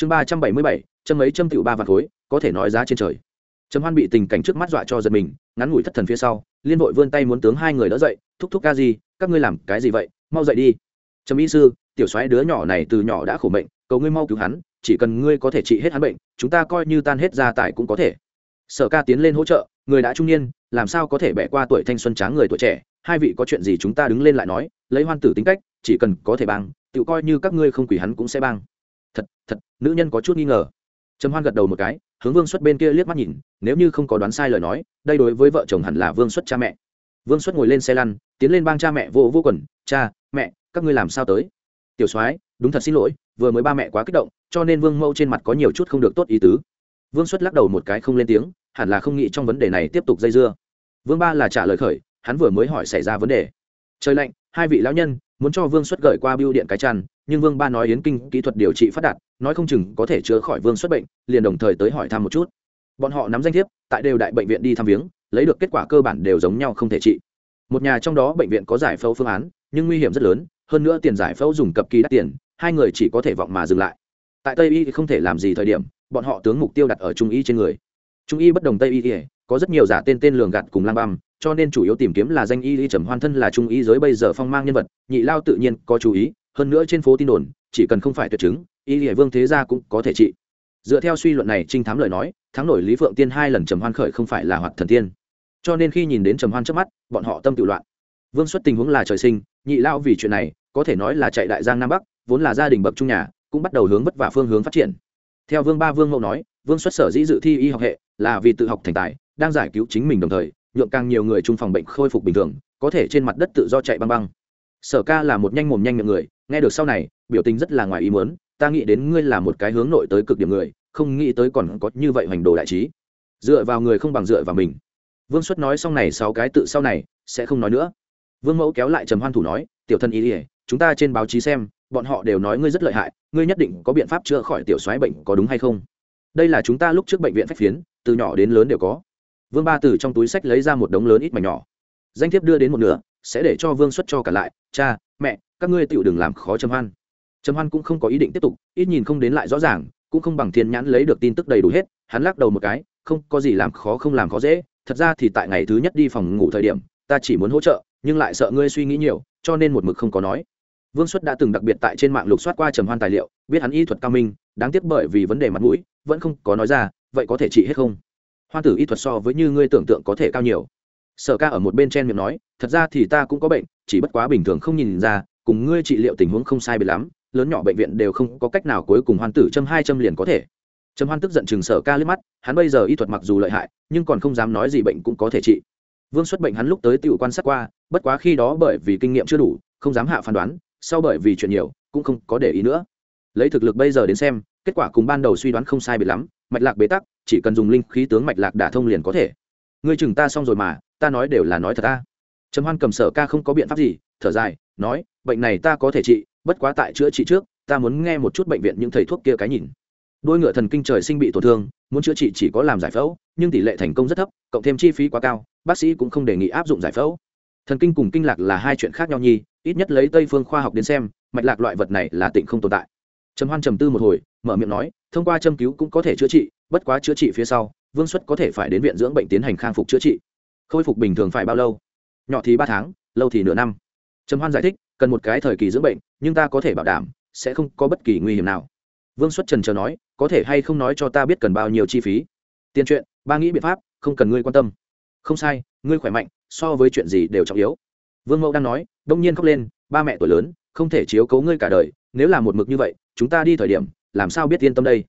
chương ba trăm bảy mươi bảy, châm ấy châm tiểu ba vạt khối, có thể nói giá trên trời. Trầm hoan bị tình cảnh trước mắt dọa cho giật mình, ngắn ngủi thất thần phía sau, liên vội vươn tay muốn tướng hai người đỡ dậy, thúc thúc ca gì các ngươi làm cái gì vậy? Mau dậy đi. Trầm y sư, tiểu soái đứa nhỏ này từ nhỏ đã khổ mệnh, cầu ngươi mau cứu hắn, chỉ cần ngươi có thể trị hết hắn bệnh, chúng ta coi như tan hết gia tài cũng có thể. Sở ca tiến lên hỗ trợ, người đã trung niên, làm sao có thể bẻ qua tuổi thanh xuân tráng người tuổi trẻ? Hai vị có chuyện gì chúng ta đứng lên lại nói, lấy hoan tử tính cách, chỉ cần có thể bang tự coi như các ngươi không quỷ hắn cũng sẽ bang thật nữ nhân có chút nghi ngờ. Trầm hoan gật đầu một cái hướng vương xuất bên kia liếc mắt nhìn nếu như không có đoán sai lời nói đây đối với vợ chồng hẳn là vương xuất cha mẹ. Vương xuất ngồi lên xe lăn tiến lên bang cha mẹ vô vô quần cha mẹ các ngươi làm sao tới? Tiểu soái đúng thật xin lỗi vừa mới ba mẹ quá kích động cho nên vương mẫu trên mặt có nhiều chút không được tốt ý tứ. Vương xuất lắc đầu một cái không lên tiếng hẳn là không nghĩ trong vấn đề này tiếp tục dây dưa. Vương ba là trả lời khởi hắn vừa mới hỏi xảy ra vấn đề. Trời lạnh hai vị lão nhân muốn cho vương xuất gửi qua biêu điện cái tràn, nhưng vương ba nói yến kinh kỹ thuật điều trị phát đạt nói không chừng có thể chữa khỏi vương xuất bệnh, liền đồng thời tới hỏi thăm một chút. Bọn họ nắm danh thiếp, tại đều đại bệnh viện đi thăm viếng, lấy được kết quả cơ bản đều giống nhau không thể trị. Một nhà trong đó bệnh viện có giải phẫu phương án, nhưng nguy hiểm rất lớn, hơn nữa tiền giải phẫu dùng cập kỳ đắt tiền, hai người chỉ có thể vọng mà dừng lại. Tại tây y thì không thể làm gì thời điểm, bọn họ tướng mục tiêu đặt ở trung y trên người. Trung y bất đồng tây y thì, có rất nhiều giả tên tên lường gạt cùng lang băm, cho nên chủ yếu tìm kiếm là danh y y trầm hoan thân là trung y giới bây giờ phong mang nhân vật, nhị lao tự nhiên có chú ý, hơn nữa trên phố tin đồn, chỉ cần không phải tuyệt chứng y hệ vương thế gia cũng có thể trị. Dựa theo suy luận này trinh thám lời nói, thắng nổi lý phượng tiên hai lần trầm hoan khởi không phải là hoạt thần tiên. Cho nên khi nhìn đến trầm hoan trước mắt, bọn họ tâm tự loạn. Vương xuất tình huống là trời sinh, nhị lao vì chuyện này, có thể nói là chạy đại giang nam bắc, vốn là gia đình bậc trung nhà, cũng bắt đầu hướng vất vả phương hướng phát triển. Theo vương ba vương mẫu nói, vương xuất sở dĩ dự thi y học hệ, là vì tự học thành tài, đang giải cứu chính mình đồng thời, nhượng càng nhiều người chung phòng bệnh khôi phục bình thường, có thể trên mặt đất tự do chạy băng băng. Sở ca là một nhanh mồm nhanh miệng người, nghe được sau này, biểu tình rất là ngoài ý muốn ta nghĩ đến ngươi là một cái hướng nội tới cực điểm người, không nghĩ tới còn có như vậy hoành đồ đại trí. Dựa vào người không bằng dựa vào mình. Vương xuất nói xong này, sáu cái tự sau này, sẽ không nói nữa. Vương mẫu kéo lại trầm hoan thủ nói, tiểu thân ý ỉa chúng ta trên báo chí xem, bọn họ đều nói ngươi rất lợi hại, ngươi nhất định có biện pháp chữa khỏi tiểu soái bệnh có đúng hay không? Đây là chúng ta lúc trước bệnh viện phách phiến, từ nhỏ đến lớn đều có. Vương ba từ trong túi sách lấy ra một đống lớn ít mảnh nhỏ. Danh thiếp đưa đến một nửa, sẽ để cho vương xuất cho cả lại, cha, mẹ, các ngươi tựu đừng làm khó trầm hoan trầm hoan cũng không có ý định tiếp tục, ít nhìn không đến lại rõ ràng, cũng không bằng thiên nhãn lấy được tin tức đầy đủ hết, hắn lắc đầu một cái, không, có gì làm khó không làm khó dễ, thật ra thì tại ngày thứ nhất đi phòng ngủ thời điểm, ta chỉ muốn hỗ trợ, nhưng lại sợ ngươi suy nghĩ nhiều, cho nên một mực không có nói. Vương xuất đã từng đặc biệt tại trên mạng lục soát qua trầm hoan tài liệu, biết hắn y thuật cao minh, đáng tiếc bởi vì vấn đề mặt mũi, vẫn không có nói ra, vậy có thể trị hết không? Hoan tử y thuật so với như ngươi tưởng tượng có thể cao nhiều. Sở ca ở một bên chen miệng nói, thật ra thì ta cũng có bệnh, chỉ bất quá bình thường không nhìn ra, cùng ngươi trị liệu tình huống không sai biệt lắm lớn nhỏ bệnh viện đều không có cách nào cuối cùng hoan tử châm hai châm liền có thể. Trầm hoan tức giận chừng sở ca liếc mắt, hắn bây giờ y thuật mặc dù lợi hại, nhưng còn không dám nói gì bệnh cũng có thể trị. Vương xuất bệnh hắn lúc tới tự quan sát qua, bất quá khi đó bởi vì kinh nghiệm chưa đủ, không dám hạ phán đoán, sau bởi vì chuyện nhiều, cũng không có để ý nữa. Lấy thực lực bây giờ đến xem, kết quả cùng ban đầu suy đoán không sai biệt lắm, mạch lạc bế tắc, chỉ cần dùng linh khí tướng mạch lạc đả thông liền có thể. Ngươi chừng ta xong rồi mà, ta nói đều là nói thật ta. Trầm hoan cầm sở ca không có biện pháp gì, thở dài, nói, bệnh này ta có thể trị bất quá tại chữa trị trước, ta muốn nghe một chút bệnh viện những thầy thuốc kia cái nhìn. Đôi ngựa thần kinh trời sinh bị tổn thương, muốn chữa trị chỉ có làm giải phẫu, nhưng tỷ lệ thành công rất thấp, cộng thêm chi phí quá cao, bác sĩ cũng không đề nghị áp dụng giải phẫu. Thần kinh cùng kinh lạc là hai chuyện khác nhau nhi, ít nhất lấy tây phương khoa học đến xem, mạch lạc loại vật này là tịnh không tồn tại. Trầm hoan trầm tư một hồi, mở miệng nói, thông qua châm cứu cũng có thể chữa trị, bất quá chữa trị phía sau, vương xuất có thể phải đến viện dưỡng bệnh tiến hành khang phục chữa trị. Khôi phục bình thường phải bao lâu? Nhỏ thì ba tháng, lâu thì nửa năm trầm hoan giải thích, cần một cái thời kỳ dưỡng bệnh, nhưng ta có thể bảo đảm, sẽ không có bất kỳ nguy hiểm nào. Vương xuất trần chờ nói, có thể hay không nói cho ta biết cần bao nhiêu chi phí? Tiền chuyện, ba nghĩ biện pháp, không cần ngươi quan tâm. Không sai, ngươi khỏe mạnh, so với chuyện gì đều trọng yếu. Vương mẫu đang nói, đông nhiên khóc lên, ba mẹ tuổi lớn, không thể chiếu cấu ngươi cả đời, nếu là một mực như vậy, chúng ta đi thời điểm, làm sao biết yên tâm đây?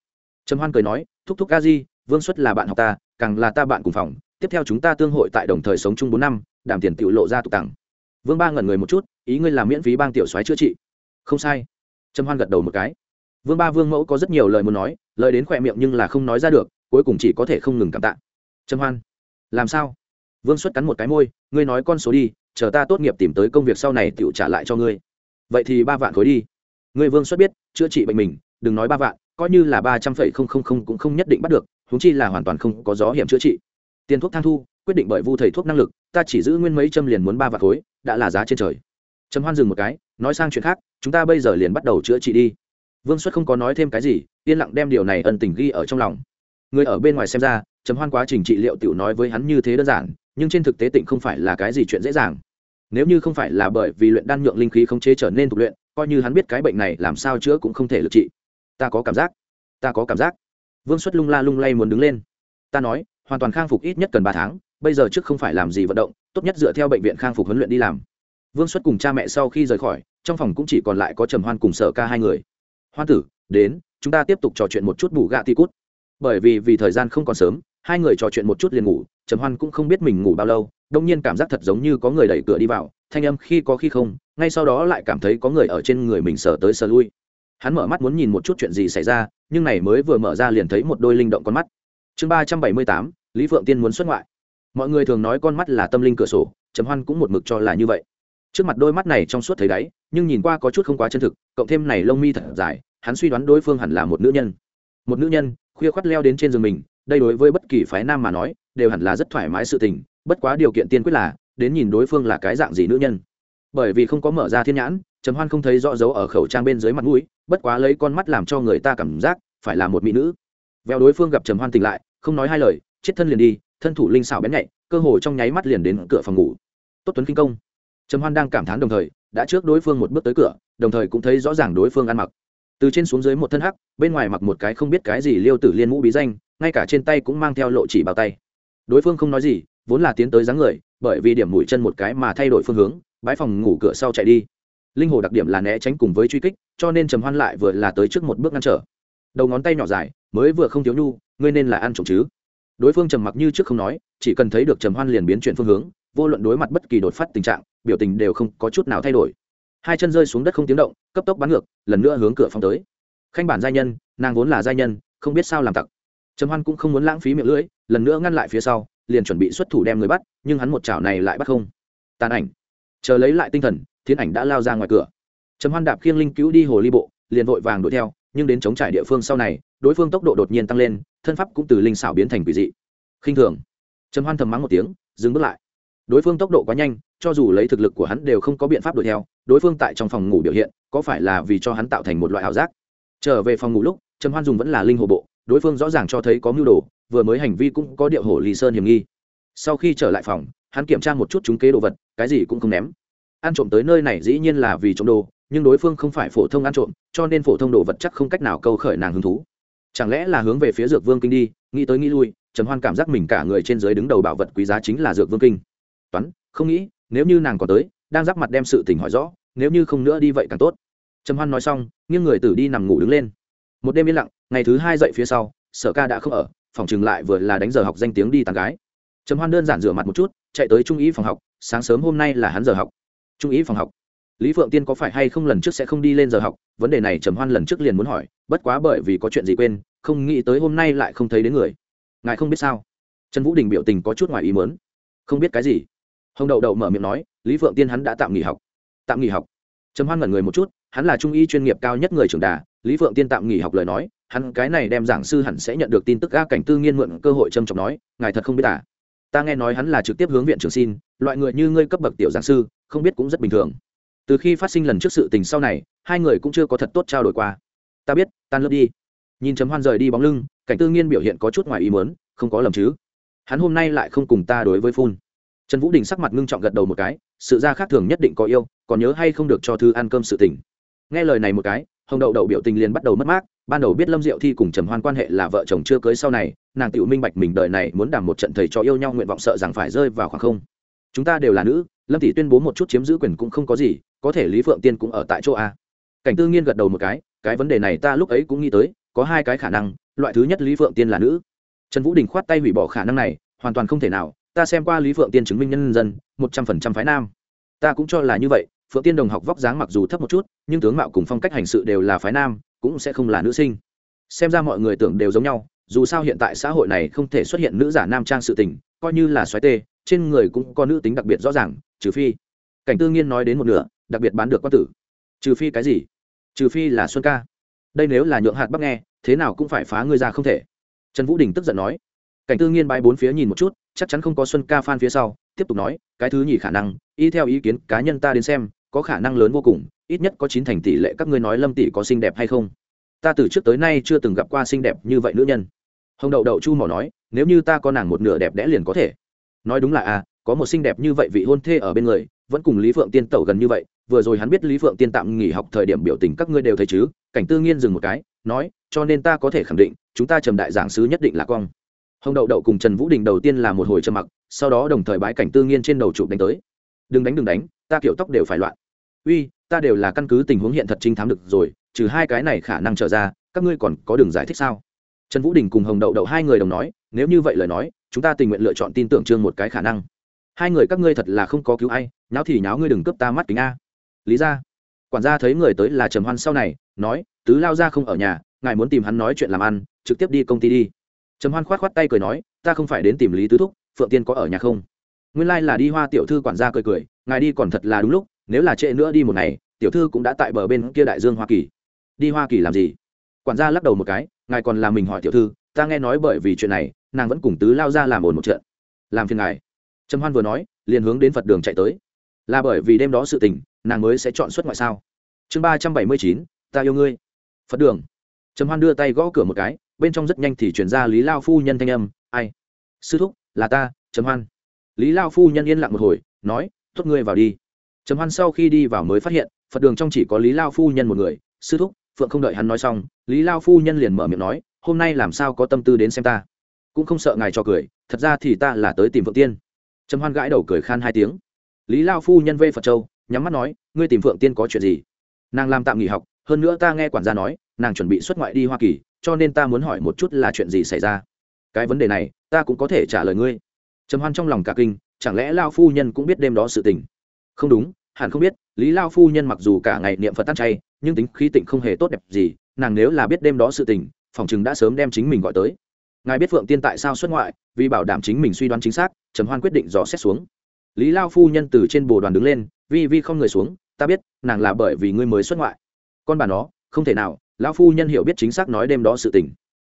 Trầm hoan cười nói, thúc thúc ca di, vương xuất là bạn học ta, càng là ta bạn cùng phòng, tiếp theo chúng ta tương hội tại đồng thời sống chung bốn năm đảm tiền tiểu lộ ra tục tặng. Vương ba ngẩn người một chút ý ngươi làm miễn phí bang tiểu soái chữa trị. Không sai. Trầm hoan gật đầu một cái. Vương ba vương mẫu có rất nhiều lời muốn nói, lời đến khỏe miệng nhưng là không nói ra được, cuối cùng chỉ có thể không ngừng cảm tạ. Trầm hoan, làm sao? Vương xuất cắn một cái môi, ngươi nói con số đi, chờ ta tốt nghiệp tìm tới công việc sau này tựu trả lại cho ngươi. Vậy thì ba vạn khối đi. Ngươi vương xuất biết, chữa trị bệnh mình, đừng nói ba vạn, coi như là ba trăm phẩy không không không cũng không nhất định bắt được húng chi là hoàn toàn không có gió hiểm chữa trị. Tiền thuốc thang thu, quyết định bởi vu thầy thuốc năng lực, ta chỉ giữ nguyên mấy châm liền muốn ba vạn khối, đã là giá trên trời trầm hoan dừng một cái, nói sang chuyện khác, chúng ta bây giờ liền bắt đầu chữa trị đi. Vương xuất không có nói thêm cái gì, yên lặng đem điều này ân tình ghi ở trong lòng. Người ở bên ngoài xem ra, trầm hoan quá trình trị liệu tiểu nói với hắn như thế đơn giản, nhưng trên thực tế tịnh không phải là cái gì chuyện dễ dàng. Nếu như không phải là bởi vì luyện đan nhượng linh khí không chế trở nên tục luyện, coi như hắn biết cái bệnh này làm sao chữa cũng không thể lực trị. Ta có cảm giác. Ta có cảm giác. Vương xuất lung la lung lay muốn đứng lên. Ta nói, hoàn toàn khang phục ít nhất cần ba tháng, bây giờ trước không phải làm gì vận động, tốt nhất dựa theo bệnh viện khang phục huấn luyện đi làm vương xuất cùng cha mẹ sau khi rời khỏi, trong phòng cũng chỉ còn lại có trầm hoan cùng sở ca hai người. Hoan tử, đến, chúng ta tiếp tục trò chuyện một chút bù gạ ti cút. Bởi vì vì thời gian không còn sớm, hai người trò chuyện một chút liền ngủ, trầm hoan cũng không biết mình ngủ bao lâu, đông nhiên cảm giác thật giống như có người đẩy cửa đi vào, thanh âm khi có khi không, ngay sau đó lại cảm thấy có người ở trên người mình sờ tới sờ lui. Hắn mở mắt muốn nhìn một chút chuyện gì xảy ra, nhưng này mới vừa mở ra liền thấy một đôi linh động con mắt. Chương ba trăm bảy mươi tám, lý phượng tiên muốn xuất ngoại. Mọi người thường nói con mắt là tâm linh cửa sổ, trầm hoan cũng một mực cho là như vậy trước mặt đôi mắt này trong suốt thấy đáy, nhưng nhìn qua có chút không quá chân thực, cộng thêm này lông mi thật dài, hắn suy đoán đối phương hẳn là một nữ nhân. Một nữ nhân, khuya khoắt leo đến trên giường mình, đây đối với bất kỳ phái nam mà nói, đều hẳn là rất thoải mái sự tình, bất quá điều kiện tiên quyết là, đến nhìn đối phương là cái dạng gì nữ nhân. Bởi vì không có mở ra thiên nhãn, trầm hoan không thấy rõ dấu ở khẩu trang bên dưới mặt mũi, bất quá lấy con mắt làm cho người ta cảm giác, phải là một mỹ nữ. Veo đối phương gặp trầm hoan tỉnh lại, không nói hai lời, chết thân liền đi, thân thủ linh xảo bén nhạy, cơ hồ trong nháy mắt liền đến cửa phòng ngủ. Tốt tuấn kinh công trầm hoan đang cảm thán đồng thời, đã trước đối phương một bước tới cửa, đồng thời cũng thấy rõ ràng đối phương ăn mặc. Từ trên xuống dưới một thân hắc, bên ngoài mặc một cái không biết cái gì liêu tử liên mũ bí danh, ngay cả trên tay cũng mang theo lộ chỉ bao tay. Đối phương không nói gì, vốn là tiến tới dáng người, bởi vì điểm mũi chân một cái mà thay đổi phương hướng bãi phòng ngủ cửa sau chạy đi. Linh hồ đặc điểm là né tránh cùng với truy kích, cho nên trầm hoan lại vừa là tới trước một bước ngăn trở. Đầu ngón tay nhỏ dài, mới vừa không thiếu nhu, ngươi nên là ăn trộm chứ. Đối phương trầm mặc như trước không nói, chỉ cần thấy được trầm hoan liền biến chuyển phương hướng, vô luận đối mặt bất kỳ đột phát tình trạng biểu tình đều không có chút nào thay đổi. Hai chân rơi xuống đất không tiếng động, cấp tốc bắn ngược, lần nữa hướng cửa phòng tới. Khanh bản giai nhân, nàng vốn là giai nhân, không biết sao làm tặc. Trầm hoan cũng không muốn lãng phí miệng lưỡi, lần nữa ngăn lại phía sau, liền chuẩn bị xuất thủ đem người bắt, nhưng hắn một chảo này lại bắt không. Tàn ảnh. Chờ lấy lại tinh thần thiên ảnh đã lao ra ngoài cửa. Trầm hoan đạp khiêng linh cứu đi hồ ly bộ, liền vội vàng đuổi theo, nhưng đến chống trải địa phương sau này, đối phương tốc độ đột nhiên tăng lên, thân pháp cũng từ linh xảo biến thành quỷ dị. Khinh thường. Trầm hoan thầm mắng một tiếng, dừng bước lại. Đối phương tốc độ quá nhanh cho dù lấy thực lực của hắn đều không có biện pháp đuổi theo, đối phương tại trong phòng ngủ biểu hiện, có phải là vì cho hắn tạo thành một loại ảo giác? Trở về phòng ngủ lúc, trầm hoan dùng vẫn là linh hồ bộ, đối phương rõ ràng cho thấy có mưu đồ, vừa mới hành vi cũng có điệu hổ lý sơn hiểm nghi. Sau khi trở lại phòng, hắn kiểm tra một chút chúng kế đồ vật, cái gì cũng không ném. Ăn trộm tới nơi này dĩ nhiên là vì trộm đồ, nhưng đối phương không phải phổ thông ăn trộm, cho nên phổ thông đồ vật chắc không cách nào câu khởi nàng hứng thú. Chẳng lẽ là hướng về phía dược vương kinh đi, nghĩ tới nghĩ lui, trầm hoan cảm giác mình cả người trên dưới đứng đầu bảo vật quý giá chính là dược vương kinh. Toán, không nghĩ nếu như nàng còn tới, đang giáp mặt đem sự tình hỏi rõ, nếu như không nữa đi vậy càng tốt. Trầm hoan nói xong, nghiêng người tử đi nằm ngủ đứng lên. Một đêm yên lặng, ngày thứ hai dậy phía sau, sở ca đã không ở, phòng trường lại vừa là đánh giờ học danh tiếng đi tàn gái. Trầm hoan đơn giản rửa mặt một chút, chạy tới trung ý phòng học, sáng sớm hôm nay là hắn giờ học. Trung ý phòng học. Lý phượng tiên có phải hay không lần trước sẽ không đi lên giờ học? Vấn đề này trầm hoan lần trước liền muốn hỏi, bất quá bởi vì có chuyện gì quên, không nghĩ tới hôm nay lại không thấy đến người. Ngài không biết sao? Trần vũ đình biểu tình có chút ngoài ý mớn không biết cái gì hồng đậu đậu mở miệng nói, lý phượng tiên hắn đã tạm nghỉ học. Tạm nghỉ học? Trầm hoan ngẩn người một chút, hắn là trung y chuyên nghiệp cao nhất người trưởng đà, lý phượng tiên tạm nghỉ học lời nói, hắn cái này đem giảng sư hẳn sẽ nhận được tin tức a cảnh tư nghiên mượn cơ hội trầm trọng nói, ngài thật không biết à? Ta nghe nói hắn là trực tiếp hướng viện trưởng xin, loại người như ngươi cấp bậc tiểu giảng sư, không biết cũng rất bình thường. Từ khi phát sinh lần trước sự tình sau này, hai người cũng chưa có thật tốt trao đổi qua. Ta biết, tan lớp đi. Nhìn trầm hoan rời đi bóng lưng, cảnh tư nghiên biểu hiện có chút ngoài ý muốn, không có lầm chứ. Hắn hôm nay lại không cùng ta đối với phun trần vũ đình sắc mặt ngưng trọng gật đầu một cái, sự ra khác thường nhất định có yêu, còn nhớ hay không được cho thư ăn cơm sự tình. Nghe lời này một cái, hồng đậu đậu biểu tình liền bắt đầu mất mát, ban đầu biết lâm diệu thi cùng trầm hoan quan hệ là vợ chồng chưa cưới sau này, nàng tự minh bạch mình đời này muốn đảm một trận thầy cho yêu nhau nguyện vọng sợ rằng phải rơi vào khoảng không. Chúng ta đều là nữ, lâm tỷ tuyên bố một chút chiếm giữ quyền cũng không có gì, có thể lý phượng tiên cũng ở tại chỗ a. Cảnh tư nghiên gật đầu một cái cái vấn đề này ta lúc ấy cũng nghĩ tới, có hai cái khả năng, loại thứ nhất lý phượng tiên là nữ. Trần vũ đình khoát tay hủy bỏ khả năng này, hoàn toàn không thể nào ta xem qua lý phượng tiên chứng minh nhân dân, một trăm phần trăm phái nam. Ta cũng cho là như vậy, phượng tiên đồng học vóc dáng mặc dù thấp một chút, nhưng tướng mạo cùng phong cách hành sự đều là phái nam, cũng sẽ không là nữ sinh. Xem ra mọi người tưởng đều giống nhau, dù sao hiện tại xã hội này không thể xuất hiện nữ giả nam trang sự tình, coi như là xoáy tê, trên người cũng có nữ tính đặc biệt rõ ràng, trừ phi. Cảnh tư nghiên nói đến một nửa, đặc biệt bán được quan tử. Trừ phi cái gì? Trừ phi là xuân ca. Đây nếu là nhượng hạt bắc nghe, thế nào cũng phải phá ngươi ra không thể. Trần vũ đình tức giận nói cảnh tư nghiên bãi bốn phía nhìn một chút, chắc chắn không có xuân ca phan phía sau, tiếp tục nói, cái thứ nhì khả năng, y theo ý kiến cá nhân ta đến xem, có khả năng lớn vô cùng, ít nhất có chín thành tỷ lệ các ngươi nói lâm tỷ có xinh đẹp hay không? Ta từ trước tới nay chưa từng gặp qua xinh đẹp như vậy nữ nhân. Hồng đậu đậu chu mỏ nói, nếu như ta có nàng một nửa đẹp đẽ liền có thể. Nói đúng là à có một xinh đẹp như vậy vị hôn thê ở bên người, vẫn cùng lý phượng tiên tẩu gần như vậy, vừa rồi hắn biết lý phượng tiên tạm nghỉ học thời điểm biểu tình các ngươi đều thấy chứ? Cảnh tư nghiên dừng một cái, nói, cho nên ta có thể khẳng định, chúng ta trầm đại giảng sứ nhất định là cong hồng đậu đậu cùng trần vũ đình đầu tiên là một hồi trầm mặc, sau đó đồng thời bái cảnh tư nghiên trên đầu chụp đánh tới. Đừng đánh đừng đánh, ta kiểu tóc đều phải loạn. Uy, ta đều là căn cứ tình huống hiện thật trinh thám được rồi, trừ hai cái này khả năng trở ra, các ngươi còn có đường giải thích sao? Trần vũ đình cùng hồng đậu đậu hai người đồng nói, nếu như vậy lời nói, chúng ta tình nguyện lựa chọn tin tưởng trương một cái khả năng. Hai người các ngươi thật là không có cứu ai, nháo thì nháo ngươi đừng cướp ta mắt kính a. Lý ra quản gia thấy người tới là trầm hoan sau này, nói, tứ lao ra không ở nhà, ngài muốn tìm hắn nói chuyện làm ăn, trực tiếp đi công ty đi trầm hoan khoát khoát tay cười nói, ta không phải đến tìm lý tứ thúc, phượng tiên có ở nhà không? Nguyên lai、like、là đi hoa tiểu thư quản gia cười cười, ngài đi còn thật là đúng lúc, nếu là trễ nữa đi một ngày, tiểu thư cũng đã tại bờ bên kia đại dương hoa kỳ. Đi hoa kỳ làm gì? Quản gia lắc đầu một cái, ngài còn làm mình hỏi tiểu thư, ta nghe nói bởi vì chuyện này, nàng vẫn cùng tứ lao ra làm ồn một trận. Làm phiền ngài. Trầm hoan vừa nói, liền hướng đến phật đường chạy tới. Là bởi vì đêm đó sự tình, nàng mới sẽ chọn xuất ngoại sao? Chương ba trăm bảy mươi chín, ta yêu ngươi. Phật đường. Trầm hoan đưa tay gõ cửa một cái bên trong rất nhanh thì chuyển ra lý lao phu nhân thanh âm, ai? Sư thúc, là ta, trầm hoan. Lý lao phu nhân yên lặng một hồi, nói, tốt ngươi vào đi. Trầm hoan sau khi đi vào mới phát hiện, phật đường trong chỉ có lý lao phu nhân một người. Sư thúc, phượng không đợi hắn nói xong, lý lao phu nhân liền mở miệng nói, hôm nay làm sao có tâm tư đến xem ta? Cũng không sợ ngài cho cười, thật ra thì ta là tới tìm phượng tiên. Trầm hoan gãi đầu cười khan hai tiếng. Lý lao phu nhân vê phật châu, nhắm mắt nói, ngươi tìm phượng tiên có chuyện gì? Nàng làm tạm nghỉ học, hơn nữa ta nghe quản gia nói, nàng chuẩn bị xuất ngoại đi hoa kỳ cho nên ta muốn hỏi một chút là chuyện gì xảy ra? Cái vấn đề này, ta cũng có thể trả lời ngươi. Trầm hoan trong lòng cả kinh, chẳng lẽ lao phu nhân cũng biết đêm đó sự tình? Không đúng, hẳn không biết, lý lao phu nhân mặc dù cả ngày niệm phật tan chay, nhưng tính khí tịnh không hề tốt đẹp gì, nàng nếu là biết đêm đó sự tình, phòng chừng đã sớm đem chính mình gọi tới. Ngài biết phượng tiên tại sao xuất ngoại, vì bảo đảm chính mình suy đoán chính xác, trầm hoan quyết định dò xét xuống. Lý lao phu nhân từ trên bồ đoàn đứng lên, vi vi không người xuống, ta biết, nàng là bởi vì ngươi mới xuất ngoại. Con bà nó, không thể nào lão phu nhân hiểu biết chính xác nói đêm đó sự tình.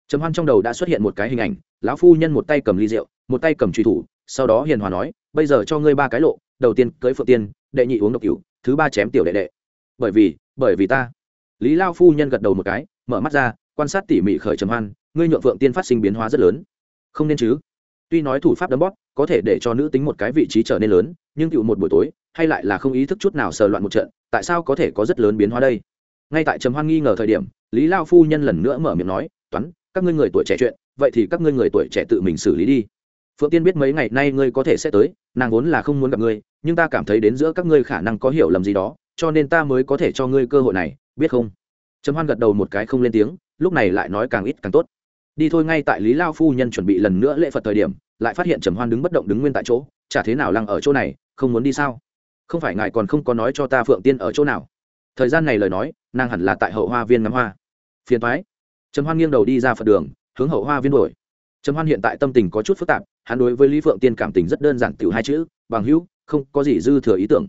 Trầm hoan trong đầu đã xuất hiện một cái hình ảnh, lão phu nhân một tay cầm ly rượu, một tay cầm truy thủ, sau đó hiền hòa nói, bây giờ cho ngươi ba cái lộ, đầu tiên cưới phượng tiên, đệ nhị uống độc cửu, thứ ba chém tiểu đệ đệ. Bởi vì bởi vì ta. Lý lao phu nhân gật đầu một cái, mở mắt ra, quan sát tỉ mỉ khởi trầm hoan, ngươi nhượng phượng tiên phát sinh biến hóa rất lớn. Không nên chứ. Tuy nói thủ pháp đấm bóp có thể để cho nữ tính một cái vị trí trở nên lớn, nhưng cựu một buổi tối, hay lại là không ý thức chút nào sờ loạn một trận, tại sao có thể có rất lớn biến hóa đây? Ngay tại trầm hoan nghi ngờ thời điểm, lý lao phu nhân lần nữa mở miệng nói, toán, các ngươi người tuổi trẻ chuyện, vậy thì các ngươi người tuổi trẻ tự mình xử lý đi. Phượng tiên biết mấy ngày nay ngươi có thể sẽ tới, nàng vốn là không muốn gặp ngươi, nhưng ta cảm thấy đến giữa các ngươi khả năng có hiểu lầm gì đó, cho nên ta mới có thể cho ngươi cơ hội này, biết không? Trầm hoan gật đầu một cái không lên tiếng, lúc này lại nói càng ít càng tốt. Đi thôi, ngay tại lý lao phu nhân chuẩn bị lần nữa lễ phật thời điểm, lại phát hiện trầm hoan đứng bất động đứng nguyên tại chỗ, chả thế nào lăng ở chỗ này, không muốn đi sao? Không phải ngài còn không có nói cho ta phượng tiên ở chỗ nào? Thời gian này lời nói, nàng hẳn là tại hậu hoa viên ngắm hoa. Phiền thoái trầm hoan nghiêng đầu đi ra phật đường, hướng hậu hoa viên đổi trầm hoan hiện tại tâm tình có chút phức tạp, hắn đối với lý phượng tiên cảm tình rất đơn giản tiểu hai chữ, bằng hữu, không có gì dư thừa ý tưởng.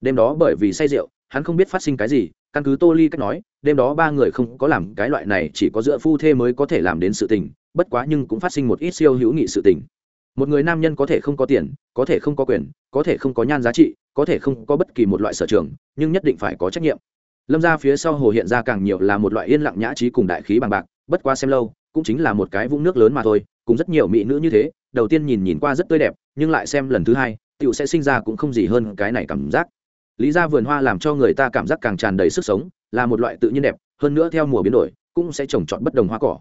Đêm đó bởi vì say rượu, hắn không biết phát sinh cái gì, căn cứ tô ly cách nói, đêm đó ba người không có làm cái loại này, chỉ có giữa phu thê mới có thể làm đến sự tình, bất quá nhưng cũng phát sinh một ít siêu hữu nghị sự tình. Một người nam nhân có thể không có tiền, có thể không có quyền, có thể không có nhan giá trị có thể không có bất kỳ một loại sở trường, nhưng nhất định phải có trách nhiệm. Lâm ra phía sau hồ hiện ra càng nhiều là một loại yên lặng nhã trí cùng đại khí bằng bạc, bất qua xem lâu, cũng chính là một cái vũng nước lớn mà thôi, cùng rất nhiều mỹ nữ như thế, đầu tiên nhìn nhìn qua rất tươi đẹp, nhưng lại xem lần thứ hai tựu sẽ sinh ra cũng không gì hơn cái này cảm giác. Lý ra vườn hoa làm cho người ta cảm giác càng tràn đầy sức sống, là một loại tự nhiên đẹp, hơn nữa theo mùa biến đổi, cũng sẽ trồng trọt bất đồng hoa cỏ.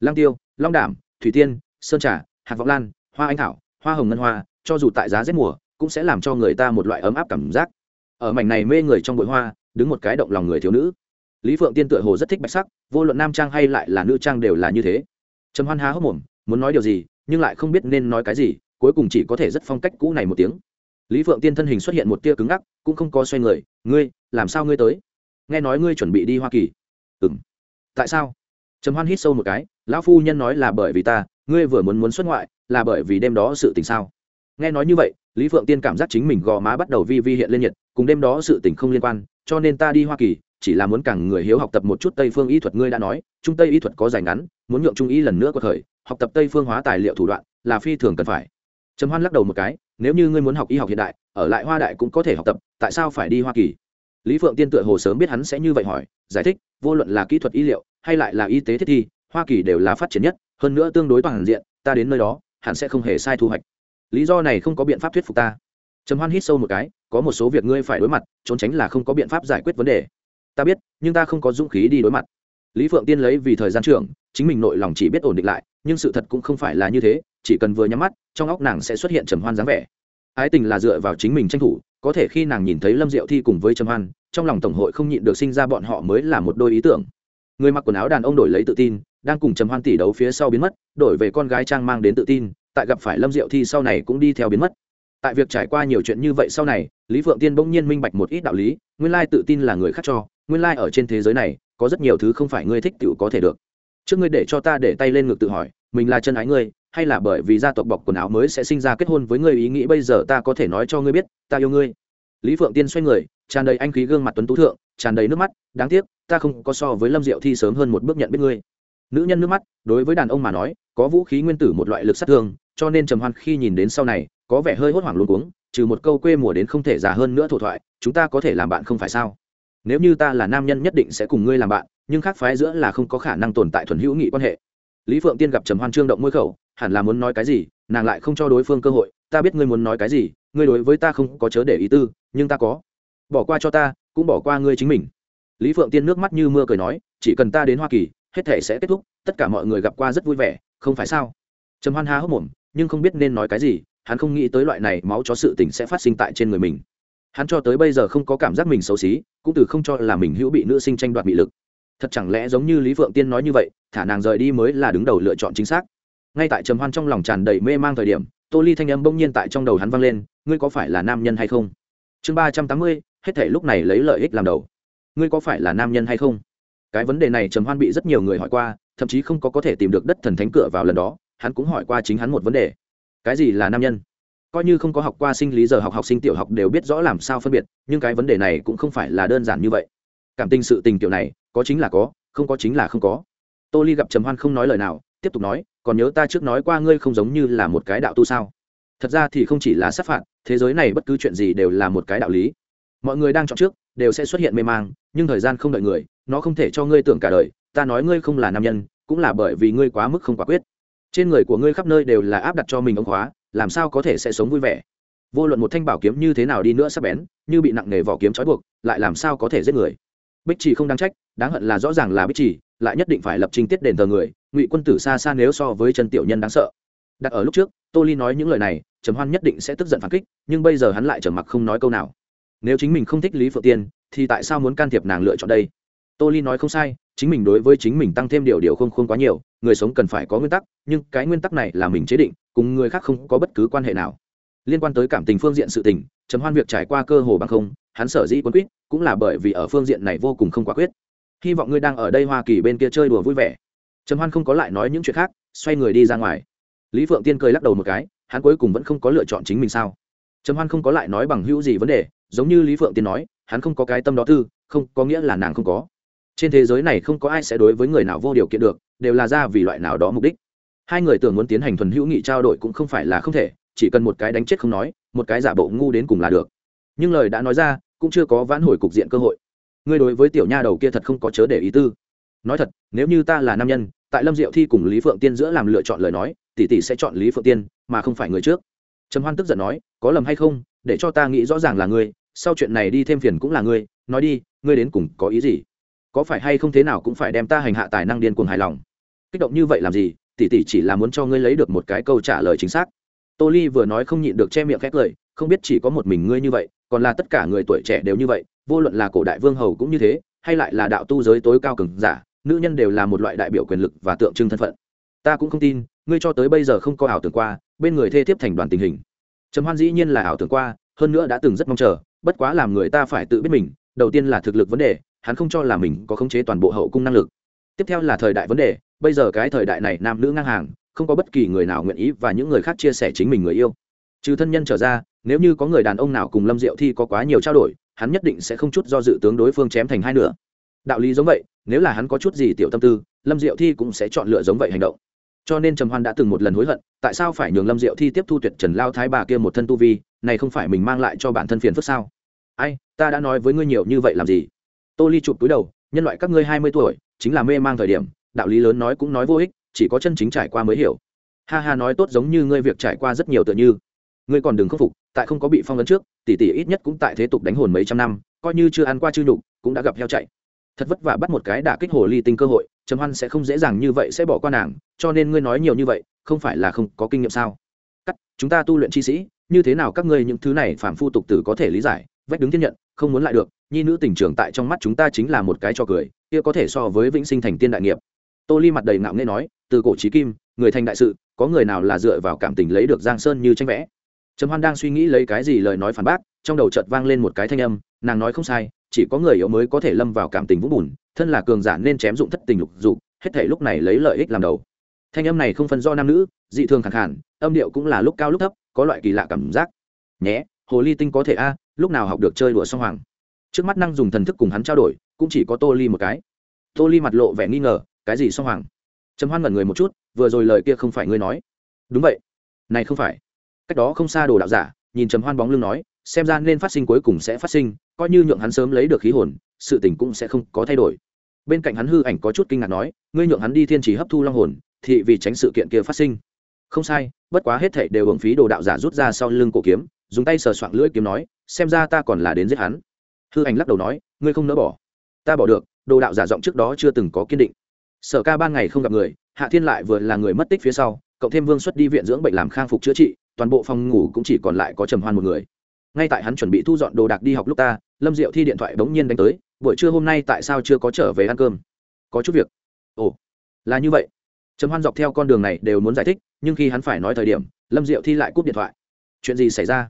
Lang tiêu, long đảm, thủy tiên, sơn trà hạt vọng lan, hoa anh thảo, hoa hồng ngân hoa, cho dù tại giá rét mùa cũng sẽ làm cho người ta một loại ấm áp cảm giác. Ở mảnh này mê người trong bụi hoa, đứng một cái động lòng người thiếu nữ. Lý phượng tiên tựa hồ rất thích bạch sắc, vô luận nam trang hay lại là nữ trang đều là như thế. Trầm hoan há hốc mồm, muốn nói điều gì, nhưng lại không biết nên nói cái gì, cuối cùng chỉ có thể rất phong cách cũ này một tiếng. Lý phượng tiên thân hình xuất hiện một tia cứng ngắc, cũng không có xoay người, ngươi, làm sao ngươi tới? Nghe nói ngươi chuẩn bị đi hoa kỳ. Ừ m tại sao? Trầm hoan hít sâu một cái, lão phu nhân nói là bởi vì ta, ngươi vừa muốn muốn xuất ngoại, là bởi vì đêm đó sự tình sao? Nghe nói như vậy, lý phượng tiên cảm giác chính mình gò má bắt đầu vi vi hiện lên nhiệt, cùng đêm đó sự tình không liên quan, cho nên ta đi hoa kỳ, chỉ là muốn càng người hiếu học tập một chút tây phương y thuật ngươi đã nói, trung tây y thuật có dài ngắn, muốn nhượng trung y lần nữa có thời, học tập tây phương hóa tài liệu thủ đoạn là phi thường cần phải. Trầm hoan lắc đầu một cái, nếu như ngươi muốn học y học hiện đại, ở lại hoa đại cũng có thể học tập, tại sao phải đi hoa kỳ? Lý phượng tiên tựa hồ sớm biết hắn sẽ như vậy hỏi, giải thích, vô luận là kỹ thuật y liệu, hay lại là y tế thiết thi, hoa kỳ đều là phát triển nhất, hơn nữa tương đối toàn diện, ta đến nơi đó, hẳn sẽ không hề sai thu hoạch lý do này không có biện pháp thuyết phục ta. Trầm hoan hít sâu một cái, có một số việc ngươi phải đối mặt, trốn tránh là không có biện pháp giải quyết vấn đề. Ta biết, nhưng ta không có dũng khí đi đối mặt. Lý phượng tiên lấy vì thời gian trưởng, chính mình nội lòng chỉ biết ổn định lại, nhưng sự thật cũng không phải là như thế, chỉ cần vừa nhắm mắt, trong óc nàng sẽ xuất hiện trầm hoan dáng vẻ. Ái tình là dựa vào chính mình tranh thủ, có thể khi nàng nhìn thấy lâm diệu thi cùng với trầm hoan, trong lòng tổng hội không nhịn được sinh ra bọn họ mới là một đôi ý tưởng. Người mặc quần áo đàn ông đổi lấy tự tin, đang cùng trầm hoan tỷ đấu phía sau biến mất, đổi về con gái trang mang đến tự tin tại gặp phải lâm diệu thi sau này cũng đi theo biến mất. Tại việc trải qua nhiều chuyện như vậy sau này, lý phượng tiên bỗng nhiên minh bạch một ít đạo lý, nguyên lai tự tin là người khác cho, nguyên lai ở trên thế giới này, có rất nhiều thứ không phải ngươi thích tự có thể được. Trước ngươi để cho ta để tay lên ngực tự hỏi, mình là chân ái ngươi, hay là bởi vì gia tộc bọc quần áo mới sẽ sinh ra kết hôn với ngươi ý nghĩ bây giờ ta có thể nói cho ngươi biết, ta yêu ngươi. Lý phượng tiên xoay người, tràn đầy anh khí gương mặt tuấn tú thượng, tràn đầy nước mắt, đáng tiếc, ta không có so với lâm diệu thi sớm hơn một bước nhận biết ngươi. Nữ nhân nước mắt, đối với đàn ông mà nói có vũ khí nguyên tử một loại lực sát thương, cho nên trầm hoan khi nhìn đến sau này, có vẻ hơi hốt hoảng luôn cuống, trừ một câu quê mùa đến không thể già hơn nữa thổ thoại, chúng ta có thể làm bạn không phải sao? Nếu như ta là nam nhân nhất định sẽ cùng ngươi làm bạn, nhưng khác phái giữa là không có khả năng tồn tại thuần hữu nghị quan hệ. Lý phượng tiên gặp trầm hoan trương động môi khẩu, hẳn là muốn nói cái gì, nàng lại không cho đối phương cơ hội, ta biết ngươi muốn nói cái gì, ngươi đối với ta không có chớ để ý tư, nhưng ta có. Bỏ qua cho ta, cũng bỏ qua ngươi chính mình. Lý phượng tiên nước mắt như mưa cười nói, chỉ cần ta đến hoa kỳ, hết thể sẽ kết thúc, tất cả mọi người gặp qua rất vui vẻ không phải sao? Trầm hoan há hốc mồm, nhưng không biết nên nói cái gì, hắn không nghĩ tới loại này máu chó sự tình sẽ phát sinh tại trên người mình. Hắn cho tới bây giờ không có cảm giác mình xấu xí, cũng từ không cho là mình hữu bị nữ sinh tranh đoạt bị lực. Thật chẳng lẽ giống như lý phượng tiên nói như vậy, thả nàng rời đi mới là đứng đầu lựa chọn chính xác. Ngay tại trầm hoan trong lòng tràn đầy mê mang thời điểm, tô ly thanh âm bỗng nhiên tại trong đầu hắn vang lên, ngươi có phải là nam nhân hay không? Chương ba trăm tám mươi, hết thể lúc này lấy lợi ích làm đầu. Ngươi có phải là nam nhân hay không? Cái vấn đề này trầm hoan bị rất nhiều người hỏi qua, thậm chí không có có thể tìm được đất thần thánh cửa vào lần đó, hắn cũng hỏi qua chính hắn một vấn đề. Cái gì là nam nhân? Coi như không có học qua sinh lý giờ học học sinh tiểu học đều biết rõ làm sao phân biệt, nhưng cái vấn đề này cũng không phải là đơn giản như vậy. Cảm tình sự tình tiểu này, có chính là có, không có chính là không có. Tô ly gặp trầm hoan không nói lời nào, tiếp tục nói, còn nhớ ta trước nói qua ngươi không giống như là một cái đạo tu sao? Thật ra thì không chỉ là sát phạt, thế giới này bất cứ chuyện gì đều là một cái đạo lý. Mọi người đang chọn trước đều sẽ xuất hiện mê mang, nhưng thời gian không đợi người, nó không thể cho ngươi tưởng cả đời. Ta nói ngươi không là nam nhân, cũng là bởi vì ngươi quá mức không quả quyết. Trên người của ngươi khắp nơi đều là áp đặt cho mình ông khóa, làm sao có thể sẽ sống vui vẻ? Vô luận một thanh bảo kiếm như thế nào đi nữa sắp bén, như bị nặng nề vỏ kiếm trói buộc, lại làm sao có thể giết người? Bích chỉ không đáng trách, đáng hận là rõ ràng là bích chỉ lại nhất định phải lập trình tiết đền thờ người, ngụy quân tử xa xa nếu so với chân tiểu nhân đáng sợ. Đặt ở lúc trước, tô ly nói những lời này, trầm hoan nhất định sẽ tức giận phản kích, nhưng bây giờ hắn lại trở mặc không nói câu nào nếu chính mình không thích lý phượng tiên thì tại sao muốn can thiệp nàng lựa chọn đây tô ly nói không sai chính mình đối với chính mình tăng thêm điều điều không không quá nhiều người sống cần phải có nguyên tắc nhưng cái nguyên tắc này là mình chế định cùng người khác không có bất cứ quan hệ nào liên quan tới cảm tình phương diện sự tình trầm hoan việc trải qua cơ hồ bằng không hắn sở dĩ quân quýt cũng là bởi vì ở phương diện này vô cùng không quả quyết hy vọng ngươi đang ở đây hoa kỳ bên kia chơi đùa vui vẻ trầm hoan không có lại nói những chuyện khác xoay người đi ra ngoài lý phượng tiên cười lắc đầu một cái hắn cuối cùng vẫn không có lựa chọn chính mình sao trầm hoan không có lại nói bằng hữu gì vấn đề, giống như lý phượng tiên nói, hắn không có cái tâm đó tư, không có nghĩa là nàng không có. Trên thế giới này không có ai sẽ đối với người nào vô điều kiện được, đều là ra vì loại nào đó mục đích. Hai người tưởng muốn tiến hành thuần hữu nghị trao đổi cũng không phải là không thể, chỉ cần một cái đánh chết không nói, một cái giả bộ ngu đến cùng là được. Nhưng lời đã nói ra, cũng chưa có vãn hồi cục diện cơ hội. Ngươi đối với tiểu nha đầu kia thật không có chớ để ý tư. Nói thật, nếu như ta là nam nhân, tại lâm diệu thi cùng lý phượng tiên giữa làm lựa chọn lời nói, tỷ tỷ sẽ chọn lý phượng tiên, mà không phải người trước trầm hoan tức giận nói, có lầm hay không? Để cho ta nghĩ rõ ràng là ngươi, sau chuyện này đi thêm phiền cũng là ngươi, nói đi, ngươi đến cùng có ý gì? Có phải hay không thế nào cũng phải đem ta hành hạ tài năng điên cuồng hài lòng? Kích động như vậy làm gì? Tỷ tỷ chỉ là muốn cho ngươi lấy được một cái câu trả lời chính xác. Tô ly vừa nói không nhịn được che miệng khét lời, không biết chỉ có một mình ngươi như vậy, còn là tất cả người tuổi trẻ đều như vậy, vô luận là cổ đại vương hầu cũng như thế, hay lại là đạo tu giới tối cao cường giả, nữ nhân đều là một loại đại biểu quyền lực và tượng trưng thân phận. Ta cũng không tin ngươi cho tới bây giờ không có ảo tưởng qua, bên người thê thiếp thành đoàn tình hình. Trầm hoan dĩ nhiên là ảo tưởng qua, hơn nữa đã từng rất mong chờ, bất quá làm người ta phải tự biết mình, đầu tiên là thực lực vấn đề, hắn không cho là mình có khống chế toàn bộ hậu cung năng lực. Tiếp theo là thời đại vấn đề, bây giờ cái thời đại này nam nữ ngang hàng, không có bất kỳ người nào nguyện ý và những người khác chia sẻ chính mình người yêu. Trừ thân nhân trở ra, nếu như có người đàn ông nào cùng lâm diệu thi có quá nhiều trao đổi, hắn nhất định sẽ không chút do dự tướng đối phương chém thành hai nửa. Đạo lý giống vậy, nếu là hắn có chút gì tiểu tâm tư, lâm diệu thi cũng sẽ chọn lựa giống vậy hành động cho nên trầm hoan đã từng một lần hối hận, tại sao phải nhường lâm diệu thi tiếp thu tuyệt trần lao thái bà kia một thân tu vi, này không phải mình mang lại cho bản thân phiền phức sao? Ai, ta đã nói với ngươi nhiều như vậy làm gì? Tô ly chụp túi đầu, nhân loại các ngươi hai mươi tuổi, chính là mê mang thời điểm, đạo lý lớn nói cũng nói vô ích, chỉ có chân chính trải qua mới hiểu. Ha ha nói tốt giống như ngươi việc trải qua rất nhiều tựa như. Ngươi còn đừng khắc phục, tại không có bị phong ấn trước tỷ tỷ ít nhất cũng tại thế tục đánh hồn mấy trăm năm, coi như chưa ăn qua chư nhục, cũng đã gặp heo chạy. Thật vất vả bắt một cái đả kích hồ ly tinh cơ hội trầm hoan sẽ không dễ dàng như vậy sẽ bỏ qua nàng, cho nên ngươi nói nhiều như vậy, không phải là không có kinh nghiệm sao? Cắt, chúng ta tu luyện chi sĩ, như thế nào các ngươi những thứ này phản phu tục tử có thể lý giải? Vách đứng thiên nhận, không muốn lại được, nhi nữ tình trường tại trong mắt chúng ta chính là một cái cho cười, kia có thể so với vĩnh sinh thành tiên đại nghiệp. Tô ly mặt đầy ngạo nghễ nói, từ cổ trí kim, người thành đại sự, có người nào là dựa vào cảm tình lấy được giang sơn như tranh vẽ? Trầm hoan đang suy nghĩ lấy cái gì lời nói phản bác, trong đầu chợt vang lên một cái thanh âm, nàng nói không sai, chỉ có người yếu mới có thể lâm vào cảm tình vũng bùn thân là cường giả nên chém dụng thất tình lục dục, hết thể lúc này lấy lợi ích làm đầu. Thanh âm này không phân do nam nữ, dị thường khẳng hẳn âm điệu cũng là lúc cao lúc thấp, có loại kỳ lạ cảm giác. Nhé, hồ ly tinh có thể a, lúc nào học được chơi đùa song hoàng. Trước mắt năng dùng thần thức cùng hắn trao đổi, cũng chỉ có tô ly một cái. Tô ly mặt lộ vẻ nghi ngờ, cái gì song hoàng? Trầm hoan ngẩn người một chút, vừa rồi lời kia không phải ngươi nói. Đúng vậy. Này không phải. Cách đó không xa đồ đạo giả, nhìn trầm hoan bóng lưng nói, xem ra nên phát sinh cuối cùng sẽ phát sinh, coi như nhượng hắn sớm lấy được khí hồn sự tình cũng sẽ không có thay đổi. Bên cạnh hắn hư ảnh có chút kinh ngạc nói, ngươi nhượng hắn đi thiên trì hấp thu long hồn, thì vì tránh sự kiện kia phát sinh. Không sai, bất quá hết thảy đều hưởng phí đồ đạo giả rút ra sau lưng cổ kiếm, dùng tay sờ soạng lưỡi kiếm nói, xem ra ta còn là đến giết hắn. Hư ảnh lắc đầu nói, ngươi không nỡ bỏ. Ta bỏ được, đồ đạo giả giọng trước đó chưa từng có kiên định. Sở ca ban ngày không gặp người, hạ thiên lại vừa là người mất tích phía sau, cộng thêm vương xuất đi viện dưỡng bệnh làm khang phục chữa trị, toàn bộ phòng ngủ cũng chỉ còn lại có trầm hoan một người. Ngay tại hắn chuẩn bị thu dọn đồ đạc đi học lúc ta, lâm diệu thi điện thoại bỗng nhiên đánh tới buổi trưa hôm nay tại sao chưa có trở về ăn cơm? Có chút việc. Ồ, là như vậy. Trầm hoan dọc theo con đường này đều muốn giải thích, nhưng khi hắn phải nói thời điểm, lâm diệu thi lại cúp điện thoại. Chuyện gì xảy ra?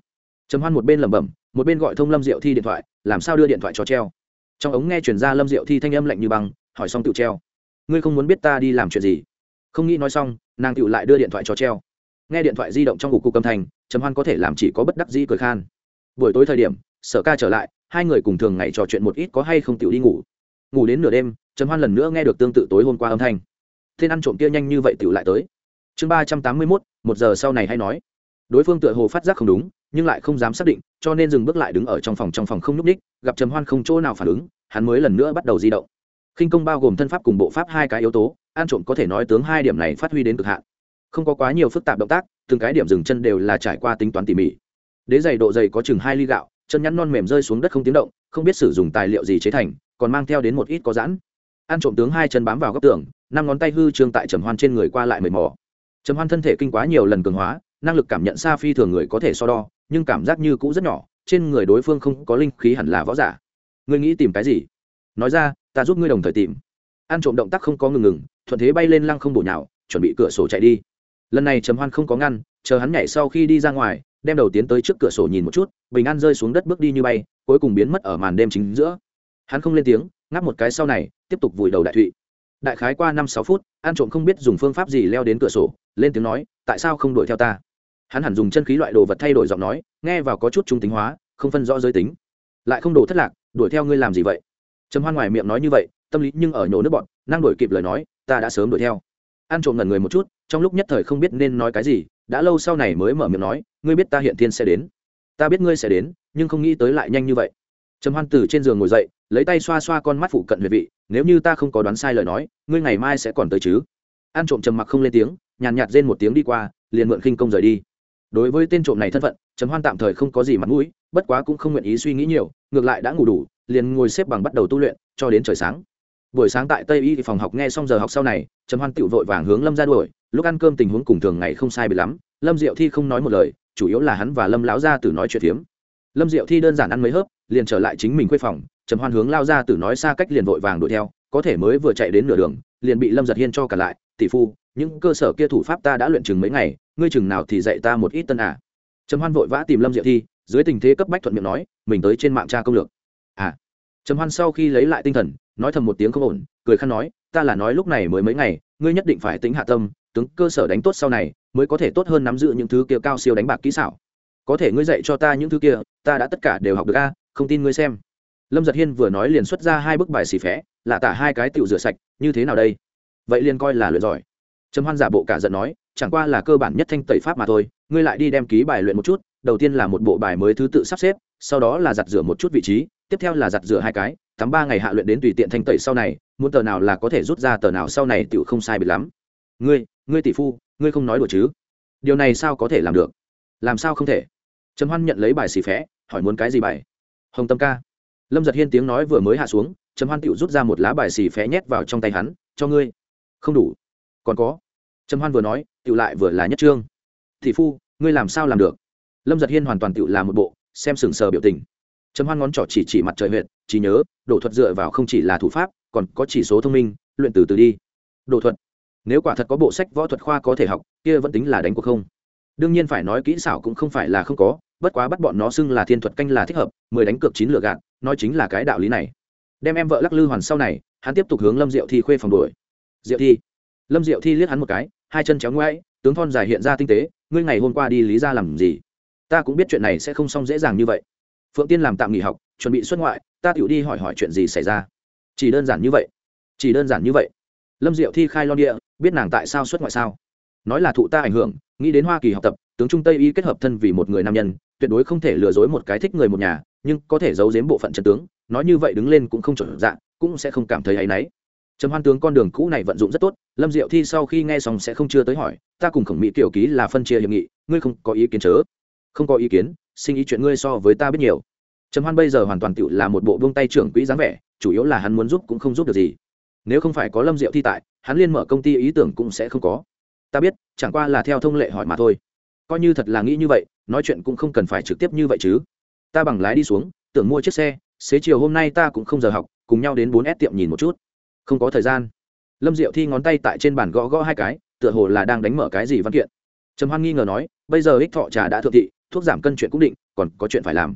Trầm hoan một bên lẩm bẩm, một bên gọi thông lâm diệu thi điện thoại, làm sao đưa điện thoại cho treo? Trong ống nghe chuyển ra lâm diệu thi thanh âm lạnh như băng, hỏi xong tự treo. Ngươi không muốn biết ta đi làm chuyện gì? Không nghĩ nói xong, nàng tự lại đưa điện thoại cho treo. Nghe điện thoại di động trong ngục cục âm thanh, trầm hoan có thể làm chỉ có bất đắc dĩ cười khan. Buổi tối thời điểm, sở ca trở lại hai người cùng thường ngày trò chuyện một ít có hay không tiểu đi ngủ. Ngủ đến nửa đêm, trầm hoan lần nữa nghe được tương tự tối hôm qua âm thanh. Thiên ăn trộm kia nhanh như vậy tiểu lại tới. Chương ba trăm tám mươi mốt, một giờ sau này hay nói. Đối phương tựa hồ phát giác không đúng, nhưng lại không dám xác định, cho nên dừng bước lại đứng ở trong phòng trong phòng không nhúc ních gặp trầm hoan không chỗ nào phản ứng, hắn mới lần nữa bắt đầu di động. Khinh công bao gồm thân pháp cùng bộ pháp hai cái yếu tố an trộm có thể nói tướng hai điểm này phát huy đến cực hạn. Không có quá nhiều phức tạp động tác, từng cái điểm dừng chân đều là trải qua tính toán tỉ mỉ. Đế dày độ dày có chừng hai ly gạo chân nhăn non mềm rơi xuống đất không tiếng động, không biết sử dụng tài liệu gì chế thành, còn mang theo đến một ít có giãn. An trộm tướng hai chân bám vào góc tường, năm ngón tay hư trương tại trầm hoan trên người qua lại mệt mỏi trầm hoan thân thể kinh quá nhiều lần cường hóa, năng lực cảm nhận xa phi thường người có thể so đo, nhưng cảm giác như cũ rất nhỏ, trên người đối phương không có linh khí hẳn là võ giả. Ngươi nghĩ tìm cái gì? Nói ra, ta giúp ngươi đồng thời tìm. An trộm động tác không có ngừng ngừng, thuận thế bay lên lăng không bổ nhào, chuẩn bị cửa sổ chạy đi. Lần này trầm hoan không có ngăn, chờ hắn nhảy sau khi đi ra ngoài đem đầu tiến tới trước cửa sổ nhìn một chút, bình an rơi xuống đất bước đi như bay, cuối cùng biến mất ở màn đêm chính giữa. Hắn không lên tiếng, ngáp một cái sau này, tiếp tục vùi đầu đại thụy. Đại khái qua năm sáu phút, an trộm không biết dùng phương pháp gì leo đến cửa sổ, lên tiếng nói, tại sao không đuổi theo ta? Hắn hẳn dùng chân khí loại đồ vật thay đổi giọng nói, nghe vào có chút trung tính hóa, không phân rõ giới tính. Lại không đổ thất lạc, đuổi theo ngươi làm gì vậy? Trầm hoan ngoài miệng nói như vậy, tâm lý nhưng ở nhổ nước bọn, năng đổi kịp lời nói, ta đã sớm đuổi theo. An trộm ngẩn người một chút, trong lúc nhất thời không biết nên nói cái gì, đã lâu sau này mới mở miệng nói ngươi biết ta hiện thiên sẽ đến. Ta biết ngươi sẽ đến, nhưng không nghĩ tới lại nhanh như vậy. Trầm hoan từ trên giường ngồi dậy, lấy tay xoa xoa con mắt phụ cận huyệt vị, nếu như ta không có đoán sai lời nói, ngươi ngày mai sẽ còn tới chứ? An trộm trầm mặc không lên tiếng, nhàn nhạt rên một tiếng đi qua, liền mượn khinh công rời đi. Đối với tên trộm này thân phận, trầm hoan tạm thời không có gì mặt mũi, bất quá cũng không nguyện ý suy nghĩ nhiều, ngược lại đã ngủ đủ, liền ngồi xếp bằng bắt đầu tu luyện, cho đến trời sáng. Buổi sáng tại tây y phòng học nghe xong giờ học sau này, trầm hoan tự vội vàng hướng lâm ra đuổi, lúc ăn cơm tình huống cùng thường ngày không sai bị lắm, lâm diệu thi không nói một lời chủ yếu là hắn và lâm lão gia tử nói chuyện phiếm. Lâm diệu thi đơn giản ăn mấy hớp, liền trở lại chính mình khuê phòng, trầm hoan hướng lao ra tử nói xa cách liền vội vàng đuổi theo, có thể mới vừa chạy đến nửa đường, liền bị lâm giật hiên cho cả lại, tỷ phu, những cơ sở kia thủ pháp ta đã luyện chừng mấy ngày, ngươi chừng nào thì dạy ta một ít tân à. trầm hoan vội vã tìm lâm diệu thi, dưới tình thế cấp bách thuận miệng nói, mình tới trên mạng tra công lược. À. Trầm hoan sau khi lấy lại tinh thần, nói thầm một tiếng không ổn, cười khăn nói, ta là nói lúc này mới mấy ngày, ngươi nhất định phải tính hạ tâm, tướng cơ sở đánh tốt sau này mới có thể tốt hơn nắm giữ những thứ kia cao siêu đánh bạc kỹ xảo. Có thể ngươi dạy cho ta những thứ kia, ta đã tất cả đều học được a, không tin ngươi xem. Lâm giật hiên vừa nói liền xuất ra hai bức bài xì phé, là tả hai cái tựu rửa sạch, như thế nào đây? Vậy liền coi là luyện giỏi. Trầm hoan giả bộ cả giận nói, chẳng qua là cơ bản nhất thanh tẩy pháp mà thôi, ngươi lại đi đem ký bài luyện một chút, đầu tiên là một bộ bài mới thứ tự sắp xếp, sau đó là giặt rửa một chút vị trí, tiếp theo là giặt rửa hai cái, tắm ba ngày hạ luyện đến tùy tiện thanh tẩy sau này, muốn tờ nào là có thể rút ra tờ nào sau này tựu không sai biệt lắm. Ngươi ngươi tỷ phu ngươi không nói đùa chứ? Điều này sao có thể làm được? Làm sao không thể? Trầm hoan nhận lấy bài xì phé, hỏi muốn cái gì bài? Hồng tâm ca. Lâm giật hiên tiếng nói vừa mới hạ xuống, trầm hoan tựu rút ra một lá bài xì phé nhét vào trong tay hắn, cho ngươi. Không đủ. Còn có. Trầm hoan vừa nói, tựu lại vừa là nhất trương. Thị phu, ngươi làm sao làm được? Lâm giật hiên hoàn toàn tựu là một bộ, xem sừng sờ biểu tình. Trầm hoan ngón trỏ chỉ chỉ mặt trời huyện chỉ nhớ đổ thuật dựa vào không chỉ là thủ pháp, còn có chỉ số thông minh, luyện từ từ đi. Đồ thuật nếu quả thật có bộ sách võ thuật khoa có thể học, kia vẫn tính là đánh cuộc không. Đương nhiên phải nói kỹ xảo cũng không phải là không có, bất quá bắt bọn nó xưng là thiên thuật canh là thích hợp, mười đánh cược chín lựa gạt, nói chính là cái đạo lý này. Đem em vợ lắc lư hoàn sau này, hắn tiếp tục hướng lâm diệu thi khuê phòng đuổi. Diệu thi. Lâm diệu thi liếc hắn một cái, hai chân chéo ngoãi tướng thon dài hiện ra tinh tế, ngươi ngày hôm qua đi lý ra làm gì? Ta cũng biết chuyện này sẽ không xong dễ dàng như vậy. Phượng tiên làm tạm nghỉ học, chuẩn bị xuất ngoại, ta tự đi hỏi hỏi chuyện gì xảy ra. Chỉ đơn giản như vậy. Chỉ đơn giản như vậy lâm diệu thi khai lo địa, biết nàng tại sao xuất ngoại sao? Nói là thụ ta ảnh hưởng, nghĩ đến hoa kỳ học tập, tướng trung tây y kết hợp thân vì một người nam nhân, tuyệt đối không thể lừa dối một cái thích người một nhà, nhưng có thể giấu giếm bộ phận trần tướng, nói như vậy đứng lên cũng không chuẩn dạng cũng sẽ không cảm thấy áy náy. Trầm hoan tướng con đường cũ này vận dụng rất tốt, lâm diệu thi sau khi nghe xong sẽ không chưa tới hỏi, ta cùng khổng mỹ tiểu ký là phân chia hiệp nghị, ngươi không có ý kiến chớ. Không có ý kiến, xin ý chuyện ngươi so với ta biết nhiều. Trầm hoan bây giờ hoàn toàn tựu là một bộ buông tay trưởng quỹ dáng vẻ, chủ yếu là hắn muốn giúp cũng không giúp được gì nếu không phải có lâm diệu thi tại, hắn liên mở công ty ý tưởng cũng sẽ không có. Ta biết, chẳng qua là theo thông lệ hỏi mà thôi. Coi như thật là nghĩ như vậy, nói chuyện cũng không cần phải trực tiếp như vậy chứ. Ta bằng lái đi xuống, tưởng mua chiếc xe, xế chiều hôm nay ta cũng không giờ học, cùng nhau đến bốn s tiệm nhìn một chút. Không có thời gian. Lâm diệu thi ngón tay tại trên bàn gõ gõ hai cái, tựa hồ là đang đánh mở cái gì văn kiện. Trầm hoan nghi ngờ nói, bây giờ ích thọ trà đã thượng thị, thuốc giảm cân chuyện cũng định, còn có chuyện phải làm.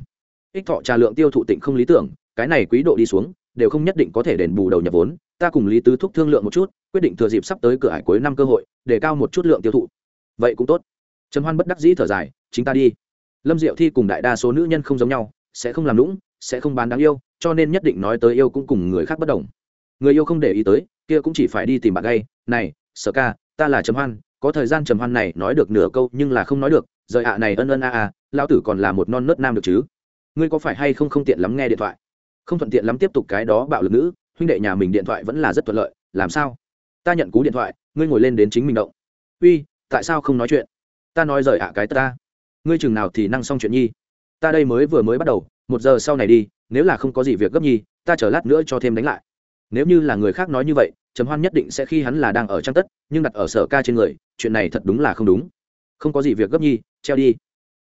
Ích thọ trà lượng tiêu thụ tịnh không lý tưởng, cái này quý độ đi xuống đều không nhất định có thể đền bù đầu nhập vốn. Ta cùng lý tứ thúc thương lượng một chút, quyết định thừa dịp sắp tới cửa hải cuối năm cơ hội, để cao một chút lượng tiêu thụ. Vậy cũng tốt. Trầm hoan bất đắc dĩ thở dài, chính ta đi. Lâm diệu thi cùng đại đa số nữ nhân không giống nhau, sẽ không làm lũng sẽ không bán đáng yêu, cho nên nhất định nói tới yêu cũng cùng người khác bất đồng. Người yêu không để ý tới, kia cũng chỉ phải đi tìm bạn gay. Này, sở ca, ta là trầm hoan, có thời gian trầm hoan này nói được nửa câu nhưng là không nói được, rời ạ này ân ân a a, lão tử còn là một non nớt nam được chứ? Ngươi có phải hay không không tiện lắm nghe điện thoại? Không thuận tiện lắm tiếp tục cái đó bạo lực nữ, huynh đệ nhà mình điện thoại vẫn là rất thuận lợi, làm sao? Ta nhận cú điện thoại, ngươi ngồi lên đến chính mình động. Uy, tại sao không nói chuyện? Ta nói rời ạ cái ta. Ngươi chừng nào thì năng xong chuyện nhi. Ta đây mới vừa mới bắt đầu, một giờ sau này đi, nếu là không có gì việc gấp nhi, ta chờ lát nữa cho thêm đánh lại. Nếu như là người khác nói như vậy, trầm hoan nhất định sẽ khi hắn là đang ở trang tất, nhưng đặt ở sở ca trên người, chuyện này thật đúng là không đúng. Không có gì việc gấp nhi, treo đi.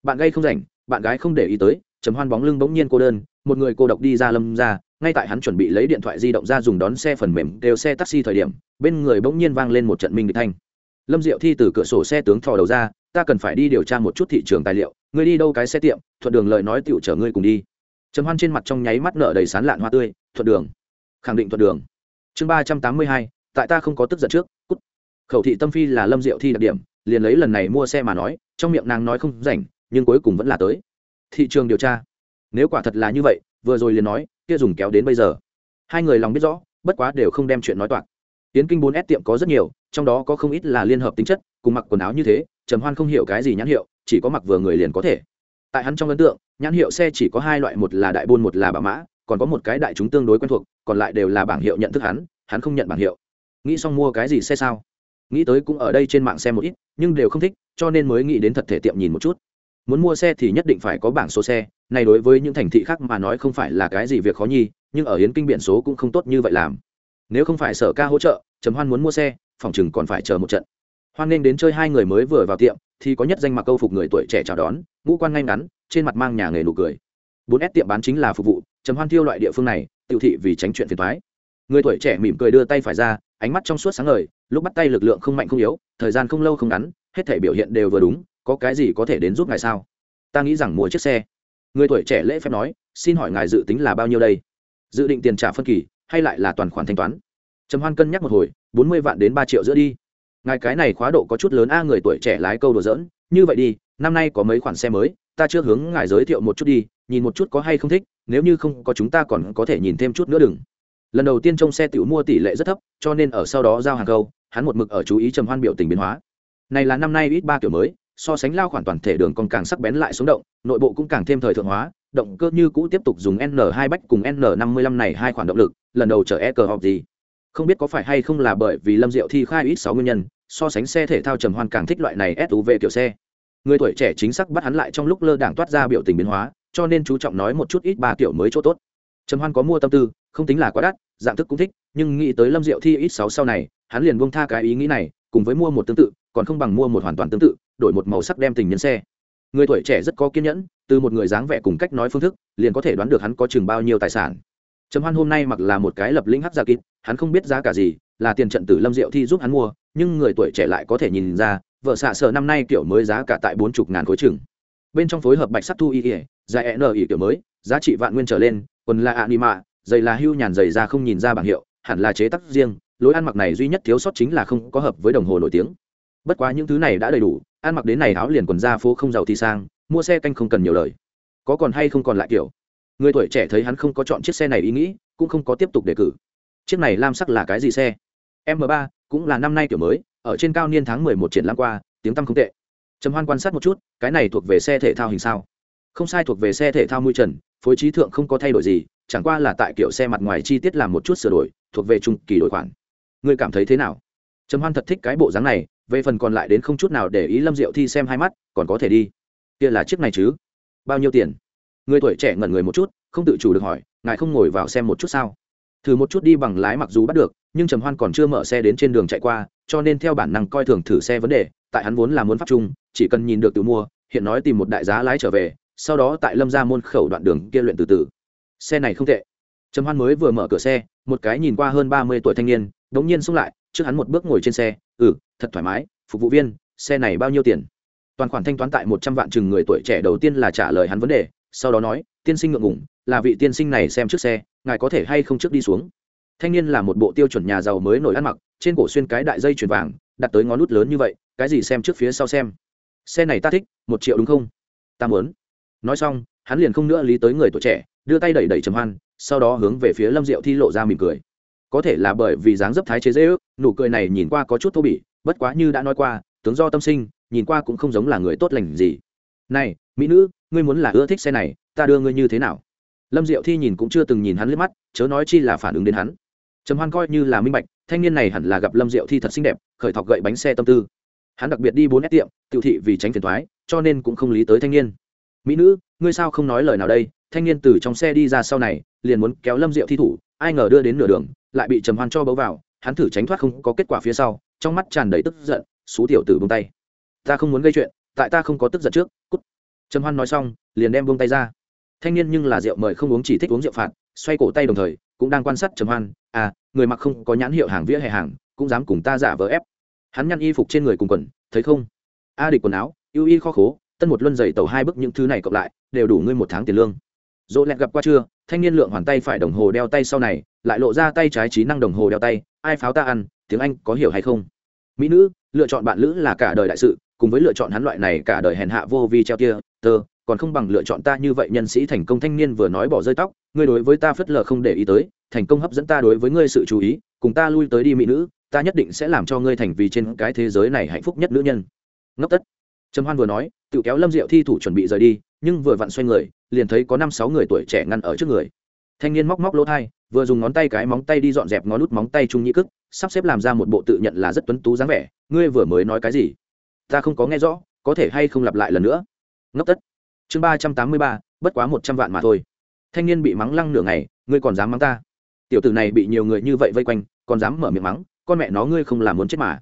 Bạn gây không rảnh, bạn gái không để ý tới trầm hoan bóng lưng bỗng nhiên cô đơn, một người cô độc đi ra lâm ra, ngay tại hắn chuẩn bị lấy điện thoại di động ra dùng đón xe phần mềm đều xe taxi thời điểm, bên người bỗng nhiên vang lên một trận minh địch thanh. Lâm diệu thi từ cửa sổ xe tướng thò đầu ra, ta cần phải đi điều tra một chút thị trường tài liệu, ngươi đi đâu cái xe tiệm, thuận đường lời nói tựu chở ngươi cùng đi. Trầm hoan trên mặt trong nháy mắt nở đầy sán lạn hoa tươi, thuận đường. Khẳng định thuận đường. Chương ba trăm tám mươi hai, tại ta không có tức giận trước, cút. Khẩu thị tâm phi là lâm diệu thi đặc điểm, liền lấy lần này mua xe mà nói, trong miệng nàng nói không rảnh, nhưng cuối cùng vẫn là tới thị trường điều tra. Nếu quả thật là như vậy, vừa rồi liền nói, kia dùng kéo đến bây giờ. Hai người lòng biết rõ, bất quá đều không đem chuyện nói toạc. Tiến kinh bốn s tiệm có rất nhiều, trong đó có không ít là liên hợp tính chất, cùng mặc quần áo như thế, trầm hoan không hiểu cái gì nhãn hiệu, chỉ có mặc vừa người liền có thể. Tại hắn trong ấn tượng, nhãn hiệu xe chỉ có hai loại, một là đại buôn, một là bà mã, còn có một cái đại chúng tương đối quen thuộc, còn lại đều là bảng hiệu nhận thức hắn hắn không nhận bảng hiệu. Nghĩ xong mua cái gì xe sao? Nghĩ tới cũng ở đây trên mạng xem một ít, nhưng đều không thích, cho nên mới nghĩ đến thật thể tiệm nhìn một chút muốn mua xe thì nhất định phải có bảng số xe. Này đối với những thành thị khác mà nói không phải là cái gì việc khó nhi, nhưng ở hiến kinh biển số cũng không tốt như vậy làm. Nếu không phải sở ca hỗ trợ chấm hoan muốn mua xe, phòng chừng còn phải chờ một trận. Hoan nên đến chơi hai người mới vừa vào tiệm, thì có nhất danh mặc câu phục người tuổi trẻ chào đón, ngũ quan ngay ngắn, trên mặt mang nhà nghề nụ cười. Bốn s tiệm bán chính là phục vụ chấm hoan thiêu loại địa phương này, tiểu thị vì tránh chuyện phiền thoái người tuổi trẻ mỉm cười đưa tay phải ra, ánh mắt trong suốt sáng ngời, lúc bắt tay lực lượng không mạnh không yếu, thời gian không lâu không ngắn, hết thể biểu hiện đều vừa đúng có cái gì có thể đến giúp ngài sao? Ta nghĩ rằng mua chiếc xe. Người tuổi trẻ lễ phép nói, xin hỏi ngài dự tính là bao nhiêu đây? Dự định tiền trả phân kỳ, hay lại là toàn khoản thanh toán? Trầm hoan cân nhắc một hồi, bốn mươi vạn đến ba triệu giữa đi. Ngài cái này khóa độ có chút lớn a, người tuổi trẻ lái câu đồ dỡn như vậy đi, năm nay có mấy khoản xe mới, ta chưa hướng ngài giới thiệu một chút đi, nhìn một chút có hay không thích, nếu như không có chúng ta còn có thể nhìn thêm chút nữa đừng. Lần đầu tiên trông xe tiểu mua tỷ lệ rất thấp, cho nên ở sau đó giao hàng câu, hắn một mực ở chú ý trầm hoan biểu tình biến hóa. Này là năm nay ít ba kiểu mới so sánh lao khoản toàn thể đường còn càng sắc bén lại sống động, nội bộ cũng càng thêm thời thượng hóa, động cơ như cũ tiếp tục dùng n 2 bách cùng n 55 này hai khoản động lực, lần đầu chở e cờ họp gì. Không biết có phải hay không là bởi vì lâm diệu thi khai ít sáu nguyên nhân, so sánh xe thể thao trầm hoan càng thích loại này suv kiểu xe. Người tuổi trẻ chính xác bắt hắn lại trong lúc lơ đảng toát ra biểu tình biến hóa, cho nên chú trọng nói một chút ít ba kiểu mới chỗ tốt. Trầm hoan có mua tâm tư, không tính là quá đắt, dạng thức cũng thích, nhưng nghĩ tới lâm diệu thi ít sáu sau này, hắn liền buông tha cái ý nghĩ này cùng với mua một tương tự, còn không bằng mua một hoàn toàn tương tự, đổi một màu sắc đem tình nhân xe. Người tuổi trẻ rất có kiên nhẫn, từ một người dáng vẻ cùng cách nói phương thức, liền có thể đoán được hắn có chừng bao nhiêu tài sản. Trầm hoan hôm nay mặc là một cái lập lĩnh hắc giả kít hắn không biết giá cả gì, là tiền trận tử lâm diệu thi giúp hắn mua, nhưng người tuổi trẻ lại có thể nhìn ra, vợ xạ sở năm nay kiểu mới giá cả tại bốn chục ngàn khối chừng. Bên trong phối hợp bạch sắc thu y ỉa dài e n ỉ kiểu mới, giá trị vạn nguyên trở lên, quần là anima giày là hưu nhàn giày ra không nhìn ra bảng hiệu, hẳn là chế tác riêng lối ăn mặc này duy nhất thiếu sót chính là không có hợp với đồng hồ nổi tiếng. Bất quá những thứ này đã đầy đủ, ăn mặc đến này áo liền quần ra phố không giàu thì sang, mua xe canh không cần nhiều lời. Có còn hay không còn lại kiểu? Người tuổi trẻ thấy hắn không có chọn chiếc xe này ý nghĩ, cũng không có tiếp tục đề cử. Chiếc này lam sắc là cái gì xe? M 3 cũng là năm nay kiểu mới, ở trên cao niên tháng 11 triển lãm qua, tiếng tăm không tệ. Trầm hoan quan sát một chút, cái này thuộc về xe thể thao hình sao? Không sai thuộc về xe thể thao mui trần, phối trí thượng không có thay đổi gì, chẳng qua là tại kiểu xe mặt ngoài chi tiết làm một chút sửa đổi, thuộc về trung kỳ đổi khoản ngươi cảm thấy thế nào? Trầm hoan thật thích cái bộ dáng này, về phần còn lại đến không chút nào để ý lâm diệu thi xem hai mắt, còn có thể đi. Kia là chiếc này chứ? Bao nhiêu tiền? Người tuổi trẻ ngẩn người một chút, không tự chủ được hỏi, ngài không ngồi vào xem một chút sao? Thử một chút đi bằng lái mặc dù bắt được, nhưng trầm hoan còn chưa mở xe đến trên đường chạy qua, cho nên theo bản năng coi thường thử xe vấn đề, tại hắn vốn là muốn pháp chung, chỉ cần nhìn được tự mua, hiện nói tìm một đại giá lái trở về, sau đó tại lâm ra môn khẩu đoạn đường kia luyện từ từ. Xe này không tệ. Trầm hoan mới vừa mở cửa xe, một cái nhìn qua hơn ba mươi tuổi thanh niên đống nhiên xông lại, trước hắn một bước ngồi trên xe ừ thật thoải mái, phục vụ viên, xe này bao nhiêu tiền? Toàn khoản thanh toán tại một trăm vạn chừng người tuổi trẻ đầu tiên là trả lời hắn vấn đề, sau đó nói, tiên sinh ngượng ngủng là vị tiên sinh này xem trước xe, ngài có thể hay không trước đi xuống? Thanh niên là một bộ tiêu chuẩn nhà giàu mới nổi ăn mặc, trên cổ xuyên cái đại dây chuyền vàng, đặt tới ngón nút lớn như vậy, cái gì xem trước phía sau xem. Xe này ta thích, một triệu đúng không? Ta muốn. Nói xong, hắn liền không nữa lý tới người tuổi trẻ, đưa tay đẩy đẩy trầm hoan, sau đó hướng về phía lâm diệu thi lộ ra mỉm cười có thể là bởi vì dáng dấp thái chế dễ ước, nụ cười này nhìn qua có chút thô bỉ, bất quá như đã nói qua, tướng do tâm sinh, nhìn qua cũng không giống là người tốt lành gì. Này, mỹ nữ, ngươi muốn là ưa thích xe này, ta đưa ngươi như thế nào? Lâm diệu thi nhìn cũng chưa từng nhìn hắn liếc mắt, chớ nói chi là phản ứng đến hắn. Trầm hoan coi như là minh bạch, thanh niên này hẳn là gặp lâm diệu thi thật xinh đẹp, khởi thọc gậy bánh xe tâm tư. Hắn đặc biệt đi bốn nét tiệm, tiểu thị vì tránh phiền thoái cho nên cũng không lý tới thanh niên. Mỹ nữ, ngươi sao không nói lời nào đây? Thanh niên từ trong xe đi ra sau này, liền muốn kéo lâm diệu thi thủ ai ngờ đưa đến nửa đường, lại bị trầm hoan cho bấu vào, hắn thử tránh thoát không có kết quả phía sau, trong mắt tràn đầy tức giận, xú tiểu tử bông tay. Ta không muốn gây chuyện, tại ta không có tức giận trước, cút. Trầm hoan nói xong, liền đem bông tay ra. Thanh niên nhưng là rượu mời không uống chỉ thích uống rượu phạt, xoay cổ tay đồng thời, cũng đang quan sát trầm hoan à người mặc không có nhãn hiệu hàng vỉa hè hàng, cũng dám cùng ta giả vờ ép. Hắn nhăn y phục trên người cùng quần, thấy không? A địch quần áo, ưu y kho khố, tân một luân giày tàu hai bức những thứ này cộng lại, đều đủ ngươi một tháng tiền lương dỗ lẹt gặp qua chưa? Thanh niên lượng hoàn tay phải đồng hồ đeo tay sau này, lại lộ ra tay trái trí năng đồng hồ đeo tay. Ai pháo ta ăn? Tiếng anh có hiểu hay không? Mỹ nữ, lựa chọn bạn lữ là cả đời đại sự, cùng với lựa chọn hắn loại này cả đời hèn hạ vô vi treo kia tơ, còn không bằng lựa chọn ta như vậy nhân sĩ thành công thanh niên vừa nói bỏ rơi tóc. Ngươi đối với ta phất lờ không để ý tới, thành công hấp dẫn ta đối với ngươi sự chú ý, cùng ta lui tới đi mỹ nữ, ta nhất định sẽ làm cho ngươi thành vì trên cái thế giới này hạnh phúc nhất nữ nhân. Ngốc tất. Trầm hoan vừa nói, tự kéo lâm diệu thi thủ chuẩn bị rời đi nhưng vừa vặn xoay người, liền thấy có năm sáu người tuổi trẻ ngăn ở trước người. Thanh niên móc móc lỗ thai, vừa dùng ngón tay cái móng tay đi dọn dẹp ngón nút móng tay trung nhĩ cức, sắp xếp làm ra một bộ tự nhận là rất tuấn tú dáng vẻ. Ngươi vừa mới nói cái gì? Ta không có nghe rõ, có thể hay không lặp lại lần nữa? Ngốc tất. Chương ba trăm tám mươi ba, bất quá một trăm vạn mà thôi. Thanh niên bị mắng lăng nửa ngày, ngươi còn dám mắng ta? Tiểu tử này bị nhiều người như vậy vây quanh, còn dám mở miệng mắng, con mẹ nó ngươi không làm muốn chết mà.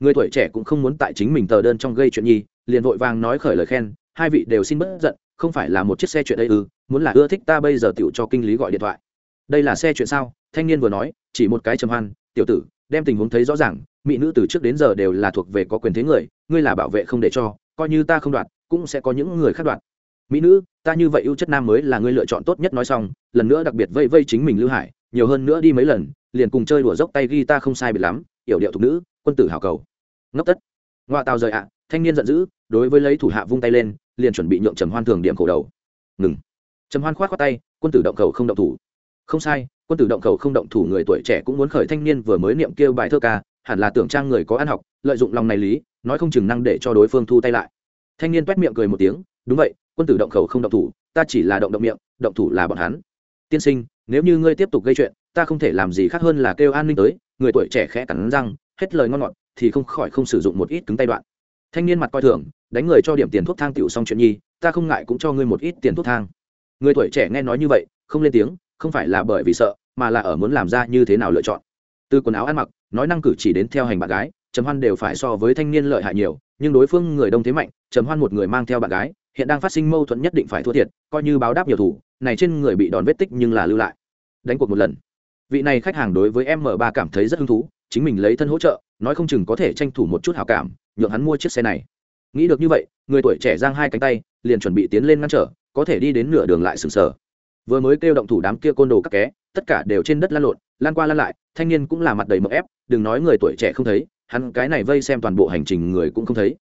Người tuổi trẻ cũng không muốn tại chính mình tờ đơn trong gây chuyện nhi, liền vội vàng nói khởi lời khen hai vị đều xin bất giận, không phải là một chiếc xe chuyện đây ư, muốn là ưa thích ta bây giờ tựu cho kinh lý gọi điện thoại. Đây là xe chuyện sao? Thanh niên vừa nói, chỉ một cái trầm hoan, tiểu tử, đem tình huống thấy rõ ràng, mỹ nữ từ trước đến giờ đều là thuộc về có quyền thế người, ngươi là bảo vệ không để cho, coi như ta không đoạt, cũng sẽ có những người khác đoạt. Mỹ nữ, ta như vậy ưu chất nam mới là ngươi lựa chọn tốt nhất, nói xong, lần nữa đặc biệt vây vây chính mình lưu hải, nhiều hơn nữa đi mấy lần, liền cùng chơi đùa dốc tay ghi ta không sai bị lắm, yểu điệu thục nữ, quân tử hào cầu. Ngốc tất. Ngoại tàu rời ạ thanh niên giận dữ, đối với lấy thủ hạ vung tay lên, liền chuẩn bị nhượng trầm hoan thường điểm khổ đầu. Ngừng. Trầm hoan khoát qua tay, quân tử động cầu không động thủ. Không sai, quân tử động khẩu không động thủ người tuổi trẻ cũng muốn khởi thanh niên vừa mới niệm kêu bài thơ ca, hẳn là tưởng trang người có ăn học, lợi dụng lòng này lý, nói không chừng năng để cho đối phương thu tay lại. Thanh niên t miệng cười một tiếng, đúng vậy, quân tử động khẩu không động thủ, ta chỉ là động động miệng, động thủ là bọn hắn. Tiên sinh, nếu như ngươi tiếp tục gây chuyện, ta không thể làm gì khác hơn là kêu an ninh tới, người tuổi trẻ khẽ cắn răng, hết lời ngon ngọt, thì không khỏi không sử dụng một ít cứng tay đoạn thanh niên mặt coi thường, đánh người cho điểm tiền thuốc thang tiểu xong chuyện nhi, ta không ngại cũng cho ngươi một ít tiền thuốc thang. Người tuổi trẻ nghe nói như vậy, không lên tiếng, không phải là bởi vì sợ, mà là ở muốn làm ra như thế nào lựa chọn. Từ quần áo ăn mặc, nói năng cử chỉ đến theo hành bạn gái, trầm hoan đều phải so với thanh niên lợi hại nhiều, nhưng đối phương người đông thế mạnh, trầm hoan một người mang theo bạn gái, hiện đang phát sinh mâu thuẫn nhất định phải thua thiệt, coi như báo đáp nhiều thủ, này trên người bị đòn vết tích nhưng là lưu lại. Đánh cuộc một lần. Vị này khách hàng đối với m 3 cảm thấy rất hứng thú, chính mình lấy thân hỗ trợ, nói không chừng có thể tranh thủ một chút hào cảm nhượng hắn mua chiếc xe này. Nghĩ được như vậy, người tuổi trẻ giang hai cánh tay, liền chuẩn bị tiến lên ngăn trở, có thể đi đến nửa đường lại sừng sờ. Vừa mới kêu động thủ đám kia côn đồ các ké, tất cả đều trên đất lăn lộn, lan qua lăn lại, thanh niên cũng là mặt đầy mực ép, đừng nói người tuổi trẻ không thấy, hắn cái này vây xem toàn bộ hành trình người cũng không thấy.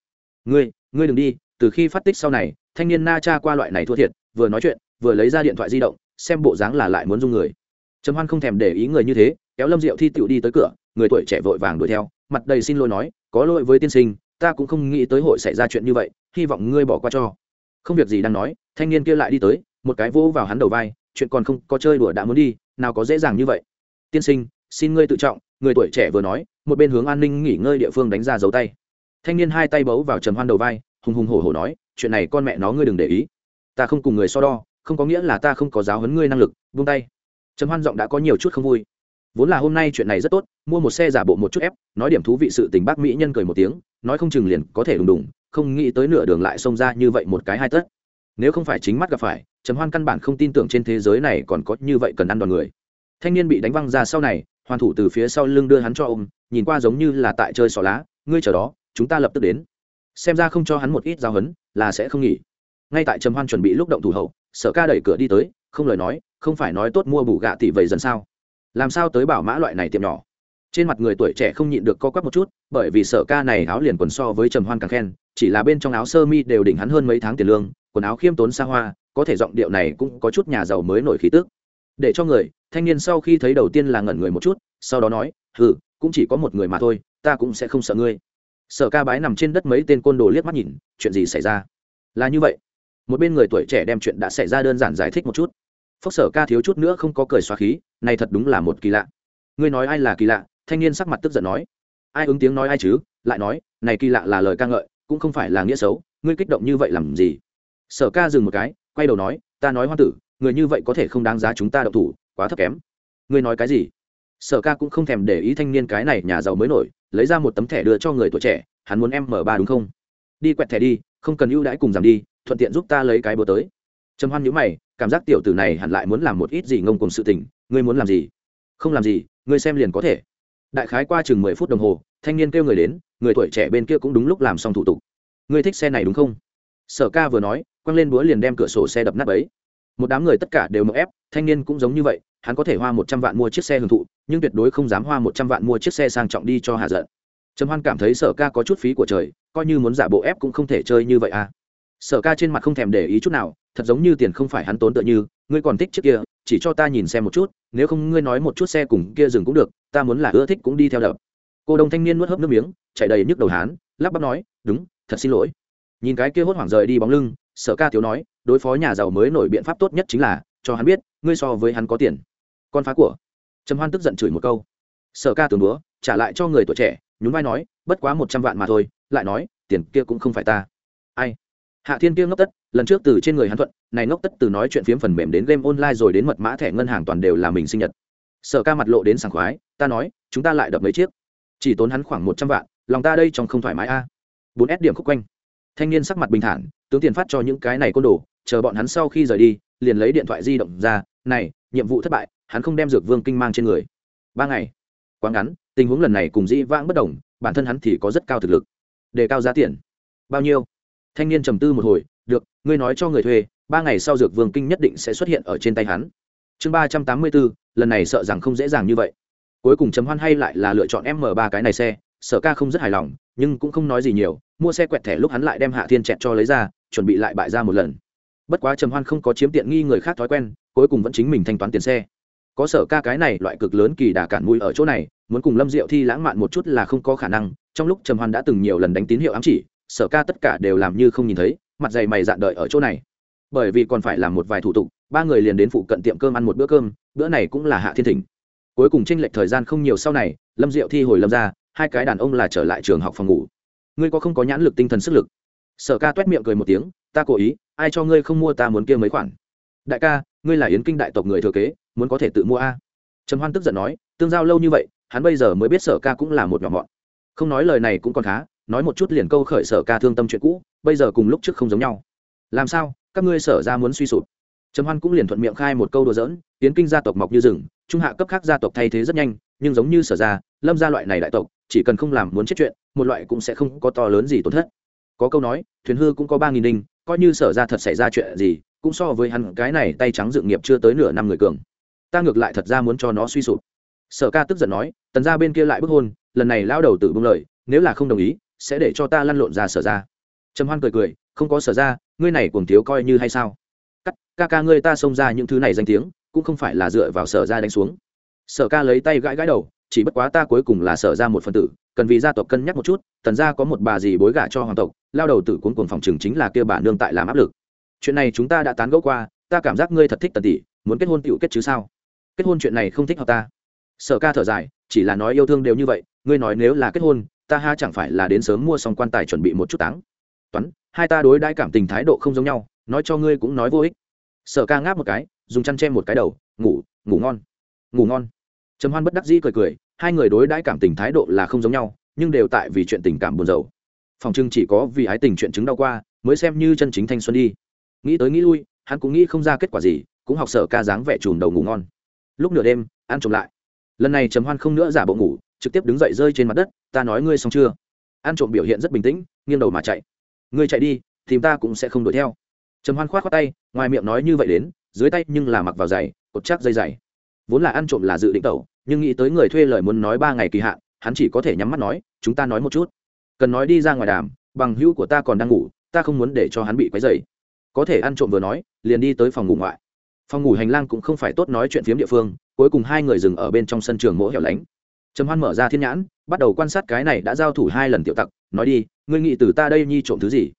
Ngươi ngươi đừng đi, từ khi phát tích sau này, thanh niên na cha qua loại này thua thiệt, vừa nói chuyện, vừa lấy ra điện thoại di động, xem bộ dáng là lại muốn dung người. Trầm hoan không thèm để ý người như thế, kéo lâm diệu thi tựu đi tới cửa, người tuổi trẻ vội vàng đuổi theo, mặt đầy xin lỗi nói, có lỗi với tiên sinh ta cũng không nghĩ tới hội xảy ra chuyện như vậy, hy vọng ngươi bỏ qua cho. Không việc gì đang nói, thanh niên kia lại đi tới, một cái vỗ vào hắn đầu vai, chuyện còn không có chơi đùa đã muốn đi, nào có dễ dàng như vậy. Tiên sinh, xin ngươi tự trọng, người tuổi trẻ vừa nói, một bên hướng an ninh nghỉ ngơi địa phương đánh ra dấu tay. Thanh niên hai tay bấu vào trầm hoan đầu vai, hùng hùng hổ hổ nói, chuyện này con mẹ nó ngươi đừng để ý. Ta không cùng người so đo, không có nghĩa là ta không có giáo huấn ngươi năng lực, buông tay. Trầm hoan giọng đã có nhiều chút không vui. Vốn là hôm nay chuyện này rất tốt, mua một xe giả bộ một chút ép, nói điểm thú vị sự tình bác mỹ nhân cười một tiếng nói không chừng liền có thể đùng đùng không nghĩ tới nửa đường lại xông ra như vậy một cái hai tất nếu không phải chính mắt gặp phải trầm hoan căn bản không tin tưởng trên thế giới này còn có như vậy cần ăn đòn người. Thanh niên bị đánh văng ra sau này hoàn thủ từ phía sau lưng đưa hắn cho ông, nhìn qua giống như là tại chơi xỏ lá ngươi chờ đó chúng ta lập tức đến. Xem ra không cho hắn một ít giao hấn là sẽ không nghỉ. Ngay tại trầm hoan chuẩn bị lúc động thủ hậu sở ca đẩy cửa đi tới không lời nói không phải nói tốt mua bù gạ tỷ vậy dần sao? Làm sao tới bảo mã loại này tiệm nhỏ? Trên mặt người tuổi trẻ không nhịn được co quắp một chút, bởi vì sở ca này áo liền quần so với trầm hoan càng khen, chỉ là bên trong áo sơ mi đều đỉnh hắn hơn mấy tháng tiền lương, quần áo khiêm tốn xa hoa, có thể giọng điệu này cũng có chút nhà giàu mới nổi khí tức. Để cho người, thanh niên sau khi thấy đầu tiên là ngẩn người một chút, sau đó nói ừ cũng chỉ có một người mà thôi, ta cũng sẽ không sợ ngươi. Sở ca bái nằm trên đất mấy tên côn đồ liếc mắt nhìn, chuyện gì xảy ra? Là như vậy. Một bên người tuổi trẻ đem chuyện đã xảy ra đơn giản giải thích một chút. Phốc sở ca thiếu chút nữa không có cười xóa khí, này thật đúng là một kỳ lạ. Ngươi nói ai là kỳ lạ? Thanh niên sắc mặt tức giận nói, ai ứng tiếng nói ai chứ? Lại nói, này kỳ lạ là lời ca ngợi, cũng không phải là nghĩa xấu, ngươi kích động như vậy làm gì? Sở ca dừng một cái, quay đầu nói, ta nói hoa tử, người như vậy có thể không đáng giá chúng ta đậu thủ, quá thấp kém. Ngươi nói cái gì? Sở ca cũng không thèm để ý thanh niên cái này nhà giàu mới nổi, lấy ra một tấm thẻ đưa cho người tuổi trẻ, hắn muốn em mở ba đúng không? Đi quẹt thẻ đi, không cần ưu đãi cùng giảm đi, thuận tiện giúp ta lấy cái bố tới. Trầm hoan nhữ mày, cảm giác tiểu tử này hẳn lại muốn làm một ít gì ngông cùng sự tình, ngươi muốn làm gì? Không làm gì, ngươi xem liền có thể đại khái qua chừng mười phút đồng hồ, thanh niên kêu người đến, người tuổi trẻ bên kia cũng đúng lúc làm xong thủ tục. Ngươi thích xe này đúng không? Sở ca vừa nói, quăng lên búa liền đem cửa sổ xe đập nát ấy một đám người tất cả đều mậu ép, thanh niên cũng giống như vậy, hắn có thể hoa một trăm vạn mua chiếc xe hưởng thụ, nhưng tuyệt đối không dám hoa một trăm vạn mua chiếc xe sang trọng đi cho hạ giận. Trầm hoan cảm thấy sở ca có chút phí của trời, coi như muốn giả bộ ép cũng không thể chơi như vậy à. Sở ca trên mặt không thèm để ý chút nào, thật giống như tiền không phải hắn tốn tựa như, ngươi còn thích chiếc kia, chỉ cho ta nhìn xem một chút nếu không ngươi nói một chút xe cùng kia dừng cũng được, ta muốn là ưa thích cũng đi theo đập. Cô đông thanh niên nuốt hớp nước miếng, chạy đầy nhức đầu hán, lắp bắp nói, đúng, thật xin lỗi. Nhìn cái kia hốt hoảng rời đi bóng lưng, sở ca thiếu nói, đối phó nhà giàu mới nổi biện pháp tốt nhất chính là, cho hắn biết, ngươi so với hắn có tiền. Con phá của. Trầm hoan tức giận chửi một câu. Sở ca tưởng búa trả lại cho người tuổi trẻ, nhún vai nói, bất quá một trăm vạn mà thôi, lại nói, tiền kia cũng không phải ta. Ai? Hạ thiên kia ngốc tất lần trước từ trên người hắn thuận, này ngốc tất từ nói chuyện phiếm phần mềm đến game online rồi đến mật mã thẻ ngân hàng toàn đều là mình sinh nhật. Sở ca mặt lộ đến sảng khoái, ta nói, chúng ta lại đập mấy chiếc. Chỉ tốn hắn khoảng một trăm vạn, lòng ta đây trong không thoải mái a. Bốn s điểm khúc quanh. Thanh niên sắc mặt bình thản, tướng tiền phát cho những cái này côn đồ, chờ bọn hắn sau khi rời đi, liền lấy điện thoại di động ra, này, nhiệm vụ thất bại, hắn không đem dược vương kinh mang trên người. Ba ngày. Quá ngắn, tình huống lần này cùng dĩ vãng bất đồng, bản thân hắn thì có rất cao thực lực. Đề cao giá tiền. Bao nhiêu? Thanh niên trầm tư một hồi được, ngươi nói cho người thuê, ba ngày sau dược vương kinh nhất định sẽ xuất hiện ở trên tay hắn. Chương ba trăm tám mươi bốn, lần này sợ rằng không dễ dàng như vậy. Cuối cùng chấm hoan hay lại là lựa chọn m ba cái này xe, sở ca không rất hài lòng, nhưng cũng không nói gì nhiều, mua xe quẹt thẻ lúc hắn lại đem hạ thiên chẹt cho lấy ra, chuẩn bị lại bại ra một lần. Bất quá trầm hoan không có chiếm tiện nghi người khác thói quen, cuối cùng vẫn chính mình thanh toán tiền xe. Có sở ca cái này loại cực lớn kỳ đà cản mũi ở chỗ này, muốn cùng lâm diệu thi lãng mạn một chút là không có khả năng, trong lúc trầm hoan đã từng nhiều lần đánh tín hiệu ám chỉ, sở ca tất cả đều làm như không nhìn thấy mặt dày mày dạn đợi ở chỗ này. Bởi vì còn phải làm một vài thủ tục, ba người liền đến phụ cận tiệm cơm ăn một bữa cơm, bữa này cũng là hạ thiên thỉnh cuối cùng tranh lệch thời gian không nhiều sau này, lâm diệu thi hồi lâm ra, hai cái đàn ông là trở lại trường học phòng ngủ. Ngươi có không có nhãn lực tinh thần sức lực? Sở ca t u é t miệng cười một tiếng, ta cố ý, ai cho ngươi không mua ta muốn kia mấy khoản? Đại ca, ngươi là yến kinh đại tộc người thừa kế, muốn có thể tự mua a? Trần hoan tức giận nói, tương giao lâu như vậy, hắn bây giờ mới biết sở ca cũng là một nhỏ mọn. Không nói lời này cũng còn khá, nói một chút liền câu khởi sở ca thương tâm chuyện cũ bây giờ cùng lúc trước không giống nhau. Làm sao? Các ngươi sở ra muốn suy sụp. Trầm hoan cũng liền thuận miệng khai một câu đùa dỡn tiến kinh gia tộc mọc như rừng, trung hạ cấp khác gia tộc thay thế rất nhanh, nhưng giống như sở ra, lâm gia loại này đại tộc, chỉ cần không làm muốn chết chuyện, một loại cũng sẽ không có to lớn gì tổn thất. Có câu nói, thuyền hư cũng có ba nghìn đinh, coi như sở ra thật xảy ra chuyện gì, cũng so với hắn cái này tay trắng dự nghiệp chưa tới nửa năm người cường. Ta ngược lại thật ra muốn cho nó suy sụp. Sở ca tức giận nói, tần ra bên kia lại bức hôn, lần này lao đầu tự bưng lời, nếu là không đồng ý, sẽ để cho ta lăn lộn ra sở ra trầm hoan cười cười, không có sở ra, ngươi này cuồng thiếu coi như hay sao? Cắt, ca ca ngươi ta xông ra những thứ này danh tiếng, cũng không phải là dựa vào sở ra đánh xuống. Sở ca lấy tay gãi gãi đầu, chỉ bất quá ta cuối cùng là sở ra một phần tử, cần vì gia tộc cân nhắc một chút, tần ra có một bà gì bối gả cho hoàng tộc, lao đầu tử cuốn cuồng phòng trường chính là kia bà nương tại làm áp lực. Chuyện này chúng ta đã tán gẫu qua, ta cảm giác ngươi thật thích tần tỷ, muốn kết hôn tựu kết chứ sao? Kết hôn chuyện này không thích hợp ta. Sở ca thở dài, chỉ là nói yêu thương đều như vậy, ngươi nói nếu là kết hôn, ta ha chẳng phải là đến sớm mua xong quan tài chuẩn bị một chút táng toán, hai ta đối đãi cảm tình thái độ không giống nhau, nói cho ngươi cũng nói vô ích. Sở ca ngáp một cái, dùng chăn che một cái đầu, ngủ ngủ ngon ngủ ngon. Trầm hoan bất đắc dĩ cười cười, hai người đối đãi cảm tình thái độ là không giống nhau, nhưng đều tại vì chuyện tình cảm buồn rầu. Phòng trưng chỉ có vì ái tình chuyện chứng đau qua, mới xem như chân chính thanh xuân đi. Nghĩ tới nghĩ lui, hắn cũng nghĩ không ra kết quả gì, cũng học sở ca dáng vẻ chùm đầu ngủ ngon. Lúc nửa đêm, ăn trộm lại. Lần này trầm hoan không nữa giả bộ ngủ, trực tiếp đứng dậy rơi trên mặt đất, ta nói ngươi xong chưa? Ăn trộm biểu hiện rất bình tĩnh, nghiêng đầu mà chạy ngươi chạy đi tìm ta cũng sẽ không đuổi theo. Trầm hoan khoát khoát tay, ngoài miệng nói như vậy đến, dưới tay nhưng là mặc vào giày, cột chắc dây giày. Vốn là ăn trộm là dự định tẩu, nhưng nghĩ tới người thuê lời muốn nói ba ngày kỳ hạn, hắn chỉ có thể nhắm mắt nói, chúng ta nói một chút. Cần nói đi ra ngoài đàm, bằng hữu của ta còn đang ngủ, ta không muốn để cho hắn bị quấy dày có thể ăn trộm vừa nói, liền đi tới phòng ngủ ngoại. Phòng ngủ hành lang cũng không phải tốt nói chuyện phiếm địa phương, cuối cùng hai người dừng ở bên trong sân trường mỗi hẻo lánh trầm hoan mở ra thiên nhãn, bắt đầu quan sát cái này đã giao thủ hai lần tiểu tặc, nói đi, ngươi nghĩ từ ta đây nhi trộm thứ gì?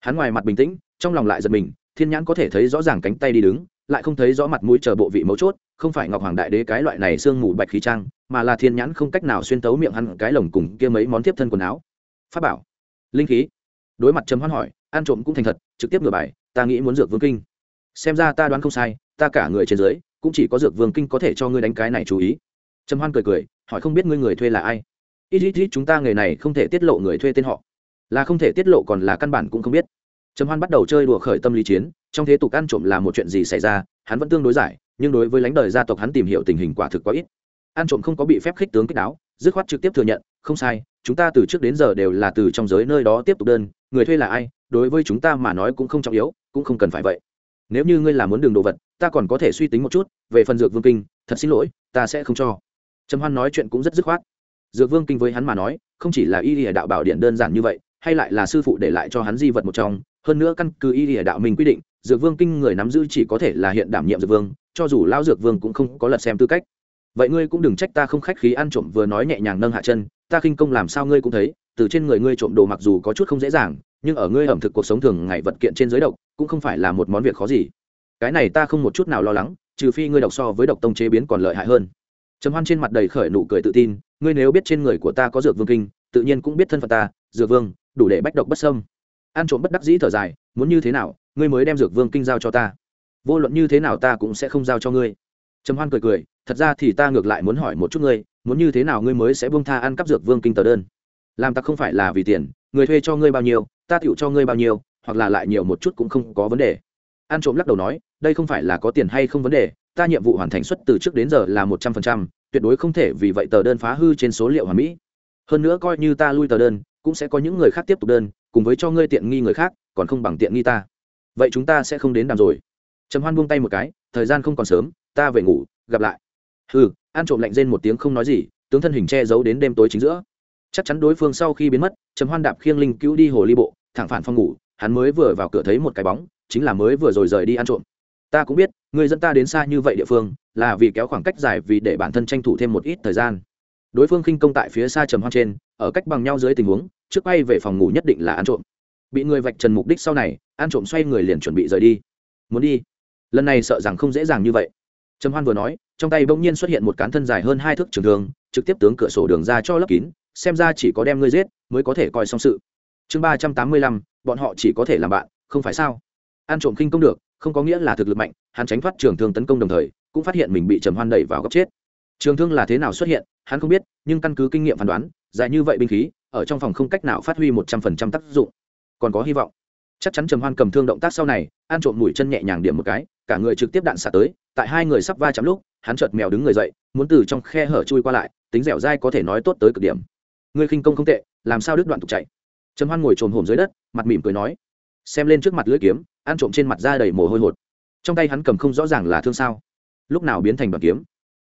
Hắn ngoài mặt bình tĩnh, trong lòng lại giật mình, thiên nhãn có thể thấy rõ ràng cánh tay đi đứng, lại không thấy rõ mặt mũi chờ bộ vị mấu chốt, không phải ngọc hoàng đại đế cái loại này sương mù bạch khí trang, mà là thiên nhãn không cách nào xuyên tấu miệng hắn cái lồng cùng kia mấy món tiếp thân quần áo. Pháp bảo, linh khí. Đối mặt trầm hoan hỏi, ăn trộm cũng thành thật, trực tiếp ngửa bài, ta nghĩ muốn dược vương kinh. Xem ra ta đoán không sai, ta cả người trên dưới, cũng chỉ có dược vương kinh có thể cho ngươi đánh cái này chú ý. Trầm hoan cười cười hỏi không biết ngươi người thuê là ai. Ít ít ít chúng ta nghề này không thể tiết lộ người thuê tên họ. Là không thể tiết lộ còn là căn bản cũng không biết. Trầm hoan bắt đầu chơi đùa khởi tâm lý chiến, trong thế tục ăn trộm là một chuyện gì xảy ra, hắn vẫn tương đối giải, nhưng đối với lãnh đời gia tộc hắn tìm hiểu tình hình quả thực quá ít. Ăn trộm không có bị phép khích tướng kích đáo, dứt khoát trực tiếp thừa nhận, không sai, chúng ta từ trước đến giờ đều là từ trong giới nơi đó tiếp tục đơn, người thuê là ai, đối với chúng ta mà nói cũng không trọng yếu, cũng không cần phải vậy. Nếu như ngươi là muốn đường đồ vật, ta còn có thể suy tính một chút, về phần dược vương kinh, thật xin lỗi, ta sẽ không cho trầm hoan nói chuyện cũng rất dứt khoát. Dược vương kinh với hắn mà nói, không chỉ là y lìa đạo bảo điện đơn giản như vậy, hay lại là sư phụ để lại cho hắn di vật một trong, hơn nữa căn cứ y lìa đạo mình quy định, dược vương kinh người nắm giữ chỉ có thể là hiện đảm nhiệm dược vương, cho dù lao dược vương cũng không có lật xem tư cách. Vậy ngươi cũng đừng trách ta không khách khí ăn trộm vừa nói nhẹ nhàng nâng hạ chân, ta khinh công làm sao ngươi cũng thấy, từ trên người ngươi trộm đồ mặc dù có chút không dễ dàng, nhưng ở ngươi ẩm thực cuộc sống thường ngày vật kiện trên giới độc, cũng không phải là một món việc khó gì. Cái này ta không một chút nào lo lắng, trừ phi ngươi độc so với độc tông chế biến còn lợi hại hơn trầm hoan trên mặt đầy khởi nụ cười tự tin, ngươi nếu biết trên người của ta có dược vương kinh, tự nhiên cũng biết thân phận ta, dược vương, đủ để bách độc bất sâm An trộm bất đắc dĩ thở dài, muốn như thế nào, ngươi mới đem dược vương kinh giao cho ta? Vô luận như thế nào ta cũng sẽ không giao cho ngươi. Trầm hoan cười cười, thật ra thì ta ngược lại muốn hỏi một chút ngươi, muốn như thế nào ngươi mới sẽ buông tha ăn cắp dược vương kinh tờ đơn? Làm ta không phải là vì tiền, người thuê cho ngươi bao nhiêu, ta tựu cho ngươi bao nhiêu, hoặc là lại nhiều một chút cũng không có vấn đề. An trộm lắc đầu nói, đây không phải là có tiền hay không vấn đề ta nhiệm vụ hoàn thành suất từ trước đến giờ là một trăm phần trăm, tuyệt đối không thể vì vậy tờ đơn phá hư trên số liệu hoàn mỹ. Hơn nữa coi như ta lui tờ đơn, cũng sẽ có những người khác tiếp tục đơn, cùng với cho ngươi tiện nghi người khác, còn không bằng tiện nghi ta. Vậy chúng ta sẽ không đến đàm rồi. Trầm hoan buông tay một cái, thời gian không còn sớm, ta về ngủ, gặp lại. Ừ an trộm lạnh rên một tiếng không nói gì, tướng thân hình che giấu đến đêm tối chính giữa. Chắc chắn đối phương sau khi biến mất, trầm hoan đạp khiêng linh cứu đi hồ ly bộ, thẳng phản phòng ngủ, hắn mới vừa vào cửa thấy một cái bóng, chính là mới vừa rồi rời đi ăn trộm ta cũng biết người dân ta đến xa như vậy địa phương, là vì kéo khoảng cách dài vì để bản thân tranh thủ thêm một ít thời gian. Đối phương khinh công tại phía xa trầm hoan trên, ở cách bằng nhau dưới tình huống, trước bay về phòng ngủ nhất định là ăn trộm. Bị người vạch trần mục đích sau này, ăn trộm xoay người liền chuẩn bị rời đi. Muốn đi? Lần này sợ rằng không dễ dàng như vậy. Trầm hoan vừa nói, trong tay bỗng nhiên xuất hiện một cán thân dài hơn hai thước trường thường trực tiếp tướng cửa sổ đường ra cho lấp kín, xem ra chỉ có đem ngươi giết mới có thể coi xong sự. Chương ba trăm tám mươi lăm, bọn họ chỉ có thể làm bạn, không phải sao? An trộm khinh công được không có nghĩa là thực lực mạnh, hắn tránh thoát trường thương tấn công đồng thời, cũng phát hiện mình bị trầm hoan đẩy vào góc chết. Trường thương là thế nào xuất hiện, hắn không biết, nhưng căn cứ kinh nghiệm phán đoán, dài như vậy binh khí, ở trong phòng không cách nào phát huy một trăm phần trăm tác dụng. Còn có hy vọng. Chắc chắn trầm hoan cầm thương động tác sau này an trộm mũi chân nhẹ nhàng điểm một cái, cả người trực tiếp đạn xả tới, tại hai người sắp va chạm lúc, hắn chợt mèo đứng người dậy, muốn từ trong khe hở chui qua lại, tính dẻo dai có thể nói tốt tới cực điểm. Ngươi khinh công không tệ, làm sao đứt đoạn tục chạy? Trầm hoan ngồi trồm hổm dưới đất, mặt mỉm cười nói xem lên trước mặt lưỡi kiếm, ăn trộm trên mặt da đầy mồ hôi hột. Trong tay hắn cầm không rõ ràng là thương sao. Lúc nào biến thành đoạn kiếm?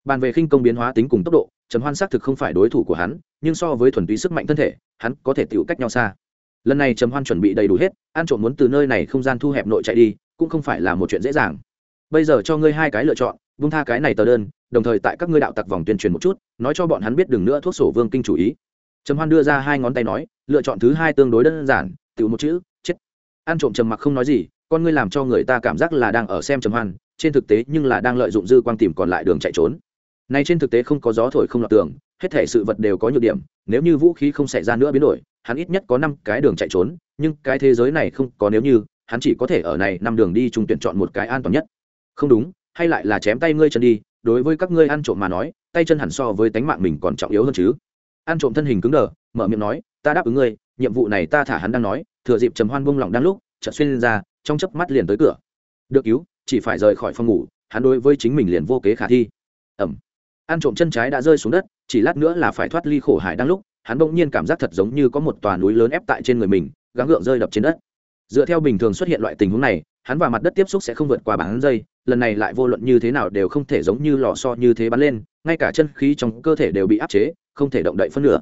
Bàn về khinh công biến hóa tính cùng tốc độ trầm hoan xác thực không phải đối thủ của hắn, nhưng so với thuần túy sức mạnh thân thể, hắn có thể tựu cách nhau xa. Lần này trầm hoan chuẩn bị đầy đủ hết an trộm muốn từ nơi này không gian thu hẹp nội chạy đi, cũng không phải là một chuyện dễ dàng. Bây giờ cho ngươi hai cái lựa chọn vung tha cái này tờ đơn, đồng thời tại các ngươi đạo tặc vòng tuyên truyền một chút, nói cho bọn hắn biết đừng nữa thuốc sổ vương kinh chủ ý. Trầm hoan đưa ra hai ngón tay nói, lựa chọn thứ hai tương đối đơn giản tự một chữ, chết ăn trộm trầm mặc không nói gì, con ngươi làm cho người ta cảm giác là đang ở xem trầm hoan, trên thực tế nhưng là đang lợi dụng dư quang tìm còn lại đường chạy trốn. Nay trên thực tế không có gió thổi không lọt tường, hết thể sự vật đều có nhược điểm, nếu như vũ khí không xảy ra nữa biến đổi, hắn ít nhất có năm cái đường chạy trốn, nhưng cái thế giới này không có nếu như, hắn chỉ có thể ở này năm đường đi chung tuyển chọn một cái an toàn nhất. Không đúng, hay lại là chém tay ngươi chân đi, đối với các ngươi ăn trộm mà nói, tay chân hẳn so với tánh mạng mình còn trọng yếu hơn chứ ăn trộm thân hình cứng đờ, mở miệng nói, ta đáp ứng ngươi, nhiệm vụ này ta thả hắn đang nói, thừa dịp trầm hoan buông lỏng đang lúc, chợt xuyên lên ra, trong chớp mắt liền tới cửa. Được cứu, chỉ phải rời khỏi phòng ngủ, hắn đối với chính mình liền vô kế khả thi. Ẩm. Ăn trộm chân trái đã rơi xuống đất, chỉ lát nữa là phải thoát ly khổ hải đang lúc, hắn bỗng nhiên cảm giác thật giống như có một tòa núi lớn ép tại trên người mình, gắng gượng rơi đập trên đất. Dựa theo bình thường xuất hiện loại tình huống này hắn và mặt đất tiếp xúc sẽ không vượt qua bán dây lần này lại vô luận như thế nào đều không thể giống như lò so như thế bắn lên, ngay cả chân khí trong cơ thể đều bị áp chế, không thể động đậy phân nửa.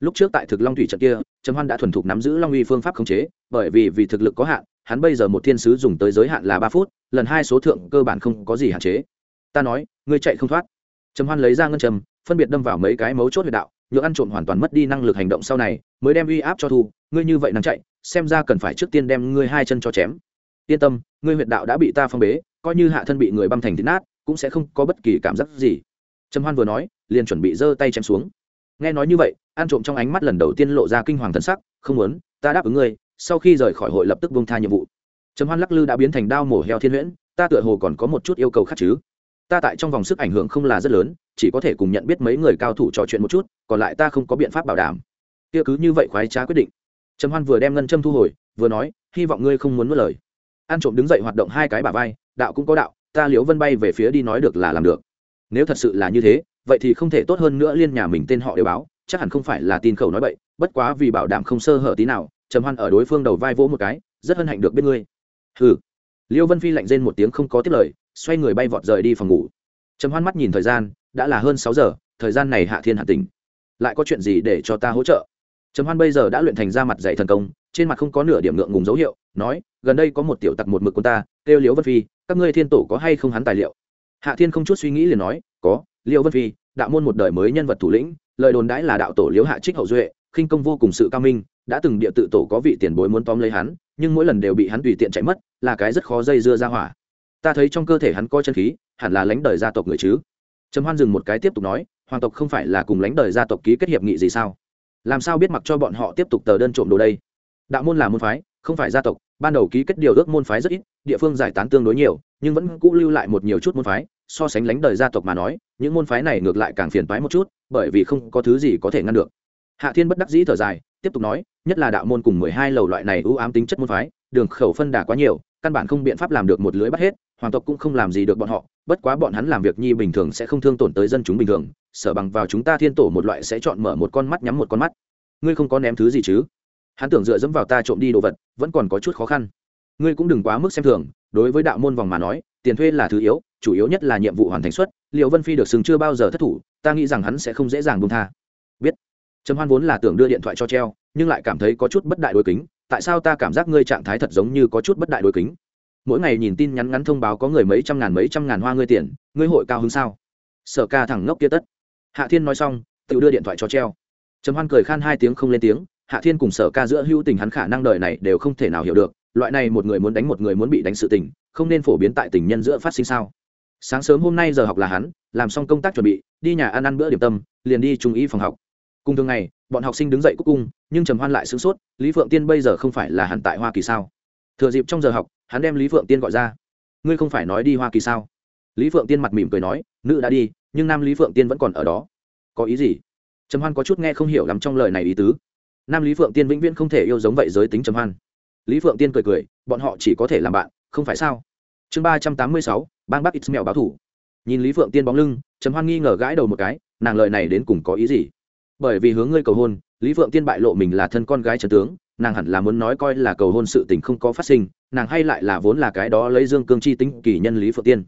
Lúc trước tại thực long thủy trận kia, trầm hoan đã thuần thục nắm giữ long uy phương pháp khống chế, bởi vì vì thực lực có hạn, hắn bây giờ một thiên sứ dùng tới giới hạn là ba phút, lần hai số thượng cơ bản không có gì hạn chế. Ta nói, ngươi chạy không thoát. Trầm hoan lấy ra ngân trầm phân biệt đâm vào mấy cái mấu chốt huyệt đạo nhựa ăn trộm hoàn toàn mất đi năng lực hành động sau này, mới đem uy áp cho thu, ngươi như vậy năng chạy, xem ra cần phải trước tiên đem ngươi hai chân cho chém yên tâm, ngươi huyệt đạo đã bị ta phong bế, coi như hạ thân bị người băm thành thịt nát, cũng sẽ không có bất kỳ cảm giác gì. Trầm hoan vừa nói, liền chuẩn bị giơ tay chém xuống. Nghe nói như vậy an trộm trong ánh mắt lần đầu tiên lộ ra kinh hoàng thần sắc, không muốn, ta đáp ứng ngươi, sau khi rời khỏi hội lập tức bông tha nhiệm vụ. Trầm hoan lắc lư đã biến thành đao mổ heo thiên huyễn, ta tựa hồ còn có một chút yêu cầu khác chứ. Ta tại trong vòng sức ảnh hưởng không là rất lớn, chỉ có thể cùng nhận biết mấy người cao thủ trò chuyện một chút, còn lại ta không có biện pháp bảo đảm. Kia cứ như vậy khoái trá quyết định. Trầm hoan vừa đem ngân châm thu hồi, vừa nói, hy vọng ngươi không muốn mất lời an trộm đứng dậy hoạt động hai cái bả vai, đạo cũng có đạo, ta liễu vân bay về phía đi nói được là làm được. Nếu thật sự là như thế, vậy thì không thể tốt hơn nữa liên nhà mình tên họ đều báo, chắc hẳn không phải là tin khẩu nói bậy, bất quá vì bảo đảm không sơ hở tí nào, trầm hoan ở đối phương đầu vai vỗ một cái, rất hân hạnh được biết ngươi. Hừ. Liêu vân phi lạnh rên một tiếng không có tiếp lời, xoay người bay vọt rời đi phòng ngủ. Trầm hoan mắt nhìn thời gian, đã là hơn sáu giờ, thời gian này hạ thiên hạ tỉnh lại có chuyện gì để cho ta hỗ trợ? Trầm hoan bây giờ đã luyện thành ra mặt dạy thần công, trên mặt không có nửa điểm ngượng ngùng dấu hiệu, nói, gần đây có một tiểu tặc một mực của ta, kêu liễu vân phi, các ngươi thiên tổ có hay không hắn tài liệu? Hạ thiên không chút suy nghĩ liền nói, có, liễu vân phi, đạo môn một đời mới nhân vật thủ lĩnh, lời đồn đãi là đạo tổ liễu hạ trích hậu duệ, khinh công vô cùng sự cao minh, đã từng địa tự tổ có vị tiền bối muốn tóm lấy hắn, nhưng mỗi lần đều bị hắn tùy tiện chạy mất, là cái rất khó dây dưa ra hỏa. Ta thấy trong cơ thể hắn có chân khí, hẳn là lãnh đời gia tộc người chứ. Trầm hoan dừng một cái tiếp tục nói, hoàng tộc không phải là cùng lãnh đời gia tộc ký kết hiệp nghị gì sao? Làm sao biết mặc cho bọn họ tiếp tục tờ đơn trộm đồ đây? Đạo môn là môn phái, không phải gia tộc, ban đầu ký kết điều ước môn phái rất ít, địa phương giải tán tương đối nhiều, nhưng vẫn cũ lưu lại một nhiều chút môn phái, so sánh lãnh đời gia tộc mà nói, những môn phái này ngược lại càng phiền phái một chút, bởi vì không có thứ gì có thể ngăn được. Hạ thiên bất đắc dĩ thở dài, tiếp tục nói, nhất là đạo môn cùng mười hai lầu loại này ưu ám tính chất môn phái, đường khẩu phân đà quá nhiều, căn bản không biện pháp làm được một lưới bắt hết hoàng tộc cũng không làm gì được bọn họ, bất quá bọn hắn làm việc nhi bình thường sẽ không thương tổn tới dân chúng bình thường, sở bằng vào chúng ta thiên tổ một loại sẽ chọn mở một con mắt nhắm một con mắt. Ngươi không có ném thứ gì chứ? Hắn tưởng dựa dẫm vào ta trộm đi đồ vật, vẫn còn có chút khó khăn. Ngươi cũng đừng quá mức xem thường, đối với đạo môn vòng mà nói, tiền thuê là thứ yếu, chủ yếu nhất là nhiệm vụ hoàn thành xuất liệu vân phi được sừng chưa bao giờ thất thủ, ta nghĩ rằng hắn sẽ không dễ dàng buông tha. Biết. Trầm hoan vốn là tưởng đưa điện thoại cho treo, nhưng lại cảm thấy có chút bất đại đối kính, tại sao ta cảm giác ngươi trạng thái thật giống như có chút bất đại đối kính? Mỗi ngày nhìn tin nhắn ngắn thông báo có người mấy trăm ngàn mấy trăm ngàn hoa ngươi tiền, ngươi hội cao hứng sao? Sở ca thẳng ngốc kia tất. Hạ thiên nói xong, tự đưa điện thoại cho treo. Trầm hoan cười khan hai tiếng không lên tiếng, hạ thiên cùng sở ca giữa hữu tình hắn khả năng đời này đều không thể nào hiểu được, loại này một người muốn đánh một người muốn bị đánh sự tình, không nên phổ biến tại tình nhân giữa phát sinh sao? Sáng sớm hôm nay giờ học là hắn, làm xong công tác chuẩn bị, đi nhà ăn ăn bữa điểm tâm, liền đi trung ý phòng học. Cùng thường ngày, bọn học sinh đứng dậy cúc cung, nhưng trầm hoan lại sửng sốt, lý phượng tiên bây giờ không phải là hẳn tại hoa kỳ sao? Thừa dịp trong giờ học, hắn đem lý phượng tiên gọi ra. Ngươi không phải nói đi hoa kỳ sao? Lý phượng tiên mặt mỉm cười nói, nữ đã đi, nhưng nam lý phượng tiên vẫn còn ở đó. Có ý gì? Trầm hoan có chút nghe không hiểu lắm trong lời này ý tứ. Nam lý phượng tiên vĩnh viễn không thể yêu giống vậy giới tính trầm hoan. Lý phượng tiên cười cười, bọn họ chỉ có thể làm bạn, không phải sao? Chương ba trăm tám mươi sáu, bang bắc ít mèo báo thủ. Nhìn lý phượng tiên bóng lưng, trầm hoan nghi ngờ gãi đầu một cái, nàng lời này đến cùng có ý gì? Bởi vì hướng ngươi cầu hôn, lý phượng tiên bại lộ mình là thân con gái trần tướng nàng hẳn là muốn nói coi là cầu hôn sự tình không có phát sinh, nàng hay lại là vốn là cái đó lấy dương cương chi tính kỳ nhân lý phượng tiên.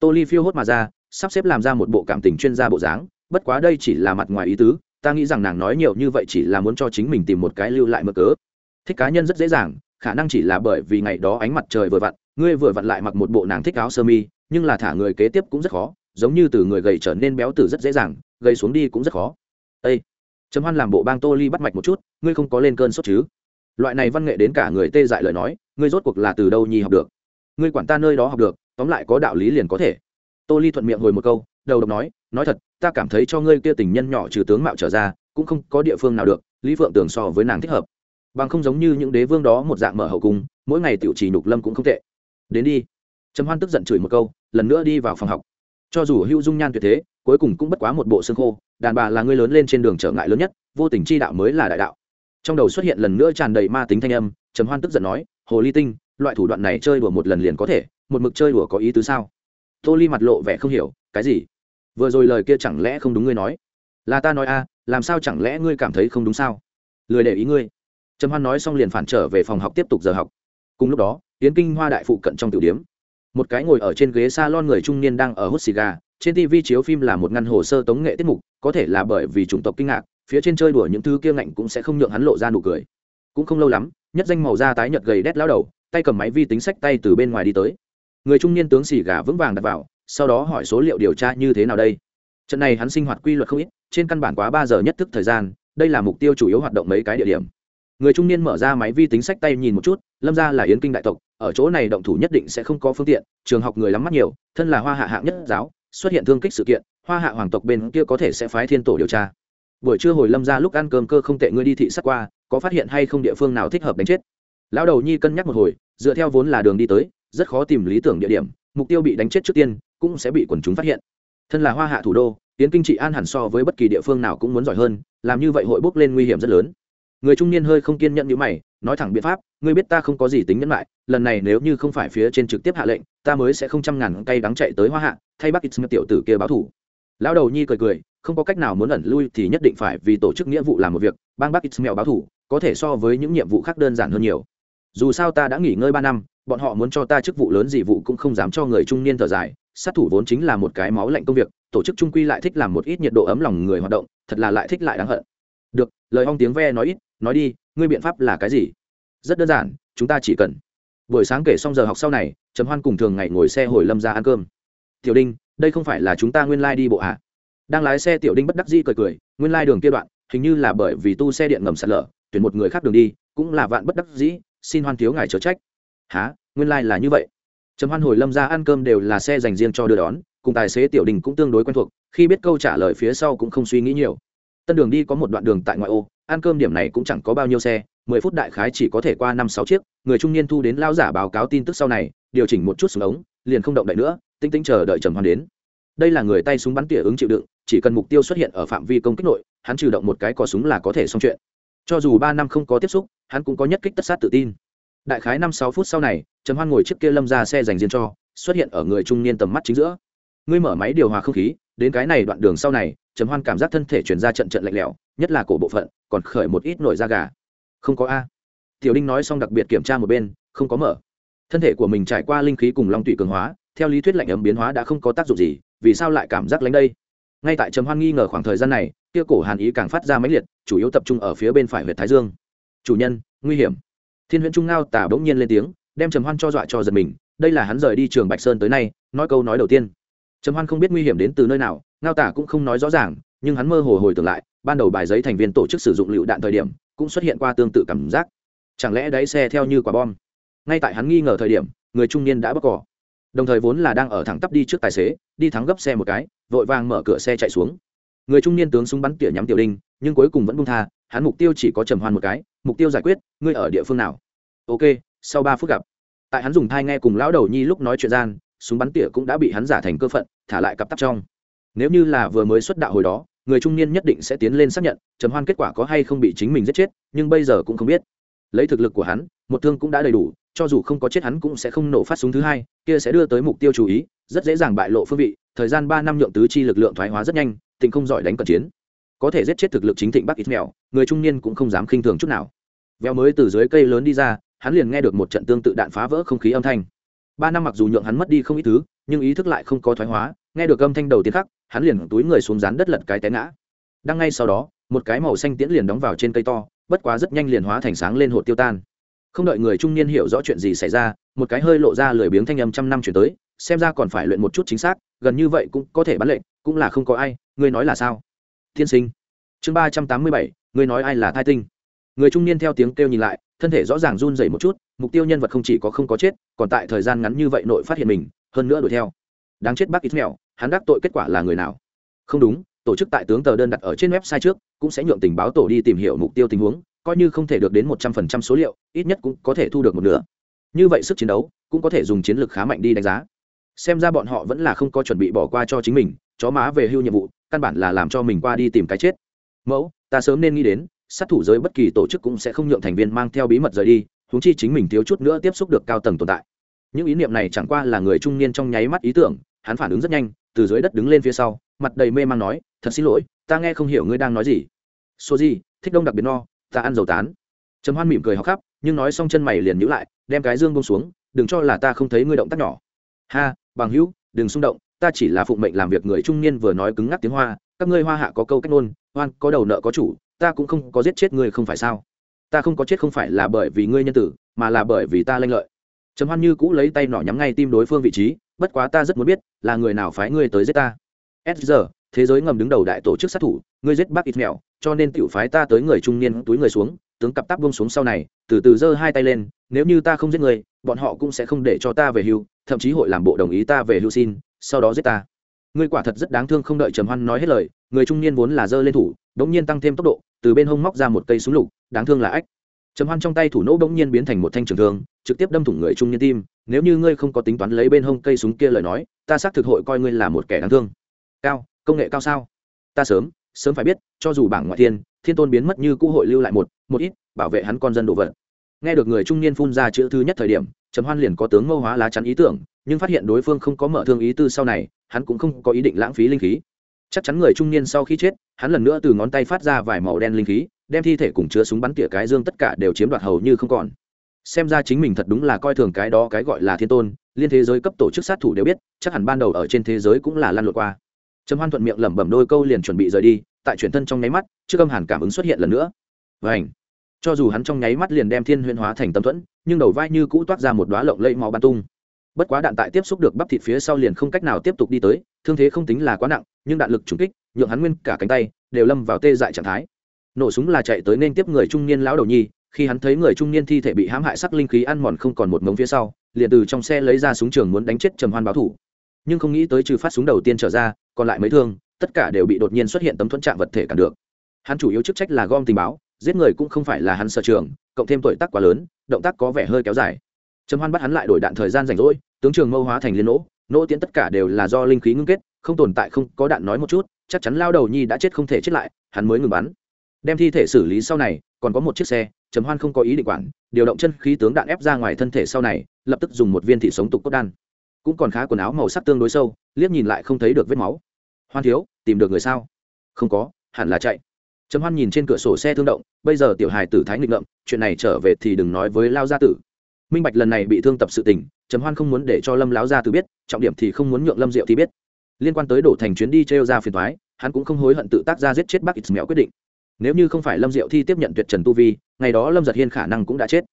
Tô ly phiêu hốt mà ra, sắp xếp làm ra một bộ cảm tình chuyên gia bộ dáng, bất quá đây chỉ là mặt ngoài ý tứ, ta nghĩ rằng nàng nói nhiều như vậy chỉ là muốn cho chính mình tìm một cái lưu lại mơ cớ. Thích cá nhân rất dễ dàng, khả năng chỉ là bởi vì ngày đó ánh mặt trời vừa vặn, ngươi vừa vặn lại mặc một bộ nàng thích áo sơ mi, nhưng là thả người kế tiếp cũng rất khó, giống như từ người gầy trở nên béo tử rất dễ dàng, gầy xuống đi cũng rất khó. Ây trầm hoan làm bộ bang tô ly bắt mạch một chút, ngươi không có lên cơn sốt chứ? Loại này văn nghệ đến cả người tê dại lời nói, ngươi rốt cuộc là từ đâu nhi học được? Ngươi quản ta nơi đó học được, tóm lại có đạo lý liền có thể. Tô ly thuận miệng hồi một câu, đầu độc nói nói thật, ta cảm thấy cho ngươi kia tình nhân nhỏ trừ tướng mạo trở ra, cũng không có địa phương nào được, lý phượng tưởng so với nàng thích hợp. Bằng không giống như những đế vương đó một dạng mở hậu cung, mỗi ngày tiểu trì nhục lâm cũng không tệ. Đến đi. Trầm hoan tức giận chửi một câu, lần nữa đi vào phòng học. Cho dù hữu dung nhan tuyệt thế, cuối cùng cũng bất quá một bộ xương khô, đàn bà là người lớn lên trên đường trở ngại lớn nhất, vô tình chi đạo mới là đại đạo trong đầu xuất hiện lần nữa tràn đầy ma tính thanh âm, trầm hoan tức giận nói, hồ ly tinh, loại thủ đoạn này chơi đùa một lần liền có thể, một mực chơi đùa có ý tứ sao? Tô ly mặt lộ vẻ không hiểu, cái gì? Vừa rồi lời kia chẳng lẽ không đúng ngươi nói? Là ta nói a làm sao chẳng lẽ ngươi cảm thấy không đúng sao? Lười để ý ngươi. Trầm hoan nói xong liền phản trở về phòng học tiếp tục giờ học. Cùng lúc đó, yến kinh hoa đại phụ cận trong tiểu điếm, một cái ngồi ở trên ghế s a lon người trung niên đang ở hút xì gà, trên tv chiếu phim là một ngăn hồ sơ tống nghệ tiết mục, có thể là bởi vì chủng tộc kinh ngạc phía trên chơi đùa những thứ kia ngạnh cũng sẽ không nhượng hắn lộ ra nụ cười. Cũng không lâu lắm, nhất danh màu da tái nhợt gầy đét lao đầu, tay cầm máy vi tính sách tay từ bên ngoài đi tới. Người trung niên tướng xì gà vững vàng đặt vào, sau đó hỏi số liệu điều tra như thế nào đây? Trận này hắn sinh hoạt quy luật không ít, trên căn bản quá ba giờ nhất thức thời gian, đây là mục tiêu chủ yếu hoạt động mấy cái địa điểm. Người trung niên mở ra máy vi tính sách tay nhìn một chút, lâm ra là yến kinh đại tộc, ở chỗ này động thủ nhất định sẽ không có phương tiện, trường học người lắm mắt nhiều, thân là hoa hạ hạng nhất giáo, xuất hiện thương kích sự kiện, hoa hạ hoàng tộc bên kia có thể sẽ phái thiên tổ điều tra buổi trưa hồi lâm ra lúc ăn cơm cơ không tệ ngươi đi thị sát qua, có phát hiện hay không địa phương nào thích hợp đánh chết? Lão đầu nhi cân nhắc một hồi, dựa theo vốn là đường đi tới, rất khó tìm lý tưởng địa điểm, mục tiêu bị đánh chết trước tiên, cũng sẽ bị quần chúng phát hiện. Thân là hoa hạ thủ đô, tiến kinh trị an hẳn so với bất kỳ địa phương nào cũng muốn giỏi hơn, làm như vậy hội bốc lên nguy hiểm rất lớn. Người trung niên hơi không kiên nhẫn như mày, nói thẳng biện pháp, ngươi biết ta không có gì tính nhẫn lại, lần này nếu như không phải phía trên trực tiếp hạ lệnh, ta mới sẽ không trăm ngàn cây đắng chạy tới hoa hạ, thay bắc ít tiểu tử kia báo thủ. Lão đầu nhi cười cười không có cách nào muốn ẩn lui thì nhất định phải vì tổ chức nghĩa vụ làm một việc, bang bắc mèo báo thủ, có thể so với những nhiệm vụ khác đơn giản hơn nhiều. Dù sao ta đã nghỉ ngơi ba năm, bọn họ muốn cho ta chức vụ lớn gì vụ cũng không dám cho người trung niên thở dài, sát thủ vốn chính là một cái máu lạnh công việc, tổ chức trung quy lại thích làm một ít nhiệt độ ấm lòng người hoạt động, thật là lại thích lại đáng hận. Được, lời hong tiếng ve nói ít, nói đi, ngươi biện pháp là cái gì? Rất đơn giản, chúng ta chỉ cần. Buổi sáng kể xong giờ học sau này, trầm hoan cùng thường ngày ngồi xe hồi lâm ra ăn cơm. Tiểu đinh, đây không phải là chúng ta nguyên lai đi bộ ạ à? Đang lái xe tiểu đinh bất đắc dĩ cười cười, nguyên lai đường kia đoạn, hình như là bởi vì tu xe điện ngầm sạt lở, tuyển một người khác đường đi, cũng là vạn bất đắc dĩ, xin hoan thiếu ngài chớ trách. Há nguyên lai là như vậy. Trầm hoan hồi lâm ra ăn cơm đều là xe dành riêng cho đưa đón, cùng tài xế tiểu đình cũng tương đối quen thuộc, khi biết câu trả lời phía sau cũng không suy nghĩ nhiều. Tân đường đi có một đoạn đường tại ngoại ô, ăn cơm điểm này cũng chẳng có bao nhiêu xe, mười phút đại khái chỉ có thể qua năm sáu chiếc, người trung niên thu đến lao giả báo cáo tin tức sau này, điều chỉnh một chút xuống ống, liền không động đậy nữa, tinh tinh chờ đợi trầm hoan đến đây là người tay súng bắn tỉa ứng chịu đựng, chỉ cần mục tiêu xuất hiện ở phạm vi công kích nội, hắn trừ động một cái cò súng là có thể xong chuyện. Cho dù ba năm không có tiếp xúc, hắn cũng có nhất kích tất sát tự tin. Đại khái năm sáu phút sau này, trầm hoan ngồi trước kia lâm ra xe dành riêng cho, xuất hiện ở người trung niên tầm mắt chính giữa. Ngươi mở máy điều hòa không khí, đến cái này đoạn đường sau này, trầm hoan cảm giác thân thể chuyển ra trận trận lạnh lẽo, nhất là cổ bộ phận, còn khởi một ít nổi da gà. Không có a. Tiểu đinh nói xong đặc biệt kiểm tra một bên, không có mở. Thân thể của mình trải qua linh khí cùng long tụy cường hóa, theo lý thuyết lạnh ấm biến hóa đã không có tác dụng gì vì sao lại cảm giác lánh đây? Ngay tại trầm hoan nghi ngờ khoảng thời gian này, kia cổ hàn ý càng phát ra máy liệt, chủ yếu tập trung ở phía bên phải huyện thái dương. Chủ nhân, nguy hiểm. Thiên huyễn trung ngao tả bỗng nhiên lên tiếng, đem trầm hoan cho dọa cho giật mình, đây là hắn rời đi trường bạch sơn tới nay, nói câu nói đầu tiên. Trầm hoan không biết nguy hiểm đến từ nơi nào, ngao tả cũng không nói rõ ràng, nhưng hắn mơ hồ hồi tưởng lại, ban đầu bài giấy thành viên tổ chức sử dụng lựu đạn thời điểm, cũng xuất hiện qua tương tự cảm giác. Chẳng lẽ đáy xe theo như quả bom? Ngay tại hắn nghi ngờ thời điểm, người trung niên đã bóc cỏ. Đồng thời vốn là đang ở thẳng tắp đi trước tài xế đi thắng gấp xe một cái, vội vàng mở cửa xe chạy xuống. Người trung niên tướng súng bắn tỉa nhắm tiểu đinh, nhưng cuối cùng vẫn bung tha, hắn mục tiêu chỉ có trầm hoan một cái, mục tiêu giải quyết, ngươi ở địa phương nào? Ok, sau ba phút gặp. Tại hắn dùng thai nghe cùng lão đầu nhi lúc nói chuyện gian, súng bắn tỉa cũng đã bị hắn giả thành cơ phận, thả lại cặp tắp trong. Nếu như là vừa mới xuất đạo hồi đó, người trung niên nhất định sẽ tiến lên xác nhận, trầm hoan kết quả có hay không bị chính mình giết chết, nhưng bây giờ cũng không biết. Lấy thực lực của hắn, một thương cũng đã đầy đủ, cho dù không có chết hắn cũng sẽ không nổ phát súng thứ hai, kia sẽ đưa tới mục tiêu chú ý rất dễ dàng bại lộ phương vị, thời gian ba năm nhượng tứ chi lực lượng thoái hóa rất nhanh tình không giỏi đánh cận chiến. Có thể giết chết thực lực chính thịnh bắc ít mèo người trung niên cũng không dám khinh thường chút nào. Veo mới từ dưới cây lớn đi ra, hắn liền nghe được một trận tương tự đạn phá vỡ không khí âm thanh. Ba năm mặc dù nhượng hắn mất đi không ít thứ, nhưng ý thức lại không có thoái hóa, nghe được âm thanh đầu tiên khắc, hắn liền túi người xuống rán đất lật cái té ngã. Đang ngay sau đó, một cái màu xanh tiễn liền đóng vào trên cây to, bất quá rất nhanh liền hóa thành sáng lên hột tiêu tan. Không đợi người trung niên hiểu rõ chuyện gì xảy ra, một cái hơi lộ ra lười biếng thanh âm trăm năm chuyển tới xem ra còn phải luyện một chút chính xác, gần như vậy cũng có thể bắn lệnh, cũng là không có ai, ngươi nói là sao? Thiên sinh. Chương ba trăm tám mươi bảy, ngươi nói ai là thai tinh? Người trung niên theo tiếng kêu nhìn lại, thân thể rõ ràng run dày một chút, mục tiêu nhân vật không chỉ có không có chết, còn tại thời gian ngắn như vậy nội phát hiện mình, hơn nữa đuổi theo. Đáng chết bác ít mèo hắn đắc tội kết quả là người nào? Không đúng, tổ chức tại tướng tờ đơn đặt ở trên website trước, cũng sẽ nhượng tình báo tổ đi tìm hiểu mục tiêu tình huống, coi như không thể được đến một trăm phần trăm số liệu, ít nhất cũng có thể thu được một nửa. Như vậy sức chiến đấu, cũng có thể dùng chiến lược khá mạnh đi đánh giá xem ra bọn họ vẫn là không có chuẩn bị bỏ qua cho chính mình, chó má về hưu nhiệm vụ, căn bản là làm cho mình qua đi tìm cái chết. Mẫu, ta sớm nên nghĩ đến, sát thủ giới bất kỳ tổ chức cũng sẽ không nhượng thành viên mang theo bí mật rời đi húng chi chính mình thiếu chút nữa tiếp xúc được cao tầng tồn tại. Những ý niệm này chẳng qua là người trung niên trong nháy mắt ý tưởng, hắn phản ứng rất nhanh, từ dưới đất đứng lên phía sau, mặt đầy mê man nói, thật xin lỗi, ta nghe không hiểu ngươi đang nói gì. Số gì thích đông đặc biệt no, ta ăn dầu tán. Trầm hoan mỉm cười học khắp, nhưng nói xong chân mày liền nhữ lại, đem cái dương bông xuống, đừng cho là ta không thấy ngươi động tác nhỏ. Ha bằng hữu, đừng xung động, ta chỉ là phụng mệnh làm việc người trung niên vừa nói cứng ngắc tiếng hoa, các ngươi hoa hạ có câu cách nôn hoan có đầu nợ có chủ, ta cũng không có giết chết ngươi không phải sao? Ta không có chết không phải là bởi vì ngươi nhân tử, mà là bởi vì ta lanh lợi. Trầm hoan như cũ lấy tay nỏ nhắm ngay tim đối phương vị trí, bất quá ta rất muốn biết, là người nào phái ngươi tới giết ta? S giờ thế giới ngầm đứng đầu đại tổ chức sát thủ, ngươi giết bác ít mèo cho nên tiểu phái ta tới người trung niên túi người xuống, tướng cặp táp buông xuống sau này, từ từ giơ hai tay lên nếu như ta không giết người, bọn họ cũng sẽ không để cho ta về hưu, thậm chí hội làm bộ đồng ý ta về hưu xin, sau đó giết ta. Ngươi quả thật rất đáng thương không đợi trầm hoan nói hết lời, người trung niên vốn là dơ lên thủ, đống nhiên tăng thêm tốc độ, từ bên hông móc ra một cây súng lục, đáng thương là ách. Trầm hoan trong tay thủ nỗ đống nhiên biến thành một thanh trường thương, trực tiếp đâm thủng người trung niên tim, nếu như ngươi không có tính toán lấy bên hông cây súng kia lời nói, ta xác thực hội coi ngươi là một kẻ đáng thương. Cao, công nghệ cao sao? Ta sớm sớm phải biết, cho dù bảng ngoại thiên thiên tôn biến mất như cũ hội lưu lại một một ít, bảo vệ hắn con dân đồ vật nghe được người trung niên phun ra chữ thứ nhất thời điểm, trầm hoan liền có tướng mâu hóa lá chắn ý tưởng, nhưng phát hiện đối phương không có mở thương ý tư sau này, hắn cũng không có ý định lãng phí linh khí. Chắc chắn người trung niên sau khi chết, hắn lần nữa từ ngón tay phát ra vài màu đen linh khí, đem thi thể cùng chứa súng bắn tỉa cái dương tất cả đều chiếm đoạt hầu như không còn. Xem ra chính mình thật đúng là coi thường cái đó cái gọi là thiên tôn, liên thế giới cấp tổ chức sát thủ đều biết, chắc hẳn ban đầu ở trên thế giới cũng là lăn lộn qua. Trầm hoan thuận miệng lẩm bẩm đôi câu liền chuẩn bị rời đi, tại chuyển thân trong nháy mắt, trước âm hàn cảm ứng xuất hiện lần nữa. Vảnh cho dù hắn trong nháy mắt liền đem thiên huyễn hóa thành tâm thuẫn, nhưng đầu vai như cũ toát ra một đoá lộng lẫy máu bắn tung. Bất quá đạn tại tiếp xúc được bắp thịt phía sau liền không cách nào tiếp tục đi tới, thương thế không tính là quá nặng, nhưng đạn lực trúng kích, nhượng hắn nguyên cả cánh tay đều lâm vào tê dại trạng thái. Nổ súng là chạy tới nên tiếp người trung niên lão đầu nhi, khi hắn thấy người trung niên thi thể bị hãm hại sắc linh khí ăn mòn không còn một mống phía sau, liền từ trong xe lấy ra súng trường muốn đánh chết trầm hoan báo thủ. Nhưng không nghĩ tới trừ phát súng đầu tiên trở ra, còn lại mấy thương, tất cả đều bị đột nhiên xuất hiện tấm thuẫn trạng vật thể cản được. Hắn chủ yếu chức trách là gom tình báo giết người cũng không phải là hắn sở trường, cộng thêm tuổi tác quá lớn, động tác có vẻ hơi kéo dài. Trầm hoan bắt hắn lại đổi đạn thời gian rảnh rỗi, tướng trường mâu hóa thành liên nỗ nỗ tiến tất cả đều là do linh khí ngưng kết, không tồn tại không có đạn nói một chút, chắc chắn lao đầu nhi đã chết không thể chết lại, hắn mới ngừng bắn. Đem thi thể xử lý sau này, còn có một chiếc xe, trầm hoan không có ý định quản, điều động chân khí tướng đạn ép ra ngoài thân thể sau này, lập tức dùng một viên thị sống tục cốt đan. Cũng còn khá quần áo màu sắc tương đối sâu, liếc nhìn lại không thấy được vết máu. Hoan thiếu, tìm được người sao? Không có, hẳn là chạy trầm hoan nhìn trên cửa sổ xe thương động, bây giờ tiểu hài tử thái nghịch ngợm, chuyện này trở về thì đừng nói với lao gia tử. Minh bạch lần này bị thương tập sự tình, trầm hoan không muốn để cho lâm lão gia tử biết, trọng điểm thì không muốn nhượng lâm diệu thì biết. Liên quan tới đổ thành chuyến đi trêu ra phiền thoái hắn cũng không hối hận tự tác ra giết chết bác ít mẹo quyết định. Nếu như không phải lâm diệu thi tiếp nhận tuyệt trần tu vi, ngày đó lâm giật hiên khả năng cũng đã chết.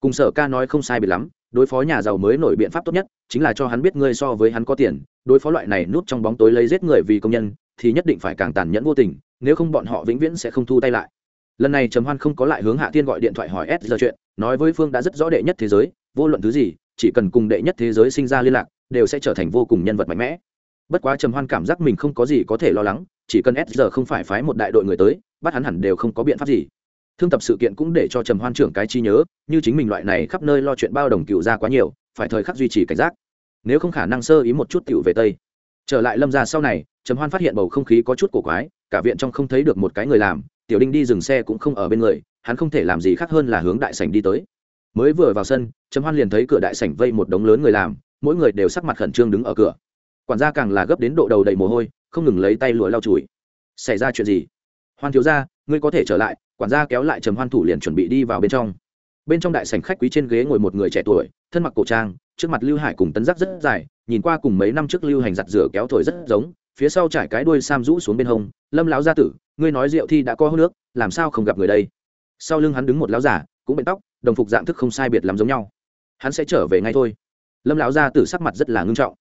Cùng sở ca nói không sai bị lắm, đối phó nhà giàu mới nổi biện pháp tốt nhất, chính là cho hắn biết ngươi so với hắn có tiền, đối phó loại này núp trong bóng tối lấy giết người vì công nhân, thì nhất định phải càng tàn nhẫn vô tình nếu không bọn họ vĩnh viễn sẽ không thu tay lại. Lần này trầm hoan không có lại hướng hạ thiên gọi điện thoại hỏi s giờ chuyện, nói với phương đã rất rõ đệ nhất thế giới, vô luận thứ gì, chỉ cần cùng đệ nhất thế giới sinh ra liên lạc, đều sẽ trở thành vô cùng nhân vật mạnh mẽ. Bất quá trầm hoan cảm giác mình không có gì có thể lo lắng, chỉ cần s giờ không phải phái một đại đội người tới, bắt hắn hẳn đều không có biện pháp gì. Thương tập sự kiện cũng để cho trầm hoan trưởng cái chi nhớ, như chính mình loại này khắp nơi lo chuyện bao đồng cựu ra quá nhiều, phải thời khắc duy trì cảnh giác. Nếu không khả năng sơ ý một chút cựu về tây. Trở lại lâm ra sau này, trầm hoan phát hiện bầu không khí có chút cổ quái cả viện trong không thấy được một cái người làm, tiểu đinh đi dừng xe cũng không ở bên người, hắn không thể làm gì khác hơn là hướng đại sảnh đi tới. Mới vừa vào sân, trầm hoan liền thấy cửa đại sảnh vây một đống lớn người làm, mỗi người đều sắc mặt khẩn trương đứng ở cửa. Quản gia càng là gấp đến độ đầu đầy mồ hôi, không ngừng lấy tay lùa lau chùi. Xảy ra chuyện gì? Hoan thiếu ra ngươi có thể trở lại. Quản gia kéo lại trầm hoan thủ liền chuẩn bị đi vào bên trong. Bên trong đại sảnh khách quý trên ghế ngồi một người trẻ tuổi, thân mặc cổ trang, trước mặt lưu hải cùng tấn giác rất dài, nhìn qua cùng mấy năm trước lưu hành giặt rửa kéo thổi rất giống phía sau trải cái đuôi sam rũ xuống bên hông, lâm lão gia tử, ngươi nói rượu thi đã có hô nước, làm sao không gặp người đây? Sau lưng hắn đứng một lão giả cũng bệnh tóc, đồng phục dạng thức không sai biệt làm giống nhau. Hắn sẽ trở về ngay thôi. Lâm lão gia tử sắc mặt rất là ngưng trọng.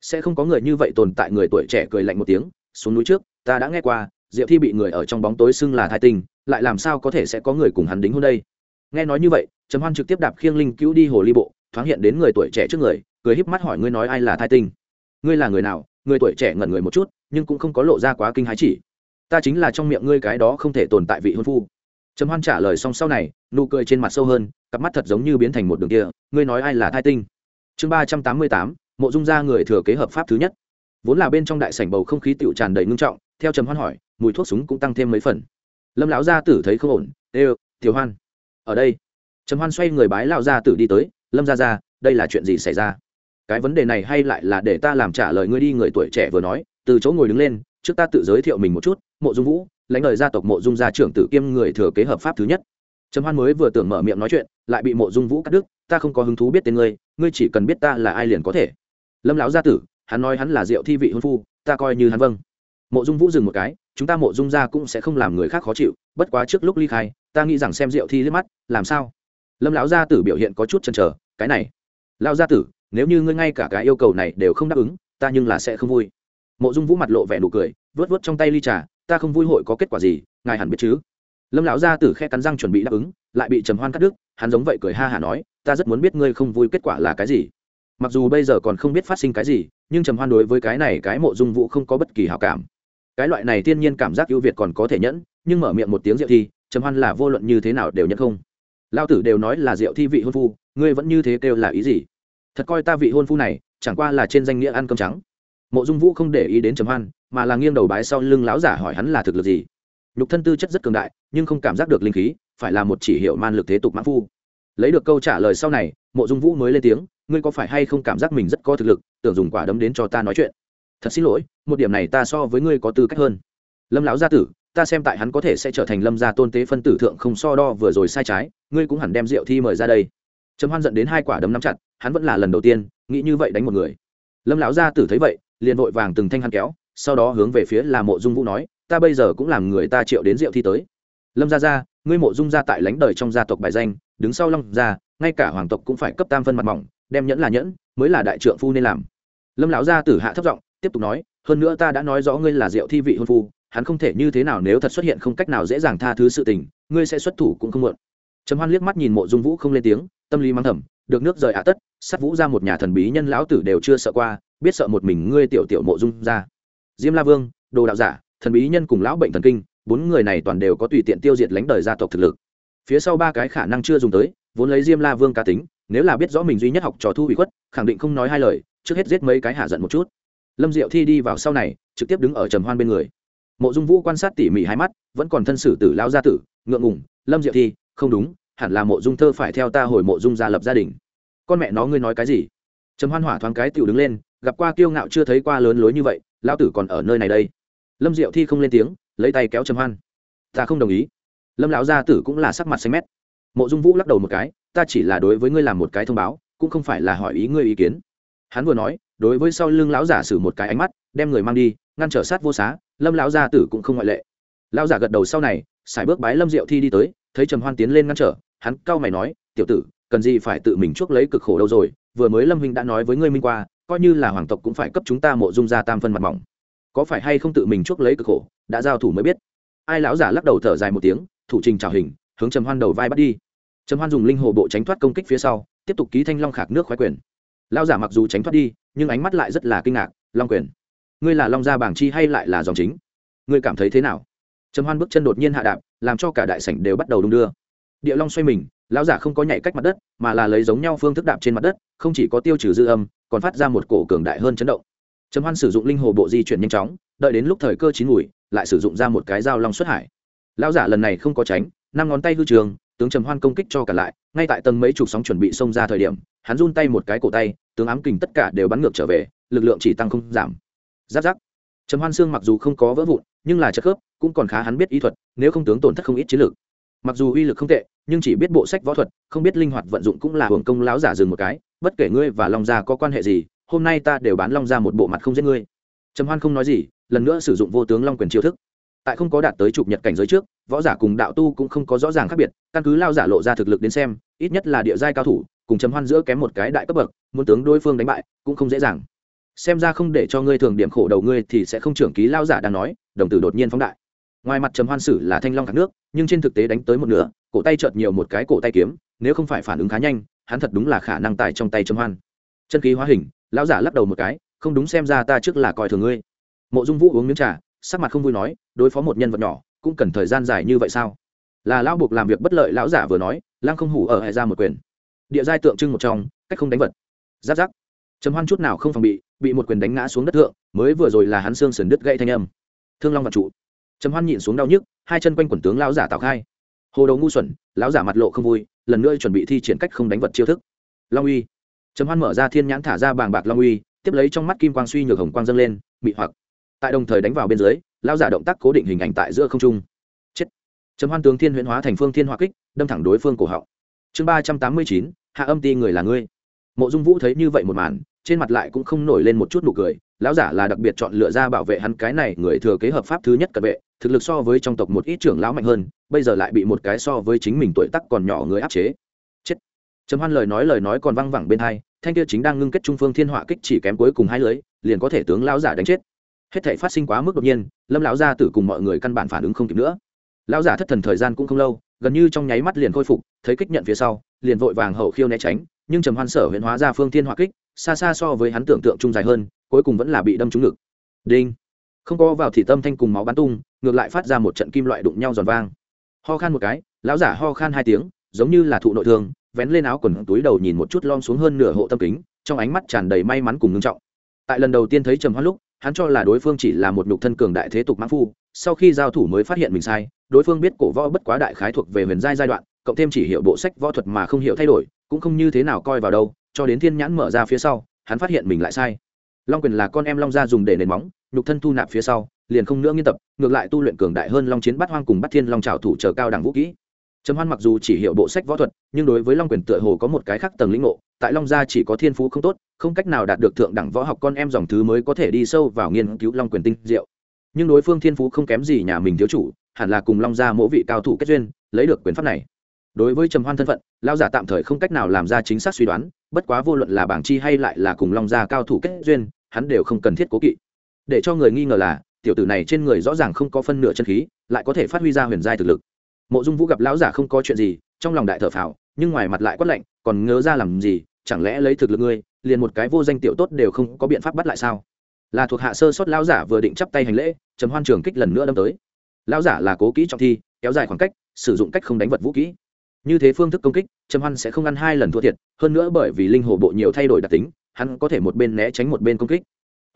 Sẽ không có người như vậy tồn tại người tuổi trẻ cười lạnh một tiếng, xuống núi trước, ta đã nghe qua diệu thi bị người ở trong bóng tối xưng là thai tình, lại làm sao có thể sẽ có người cùng hắn đính hôn đây? Nghe nói như vậy, trầm hoan trực tiếp đạp khiêng linh cứu đi hồ ly bộ, thoáng hiện đến người tuổi trẻ trước người, cười híp mắt hỏi ngươi nói ai là thai tinh ngươi là người nào, người tuổi trẻ ngẩn người một chút, nhưng cũng không có lộ ra quá kinh hái chỉ. Ta chính là trong miệng ngươi cái đó không thể tồn tại vị hôn phu. Trầm hoan trả lời xong sau này, nụ cười trên mặt sâu hơn, cặp mắt thật giống như biến thành một đường kia, ngươi nói ai là thai tinh? Chương ba trăm tám mươi tám, mộ dung ra người thừa kế hợp pháp thứ nhất. Vốn là bên trong đại sảnh bầu không khí tựu tràn đầy ngưng trọng, theo trầm hoan hỏi, mùi thuốc súng cũng tăng thêm mấy phần. Lâm lão gia tử thấy không ổn, ê, tiểu hoan, ở đây. Trầm hoan xoay người bái lão gia tử đi tới, lâm gia gia, đây là chuyện gì xảy ra? Cái vấn đề này hay lại là để ta làm trả lời ngươi đi, người tuổi trẻ vừa nói, từ chỗ ngồi đứng lên, trước ta tự giới thiệu mình một chút, mộ dung vũ, lãnh lời gia tộc mộ dung gia trưởng tử kiêm người thừa kế hợp pháp thứ nhất. Trầm hoan mới vừa tưởng mở miệng nói chuyện, lại bị mộ dung vũ cắt đứt, ta không có hứng thú biết tên ngươi ngươi chỉ cần biết ta là ai liền có thể. Lâm lão gia tử, hắn nói hắn là diệu thi vị hôn phu, ta coi như hắn vâng. Mộ dung vũ dừng một cái, chúng ta mộ dung gia cũng sẽ không làm người khác khó chịu, bất quá trước lúc ly khai, ta nghĩ rằng xem diệu thi liếc mắt, làm sao? Lâm lão gia tử biểu hiện có chút chần chờ, cái này. Lão gia tử nếu như ngươi ngay cả cái yêu cầu này đều không đáp ứng, ta nhưng là sẽ không vui. Mộ dung vũ mặt lộ vẻ nụ cười, vớt vớt trong tay ly trà, ta không vui hội có kết quả gì, ngài hẳn biết chứ? Lâm lão gia tử khe cắn răng chuẩn bị đáp ứng, lại bị trầm hoan cắt đứt, hắn giống vậy cười ha hả nói, ta rất muốn biết ngươi không vui kết quả là cái gì. Mặc dù bây giờ còn không biết phát sinh cái gì, nhưng trầm hoan đối với cái này cái mộ dung vũ không có bất kỳ hảo cảm. Cái loại này thiên nhiên cảm giác ưu việt còn có thể nhẫn, nhưng mở miệng một tiếng rượu thi trầm hoan là vô luận như thế nào đều nhẫn không. Lao tử đều nói là rượu thi vị hôn phu, ngươi vẫn như thế kêu là ý gì? Thật coi ta vị hôn phu này, chẳng qua là trên danh nghĩa ăn cơm trắng. Mộ dung vũ không để ý đến trầm hoan, mà là nghiêng đầu bái sau lưng lão giả hỏi hắn là thực lực gì. Nhục thân tư chất rất cường đại, nhưng không cảm giác được linh khí, phải là một chỉ hiệu man lực thế tục mãn phu. Lấy được câu trả lời sau này, mộ dung vũ mới lên tiếng, ngươi có phải hay không cảm giác mình rất có thực lực, tưởng dùng quả đấm đến cho ta nói chuyện? Thật xin lỗi, một điểm này ta so với ngươi có tư cách hơn. Lâm lão gia tử, ta xem tại hắn có thể sẽ trở thành lâm gia tôn tế phân tử thượng không so đo vừa rồi sai trái, ngươi cũng hẳn đem rượu thi mời ra đây. Trầm hoan dẫn đến hai quả đấm nắm chặt hắn vẫn là lần đầu tiên nghĩ như vậy đánh một người. Lâm lão gia tử thấy vậy, liền vội vàng từng thanh hắn kéo, sau đó hướng về phía là mộ dung vũ nói, ta bây giờ cũng làm người ta triệu đến rượu thi tới. Lâm gia gia, ngươi mộ dung gia tại lãnh đời trong gia tộc bài danh, đứng sau long gia, ngay cả hoàng tộc cũng phải cấp tam phân mặt mỏng, đem nhẫn là nhẫn, mới là đại trượng phu nên làm. Lâm lão gia tử hạ thấp giọng, tiếp tục nói, hơn nữa ta đã nói rõ ngươi là diệu thi vị hôn phu, hắn không thể như thế nào nếu thật xuất hiện không cách nào dễ dàng tha thứ sự tình, ngươi sẽ xuất thủ cũng không muộn. Trầm hoan liếc mắt nhìn mộ dung vũ không lên tiếng tâm lý mắng thầm, được nước rời ạ tất sát vũ ra một nhà thần bí nhân lão tử đều chưa sợ qua, biết sợ một mình ngươi tiểu tiểu mộ dung ra. Diêm la vương, đồ đạo giả, thần bí nhân cùng lão bệnh thần kinh, bốn người này toàn đều có tùy tiện tiêu diệt lãnh đời gia tộc thực lực. Phía sau ba cái khả năng chưa dùng tới, vốn lấy diêm la vương cá tính, nếu là biết rõ mình duy nhất học trò thu bị khuất, khẳng định không nói hai lời, trước hết giết mấy cái hạ giận một chút. Lâm diệu thi đi vào sau này, trực tiếp đứng ở trầm hoan bên người. Mộ dung vũ quan sát tỉ mỉ hai mắt, vẫn còn thân sử tử lao gia tử, ngượng ngùng, lâm diệu thi, không đúng hẳn là mộ dung thơ phải theo ta hồi mộ dung gia lập gia đình. Con mẹ nó ngươi nói cái gì? Trầm hoan hỏa thoáng cái tiểu đứng lên, gặp qua kiêu ngạo chưa thấy qua lớn lối như vậy, lão tử còn ở nơi này đây. Lâm diệu thi không lên tiếng, lấy tay kéo trầm hoan. Ta không đồng ý. Lâm lão gia tử cũng là sắc mặt xanh mét. Mộ dung vũ lắc đầu một cái, ta chỉ là đối với ngươi làm một cái thông báo, cũng không phải là hỏi ý ngươi ý kiến. Hắn vừa nói, đối với sau lưng lão giả sử một cái ánh mắt, đem người mang đi, ngăn trở sát vô xá, lâm lão gia tử cũng không ngoại lệ. Lão giả gật đầu sau này xài bước bái lâm diệu thi đi tới thấy trầm hoan tiến lên ngăn trở, hắn cau mày nói, tiểu tử, cần gì phải tự mình chuốc lấy cực khổ đâu rồi, vừa mới lâm huynh đã nói với ngươi minh qua, coi như là hoàng tộc cũng phải cấp chúng ta mộ dung ra tam phân mặt mỏng. Có phải hay không tự mình chuốc lấy cực khổ, đã giao thủ mới biết. Ai lão giả lắc đầu thở dài một tiếng, thủ trình trào hình, hướng trầm hoan đầu vai bắt đi. Trầm hoan dùng linh hồ bộ tránh thoát công kích phía sau, tiếp tục ký thanh long khạc nước khoái quyền. Lão giả mặc dù tránh thoát đi, nhưng ánh mắt lại rất là kinh ngạc, long quyền, ngươi là long gia bảng chi hay lại là dòng chính? Ngươi cảm thấy thế nào? Trầm hoan bước chân đột nhiên hạ đạp làm cho cả đại sảnh đều bắt đầu đung đưa. Địa long xoay mình, lão giả không có nhảy cách mặt đất, mà là lấy giống nhau phương thức đạp trên mặt đất, không chỉ có tiêu trừ dư âm, còn phát ra một cổ cường đại hơn chấn động. Trầm hoan sử dụng linh hồ bộ di chuyển nhanh chóng, đợi đến lúc thời cơ chín mùi, lại sử dụng ra một cái dao long xuất hải. Lão giả lần này không có tránh, năm ngón tay hư trường, tướng trầm hoan công kích cho cả lại, ngay tại tầng mấy chục sóng chuẩn bị xông ra thời điểm, hắn run tay một cái cổ tay, tướng ám kình tất cả đều bắn ngược trở về, lực lượng chỉ tăng không giảm. Giáp giáp. Trầm hoan xương mặc dù không có vỡ vụn, nhưng là chất khớp cũng còn khá hắn biết y thuật, nếu không tướng tổn thất không ít chiến lược. Mặc dù uy lực không tệ, nhưng chỉ biết bộ sách võ thuật, không biết linh hoạt vận dụng cũng là hưởng công láo giả dừng một cái, bất kể ngươi và long gia có quan hệ gì, hôm nay ta đều bán long gia một bộ mặt không giết ngươi. Trầm hoan không nói gì, lần nữa sử dụng vô tướng long quyền chiêu thức. Tại không có đạt tới chụp nhật cảnh giới trước, võ giả cùng đạo tu cũng không có rõ ràng khác biệt, căn cứ lao giả lộ ra thực lực đến xem, ít nhất là địa giai cao thủ, cùng trầm hoan giữa kém một cái đại cấp bậc, muốn tướng đối phương đánh bại, cũng không dễ dàng. Xem ra không để cho ngươi thường điểm khổ đầu ngươi thì sẽ không trưởng ký lao giả đang nói, đồng tử đột nhiên phóng đại ngoài mặt trầm hoan sử là thanh long thác nước, nhưng trên thực tế đánh tới một nửa, cổ tay chợt nhiều một cái cổ tay kiếm, nếu không phải phản ứng khá nhanh, hắn thật đúng là khả năng tài trong tay trầm hoan. Chân khí hóa hình, lão giả lắc đầu một cái, không đúng xem ra ta trước là coi thường ngươi. Mộ dung vũ uống miếng trà, sắc mặt không vui nói, đối phó một nhân vật nhỏ, cũng cần thời gian dài như vậy sao? Là lão buộc làm việc bất lợi lão giả vừa nói lang không hủ ở hệ ra một quyền. Địa giai tượng trưng một trong, cách không đánh vật. Giáp giáp. Trầm hoan chút nào không phòng bị bị một quyền đánh ngã xuống đất thượng, mới vừa rồi là hắn xương sườn đứt gãy thanh âm. Thương long vật trụ trầm hoan nhịn xuống đau nhức, hai chân quanh quần tướng lão giả tạo khai. Hồ đầu ngu xuẩn, lão giả mặt lộ không vui, lần nữa chuẩn bị thi triển cách không đánh vật chiêu thức. Long uy. Trầm hoan mở ra thiên nhãn thả ra bàng bạc long uy, tiếp lấy trong mắt kim quang suy nhược hồng quang dâng lên bị hoặc. Tại đồng thời đánh vào bên dưới, lão giả động tác cố định hình ảnh tại giữa không trung. Chết. Trầm hoan tướng thiên huyễn hóa thành phương thiên hỏa kích, đâm thẳng đối phương cổ họng. Chương ba trăm tám mươi chín, hạ âm ti người là ngươi. Mộ dung vũ thấy như vậy một màn, trên mặt lại cũng không nổi lên một chút nụ cười lão giả là đặc biệt chọn lựa ra bảo vệ hắn cái này người thừa kế hợp pháp thứ nhất cận vệ, thực lực so với trong tộc một ít trưởng lão mạnh hơn, bây giờ lại bị một cái so với chính mình tuổi tắc còn nhỏ người áp chế. Chết. Trầm hoan lời nói lời nói còn văng vẳng bên hai, thanh kia chính đang ngưng kết trung phương thiên họa kích chỉ kém cuối cùng hai lưới, liền có thể tướng lão giả đánh chết. Hết thể phát sinh quá mức đột nhiên, lâm lão gia tử cùng mọi người căn bản phản ứng không kịp nữa. Lão giả thất thần thời gian cũng không lâu, gần như trong nháy mắt liền khôi phục, thấy kích nhận phía sau, liền vội vàng hậu khiêu né tránh, nhưng trầm hoan sở huyễn hóa ra phương thiên họa kích, xa xa so với hắn tưởng tượng trung dài hơn cuối cùng vẫn là bị đâm trúng ngực. Đinh. Không có vào thì tâm thanh cùng máu bắn tung, ngược lại phát ra một trận kim loại đụng nhau giòn vang. Ho khan một cái, lão giả ho khan hai tiếng, giống như là thụ nội thương, vén lên áo quần túi đầu nhìn một chút lom xuống hơn nửa hộ tâm kính, trong ánh mắt tràn đầy may mắn cùng ngưng trọng. Tại lần đầu tiên thấy trầm hoan lúc, hắn cho là đối phương chỉ là một nhục thân cường đại thế tục mãn phu, sau khi giao thủ mới phát hiện mình sai, đối phương biết cổ võ bất quá đại khái thuộc về huyền giai giai đoạn, cộng thêm chỉ hiểu bộ sách võ thuật mà không hiểu thay đổi, cũng không như thế nào coi vào đâu, cho đến thiên nhãn mở ra phía sau, hắn phát hiện mình lại sai long quyền là con em long gia dùng để nền móng, nhục thân thu nạp phía sau, liền không nữa nghiên tập, ngược lại tu luyện cường đại hơn long chiến bắt hoang cùng bắt thiên long trào thủ chờ cao đẳng vũ kỹ. Trầm hoan mặc dù chỉ hiểu bộ sách võ thuật, nhưng đối với long quyền tựa hồ có một cái khác tầng lĩnh ngộ, tại long gia chỉ có thiên phú không tốt, không cách nào đạt được thượng đẳng võ học con em dòng thứ mới có thể đi sâu vào nghiên cứu long quyền tinh diệu. Nhưng đối phương thiên phú không kém gì nhà mình thiếu chủ, hẳn là cùng long gia mỗi vị cao thủ kết duyên, lấy được quyền pháp này đối với trầm hoan thân phận lao giả tạm thời không cách nào làm ra chính xác suy đoán, bất quá vô luận là bảng chi hay lại là cùng long gia cao thủ kết duyên, hắn đều không cần thiết cố kỵ. Để cho người nghi ngờ là, tiểu tử này trên người rõ ràng không có phân nửa chân khí, lại có thể phát huy ra huyền giai thực lực. Mộ dung vũ gặp lão giả không có chuyện gì, trong lòng đại thở phào, nhưng ngoài mặt lại quát lạnh, còn ngớ ra làm gì? Chẳng lẽ lấy thực lực ngươi, liền một cái vô danh tiểu tốt đều không có biện pháp bắt lại sao? Là thuộc hạ sơ sót lão giả vừa định chắp tay hành lễ, trầm hoan trường kích lần nữa đâm tới. Lão giả là cố kỹ trọng thi, kéo dài khoảng cách, sử dụng cách không đánh vật vũ kỹ như thế phương thức công kích, trầm hoan sẽ không ăn hai lần thua thiệt, hơn nữa bởi vì linh hồ bộ nhiều thay đổi đặc tính, hắn có thể một bên né tránh một bên công kích.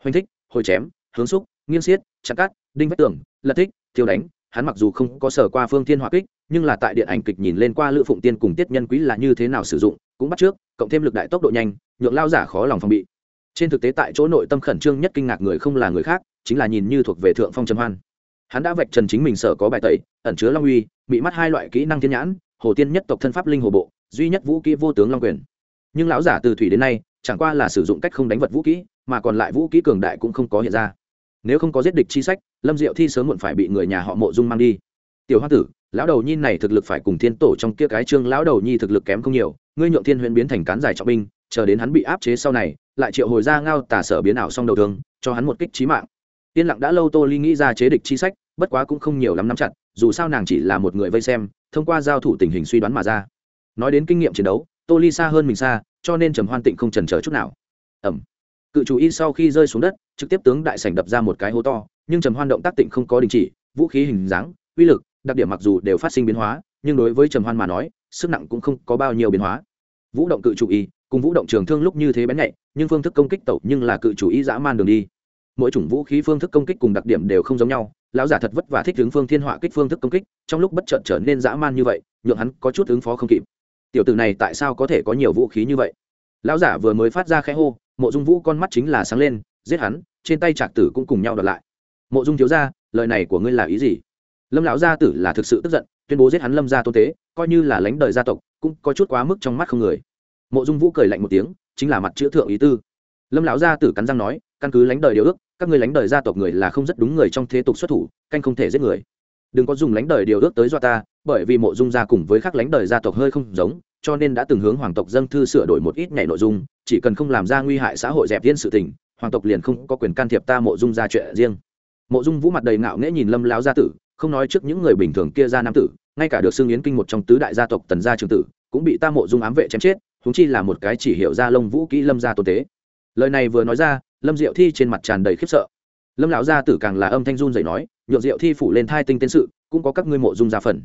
Hoành thích, hồi chém, hướng xúc, nghiêng xiết, chặt cát đinh vách tường, lật thích, thiêu đánh, hắn mặc dù không có sở qua phương thiên hỏa kích, nhưng là tại điện ảnh kịch nhìn lên qua lữ phụng tiên cùng tiết nhân quý là như thế nào sử dụng, cũng bắt trước, cộng thêm lực đại tốc độ nhanh, nhượng lao giả khó lòng phòng bị. Trên thực tế tại chỗ nội tâm khẩn trương nhất kinh ngạc người không là người khác, chính là nhìn như thuộc về thượng phong trầm hoan. Hắn đã vạch trần chính mình sở có bài tẩy, ẩn chứa long uy bị mắt hai loại kỹ năng thiên nhãn hồ tiên nhất tộc thân pháp linh hồ bộ, duy nhất vũ kỹ vô tướng long quyền. Nhưng lão giả từ thủy đến nay, chẳng qua là sử dụng cách không đánh vật vũ kỹ, mà còn lại vũ kỹ cường đại cũng không có hiện ra. Nếu không có giết địch chi sách, lâm diệu thi sớm muộn phải bị người nhà họ mộ dung mang đi. Tiểu hoa tử, lão đầu nhi này thực lực phải cùng thiên tổ trong kia cái trương lão đầu nhi thực lực kém không nhiều, ngươi nhượng thiên huyễn biến thành cán giải trọng binh, chờ đến hắn bị áp chế sau này, lại triệu hồi ra ngao tả sở biến ảo xong đầu thương, cho hắn một kích trí mạng. Yên lặng đã lâu tô ly nghĩ ra chế địch chi sách, bất quá cũng không nhiều lắm nắm chặt dù sao nàng chỉ là một người vây xem, thông qua giao thủ tình hình suy đoán mà ra. Nói đến kinh nghiệm chiến đấu, tô ly xa hơn mình xa, cho nên trầm hoan tịnh không trần chờ chút nào. Ẩm. Cự chủ y sau khi rơi xuống đất, trực tiếp tướng đại sảnh đập ra một cái hố to, nhưng trầm hoan động tác tịnh không có đình chỉ, vũ khí hình dáng, uy lực, đặc điểm mặc dù đều phát sinh biến hóa, nhưng đối với trầm hoan mà nói, sức nặng cũng không có bao nhiêu biến hóa. Vũ động cự chủ y, cùng vũ động trường thương lúc như thế bén nhạy, nhưng phương thức công kích tẩu nhưng là cự chủ y dã man đường đi. Mỗi chủng vũ khí phương thức công kích cùng đặc điểm đều không giống nhau lão giả thật vất vả thích hướng phương thiên họa kích phương thức công kích, trong lúc bất chợt trở nên dã man như vậy, nhượng hắn có chút ứng phó không kịp. Tiểu tử này tại sao có thể có nhiều vũ khí như vậy? Lão giả vừa mới phát ra khẽ hô, mộ dung vũ con mắt chính là sáng lên, giết hắn, trên tay trạc tử cũng cùng nhau đọt lại. Mộ dung thiếu ra lời này của ngươi là ý gì? Lâm lão gia tử là thực sự tức giận, tuyên bố giết hắn lâm gia tôn tế, coi như là lánh đời gia tộc, cũng có chút quá mức trong mắt không người. Mộ dung vũ cười lạnh một tiếng, chính là mặt chữ thượng ý tư. Lâm lão gia tử cắn răng nói, căn cứ lánh đời điều ước các ngươi lãnh đời gia tộc người là không rất đúng người trong thế tục xuất thủ, canh không thể giết người. Đừng có dùng lãnh đời điều ước tới do ta, bởi vì mộ dung gia cùng với các lãnh đời gia tộc hơi không giống, cho nên đã từng hướng hoàng tộc dâng thư sửa đổi một ít nhảy nội dung, chỉ cần không làm ra nguy hại xã hội dẹp viên sự tình, hoàng tộc liền không có quyền can thiệp ta mộ dung ra chuyện riêng. Mộ dung vũ mặt đầy ngạo nghễ nhìn lâm lão gia tử, không nói trước những người bình thường kia ra nam tử, ngay cả được xương yến kinh một trong tứ đại gia tộc tần gia trường tử, cũng bị ta mộ dung ám vệ chém chết húng chi là một cái chỉ hiệu ra lông vũ kỹ lâm gia tôn tế. Lời này vừa nói ra lâm diệu thi trên mặt tràn đầy khiếp sợ. Lâm lão gia tử càng là âm thanh run dậy nói, nhượng diệu thi phủ lên thai tinh tiến sự, cũng có các ngươi mộ dung gia phần.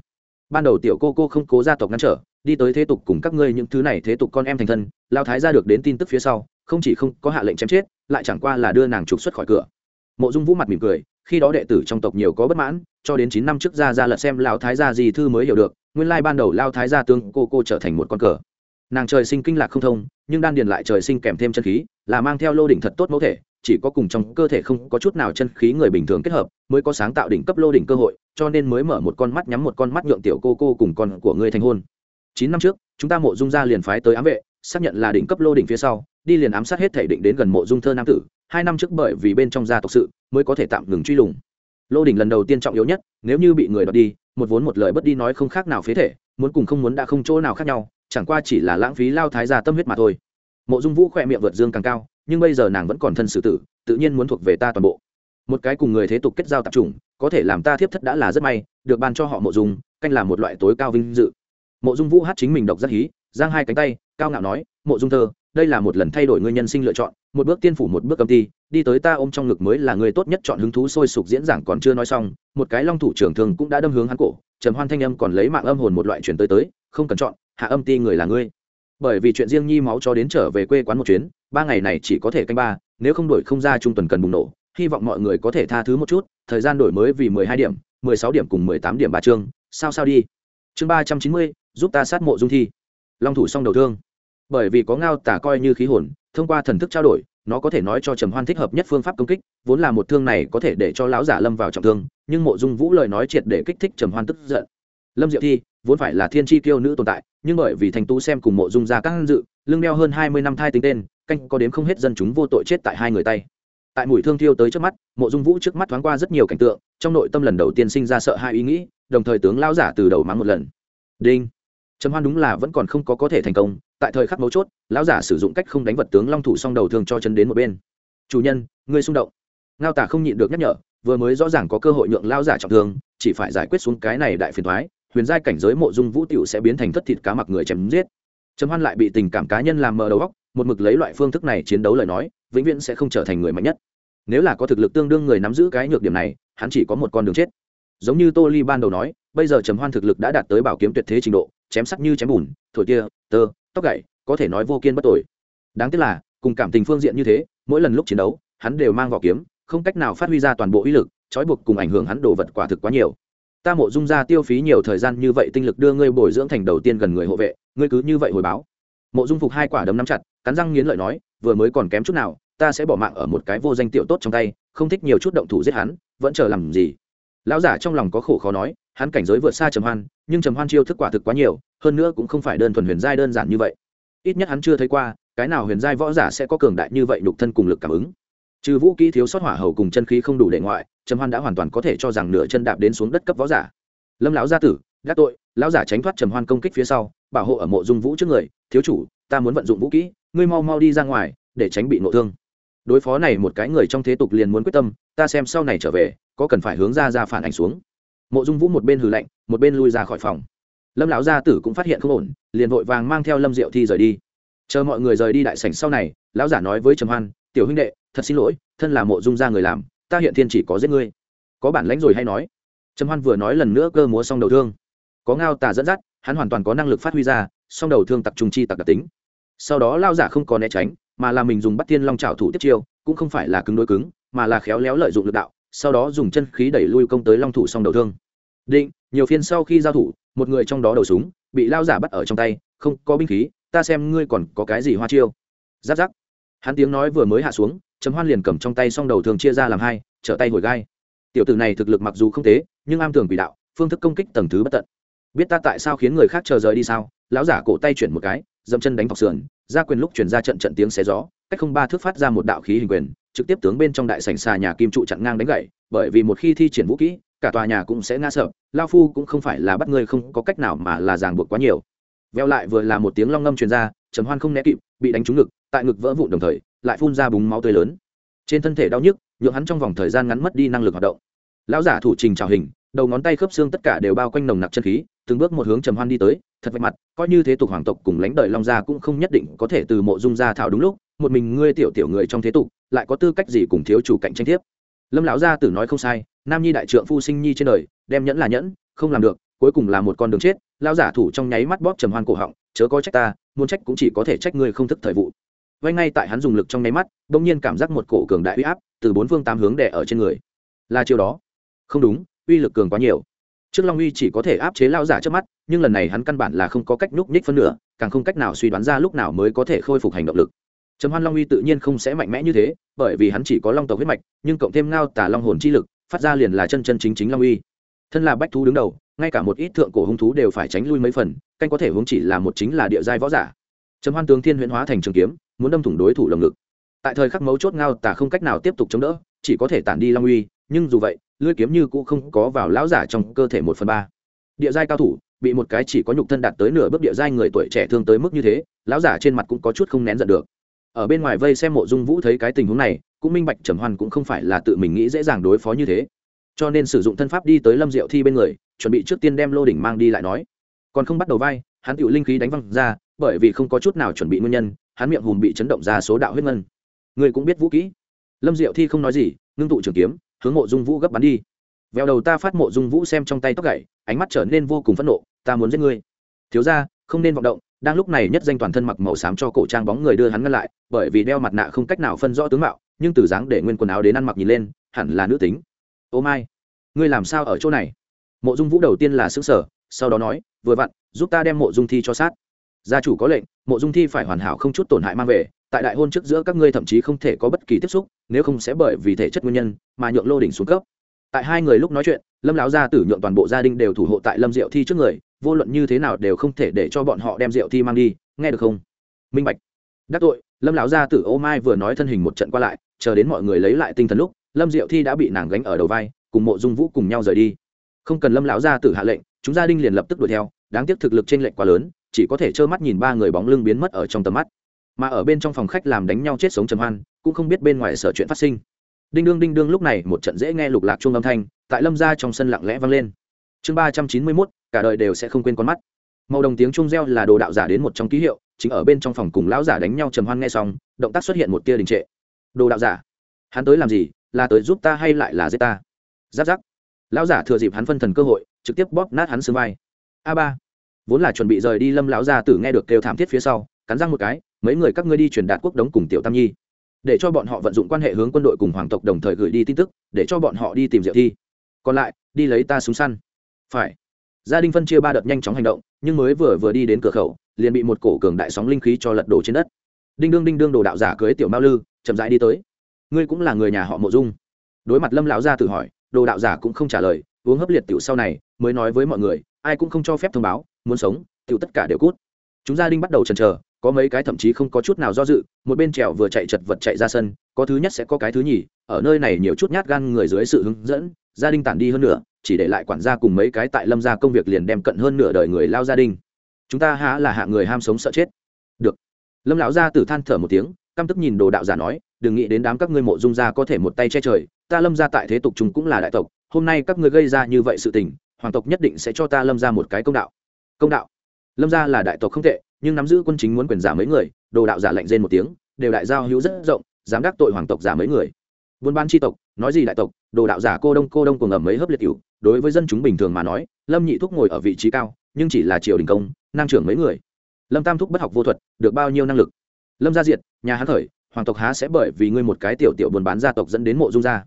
Ban đầu tiểu cô cô không cố gia tộc ngăn trở, đi tới thế tục cùng các ngươi những thứ này thế tục con em thành thân lao thái ra được đến tin tức phía sau, không chỉ không có hạ lệnh chém chết, lại chẳng qua là đưa nàng trục xuất khỏi cửa. Mộ dung vũ mặt mỉm cười, khi đó đệ tử trong tộc nhiều có bất mãn, cho đến chín năm trước ra ra lật xem lao thái gia gì thư mới hiểu được, nguyên lai ban đầu lao thái gia tương cô cô trở thành một con cờ nàng trời sinh kinh lạc không thông, nhưng đan điền lại trời sinh kèm thêm chân khí, là mang theo lô đỉnh thật tốt mẫu thể, chỉ có cùng trong cơ thể không có chút nào chân khí người bình thường kết hợp, mới có sáng tạo đỉnh cấp lô đỉnh cơ hội, cho nên mới mở một con mắt nhắm một con mắt nhượng tiểu cô cô cùng con của ngươi thành hôn. Chín năm trước, chúng ta mộ dung ra liền phái tới ám vệ, xác nhận là đỉnh cấp lô đỉnh phía sau, đi liền ám sát hết thể định đến gần mộ dung thơ nam tử. Hai năm trước bởi vì bên trong gia tộc sự, mới có thể tạm ngừng truy lùng. Lô đỉnh lần đầu tiên trọng yếu nhất, nếu như bị người đoạt đi, một vốn một lời bất đi nói không khác nào phế thể, muốn cùng không muốn đã không chỗ nào khác nhau chẳng qua chỉ là lãng phí lao thái gia tâm huyết mà thôi. Mộ dung vũ khỏe miệng vượt dương càng cao, nhưng bây giờ nàng vẫn còn thân xử tử, tự nhiên muốn thuộc về ta toàn bộ. Một cái cùng người thế tục kết giao tập chủng, có thể làm ta thiếp thất đã là rất may, được ban cho họ mộ dung, canh là một loại tối cao vinh dự. Mộ dung vũ hát chính mình độc rất hí, giang hai cánh tay, cao ngạo nói, mộ dung thơ, đây là một lần thay đổi người nhân sinh lựa chọn, một bước tiên phủ một bước âm ti, đi tới ta ôm trong ngực mới là người tốt nhất chọn hứng thú sôi sục diễn giảng còn chưa nói xong, một cái long thủ trưởng thường cũng đã đâm hướng hắn cổ, trầm hoan thanh âm còn lấy mạng âm hồn một loại chuyển tới tới, không cần chọn hạ âm ti người là ngươi. Bởi vì chuyện riêng nhi máu cho đến trở về quê quán một chuyến, ba ngày này chỉ có thể canh ba, nếu không đổi không ra trung tuần cần bùng nổ, hy vọng mọi người có thể tha thứ một chút, thời gian đổi mới vì mười hai điểm, mười sáu điểm cùng mười tám điểm ba chương sao sao đi. Chương ba trăm chín mươi, giúp ta sát mộ dung thi. Long thủ xong đầu thương. Bởi vì có ngao tả coi như khí hồn, thông qua thần thức trao đổi, nó có thể nói cho trầm hoan thích hợp nhất phương pháp công kích, vốn là một thương này có thể để cho lão giả lâm vào trọng thương, nhưng mộ dung vũ lời nói triệt để kích thích trầm hoan tức giận lâm diệu thi vốn phải là thiên tri kiêu nữ tồn tại, nhưng bởi vì thành tú xem cùng mộ dung ra các dự, lưng đeo hơn hai mươi năm thai tính tên, canh có đếm không hết dân chúng vô tội chết tại hai người tay. Tại mũi thương thiêu tới trước mắt, mộ dung vũ trước mắt thoáng qua rất nhiều cảnh tượng, trong nội tâm lần đầu tiên sinh ra sợ hai ý nghĩ, đồng thời tướng lao giả từ đầu mắng một lần. Đinh. Trầm hoan đúng là vẫn còn không có có thể thành công, tại thời khắc mấu chốt, lão giả sử dụng cách không đánh vật tướng long thủ song đầu thường cho chân đến một bên. Chủ nhân, ngươi xung động. Ngao tả không nhịn được nhắc nhở, vừa mới rõ ràng có cơ hội nhượng lao giả trọng thương, chỉ phải giải quyết xuống cái này đại phiền thoái huyền giai cảnh giới mộ dung vũ tiểu sẽ biến thành thất thịt cá mặc người chém giết. Trầm hoan lại bị tình cảm cá nhân làm mờ đầu góc một mực lấy loại phương thức này chiến đấu lời nói, vĩnh viễn sẽ không trở thành người mạnh nhất. Nếu là có thực lực tương đương người nắm giữ cái nhược điểm này, hắn chỉ có một con đường chết. Giống như tô ly ban đầu nói, bây giờ trầm hoan thực lực đã đạt tới bảo kiếm tuyệt thế trình độ, chém sắc như chém bùn, thổi tia, tơ, tóc gậy, có thể nói vô kiên bất tội đáng tiếc là, cùng cảm tình phương diện như thế, mỗi lần lúc chiến đấu, hắn đều mang vỏ kiếm, không cách nào phát huy ra toàn bộ uy lực, trói buộc cùng ảnh hưởng hắn đồ vật quả thực quá nhiều ta mộ dung ra tiêu phí nhiều thời gian như vậy tinh lực đưa ngươi bồi dưỡng thành đầu tiên gần người hộ vệ, ngươi cứ như vậy hồi báo. Mộ dung phục hai quả đấm nắm chặt, cắn răng nghiến lợi nói, vừa mới còn kém chút nào, ta sẽ bỏ mạng ở một cái vô danh tiểu tốt trong tay, không thích nhiều chút động thủ giết hắn, vẫn chờ làm gì? Lão giả trong lòng có khổ khó nói, hắn cảnh giới vượt xa trầm hoan, nhưng trầm hoan chiêu thức quả thực quá nhiều, hơn nữa cũng không phải đơn thuần huyền giai đơn giản như vậy. Ít nhất hắn chưa thấy qua, cái nào huyền giai võ giả sẽ có cường đại như vậy nhục thân cùng lực cảm ứng trừ vũ kỹ thiếu sót hỏa hầu cùng chân khí không đủ để ngoại, trầm hoan đã hoàn toàn có thể cho rằng nửa chân đạp đến xuống đất cấp võ giả. Lâm lão gia tử gác tội, lão giả tránh thoát trầm hoan công kích phía sau, bảo hộ ở mộ dung vũ trước người, thiếu chủ, ta muốn vận dụng vũ kỹ ngươi mau mau đi ra ngoài, để tránh bị nộ thương. Đối phó này một cái người trong thế tục liền muốn quyết tâm, ta xem sau này trở về, có cần phải hướng ra ra phản ảnh xuống. Mộ dung vũ một bên hừ lạnh, một bên lui ra khỏi phòng. Lâm lão gia tử cũng phát hiện không ổn, liền vội vàng mang theo lâm diệu thi rời đi. Chờ mọi người rời đi đại sảnh sau này, lão giả nói với trầm hoan, tiểu huynh đệ thật xin lỗi, thân là mộ dung gia người làm, ta hiện thiên chỉ có giết ngươi. Có bản lãnh rồi hay nói? Trầm hoan vừa nói lần nữa cơ múa xong đầu thương. Có ngao tà dẫn dắt, hắn hoàn toàn có năng lực phát huy ra, song đầu thương tặc trùng chi tặc đặc tính. Sau đó lao giả không có né tránh, mà là mình dùng bắt tiên long trào thủ tiếp chiêu, cũng không phải là cứng đối cứng, mà là khéo léo lợi dụng lực đạo, sau đó dùng chân khí đẩy lui công tới long thủ song đầu thương. Định, nhiều phiên sau khi giao thủ, một người trong đó đầu súng, bị lao giả bắt ở trong tay, không có binh khí, ta xem ngươi còn có cái gì hoa chiêu. Giáp giáp. Hắn tiếng nói vừa mới hạ xuống trầm hoan liền cầm trong tay song đầu thường chia ra làm hai, trở tay hồi gai. Tiểu tử này thực lực mặc dù không tế nhưng am tường quỷ đạo, phương thức công kích tầng thứ bất tận. Biết ta tại sao khiến người khác chờ rời đi sao? Lão giả cổ tay chuyển một cái dậm chân đánh vào sườn, ra quyền lúc chuyển ra trận trận tiếng xé gió, cách không ba thước phát ra một đạo khí hình quyền, trực tiếp tướng bên trong đại sảnh xà nhà kim trụ chặn ngang đánh gậy, bởi vì một khi thi triển vũ kỹ, cả tòa nhà cũng sẽ ngã sợ lao phu cũng không phải là bắt ngươi không có cách nào mà là ràng buộc quá nhiều. Veo lại vừa là một tiếng long ngâm truyền ra, trầm hoan không né kịp, bị đánh trúng ngực, tại ngực vỡ vụn đồng thời lại phun ra búng máu tươi lớn. Trên thân thể đau nhức, nhượng hắn trong vòng thời gian ngắn mất đi năng lực hoạt động. Lão giả thủ trình trào hình, đầu ngón tay khớp xương tất cả đều bao quanh nồng nặc chân khí, từng bước một hướng trầm hoan đi tới, thật vạch mặt, coi như thế tục hoàng tộc cùng lãnh đời long gia cũng không nhất định có thể từ mộ dung gia thảo đúng lúc, một mình ngươi tiểu tiểu người trong thế tục, lại có tư cách gì cùng thiếu chủ cạnh tranh tiếp? Lâm lão gia tử nói không sai, nam nhi đại trượng phu sinh nhi trên đời, đem nhẫn là nhẫn, không làm được, cuối cùng là một con đường chết, lão giả thủ trong nháy mắt bóp trầm hoan cổ họng, chớ có trách ta, muốn trách cũng chỉ có thể trách ngươi không thức thời vụ vay ngay tại hắn dùng lực trong nháy mắt bỗng nhiên cảm giác một cổ cường đại uy áp từ bốn phương tám hướng đè ở trên người. Là chiều đó. Không đúng, uy lực cường quá nhiều. Trước long uy chỉ có thể áp chế lao giả trước mắt, nhưng lần này hắn căn bản là không có cách nhúc nhích phân nửa, càng không cách nào suy đoán ra lúc nào mới có thể khôi phục hành động lực. Trầm hoan long uy tự nhiên không sẽ mạnh mẽ như thế, bởi vì hắn chỉ có long tộc huyết mạch, nhưng cộng thêm ngao tả long hồn chi lực, phát ra liền là chân chân chính chính long uy. Thân là bách thú đứng đầu, ngay cả một ít thượng cổ hung thú đều phải tránh lui mấy phần, canh có thể hướng chỉ là một chính là địa giai võ giả. Trầm hoan tướng thiên huyễn hóa thành trường kiếm muốn đâm thủng đối thủ lồng ngực. Tại thời khắc mấu chốt ngao tà không cách nào tiếp tục chống đỡ, chỉ có thể tản đi long uy, nhưng dù vậy, lưỡi kiếm như cũ không có vào lão giả trong cơ thể một phần ba. Địa giai cao thủ, bị một cái chỉ có nhục thân đạt tới nửa bước địa giai người tuổi trẻ thương tới mức như thế, lão giả trên mặt cũng có chút không nén giận được. Ở bên ngoài vây xem mộ dung vũ thấy cái tình huống này, cũng minh bạch trầm hoan cũng không phải là tự mình nghĩ dễ dàng đối phó như thế. Cho nên sử dụng thân pháp đi tới lâm diệu thi bên người, chuẩn bị trước tiên đem lô đỉnh mang đi lại nói. Còn không bắt đầu vai, hắn tựu linh khí đánh văng ra, bởi vì không có chút nào chuẩn bị nguyên nhân hắn miệng hùm bị chấn động ra số đạo huyết ngân. Người cũng biết vũ kỹ. Lâm diệu thi không nói gì, ngưng tụ trường kiếm, hướng mộ dung vũ gấp bắn đi. Vèo đầu ta phát mộ dung vũ xem trong tay tóc gậy ánh mắt trở nên vô cùng phẫn nộ, ta muốn giết ngươi. Thiếu ra không nên vọng động, đang lúc này nhất danh toàn thân mặc màu xám cho cổ trang bóng người đưa hắn ngăn lại, bởi vì đeo mặt nạ không cách nào phân rõ tướng mạo, nhưng từ dáng để nguyên quần áo đến ăn mặc nhìn lên, hẳn là nữ tính. Ô mai, ngươi làm sao ở chỗ này? Mộ dung vũ đầu tiên là xứ sở sau đó nói, vừa vặn, giúp ta đem mộ dung thi cho sát gia chủ có lệnh, mộ dung thi phải hoàn hảo không chút tổn hại mang về, tại đại hôn trước giữa các ngươi thậm chí không thể có bất kỳ tiếp xúc, nếu không sẽ bởi vì thể chất nguyên nhân mà nhượng lô đỉnh xuống cấp. Tại hai người lúc nói chuyện, lâm lão gia tử nhượng toàn bộ gia đình đều thủ hộ tại lâm diệu thi trước người, vô luận như thế nào đều không thể để cho bọn họ đem diệu thi mang đi, nghe được không? Minh bạch. Đắc tội, lâm lão gia tử ô mai vừa nói thân hình một trận qua lại, chờ đến mọi người lấy lại tinh thần lúc, lâm diệu thi đã bị nàng gánh ở đầu vai, cùng mộ dung vũ cùng nhau rời đi. Không cần lâm lão gia tử hạ lệnh, chúng gia đình liền lập tức đuổi theo, đáng tiếc thực lực trên lệnh quá lớn chỉ có thể trơ mắt nhìn ba người bóng lưng biến mất ở trong tầm mắt. Mà ở bên trong phòng khách làm đánh nhau chết sống trầm hoan, cũng không biết bên ngoài sở chuyện phát sinh. Đinh đương đinh đương lúc này một trận dễ nghe lục lạc chuông âm thanh, tại lâm ra trong sân lặng lẽ vang lên. Chương ba trăm chín mươi mốt, cả đời đều sẽ không quên con mắt. Màu đồng tiếng chuông reo là đồ đạo giả đến một trong ký hiệu, chính ở bên trong phòng cùng lão giả đánh nhau trầm hoan nghe xong, động tác xuất hiện một tia đình trệ. Đồ đạo giả, hắn tới làm gì, là tới giúp ta hay lại là giết ta? Giáp giáp. Lão giả thừa dịp hắn phân thần cơ hội, trực tiếp bóp nát hắn xương vai. A ba vốn là chuẩn bị rời đi lâm lão gia tử nghe được kêu thảm thiết phía sau, cắn răng một cái, mấy người các ngươi đi truyền đạt quốc đống cùng tiểu tam nhi. Để cho bọn họ vận dụng quan hệ hướng quân đội cùng hoàng tộc đồng thời gửi đi tin tức, để cho bọn họ đi tìm diệu thi. Còn lại, đi lấy ta súng săn. Phải. Gia đình phân chia ba đợt nhanh chóng hành động, nhưng mới vừa vừa đi đến cửa khẩu, liền bị một cổ cường đại sóng linh khí cho lật đổ trên đất. Đinh đương đinh đương đồ đạo giả cưới tiểu mao lư, chậm rãi đi tới. Ngươi cũng là người nhà họ mộ dung. Đối mặt lâm lão gia tử hỏi, đồ đạo giả cũng không trả lời, uống hấp liệt tiểu sau này, mới nói với mọi người, ai cũng không cho phép thông báo muốn sống, tiểu tất cả đều cút. Chúng gia đình bắt đầu chần chờ, có mấy cái thậm chí không có chút nào do dự, một bên trèo vừa chạy chật vật chạy ra sân, có thứ nhất sẽ có cái thứ nhì, ở nơi này nhiều chút nhát gan người dưới sự hướng dẫn, gia đình tản đi hơn nữa, chỉ để lại quản gia cùng mấy cái tại lâm gia công việc liền đem cận hơn nửa đời người lao gia đình. Chúng ta há là hạ người ham sống sợ chết. Được. Lâm lão gia tử than thở một tiếng, căm tức nhìn đồ đạo giả nói, đừng nghĩ đến đám các ngươi mộ dung gia có thể một tay che trời, ta lâm gia tại thế tục chúng cũng là đại tộc, hôm nay các ngươi gây ra như vậy sự tình, hoàng tộc nhất định sẽ cho ta lâm gia một cái công đạo công đạo. Lâm gia là đại tộc không tệ, nhưng nắm giữ quân chính muốn quyền giả mấy người, đồ đạo giả lệnh rên một tiếng, đều đại giao hữu rất rộng, dám đắc tội hoàng tộc giả mấy người. Buôn ban tri tộc, nói gì đại tộc, đồ đạo giả cô đông cô đông cùng ẩm mấy hấp liệt cựu đối với dân chúng bình thường mà nói, lâm nhị thúc ngồi ở vị trí cao, nhưng chỉ là triều đình công năng trưởng mấy người. Lâm tam thúc bất học vô thuật, được bao nhiêu năng lực? Lâm gia diệt, nhà hán khởi, hoàng tộc há sẽ bởi vì ngươi một cái tiểu tiểu buôn bán gia tộc dẫn đến mộ dung gia.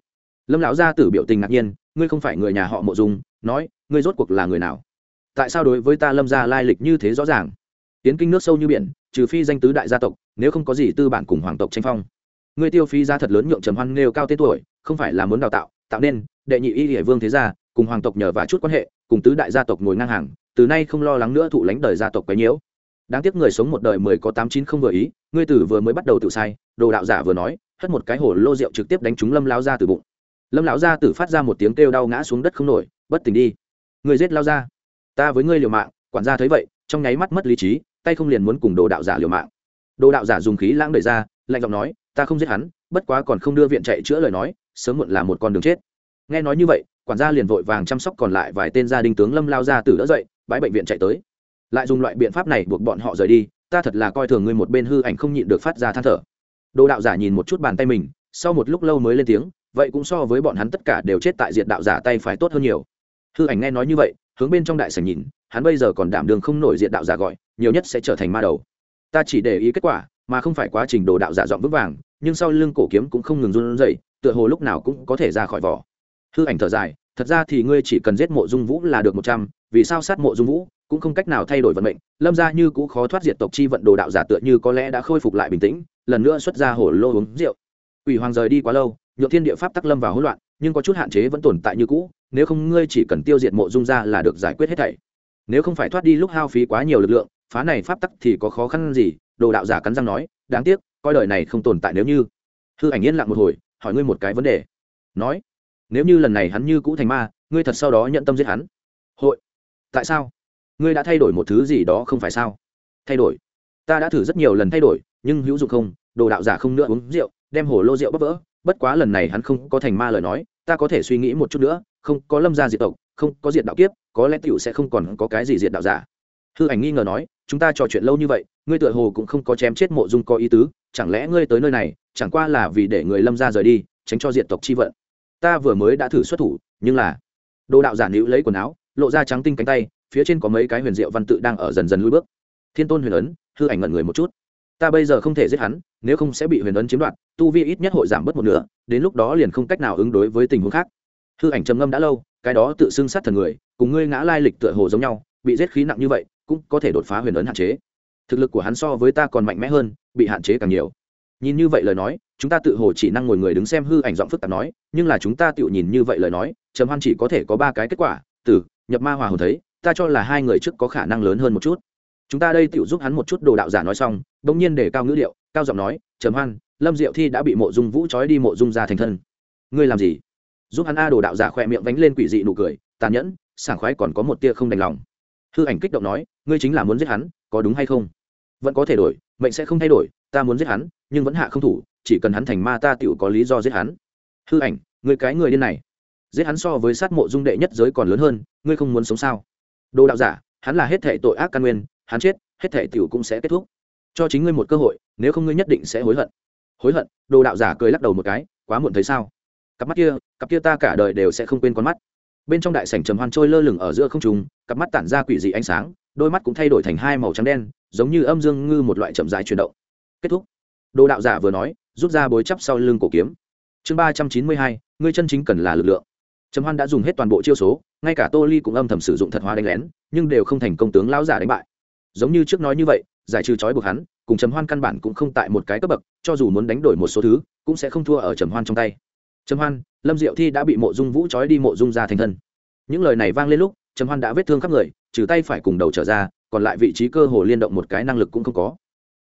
Lâm lão gia tử biểu tình ngạc nhiên, ngươi không phải người nhà họ mộ dung, nói, ngươi rốt cuộc là người nào? Tại sao đối với ta lâm gia lai lịch như thế rõ ràng? Tiến kinh nước sâu như biển, trừ phi danh tứ đại gia tộc, nếu không có gì tư bản cùng hoàng tộc tranh phong. Ngươi tiêu phí ra thật lớn nhượng trầm hoan nêu cao tên tuổi, không phải là muốn đào tạo tạo nên, đệ nhị y địa vương thế gia, cùng hoàng tộc nhờ và chút quan hệ, cùng tứ đại gia tộc ngồi ngang hàng, từ nay không lo lắng nữa thụ lãnh đời gia tộc quấy nhiễu. Đáng tiếc người sống một đời mười có tám chín không vừa ý, ngươi tử vừa mới bắt đầu tự sai, đồ đạo giả vừa nói, hất một cái hồ lô rượu trực tiếp đánh trúng lâm lao ra từ bụng. Lâm lão gia tử phát ra một tiếng kêu đau ngã xuống đất không nổi, bất tỉnh đi người giết lao ra ta với ngươi liều mạng, quản gia thấy vậy, trong nháy mắt mất lý trí, tay không liền muốn cùng đồ đạo giả liều mạng. Đồ đạo giả dùng khí lãng đời ra, lạnh giọng nói, ta không giết hắn, bất quá còn không đưa viện chạy chữa lời nói, sớm muộn là một con đường chết. Nghe nói như vậy, quản gia liền vội vàng chăm sóc còn lại vài tên gia đình tướng lâm lao ra tử đỡ dậy bãi bệnh viện chạy tới. Lại dùng loại biện pháp này buộc bọn họ rời đi, ta thật là coi thường ngươi một bên hư ảnh không nhịn được phát ra than thở. Đồ đạo giả nhìn một chút bàn tay mình, sau một lúc lâu mới lên tiếng, vậy cũng so với bọn hắn tất cả đều chết tại diện đạo giả tay phải tốt hơn nhiều. Hư ảnh nghe nói như vậy hướng bên trong đại sảnh nhìn, hắn bây giờ còn đảm đường không nổi diện đạo giả gọi, nhiều nhất sẽ trở thành ma đầu. Ta chỉ để ý kết quả, mà không phải quá trình đồ đạo giả dọn vững vàng, nhưng sau lưng cổ kiếm cũng không ngừng run rẩy, tựa hồ lúc nào cũng có thể ra khỏi vỏ. Hư ảnh thở dài, thật ra thì ngươi chỉ cần giết mộ dung vũ là được một trăm, vì sao sát mộ dung vũ cũng không cách nào thay đổi vận mệnh. Lâm ra như cũ khó thoát diệt tộc chi vận đồ đạo giả tựa như có lẽ đã khôi phục lại bình tĩnh, lần nữa xuất ra hổ lô uống rượu. Ủy hoàng rời đi quá lâu, nhượng thiên địa pháp tắc lâm vào hỗn loạn, nhưng có chút hạn chế vẫn tồn tại như cũ nếu không ngươi chỉ cần tiêu diệt mộ dung ra là được giải quyết hết thảy. Nếu không phải thoát đi lúc hao phí quá nhiều lực lượng, phá này pháp tắc thì có khó khăn gì, đồ đạo giả cắn răng nói, đáng tiếc, coi đời này không tồn tại nếu như. Hư ảnh yên lặng một hồi, hỏi ngươi một cái vấn đề. Nói, nếu như lần này hắn như cũ thành ma, ngươi thật sau đó nhận tâm giết hắn. Hội. Tại sao? Ngươi đã thay đổi một thứ gì đó không phải sao? Thay đổi. Ta đã thử rất nhiều lần thay đổi, nhưng hữu dụng không, đồ đạo giả không nữa uống rượu, đem hồ lô rượu bóp vỡ, bất quá lần này hắn không có thành ma lời nói, ta có thể suy nghĩ một chút nữa không có lâm gia diệt tộc, không có diệt đạo kiếp, có lẽ tiểu sẽ không còn có cái gì diệt đạo giả. Hư ảnh nghi ngờ nói, chúng ta trò chuyện lâu như vậy, ngươi tựa hồ cũng không có chém chết mộ dung có ý tứ, chẳng lẽ ngươi tới nơi này, chẳng qua là vì để người lâm gia rời đi, tránh cho diệt tộc chi vận. Ta vừa mới đã thử xuất thủ, nhưng là, đồ đạo giả nữ lấy quần áo, lộ ra trắng tinh cánh tay, phía trên có mấy cái huyền diệu văn tự đang ở dần dần lui bước. Thiên tôn huyền ấn, hư ảnh ngẩn người một chút. Ta bây giờ không thể giết hắn, nếu không sẽ bị huyền ấn chiếm đoạt, tu vi ít nhất hội giảm bớt một nửa, đến lúc đó liền không cách nào ứng đối với tình huống khác hư ảnh trầm ngâm đã lâu cái đó tự xưng sát thần người cùng ngươi ngã lai lịch tựa hồ giống nhau bị giết khí nặng như vậy cũng có thể đột phá huyền ấn hạn chế. Thực lực của hắn so với ta còn mạnh mẽ hơn bị hạn chế càng nhiều. Nhìn như vậy lời nói chúng ta tự hồ chỉ năng ngồi người đứng xem hư ảnh giọng phức tạp nói nhưng là chúng ta tự nhìn như vậy lời nói trầm hoan chỉ có thể có ba cái kết quả tử, nhập ma hòa hồn thấy ta cho là hai người trước có khả năng lớn hơn một chút. Chúng ta đây tự giúp hắn một chút đồ đạo giả nói xong bỗng nhiên để cao ngữ điệu cao giọng nói trầm hoan lâm diệu thi đã bị mộ dung vũ trói đi mộ dung ra thành thân. Ngươi làm gì? Giúp hắn a đồ đạo giả khỏe miệng vánh lên quỷ dị nụ cười, tàn nhẫn, sảng khoái còn có một tia không đành lòng. Hư ảnh kích động nói, ngươi chính là muốn giết hắn, có đúng hay không? Vẫn có thể đổi, mệnh sẽ không thay đổi, ta muốn giết hắn, nhưng vẫn hạ không thủ, chỉ cần hắn thành ma ta tựu có lý do giết hắn. Hư ảnh người cái người điên này. Giết hắn so với sát mộ dung đệ nhất giới còn lớn hơn, ngươi không muốn sống sao? Đồ đạo giả, hắn là hết thể tội ác căn nguyên, hắn chết, hết thể tiểu cũng sẽ kết thúc. Cho chính ngươi một cơ hội, nếu không ngươi nhất định sẽ hối hận. Hối hận, đồ đạo giả cười lắc đầu một cái, quá muộn thấy sao? Cặp mắt kia, cặp kia ta cả đời đều sẽ không quên con mắt. Bên trong đại sảnh trầm hoan trôi lơ lửng ở giữa không trung, cặp mắt tản ra quỷ dị ánh sáng, đôi mắt cũng thay đổi thành hai màu trắng đen, giống như âm dương ngư một loại chậm dài chuyển động. Kết thúc. Đồ đạo giả vừa nói, rút ra bối chắp sau lưng cổ kiếm. Chương ba trăm chín mươi hai, ngươi chân chính cần là lực lượng. Trầm hoan đã dùng hết toàn bộ chiêu số, ngay cả tô ly cũng âm thầm sử dụng thật hóa đánh lén, nhưng đều không thành công tướng lão giả đánh bại. Giống như trước nói như vậy, giải trừ trói buộc hắn, cùng trầm hoan căn bản cũng không tại một cái cấp bậc, cho dù muốn đánh đổi một số thứ, cũng sẽ không thua ở trầm hoan trong tay trầm hoan, lâm diệu thi đã bị mộ dung vũ trói đi mộ dung ra thành thân. Những lời này vang lên lúc, trầm hoan đã vết thương khắp người, trừ tay phải cùng đầu trở ra, còn lại vị trí cơ hồ liên động một cái năng lực cũng không có.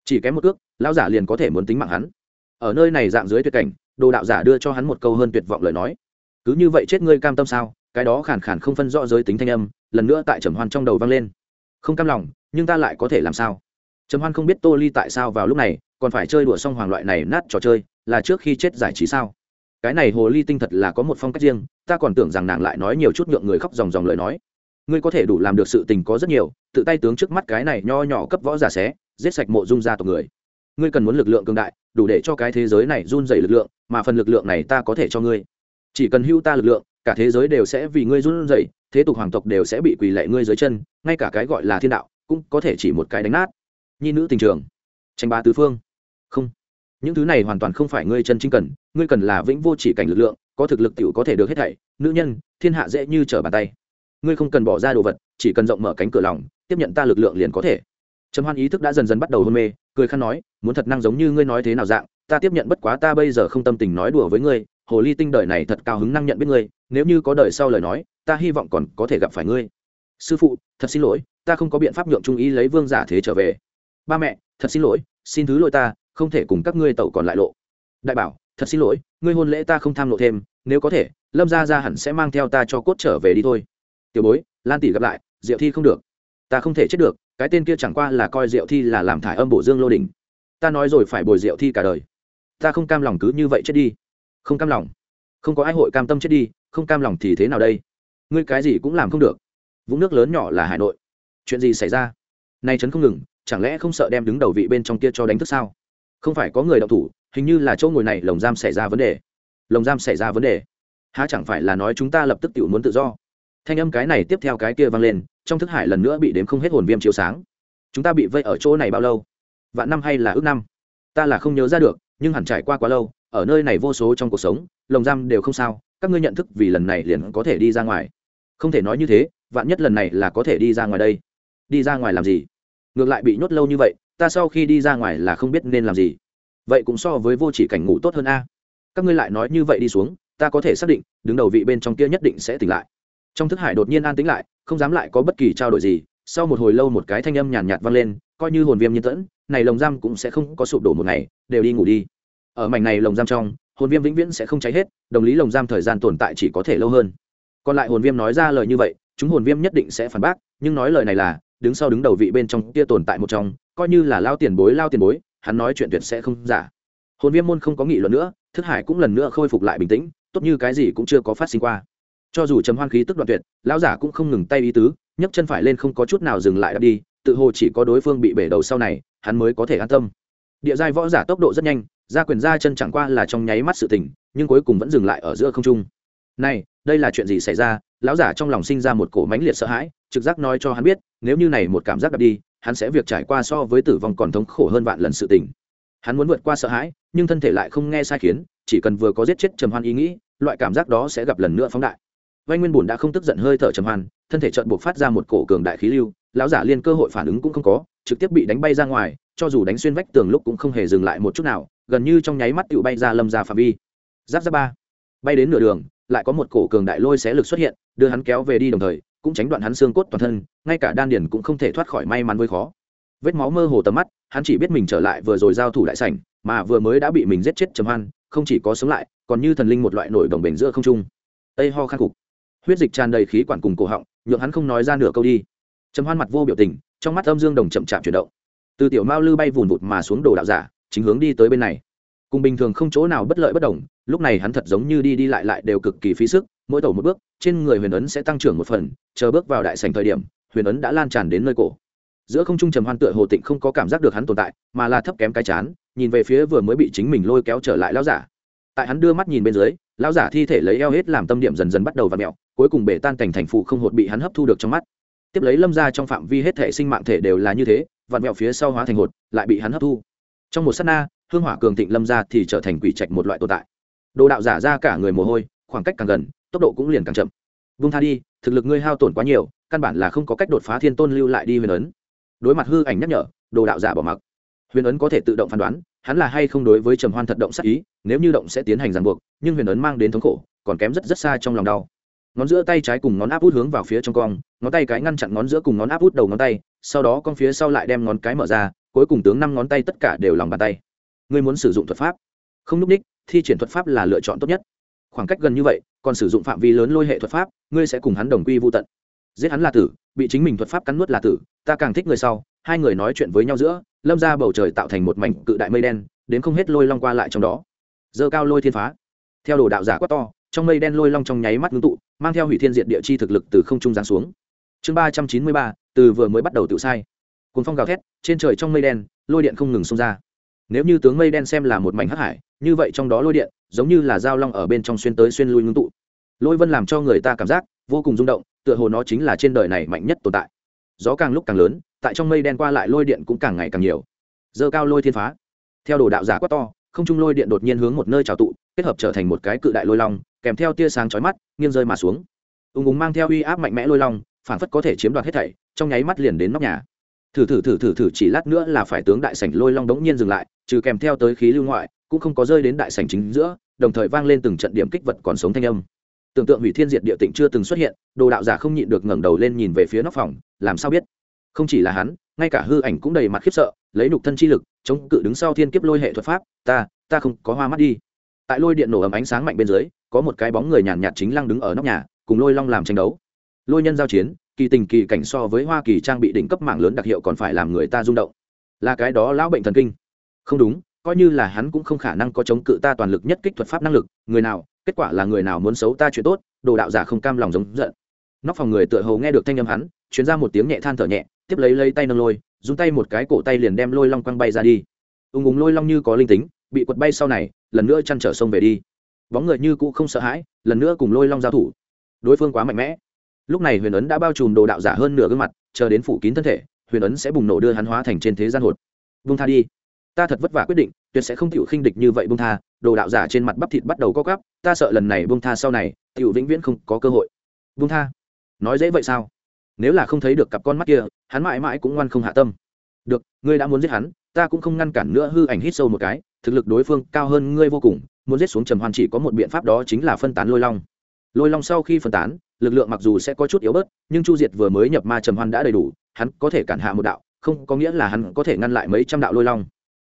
Chỉ kém một ước lão giả liền có thể muốn tính mạng hắn. Ở nơi này dạng dưới tuyệt cảnh, đồ đạo giả đưa cho hắn một câu hơn tuyệt vọng lời nói. Cứ như vậy chết ngươi cam tâm sao? Cái đó khản khàn không phân rõ giới tính thanh âm, lần nữa tại trầm hoan trong đầu vang lên. Không cam lòng, nhưng ta lại có thể làm sao? Trầm hoan không biết tô ly tại sao vào lúc này, còn phải chơi đùa xong hoàng loại này nát trò chơi, là trước khi chết giải trí sao? Cái này hồ ly tinh thật là có một phong cách riêng, ta còn tưởng rằng nàng lại nói nhiều chút nhượng người khóc dòng dòng lời nói. Ngươi có thể đủ làm được sự tình có rất nhiều, tự tay tướng trước mắt cái này nho nhỏ cấp võ giả xé, giết sạch mộ dung gia tộc người. Ngươi cần muốn lực lượng cường đại, đủ để cho cái thế giới này run dày lực lượng, mà phần lực lượng này ta có thể cho ngươi. Chỉ cần hưu ta lực lượng, cả thế giới đều sẽ vì ngươi run dày thế tục hoàng tộc đều sẽ bị quỳ lệ ngươi dưới chân, ngay cả cái gọi là thiên đạo cũng có thể chỉ một cái đánh nát. Nhi nữ tình trường. Tranh ba tứ phương. Không những thứ này hoàn toàn không phải ngươi chân chính cần, ngươi cần là vĩnh vô chỉ cảnh lực lượng, có thực lực t i ể u có thể được hết thảy, nữ nhân, thiên hạ dễ như trở bàn tay. Ngươi không cần bỏ ra đồ vật, chỉ cần rộng mở cánh cửa lòng, tiếp nhận ta lực lượng liền có thể. Trầm hoan ý thức đã dần dần bắt đầu hôn mê, cười khăn nói, muốn thật năng giống như ngươi nói thế nào dạng, ta tiếp nhận bất quá ta bây giờ không tâm tình nói đùa với ngươi, hồ ly tinh đời này thật cao hứng năng nhận biết ngươi, nếu như có đời sau lời nói, ta hy vọng còn có thể gặp phải ngươi. Sư phụ, thật xin lỗi, ta không có biện pháp nhượng trung ý lấy vương giả thế trở về. Ba mẹ, thật xin lỗi, xin thứ lỗi ta không thể cùng các ngươi tẩu còn lại lộ. Đại bảo, thật xin lỗi, ngươi hôn lễ ta không tham lộ thêm, nếu có thể, lâm gia gia hẳn sẽ mang theo ta cho cốt trở về đi thôi. Tiểu bối, lan tỷ gặp lại, diệu thi không được. Ta không thể chết được, cái tên kia chẳng qua là coi diệu thi là làm thải âm bổ dương lô đình ta nói rồi phải bồi diệu thi cả đời. Ta không cam lòng cứ như vậy chết đi. Không cam lòng. Không có ai hội cam tâm chết đi, không cam lòng thì thế nào đây? Ngươi cái gì cũng làm không được. Vũng nước lớn nhỏ là hà nội. Chuyện gì xảy ra? Nay trấn không ngừng, chẳng lẽ không sợ đem đứng đầu vị bên trong kia cho đánh thức sao? Không phải có người đậu thủ, hình như là chỗ ngồi này lồng giam xảy ra vấn đề. Lồng giam xảy ra vấn đề? Há chẳng phải là nói chúng ta lập tức tự muốn tự do? Thanh âm cái này tiếp theo cái kia vang lên, trong thức hải lần nữa bị đếm không hết hồn viêm chiếu sáng. Chúng ta bị vây ở chỗ này bao lâu? Vạn năm hay là ước năm? Ta là không nhớ ra được, nhưng hẳn trải qua quá lâu, ở nơi này vô số trong cuộc sống, lồng giam đều không sao, các ngươi nhận thức vì lần này liền có thể đi ra ngoài. Không thể nói như thế, vạn nhất lần này là có thể đi ra ngoài đây. Đi ra ngoài làm gì? Ngược lại bị nhốt lâu như vậy ta sau khi đi ra ngoài là không biết nên làm gì. Vậy cũng so với vô chỉ cảnh ngủ tốt hơn a. Các ngươi lại nói như vậy đi xuống, ta có thể xác định, đứng đầu vị bên trong kia nhất định sẽ tỉnh lại. Trong thức hải đột nhiên an tĩnh lại, không dám lại có bất kỳ trao đổi gì, sau một hồi lâu một cái thanh âm nhàn nhạt vang lên, coi như hồn viêm nhiên tẫn, này lồng giam cũng sẽ không có sụp đổ một ngày, đều đi ngủ đi. Ở mảnh này lồng giam trong, hồn viêm vĩnh viễn sẽ không cháy hết, đồng lý lồng giam thời gian tồn tại chỉ có thể lâu hơn. Còn lại hồn viêm nói ra lời như vậy, chúng hồn viêm nhất định sẽ phản bác, nhưng nói lời này là đứng sau đứng đầu vị bên trong kia tồn tại một trong, coi như là lao tiền bối, lao tiền bối, hắn nói chuyện tuyệt sẽ không giả. Hồn viêm môn không có nghị luận nữa, thức hải cũng lần nữa khôi phục lại bình tĩnh, tốt như cái gì cũng chưa có phát sinh qua. Cho dù chấm hoan khí tức đoạn tuyệt, lão giả cũng không ngừng tay ý tứ, nhấc chân phải lên không có chút nào dừng lại đã đi, tự hồ chỉ có đối phương bị bể đầu sau này, hắn mới có thể an tâm. Địa giai võ giả tốc độ rất nhanh ra quyền ra chân chẳng qua là trong nháy mắt sự tình, nhưng cuối cùng vẫn dừng lại ở giữa không trung. Này, đây là chuyện gì xảy ra? Lão giả trong lòng sinh ra một cổ mãnh liệt sợ hãi trực giác nói cho hắn biết, nếu như này một cảm giác đập đi, hắn sẽ việc trải qua so với tử vong còn thống khổ hơn vạn lần sự tình. Hắn muốn vượt qua sợ hãi, nhưng thân thể lại không nghe sai khiến, chỉ cần vừa có giết chết trầm hoan ý nghĩ, loại cảm giác đó sẽ gặp lần nữa phóng đại. Vanh nguyên bùn đã không tức giận hơi thở trầm hoan, thân thể trợn buộc phát ra một cổ cường đại khí lưu, lão giả liên cơ hội phản ứng cũng không có, trực tiếp bị đánh bay ra ngoài, cho dù đánh xuyên vách tường lúc cũng không hề dừng lại một chút nào, gần như trong nháy mắt tựu bay ra lâm ra phạm vi. Giáp giáp ba. Bay đến nửa đường, lại có một cổ cường đại lôi xé lực xuất hiện, đưa hắn kéo về đi đồng thời cũng tránh đoạn hắn xương cốt toàn thân, ngay cả đan điền cũng không thể thoát khỏi may mắn với khó. Vết máu mơ hồ tầm mắt, hắn chỉ biết mình trở lại vừa rồi giao thủ đại sảnh, mà vừa mới đã bị mình giết chết trầm hoan, không chỉ có sống lại, còn như thần linh một loại nổi đồng bền giữa không trung. Tây ho khắc cục. Huyết dịch tràn đầy khí quản cùng cổ họng, nhượng hắn không nói ra nửa câu đi. Trầm hoan mặt vô biểu tình, trong mắt âm dương đồng chậm chạp chuyển động. Từ tiểu mao lư bay vùn vụt mà xuống đồ đạo giả, chính hướng đi tới bên này. Cùng bình thường không chỗ nào bất lợi bất đồng, lúc này hắn thật giống như đi đi lại lại đều cực kỳ phí sức mỗi tổ một bước, trên người huyền ấn sẽ tăng trưởng một phần, chờ bước vào đại sành thời điểm, huyền ấn đã lan tràn đến nơi cổ. Giữa không trung trầm hoan tựa hồ tịnh không có cảm giác được hắn tồn tại, mà là thấp kém cái chán, nhìn về phía vừa mới bị chính mình lôi kéo trở lại lão giả. Tại hắn đưa mắt nhìn bên dưới, lão giả thi thể lấy eo hết làm tâm điểm dần dần bắt đầu và mẹo cuối cùng bể tan cảnh thành phụ không hột bị hắn hấp thu được trong mắt. Tiếp lấy lâm ra trong phạm vi hết thể sinh mạng thể đều là như thế, vặn mẹo phía sau hóa thành hột, lại bị hắn hấp thu. Trong một s á t na, hương hỏa cường thịnh lâm ra thì trở thành quỷ trạch một loại tồn tại. Đồ đạo giả ra cả người mồ hôi, khoảng cách càng gần tốc độ cũng liền càng chậm. Vung tha đi, thực lực ngươi hao tổn quá nhiều, căn bản là không có cách đột phá thiên tôn lưu lại đi huyền ấn. Đối mặt hư ảnh nhắc nhở, đồ đạo giả bỏ mặc. Huyền ấn có thể tự động phán đoán, hắn là hay không đối với trầm hoan thật động sắc ý, nếu như động sẽ tiến hành ràng buộc, nhưng huyền ấn mang đến thống khổ, còn kém rất rất xa trong lòng đau. Ngón giữa tay trái cùng ngón áp út hướng vào phía trong cong, ngón tay cái ngăn chặn ngón giữa cùng ngón áp út đầu ngón tay, sau đó con phía sau lại đem ngón cái mở ra, cuối cùng tướng năm ngón tay tất cả đều lòng bàn tay. Ngươi muốn sử dụng thuật pháp? Không núp ních, thi triển thuật pháp là lựa chọn tốt nhất khoảng cách gần như vậy, còn sử dụng phạm vi lớn lôi hệ thuật pháp, ngươi sẽ cùng hắn đồng quy vô tận. Giết hắn là tử, bị chính mình thuật pháp cắn nuốt là tử, ta càng thích người sau, hai người nói chuyện với nhau giữa, lâm ra bầu trời tạo thành một mảnh cự đại mây đen, đến không hết lôi long qua lại trong đó. Dơ cao lôi thiên phá. Theo đồ đạo giả quát to, trong mây đen lôi long trong nháy mắt ngưng tụ, mang theo hủy thiên diệt địa chi thực lực từ không trung giáng xuống. Chương ba trăm chín mươi ba, từ vừa mới bắt đầu tự sai. Cuốn phong gào thét, trên trời trong mây đen, lôi điện không ngừng xông ra. Nếu như tướng mây đen xem là một mảnh hắc hải, như vậy trong đó lôi điện giống như là dao long ở bên trong xuyên tới xuyên lui ngưng tụ. Lôi vân làm cho người ta cảm giác vô cùng rung động, tựa hồ nó chính là trên đời này mạnh nhất tồn tại. Gió càng lúc càng lớn, tại trong mây đen qua lại lôi điện cũng càng ngày càng nhiều. Dơ cao lôi thiên phá. Theo đồ đạo giả quát to, không trung lôi điện đột nhiên hướng một nơi trào tụ, kết hợp trở thành một cái cự đại lôi long, kèm theo tia sáng chói mắt, nghiêng rơi mà xuống. Ùng ùng mang theo uy áp mạnh mẽ lôi long, phản phất có thể chiếm đoạt hết thảy, trong nháy mắt liền đến nóc nhà. Thử thử thử thử thử chỉ lát nữa là phải tướng đại sảnh lôi long đống nhiên dừng lại, trừ kèm theo tới khí lưu ngoại cũng không có rơi đến đại sảnh chính giữa, đồng thời vang lên từng trận điểm kích vật còn sống thanh âm. Tưởng tượng hủy thiên diệt địa tịnh chưa từng xuất hiện, đồ đạo giả không nhịn được ngẩng đầu lên nhìn về phía nóc phòng, làm sao biết? Không chỉ là hắn, ngay cả hư ảnh cũng đầy mặt khiếp sợ, lấy nục thân chi lực, chống cự đứng sau thiên kiếp lôi hệ thuật pháp, ta ta không có hoa mắt đi. Tại lôi điện nổ ầm ánh sáng mạnh bên dưới, có một cái bóng người nhàn nhạt chính lăng đứng ở nóc nhà, cùng lôi long làm tranh đấu. Lôi nhân giao chiến, kỳ tình kỳ cảnh so với hoa kỳ trang bị đỉnh cấp mạng lớn đặc hiệu còn phải làm người ta rung động. Là cái đó lão bệnh thần kinh. Không đúng coi như là hắn cũng không khả năng có chống cự ta toàn lực nhất kích thuật pháp năng lực, người nào, kết quả là người nào muốn xấu ta chuyện tốt, đồ đạo giả không cam lòng giống giận. Nóc phòng người tựa hầu nghe được thanh âm hắn, chuyến ra một tiếng nhẹ than thở nhẹ, tiếp lấy lấy tay nâng lôi dùng tay một cái cổ tay liền đem lôi long quăng bay ra đi. Ùng ùng lôi long như có linh tính, bị quật bay sau này, lần nữa chăn trở sông về đi. Bóng người như cũ không sợ hãi, lần nữa cùng lôi long giao thủ. Đối phương quá mạnh mẽ. Lúc này huyền ấn đã bao trùm đồ đạo giả hơn nửa gương mặt, chờ đến phủ kín thân thể, huyền ấn sẽ bùng nổ đưa hắn hóa thành trên thế gian hột. Vung tha đi ta thật vất vả quyết định, tuyệt sẽ không chịu khinh địch như vậy bung tha, đồ đạo giả trên mặt bắp thịt bắt đầu co cắp ta sợ lần này bung tha sau này, tiểu vĩnh viễn không có cơ hội. Bung tha? Nói dễ vậy sao? Nếu là không thấy được cặp con mắt kia, hắn mãi mãi cũng ngoan không hạ tâm. Được, ngươi đã muốn giết hắn, ta cũng không ngăn cản nữa hư ảnh hít sâu một cái, thực lực đối phương cao hơn ngươi vô cùng, muốn giết xuống trầm hoan chỉ có một biện pháp đó chính là phân tán lôi long. Lôi long sau khi phân tán, lực lượng mặc dù sẽ có chút yếu bớt, nhưng chu diệt vừa mới nhập ma trầm hoan đã đầy đủ, hắn có thể cản hạ một đạo, không có nghĩa là hắn có thể ngăn lại mấy trăm đạo lôi long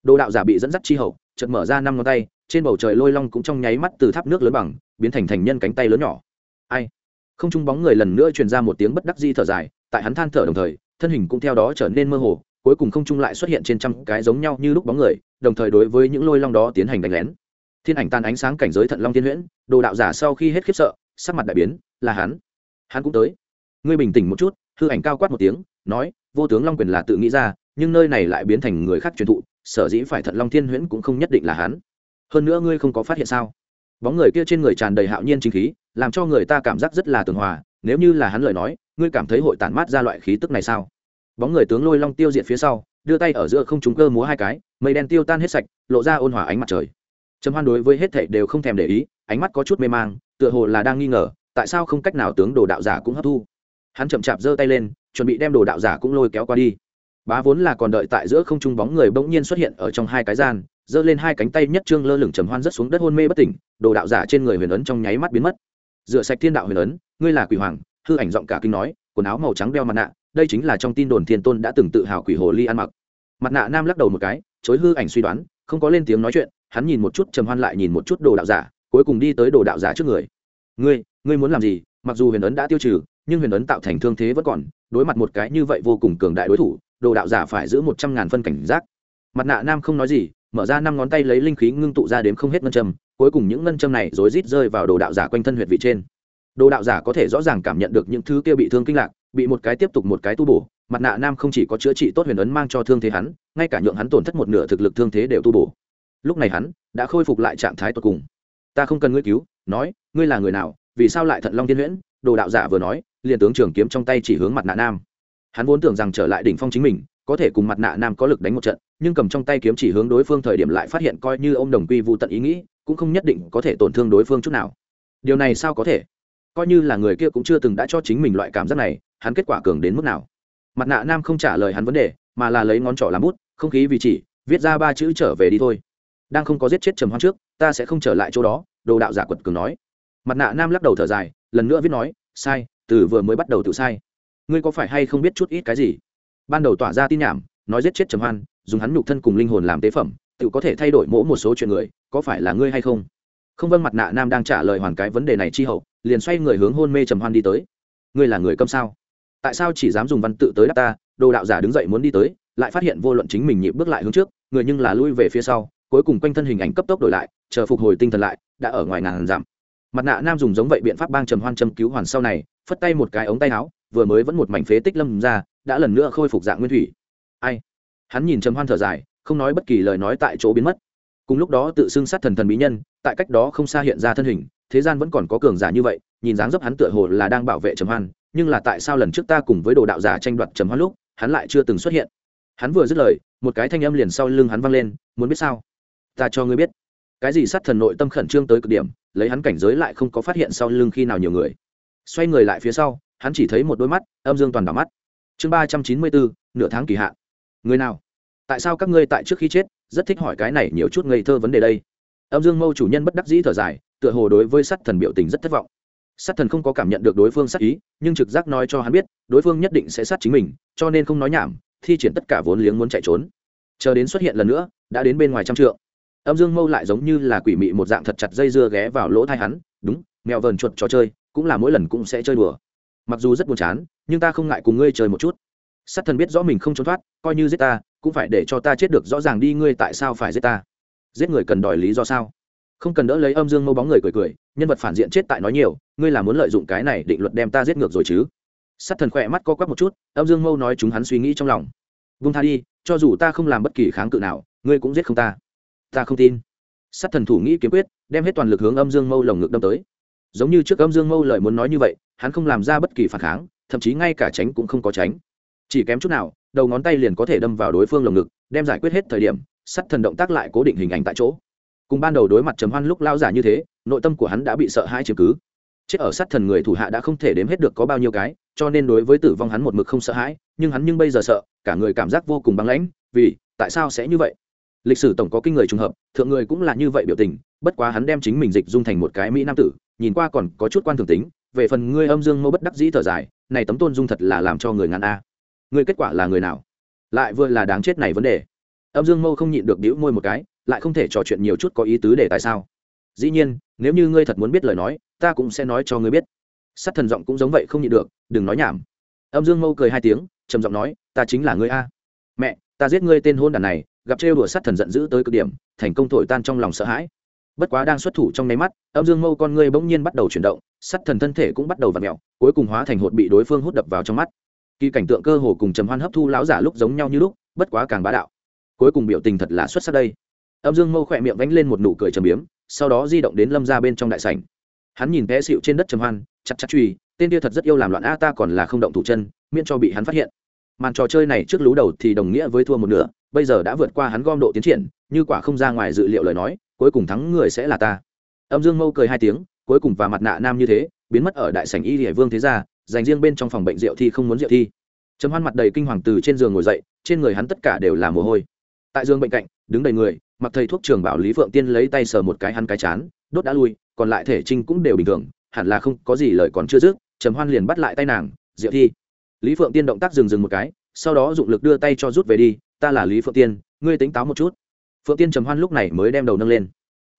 đồ đạo giả bị dẫn dắt chi hậu, chợt mở ra năm ngón tay, trên bầu trời lôi long cũng trong nháy mắt từ tháp nước lớn bằng, biến thành thành nhân cánh tay lớn nhỏ. Ai? Không trung bóng người lần nữa truyền ra một tiếng bất đắc di thở dài, tại hắn than thở đồng thời, thân hình cũng theo đó trở nên mơ hồ, cuối cùng không trung lại xuất hiện trên trăm cái giống nhau như lúc bóng người, đồng thời đối với những lôi long đó tiến hành đánh lén. Thiên ảnh tan ánh sáng cảnh giới thận long thiên huyễn, đồ đạo giả sau khi hết khiếp sợ, sắc mặt đại biến, là hắn. Hắn cũng tới. Ngươi bình tĩnh một chút, hư ảnh cao quát một tiếng, nói, vô tướng long quyền là tự nghĩ ra, nhưng nơi này lại biến thành người khác truyền thụ sở dĩ phải thận long thiên huyễn cũng không nhất định là hắn. Hơn nữa ngươi không có phát hiện sao? Bóng người kia trên người tràn đầy hạo nhiên chính khí, làm cho người ta cảm giác rất là tường hòa, nếu như là hắn lời nói, ngươi cảm thấy hội tản mát ra loại khí tức này sao? Bóng người tướng lôi long tiêu diệt phía sau, đưa tay ở giữa không trúng cơ múa hai cái, mây đen tiêu tan hết sạch, lộ ra ôn hòa ánh mặt trời. Trầm hoan đối với hết thảy đều không thèm để ý, ánh mắt có chút mê mang, tựa hồ là đang nghi ngờ, tại sao không cách nào tướng đồ đạo giả cũng hấp thu. Hắn chậm chạp giơ tay lên, chuẩn bị đem đồ đạo giả cũng lôi kéo qua đi bá vốn là còn đợi tại giữa không trung bóng người bỗng nhiên xuất hiện ở trong hai cái gian, giơ lên hai cánh tay nhất trương lơ lửng trầm hoan rất xuống đất hôn mê bất tỉnh, đồ đạo giả trên người huyền ấn trong nháy mắt biến mất. Dựa sạch thiên đạo huyền ấn, ngươi là quỷ hoàng, hư ảnh giọng cả kinh nói, quần áo màu trắng đeo mặt nạ, đây chính là trong tin đồn thiên tôn đã từng tự hào quỷ hồ ly ăn mặc. Mặt nạ nam lắc đầu một cái, chối hư ảnh suy đoán, không có lên tiếng nói chuyện, hắn nhìn một chút, trầm hoan lại nhìn một chút đồ đạo giả, cuối cùng đi tới đồ đạo giả trước người. Ngươi ngươi muốn làm gì? Mặc dù huyền ấn đã tiêu trừ, nhưng huyền ấn tạo thành thương thế vẫn còn, đối mặt một cái như vậy vô cùng cường đại đối thủ đồ đạo giả phải giữ một trăm ngàn phân cảnh giác. Mặt nạ nam không nói gì, mở ra năm ngón tay lấy linh khí ngưng tụ ra đến không hết ngân châm, cuối cùng những ngân châm này rối rít rơi vào đồ đạo giả quanh thân huyệt vị trên. Đồ đạo giả có thể rõ ràng cảm nhận được những thứ kia bị thương kinh lạc, bị một cái tiếp tục một cái tu bổ, mặt nạ nam không chỉ có chữa trị tốt huyền ấn mang cho thương thế hắn, ngay cả nhượng hắn tổn thất một nửa thực lực thương thế đều tu bổ. Lúc này hắn đã khôi phục lại trạng thái tột cùng. Ta không cần ngươi cứu, nói, ngươi là người nào, vì sao lại thận long tiên huyễn? Đồ đạo giả vừa nói, liền tướng trường kiếm trong tay chỉ hướng mặt nạ nam hắn vốn tưởng rằng trở lại đỉnh phong chính mình, có thể cùng mặt nạ nam có lực đánh một trận, nhưng cầm trong tay kiếm chỉ hướng đối phương thời điểm lại phát hiện coi như ô m đồng quy vụ tận ý nghĩ, cũng không nhất định có thể tổn thương đối phương chút nào. Điều này sao có thể? Coi như là người kia cũng chưa từng đã cho chính mình loại cảm giác này, hắn kết quả cường đến mức nào? Mặt nạ nam không trả lời hắn vấn đề, mà là lấy ngón trỏ làm bút, không khí vì chỉ, viết ra ba chữ trở về đi thôi. Đang không có giết chết trầm hoang trước, ta sẽ không trở lại chỗ đó, đồ đạo giả quật cường nói. Mặt nạ nam lắc đầu thở dài, lần nữa viết nói, sai, từ vừa mới bắt đầu tự sai ngươi có phải hay không biết chút ít cái gì? Ban đầu tỏa ra tin nhảm, nói giết chết trầm hoan, dùng hắn nhục thân cùng linh hồn làm tế phẩm, tự có thể thay đổi mỗ một số chuyện người, có phải là ngươi hay không? Không vâng mặt nạ nam đang trả lời hoàn cái vấn đề này chi hậu, liền xoay người hướng hôn mê trầm hoan đi tới. Ngươi là người câm sao? Tại sao chỉ dám dùng văn tự tới đáp ta? Đồ đạo giả đứng dậy muốn đi tới, lại phát hiện vô luận chính mình nhịp bước lại hướng trước, người nhưng là lui về phía sau, cuối cùng quanh thân hình ảnh cấp tốc đổi lại, chờ phục hồi tinh thần lại, đã ở ngoài ngàn giảm mặt nạ nam dùng giống vậy biện pháp bang trầm hoan châm cứu hoàn sau này, phất tay một cái ống tay áo vừa mới vẫn một mảnh phế tích lâm ra, đã lần nữa khôi phục dạng nguyên thủy. Ai? Hắn nhìn trầm hoan thở dài, không nói bất kỳ lời nói tại chỗ biến mất. Cùng lúc đó tự xưng sát thần thần bí nhân, tại cách đó không xa hiện ra thân hình, thế gian vẫn còn có cường giả như vậy, nhìn dáng dấp hắn tựa hồ là đang bảo vệ trầm hoan, nhưng là tại sao lần trước ta cùng với đồ đạo giả tranh đoạt trầm hoan lúc, hắn lại chưa từng xuất hiện? Hắn vừa dứt lời, một cái thanh âm liền sau lưng hắn vang lên, muốn biết sao? Ta cho ngươi biết. Cái gì sát thần nội tâm khẩn trương tới cực điểm, lấy hắn cảnh giới lại không có phát hiện sau lưng khi nào nhiều người. Xoay người lại phía sau hắn chỉ thấy một đôi mắt, âm dương toàn đỏ mắt. Chương ba trăm chín mươi bốn, nửa tháng kỳ hạn. Người nào? Tại sao các ngươi tại trước khi chết, rất thích hỏi cái này nhiều chút ngây thơ vấn đề đây? Âm dương mâu chủ nhân bất đắc dĩ thở dài, tựa hồ đối với sát thần biểu tình rất thất vọng. Sát thần không có cảm nhận được đối phương sát ý, nhưng trực giác nói cho hắn biết, đối phương nhất định sẽ sát chính mình, cho nên không nói nhảm, thi triển tất cả vốn liếng muốn chạy trốn. Chờ đến xuất hiện lần nữa, đã đến bên ngoài trăm trượng. Âm dương mâu lại giống như là quỷ mị một dạng thật chặt dây dưa ghé vào lỗ thai hắn, đúng, mèo vờn chuột trò chơi, cũng là mỗi lần cũng sẽ chơi đùa mặc dù rất buồn chán, nhưng ta không ngại cùng ngươi chơi một chút. Sát thần biết rõ mình không trốn thoát, coi như giết ta, cũng phải để cho ta chết được rõ ràng đi, ngươi tại sao phải giết ta? Giết người cần đòi lý do sao? Không cần đỡ lấy âm dương mâu bóng người cười cười, nhân vật phản diện chết tại nói nhiều, ngươi là muốn lợi dụng cái này định luật đem ta giết ngược rồi chứ? Sát thần khỏe mắt co quắp một chút, âm dương mâu nói chúng hắn suy nghĩ trong lòng. Vung tha đi, cho dù ta không làm bất kỳ kháng cự nào, ngươi cũng giết không ta. Ta không tin. Sát thần thủ nghĩ kiếm quyết, đem hết toàn lực hướng âm dương mâu lồng ngực đâm tới. Giống như trước âm dương mâu lời muốn nói như vậy hắn không làm ra bất kỳ phản kháng, thậm chí ngay cả tránh cũng không có tránh. Chỉ kém chút nào, đầu ngón tay liền có thể đâm vào đối phương lồng ngực, đem giải quyết hết thời điểm, sắt thần động tác lại cố định hình ảnh tại chỗ. Cùng ban đầu đối mặt trầm hoan lúc lao giả như thế, nội tâm của hắn đã bị sợ hãi chứng cứ. Chết ở sát thần người thủ hạ đã không thể đếm hết được có bao nhiêu cái, cho nên đối với tử vong hắn một mực không sợ hãi, nhưng hắn nhưng bây giờ sợ, cả người cảm giác vô cùng băng lãnh, vì, tại sao sẽ như vậy? Lịch sử tổng có kinh người trùng hợp, thượng người cũng là như vậy biểu tình, bất quá hắn đem chính mình dịch dung thành một cái mỹ nam tử, nhìn qua còn có chút quan thường tính về phần ngươi âm dương mâu bất đắc dĩ thở dài, này tấm tôn dung thật là làm cho người ngăn a. Ngươi kết quả là người nào? Lại vừa là đáng chết này vấn đề. Âm dương mâu không nhịn được đĩu môi một cái, lại không thể trò chuyện nhiều chút có ý tứ để tại sao? Dĩ nhiên, nếu như ngươi thật muốn biết lời nói, ta cũng sẽ nói cho ngươi biết. Sát thần giọng cũng giống vậy không nhịn được, đừng nói nhảm. Âm dương mâu cười hai tiếng, trầm giọng nói, ta chính là ngươi a. Mẹ, ta giết ngươi tên hôn đàn này, gặp trêu đùa sát thần giận dữ tới cực điểm, thành công thổi tan trong lòng sợ hãi bất quá đang xuất thủ trong nháy mắt, âm dương mâu con ngươi bỗng nhiên bắt đầu chuyển động sát thần thân thể cũng bắt đầu v ặ mẹo cuối cùng hóa thành hột bị đối phương hút đập vào trong mắt. Kỳ cảnh tượng cơ hồ cùng trầm hoan hấp thu láo giả lúc giống nhau như lúc, bất quá càng bá đạo. Cuối cùng biểu tình thật là xuất sắc đây. Âm dương mâu khỏe miệng vánh lên một nụ cười trầm biếm, sau đó di động đến lâm ra bên trong đại sảnh. Hắn nhìn té xịu trên đất trầm hoan, chặt chặt truy tên kia thật rất yêu làm loạn a, ta còn là không động thủ chân, miễn cho bị hắn phát hiện. Màn trò chơi này trước lú đầu thì đồng nghĩa với thua một nửa, bây giờ đã vượt qua hắn gom độ tiến triển, như quả không ra ngoài dự liệu lời nói cuối cùng thắng người sẽ là ta. Âm dương mâu cười hai tiếng, cuối cùng và mặt nạ nam như thế, biến mất ở đại sảnh y hải vương thế gia, dành riêng bên trong phòng bệnh rượu thi không muốn rượu thi. Trầm hoan mặt đầy kinh hoàng từ trên giường ngồi dậy, trên người hắn tất cả đều là mồ hôi. Tại giường bệnh cạnh, đứng đầy người, mặc thầy thuốc trường bảo lý phượng tiên lấy tay sờ một cái hắn cái chán, đốt đã lui, còn lại thể trinh cũng đều bình thường, hẳn là không có gì lời còn chưa dứt, trầm hoan liền bắt lại tay nàng diệu thi. Lý phượng tiên động tác dừng dừng một cái, sau đó dụng lực đưa tay cho rút về đi, ta là lý phượng tiên, ngươi tính táo một chút phượng tiên trầm hoan lúc này mới đem đầu nâng lên.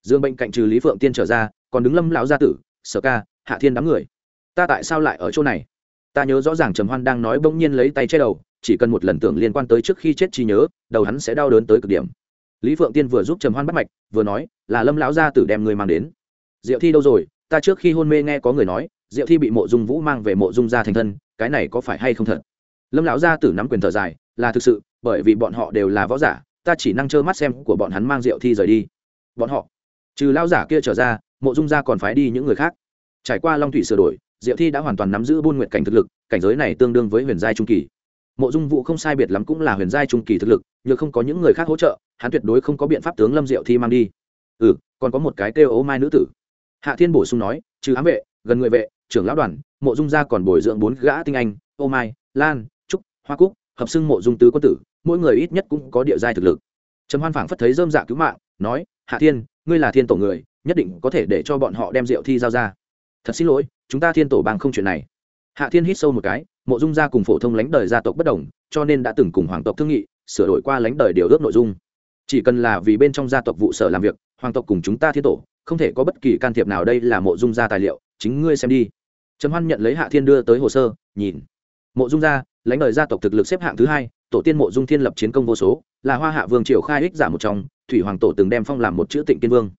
Dương bệnh cạnh trừ lý phượng tiên trở ra, còn đứng lâm lão gia tử, sở ca, hạ thiên đám người. Ta tại sao lại ở chỗ này? Ta nhớ rõ ràng trầm hoan đang nói bỗng nhiên lấy tay che đầu, chỉ cần một lần tưởng liên quan tới trước khi chết trí nhớ, đầu hắn sẽ đau đớn tới cực điểm. Lý phượng tiên vừa giúp trầm hoan bắt mạch, vừa nói, là lâm lão gia tử đem người mang đến. Diệu thi đâu rồi? Ta trước khi hôn mê nghe có người nói, diệu thi bị mộ dung vũ mang về mộ dung gia thành thân, cái này có phải hay không thật? Lâm lão gia tử nắm quyền thở dài, là thực sự, bởi vì bọn họ đều là võ giả ta chỉ năng trơ mắt xem của bọn hắn mang diệu thi rời đi. Bọn họ, trừ lão giả kia trở ra, mộ dung gia còn phái đi những người khác. Trải qua long thủy sửa đổi diệu thi đã hoàn toàn nắm giữ buôn nguyện cảnh thực lực, cảnh giới này tương đương với huyền giai trung kỳ. Mộ dung vụ không sai biệt lắm cũng là huyền giai trung kỳ thực lực, nhờ không có những người khác hỗ trợ, hắn tuyệt đối không có biện pháp tướng lâm diệu thi mang đi. Ừ còn có một cái kêu ố mai nữ tử. Hạ thiên bổ sung nói, trừ ám vệ, gần người vệ, trưởng lão đoàn, mộ dung gia còn bồi dưỡng bốn gã tinh anh ô mai, lan, trúc, hoa cúc, hợp xưng mộ dung tứ quân tử mỗi người ít nhất cũng có địa giai thực lực. Trầm hoan phảng phất thấy dơm dạ cứu mạng, nói, hạ thiên, ngươi là thiên tổ người, nhất định có thể để cho bọn họ đem rượu thi giao ra. Thật xin lỗi, chúng ta thiên tổ bang không chuyện này. Hạ thiên hít sâu một cái, mộ dung gia cùng phổ thông lãnh đời gia tộc bất đồng, cho nên đã từng cùng hoàng tộc thương nghị, sửa đổi qua lãnh đời điều ước nội dung. Chỉ cần là vì bên trong gia tộc vụ sở làm việc, hoàng tộc cùng chúng ta thiên tổ, không thể có bất kỳ can thiệp nào đây là mộ dung gia tài liệu, chính ngươi xem đi. Trầm hoan nhận lấy hạ thiên đưa tới hồ sơ, nhìn. Mộ dung gia, lãnh đời gia tộc thực lực xếp hạng thứ hai tổ tiên mộ dung thiên lập chiến công vô số, là hoa hạ vương triều khai ích giả một trong, thủy hoàng tổ từng đem phong làm một chữ tịnh kiên vương.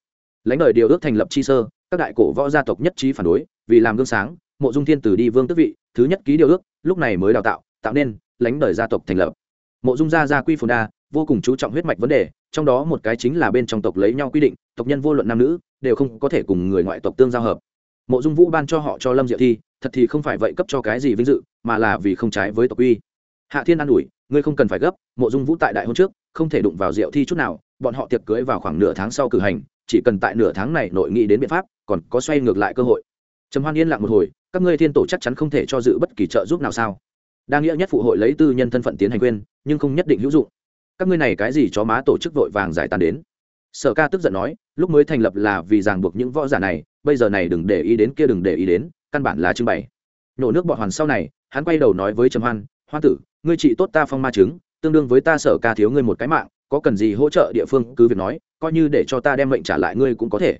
Lãnh đời điều ước thành lập chi sơ, các đại cổ võ gia tộc nhất trí phản đối, vì làm gương sáng, mộ dung thiên từ đi vương tước vị, thứ nhất ký điều ước, lúc này mới đào tạo tạo nên lãnh đời gia tộc thành lập. Mộ dung gia gia quy phồn đa, vô cùng chú trọng huyết mạch vấn đề, trong đó một cái chính là bên trong tộc lấy nhau quy định, tộc nhân vô luận nam nữ, đều không có thể cùng người ngoại tộc tương giao hợp. Mộ dung vũ ban cho họ cho lâm diệu thi, thật thì không phải vậy cấp cho cái gì vinh dự, mà là vì không trái với tộc quy. Hạ thiên an ủi ngươi không cần phải gấp, mộ dung vũ tại đại hôn trước, không thể đụng vào diệu thi chút nào, bọn họ tiệc cưới vào khoảng nửa tháng sau cử hành, chỉ cần tại nửa tháng này nội nghị đến biện pháp, còn có xoay ngược lại cơ hội. Trầm hoan yên lặng một hồi, các ngươi thiên tổ chắc chắn không thể cho dự bất kỳ trợ giúp nào sao? Đa nghĩa nhất phụ hội lấy tư nhân thân phận tiến hành quên, nhưng không nhất định hữu dụng. Các ngươi này cái gì chó má tổ chức vội vàng giải tàn đến? Sở ca tức giận nói, lúc mới thành lập là vì ràng buộc những võ giả này, bây giờ này đừng để ý đến kia đừng để ý đến, căn bản là trưng bày. Nổ nước bọn hoàn sau này, hắn quay đầu nói với trầm hoan hoa tử, ngươi trị tốt ta phong ma chứng, tương đương với ta sở ca thiếu ngươi một cái mạng, có cần gì hỗ trợ địa phương, cứ việc nói, coi như để cho ta đem mệnh trả lại ngươi cũng có thể.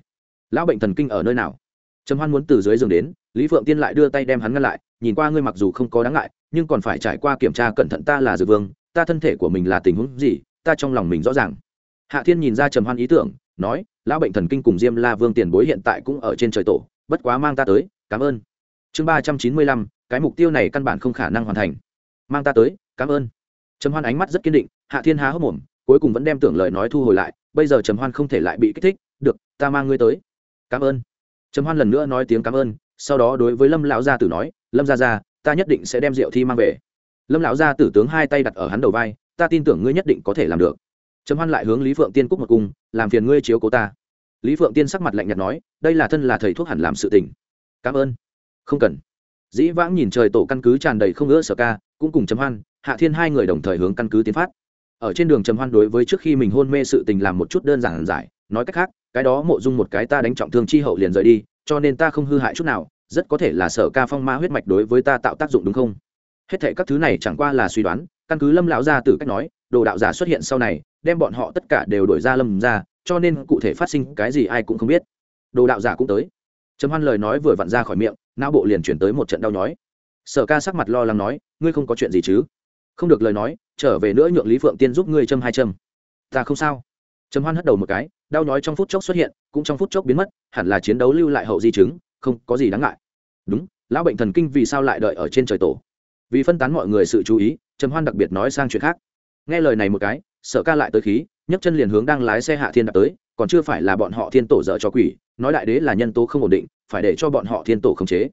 Lão bệnh thần kinh ở nơi nào? Trầm hoan muốn từ dưới giường đến, lý phượng tiên lại đưa tay đem hắn ngăn lại, nhìn qua ngươi mặc dù không có đáng ngại, nhưng còn phải trải qua kiểm tra cẩn thận ta là dược vương, ta thân thể của mình là tình huống gì, ta trong lòng mình rõ ràng. Hạ thiên nhìn ra trầm hoan ý tưởng, nói, lão bệnh thần kinh cùng diêm la vương tiền bối hiện tại cũng ở trên trời tổ, bất quá mang ta tới, cảm ơn. Chương ba trăm chín mươi lăm, cái mục tiêu này căn bản không khả năng hoàn thành mang ta tới, cảm ơn. Trầm hoan ánh mắt rất kiên định, hạ thiên há hốc mồm, cuối cùng vẫn đem tưởng lời nói thu hồi lại, bây giờ trầm hoan không thể lại bị kích thích, được, ta mang ngươi tới. Cảm ơn. Trầm hoan lần nữa nói tiếng cảm ơn, sau đó đối với lâm lão gia tử nói, lâm gia gia, ta nhất định sẽ đem rượu thi mang về. Lâm lão gia tử tướng hai tay đặt ở hắn đầu vai, ta tin tưởng ngươi nhất định có thể làm được. Trầm hoan lại hướng lý phượng tiên cúc một cung, làm phiền ngươi chiếu cố ta. Lý phượng tiên sắc mặt lạnh nhạt nói, đây là thân là thầy thuốc hẳn làm sự tình. Cảm ơn. Không cần. Dĩ vãng nhìn trời tổ căn cứ tràn đầy không ngỡ sở ca cũng cùng trầm hoan, hạ thiên hai người đồng thời hướng căn cứ tiến phát. Ở trên đường trầm hoan đối với trước khi mình hôn mê sự tình làm một chút đơn giản giải, nói cách khác, cái đó mộ dung một cái ta đánh trọng thương chi hậu liền rời đi, cho nên ta không hư hại chút nào, rất có thể là sở ca phong ma huyết mạch đối với ta tạo tác dụng đúng không? Hết thệ các thứ này chẳng qua là suy đoán, căn cứ lâm lão gia từ cách nói, đồ đạo giả xuất hiện sau này, đem bọn họ tất cả đều đổi ra lâm ra cho nên cụ thể phát sinh cái gì ai cũng không biết. Đồ đạo giả cũng tới. Trầm hoan lời nói vừa vặn ra khỏi miệng, não bộ liền chuyển tới một trận đau nhói sở ca sắc mặt lo lắng nói, ngươi không có chuyện gì chứ? Không được lời nói, trở về nữa nhượng lý phượng tiên giúp ngươi châm hai châm. Ta không sao. Trầm hoan hất đầu một cái, đau nhói trong phút chốc xuất hiện, cũng trong phút chốc biến mất, hẳn là chiến đấu lưu lại hậu di chứng, không có gì đáng ngại. Đúng, lão bệnh thần kinh vì sao lại đợi ở trên trời tổ? Vì phân tán mọi người sự chú ý, trầm hoan đặc biệt nói sang chuyện khác. Nghe lời này một cái, Sở ca lại tới khí, nhấc chân liền hướng đang lái xe hạ thiên đạp tới, còn chưa phải là bọn họ thiên tổ dở cho quỷ, nói đại đế là nhân tố không ổn định, phải để cho bọn họ thiên tổ khống chế.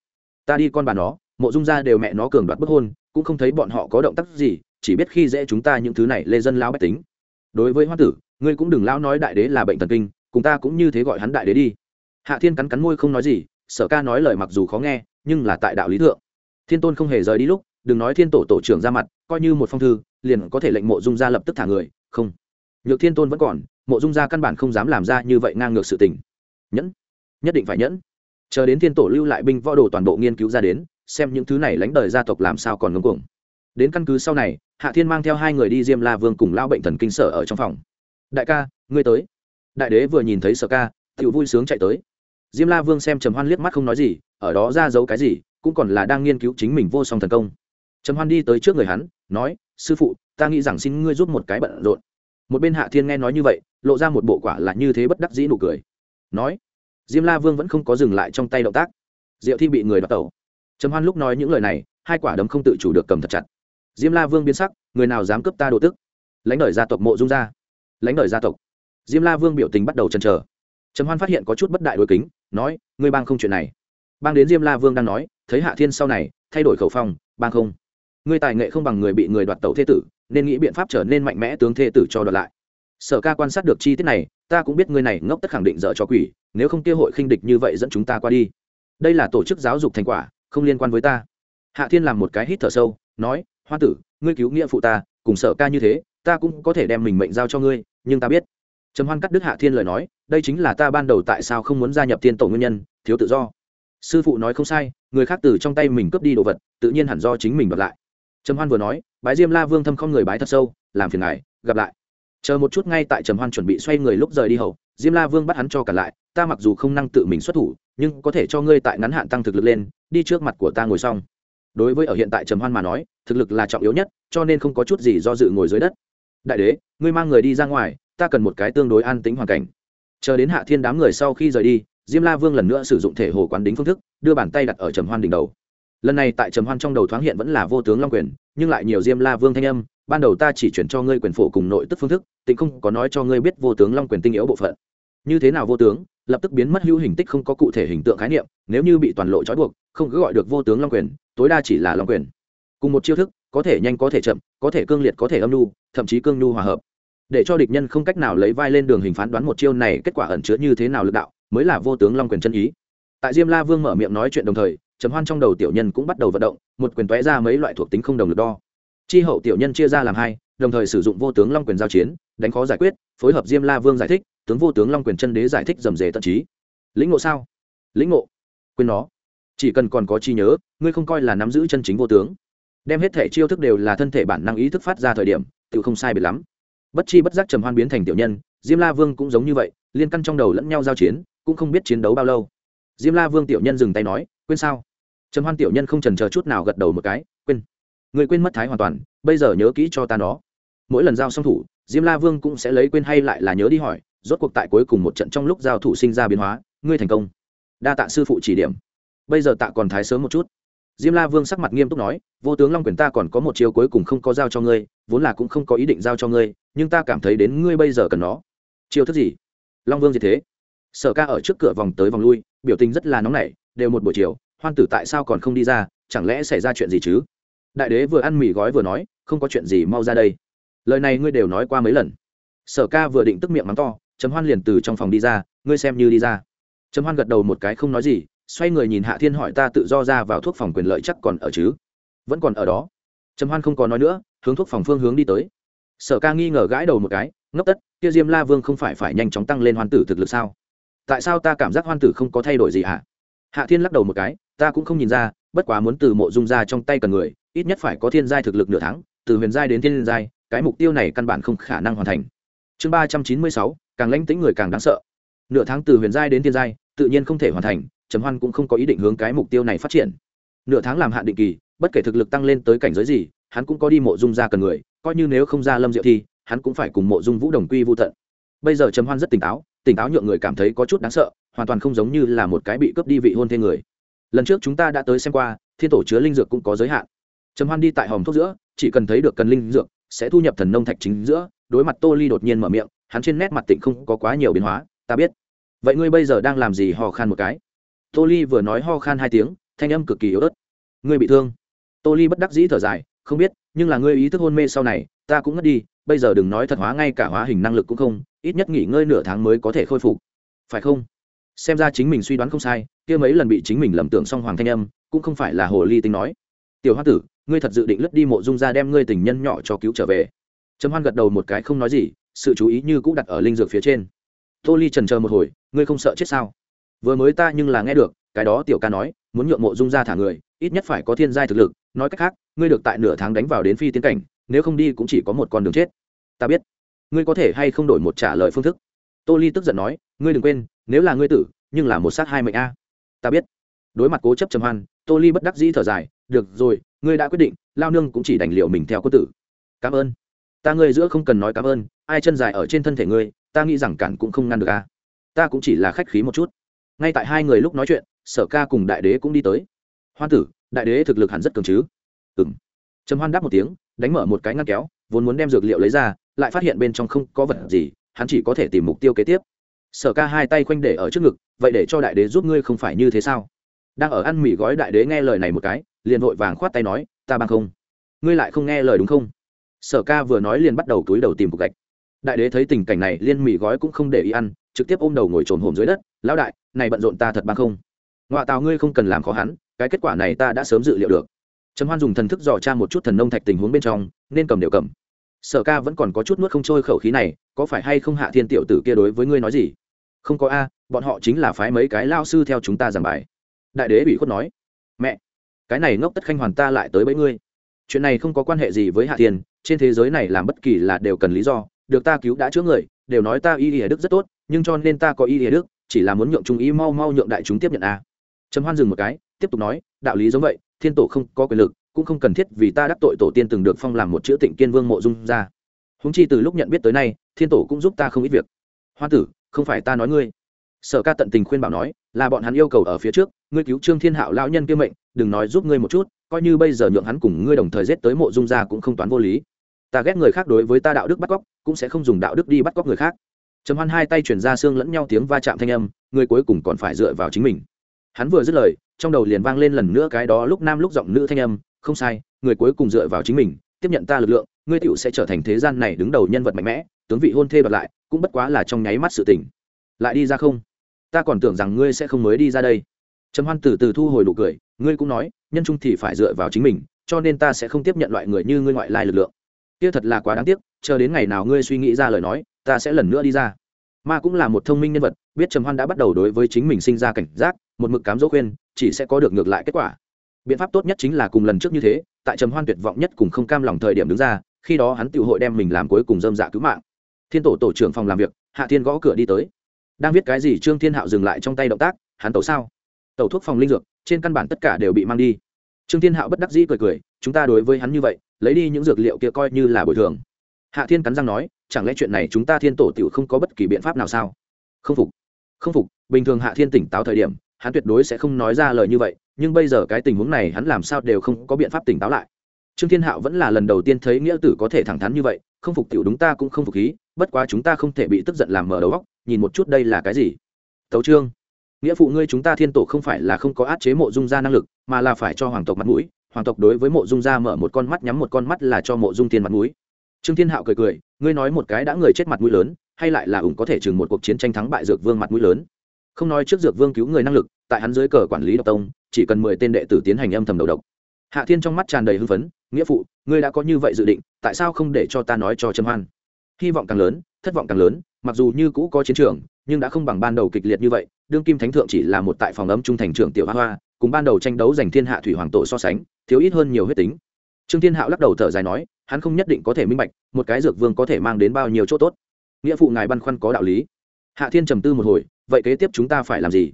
Ta đi con bà nó mộ dung ra đều mẹ nó cường đoạt bức hôn, cũng không thấy bọn họ có động tác gì, chỉ biết khi dễ chúng ta những thứ này lê dân lao bách tính. Đối với hoa tử, ngươi cũng đừng lao nói đại đế là bệnh thần kinh, cùng ta cũng như thế gọi hắn đại đế đi. Hạ thiên cắn cắn môi không nói gì, sở ca nói lời mặc dù khó nghe, nhưng là tại đạo lý thượng. Thiên tôn không hề rời đi lúc, đừng nói thiên tổ tổ trưởng ra mặt, coi như một phong thư, liền có thể lệnh mộ dung ra lập tức thả người, không. Nhược thiên tôn vẫn còn, mộ dung ra căn bản không dám làm ra như vậy ngang ngược sự tình. Nhẫn, nhất định phải nhẫn. Chờ đến thiên tổ lưu lại binh võ đồ toàn bộ nghiên cứu ra đến xem những thứ này lánh đời gia tộc làm sao còn ngưng cuồng. Đến căn cứ sau này, hạ thiên mang theo hai người đi diêm la vương cùng lao bệnh thần kinh sở ở trong phòng. Đại ca, ngươi tới. Đại đế vừa nhìn thấy sở ca tự vui sướng chạy tới. Diêm la vương xem trầm hoan liếc mắt không nói gì, ở đó ra giấu cái gì, cũng còn là đang nghiên cứu chính mình vô song thần công. Trầm hoan đi tới trước người hắn, nói, sư phụ, ta nghĩ rằng xin ngươi giúp một cái bận rộn. Một bên hạ thiên nghe nói như vậy, lộ ra một bộ quả là như thế bất đắc dĩ nụ cười. Nói, diêm la vương vẫn không có dừng lại trong tay động tác. Diệu thi bị người đoạt tẩu trầm hoan lúc nói những lời này hai quả đấm không tự chủ được cầm thật chặt. Diêm la vương biến sắc người nào dám cướp ta đồ tức? Lãnh đời gia tộc mộ dung ra, lãnh đời gia tộc. Diêm la vương biểu tình bắt đầu chần chờ. Trầm hoan phát hiện có chút bất đại đối kính nói ngươi bang không chuyện này. Bang đến diêm la vương đang nói thấy hạ thiên sau này thay đổi khẩu phong bang không? Ngươi tài nghệ không bằng người bị người đoạt tẩu thế tử nên nghĩ biện pháp trở nên mạnh mẽ tướng thế tử cho đoạt lại. Sở ca quan sát được chi tiết này ta cũng biết ngươi này ngốc tất khẳng định dở cho quỷ nếu không kia hội khinh địch như vậy dẫn chúng ta qua đi. Đây là tổ chức giáo dục thành quả không liên quan với ta. Hạ thiên làm một cái hít thở sâu, nói hoa tử, ngươi cứu nghĩa phụ ta, cùng sở ca như thế, ta cũng có thể đem mình mệnh giao cho ngươi, nhưng ta biết. Trầm hoan cắt đức hạ thiên lời nói, đây chính là ta ban đầu tại sao không muốn gia nhập thiên tổ nguyên nhân, thiếu tự do. Sư phụ nói không sai, người khác từ trong tay mình cướp đi đồ vật, tự nhiên hẳn do chính mình đoạt lại. Trầm hoan vừa nói, bái diêm la vương thâm không người bái thật sâu, làm phiền ngài, gặp lại. Chờ một chút ngay tại trầm hoan chuẩn bị xoay người lúc rời đi hầu, diêm la vương bắt hắn cho cả lại, ta mặc dù không năng tự mình xuất thủ, nhưng có thể cho ngươi tại ngắn hạn tăng thực lực lên đi trước mặt của ta ngồi xong. Đối với ở hiện tại trầm hoan mà nói, thực lực là trọng yếu nhất, cho nên không có chút gì do dự ngồi dưới đất. Đại đế, ngươi mang người đi ra ngoài, ta cần một cái tương đối an tính hoàn cảnh. Chờ đến hạ thiên đám người sau khi rời đi, diêm la vương lần nữa sử dụng thể hồ quán đính phương thức, đưa bàn tay đặt ở trầm hoan đỉnh đầu. Lần này tại trầm hoan trong đầu thoáng hiện vẫn là vô tướng long quyền, nhưng lại nhiều diêm la vương thanh âm, ban đầu ta chỉ chuyển cho ngươi quyền phổ cùng nội tức phương thức tịnh không có nói cho ngươi biết vô tướng long quyền tinh yếu bộ phận. Như thế nào vô tướng? Lập tức biến mất hữu hình tích không có cụ thể hình tượng khái niệm, nếu như bị toàn lộ trói buộc, không cứ gọi được vô tướng long quyền, tối đa chỉ là long quyền. Cùng một chiêu thức, có thể nhanh, có thể chậm, có thể cương liệt, có thể âm nhu, thậm chí cương nhu hòa hợp. Để cho địch nhân không cách nào lấy vai lên đường hình phán đoán một chiêu này, kết quả ẩn chứa như thế nào lực đạo, mới là vô tướng long quyền chân ý. Tại diêm la vương mở miệng nói chuyện đồng thời, trầm hoan trong đầu tiểu nhân cũng bắt đầu vận động, một quyền tóe ra mấy loại thuộc tính không đồng lực đo. Chi hậu tiểu nhân chia ra làm hai, đồng thời sử dụng vô tướng long quyền giao chiến, đánh khó giải quyết, phối hợp diêm la vương giải thích tướng vô tướng long quyền chân đế giải thích dầm dề tận trí. Lĩnh ngộ sao? Lĩnh ngộ. Quên nó. Chỉ cần còn có chi nhớ, ngươi không coi là nắm giữ chân chính vô tướng. Đem hết thể chiêu thức đều là thân thể bản năng ý thức phát ra thời điểm tự không sai biệt lắm. Bất chi bất giác trầm hoan biến thành tiểu nhân, diêm la vương cũng giống như vậy, liên căn trong đầu lẫn nhau giao chiến, cũng không biết chiến đấu bao lâu. Diêm la vương tiểu nhân dừng tay nói, quên sao? Trầm hoan tiểu nhân không trần chờ chút nào gật đầu một cái, quên. Người quên mất thái hoàn toàn, bây giờ nhớ kỹ cho ta nó. Mỗi lần giao song thủ diêm la vương cũng sẽ lấy quên hay lại là nhớ đi hỏi, rốt cuộc tại cuối cùng một trận trong lúc giao thủ sinh ra biến hóa, ngươi thành công. Đa tạ sư phụ chỉ điểm. Bây giờ tạ còn thái sớm một chút. Diêm la vương sắc mặt nghiêm túc nói, vô tướng long quyền ta còn có một chiều cuối cùng không có giao cho ngươi, vốn là cũng không có ý định giao cho ngươi, nhưng ta cảm thấy đến ngươi bây giờ cần nó. Chiêu thức gì? Long vương gì thế? Sở ca ở trước cửa vòng tới vòng lui, biểu tình rất là nóng nảy, đều một buổi chiều, hoan tử tại sao còn không đi ra, chẳng lẽ xảy ra chuyện gì chứ? Đại đế vừa ăn mì gói vừa nói, không có chuyện gì mau ra đây lời này ngươi đều nói qua mấy lần. Sở ca vừa định tức miệng mắng to chấm hoan liền từ trong phòng đi ra, ngươi xem như đi ra. Chấm hoan gật đầu một cái không nói gì, xoay người nhìn hạ thiên hỏi ta tự do ra vào thuốc phòng quyền lợi chắc còn ở chứ? Vẫn còn ở đó. Trầm hoan không còn nói nữa, hướng thuốc phòng phương hướng đi tới. Sở ca nghi ngờ gãi đầu một cái, ngốc tất, kia diêm la vương không phải phải nhanh chóng tăng lên hoan tử thực lực sao? Tại sao ta cảm giác hoan tử không có thay đổi gì hả? Hạ thiên lắc đầu một cái, ta cũng không nhìn ra, bất quá muốn từ mộ dung ra trong tay cần người, ít nhất phải có thiên giai thực lực nửa tháng, từ huyền giai đến thiên giai cái mục tiêu này căn bản không khả năng hoàn thành. Chương ba trăm chín mươi sáu, càng lãnh tính người càng đáng sợ. Nửa tháng từ huyền giai đến thiên giai, tự nhiên không thể hoàn thành, trầm hoan cũng không có ý định hướng cái mục tiêu này phát triển. Nửa tháng làm hạn định kỳ, bất kể thực lực tăng lên tới cảnh giới gì, hắn cũng có đi mộ dung ra cần người, coi như nếu không ra lâm diệu thì hắn cũng phải cùng mộ dung vũ đồng quy vô tận. Bây giờ trầm hoan rất tỉnh táo tỉnh táo nhượng người cảm thấy có chút đáng sợ, hoàn toàn không giống như là một cái bị cướp đi vị hôn thê người. Lần trước chúng ta đã tới xem qua, thiên tổ chứa linh dược cũng có giới hạn. Trầm hoan đi tại hòm thuốc giữa, chỉ cần thấy được cần linh dược sẽ thu nhập thần nông thạch chính giữa, đối mặt tô ly đột nhiên mở miệng, hắn trên nét mặt tịnh không có quá nhiều biến hóa, ta biết. Vậy ngươi bây giờ đang làm gì ho khan một cái? Tô ly vừa nói ho khan hai tiếng, thanh âm cực kỳ yếu ớt. Ngươi bị thương. Tô ly bất đắc dĩ thở dài, không biết, nhưng là ngươi ý thức hôn mê sau này, ta cũng ngất đi, bây giờ đừng nói thật hóa ngay cả hóa hình năng lực cũng không, ít nhất nghỉ ngơi nửa tháng mới có thể khôi phục. Phải không? Xem ra chính mình suy đoán không sai, kia mấy lần bị chính mình lầm tưởng xong hoàng thanh âm, cũng không phải là hồ ly tính nói. Tiểu hoa tử ngươi thật dự định lướt đi mộ dung ra đem ngươi tình nhân nhỏ cho cứu trở về. Trầm hoan gật đầu một cái không nói gì, sự chú ý như cũng đặt ở linh dược phía trên. Tô ly trần chờ một hồi, ngươi không sợ chết sao? Vừa mới ta nhưng là nghe được, cái đó tiểu ca nói, muốn nhượng mộ dung ra thả người, ít nhất phải có thiên giai thực lực, nói cách khác, ngươi được tại nửa tháng đánh vào đến phi tiến cảnh, nếu không đi cũng chỉ có một con đường chết. Ta biết. Ngươi có thể hay không đổi một trả lời phương thức? Tô ly tức giận nói, ngươi đừng quên, nếu là ngươi tử, nhưng là một sát hai mệnh a. Ta biết. Đối mặt cố chấp trầm hoan, tô ly bất đắc dĩ thở dài, được rồi ngươi đã quyết định, lao nương cũng chỉ đành liệu mình theo cô tử. Cảm ơn. Ta ngươi giữa không cần nói cảm ơn, ai chân dài ở trên thân thể ngươi, ta nghĩ rằng cản cũng không ngăn được a. Ta cũng chỉ là khách khí một chút. Ngay tại hai người lúc nói chuyện, sở ca cùng đại đế cũng đi tới. Hoan tử, đại đế thực lực hẳn rất cường chứ? Ừ m trầm hoan đáp một tiếng, đánh mở một cái ngăn kéo, vốn muốn đem dược liệu lấy ra, lại phát hiện bên trong không có vật gì, hắn chỉ có thể tìm mục tiêu kế tiếp. Sở ca hai tay khoanh để ở trước ngực, vậy để cho đại đế giúp ngươi không phải như thế sao? Đang ở ăn mì gói, đại đế nghe lời này một cái liền vội vàng khoát tay nói, ta bằng không? Ngươi lại không nghe lời đúng không? Sở ca vừa nói liền bắt đầu túi đầu tìm cục gạch. Đại đế thấy tình cảnh này liên mì gói cũng không để ý ăn, trực tiếp ôm đầu ngồi trồn hồm dưới đất, lão đại, này bận rộn ta thật bằng không? Ngoại tào ngươi không cần làm khó hắn, cái kết quả này ta đã sớm dự liệu được. Trầm hoan dùng thần thức dò tra một chút thần nông thạch tình huống bên trong, nên cầm đều cầm. Sở ca vẫn còn có chút nuốt không trôi khẩu khí này, có phải hay không hạ thiên tiểu tử kia đối với ngươi nói gì? Không có a, bọn họ chính là phái mấy cái lao sư theo chúng ta giảng bài. Đại đế bị khuất nói, mẹ cái này ngốc tất khanh hoàn ta lại tới bẫy ngươi. Chuyện này không có quan hệ gì với hạ thiên, trên thế giới này làm bất kỳ là đều cần lý do, được ta cứu đã chữa người, đều nói ta y ỉa đức rất tốt, nhưng cho nên ta có y ỉa đức, chỉ là muốn nhượng trung ý mau mau nhượng đại chúng tiếp nhận a. Trầm hoan dừng một cái, tiếp tục nói, đạo lý giống vậy, thiên tổ không có quyền lực, cũng không cần thiết vì ta đắc tội tổ tiên từng được phong làm một chữ tịnh kiên vương mộ dung ra. Húng chi từ lúc nhận biết tới nay, thiên tổ cũng giúp ta không ít việc. Hoa tử, không phải ta nói ngươi. Sở ca tận tình khuyên bảo nói, là bọn hắn yêu cầu ở phía trước, ngươi cứu trương thiên hạo lão nhân kiêm mệnh đừng nói giúp ngươi một chút, coi như bây giờ nhượng hắn cùng ngươi đồng thời giết tới mộ dung gia cũng không toán vô lý. Ta ghét người khác đối với ta đạo đức bắt cóc, cũng sẽ không dùng đạo đức đi bắt cóc người khác. Trầm hoan hai tay chuyển ra xương lẫn nhau tiếng va chạm thanh âm, người cuối cùng còn phải dựa vào chính mình. Hắn vừa dứt lời, trong đầu liền vang lên lần nữa cái đó lúc nam lúc giọng nữ thanh âm, không sai, người cuối cùng dựa vào chính mình, tiếp nhận ta lực lượng, ngươi tựu sẽ trở thành thế gian này đứng đầu nhân vật mạnh mẽ, tướng vị hôn thê bật lại, cũng bất quá là trong nháy mắt sự tỉnh lại đi ra không? Ta còn tưởng rằng ngươi sẽ không mới đi ra đây. Trầm hoan từ từ thu hồi nụ cười ngươi cũng nói, nhân trung thì phải dựa vào chính mình, cho nên ta sẽ không tiếp nhận loại người như ngươi ngoại lai lực lượng. Kia thật là quá đáng tiếc, chờ đến ngày nào ngươi suy nghĩ ra lời nói, ta sẽ lần nữa đi ra. Ma cũng là một thông minh nhân vật, biết trầm hoan đã bắt đầu đối với chính mình sinh ra cảnh giác, một mực cám dỗ khuyên, chỉ sẽ có được ngược lại kết quả. Biện pháp tốt nhất chính là cùng lần trước như thế, tại trầm hoan tuyệt vọng nhất cùng không cam lòng thời điểm đứng ra, khi đó hắn tự hội đem mình làm cuối cùng dâm dạ cứu mạng. Thiên tổ tổ trưởng phòng làm việc, hạ thiên gõ cửa đi tới. Đang viết cái gì trương thiên hạo dừng lại trong tay động tác, hắn tổ sao? Tẩu thuốc phòng linh dược, trên căn bản tất cả đều bị mang đi. Trương thiên hạo bất đắc dĩ cười cười, chúng ta đối với hắn như vậy, lấy đi những dược liệu kia coi như là bồi thường. Hạ thiên cắn răng nói, chẳng lẽ chuyện này chúng ta thiên tổ t i ể u không có bất kỳ biện pháp nào sao? Không phục không phục, bình thường hạ thiên tỉnh táo thời điểm, hắn tuyệt đối sẽ không nói ra lời như vậy, nhưng bây giờ cái tình huống này hắn làm sao đều không có biện pháp tỉnh táo lại. Trương thiên hạo vẫn là lần đầu tiên thấy nghĩa tử có thể thẳng thắn như vậy, không phục t i ể u đúng ta cũng không phục khí bất quá chúng ta không thể bị tức giận làm mở đầu góc nhìn một chút đây là cái gì. Tấu trương nghĩa phụ ngươi chúng ta thiên tổ không phải là không có át chế mộ dung gia năng lực, mà là phải cho hoàng tộc mặt mũi. Hoàng tộc đối với mộ dung gia mở một con mắt, nhắm một con mắt là cho mộ dung tiên mặt mũi. Trương thiên hạo cười cười, ngươi nói một cái đã người chết mặt mũi lớn, hay lại là ủng có thể chừng một cuộc chiến tranh thắng bại dược vương mặt mũi lớn. Không nói trước dược vương cứu người năng lực, tại hắn dưới cờ quản lý độc tông, chỉ cần mười tên đệ tử tiến hành âm thầm đầu độc. Hạ thiên trong mắt tràn đầy hưng phấn, nghĩa phụ, ngươi đã có như vậy dự định, tại sao không để cho ta nói cho trâm hoan? Hy vọng càng lớn, thất vọng càng lớn, mặc dù như cũ có chiến trường, nhưng đã không bằng ban đầu kịch liệt như vậy đương kim thánh thượng chỉ là một tại phòng ấm trung thành trưởng tiểu hoa hoa, cùng ban đầu tranh đấu giành thiên hạ thủy hoàng tổ so sánh, thiếu ít hơn nhiều huyết tính. Trương thiên hạo lắc đầu thở dài nói, hắn không nhất định có thể minh bạch, một cái dược vương có thể mang đến bao nhiêu chỗ tốt. Nghĩa phụ ngài băn khoăn có đạo lý. Hạ thiên trầm tư một hồi, vậy kế tiếp chúng ta phải làm gì?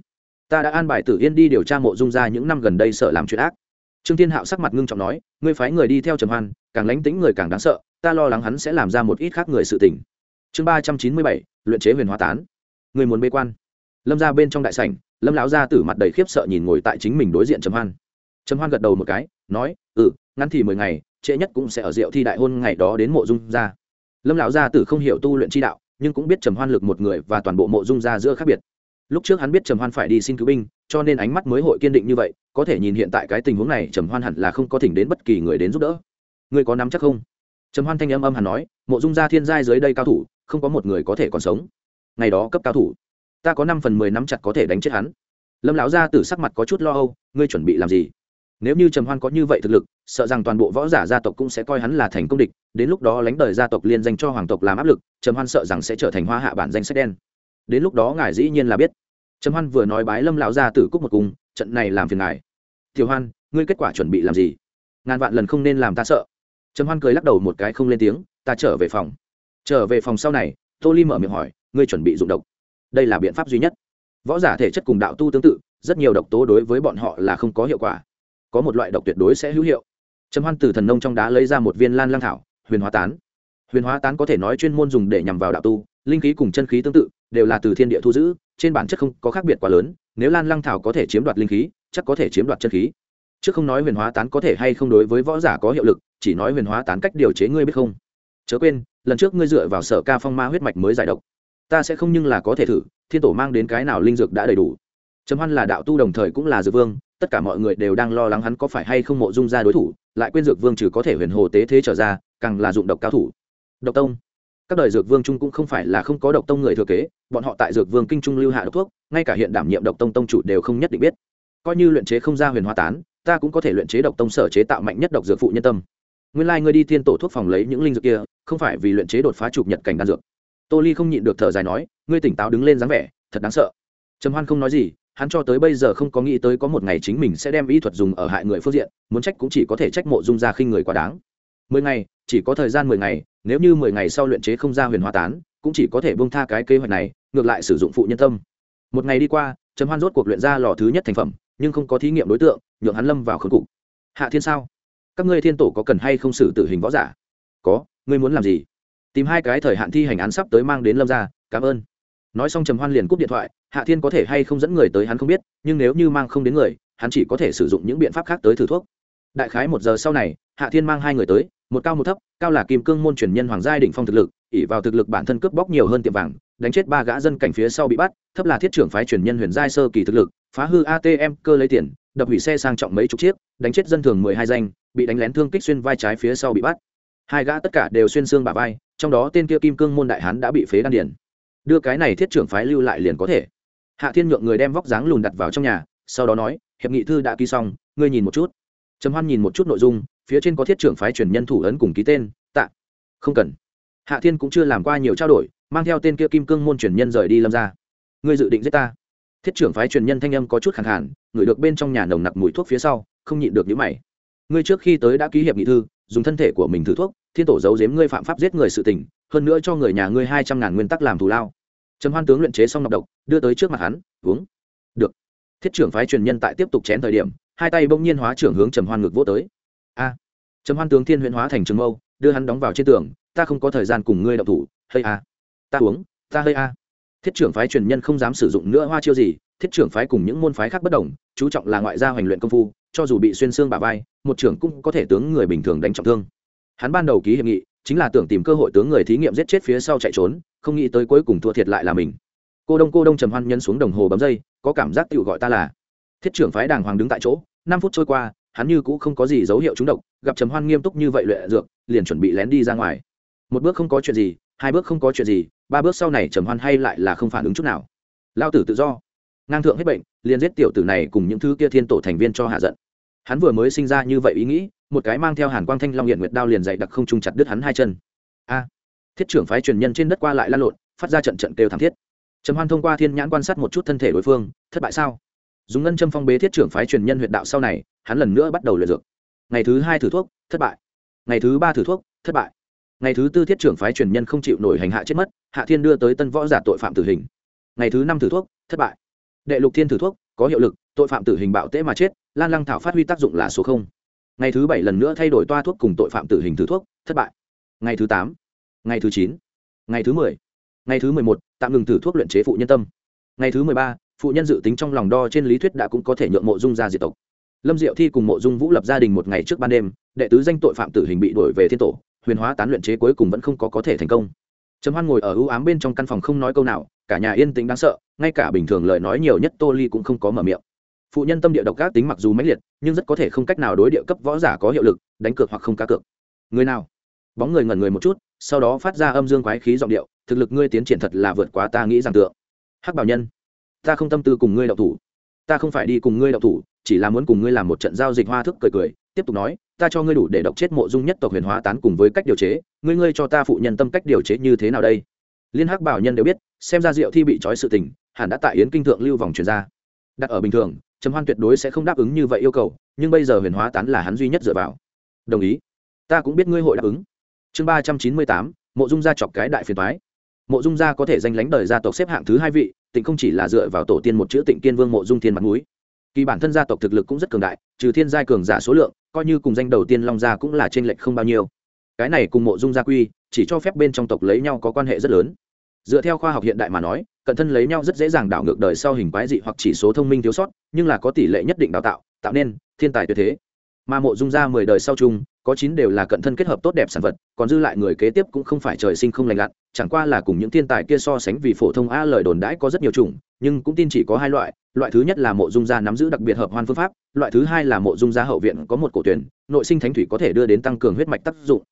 Ta đã an bài tử yên đi điều tra mộ dung ra những năm gần đây sợ làm chuyện ác. Trương thiên hạo sắc mặt ngưng trọng nói, ngươi phái người đi theo trầm hoan, càng lánh tính người càng đáng sợ, ta lo lắng hắn sẽ làm ra một ít khác người sự tình. Chương ba trăm chín mươi bảy, luyện chế huyền hóa tán. Người muốn bế quan lâm ra bên trong đại sảnh, lâm lão gia tử mặt đầy khiếp sợ nhìn ngồi tại chính mình đối diện trầm hoan. Trầm hoan gật đầu một cái, nói ừ ngắn thì mười ngày, trễ nhất cũng sẽ ở rượu thi đại hôn ngày đó đến mộ dung gia. Lâm lão gia tử không hiểu tu luyện chi đạo, nhưng cũng biết trầm hoan lực một người và toàn bộ mộ dung gia giữa khác biệt. Lúc trước hắn biết trầm hoan phải đi xin cứu binh, cho nên ánh mắt mới hội kiên định như vậy, có thể nhìn hiện tại cái tình huống này, trầm hoan hẳn là không có thỉnh đến bất kỳ người đến giúp đỡ. Người có nắm chắc không? Trầm hoan thanh âm âm hẳn nói, mộ dung gia thiên giai dưới đây cao thủ, không có một người có thể còn sống. Ngày đó cấp cao thủ ta có năm phần mười nắm chặt có thể đánh chết hắn. Lâm lão gia tử sắc mặt có chút lo âu, ngươi chuẩn bị làm gì? Nếu như trầm hoan có như vậy thực lực, sợ rằng toàn bộ võ giả gia tộc cũng sẽ coi hắn là thành công địch, đến lúc đó lãnh đời gia tộc liên danh cho hoàng tộc làm áp lực, trầm hoan sợ rằng sẽ trở thành hoa hạ bản danh sách đen. Đến lúc đó ngài dĩ nhiên là biết. Trầm hoan vừa nói bái lâm lão gia tử cúc một cung, trận này làm phiền ngài. Tiểu hoan, ngươi kết quả chuẩn bị làm gì? Ngàn vạn lần không nên làm ta sợ. Trầm hoan cười lắc đầu một cái không lên tiếng, ta trở về phòng. Trở về phòng sau này, tô ly mở miệng hỏi, ngươi chuẩn bị dụng độc đây là biện pháp duy nhất. Võ giả thể chất cùng đạo tu tương tự, rất nhiều độc tố đối với bọn họ là không có hiệu quả. Có một loại độc tuyệt đối sẽ hữu hiệu. Trầm hoan từ thần nông trong đá lấy ra một viên lan lang thảo, huyền hóa tán. Huyền hóa tán có thể nói chuyên môn dùng để nhằm vào đạo tu, linh khí cùng chân khí tương tự, đều là từ thiên địa thu giữ, trên bản chất không có khác biệt quá lớn, nếu lan lăng thảo có thể chiếm đoạt linh khí, chắc có thể chiếm đoạt chân khí. Trước không nói huyền hóa tán có thể hay không đối với võ giả có hiệu lực, chỉ nói huyền hóa tán cách điều chế ngươi biết không? Chớ quên, lần trước ngươi dựa vào sở ca phong ma huyết mạch mới giải độc ta sẽ không nhưng là có thể thử, thiên tổ mang đến cái nào linh dược đã đầy đủ. Trầm hoan là đạo tu đồng thời cũng là dược vương, tất cả mọi người đều đang lo lắng hắn có phải hay không mộ dung ra đối thủ, lại quên dược vương trừ có thể huyền hồ tế thế trở ra, càng là dụng độc cao thủ. Độc tông. Các đời dược vương trung cũng không phải là không có độc tông người thừa kế, bọn họ tại dược vương kinh trung lưu hạ độc thuốc, ngay cả hiện đảm nhiệm độc tông tông chủ đều không nhất định biết. Coi như luyện chế không ra huyền hoa tán, ta cũng có thể luyện chế độc tông sở chế tạo mạnh nhất độc dược phụ nhân tâm. Nguyên lai、like、ngươi đi thiên tổ thuốc phòng lấy những linh dược kia, không phải vì luyện chế đột phá chụp nhật cảnh đan dược tô ly không nhịn được thở dài nói, ngươi tỉnh táo đứng lên dáng vẻ, thật đáng sợ. Trầm hoan không nói gì, hắn cho tới bây giờ không có nghĩ tới có một ngày chính mình sẽ đem y thuật dùng ở hại người phương diện, muốn trách cũng chỉ có thể trách mộ dung ra khinh người quá đáng. Mười ngày, chỉ có thời gian mười ngày, nếu như mười ngày sau luyện chế không ra huyền hóa tán, cũng chỉ có thể bông tha cái kế hoạch này, ngược lại sử dụng phụ nhân tâm. Một ngày đi qua, trầm hoan rốt cuộc luyện ra lò thứ nhất thành phẩm, nhưng không có thí nghiệm đối tượng, nhượng hắn lâm vào khớp cục. Hạ thiên sao? Các ngươi thiên tổ có cần hay không xử tử hình võ giả? Có, ngươi muốn làm gì? Tìm hai cái thời hạn thi hành án sắp tới mang đến lâm ra cảm ơn. Nói xong trầm hoan liền cúp điện thoại, hạ thiên có thể hay không dẫn người tới hắn không biết, nhưng nếu như mang không đến người, hắn chỉ có thể sử dụng những biện pháp khác tới thử thuốc. Đại khái một giờ sau này, hạ thiên mang hai người tới, một cao một thấp, cao là kim cương môn truyền nhân hoàng gia đỉnh phong thực lực ỉ vào thực lực bản thân cướp bóc nhiều hơn tiệm vàng, đánh chết ba gã dân cảnh phía sau bị bắt, thấp là thiết trưởng phái truyền nhân huyền giai sơ kỳ thực lực, phá hư atm cơ lấy tiền, đập hủy xe sang trọng mấy chục chiếc, đánh chết dân thường mười hai danh, bị đánh lén thương kích xuyên vai trái phía sau bị bắt hai gã tất cả đều xuyên xương bả vai, trong đó tên kia kim cương môn đại hán đã bị phế đan điển đưa cái này thiết trưởng phái lưu lại liền có thể. Hạ thiên nhượng người đem vóc dáng lùn đặt vào trong nhà, sau đó nói, hiệp nghị thư đã ký xong, ngươi nhìn một chút. Trầm hoan nhìn một chút nội dung, phía trên có thiết trưởng phái truyền nhân thủ ấn cùng ký tên, tạ. Không cần. Hạ thiên cũng chưa làm qua nhiều trao đổi, mang theo tên kia kim cương môn truyền nhân rời đi lâm ra. Ngươi dự định giết ta? Thiết trưởng phái truyền nhân thanh âm có chút khẳng hẳn ngửi được bên trong nhà nồng nặc mùi thuốc phía sau, không nhịn được những mày. Ngươi trước khi tới đã ký hiệp nghị thư dùng thân thể của mình thử thuốc, thiên tổ giấu giếm ngươi phạm pháp giết người sự tình, hơn nữa cho người nhà ngươi hai trăm ngàn nguyên tắc làm thù lao. Trầm hoan tướng luyện chế xong nọc độc, đưa tới trước mặt hắn, uống. Được. Thiết trưởng phái truyền nhân tại tiếp tục chén thời điểm, hai tay bỗng nhiên hóa trưởng hướng trầm hoan ngực vô tới. A. Trầm hoan tướng thiên huyễn hóa thành trường mâu, đưa hắn đóng vào trên tường, ta không có thời gian cùng ngươi đậu thủ hơi a. Ta uống, ta hơi a. Thiết trưởng phái truyền nhân không dám sử dụng nữa hoa chiêu gì, thiết trưởng phái cùng những môn phái khác bất đồng, chú trọng là ngoại gia hoành luyện công phu cho dù bị xuyên xương bả vai, một trưởng cũng có thể tướng người bình thường đánh trọng thương. Hắn ban đầu ký hiệp nghị, chính là tưởng tìm cơ hội tướng người thí nghiệm giết chết phía sau chạy trốn, không nghĩ tới cuối cùng thua thiệt lại là mình. Cô đông cô đông trầm hoan nhân xuống đồng hồ bấm dây, có cảm giác tự gọi ta là. Thiết trưởng phái đàng hoàng đứng tại chỗ, năm phút trôi qua, hắn như cũng không có gì dấu hiệu trúng độc, gặp trầm hoan nghiêm túc như vậy luyện dược, liền chuẩn bị lén đi ra ngoài. Một bước không có chuyện gì, hai bước không có chuyện gì, ba bước sau này trầm hoan hay lại là không phản ứng chút nào. Lao tử tự do ngang thượng hết bệnh, liền giết tiểu tử này cùng những thứ kia thiên tổ thành viên cho hạ giận. Hắn vừa mới sinh ra như vậy ý nghĩ, một cái mang theo hàn quang thanh long hiện nguyệt đao liền dày đặc không trung chặt đứt hắn hai chân. A! Thiết trưởng phái truyền nhân trên đất qua lại lan lộn, phát ra trận trận kêu thảm thiết. Trầm hoan thông qua thiên nhãn quan sát một chút thân thể đối phương, thất bại sao? Dùng ngân châm phong bế thiết trưởng phái truyền nhân huyện đạo sau này, hắn lần nữa bắt đầu luyện dược. Ngày thứ hai thử thuốc, thất bại. Ngày thứ ba thử thuốc, thất bại. Ngày thứ tư thiết trưởng phái truyền nhân không chịu nổi hành hạ chết mất, hạ thiên đưa tới tân võ giả tội phạm tử hình. Ngày thứ năm thử thuốc, thất bại đệ lục thiên thử thuốc, có hiệu lực, tội phạm tử hình bạo tễ mà chết, lan lăng thảo phát huy tác dụng là số không. Ngày thứ bảy lần nữa thay đổi toa thuốc cùng tội phạm tử hình thử thuốc, thất bại. Ngày thứ tám, ngày thứ chín, ngày thứ mười, ngày thứ mười một, tạm ngừng thử thuốc luyện chế phụ nhân tâm. Ngày thứ mười ba, phụ nhân dự tính trong lòng đo trên lý thuyết đã cũng có thể nhượng mộ dung ra diệt tộc. Lâm diệu thi cùng mộ dung vũ lập gia đình một ngày trước ban đêm, đệ tứ danh tội phạm tử hình bị đổi về thiên tổ, huyền hóa tán luyện chế cuối cùng vẫn không có có thể thành công. Trầm hoan ngồi ở ưu ám bên trong căn phòng không nói câu nào cả nhà yên tĩnh đáng sợ, ngay cả bình thường lời nói nhiều nhất tô ly cũng không có mở miệng. Phụ nhân tâm địa độc ác tính mặc dù mãnh liệt, nhưng rất có thể không cách nào đối địa cấp võ giả có hiệu lực, đánh cược hoặc không cá cược. Người nào? Bóng người ngẩn người một chút, sau đó phát ra âm dương quái khí giọng điệu, thực lực ngươi tiến triển thật là vượt quá ta nghĩ rằng tượng. Hắc bảo nhân, ta không tâm tư cùng ngươi đậu thủ. Ta không phải đi cùng ngươi đậu thủ, chỉ là muốn cùng ngươi làm một trận giao dịch hoa thức cười cười, tiếp tục nói, ta cho ngươi đủ để độc chết mộ dung nhất tộc huyền hóa tán cùng với cách điều chế, ngươi ngươi cho ta phụ nhân tâm cách điều chế như thế nào đây? Liên hắc bảo nhân đều biết xem ra diệu thi bị trói sự tình, hẳn đã tại yến kinh thượng lưu vòng truyền ra. Đặt ở bình thường, trầm hoan tuyệt đối sẽ không đáp ứng như vậy yêu cầu, nhưng bây giờ huyền hóa tán là hắn duy nhất dựa vào. Đồng ý. Ta cũng biết ngươi hội đáp ứng. Chương ba trăm chín mươi tám, mộ dung gia chọc cái đại phiền thoái mộ dung gia có thể danh lánh đời gia tộc xếp hạng thứ hai vị, tịnh không chỉ là dựa vào tổ tiên một chữ tịnh kiên vương mộ dung thiên mặt núi kỳ bản thân gia tộc thực lực cũng rất cường đại, trừ thiên giai cường giả số lượng, coi như cùng danh đầu tiên long gia cũng là t r ê n lệch không bao nhiêu. Cái này cùng mộ dung gia quy, chỉ cho phép bên trong tộc lấy nhau có quan hệ rất lớn dựa theo khoa học hiện đại mà nói, cận thân lấy nhau rất dễ dàng đảo ngược đời sau hình quái dị hoặc chỉ số thông minh thiếu sót, nhưng là có tỷ lệ nhất định đào tạo tạo nên thiên tài tuyệt thế. Mà mộ dung gia mười đời sau chung, có chín đều là cận thân kết hợp tốt đẹp sản vật, còn dư lại người kế tiếp cũng không phải trời sinh không lành lặn, chẳng qua là cùng những thiên tài kia so sánh vì phổ thông a lời đồn đãi có rất nhiều chủng, nhưng cũng tin chỉ có hai loại loại thứ nhất là mộ dung gia nắm giữ đặc biệt hợp hoan phương pháp, loại thứ hai là mộ dung gia hậu viện có một cổ tuyển, nội sinh thánh thủy có thể đưa đến tăng cường huyết mạch tác dụng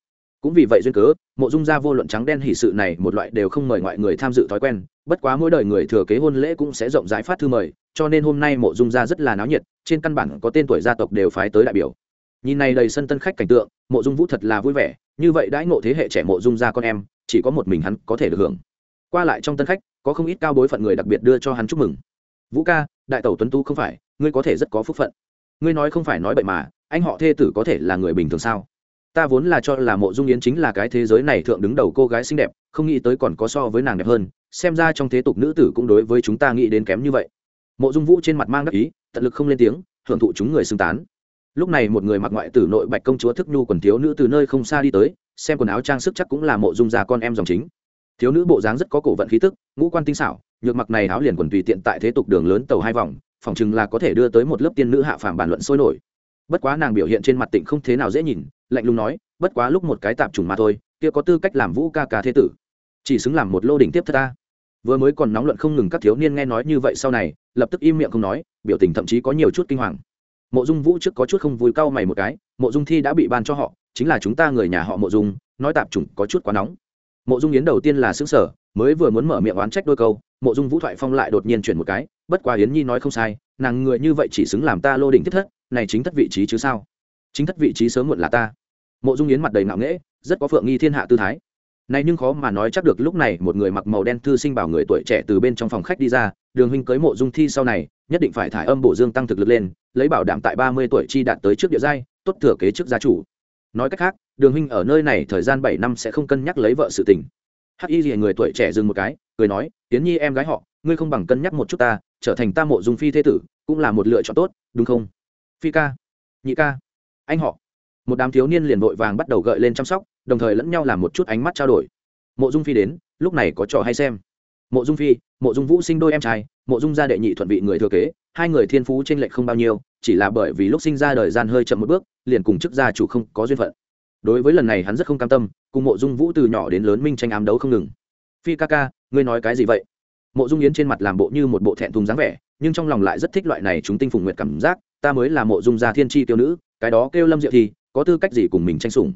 cũng vì vậy duyên cớ, mộ dung gia vô luận trắng đen hỷ sự này một loại đều không mời ngoại người tham dự thói quen, bất quá mỗi đời người thừa kế hôn lễ cũng sẽ rộng rãi phát thư mời, cho nên hôm nay mộ dung gia rất là náo nhiệt, trên căn bản có tên tuổi gia tộc đều phái tới đại biểu. Nhìn này đầy sân tân khách cảnh tượng, mộ dung vũ thật là vui vẻ, như vậy đãi ngộ thế hệ trẻ mộ dung gia con em, chỉ có một mình hắn có thể được hưởng. Qua lại trong tân khách, có không ít cao bối phận người đặc biệt đưa cho hắn chúc mừng. Vũ ca, đại tẩu tuấn tu không phải, ngươi có thể rất có phúc phận. Ngươi nói không phải nói bậy mà, anh họ thê tử có thể là người bình thường sao? Ta vốn là cho là mộ dung yến chính là cái thế giới này thượng đứng đầu cô gái xinh đẹp, không nghĩ tới còn có so với nàng đẹp hơn, xem ra trong thế tục nữ tử cũng đối với chúng ta nghĩ đến kém như vậy. Mộ dung vũ trên mặt mang đắc ý, tận lực không lên tiếng, hưởng thụ chúng người xưng tán. Lúc này một người mặc ngoại tử nội bạch công chúa thức nhu quần thiếu nữ từ nơi không xa đi tới, xem quần áo trang sức chắc cũng là mộ dung già con em dòng chính. Thiếu nữ bộ dáng rất có cổ vận khí tức, ngũ quan tinh xảo, nhược mặc này áo liền quần tùy tiện tại thế tục đường lớn tàu hai vòng phòng chừng là có thể đưa tới một lớp tiên nữ hạ phàm bàn luận sôi nổi. Bất quá nàng biểu hiện trên mặt tịnh không thế nào dễ nhìn lạnh lùng nói, bất quá lúc một cái tạp trùng mà thôi, kia có tư cách làm vũ ca ca thế tử. Chỉ xứng làm một lô đỉnh tiếp thất ta. Vừa mới còn nóng luận không ngừng các thiếu niên nghe nói như vậy sau này, lập tức im miệng không nói, biểu tình thậm chí có nhiều chút kinh hoàng. Mộ dung vũ trước có chút không vui cau mày một cái, mộ dung thi đã bị ban cho họ, chính là chúng ta người nhà họ mộ dung, nói tạp chủng có chút quá nóng. Mộ dung yến đầu tiên là xứng sở mới vừa muốn mở miệng oán trách đôi câu, mộ dung vũ thoại phong lại đột nhiên chuyển một cái, bất quá yến nhi nói không sai, nàng người như vậy chỉ xứng làm ta lô đỉnh thiết thất, này chính thất vị trí chứ sao? Chính thất vị trí sớm muộn là ta mộ dung yến mặt đầy ngạo nghễ, rất có phượng nghi thiên hạ tư thái. Này nhưng khó mà nói chắc được lúc này một người mặc màu đen thư sinh bảo người tuổi trẻ từ bên trong phòng khách đi ra, đường huynh cưới mộ dung thi sau này, nhất định phải thải âm bổ dương tăng thực lực lên, lấy bảo đảm tại ba mươi tuổi chi đạt tới trước địa giai, tốt thừa kế trước gia chủ. Nói cách khác, đường huynh ở nơi này thời gian bảy năm sẽ không cân nhắc lấy vợ sự tình. Hắc y gì người tuổi trẻ dừng một cái, cười nói tiến nhi em gái họ, ngươi không bằng cân nhắc một chút ta, trở thành ta mộ dung phi thế tử, cũng là một lựa chọn tốt, đúng không? Phi ca, nhị ca, anh họ một đám thiếu niên liền vội vàng bắt đầu gợi lên chăm sóc, đồng thời lẫn nhau làm một chút ánh mắt trao đổi. Mộ dung phi đến, lúc này có trò hay xem. Mộ dung phi, mộ dung vũ sinh đôi em trai, mộ dung gia đệ nhị thuận vị người thừa kế, hai người thiên phú t r ê n lệch không bao nhiêu, chỉ là bởi vì lúc sinh ra đời gian hơi chậm một bước, liền cùng chức gia chủ không có duyên phận. Đối với lần này hắn rất không cam tâm, cùng mộ dung vũ từ nhỏ đến lớn minh tranh ám đấu không ngừng. Phi ca ca, ngươi nói cái gì vậy? Mộ dung yến trên mặt làm bộ như một bộ thẹn thùng dáng vẻ, nhưng trong lòng lại rất thích loại này chúng tinh phùng nguyện cảm giác, ta mới là mộ dung gia thiên tri tiêu nữ, cái đó kêu lâm diệu thì có tư cách gì cùng mình tranh sủng?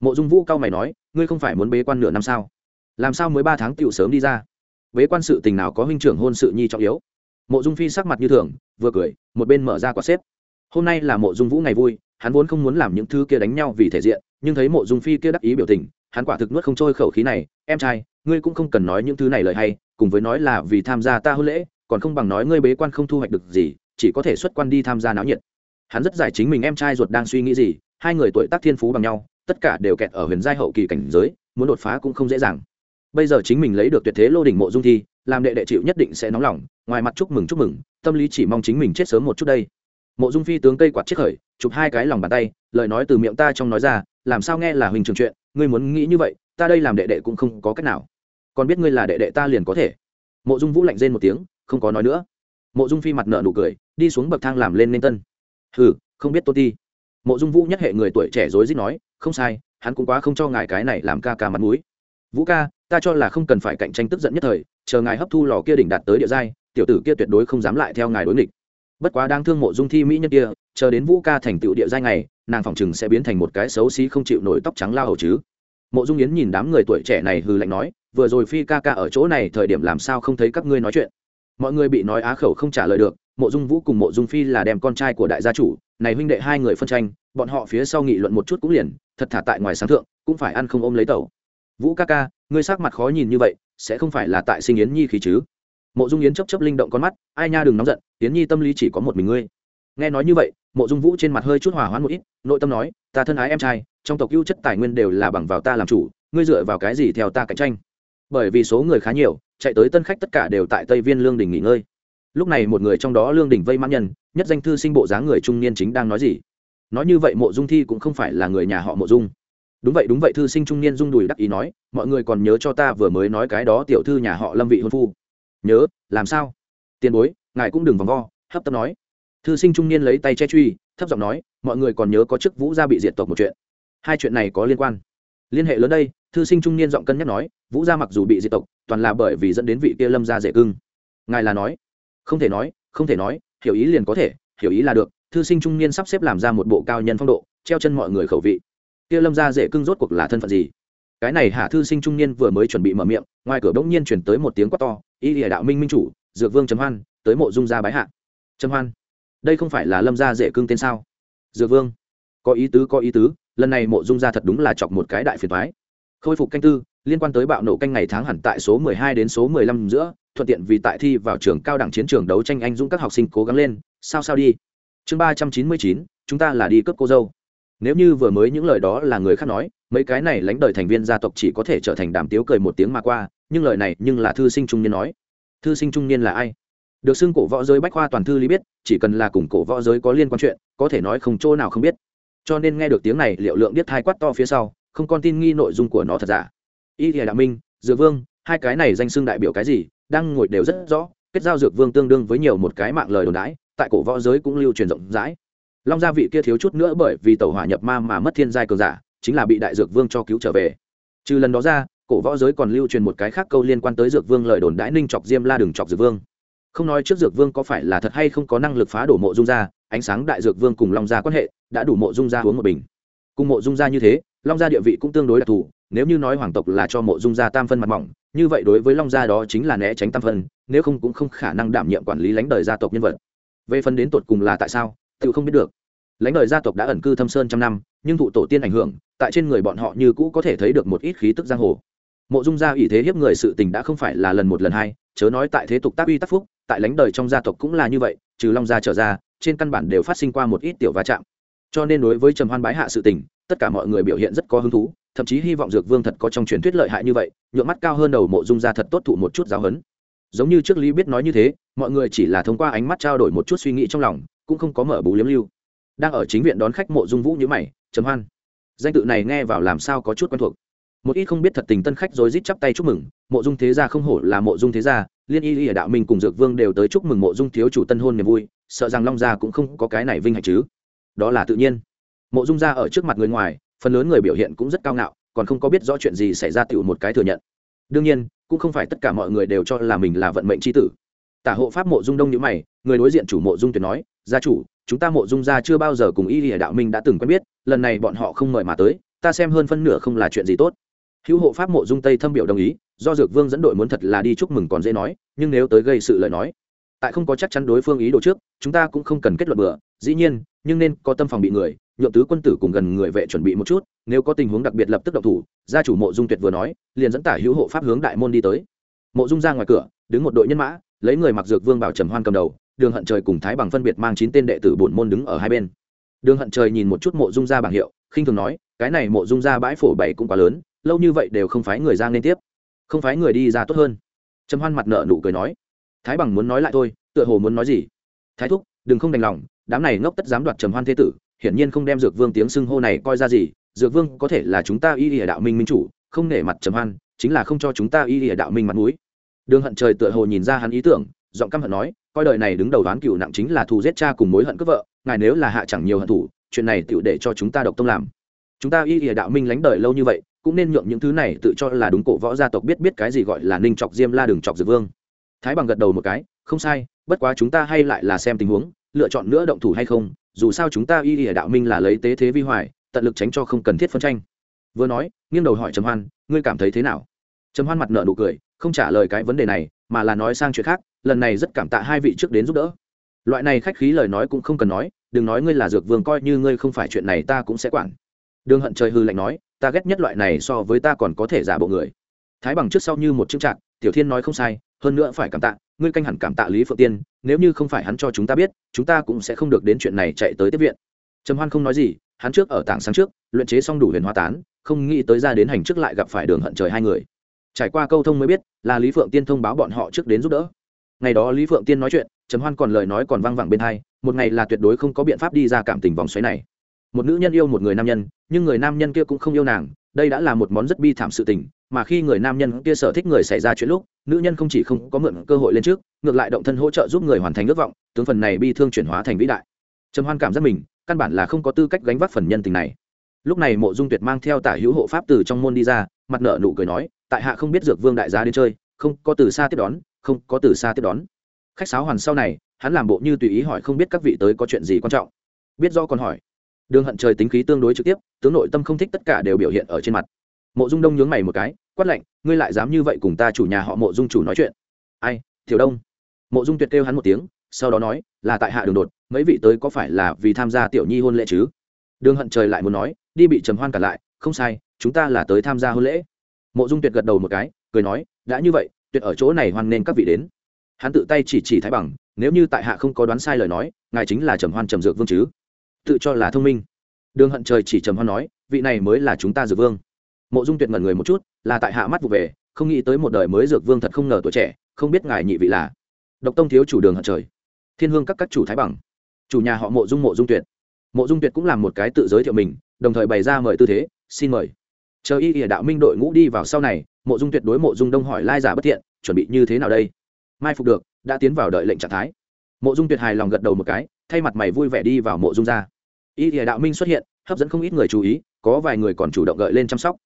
Mộ dung vũ cao mày nói, ngươi không phải muốn bế quan nửa năm sao? Làm sao mới ba tháng tựu sớm đi ra? Bế quan sự tình nào có huynh trưởng hôn sự nhi trọng yếu? Mộ dung phi sắc mặt như thường, vừa cười, một bên mở ra quả xếp. Hôm nay là mộ dung vũ ngày vui, hắn vốn không muốn làm những thứ kia đánh nhau vì thể diện, nhưng thấy mộ dung phi kia đắc ý biểu tình, hắn quả thực nuốt không trôi khẩu khí này, em trai, ngươi cũng không cần nói những thứ này lời hay, cùng với nói là vì tham gia ta hôn lễ, còn không bằng nói ngươi bế quan không thu hoạch được gì, chỉ có thể xuất quan đi tham gia náo nhiệt. Hắn rất giải chính mình em trai ruột đang suy nghĩ gì hai người tuổi tác thiên phú bằng nhau, tất cả đều kẹt ở huyền giai hậu kỳ cảnh giới, muốn đột phá cũng không dễ dàng. Bây giờ chính mình lấy được tuyệt thế lô đỉnh mộ dung thi, làm đệ đệ chịu nhất định sẽ nóng lòng, ngoài mặt chúc mừng chúc mừng, tâm lý chỉ mong chính mình chết sớm một chút đây. Mộ dung phi tướng cây quạt chiếc khởi, chụp hai cái lòng bàn tay, lời nói từ miệng ta trong nói ra, làm sao nghe là huỳnh trường chuyện, ngươi muốn nghĩ như vậy, ta đây làm đệ đệ cũng không có cách nào. Còn biết ngươi là đệ đệ ta liền có thể. Mộ dung vũ lạnh rên một tiếng, không có nói nữa. Mộ dung phi mặt nợ nụ cười, đi xuống bậc thang làm lên nên tân. Hừ, không biết tô ti mộ dung vũ nhất hệ người tuổi trẻ rối rít nói không sai hắn cũng quá không cho ngài cái này làm ca ca mặt mũi. Vũ ca ta cho là không cần phải cạnh tranh tức giận nhất thời chờ ngài hấp thu lò kia đỉnh đạt tới địa giai tiểu tử kia tuyệt đối không dám lại theo ngài đối nghịch. Bất quá đang thương mộ dung thi mỹ nhân kia chờ đến vũ ca thành tựu địa giai này, nàng phòng chừng sẽ biến thành một cái xấu xí không chịu nổi tóc trắng lao hầu chứ. Mộ dung yến nhìn đám người tuổi trẻ này hư lạnh nói vừa rồi phi ca ca ở chỗ này thời điểm làm sao không thấy các ngươi nói chuyện? Mọi người bị nói á khẩu không trả lời được mộ dung vũ cùng mộ dung phi là đem con trai của đại gia chủ, này huynh đệ hai người phân tranh, bọn họ phía sau nghị luận một chút cũng liền, thật thả tại ngoài sáng thượng, cũng phải ăn không ôm lấy tàu vũ ca ca, ngươi sắc mặt khó nhìn như vậy, sẽ không phải là tại sinh yến nhi khí chứ? Mộ dung yến chấp chấp linh động con mắt, ai nha đừng nóng giận, yến nhi tâm lý chỉ có một mình ngươi. Nghe nói như vậy, mộ dung vũ trên mặt hơi chút hòa hoãn một ít, nội tâm nói, ta thân ái em trai, trong tộc ưu chất tài nguyên đều là bằng vào ta làm chủ, ngươi dựa vào cái gì theo ta cạnh tranh? Bởi vì số người khá nhiều, chạy tới tân khách tất cả đều tại tây viên lương đình nghỉ ngơi lúc này một người trong đó lương đình vây mãn nhân, nhất danh thư sinh bộ dáng người trung niên chính đang nói gì? Nói như vậy mộ dung thi cũng không phải là người nhà họ mộ dung. Đúng vậy đúng vậy, thư sinh trung niên dung đùi đắc ý nói, mọi người còn nhớ cho ta vừa mới nói cái đó tiểu thư nhà họ lâm vị hôn phu. Nhớ, làm sao? Tiền bối, ngài cũng đừng vòng vo, hấp tấp nói. Thư sinh trung niên lấy tay che truy, thấp giọng nói, mọi người còn nhớ có chức vũ gia bị diệt tộc một chuyện. Hai chuyện này có liên quan. Liên hệ lớn đây, thư sinh trung niên giọng cân nhắc nói, vũ gia mặc dù bị diệt tộc, toàn là bởi vì dẫn đến vị kia lâm gia dễ cưng. Ngài là nói không thể nói, không thể nói, hiểu ý liền có thể, hiểu ý là được, thư sinh trung niên sắp xếp làm ra một bộ cao nhân phong độ, treo chân mọi người khẩu vị. Kia lâm gia dễ cưng rốt cuộc là thân phận gì? Cái này hả thư sinh trung niên vừa mới chuẩn bị mở miệng, ngoài cửa bỗng nhiên chuyển tới một tiếng quát to, y địa đạo minh minh chủ, dược vương trầm hoan, tới mộ dung gia bái hạ. Trầm hoan? Đây không phải là lâm gia dễ cưng tên sao? Dược vương, có ý tứ, có ý tứ, lần này mộ dung gia thật đúng là chọc một cái đại phiền thoái khôi phục canh tư liên quan tới bạo nổ canh ngày tháng hẳn tại số 12 đến số 15 giữa thuận tiện vì tại thi vào trường cao đẳng chiến trường đấu tranh anh dũng các học sinh cố gắng lên. Sao sao đi. Chương 399, chúng ta là đi cấp cô dâu. Nếu như vừa mới những lời đó là người khác nói mấy cái này lãnh đời thành viên gia tộc chỉ có thể trở thành đàm tiếu cười một tiếng mà qua nhưng lời này nhưng là thư sinh trung niên nói. Thư sinh trung niên là ai? Được xưng cổ võ giới bách khoa toàn thư lý biết chỉ cần là cùng cổ võ giới có liên quan chuyện có thể nói không chỗ nào không biết. Cho nên nghe được tiếng này liệu lượng biết thai quát to phía sau không còn tin nghi nội dung của nó thật giả y thìa đạo minh, dược vương, hai cái này danh xưng đại biểu cái gì, đang ngồi đều rất rõ, kết giao dược vương tương đương với nhiều một cái mạng lời đồn đãi, tại cổ võ giới cũng lưu truyền rộng rãi. Long gia vị kia thiếu chút nữa bởi vì tàu hỏa nhập ma mà mất thiên giai cường giả, chính là bị đại dược vương cho cứu trở về. Trừ lần đó ra, cổ võ giới còn lưu truyền một cái khác câu liên quan tới dược vương lời đồn đãi ninh chọc diêm la đừng chọc dược vương. Không nói trước dược vương có phải là thật hay không có năng lực phá đổ mộ dung gia, ánh sáng đại dược vương cùng long gia quan hệ, đã đủ mộ dung gia uống một bình. Cùng mộ dung gia như thế, long gia địa vị cũng tương đối đặc thù nếu như nói hoàng tộc là cho mộ dung gia tam phân mặt mỏng, như vậy đối với long gia đó chính là né tránh tam phân, nếu không cũng không khả năng đảm nhiệm quản lý lãnh đời gia tộc nhân vật. Về phần đến tột cùng là tại sao, tự không biết được. Lãnh đời gia tộc đã ẩn cư thâm sơn trăm năm, nhưng thụ tổ tiên ảnh hưởng, tại trên người bọn họ như cũ có thể thấy được một ít khí tức giang hồ. Mộ dung gia ủy thế hiếp người sự tình đã không phải là lần một lần hai, chớ nói tại thế tục tác uy tác phúc, tại lãnh đời trong gia tộc cũng là như vậy, trừ long gia trở ra, trên căn bản đều phát sinh qua một ít tiểu va chạm. Cho nên đối với trầm hoan bái hạ sự tình, tất cả mọi người biểu hiện rất có hứng thú thậm chí hy vọng dược vương thật có trong truyền thuyết lợi hại như vậy nhuộm mắt cao hơn đầu mộ dung gia thật tốt thụ một chút giáo hấn giống như trước lý biết nói như thế, mọi người chỉ là thông qua ánh mắt trao đổi một chút suy nghĩ trong lòng, cũng không có mở bú liếm lưu. Đang ở chính viện đón khách mộ dung vũ như mày chấm hoan. Danh tự này nghe vào làm sao có chút quen thuộc. Một ít không biết thật tình tân khách rồi rít chắp tay chúc mừng, mộ dung thế gia không hổ là mộ dung thế gia, liên y y đạo minh cùng dược vương đều tới chúc mừng mộ dung thiếu chủ tân hôn niềm vui, sợ rằng long gia cũng không có cái này vinh hạnh chứ. Đó là tự nhiên. Mộ dung gia ở trước mặt người ngoài phần lớn người biểu hiện cũng rất cao ngạo, còn không có biết rõ chuyện gì xảy ra tựu một cái thừa nhận. Đương nhiên, cũng không phải tất cả mọi người đều cho là mình là vận mệnh c h i tử. Tả hộ pháp mộ dung đông nhữ mày, người đối diện chủ mộ dung tuyệt nói, gia chủ, chúng ta mộ dung gia chưa bao giờ cùng y lìa đạo minh đã từng quen biết, lần này bọn họ không mời mà tới, ta xem hơn phân nửa không là chuyện gì tốt. Hữu hộ pháp mộ dung tây thâm biểu đồng ý, do dược vương dẫn đội muốn thật là đi chúc mừng còn dễ nói, nhưng nếu tới gây sự lời nói, tại không có chắc chắn đối phương ý đồ trước, chúng ta cũng không cần kết luận bừa, dĩ nhiên, nhưng nên có tâm phòng bị người nhượng tứ quân tử cùng gần người vệ chuẩn bị một chút, nếu có tình huống đặc biệt lập tức động thủ, gia chủ mộ dung tuyệt vừa nói, liền dẫn tả hữu hộ pháp hướng đại môn đi tới. Mộ dung ra ngoài cửa, đứng một đội nhân mã, lấy người mặc dược vương bảo trầm hoan cầm đầu, đường hận trời cùng thái bằng phân biệt mang chín tên đệ tử bổn môn đứng ở hai bên. Đường hận trời nhìn một chút mộ dung ra bảng hiệu, khinh thường nói, cái này mộ dung ra bãi phổ bảy cũng quá lớn, lâu như vậy đều không phái người ra nên tiếp, không phái người đi ra tốt hơn. Trầm hoan mặt nợ nụ cười nói, thái bằng muốn nói lại thôi, tựa hồ muốn nói gì? Thái thúc, đừng không đành lòng, đám này ngốc tất dám đoạt trầm hoan thế tử hiển nhiên không đem dược vương tiếng xưng hô này coi ra gì, dược vương có thể là chúng ta y ỉa đạo minh minh chủ, không nể mặt trầm hoan, chính là không cho chúng ta y ỉa đạo minh mặt mũi. Đường hận trời tựa hồ nhìn ra hắn ý tưởng, giọng căm hận nói, coi đời này đứng đầu đoán cựu nặng chính là thù giết cha cùng mối hận cướp vợ, ngài nếu là hạ chẳng nhiều hận thủ, chuyện này tựu để cho chúng ta độc tông làm. Chúng ta y ỉa đạo minh lánh đời lâu như vậy, cũng nên nhượng những thứ này tự cho là đúng cổ võ gia tộc biết biết cái gì gọi là ninh chọc diêm la đường chọc dược vương. Thái bằng gật đầu một cái, không sai, bất quá chúng ta hay lại là xem tình huống, lựa chọn nữa động thủ hay không dù sao chúng ta y y đạo minh là lấy tế thế vi hoài, tận lực tránh cho không cần thiết phân tranh. Vừa nói, nghiêng đầu hỏi trầm hoan, ngươi cảm thấy thế nào? Trầm hoan mặt nợ nụ cười, không trả lời cái vấn đề này, mà là nói sang chuyện khác, lần này rất cảm tạ hai vị trước đến giúp đỡ. Loại này khách khí lời nói cũng không cần nói, đừng nói ngươi là dược vương coi như ngươi không phải chuyện này ta cũng sẽ quản. Đường hận trời hư lạnh nói, ta ghét nhất loại này so với ta còn có thể giả bộ người. Thái bằng trước sau như một chữ trạng tiểu thiên nói không sai, hơn nữa phải cảm tạ ngươi canh hẳn cảm tạ lý phượng tiên, nếu như không phải hắn cho chúng ta biết, chúng ta cũng sẽ không được đến chuyện này chạy tới tiếp viện. Trầm hoan không nói gì, hắn trước ở tảng sáng trước, luyện chế xong đủ huyền hóa tán, không nghĩ tới ra đến hành trước lại gặp phải đường hận trời hai người. Trải qua câu thông mới biết, là lý phượng tiên thông báo bọn họ trước đến giúp đỡ. Ngày đó lý phượng tiên nói chuyện, trầm hoan còn lời nói còn văng vẳng bên hai, một ngày là tuyệt đối không có biện pháp đi ra cảm tình vòng xoáy này. Một nữ nhân yêu một người nam nhân, nhưng người nam nhân kia cũng không yêu nàng, đây đã là một món rất bi thảm sự tình mà khi người nam nhân kia sở thích người xảy ra chuyện lúc, nữ nhân không chỉ không có mượn cơ hội lên trước, ngược lại động thân hỗ trợ giúp người hoàn thành ước vọng, tướng phần này bi thương chuyển hóa thành vĩ đại. Trầm hoan cảm giác mình, căn bản là không có tư cách gánh vác phần nhân tình này. Lúc này mộ dung tuyệt mang theo tả hữu hộ pháp từ trong môn đi ra, mặt nợ nụ cười nói, tại hạ không biết dược vương đại gia đến chơi, không có từ xa tiếp đón, không có từ xa tiếp đón. Khách sáo hoàn sau này, hắn làm bộ như tùy ý hỏi không biết các vị tới có chuyện gì quan trọng. Biết do còn hỏi. Đường hận trời tính khí tương đối trực tiếp, tướng nội tâm không thích tất cả đều biểu hiện ở trên mặt mộ dung đông nhướng mày một cái, quát lạnh, ngươi lại dám như vậy cùng ta chủ nhà họ mộ dung chủ nói chuyện? Ai thiểu đông. Mộ dung tuyệt kêu hắn một tiếng, sau đó nói, là tại hạ đường đột, mấy vị tới có phải là vì tham gia tiểu nhi hôn lễ chứ? Đường hận trời lại muốn nói, đi bị trầm hoan cả lại, không sai, chúng ta là tới tham gia hôn lễ. Mộ dung tuyệt gật đầu một cái, cười nói, đã như vậy, tuyệt ở chỗ này hoan nên các vị đến. Hắn tự tay chỉ chỉ thái bằng, nếu như tại hạ không có đoán sai lời nói, ngài chính là trầm hoan trầm dược vương chứ? Tự cho là thông minh. Đường hận trời chỉ trầm hoan nói, vị này mới là chúng ta dược vương mộ dung tuyệt ngẩn người một chút, là tại hạ mắt vụ về, không nghĩ tới một đời mới dược vương thật không ngờ tuổi trẻ, không biết ngài nhị vị là. Độc tông thiếu chủ đường hận trời. Thiên hương các các chủ thái bằng. Chủ nhà họ mộ dung mộ dung tuyệt. Mộ dung tuyệt cũng làm một cái tự giới thiệu mình, đồng thời bày ra mời tư thế, xin mời. Chờ y ỉa đạo minh đội ngũ đi vào sau này, mộ dung tuyệt đối mộ dung đông hỏi lai giả bất thiện, chuẩn bị như thế nào đây? Mai phục được, đã tiến vào đợi lệnh trạng thái. Mộ dung tuyệt hài lòng gật đầu một cái, thay mặt mày vui vẻ đi vào mộ dung ra. Y ỉa đạo minh xuất hiện, hấp dẫn không ít người chú ý, có vài người còn chủ động gợi lên chăm sóc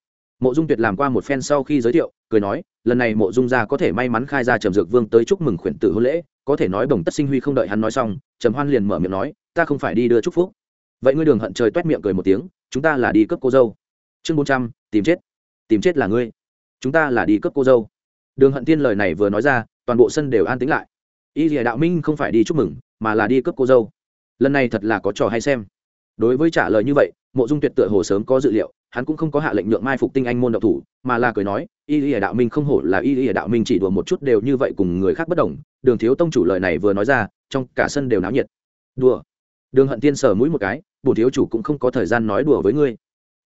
mộ dung tuyệt làm qua một phen sau khi giới thiệu, cười nói, lần này mộ dung gia có thể may mắn khai ra trầm dược vương tới chúc mừng khuyển tử hôn lễ, có thể nói bồng tất sinh huy không đợi hắn nói xong, trầm hoan liền mở miệng nói, ta không phải đi đưa chúc phúc. Vậy ngươi đường hận trời toét miệng cười một tiếng, chúng ta là đi cấp cô dâu. Chương bốn trăm, tìm chết. Tìm chết là ngươi. Chúng ta là đi cấp cô dâu. Đường hận tiên lời này vừa nói ra, toàn bộ sân đều an tĩnh lại. Y dìa đạo minh không phải đi chúc mừng, mà là đi cấp cô dâu. Lần này thật là có trò hay xem. Đối với trả lời như vậy, mộ dung tuyệt tựa hồ sớm có dự liệu hắn cũng không có hạ lệnh nhượng mai phục tinh anh môn độc thủ, mà là cười nói, y y đạo minh không hổ là y y đạo minh chỉ đùa một chút đều như vậy cùng người khác bất đồng, đường thiếu tông chủ lời này vừa nói ra, trong cả sân đều náo nhiệt. Đùa? Đường hận tiên sờ mũi một cái bổ thiếu chủ cũng không có thời gian nói đùa với ngươi.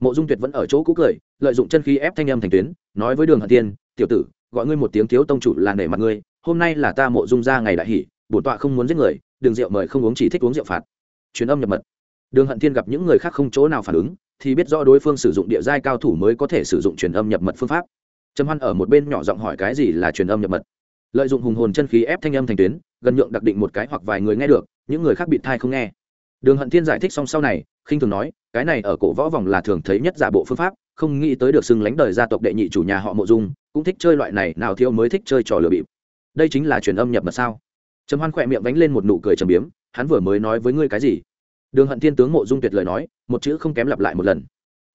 Mộ dung tuyệt vẫn ở chỗ cũ cười, lợi dụng chân khí ép thanh âm thành tuyến, nói với đường hận tiên, tiểu tử, gọi ngươi một tiếng thiếu tông chủ là nể mặt ngươi, hôm nay là ta mộ dung ra ngày đại hỷ, bổn tọa không muốn giết người, đường rượu mời không uống chỉ thích uống rượu phạt. Truyền âm nhập mật. Đường hận thiên gặp những người khác không chỗ nào phản ứng thì biết rõ đối phương sử dụng địa giai cao thủ mới có thể sử dụng truyền âm nhập mật phương pháp. Trầm hoan ở một bên nhỏ giọng hỏi cái gì là truyền âm nhập mật. Lợi dụng hùng hồn chân khí ép thanh âm thành tuyến, gần nhượng đặc định một cái hoặc vài người nghe được, những người khác bị thai không nghe. Đường hận thiên giải thích xong sau này, khinh thường nói, cái này ở cổ võ vòng là thường thấy nhất giả bộ phương pháp, không nghĩ tới được xưng lánh đời gia tộc đệ nhị chủ nhà họ mộ dung, cũng thích chơi loại này, nào thiếu mới thích chơi trò lừa bịp. Đây chính là truyền âm nhập mật sao? Trầm hoan khỏe miệng vánh lên một nụ cười trầm biếm, hắn vừa mới nói với ngươi cái gì? Đường hận thiên tướng mộ dung tuyệt lời nói một chữ không kém lặp lại một lần.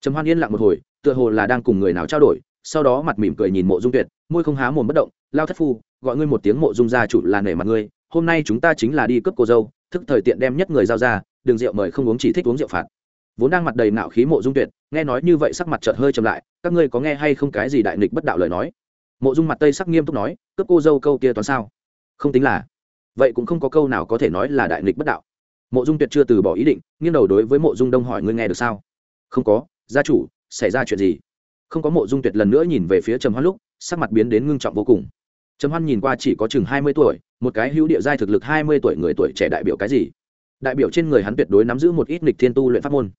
Trầm hoan yên lặng một hồi, tựa hồ là đang cùng người nào trao đổi, sau đó mặt mỉm cười nhìn mộ dung tuyệt, môi không há mồm bất động, lao thất phu, gọi ngươi một tiếng mộ dung gia chủ là nể mặt ngươi, hôm nay chúng ta chính là đi cướp cô dâu, thức thời tiện đem nhất người giao ra đường rượu mời không uống chỉ thích uống rượu phạt. Vốn đang mặt đầy nạo khí mộ dung tuyệt, nghe nói như vậy sắc mặt chợt hơi chậm lại, các ngươi có nghe hay không cái gì đại nghịch bất đạo lời nói? Mộ dung mặt tây sắc nghiêm túc nói, cướp cô dâu câu kia toán sao? Không tính là. Vậy cũng không có câu nào có thể nói là đại nghịch bất đạo mộ dung tuyệt chưa từ bỏ ý định, nghiêng đầu đối với mộ dung đông hỏi ngươi nghe được sao? Không có, gia chủ, xảy ra chuyện gì? Không có mộ dung tuyệt lần nữa nhìn về phía trầm hoan lúc, sắc mặt biến đến ngưng trọng vô cùng. Trầm hoan nhìn qua chỉ có chừng hai mươi tuổi, một cái hữu địa giai thực lực hai mươi tuổi người tuổi trẻ đại biểu cái gì? Đại biểu trên người hắn tuyệt đối nắm giữ một ít nghịch thiên tu luyện pháp môn.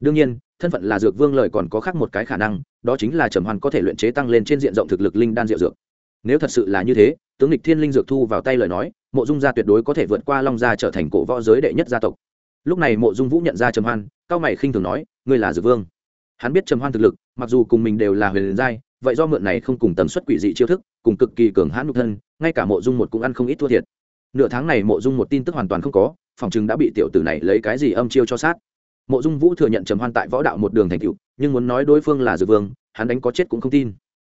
Đương nhiên, thân phận là dược vương lời còn có khác một cái khả năng, đó chính là trầm hoan có thể luyện chế tăng lên trên diện rộng thực lực linh đan diệu dược. Nếu thật sự là như thế tướng lịch thiên linh dược thu vào tay lời nói, mộ dung gia tuyệt đối có thể vượt qua long gia trở thành cổ võ giới đệ nhất gia tộc. Lúc này mộ dung vũ nhận ra trầm hoan, cao mày khinh thường nói, ngươi là dược vương. Hắn biết trầm hoan thực lực, mặc dù cùng mình đều là huyền giai, vậy do mượn này không cùng tần suất quỷ dị chiêu thức, cùng cực kỳ cường hãn nhục thân, ngay cả mộ dung một cũng ăn không ít thua thiệt. Nửa tháng này mộ dung một tin tức hoàn toàn không có, phòng chừng đã bị tiểu tử này lấy cái gì âm chiêu cho sát. Mộ dung vũ thừa nhận trầm hoan tại võ đạo một đường thành cựu nhưng muốn nói đối phương là dược vương, hắn đánh có chết cũng không tin.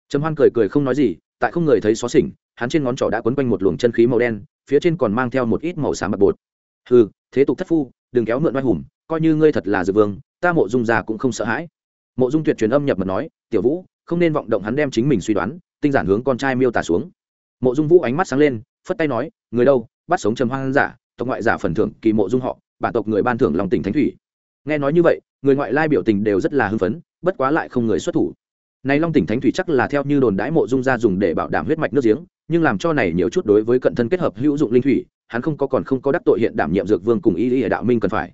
Trầm hoan cười cười không nói gì, tại không người thấy xó xỉnh hắn trên ngón trỏ đã quấn quanh một luồng chân khí màu đen, phía trên còn mang theo một ít màu xám bạc bột. Hừ, thế tục thất phu, đừng kéo mượn oai hùng, coi như ngươi thật là dược vương, ta mộ dung già cũng không sợ hãi. Mộ dung tuyệt truyền âm nhập mật nói, tiểu vũ, không nên vọng động hắn đem chính mình suy đoán, tinh giản hướng con trai miêu tả xuống. Mộ dung vũ ánh mắt sáng lên, phất tay nói, người đâu, bắt sống trầm hoang giả, tộc ngoại giả phần thưởng kỳ mộ dung họ, bản tộc người ban thưởng lòng tỉnh thánh thủy. Nghe nói như vậy, người ngoại lai biểu tình đều rất là hưng phấn, bất quá lại không người xuất thủ này long tỉnh thánh thủy chắc là theo như đồn đãi mộ dung ra dùng để bảo đảm huyết mạch nước giếng, nhưng làm cho này nhiều chút đối với cận thân kết hợp hữu dụng linh thủy, hắn không có còn không có đắc tội hiện đảm nhiệm dược vương cùng y y đạo minh cần phải.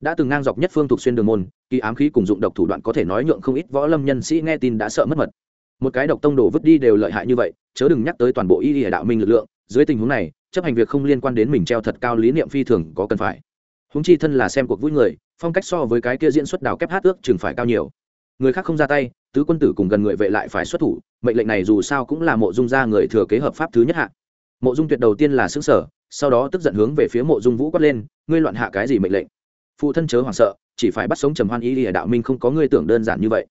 Đã từng ngang dọc nhất phương thuộc xuyên đường môn, kỳ ám khí cùng dụng độc thủ đoạn có thể nói nhượng không ít võ lâm nhân sĩ nghe tin đã sợ mất mật. Một cái độc tông đổ vứt đi đều lợi hại như vậy, chớ đừng nhắc tới toàn bộ y y đạo minh lực lượng, dưới tình huống này, chấp hành việc không liên quan đến mình treo thật cao lý niệm phi thường có cần phải. Huống chi thân là xem cuộc vui người, phong cách so với cái kia diễn xuất đào kép hát ước chừng phải cao nhiều người khác không ra tay, tứ quân tử cùng gần người vệ lại phải xuất thủ, mệnh lệnh này dù sao cũng là mộ dung ra người thừa kế hợp pháp thứ nhất hạ. Mộ dung tuyệt đầu tiên là xứng sở sau đó tức giận hướng về phía mộ dung vũ quát lên, ngươi loạn hạ cái gì mệnh lệnh? Phụ thân chớ hoảng sợ, chỉ phải bắt sống trầm hoan Y lìa đạo minh không có ngươi tưởng đơn giản như vậy.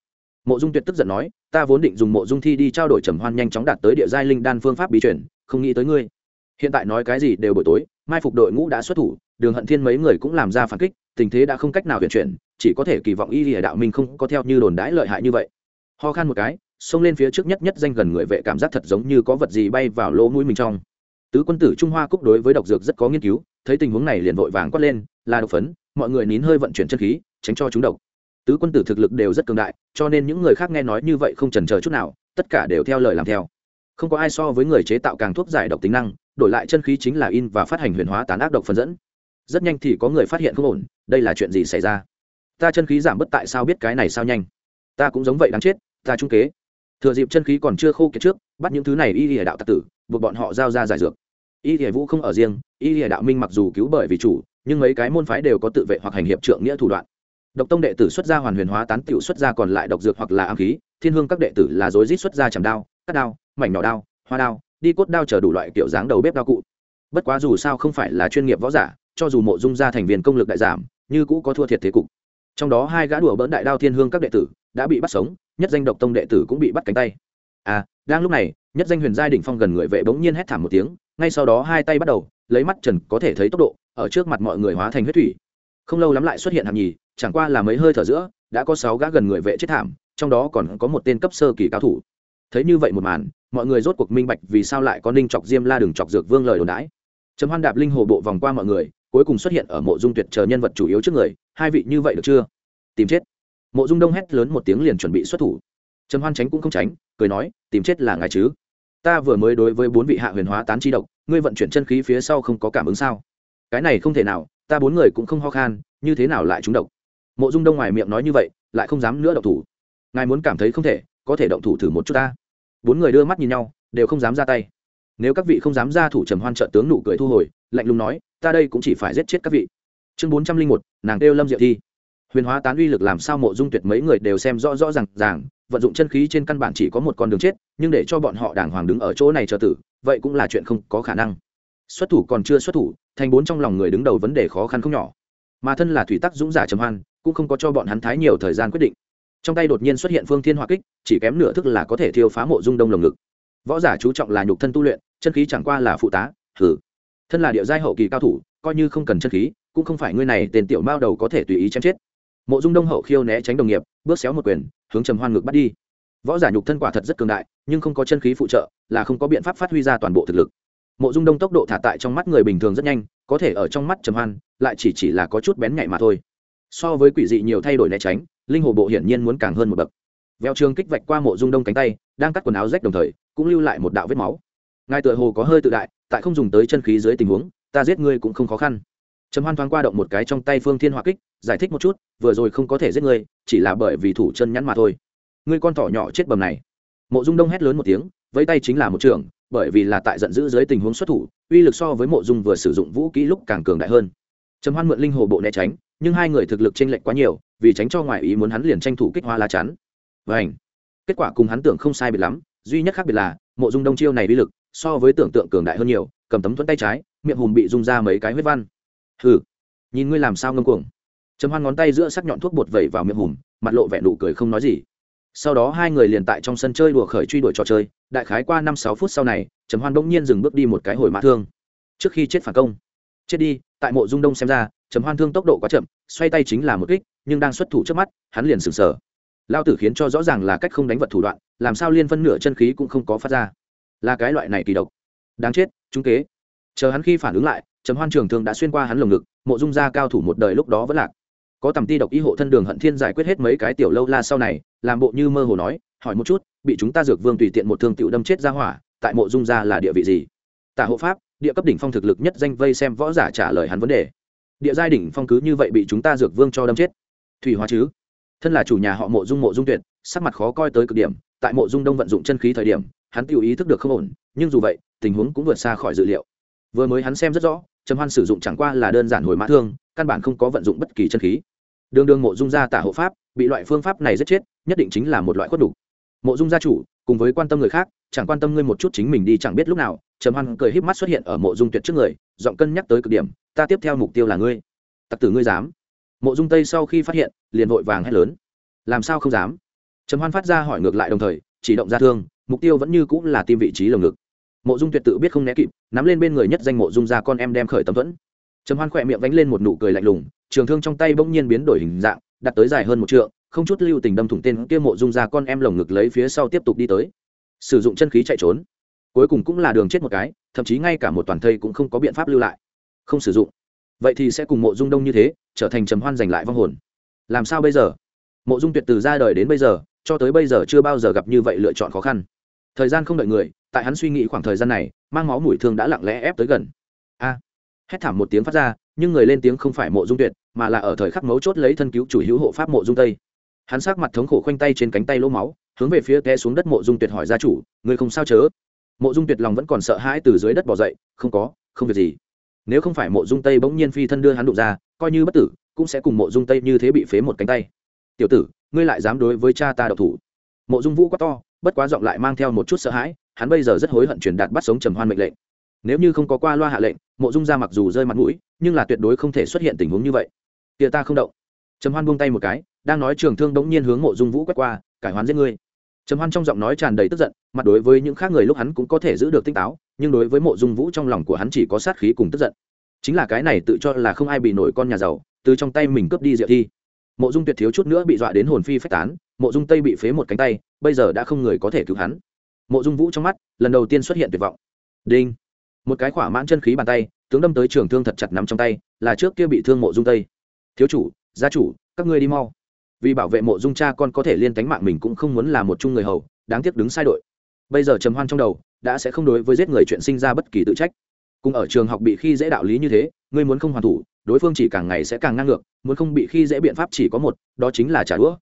Mộ dung tuyệt tức giận nói, ta vốn định dùng mộ dung thi đi trao đổi trầm hoan nhanh chóng đạt tới địa giai linh đan phương pháp bí chuyển không nghĩ tới ngươi. Hiện tại nói cái gì đều buổi tối, mai phục đội ngũ đã xuất thủ, đường hận thiên mấy người cũng làm ra phản kích, tình thế đã không cách nào huyền chuyển chỉ có thể kỳ vọng y lìa đạo minh không có theo như đồn đãi lợi hại như vậy. Ho khan một cái, xông lên phía trước nhất nhất danh gần người vệ cảm giác thật giống như có vật gì bay vào lỗ mũi mình trong. Tứ quân tử trung hoa cúc đối với độc dược rất có nghiên cứu, thấy tình huống này liền vội vàng quát lên, là độc phấn, mọi người nín hơi vận chuyển chân khí, tránh cho chúng độc. Tứ quân tử thực lực đều rất cường đại, cho nên những người khác nghe nói như vậy không chần chờ chút nào, tất cả đều theo lời làm theo. Không có ai so với người chế tạo càng thuốc giải độc tính năng, đổi lại chân khí chính là in và phát hành huyền hóa tán ác độc phần dẫn. Rất nhanh thì có người phát hiện không ổn, đây là chuyện gì xảy ra? Ta chân khí giảm bớt tại sao biết cái này sao nhanh? Ta cũng giống vậy đáng chết, ta trung kế. Thừa dịp chân khí còn chưa khô kiệt trước, bắt những thứ này y lìa đạo tặc tử, buộc bọn họ giao ra giải dược. Y lìa vũ không ở riêng, y lìa đạo minh mặc dù cứu bởi vì chủ, nhưng mấy cái môn phái đều có tự vệ hoặc hành hiệp trượng nghĩa thủ đoạn. Độc tông đệ tử xuất gia hoàn huyền hóa tán tiểu xuất gia còn lại độc dược hoặc là ám khí, thiên hương các đệ tử là rối rít xuất gia chầm đao, cắt đao, mảnh nhỏ đao, hoa đao, đi cốt đao chờ đủ loại kiểu dáng đầu bếp đao cụ. Bất quá dù sao không phải là chuyên nghiệp võ giả, cho dù mộ dung gia thành viên công lực đại giảm, như cũ có thua thiệt thế cục trong đó hai gã đùa bỡn đại đao thiên hương các đệ tử đã bị bắt sống, nhất danh độc tông đệ tử cũng bị bắt cánh tay. À đang lúc này, nhất danh huyền giai đỉnh phong gần người vệ bỗng nhiên hét thảm một tiếng, ngay sau đó hai tay bắt đầu, lấy mắt trần có thể thấy tốc độ, ở trước mặt mọi người hóa thành huyết thủy. Không lâu lắm lại xuất hiện hàm nhì, chẳng qua là mấy hơi thở giữa, đã có sáu gã gần người vệ chết thảm, trong đó còn có một tên cấp sơ kỳ cao thủ. Thấy như vậy một màn, mọi người rốt cuộc minh bạch vì sao lại có ninh chọc diêm la đường chọc dược vương lời đồn đãi. Chấm hoan đạp linh hồ bộ vòng qua mọi người cuối cùng xuất hiện ở mộ dung tuyệt chờ nhân vật chủ yếu trước người, hai vị như vậy được chưa? Tìm chết. Mộ dung đông hét lớn một tiếng liền chuẩn bị xuất thủ. Trầm hoan tránh cũng không tránh, cười nói, tìm chết là ngài chứ? Ta vừa mới đối với bốn vị hạ huyền hóa tán chi độc, ngươi vận chuyển chân khí phía sau không có cảm ứng sao? Cái này không thể nào, ta bốn người cũng không ho khan, như thế nào lại trúng độc? Mộ dung đông ngoài miệng nói như vậy, lại không dám nữa động thủ. Ngài muốn cảm thấy không thể, có thể động thủ thử một chút ta. Bốn người đưa mắt nhìn nhau, đều không dám ra tay. Nếu các vị không dám ra thủ trầm hoan trợ tướng nụ cười thu hồi, lạnh lùng nói ta đây cũng chỉ phải giết chết các vị. Chương bốn trăm linh một, nàng kêu lâm diệu thi. Huyền hóa tán uy lực làm sao mộ dung tuyệt mấy người đều xem rõ rõ r à n g ràng, vận dụng chân khí trên căn bản chỉ có một con đường chết, nhưng để cho bọn họ đàng hoàng đứng ở chỗ này chờ tử, vậy cũng là chuyện không có khả năng. Xuất thủ còn chưa xuất thủ, thành bốn trong lòng người đứng đầu vấn đề khó khăn không nhỏ. Mà thân là thủy tắc dũng giả trầm hoan, cũng không có cho bọn hắn thái nhiều thời gian quyết định. Trong tay đột nhiên xuất hiện phương thiên hỏa kích, chỉ kém nửa thức là có thể thiêu phá mộ dung đông lồng ngực. Võ giả chú trọng là nhục thân tu luyện, chân khí chẳng qua là phụ tá, hử thân là địa giai hậu kỳ cao thủ, coi như không cần chân khí, cũng không phải ngươi này tên tiểu mao đầu có thể tùy ý chém chết. Mộ dung đông hậu khiêu né tránh đồng nghiệp, bước xéo một quyền, hướng trầm hoan ngược bắt đi. Võ giả nhục thân quả thật rất cường đại, nhưng không có chân khí phụ trợ, là không có biện pháp phát huy ra toàn bộ thực lực. Mộ dung đông tốc độ thả tại trong mắt người bình thường rất nhanh, có thể ở trong mắt trầm hoan, lại chỉ chỉ là có chút bén nhạy mà thôi. So với quỷ dị nhiều thay đổi né tránh, linh hồ bộ hiển nhiên muốn càng hơn một bậc. Veo trường kích vạch qua mộ dung đông cánh tay, đang cắt quần áo rách đồng thời, cũng lưu lại một đạo vết máu. Ngài tựa hồ có hơi tự đại tại không dùng tới chân khí dưới tình huống, ta giết ngươi cũng không khó khăn. Trầm hoan thoáng qua động một cái trong tay phương thiên hỏa kích, giải thích một chút, vừa rồi không có thể giết ngươi, chỉ là bởi vì thủ chân nhắn mà thôi. Ngươi con thỏ nhỏ chết bầm này. Mộ dung đông hét lớn một tiếng, vẫy tay chính là một trường, bởi vì là tại giận dữ dưới tình huống xuất thủ, uy lực so với mộ dung vừa sử dụng vũ kỹ lúc càng cường đại hơn. Trầm hoan mượn linh hồ bộ né tránh, nhưng hai người thực lực chênh lệch quá nhiều, vì tránh cho ngoại ý muốn hắn liền tranh thủ kích hoa lá chắn. Vảnh kết quả cùng hắn tưởng không sai biệt lắm, duy nhất khác biệt là, mộ dung đông chiêu này uy lực so với tưởng tượng cường đại hơn nhiều, cầm tấm thuẫn tay trái, miệng hùm bị rung ra mấy cái huyết văn. Hừ, nhìn ngươi làm sao ngâm cuồng. Trầm hoan ngón tay giữa sắc nhọn thuốc bột vẩy vào miệng hùm, mặt lộ vẻ nụ cười không nói gì. Sau đó hai người liền tại trong sân chơi đùa khởi truy đuổi trò chơi, đại khái qua năm sáu phút sau này, trầm hoan bỗng nhiên dừng bước đi một cái hồi mã thương. Trước khi chết phản công. Chết đi, tại mộ dung đông xem ra, trầm hoan thương tốc độ quá chậm, xoay tay chính là một kích, nhưng đang xuất thủ trước mắt, hắn liền sừng sờ lao tử khiến cho rõ ràng là cách không đánh vật thủ đoạn, làm sao liên phân nửa chân khí cũng không có phát ra là cái loại này kỳ độc. Đáng chết chúng kế. Chờ hắn khi phản ứng lại chấm hoan trường thường đã xuyên qua hắn lồng ngực, mộ dung ra cao thủ một đời lúc đó vẫn lạc. Có tầm ti độc y hộ thân đường hận thiên giải quyết hết mấy cái tiểu lâu la sau này, làm bộ như mơ hồ nói, hỏi một chút, bị chúng ta dược vương tùy tiện một thương tiểu đâm chết ra hỏa, tại mộ dung ra là địa vị gì? Tả hộ pháp, địa cấp đỉnh phong thực lực nhất danh vây xem võ giả trả lời hắn vấn đề. Địa giai đỉnh phong cứ như vậy bị chúng ta dược vương cho đâm chết. Thủy hóa chứ? Thân là chủ nhà họ mộ dung mộ dung tuyệt, sắc mặt khó coi tới cực điểm, tại mộ dung đông vận dụng chân khí thời điểm hắn tự ý thức được không ổn, nhưng dù vậy, tình huống cũng vượt xa khỏi dự liệu. Vừa mới hắn xem rất rõ, trầm hoan sử dụng chẳng qua là đơn giản hồi mã thương, căn bản không có vận dụng bất kỳ chân khí. Đường đường mộ dung gia tả hộ pháp, bị loại phương pháp này giết chết, nhất định chính là một loại khuất đủ. Mộ dung gia chủ, cùng với quan tâm người khác, chẳng quan tâm ngươi một chút chính mình đi chẳng biết lúc nào, trầm hoan cười híp mắt xuất hiện ở mộ dung tuyệt trước người, giọng cân nhắc tới cực điểm, ta tiếp theo mục tiêu là ngươi. Tặc tử ngươi dám. Mộ dung tây sau khi phát hiện, liền vội vàng hét lớn. Làm sao không dám? Trầm hoan phát ra hỏi ngược lại đồng thời, chỉ động ra thương mục tiêu vẫn như cũng là tim vị trí lồng ngực. Mộ dung tuyệt tự biết không né kịp, nắm lên bên người nhất danh mộ dung ra con em đem khởi tấm thuẫn. Trầm hoan khỏe miệng vánh lên một nụ cười lạnh lùng, trường thương trong tay bỗng nhiên biến đổi hình dạng, đặt tới dài hơn một trượng, không chút lưu tình đâm thủng tên kia mộ dung ra con em lồng ngực lấy phía sau tiếp tục đi tới. Sử dụng chân khí chạy trốn. Cuối cùng cũng là đường chết một cái, thậm chí ngay cả một toàn thây cũng không có biện pháp lưu lại. Không sử dụng. Vậy thì sẽ cùng mộ dung đông như thế, trở thành trầm hoan giành lại vong hồn. Làm sao bây giờ? Mộ dung tuyệt từ ra đời đến bây giờ cho tới bây giờ chưa bao giờ gặp như vậy lựa chọn khó khăn. Thời gian không đợi người, tại hắn suy nghĩ khoảng thời gian này, mang máu mùi thương đã lặng lẽ ép tới gần. A! Hét thảm một tiếng phát ra, nhưng người lên tiếng không phải mộ dung tuyệt, mà là ở thời khắc mấu chốt lấy thân cứu chủ hữu hộ pháp mộ dung tây. Hắn sát mặt thống khổ khoanh tay trên cánh tay lỗ máu, hướng về phía té xuống đất mộ dung tuyệt hỏi gia chủ, người không sao chớ? Mộ dung tuyệt lòng vẫn còn sợ hãi từ dưới đất bỏ dậy, không có, không việc gì. Nếu không phải mộ dung tây bỗng nhiên phi thân đưa hắn đụng ra, coi như bất tử, cũng sẽ cùng mộ dung tây như thế bị phế một cánh tay. Tiểu tử ngươi lại dám đối với cha ta độc thủ. Mộ dung vũ quá to, bất quá giọng lại mang theo một chút sợ hãi, hắn bây giờ rất hối hận truyền đạt bắt sống trầm hoan mệnh lệnh. Nếu như không có qua loa hạ lệnh, mộ dung ra mặc dù rơi mặt mũi, nhưng là tuyệt đối không thể xuất hiện tình huống như vậy. Tia ta không động. Trầm hoan buông tay một cái, đang nói trường thương bỗng nhiên hướng mộ dung vũ quét qua, cải hoán giết ngươi. Trầm hoan trong giọng nói tràn đầy tức giận, mặt đối với những khác người lúc hắn cũng có thể giữ được tinh táo, nhưng đối với mộ dung vũ trong lòng của hắn chỉ có sát khí cùng tức giận. Chính là cái này tự cho là không ai bị nổi con nhà giàu, từ trong tay mình cướp đi diệu thi mộ dung tuyệt thiếu chút nữa bị dọa đến hồn phi phách tán, mộ dung tây bị phế một cánh tay, bây giờ đã không người có thể cứu hắn. Mộ dung vũ trong mắt, lần đầu tiên xuất hiện tuyệt vọng. Đinh! Một cái khỏa mãn chân khí bàn tay, tướng đâm tới trường thương thật chặt nắm trong tay, là trước kia bị thương mộ dung tây. Thiếu chủ, gia chủ, các ngươi đi mau. Vì bảo vệ mộ dung cha con có thể liên tánh mạng mình cũng không muốn là một chung người hầu, đáng tiếc đứng sai đội. Bây giờ trầm hoan trong đầu, đã sẽ không đối với giết người chuyện sinh ra bất kỳ tự trách cùng ở trường học bị khi dễ đạo lý như thế, ngươi muốn không hoàn thủ, đối phương chỉ càng ngày sẽ càng ngang ngược, muốn không bị khi dễ biện pháp chỉ có một, đó chính là trả đũa.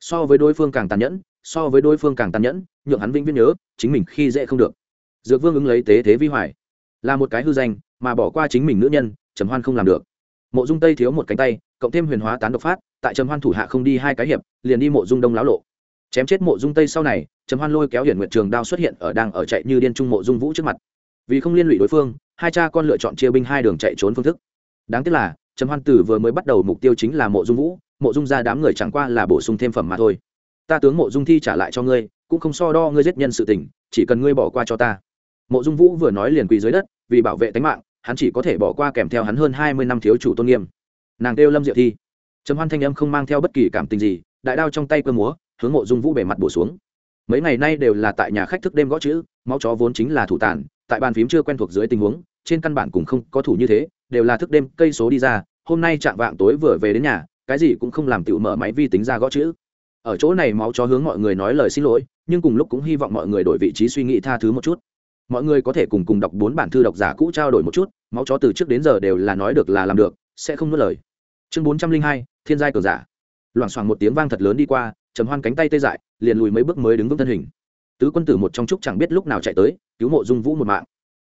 So với đối phương càng tàn nhẫn, so với đối phương càng tàn nhẫn, nhượng hắn vĩnh viễn nhớ, chính mình khi dễ không được. Dược vương ứng lấy tế thế vi hoài. Là một cái hư danh, mà bỏ qua chính mình nữ nhân, trầm hoan không làm được. Mộ dung tây thiếu một cánh tay, cộng thêm huyền hóa tán độc phát, tại trầm hoan thủ hạ không đi hai cái hiệp, liền đi mộ dung đông láo lộ. Chém chết mộ dung tây sau này, trầm hoan lôi kéo hiển nguyện trường đao xuất hiện ở đang ở chạy như điên trung mộ dung vũ trước mặt. Vì không liên lụy đối phương hai cha con lựa chọn chia binh hai đường chạy trốn phương thức. Đáng tiếc là, trầm hoan tử vừa mới bắt đầu mục tiêu chính là mộ dung vũ, mộ dung ra đám người chẳng qua là bổ sung thêm phẩm mà thôi. Ta tướng mộ dung thi trả lại cho ngươi, cũng không so đo ngươi giết nhân sự tình, chỉ cần ngươi bỏ qua cho ta. Mộ dung vũ vừa nói liền quỳ dưới đất, vì bảo vệ tính mạng, hắn chỉ có thể bỏ qua kèm theo hắn hơn hai mươi năm thiếu chủ tôn nghiêm. Nàng kêu lâm diệu thi. Trầm hoan thanh âm không mang theo bất kỳ cảm tình gì, đại đao trong tay cơ múa, hướng mộ dung vũ bề mặt bổ xuống. Mấy ngày nay đều là tại nhà khách thức đêm gõ chữ, máu chó vốn chính là thủ tàn tại bàn phím chưa quen thuộc dưới tình huống, trên căn bản cũng không có thủ như thế, đều là thức đêm, cây số đi ra, hôm nay chạm vạng tối vừa về đến nhà, cái gì cũng không làm tựu mở máy vi tính ra gõ chữ. Ở chỗ này máu chó hướng mọi người nói lời xin lỗi, nhưng cùng lúc cũng hy vọng mọi người đổi vị trí suy nghĩ tha thứ một chút. Mọi người có thể cùng cùng đọc bốn bản thư độc giả cũ trao đổi một chút, máu chó từ trước đến giờ đều là nói được là làm được, sẽ không nuốt lời. Chương bốn trăm linh hai, thiên giai cờ giả. Loảng xoảng một tiếng vang thật lớn đi qua chấm hoan cánh tay tê dại, liền lùi mấy bước mới đứng vững thân hình tứ quân tử một trong trúc chẳng biết lúc nào chạy tới, cứu mộ dung vũ một mạng.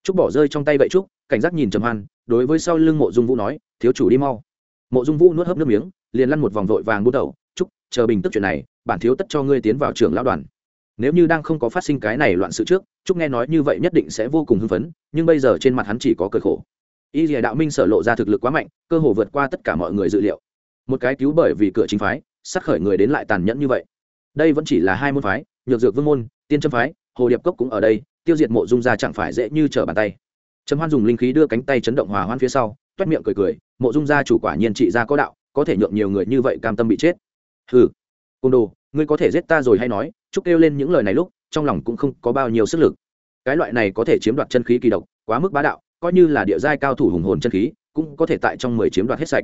Trúc bỏ rơi trong tay vậy trúc, cảnh giác nhìn trầm hoan, đối với sau lưng mộ dung vũ nói, thiếu chủ đi mau. Mộ dung vũ nuốt hớp nước miếng, liền lăn một vòng vội vàng bút đầu, trúc, chờ bình tức chuyện này, bản thiếu tất cho ngươi tiến vào trường lão đoàn. Nếu như đang không có phát sinh cái này loạn sự trước, trúc nghe nói như vậy nhất định sẽ vô cùng hưng phấn, nhưng bây giờ trên mặt hắn chỉ có cởi khổ. Y dìa đạo minh sở lộ ra thực lực quá mạnh, cơ hồ vượt qua tất cả mọi người dự liệu. Một cái cứu bởi vì cửa chính phái, sát khởi người đến lại tàn nhẫn như vậy. Đây vẫn chỉ là hai môn phái nhược dược vương môn, tiên châm phái, hồ điệp cốc cũng ở đây, tiêu diệt mộ dung ra chẳng phải dễ như trở bàn tay. Trầm hoan dùng linh khí đưa cánh tay chấn động hòa hoan phía sau, toét miệng cười cười, mộ dung gia chủ quả nhiên trị gia có đạo, có thể nhượng nhiều người như vậy cam tâm bị chết. Hừ, côn đồ, ngươi có thể giết ta rồi hay nói, chúc kêu lên những lời này lúc, trong lòng cũng không có bao nhiêu sức lực. Cái loại này có thể chiếm đoạt chân khí kỳ độc, quá mức bá đạo, coi như là địa giai cao thủ hùng hồn chân khí, cũng có thể tại trong mười chiếm đoạt hết sạch.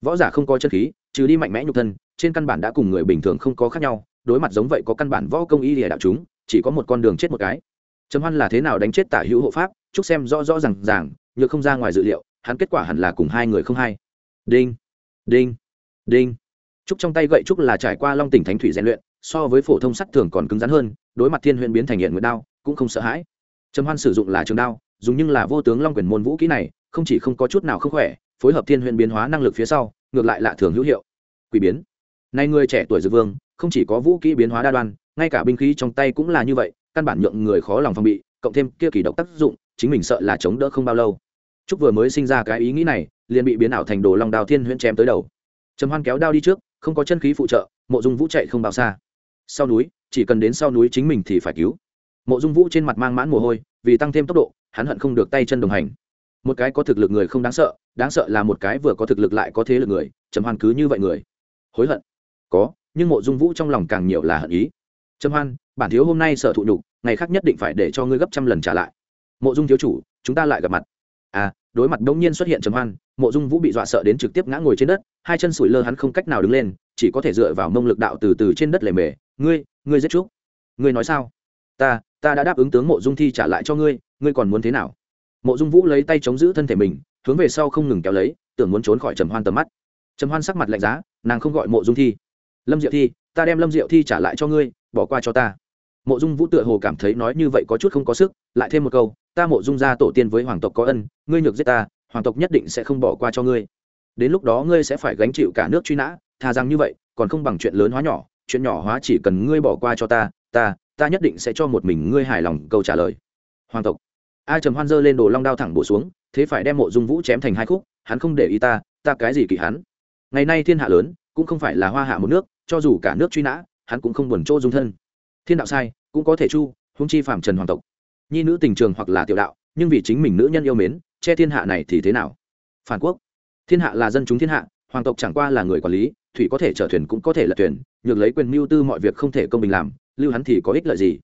Võ giả không có chân khí, trừ đi mạnh mẽ nhục thân, trên căn bản đã cùng người bình thường không có khác nhau đối mặt giống vậy có căn bản võ công y lìa đạo chúng, chỉ có một con đường chết một cái. Trầm hoan là thế nào đánh chết tả hữu hộ pháp, chúc xem rõ rõ rằng ràng, nhược không ra ngoài dự liệu, hắn kết quả hẳn là cùng hai người không hay. Đinh đinh đinh. Trúc trong tay gậy trúc là trải qua long tỉnh thánh thủy rèn luyện, so với phổ thông sắt thường còn cứng rắn hơn, đối mặt thiên huyện biến thành hiện nguyệt đao, cũng không sợ hãi. Trầm hoan sử dụng là trường đao, dùng nhưng là vô tướng long quyền môn vũ kỹ này, không chỉ không có chút nào không khỏe, phối hợp thiên huyện biến hóa năng lực phía sau, ngược lại lạ thường hữu hiệu. Quỷ biến. Nay người trẻ tuổi dược vương không chỉ có vũ kỹ biến hóa đa đoan, ngay cả binh khí trong tay cũng là như vậy, căn bản nhượng người khó lòng phòng bị, cộng thêm kia kỳ độc tác dụng, chính mình sợ là chống đỡ không bao lâu. Trúc vừa mới sinh ra cái ý nghĩ này, liền bị biến ảo thành đồ long đào thiên huyễn chém tới đầu. Trầm hoan kéo đao đi trước, không có chân khí phụ trợ, mộ dung vũ chạy không bao xa. Sau núi, chỉ cần đến sau núi chính mình thì phải cứu. Mộ dung vũ trên mặt mang mãn mồ hôi, vì tăng thêm tốc độ, hắn hận không được tay chân đồng hành. Một cái có thực lực người không đáng sợ đáng sợ là một cái vừa có thực lực lại có thế lực người, trầm hoan cứ như vậy người. Hối hận. Có nhưng mộ dung vũ trong lòng càng nhiều là hận ý. Trầm hoan, bản thiếu hôm nay sợ thụ nhục, ngày khác nhất định phải để cho ngươi gấp trăm lần trả lại. Mộ dung thiếu chủ, chúng ta lại gặp mặt. À đối mặt đống nhiên xuất hiện trầm hoan, mộ dung vũ bị dọa sợ đến trực tiếp ngã ngồi trên đất, hai chân sủi lơ hắn không cách nào đứng lên, chỉ có thể dựa vào mông lực đạo từ từ trên đất lề mề. Ngươi ngươi giết chúc. Ngươi nói sao? Ta ta đã đáp ứng tướng mộ dung thi trả lại cho ngươi ngươi còn muốn thế nào? Mộ dung vũ lấy tay chống giữ thân thể mình, hướng về sau không ngừng kéo lấy, tưởng muốn trốn khỏi trầm hoan tầm mắt. Trầm hoan sắc mặt lạnh giá, nàng không gọi mộ dung thi lâm diệu thi, ta đem lâm diệu thi trả lại cho ngươi, bỏ qua cho ta. Mộ dung vũ tựa hồ cảm thấy nói như vậy có chút không có sức, lại thêm một câu, ta mộ dung gia tổ tiên với hoàng tộc có ân, ngươi nhược giết ta, hoàng tộc nhất định sẽ không bỏ qua cho ngươi. Đến lúc đó ngươi sẽ phải gánh chịu cả nước truy nã thà rằng như vậy, còn không bằng chuyện lớn hóa nhỏ, chuyện nhỏ hóa chỉ cần ngươi bỏ qua cho ta ta ta nhất định sẽ cho một mình ngươi hài lòng, câu trả lời. Hoàng tộc. Ai trầm hoan dơ lên đồ long đao thẳng bổ xuống, thế phải đem mộ dung vũ chém thành hai khúc, hắn không để ý ta ta cái gì kỳ hắn? Ngày nay thiên hạ lớn, cũng không phải là hoa hạ một nước cho dù cả nước truy nã, hắn cũng không buồn chỗ dung thân. Thiên đạo sai, cũng có thể chu húng chi phạm trần hoàng tộc. Nhi nữ tình trường hoặc là tiểu đạo, nhưng vì chính mình nữ nhân yêu mến, che thiên hạ này thì thế nào? Phản quốc. Thiên hạ là dân chúng thiên hạ, hoàng tộc chẳng qua là người quản lý, thủy có thể chở thuyền cũng có thể là thuyền, nhược lấy quyền mưu tư mọi việc không thể công bình làm, lưu hắn thì có ích lợi gì?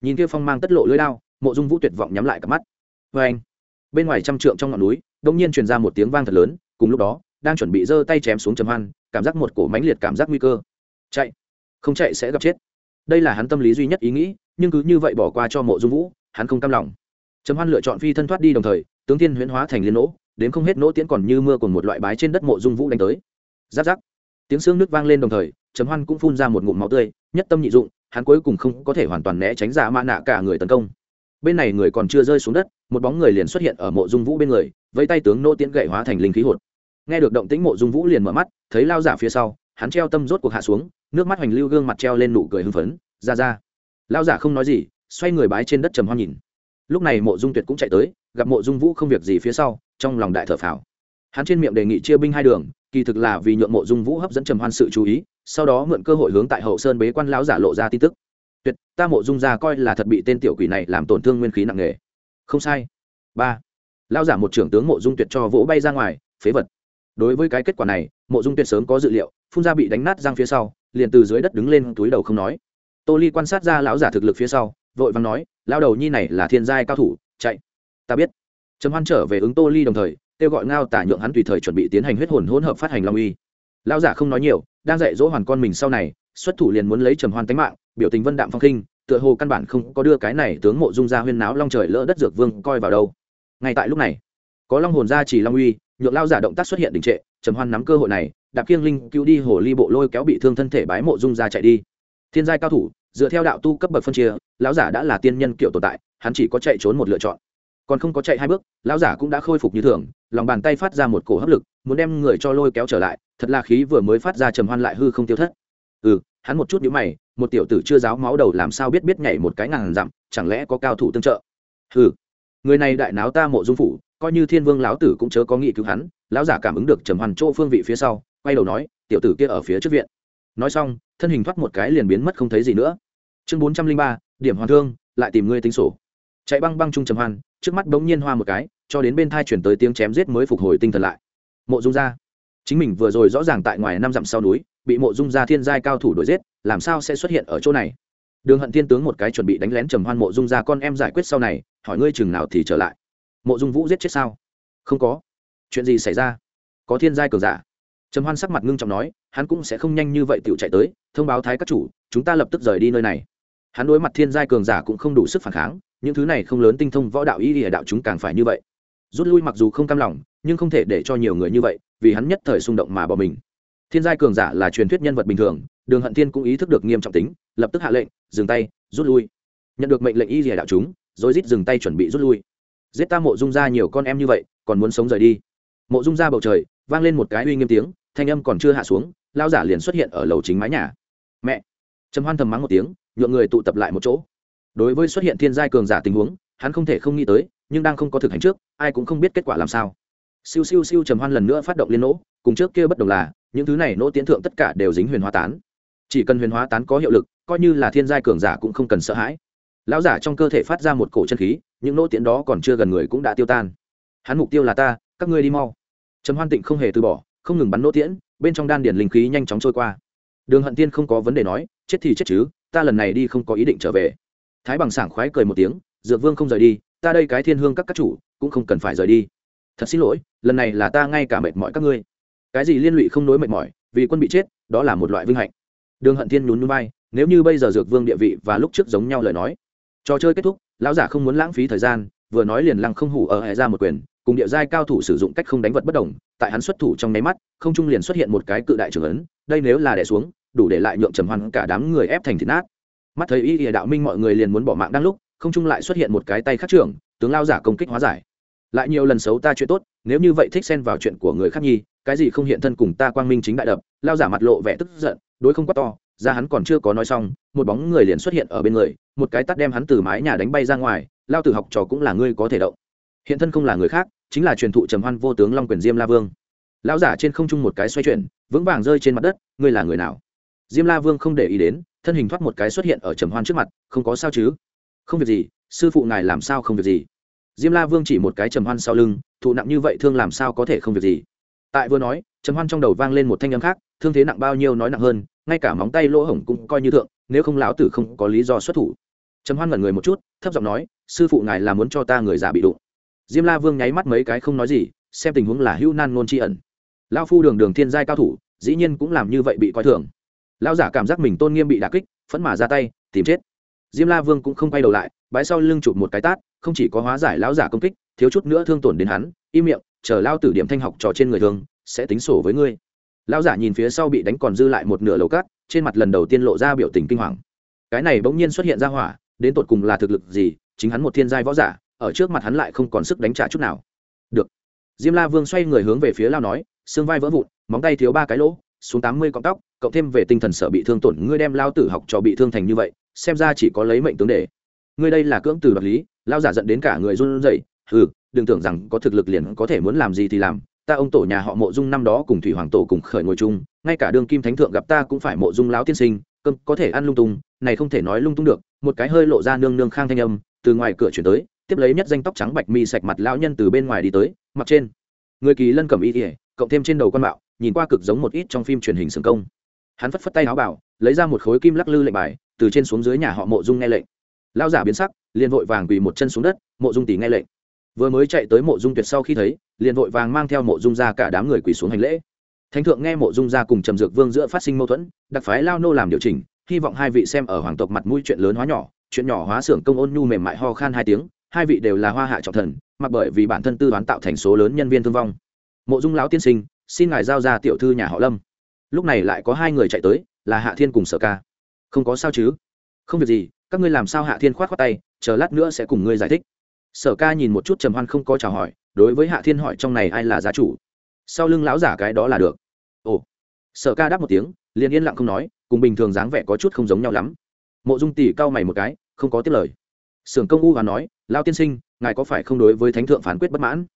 Nhìn kia phong mang tất lộ lưỡi đao, mộ dung vũ tuyệt vọng nhắm lại cặp mắt. Vê anh, bên ngoài trăm trượng trong ngọn núi, đông nhiên truyền ra một tiếng vang thật lớn, cùng lúc đó, đang chuẩn bị giơ tay chém xuống trầm hoan, cảm giác một cổ mãnh liệt cảm giác nguy cơ chạy. Không chạy sẽ gặp chết. Đây là hắn tâm lý duy nhất ý nghĩ, nhưng cứ như vậy bỏ qua cho mộ dung vũ, hắn không cam lòng. Trầm hoan lựa chọn phi thân thoát đi đồng thời, tướng tiên huyễn hóa thành liên nỗ, đến không hết nỗ tiễn còn như mưa còn một loại bái trên đất mộ dung vũ đánh tới. Giáp giáp. Tiếng xương nước vang lên đồng thời, trầm hoan cũng phun ra một ngụm máu tươi, nhất tâm nhị dụng, hắn cuối cùng không có thể hoàn toàn né tránh ra mã nạ cả người tấn công. Bên này người còn chưa rơi xuống đất, một bóng người liền xuất hiện ở mộ dung vũ bên người vây tay tướng nô tiễn gậy hóa thành linh khí hột nghe được động tĩnh mộ dung vũ liền mở mắt, thấy lao giả phía sau, hắn treo tâm rốt cuộc hạ xuống nước mắt hoành lưu gương mặt treo lên nụ cười hưng phấn, ra ra. Lao giả không nói gì, xoay người bái trên đất trầm hoan nhìn. Lúc này mộ dung tuyệt cũng chạy tới, gặp mộ dung vũ không việc gì phía sau, trong lòng đại thở phào. Hắn trên miệng đề nghị chia binh hai đường, kỳ thực là vì nhượng mộ dung vũ hấp dẫn trầm hoan sự chú ý, sau đó mượn cơ hội hướng tại hậu sơn bế quan lão giả lộ ra tin tức. Tuyệt, ta mộ dung ra coi là thật bị tên tiểu quỷ này làm tổn thương nguyên khí nặng nề. Không sai. Ba. Lão giả một trưởng tướng mộ dung tuyệt cho vỗ bay ra ngoài, phế vật. Đối với cái kết quả này, mộ dung tuyệt sớm có dự liệu, phun ra bị đánh nát răng phía sau liền từ dưới đất đứng lên túi đầu không nói. Tô ly quan sát ra lão giả thực lực phía sau, vội vàng nói lao đầu nhi này là thiên giai cao thủ, chạy. Ta biết. Trầm hoan trở về ứng tô ly đồng thời, kêu gọi ngao tả nhượng hắn tùy thời chuẩn bị tiến hành huyết hồn hỗn hợp phát hành long uy. Lão giả không nói nhiều, đang dạy dỗ hoàn con mình sau này, xuất thủ liền muốn lấy trầm hoan tánh mạng, biểu tình vân đạm phong khinh, tựa hồ căn bản không có đưa cái này tướng mộ dung ra huyên náo long trời lỡ đất dược vương coi vào đâu. Ngay tại lúc này, có long hồn ra chỉ long uy, nhượng lao giả động tác xuất hiện đình trệ, trầm hoan nắm cơ hội này đạp kiêng linh cứu đi hồ ly bộ lôi kéo bị thương thân thể bái mộ dung ra chạy đi. Thiên giai cao thủ, dựa theo đạo tu cấp bậc phân chia, lão giả đã là tiên nhân kiểu tồn tại, hắn chỉ có chạy trốn một lựa chọn. Còn không có chạy hai bước, lão giả cũng đã khôi phục như thường, lòng bàn tay phát ra một cổ hấp lực, muốn đem người cho lôi kéo trở lại, thật là khí vừa mới phát ra trầm hoan lại hư không tiêu thất. Ừ hắn một chút nhữ mày, một tiểu tử chưa giáo máu đầu làm sao biết biết nhảy một cái ngàn dặm, chẳng lẽ có cao thủ tương trợ? Ừ người này đại náo ta mộ dung phủ, coi như thiên vương lão tử cũng chớ có nghị cứu hắn, lão giả cảm ứng được trầm hoan chỗ phương vị phía sau quay đầu nói, tiểu tử kia ở phía trước viện. Nói xong, thân hình thoát một cái liền biến mất không thấy gì nữa. Chương bốn trăm linh ba, điểm hoàn thương, lại tìm ngươi tính sổ. Chạy băng băng trung trầm hoan, trước mắt bỗng nhiên hoa một cái, cho đến bên thai chuyển tới tiếng chém giết mới phục hồi tinh thần lại. Mộ dung gia. Chính mình vừa rồi rõ ràng tại ngoài năm dặm sau núi, bị mộ dung gia thiên giai cao thủ đuổi giết, làm sao sẽ xuất hiện ở chỗ này? Đường hận thiên tướng một cái chuẩn bị đánh lén trầm hoan mộ dung gia con em giải quyết sau này, hỏi ngươi chừng nào thì trở lại. Mộ dung vũ giết chết sao? Không có. Chuyện gì xảy ra? Có thiên giai cường giả trầm hoan sắc mặt ngưng trọng nói, hắn cũng sẽ không nhanh như vậy tự chạy tới, thông báo thái các chủ, chúng ta lập tức rời đi nơi này. Hắn đối mặt thiên giai cường giả cũng không đủ sức phản kháng, những thứ này không lớn tinh thông võ đạo ý địa đạo chúng càng phải như vậy. Rút lui mặc dù không cam lòng, nhưng không thể để cho nhiều người như vậy, vì hắn nhất thời xung động mà bỏ mình. Thiên giai cường giả là truyền thuyết nhân vật bình thường, đường hận thiên cũng ý thức được nghiêm trọng tính, lập tức hạ lệnh, dừng tay, rút lui. Nhận được mệnh lệnh y địa đạo chúng, rồi rít dừng tay chuẩn bị rút lui. Giết ta mộ dung ra nhiều con em như vậy, còn muốn sống rời đi. Mộ dung ra bầu trời, vang lên một cái uy nghiêm tiếng thanh âm còn chưa hạ xuống lao giả liền xuất hiện ở lầu chính mái nhà. Mẹ! Trầm hoan thầm mắng một tiếng, nhượng người tụ tập lại một chỗ. Đối với xuất hiện thiên giai cường giả tình huống, hắn không thể không nghĩ tới, nhưng đang không có thực hành trước, ai cũng không biết kết quả làm sao. Siêu siêu siêu trầm hoan lần nữa phát động liên nỗ, cùng trước kia bất đồng là, những thứ này nỗ tiến thượng tất cả đều dính huyền hóa tán. Chỉ cần huyền hóa tán có hiệu lực, coi như là thiên giai cường giả cũng không cần sợ hãi. Lão giả trong cơ thể phát ra một cổ chân khí, những nỗ tiến đó còn chưa gần người cũng đã tiêu tan. Hắn mục tiêu là ta, các ngươi đi mau. Trầm hoan tịnh không hề từ bỏ không ngừng bắn nỗ tiễn, bên trong đan điền linh khí nhanh chóng trôi qua. Đường hận tiên không có vấn đề nói, chết thì chết chứ, ta lần này đi không có ý định trở về. Thái bằng sảng khoái cười một tiếng, dược vương không rời đi, ta đây cái thiên hương các các chủ, cũng không cần phải rời đi. Thật xin lỗi, lần này là ta ngay cả mệt mỏi các ngươi. Cái gì liên lụy không nối mệt mỏi, vì quân bị chết, đó là một loại vinh hạnh. Đường hận thiên nhún núi bay nếu như bây giờ dược vương địa vị và lúc trước giống nhau lời nói. Trò chơi kết thúc, lão giả không muốn lãng phí thời gian, vừa nói liền lăng không hủ ở hệ ra một quyền cùng địa giai cao thủ sử dụng cách không đánh vật bất đồng, tại hắn xuất thủ trong nháy mắt, không trung liền xuất hiện một cái cự đại trưởng ấn, đây nếu là đẻ xuống, đủ để lại nhượng trầm hoan cả đám người ép thành thịt nát. Mắt thấy y địa đạo minh mọi người liền muốn bỏ mạng đang lúc, không trung lại xuất hiện một cái tay khắc trưởng, tướng lao giả công kích hóa giải. Lại nhiều lần xấu ta chuyện tốt, nếu như vậy thích xen vào chuyện của người khác nhi, cái gì không hiện thân cùng ta quang minh chính đại đập, lao giả mặt lộ vẻ tức giận, đối không quá to, ra hắn còn chưa có nói xong, một bóng người liền xuất hiện ở bên người, một cái tắt đem hắn từ mái nhà đánh bay ra ngoài, lao tử học trò cũng là ngươi có thể động hiện thân không là người khác, chính là truyền thụ trầm hoan vô tướng long quyền diêm la vương. Lão giả trên không trung một cái xoay chuyển, vững vàng rơi trên mặt đất, ngươi là người nào? Diêm la vương không để ý đến, thân hình thoát một cái xuất hiện ở trầm hoan trước mặt, không có sao chứ? Không việc gì, sư phụ ngài làm sao không việc gì? Diêm la vương chỉ một cái trầm hoan sau lưng, thụ nặng như vậy thương làm sao có thể không việc gì? Tại vừa nói, trầm hoan trong đầu vang lên một thanh âm khác, thương thế nặng bao nhiêu nói nặng hơn, ngay cả móng tay lỗ hổng cũng coi như thượng, nếu không lão tử không có lý do xuất thủ. Trầm hoan ngẩn người một chút, thấp giọng nói, sư phụ ngài là muốn cho ta người già bị đụng diêm la vương nháy mắt mấy cái không nói gì, xem tình huống là hữu nan ngôn tri ẩn. Lao phu đường đường thiên giai cao thủ, dĩ nhiên cũng làm như vậy bị coi thường. Lao giả cảm giác mình tôn nghiêm bị đà kích, phẫn mà ra tay, tìm chết. Diêm la vương cũng không quay đầu lại bãi sau lưng chụp một cái tát, không chỉ có hóa giải lão giả công kích, thiếu chút nữa thương tổn đến hắn, im miệng, chờ lao tử điểm thanh học trò trên người thường, sẽ tính sổ với ngươi. Lão giả nhìn phía sau bị đánh còn dư lại một nửa lầu cát, trên mặt lần đầu tiên lộ ra biểu tình kinh hoàng. Cái này bỗng nhiên xuất hiện ra hỏa, đến tột cùng là thực lực gì, chính hắn một thiên giai võ giả ở trước mặt hắn lại không còn sức đánh trả chút nào. Được. Diêm la vương xoay người hướng về phía lao nói, xương vai vỡ vụn, móng tay thiếu ba cái lỗ, xuống tám mươi cọng tóc, cộng thêm về tinh thần sợ bị thương tổn, ngươi đem lao tử học cho bị thương thành như vậy, xem ra chỉ có lấy mệnh tướng để. Ngươi đây là cưỡng từ đoạt lý, lao giả dẫn đến cả người run rẩy ừ đừng tưởng rằng có thực lực liền có thể muốn làm gì thì làm, ta ông tổ nhà họ mộ dung năm đó cùng thủy hoàng tổ cùng khởi ngồi chung, ngay cả Đường kim thánh thượng gặp ta cũng phải mộ dung lão tiên sinh, cơm có thể ăn lung tung, này không thể nói lung tung được, một cái hơi lộ ra nương nương khang thanh âm, từ ngoài cửa chuyển tới tiếp lấy nhất danh tóc trắng bạch mi sạch mặt lão nhân từ bên ngoài đi tới mặt trên. Người kỳ lân cầm y ỉa cộng thêm trên đầu quan mạo, nhìn qua cực giống một ít trong phim truyền hình sừng công. Hắn phất phất tay áo bảo, lấy ra một khối kim lắc lư lệnh bài, từ trên xuống dưới nhà họ mộ dung nghe lệnh. Lão giả biến sắc, liền vội vàng quỳ một chân xuống đất, mộ dung tỷ nghe lệnh. Vừa mới chạy tới mộ dung tuyệt sau khi thấy, liền vội vàng mang theo mộ dung ra cả đám người quỳ xuống hành lễ. Thánh thượng nghe mộ dung ra cùng trầm dược vương giữa phát sinh mâu thuẫn, đặc phái lao nô làm điều chỉnh, hy vọng hai vị xem ở hoàng tộc mặt mũi chuyện lớn hóa nhỏ, chuyện nhỏ hóa xưởng công ôn nhu mềm mại ho khan hai tiếng hai vị đều là hoa hạ trọng thần, mặc bởi vì bản thân tư toán tạo thành số lớn nhân viên thương vong. Mộ dung lão tiên sinh, xin ngài giao ra tiểu thư nhà họ lâm. Lúc này lại có hai người chạy tới, là hạ thiên cùng sở ca. Không có sao chứ? Không việc gì, các ngươi làm sao hạ thiên khoát khoát tay, chờ lát nữa sẽ cùng ngươi giải thích. Sở ca nhìn một chút trầm hoan không có chào hỏi, đối với hạ thiên hỏi trong này ai là gia chủ? Sau lưng lão giả cái đó là được. Ồ. Sở ca đáp một tiếng, liền yên lặng không nói, cùng bình thường dáng vẻ có chút không giống nhau lắm. Mộ dung tỷ cau mày một cái, không có tiếc lời sưởng công u và nói, lao tiên sinh, ngài có phải không đối với thánh thượng phán quyết bất mãn?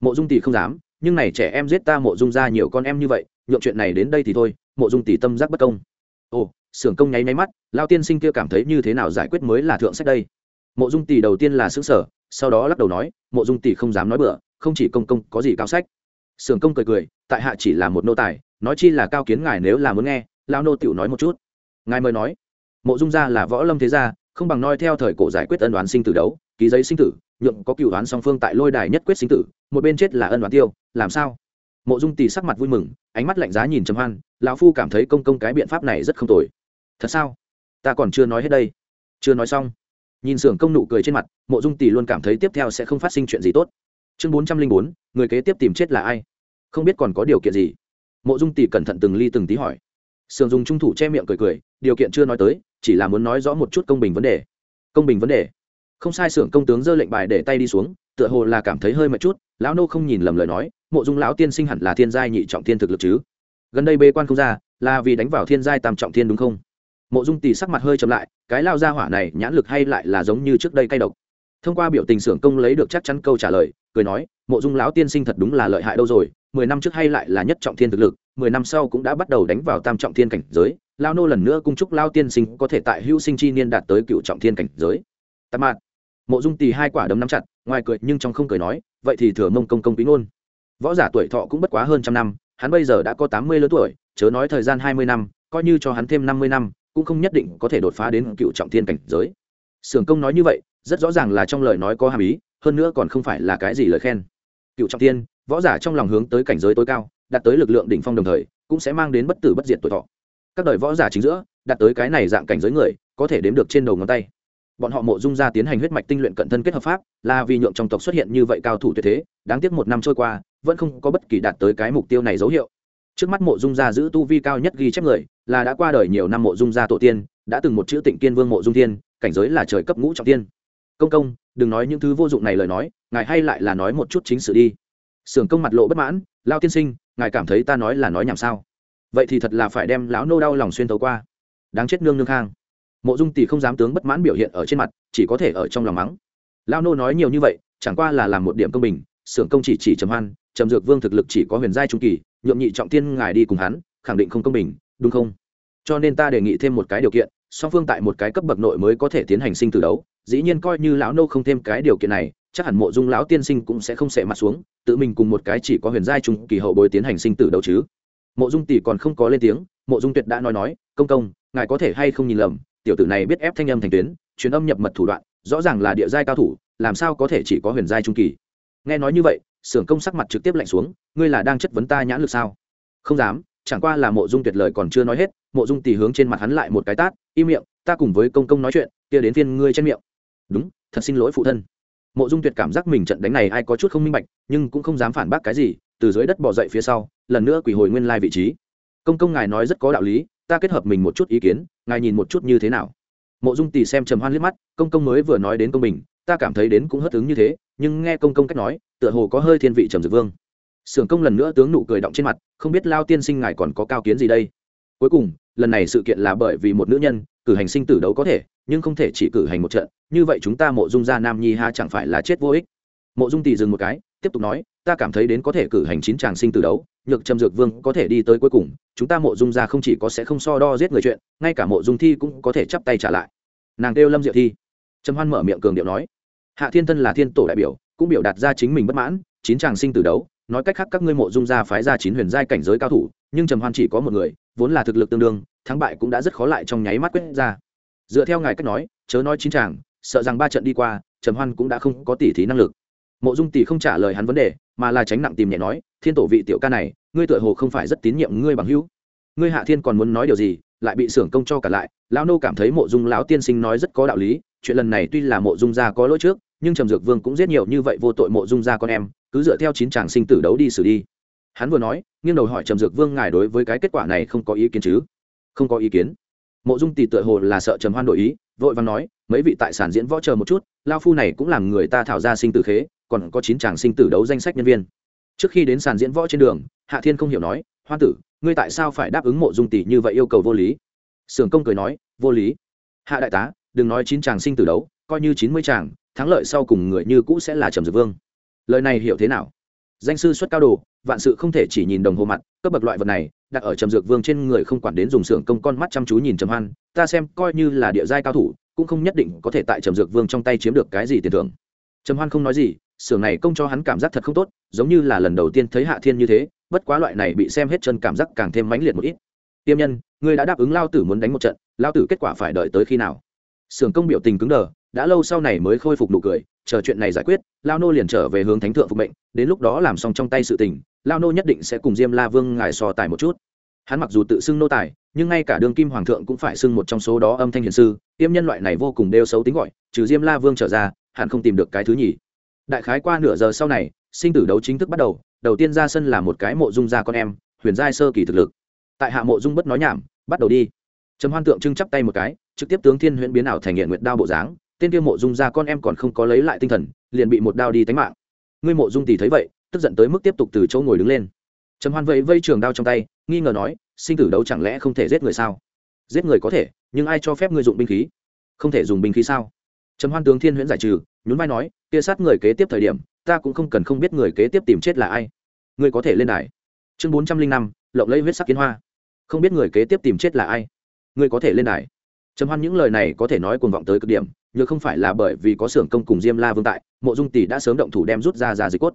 Mộ dung tỷ không dám, nhưng này trẻ em giết ta mộ dung ra nhiều con em như vậy, nhượng chuyện này đến đây thì thôi. Mộ dung tỷ tâm giác bất công. Ồ, sưởng công nháy nháy mắt, lao tiên sinh kia cảm thấy như thế nào giải quyết mới là thượng sách đây? Mộ dung tỷ đầu tiên là xứng sở sau đó lắc đầu nói, mộ dung tỷ không dám nói bừa, không chỉ công công có gì cao sách. Sưởng công cười cười, tại hạ chỉ là một nô tài, nói chi là cao kiến ngài nếu là muốn nghe, lao nô tiểu nói một chút. Ngài mời nói. Mộ dung gia là võ lâm thế gia không bằng noi theo thời cổ giải quyết ân đoán sinh tử đấu, ký giấy sinh tử, nhượng có cựu đoán song phương tại lôi đài nhất quyết sinh tử, một bên chết là ân đoán tiêu, làm sao? Mộ dung tỷ sắc mặt vui mừng, ánh mắt lạnh giá nhìn trầm hoan, lão phu cảm thấy công công cái biện pháp này rất không tồi. Thật sao? Ta còn chưa nói hết đây. Chưa nói xong. Nhìn xưởng công nụ cười trên mặt, mộ dung tỷ luôn cảm thấy tiếp theo sẽ không phát sinh chuyện gì tốt. Chương bốn trăm linh bốn, người kế tiếp tìm chết là ai? Không biết còn có điều kiện gì. Mộ dung tỷ cẩn thận từng ly từng tí hỏi. Sưởng dùng trung thủ che miệng cười cười, điều kiện chưa nói tới chỉ là muốn nói rõ một chút công bình vấn đề. Công bình vấn đề. Không sai xưởng công tướng giơ lệnh bài để tay đi xuống, tựa hồ là cảm thấy hơi mệt chút, lão nô không nhìn lầm lời nói, mộ dung lão tiên sinh hẳn là thiên giai nhị trọng thiên thực lực chứ. Gần đây bê quan không ra, là vì đánh vào thiên giai tam trọng thiên đúng không? Mộ dung tỷ sắc mặt hơi chậm lại, cái lao ra hỏa này nhãn lực hay lại là giống như trước đây cay độc. Thông qua biểu tình xưởng công lấy được chắc chắn câu trả lời, cười nói, mộ dung lão tiên sinh thật đúng là lợi hại đâu rồi, mười năm trước hay lại là nhất trọng thiên thực lực, mười năm sau cũng đã bắt đầu đánh vào tam trọng thiên cảnh giới lao nô lần nữa cung chúc lao tiên sinh có thể tại hữu sinh chi niên đạt tới cựu trọng thiên cảnh giới. Tạp mạn. Mộ dung tì hai quả đấm nắm chặt, ngoài cười nhưng trong không cười nói, vậy thì thừa mông công công quý ngôn. Võ giả tuổi thọ cũng bất quá hơn trăm năm, hắn bây giờ đã có tám mươi lớn tuổi, chớ nói thời gian hai mươi năm, coi như cho hắn thêm năm mươi năm, cũng không nhất định có thể đột phá đến cựu trọng thiên cảnh giới. Sưởng công nói như vậy, rất rõ ràng là trong lời nói có hàm ý, hơn nữa còn không phải là cái gì lời khen. Cựu trọng thiên, võ giả trong lòng hướng tới cảnh giới tối cao, đạt tới lực lượng đỉnh phong đồng thời, cũng sẽ mang đến bất tử bất diệt tuổi thọ các đời võ giả chính giữa, đạt tới cái này dạng cảnh giới người, có thể đếm được trên đầu ngón tay. Bọn họ mộ dung ra tiến hành huyết mạch tinh luyện cận thân kết hợp pháp, là vì nhượng trong tộc xuất hiện như vậy cao thủ tuyệt thế, đáng tiếc một năm trôi qua, vẫn không có bất kỳ đạt tới cái mục tiêu này dấu hiệu. Trước mắt mộ dung gia giữ tu vi cao nhất ghi chép người, là đã qua đời nhiều năm mộ dung gia tổ tiên, đã từng một chữ tịnh kiên vương mộ dung thiên, cảnh giới là trời cấp ngũ trọng tiên. Công công, đừng nói những thứ vô dụng này lời nói, ngài hay lại là nói một chút chính sự đi. Sưởng công mặt lộ bất mãn, lao tiên sinh, ngài cảm thấy ta nói là nói nhảm sao? Vậy thì thật là phải đem lão nô đau lòng xuyên tấu qua. Đáng chết nương nương khang. Mộ dung tỷ không dám tướng bất mãn biểu hiện ở trên mặt, chỉ có thể ở trong lòng mắng. Lão nô nói nhiều như vậy, chẳng qua là làm một điểm công bình, xưởng công chỉ chỉ trầm hoan, trầm dược vương thực lực chỉ có huyền giai trung kỳ, nhượng nhị trọng tiên ngài đi cùng hắn, khẳng định không công bình, đúng không? Cho nên ta đề nghị thêm một cái điều kiện, song phương tại một cái cấp bậc nội mới có thể tiến hành sinh tử đấu, dĩ nhiên coi như lão nô không thêm cái điều kiện này, chắc hẳn mộ dung lão tiên sinh cũng sẽ không sệ mặt xuống, tự mình cùng một cái chỉ có huyền giai trung kỳ hậu bối tiến hành sinh tử đấu chứ mộ dung tỷ còn không có lên tiếng, mộ dung tuyệt đã nói nói, công công, ngài có thể hay không nhìn lầm, tiểu tử này biết ép thanh âm thành tuyến, truyền âm nhập mật thủ đoạn, rõ ràng là địa giai cao thủ, làm sao có thể chỉ có huyền giai trung kỳ? Nghe nói như vậy sưởng công sắc mặt trực tiếp lạnh xuống, ngươi là đang chất vấn ta nhãn lực sao? Không dám, chẳng qua là mộ dung tuyệt lời còn chưa nói hết, mộ dung tỷ hướng trên mặt hắn lại một cái tát, im miệng, ta cùng với công công nói chuyện, kia đến phiên ngươi trên miệng. Đúng, thật xin lỗi phụ thân. Mộ dung tuyệt cảm giác mình trận đánh này ai có chút không minh bạch, nhưng cũng không dám phản bác cái gì từ dưới đất bỏ dậy phía sau, lần nữa quỳ hồi nguyên lai vị trí. Công công ngài nói rất có đạo lý, ta kết hợp mình một chút ý kiến, ngài nhìn một chút như thế nào. Mộ dung tỷ xem trầm hoan liếc mắt, công công mới vừa nói đến công bình, ta cảm thấy đến cũng hất ứng như thế, nhưng nghe công công cách nói, tựa hồ có hơi thiên vị trầm dược vương. Sưởng công lần nữa tướng nụ cười động trên mặt, không biết lao tiên sinh ngài còn có cao kiến gì đây? Cuối cùng, lần này sự kiện là bởi vì một nữ nhân, cử hành sinh tử đấu có thể, nhưng không thể chỉ cử hành một trận, như vậy chúng ta mộ dung gia nam nhi ha chẳng phải là chết vô ích. Mộ dung tỷ dừng một cái, tiếp tục nói ta cảm thấy đến có thể cử hành chín tràng sinh tử đấu, nhược trầm dược vương có thể đi tới cuối cùng, chúng ta mộ dung gia không chỉ có sẽ không so đo giết người chuyện, ngay cả mộ dung thi cũng có thể chắp tay trả lại. Nàng kêu lâm diệu thi. Trầm hoan mở miệng cường điệu nói. Hạ thiên tân là thiên tổ đại biểu, cũng biểu đạt ra chính mình bất mãn, chín tràng sinh tử đấu, nói cách khác các ngươi mộ dung gia phái ra chín huyền giai cảnh giới cao thủ, nhưng trầm hoan chỉ có một người, vốn là thực lực tương đương, thắng bại cũng đã rất khó lại trong nháy mắt quyết ra. Dựa theo ngài cách nói, chớ nói chín tràng sợ rằng ba trận đi qua, trầm hoan cũng đã không có tỉ thí năng lực. Mộ dung tỷ không trả lời hắn vấn đề mà là tránh nặng tìm nhẹ nói, thiên tổ vị tiểu ca này, ngươi tựa hồ không phải rất tín nhiệm ngươi bằng hữu. Ngươi hạ thiên còn muốn nói điều gì, lại bị xưởng công cho cả lại. Lão nô cảm thấy mộ dung lão tiên sinh nói rất có đạo lý, chuyện lần này tuy là mộ dung gia có lỗi trước, nhưng trầm dược vương cũng giết nhiều như vậy vô tội mộ dung gia con em, cứ dựa theo chín chàng sinh tử đấu đi xử đi. Hắn vừa nói, nghiêng đầu hỏi trầm dược vương ngài đối với cái kết quả này không có ý kiến chứ? Không có ý kiến. Mộ dung tỷ tựa hồ là sợ trầm hoan đổi ý, vội vàng nói, mấy vị tại sản diễn võ chờ một chút lao phu này cũng làm người ta thảo ra sinh tử khế còn có chín chàng sinh tử đấu danh sách nhân viên. Trước khi đến sàn diễn võ trên đường, hạ thiên không hiểu nói hoa tử, ngươi tại sao phải đáp ứng mộ dung tỷ như vậy yêu cầu vô lý? Sưởng công cười nói, vô lý. Hạ đại tá, đừng nói chín chàng sinh tử đấu, coi như chín mươi chàng, thắng lợi sau cùng người như cũ sẽ là trầm dược vương. Lời này hiểu thế nào? Danh sư xuất cao đồ, vạn sự không thể chỉ nhìn đồng hồ mặt, cấp bậc loại vật này, đặt ở trầm dược vương trên người không quản đến dùng xưởng công con mắt chăm chú nhìn trầm hoan, ta xem coi như là địa giai cao thủ, cũng không nhất định có thể tại trầm dược vương trong tay chiếm được cái gì tiền thưởng. Trầm hoan không nói gì xưởng này công cho hắn cảm giác thật không tốt, giống như là lần đầu tiên thấy hạ thiên như thế, bất quá loại này bị xem hết chân cảm giác càng thêm mãnh liệt một ít. Tiêm nhân, ngươi đã đáp ứng lao tử muốn đánh một trận, lao tử kết quả phải đợi tới khi nào? Xưởng công biểu tình cứng đờ, đã lâu sau này mới khôi phục nụ cười, chờ chuyện này giải quyết, lao nô liền trở về hướng thánh thượng phục mệnh, đến lúc đó làm xong trong tay sự tình, lao nô nhất định sẽ cùng diêm la vương ngài so tài một chút. Hắn mặc dù tự xưng nô tài, nhưng ngay cả đương kim hoàng thượng cũng phải xưng một trong số đó âm thanh hiền sư, tiêm nhân loại này vô cùng đeo xấu tính gọi, trừ diêm la vương trở ra, hẳn không tìm được cái thứ nhỉ đại khái qua nửa giờ sau này, sinh tử đấu chính thức bắt đầu đầu tiên ra sân là một cái mộ dung ra con em, huyền giai sơ kỳ thực lực. Tại hạ mộ dung bất nói nhảm, bắt đầu đi. Trầm hoan tượng trưng chắp tay một cái, trực tiếp tướng thiên huyễn biến ảo thành hiện nguyệt đao bộ dáng, tên kia mộ dung ra con em còn không có lấy lại tinh thần, liền bị một đao đi tánh mạng. Ngươi mộ dung tỷ thấy vậy, tức giận tới mức tiếp tục từ chỗ ngồi đứng lên. Trầm hoan vẫy vây trường đao trong tay, nghi ngờ nói, sinh tử đấu chẳng lẽ không thể giết người sao? Giết người có thể, nhưng ai cho phép ngươi dụng binh khí? Không thể dùng binh khí sao? Trầm hoan tướng thiên huyễn giải trừ, nhún vai nói kia sát người kế tiếp thời điểm, ta cũng không cần không biết người kế tiếp tìm chết là ai. Ngươi có thể lên đài. Chương bốn trăm linh năm, lộng lấy huyết sắc kiến hoa. Không biết người kế tiếp tìm chết là ai. Ngươi có thể lên đài. Trầm hoan những lời này có thể nói cuồng vọng tới cực điểm nhưng không phải là bởi vì có xưởng công cùng diêm la vương tại, mộ dung tỷ đã sớm động thủ đem rút ra ra dịch cốt.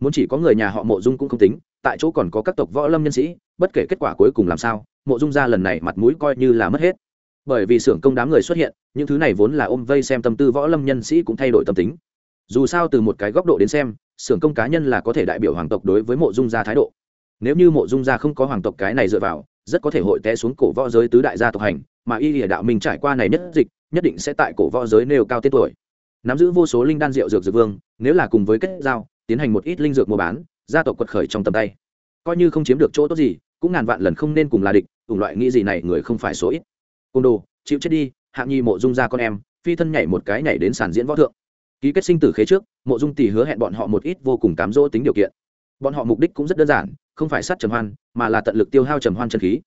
Muốn chỉ có người nhà họ mộ dung cũng không tính, tại chỗ còn có các tộc võ lâm nhân sĩ, bất kể kết quả cuối cùng làm sao, mộ dung ra lần này mặt mũi coi như là mất hết. Bởi vì xưởng công đám người xuất hiện, những thứ này vốn là ôm vây xem tâm tư võ lâm nhân sĩ cũng thay đổi tâm tính dù sao từ một cái góc độ đến xem, xưởng công cá nhân là có thể đại biểu hoàng tộc đối với mộ dung gia thái độ. Nếu như mộ dung gia không có hoàng tộc cái này dựa vào, rất có thể hội té xuống cổ võ giới tứ đại gia tộc hành, mà y lìa đạo minh trải qua này nhất dịch, nhất định sẽ tại cổ võ giới nêu cao tên tuổi. Nắm giữ vô số linh đan rượu dược dược vương, nếu là cùng với kết giao, tiến hành một ít linh dược mua bán, gia tộc quật khởi trong tầm tay. Coi như không chiếm được chỗ tốt gì, cũng ngàn vạn lần không nên cùng là địch cùng loại nghĩ gì này người không phải số ít. Côn đồ, chịu chết đi, hạng nhi mộ dung ra con em, phi thân nhảy một cái nhảy đến sàn diễn võ thượng ký kết sinh tử khế trước, mộ dung tỷ hứa hẹn bọn họ một ít vô cùng cám dỗ tính điều kiện. Bọn họ mục đích cũng rất đơn giản, không phải sát trầm hoan, mà là tận lực tiêu hao trầm hoan chân khí.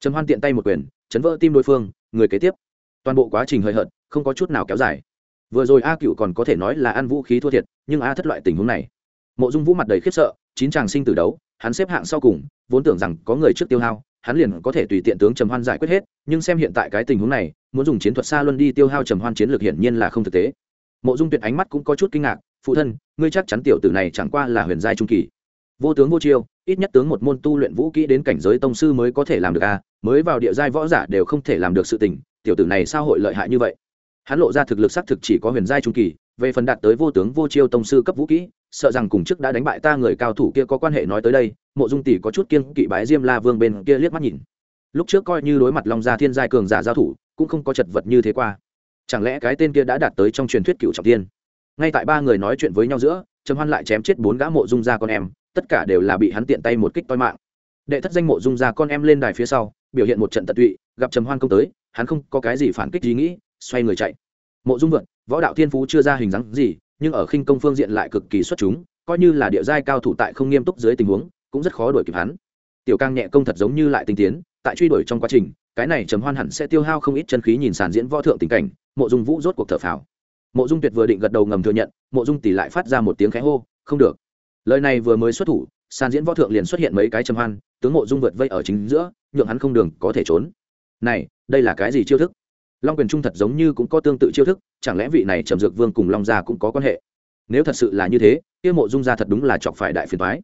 Trầm hoan tiện tay một quyền, chấn vỡ tim đối phương, người kế tiếp. Toàn bộ quá trình hơi hợt, không có chút nào kéo dài. Vừa rồi a cựu còn có thể nói là ăn vũ khí thua thiệt, nhưng a thất loại tình huống này. Mộ dung vũ mặt đầy khiếp sợ, chín chàng sinh tử đấu, hắn xếp hạng sau cùng, vốn tưởng rằng có người trước tiêu hao, hắn liền có thể tùy tiện tướng trầm hoan giải quyết hết, nhưng xem hiện tại cái tình huống này, muốn dùng chiến thuật xa luân đi tiêu hao trầm hoan chiến lược hiển nhiên là không thực tế mộ dung tuyệt ánh mắt cũng có chút kinh ngạc, phụ thân, ngươi chắc chắn tiểu tử này chẳng qua là huyền giai trung kỳ. Vô tướng vô chiêu, ít nhất tướng một môn tu luyện vũ kỹ đến cảnh giới tông sư mới có thể làm được a mới vào địa giai võ giả đều không thể làm được sự tình, tiểu tử này sao hội lợi hại như vậy? Hắn lộ ra thực lực xác thực chỉ có huyền giai trung kỳ, về phần đạt tới vô tướng vô chiêu tông sư cấp vũ kỹ, sợ rằng cùng chức đã đánh bại ta người cao thủ kia có quan hệ nói tới đây, mộ dung tỷ có chút kiên kỵ bái diêm la vương bên kia liếc mắt nhìn. Lúc trước coi như đối mặt long gia thiên giai cường giả giao thủ, cũng không có chật vật như thế qua chẳng lẽ cái tên kia đã đạt tới trong truyền thuyết cựu trọng tiên ngay tại ba người nói chuyện với nhau giữa, trầm hoan lại chém chết bốn gã mộ dung gia con em, tất cả đều là bị hắn tiện tay một kích toi mạng. Đệ thất danh mộ dung gia con em lên đài phía sau, biểu hiện một trận tận tụy, gặp trầm hoan công tới, hắn không có cái gì phản kích gì nghĩ, xoay người chạy. Mộ dung vượt, võ đạo thiên phú chưa ra hình dáng gì, nhưng ở khinh công phương diện lại cực kỳ xuất chúng, coi như là địa giai cao thủ tại không nghiêm túc dưới tình huống, cũng rất khó đuổi kịp hắn tiểu cang nhẹ công thật giống như lại tinh tiến, tại truy đuổi trong quá trình, cái này trầm hoan hẳn sẽ tiêu hao không ít chân khí nhìn sàn diễn võ thượng tình cảnh, mộ dung vũ rốt cuộc thở phào. Mộ dung tuyệt vừa định gật đầu ngầm thừa nhận, mộ dung tỷ lại phát ra một tiếng khẽ hô, không được. Lời này vừa mới xuất thủ, sàn diễn võ thượng liền xuất hiện mấy cái trầm hoan, tướng mộ dung vượt vây ở chính giữa, nhượng hắn không đường có thể trốn. Này, đây là cái gì chiêu thức? Long quyền trung thật giống như cũng có tương tự chiêu thức, chẳng lẽ vị này trầm dược vương cùng long gia cũng có quan hệ? Nếu thật sự là như thế, kia mộ dung gia thật đúng là chọc phải đại phiền thoái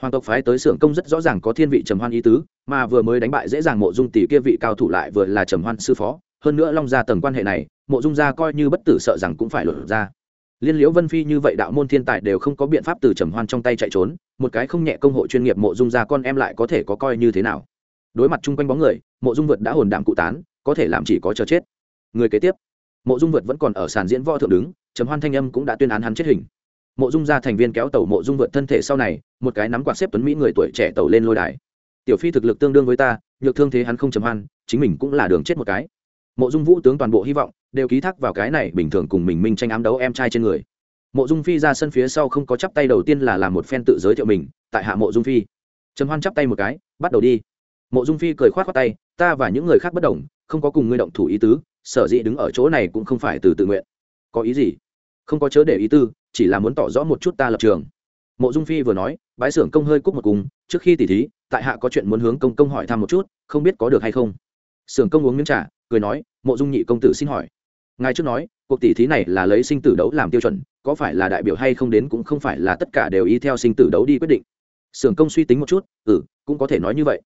hoàng tộc phái tới xưởng công rất rõ ràng có thiên vị trầm hoan ý tứ, mà vừa mới đánh bại dễ dàng mộ dung tỷ kia vị cao thủ lại vừa là trầm hoan sư phó, hơn nữa long gia tầng quan hệ này, mộ dung gia coi như bất tử sợ rằng cũng phải lột ra. Liên liễu vân phi như vậy đạo môn thiên tài đều không có biện pháp từ trầm hoan trong tay chạy trốn, một cái không nhẹ công hội chuyên nghiệp mộ dung gia con em lại có thể có coi như thế nào. Đối mặt chung quanh bóng người, mộ dung vượt đã hồn đạm cụ tán, có thể làm chỉ có chờ chết. Người kế tiếp, mộ dung vượt vẫn còn ở sàn diễn võ thượng đứng, trầm hoan thanh âm cũng đã tuyên án hắn chết hình mộ dung gia thành viên kéo tàu mộ dung vượt thân thể sau này, một cái nắm quạt xếp tuấn mỹ người tuổi trẻ tàu lên lôi đài. Tiểu phi thực lực tương đương với ta, nhược thương thế hắn không chấm hoan, chính mình cũng là đường chết một cái. Mộ dung vũ tướng toàn bộ hy vọng, đều ký thác vào cái này bình thường cùng mình minh tranh ám đấu em trai trên người. Mộ dung phi ra sân phía sau không có chắp tay đầu tiên là làm một phen tự giới thiệu mình, tại hạ mộ dung phi. Trầm hoan chắp tay một cái, bắt đầu đi. Mộ dung phi cười khoát khoát tay, ta và những người khác bất đồng, không có cùng ngươi động thủ ý tứ, sở dĩ đứng ở chỗ này cũng không phải từ tự nguyện. Có ý gì? Không có chớ để ý tư chỉ là muốn tỏ rõ một chút ta lập trường. Mộ dung phi vừa nói bãi xưởng công hơi cúc một cùng, trước khi tỉ thí, tại hạ có chuyện muốn hướng công công hỏi thăm một chút, không biết có được hay không. Xưởng công uống miếng trà, cười nói, mộ dung nhị công tử xin hỏi. Ngài trước nói, cuộc tỉ thí này là lấy sinh tử đấu làm tiêu chuẩn, có phải là đại biểu hay không đến cũng không phải là tất cả đều ý theo sinh tử đấu đi quyết định. Xưởng công suy tính một chút ừ cũng có thể nói như vậy.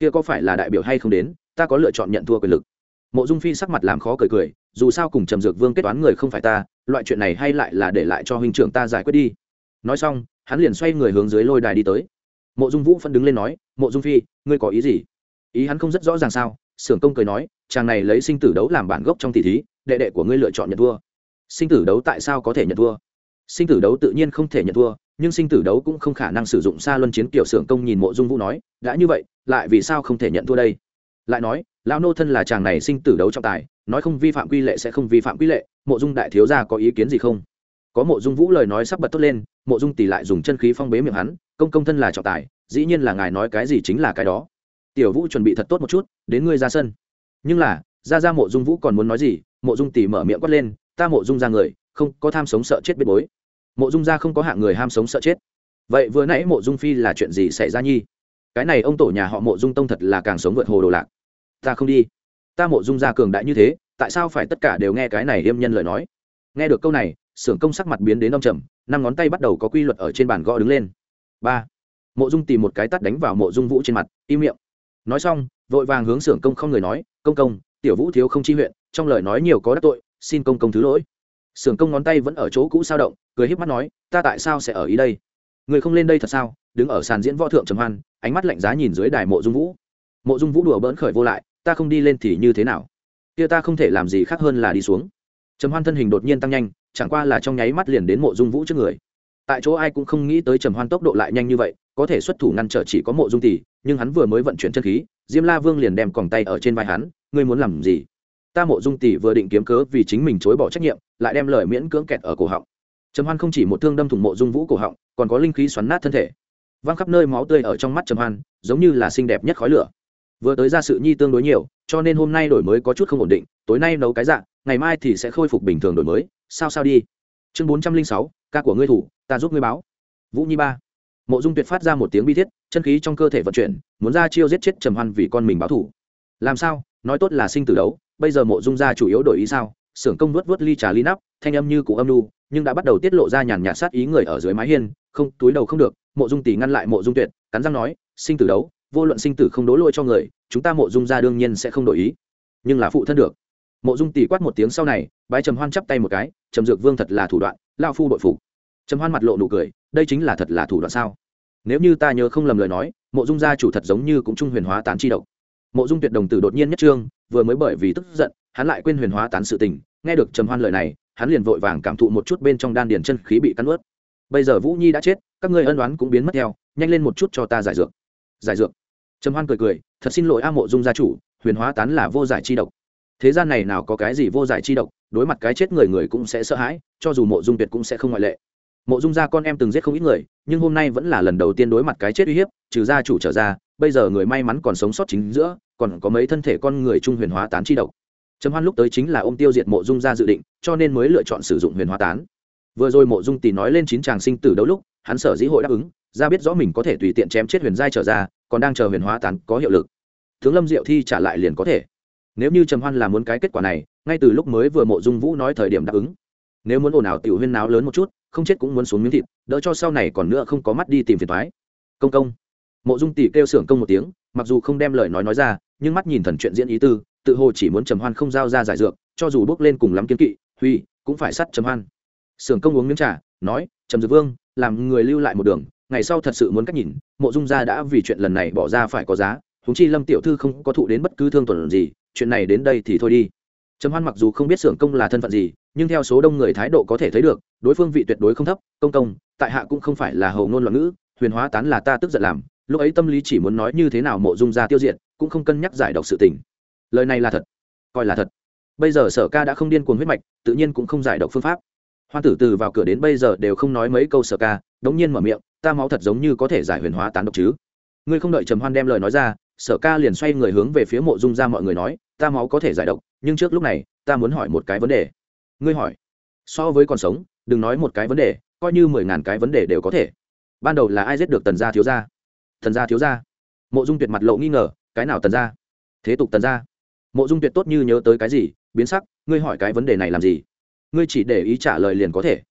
Kia có phải là đại biểu hay không đến, ta có lựa chọn nhận thua quyền lực. Mộ dung phi sắc mặt làm khó cười cười, dù sao cùng trầm dược vương kết toán người không phải ta loại chuyện này hay lại là để lại cho huynh trưởng ta giải quyết đi. Nói xong, hắn liền xoay người hướng dưới lôi đài đi tới. Mộ dung vũ phân đứng lên nói, mộ dung phi, ngươi có ý gì? Ý hắn không rất rõ ràng sao, sưởng công cười nói, chàng này lấy sinh tử đấu làm bản gốc trong tỷ thí, đệ đệ của ngươi lựa chọn nhận thua. Sinh tử đấu tại sao có thể nhận thua? Sinh tử đấu tự nhiên không thể nhận thua, nhưng sinh tử đấu cũng không khả năng sử dụng xa luân chiến kiểu sưởng công, nhìn mộ dung vũ nói, đã như vậy, lại vì sao không thể nhận thua đây? Lại nói, lão nô thân là chàng này sinh tử đấu trọng tài, nói không vi phạm quy lệ sẽ không vi phạm quy lệ, mộ dung đại thiếu gia có ý kiến gì không? Có mộ dung vũ lời nói sắp bật tốt lên, mộ dung tỷ lại dùng chân khí phong bế miệng hắn, công công thân là trọng tài, dĩ nhiên là ngài nói cái gì chính là cái đó. Tiểu vũ chuẩn bị thật tốt một chút, đến ngươi ra sân. Nhưng là, ra ra mộ dung vũ còn muốn nói gì, mộ dung tỷ mở miệng quát lên, ta mộ dung ra người, không có tham sống sợ chết biết bối. Mộ dung ra không có hạng người ham sống sợ chết. Vậy vừa nãy mộ dung phi là chuyện gì xảy ra nhi? Cái này ông tổ nhà họ mộ dung tông thật là càng sống vượt hồ đồ lạc. Ta không đi. Ta mộ dung gia cường đại như thế, tại sao phải tất cả đều nghe cái này yêm nhân lời nói? Nghe được câu này, xưởng công sắc mặt biến đến đông trầm, năm ngón tay bắt đầu có quy luật ở trên bàn gõ đứng lên. Ba. Mộ dung tìm một cái tắt đánh vào mộ dung vũ trên mặt, im miệng. Nói xong, vội vàng hướng xưởng công không người nói, công công, tiểu vũ thiếu không chi huyện, trong lời nói nhiều có đắc tội, xin công công thứ lỗi. Xưởng công ngón tay vẫn ở chỗ cũ sao động, cười híp mắt nói, ta tại sao sẽ ở ý đây? Người không lên đây thật sao? Đứng ở sàn diễn võ thượng trầm hoan ánh mắt lạnh giá nhìn dưới đài mộ dung vũ. Mộ dung vũ đùa bỡn khởi vô lại, ta không đi lên thì như thế nào? Kia ta không thể làm gì khác hơn là đi xuống. Trầm hoan thân hình đột nhiên tăng nhanh, chẳng qua là trong nháy mắt liền đến mộ dung vũ trước người. Tại chỗ ai cũng không nghĩ tới trầm hoan tốc độ lại nhanh như vậy, có thể xuất thủ ngăn trở chỉ có mộ dung tỷ, nhưng hắn vừa mới vận chuyển chân khí, diêm la vương liền đem còng tay ở trên vai hắn, ngươi muốn làm gì? Ta mộ dung tỷ vừa định kiếm cớ vì chính mình chối bỏ trách nhiệm, lại đem lời miễn cưỡng kẹt ở cổ họng. Trầm hoan không chỉ một thương đâm thủng mộ dung vũ cổ họng, còn có linh khí xoắn nát thân thể văng khắp nơi máu tươi ở trong mắt trầm hoan, giống như là xinh đẹp nhất khói lửa. Vừa tới ra sự nhi tương đối nhiều, cho nên hôm nay đổi mới có chút không ổn định, tối nay nấu cái dạng ngày mai thì sẽ khôi phục bình thường đổi mới, sao sao đi. Chương bốn trăm linh sáu, ca của ngươi thủ, ta giúp ngươi báo. Vũ nhi ba. Mộ dung tuyệt phát ra một tiếng bi thiết, chân khí trong cơ thể vận chuyển, muốn ra chiêu giết chết trầm hoan vì con mình báo thủ. Làm sao? Nói tốt là sinh tử đấu, bây giờ mộ dung ra chủ yếu đổi ý sao? Xưởng công vớt vớt ly trà ly nắp, thanh âm như cụ âm nu, nhưng đã bắt đầu tiết lộ ra nhàn nhạt sát ý người ở dưới mái hiên, không, túi đầu không được mộ dung tỷ ngăn lại mộ dung tuyệt, cắn răng nói, sinh tử đấu, vô luận sinh tử không đố lỗi cho người, chúng ta mộ dung gia đương nhiên sẽ không đổi ý. Nhưng là phụ thân được. Mộ dung tỷ quát một tiếng sau này, bái trầm hoan chắp tay một cái, trầm dược vương thật là thủ đoạn lao phu đội phục. Trầm hoan mặt lộ nụ cười, đây chính là thật là thủ đoạn sao? Nếu như ta nhớ không lầm lời nói, mộ dung gia chủ thật giống như cũng trung huyền hóa tán chi độc. Mộ dung tuyệt đồng tử đột nhiên nhất trương, vừa mới bởi vì tức giận, hắn lại quên huyền hóa tán sự tình. Nghe được trầm hoan lời này, hắn liền vội vàng cảm thụ một chút bên trong đan điền chân khí bị cắn ướt bây giờ vũ nhi đã chết các ngươi ân đoán cũng biến mất theo, nhanh lên một chút cho ta giải dược. Giải dược? Trầm hoan cười cười, thật xin lỗi a mộ dung gia chủ, huyền hóa tán là vô giải chi độc. Thế gian này nào có cái gì vô giải chi độc, đối mặt cái chết người người cũng sẽ sợ hãi, cho dù mộ dung tuyệt cũng sẽ không ngoại lệ. Mộ dung gia con em từng giết không ít người, nhưng hôm nay vẫn là lần đầu tiên đối mặt cái chết uy hiếp, trừ gia chủ trở ra, bây giờ người may mắn còn sống sót chính giữa, còn có mấy thân thể con người trung huyền hóa tán chi độc. Trầm hoan lúc tới chính là ôm tiêu diệt mộ dung gia dự định, cho nên mới lựa chọn sử dụng huyền hóa tán. Vừa rồi mộ dung tỷ nói lên chín chàng sinh tử đấu lúc hắn sở dĩ hội đáp ứng, ra biết rõ mình có thể tùy tiện chém chết huyền giai trở ra, còn đang chờ huyền hóa tán có hiệu lực. Tướng lâm diệu thi trả lại liền có thể. Nếu như trầm hoan là muốn cái kết quả này, ngay từ lúc mới vừa mộ dung vũ nói thời điểm đáp ứng. Nếu muốn ồn ào tiểu huyên náo lớn một chút, không chết cũng muốn xuống miếng thịt, đỡ cho sau này còn nữa không có mắt đi tìm phiền thoái công công. Mộ dung tỷ kêu xưởng công một tiếng, mặc dù không đem lời nói nói ra, nhưng mắt nhìn thần chuyện diễn ý tư, tự hồ chỉ muốn trầm hoan không giao ra giải dược, cho dù bước lên cùng lắm kiên kỵ, huy, cũng phải sắt trầm hoan. Xưởng công uống miếng trà, nói, trầm dược vương làm người lưu lại một đường, ngày sau thật sự muốn cách nhìn, mộ dung gia đã vì chuyện lần này bỏ ra phải có giá húng chi lâm tiểu thư không có thụ đến bất cứ thương tuần gì, chuyện này đến đây thì thôi đi. Trầm hoan mặc dù không biết xưởng công là thân phận gì, nhưng theo số đông người thái độ có thể thấy được, đối phương vị tuyệt đối không thấp, công công, tại hạ cũng không phải là hầu ngôn loạn ngữ, huyền hóa tán là ta tức giận làm, lúc ấy tâm lý chỉ muốn nói như thế nào mộ dung ra tiêu diệt, cũng không cân nhắc giải độc sự tình. Lời này là thật, coi là thật. Bây giờ sở ca đã không điên cuồng huyết mạch, tự nhiên cũng không giải độc phương pháp hoa tử từ vào cửa đến bây giờ đều không nói mấy câu sở ca, đống nhiên mở miệng, ta máu thật giống như có thể giải huyền hóa tán độc chứ? Ngươi không đợi trầm hoan đem lời nói ra sở ca liền xoay người hướng về phía mộ dung ra mọi người nói, ta máu có thể giải độc, nhưng trước lúc này, ta muốn hỏi một cái vấn đề. Ngươi hỏi, so với còn sống, đừng nói một cái vấn đề, coi như mười ngàn cái vấn đề đều có thể. Ban đầu là ai giết được tần gia thiếu gia? Thần gia thiếu gia. Mộ dung tuyệt mặt lộ nghi ngờ, cái nào tần gia? Thế tục tần gia. Mộ dung tuyệt tốt như nhớ tới cái gì, biến sắc, ngươi hỏi cái vấn đề này làm gì? Ngươi chỉ để ý trả lời liền có thể.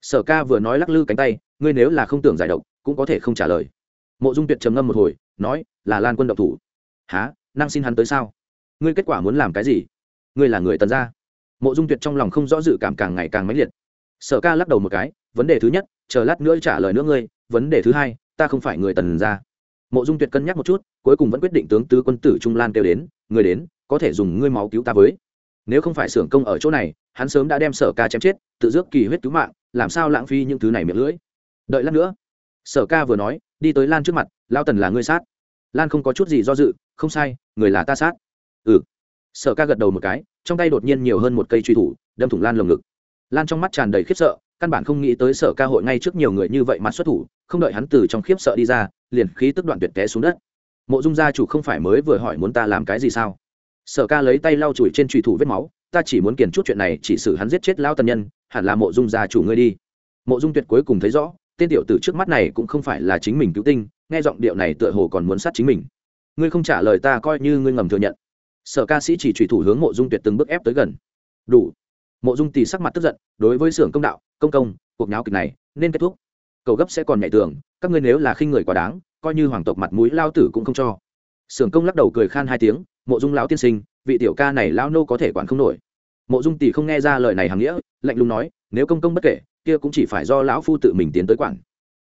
Sở ca vừa nói lắc lư cánh tay, ngươi nếu là không tưởng giải độc, cũng có thể không trả lời. Mộ dung tuyệt trầm ngâm một hồi, nói, là lan quân độc thủ. Há năng xin hắn tới sao? Ngươi kết quả muốn làm cái gì? Ngươi là người tần gia. Mộ dung tuyệt trong lòng không rõ dự cảm càng ngày càng mãnh liệt. Sở ca lắc đầu một cái, vấn đề thứ nhất, chờ lát nữa trả lời nữa ngươi, vấn đề thứ hai, ta không phải người tần gia. Mộ dung tuyệt cân nhắc một chút, cuối cùng vẫn quyết định tướng tứ quân tử trung lan kêu đến người đến, có thể dùng ngươi máu cứu ta với nếu không phải xưởng công ở chỗ này, hắn sớm đã đem sở ca chém chết, tự dước kỳ huyết cứu mạng, làm sao lãng phí những thứ này miệng lưỡi? Đợi lát nữa. Sở ca vừa nói, đi tới lan trước mặt lao tần là ngươi sát. Lan không có chút gì do dự, không sai, người là ta sát. Ừ. Sở ca gật đầu một cái, trong tay đột nhiên nhiều hơn một cây truy thủ, đâm thủng lan lồng ngực. Lan trong mắt tràn đầy khiếp sợ, căn bản không nghĩ tới sở ca hội ngay trước nhiều người như vậy mặt xuất thủ, không đợi hắn từ trong khiếp sợ đi ra, liền khí tức đoạn tuyệt té xuống đất. Mộ dung gia chủ không phải mới vừa hỏi muốn ta làm cái gì sao? Sở ca lấy tay lau chùi trên trùy thủ vết máu, ta chỉ muốn kiển chút chuyện này, chỉ xử hắn giết chết lao tần nhân, hẳn là mộ dung gia chủ ngươi đi. Mộ dung tuyệt cuối cùng thấy rõ, tên tiểu tử trước mắt này cũng không phải là chính mình cứu tinh, nghe giọng điệu này tựa hồ còn muốn sát chính mình. Ngươi không trả lời ta coi như ngươi ngầm thừa nhận. Sở ca sĩ chỉ trùy thủ hướng mộ dung tuyệt từng bước ép tới gần. Đủ. Mộ dung tì sắc mặt tức giận, đối với xưởng công đạo, công công, cuộc nháo kịch này, nên kết thúc. Cầu gấp sẽ còn nhảy tường, các ngươi nếu là khinh người quá đáng, coi như hoàng tộc mặt mũi, lao tử cũng không cho sưởng công lắc đầu cười khan hai tiếng, mộ dung lão tiên sinh, vị tiểu ca này lao nô có thể quản không nổi. Mộ dung tỷ không nghe ra lời này hằng nghĩa, lạnh lùng nói, nếu công công bất kể, kia cũng chỉ phải do lão phu tự mình tiến tới quản.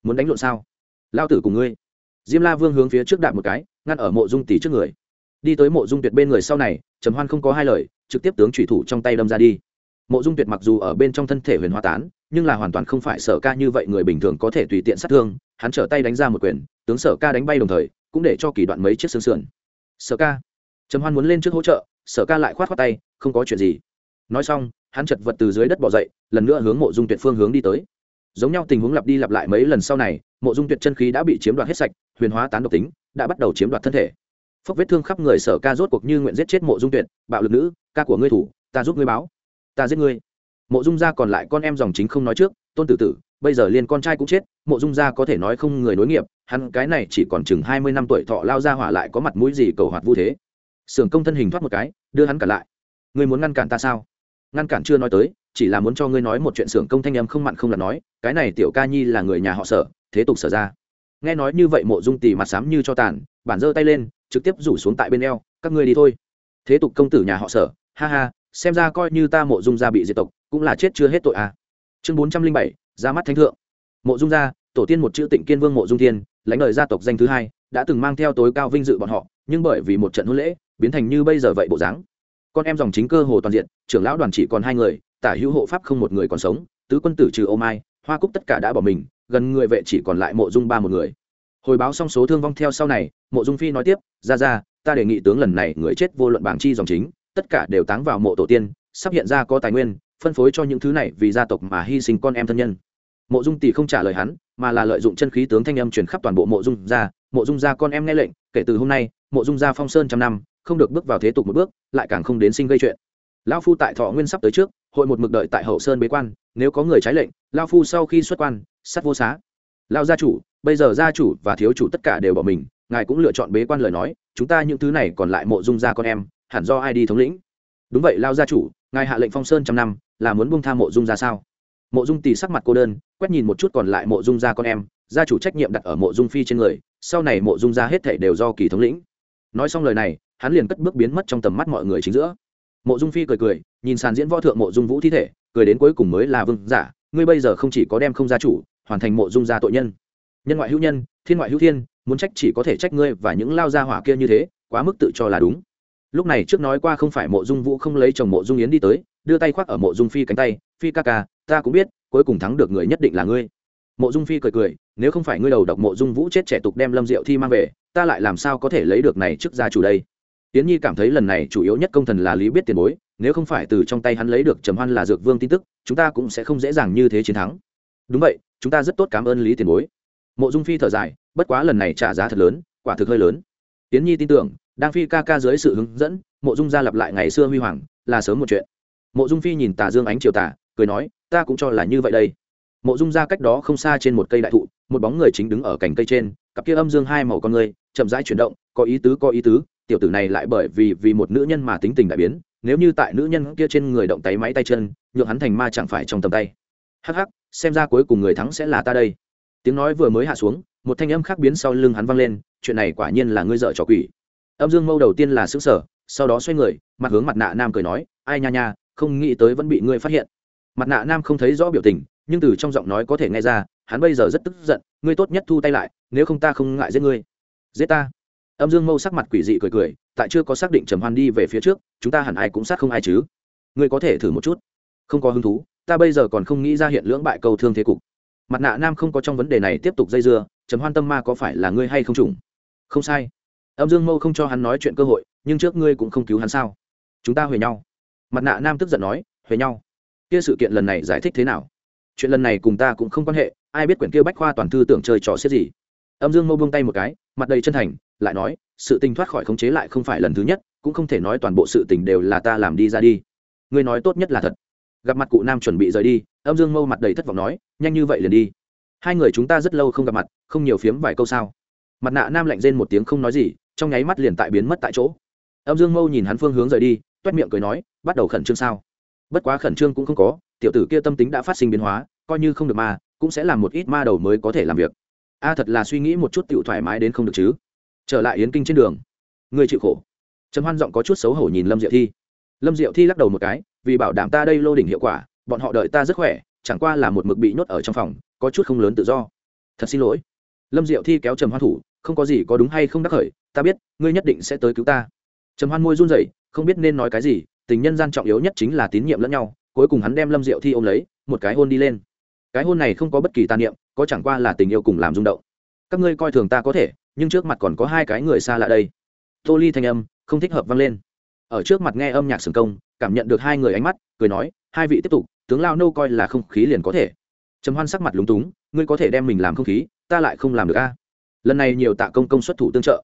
Muốn đánh lộn sao? Lao tử cùng ngươi. Diêm la vương hướng phía trước đạp một cái, ngăn ở mộ dung tỷ trước người. Đi tới mộ dung tuyệt bên người sau này, trầm hoan không có hai lời, trực tiếp tướng thủy thủ trong tay đâm ra đi. Mộ dung tuyệt mặc dù ở bên trong thân thể huyền hoa tán, nhưng là hoàn toàn không phải sở ca như vậy người bình thường có thể tùy tiện sát thương, hắn trở tay đánh ra một quyền, tướng sở ca đánh bay đồng thời cũng để cho kỳ đoạn mấy chiếc xương sườn. Sở ca. Trầm hoan muốn lên trước hỗ trợ, sở ca lại khoát khoát tay, không có chuyện gì. Nói xong, hắn chật vật từ dưới đất bỏ dậy, lần nữa hướng mộ dung tuyệt phương hướng đi tới. Giống nhau tình huống lặp đi lặp lại mấy lần sau này, mộ dung tuyệt chân khí đã bị chiếm đoạt hết sạch, huyền hóa tán độc tính, đã bắt đầu chiếm đoạt thân thể. Phốc vết thương khắp người sở ca rốt cuộc như nguyện giết chết mộ dung tuyệt, bạo lực nữ, ca của ngươi thủ, ta giúp ngươi báo, ta giết ngươi. Mộ dung gia còn lại con em dòng chính không nói trước, tôn tử tử bây giờ liên con trai cũng chết, mộ dung gia có thể nói không người nối nghiệp, hắn cái này chỉ còn chừng hai mươi năm tuổi thọ lao ra hỏa lại có mặt mũi gì cầu hoạt vu thế. Sưởng công thân hình thoát một cái, đưa hắn cả lại. Ngươi muốn ngăn cản ta sao? Ngăn cản chưa nói tới, chỉ là muốn cho ngươi nói một chuyện sưởng công thanh em không mặn không là nói, cái này tiểu ca nhi là người nhà họ sở, thế tục sở ra. Nghe nói như vậy mộ dung tì mặt xám như cho tàn, bản giơ tay lên, trực tiếp rủ xuống tại bên eo, các ngươi đi thôi. Thế tục công tử nhà họ sở, ha ha, xem ra coi như ta mộ dung gia bị diệt tộc, cũng là chết chưa hết tội à. chương bốn trăm linh bảy ra mắt thánh thượng. Mộ dung gia, tổ tiên một chữ tịnh kiên vương mộ dung thiên, lãnh đời gia tộc danh thứ hai, đã từng mang theo tối cao vinh dự bọn họ, nhưng bởi vì một trận hôn lễ, biến thành như bây giờ vậy bộ dáng. Con em dòng chính cơ hồ toàn diện, trưởng lão đoàn chỉ còn hai người, tả hữu hộ pháp không một người còn sống, tứ quân tử trừ ô mai, hoa cúc tất cả đã bỏ mình, gần người vệ chỉ còn lại mộ dung ba một người. Hồi báo xong số thương vong theo sau này, mộ dung phi nói tiếp, ra ra, ta đề nghị tướng lần này người chết vô luận bảng chi dòng chính, tất cả đều táng vào mộ tổ tiên, sắp hiện ra có tài nguyên, phân phối cho những thứ này vì gia tộc mà hy sinh con em thân nhân mộ dung tỷ không trả lời hắn, mà là lợi dụng chân khí tướng thanh âm truyền khắp toàn bộ mộ dung gia. Mộ dung gia con em nghe lệnh, kể từ hôm nay, mộ dung gia phong sơn trăm năm, không được bước vào thế tục một bước, lại càng không đến sinh gây chuyện. Lão phu tại thọ nguyên sắp tới trước, hội một mực đợi tại hậu sơn bế quan, nếu có người trái lệnh, lão phu sau khi xuất quan sắt vô xá. Lão gia chủ, bây giờ gia chủ và thiếu chủ tất cả đều bỏ mình, ngài cũng lựa chọn bế quan lời nói, chúng ta những thứ này còn lại mộ dung gia con em, hẳn do ai đi thống lĩnh? Đúng vậy lao gia chủ, ngài hạ lệnh phong sơn trăm năm, là muốn buông tha mộ dung ra sao? Mộ dung tì sắc mặt cô đơn, quét nhìn một chút còn lại mộ dung gia con em, gia chủ trách nhiệm đặt ở mộ dung phi trên người, sau này mộ dung gia hết thể đều do kỳ thống lĩnh. Nói xong lời này, hắn liền cất bước biến mất trong tầm mắt mọi người chính giữa. Mộ dung phi cười cười, nhìn sàn diễn võ thượng mộ dung vũ thi thể, cười đến cuối cùng mới là vương giả, ngươi bây giờ không chỉ có đem không gia chủ, hoàn thành mộ dung gia tội nhân. Nhân ngoại hữu nhân, thiên ngoại hữu thiên, muốn trách chỉ có thể trách ngươi và những lao gia hỏa kia như thế, quá mức tự cho là đúng. Lúc này trước nói qua không phải mộ dung vũ không lấy chồng mộ dung yến đi tới đưa tay khoác ở mộ dung phi cánh tay, phi ca ca, ta cũng biết, cuối cùng thắng được người nhất định là ngươi. Mộ dung phi cười cười, nếu không phải ngươi đầu độc mộ dung vũ chết trẻ tục đem lâm diệu thi mang về, ta lại làm sao có thể lấy được này trước gia chủ đây? Tiến nhi cảm thấy lần này chủ yếu nhất công thần là lý biết tiền bối, nếu không phải từ trong tay hắn lấy được trầm hoan là dược vương tin tức, chúng ta cũng sẽ không dễ dàng như thế chiến thắng. Đúng vậy, chúng ta rất tốt cảm ơn lý tiền bối. Mộ dung phi thở dài, bất quá lần này trả giá thật lớn, quả thực hơi lớn. Tiến nhi tin tưởng, đang phi ca ca dưới sự hướng dẫn, mộ dung gia lặp lại ngày xưa huy hoàng, là sớm một chuyện mộ dung phi nhìn tà dương ánh chiều tà, cười nói, ta cũng cho là như vậy đây. Mộ dung ra cách đó không xa trên một cây đại thụ, một bóng người chính đứng ở cành cây trên, cặp kia âm dương hai màu con người, chậm rãi chuyển động, có ý tứ, có ý tứ, tiểu tử này lại bởi vì vì một nữ nhân mà tính tình đại biến, nếu như tại nữ nhân kia trên người động tay máy tay chân, nhượng hắn thành ma chẳng phải trong tầm tay. Hắc hắc, xem ra cuối cùng người thắng sẽ là ta đây. Tiếng nói vừa mới hạ xuống, một thanh âm khác biến sau lưng hắn vang lên, chuyện này quả nhiên là ngươi dợ trò quỷ. Âm dương mâu đầu tiên là xứ sở sau đó xoay người, mặt hướng mặt nạ nam cười nói, ai nha nha không nghĩ tới vẫn bị ngươi phát hiện. Mặt nạ nam không thấy rõ biểu tình, nhưng từ trong giọng nói có thể nghe ra, hắn bây giờ rất tức giận, ngươi tốt nhất thu tay lại, nếu không ta không ngại giết ngươi. Giết ta. Âm dương mâu sắc mặt quỷ dị cười cười, tại chưa có xác định trầm hoan đi về phía trước, chúng ta hẳn ai cũng sát không ai chứ. Ngươi có thể thử một chút. Không có hứng thú, ta bây giờ còn không nghĩ ra hiện lưỡng bại cầu thương thế cục. Mặt nạ nam không có trong vấn đề này tiếp tục dây dưa, trầm hoan tâm ma có phải là ngươi hay không trùng không sai. Âm dương mâu không cho hắn nói chuyện cơ hội, nhưng trước ngươi cũng không cứu hắn sao? Chúng ta huề nhau mặt nạ nam tức giận nói huề nhau, kia sự kiện lần này giải thích thế nào? Chuyện lần này cùng ta cũng không quan hệ, ai biết quyển kia bách khoa toàn thư tưởng chơi trò xếp gì? Âm dương mâu buông tay một cái, mặt đầy chân thành, lại nói, sự tình thoát khỏi khống chế lại không phải lần thứ nhất, cũng không thể nói toàn bộ sự tình đều là ta làm đi ra đi. Ngươi nói tốt nhất là thật. Gặp mặt cụ nam chuẩn bị rời đi, âm dương mâu mặt đầy thất vọng nói, nhanh như vậy liền đi. Hai người chúng ta rất lâu không gặp mặt, không nhiều phiếm vài câu sao? Mặt nạ nam lạnh rên một tiếng không nói gì, trong nháy mắt liền tại biến mất tại chỗ. Âm dương mâu nhìn hắn phương hướng rời đi toét miệng cười nói, bắt đầu khẩn trương sao? Bất quá khẩn trương cũng không có, tiểu tử kia tâm tính đã phát sinh biến hóa, coi như không được ma, cũng sẽ làm một ít ma đầu mới có thể làm việc. A, thật là suy nghĩ một chút tiểu thoải mái đến không được chứ. Trở lại yến kinh trên đường. Người chịu khổ. Trầm hoan giọng có chút xấu hổ nhìn lâm diệu thi. Lâm diệu thi lắc đầu một cái, vì bảo đảm ta đây lô đỉnh hiệu quả, bọn họ đợi ta rất khỏe, chẳng qua là một mực bị nhốt ở trong phòng, có chút không lớn tự do. Thật xin lỗi. Lâm diệu thi kéo trầm hoan thủ, không có gì có đúng hay không đắc khởi, ta biết, ngươi nhất định sẽ tới cứu ta trầm hoan môi run rẩy, không biết nên nói cái gì, tình nhân gian trọng yếu nhất chính là tín nhiệm lẫn nhau, cuối cùng hắn đem lâm diệu thi ôm lấy, một cái hôn đi lên. Cái hôn này không có bất kỳ tàn niệm, có chẳng qua là tình yêu cùng làm rung động. Các ngươi coi thường ta có thể, nhưng trước mặt còn có hai cái người xa lạ đây. Tô ly thanh âm, không thích hợp vang lên. Ở trước mặt nghe âm nhạc sừng công, cảm nhận được hai người ánh mắt, cười nói, hai vị tiếp tục, tướng lao nô coi là không khí liền có thể. Trầm hoan sắc mặt lúng túng, ngươi có thể đem mình làm không khí, ta lại không làm được a. Lần này nhiều tạ công công xuất thủ tương trợ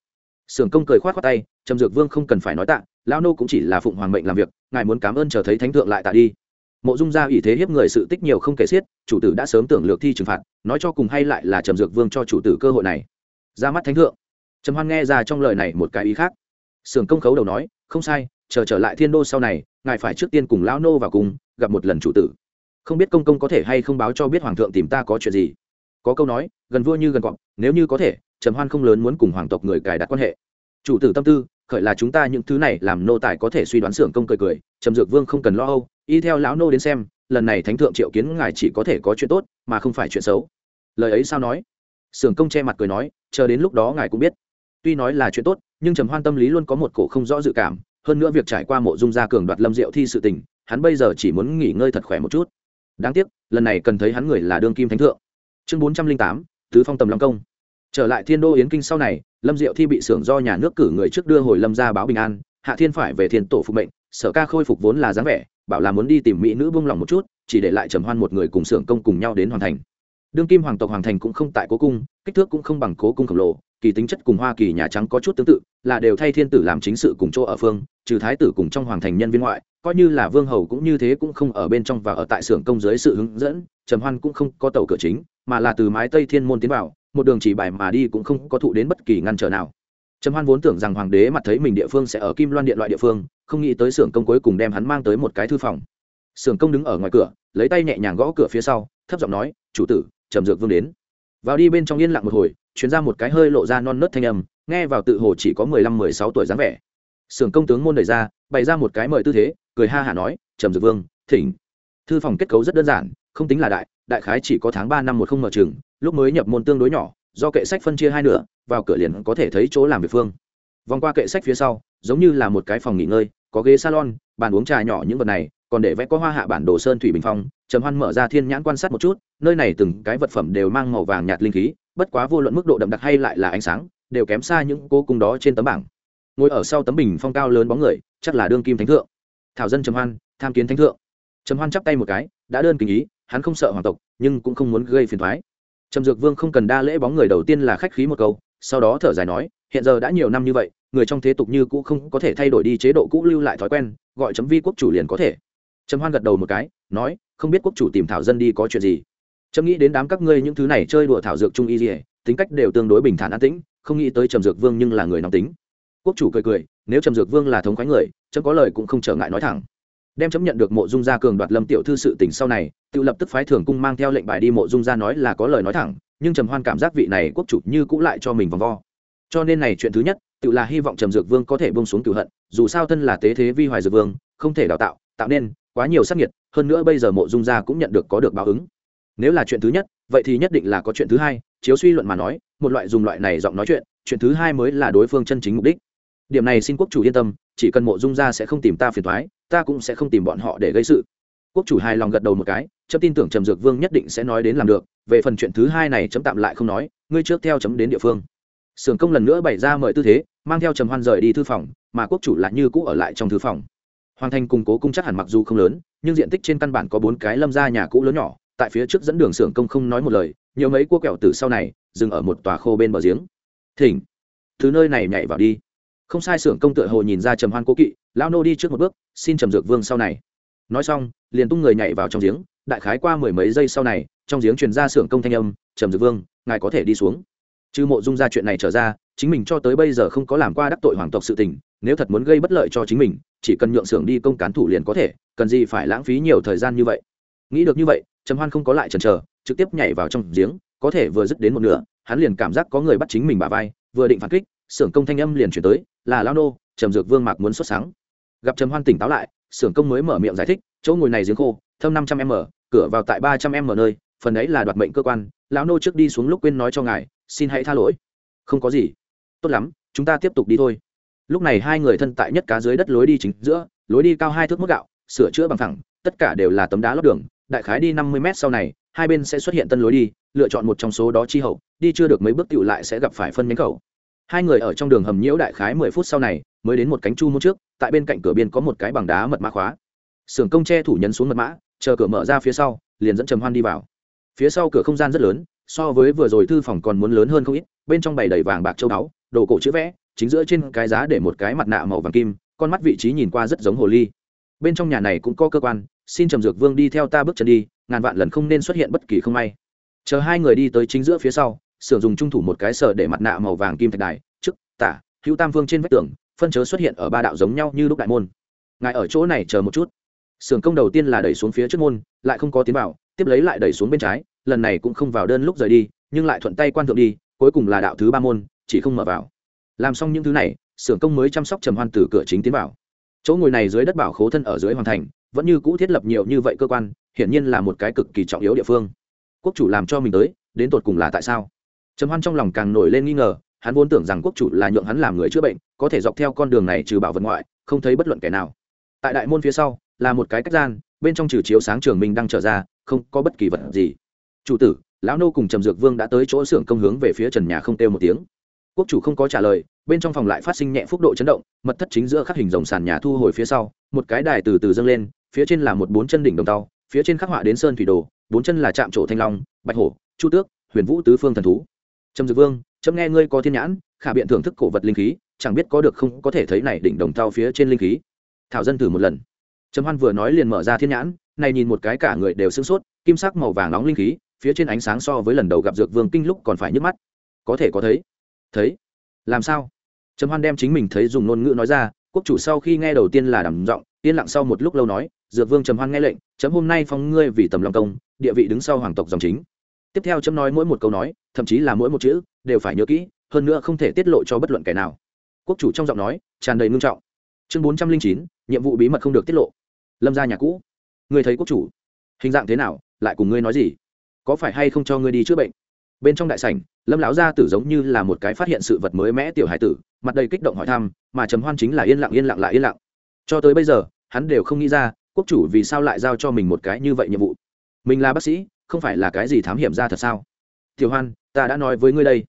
sưởng công cười khoát khoát tay, trầm dược vương không cần phải nói tạ, Lão nô cũng chỉ là phụng hoàng mệnh làm việc, ngài muốn cảm ơn chờ thấy thánh thượng lại tạ đi. Mộ dung gia ủy thế hiếp người sự tích nhiều không kể xiết, chủ tử đã sớm tưởng lược thi trừng phạt, nói cho cùng hay lại là trầm dược vương cho chủ tử cơ hội này. Ra mắt thánh thượng. Trầm hoan nghe ra trong lời này một cái ý khác. Sưởng công khấu đầu nói, không sai, chờ trở lại thiên đô sau này, ngài phải trước tiên cùng lão nô vào cùng, gặp một lần chủ tử. Không biết công công có thể hay không báo cho biết hoàng thượng tìm ta có chuyện gì? Có câu nói, gần vua như gần cọp, nếu như có thể trầm hoan không lớn muốn cùng hoàng tộc người cài đặt quan hệ. Chủ tử tâm tư, khởi là chúng ta những thứ này làm nô tài có thể suy đoán xưởng công cười cười, trầm dược vương không cần lo âu, y theo lão nô đến xem, lần này thánh thượng triệu kiến ngài chỉ có thể có chuyện tốt, mà không phải chuyện xấu. Lời ấy sao nói? Xưởng công che mặt cười nói, chờ đến lúc đó ngài cũng biết. Tuy nói là chuyện tốt, nhưng trầm hoan tâm lý luôn có một cổ không rõ dự cảm, hơn nữa việc trải qua mộ dung gia cường đoạt lâm diệu thi sự tình, hắn bây giờ chỉ muốn nghỉ ngơi thật khỏe một chút. Đáng tiếc, lần này cần thấy hắn người là đương kim thánh thượng. Chương bốn trăm linh tám, tứ phong tầm long công trở lại thiên đô yến kinh sau này, lâm diệu thi bị xưởng do nhà nước cử người trước đưa hồi lâm ra báo bình an, hạ thiên phải về thiên tổ phục mệnh, sở ca khôi phục vốn là dáng vẻ, bảo là muốn đi tìm mỹ nữ buông lòng một chút, chỉ để lại trầm hoan một người cùng xưởng công cùng nhau đến hoàn thành. Đương kim hoàng tộc hoàng thành cũng không tại cố cung, kích thước cũng không bằng cố cung khổng lồ, kỳ tính chất cùng hoa kỳ nhà trắng có chút tương tự, là đều thay thiên tử làm chính sự cùng chỗ ở phương, trừ thái tử cùng trong hoàng thành nhân viên ngoại, coi như là vương hầu cũng như thế cũng không ở bên trong và ở tại xưởng công dưới sự hướng dẫn, trầm hoan cũng không có tàu cửa chính, mà là từ mái tây thiên môn tiến vào một đường chỉ bài mà đi cũng không có thụ đến bất kỳ ngăn trở nào. Trầm hoan vốn tưởng rằng hoàng đế mặt thấy mình địa phương sẽ ở kim loan điện loại địa phương, không nghĩ tới xưởng công cuối cùng đem hắn mang tới một cái thư phòng. Xưởng công đứng ở ngoài cửa, lấy tay nhẹ nhàng gõ cửa phía sau, thấp giọng nói, chủ tử, trầm dược vương đến. Vào đi bên trong yên lặng một hồi chuyến ra một cái hơi lộ ra non nớt thanh âm, nghe vào tự hồ chỉ có mười lăm, mười sáu tuổi dáng vẻ. Xưởng công tướng môn đẩy ra, bày ra một cái mời tư thế, cười ha hả nói, trầm dược vương, thỉnh. Thư phòng kết cấu rất đơn giản, không tính là đại đại khái chỉ có tháng ba năm một không mở trường, lúc mới nhập môn tương đối nhỏ, do kệ sách phân chia hai nửa, vào cửa liền có thể thấy chỗ làm việc phương. Vòng qua kệ sách phía sau, giống như là một cái phòng nghỉ ngơi, có ghế salon, bàn uống trà nhỏ những vật này, còn để vẽ có hoa hạ bản đồ sơn thủy bình phong, trầm hoan mở ra thiên nhãn quan sát một chút, nơi này từng cái vật phẩm đều mang màu vàng nhạt linh khí, bất quá vô luận mức độ đậm đặc hay lại là ánh sáng, đều kém xa những cố cung đó trên tấm bảng. Ngồi ở sau tấm bình phong cao lớn bóng người, chắc là đương kim thánh thượng. Thảo dân trầm hoan, tham kiến thánh thượng. Trầm hoan chắp tay một cái, đã đơn kính ý hắn không sợ hoàng tộc, nhưng cũng không muốn gây phiền thoái. Trầm dược vương không cần đa lễ bóng người đầu tiên là khách khí một câu, sau đó thở dài nói, hiện giờ đã nhiều năm như vậy, người trong thế tục như cũ không có thể thay đổi đi chế độ cũ lưu lại thói quen, gọi chấm vi quốc chủ liền có thể. Trầm hoan gật đầu một cái, nói, không biết quốc chủ tìm thảo dân đi có chuyện gì. Trâm nghĩ đến đám các ngươi những thứ này chơi đùa thảo dược trung y dỉa tính cách đều tương đối bình thản an tĩnh, không nghĩ tới trầm dược vương nhưng là người nóng tính. Quốc chủ cười cười, nếu trầm dược vương là thống khoái người, chấm có lời cũng không trở ngại nói thẳng đem chấm nhận được mộ dung gia cường đoạt lâm tiểu thư sự tình sau này, tự lập tức phái thường cung mang theo lệnh bài đi mộ dung gia nói là có lời nói thẳng, nhưng trầm hoan cảm giác vị này quốc chủ như cũng lại cho mình vòng vo. Cho nên này chuyện thứ nhất, tự là hy vọng trầm dược vương có thể bông xuống cửu hận, dù sao thân là tế thế vi hoài dược vương, không thể đào tạo tạo nên quá nhiều sắc nhiệt hơn nữa bây giờ mộ dung gia cũng nhận được có được báo ứng. Nếu là chuyện thứ nhất, vậy thì nhất định là có chuyện thứ hai, chiếu suy luận mà nói, một loại dùng loại này giọng nói chuyện chuyện thứ hai mới là đối phương chân chính mục đích điểm này xin quốc chủ yên tâm, chỉ cần mộ dung ra sẽ không tìm ta phiền thoái ta cũng sẽ không tìm bọn họ để gây sự. Quốc chủ hài lòng gật đầu một cái, chấm tin tưởng trầm dược vương nhất định sẽ nói đến làm được, về phần chuyện thứ hai này chấm tạm lại không nói, ngươi trước theo chấm đến địa phương. Sưởng công lần nữa bày ra mời tư thế, mang theo trầm hoan rời đi thư phòng, mà quốc chủ lại như cũ ở lại trong thư phòng. Hoàng thành củng cố cung chắc hẳn mặc dù không lớn, nhưng diện tích trên căn bản có bốn cái lâm ra nhà cũ lớn nhỏ, tại phía trước dẫn đường sưởng công không nói một lời, nhiều mấy cua kẹo từ sau này, dừng ở một tòa khô bên bờ giếng. Thỉnh từ nơi này nhảy vào đi không sai xưởng công tựa hồ nhìn ra trầm hoan cố kỵ, lão nô đi trước một bước, xin trầm dược vương sau này. Nói xong, liền tung người nhảy vào trong giếng, đại khái qua mười mấy giây sau này, trong giếng truyền ra xưởng công thanh âm, trầm dược vương, ngài có thể đi xuống. Chư mộ dung ra chuyện này trở ra, chính mình cho tới bây giờ không có làm qua đắc tội hoàng tộc sự tình, nếu thật muốn gây bất lợi cho chính mình, chỉ cần nhượng xưởng đi công cán thủ liền có thể, cần gì phải lãng phí nhiều thời gian như vậy. Nghĩ được như vậy, trầm hoan không có lại chần chờ, trực tiếp nhảy vào trong giếng, có thể vừa dứt đến một nửa, hắn liền cảm giác có người bắt chính mình bả vai, vừa định phản kích xưởng công thanh âm liền chuyển tới, là lao nô, trầm dược vương mạc muốn xuất sáng. Gặp trầm hoan tỉnh táo lại, xưởng công mới mở miệng giải thích, chỗ ngồi này giếng khô, thâm năm trăm m, cửa vào tại ba trăm m nơi, phần ấy là đoạt mệnh cơ quan lão nô trước đi xuống lúc quên nói cho ngài, xin hãy tha lỗi. Không có gì. Tốt lắm, chúng ta tiếp tục đi thôi. Lúc này hai người thân tại nhất cá dưới đất lối đi chính giữa, lối đi cao hai thước mức gạo, sửa chữa bằng thẳng, tất cả đều là tấm đá lót đường, đại khái đi năm mươi mét sau này, hai bên sẽ xuất hiện tân lối đi, lựa chọn một trong số đó chi hậu, đi chưa được mấy bước tựu lại sẽ gặp phải phân nhánh khẩu hai người ở trong đường hầm nhiễu đại khái mười phút sau này, mới đến một cánh chu môn trước, tại bên cạnh cửa biên có một cái bằng đá mật mã khóa. Xưởng công tre thủ nhấn xuống mật mã, chờ cửa mở ra phía sau, liền dẫn trầm hoan đi vào. Phía sau cửa không gian rất lớn, so với vừa rồi thư phòng còn muốn lớn hơn không ít, bên trong bày đầy vàng bạc châu báu, đồ cổ chữ vẽ, chính giữa trên cái giá để một cái mặt nạ màu vàng kim, con mắt vị trí nhìn qua rất giống hồ ly. Bên trong nhà này cũng có cơ quan, xin trầm dược vương đi theo ta bước chân đi, ngàn vạn lần không nên xuất hiện bất kỳ không may. Chờ hai người đi tới chính giữa phía sau sử dụng trung thủ một cái sở để mặt nạ màu vàng kim thạch đài trước tả, hữu tam vương trên vách tường, phân chớ xuất hiện ở ba đạo giống nhau như lúc đại môn. Ngài ở chỗ này chờ một chút. Sưởng công đầu tiên là đẩy xuống phía trước môn, lại không có tiến vào, tiếp lấy lại đẩy xuống bên trái, lần này cũng không vào đơn lúc rời đi, nhưng lại thuận tay quan thượng đi, cuối cùng là đạo thứ ba môn, chỉ không mở vào. Làm xong những thứ này sưởng công mới chăm sóc trầm hoan từ cửa chính tiến vào. Chỗ ngồi này dưới đất bảo khố thân ở dưới hoàn thành, vẫn như cũ thiết lập nhiều như vậy cơ quan, hiển nhiên là một cái cực kỳ trọng yếu địa phương. Quốc chủ làm cho mình tới, đến tột cùng là tại sao? Trầm hoan trong lòng càng nổi lên nghi ngờ, hắn vốn tưởng rằng quốc chủ là nhượng hắn làm người chữa bệnh, có thể dọc theo con đường này trừ bảo vật ngoại, không thấy bất luận kẻ nào. Tại đại môn phía sau, là một cái cách gian, bên trong trừ chiếu sáng trường minh đang trở ra, không có bất kỳ vật gì. Chủ tử, lão nô cùng trầm dược vương đã tới chỗ xưởng công hướng về phía trần nhà không kêu một tiếng. Quốc chủ không có trả lời, bên trong phòng lại phát sinh nhẹ phúc độ chấn động, mật thất chính giữa khắc hình dòng sàn nhà thu hồi phía sau, một cái đài từ từ dâng lên, phía trên là một bốn chân đỉnh đồng tàu, phía trên khắc họa đến sơn thủy đồ, bốn chân là trạm trổ thanh long, bạch hổ, chu tước, huyền vũ tứ phương thần thú trầm dược vương, trâm nghe ngươi có thiên nhãn, khả biện thưởng thức cổ vật linh khí, chẳng biết có được không có thể thấy này đỉnh đồng thao phía trên linh khí. Thảo dân thử một lần. Trâm hoan vừa nói liền mở ra thiên nhãn, này nhìn một cái cả người đều sưng sốt, kim sắc màu vàng nóng linh khí, phía trên ánh sáng so với lần đầu gặp dược vương kinh lúc còn phải nhức mắt. Có thể có thấy. Thấy? Làm sao? Trâm hoan đem chính mình thấy dùng ngôn ngữ nói ra, quốc chủ sau khi nghe đầu tiên là đầm giọng, yên lặng sau một lúc lâu nói, dược vương trầm hoan nghe lệnh chấm hôm nay phong ngươi vì tầm long công, địa vị đứng sau hoàng tộc dòng chính tiếp theo chấm nói mỗi một câu nói, thậm chí là mỗi một chữ, đều phải nhớ kỹ, hơn nữa không thể tiết lộ cho bất luận kẻ nào. Quốc chủ trong giọng nói, tràn đầy ngưng trọng. Chương bốn trăm linh chín, nhiệm vụ bí mật không được tiết lộ. Lâm ra nhà cũ. Ngươi thấy quốc chủ. Hình dạng thế nào, lại cùng ngươi nói gì? Có phải hay không cho ngươi đi chữa bệnh? Bên trong đại sảnh, lâm lão gia tử giống như là một cái phát hiện sự vật mới mẽ tiểu hải tử, mặt đầy kích động hỏi thăm, mà trầm hoan chính là yên lặng yên lặng lại yên lặng. Cho tới bây giờ, hắn đều không nghĩ ra, quốc chủ vì sao lại giao cho mình một cái như vậy nhiệm vụ. Mình là bác sĩ không phải là cái gì thám hiểm ra thật sao? Tiểu hoan, ta đã nói với ngươi đây.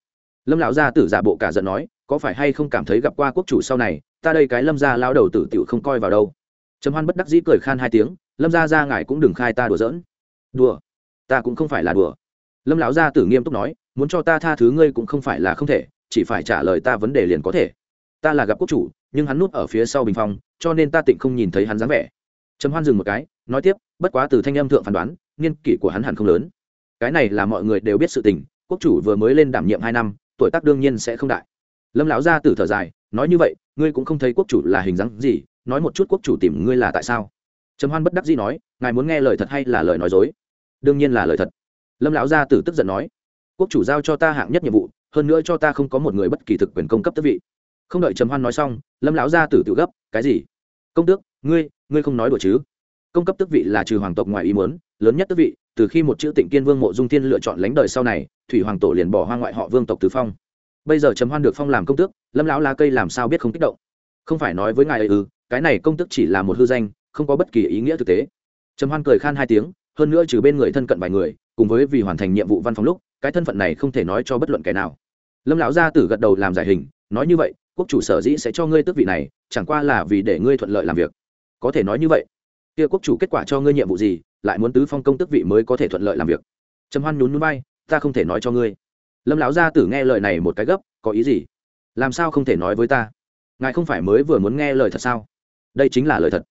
Lâm lão gia tử giả bộ cả giận nói, có phải hay không cảm thấy gặp qua quốc chủ sau này, ta đây cái lâm gia lao đầu tử tiểu không coi vào đâu. Trầm hoan bất đắc dĩ cười khan hai tiếng, lâm gia ra ngài cũng đừng khai ta đùa giỡn. Đùa? Ta cũng không phải là đùa. Lâm lão gia tử nghiêm túc nói, muốn cho ta tha thứ ngươi cũng không phải là không thể, chỉ phải trả lời ta vấn đề liền có thể. Ta là gặp quốc chủ, nhưng hắn núp ở phía sau bình phong, cho nên ta tịnh không nhìn thấy hắn dáng vẻ. Trầm hoan dừng một cái, nói tiếp, bất quá từ thanh âm thượng phán đoán niên kỷ của hắn hẳn không lớn. Cái này là mọi người đều biết sự tình, quốc chủ vừa mới lên đảm nhiệm hai năm, tuổi tác đương nhiên sẽ không đại. Lâm lão gia tử thở dài, nói như vậy, ngươi cũng không thấy quốc chủ là hình dáng gì, nói một chút quốc chủ tìm ngươi là tại sao? Trầm hoan bất đắc dĩ nói, ngài muốn nghe lời thật hay là lời nói dối? Đương nhiên là lời thật. Lâm lão gia tử tức giận nói, quốc chủ giao cho ta hạng nhất nhiệm vụ, hơn nữa cho ta không có một người bất kỳ thực quyền công cấp tước vị. Không đợi trầm hoan nói xong, lâm lão gia tử tự gấp, cái gì? Công tước, ngươi ngươi không nói đùa chứ? Công cấp tước vị là trừ hoàng tộc ngoài ý muốn lớn nhất tước vị, từ khi một chữ tịnh kiên vương mộ dung thiên lựa chọn lãnh đời sau này, thủy hoàng tổ liền bỏ hoa ngoại họ vương tộc tứ phong. Bây giờ trầm hoan được phong làm công tước, lâm lão lá cây làm sao biết không kích động? Không phải nói với ngài ấy ư, cái này công tước chỉ là một hư danh, không có bất kỳ ý nghĩa thực tế. Trầm hoan cười khan hai tiếng, hơn nữa trừ bên người thân cận vài người, cùng với vì hoàn thành nhiệm vụ văn phòng lúc, cái thân phận này không thể nói cho bất luận kẻ nào. Lâm lão gia tử gật đầu làm giải hình, nói như vậy, quốc chủ sở dĩ sẽ cho ngươi tước vị này, chẳng qua là vì để ngươi thuận lợi làm việc. Có thể nói như vậy. Kia quốc chủ kết quả cho ngươi nhiệm vụ gì lại muốn tứ phong công tước vị mới có thể thuận lợi làm việc. Trầm hoan nhún núi bay ta không thể nói cho ngươi. Lâm lão gia tử nghe lời này một cái gấp, có ý gì? Làm sao không thể nói với ta? Ngài không phải mới vừa muốn nghe lời thật sao? Đây chính là lời thật.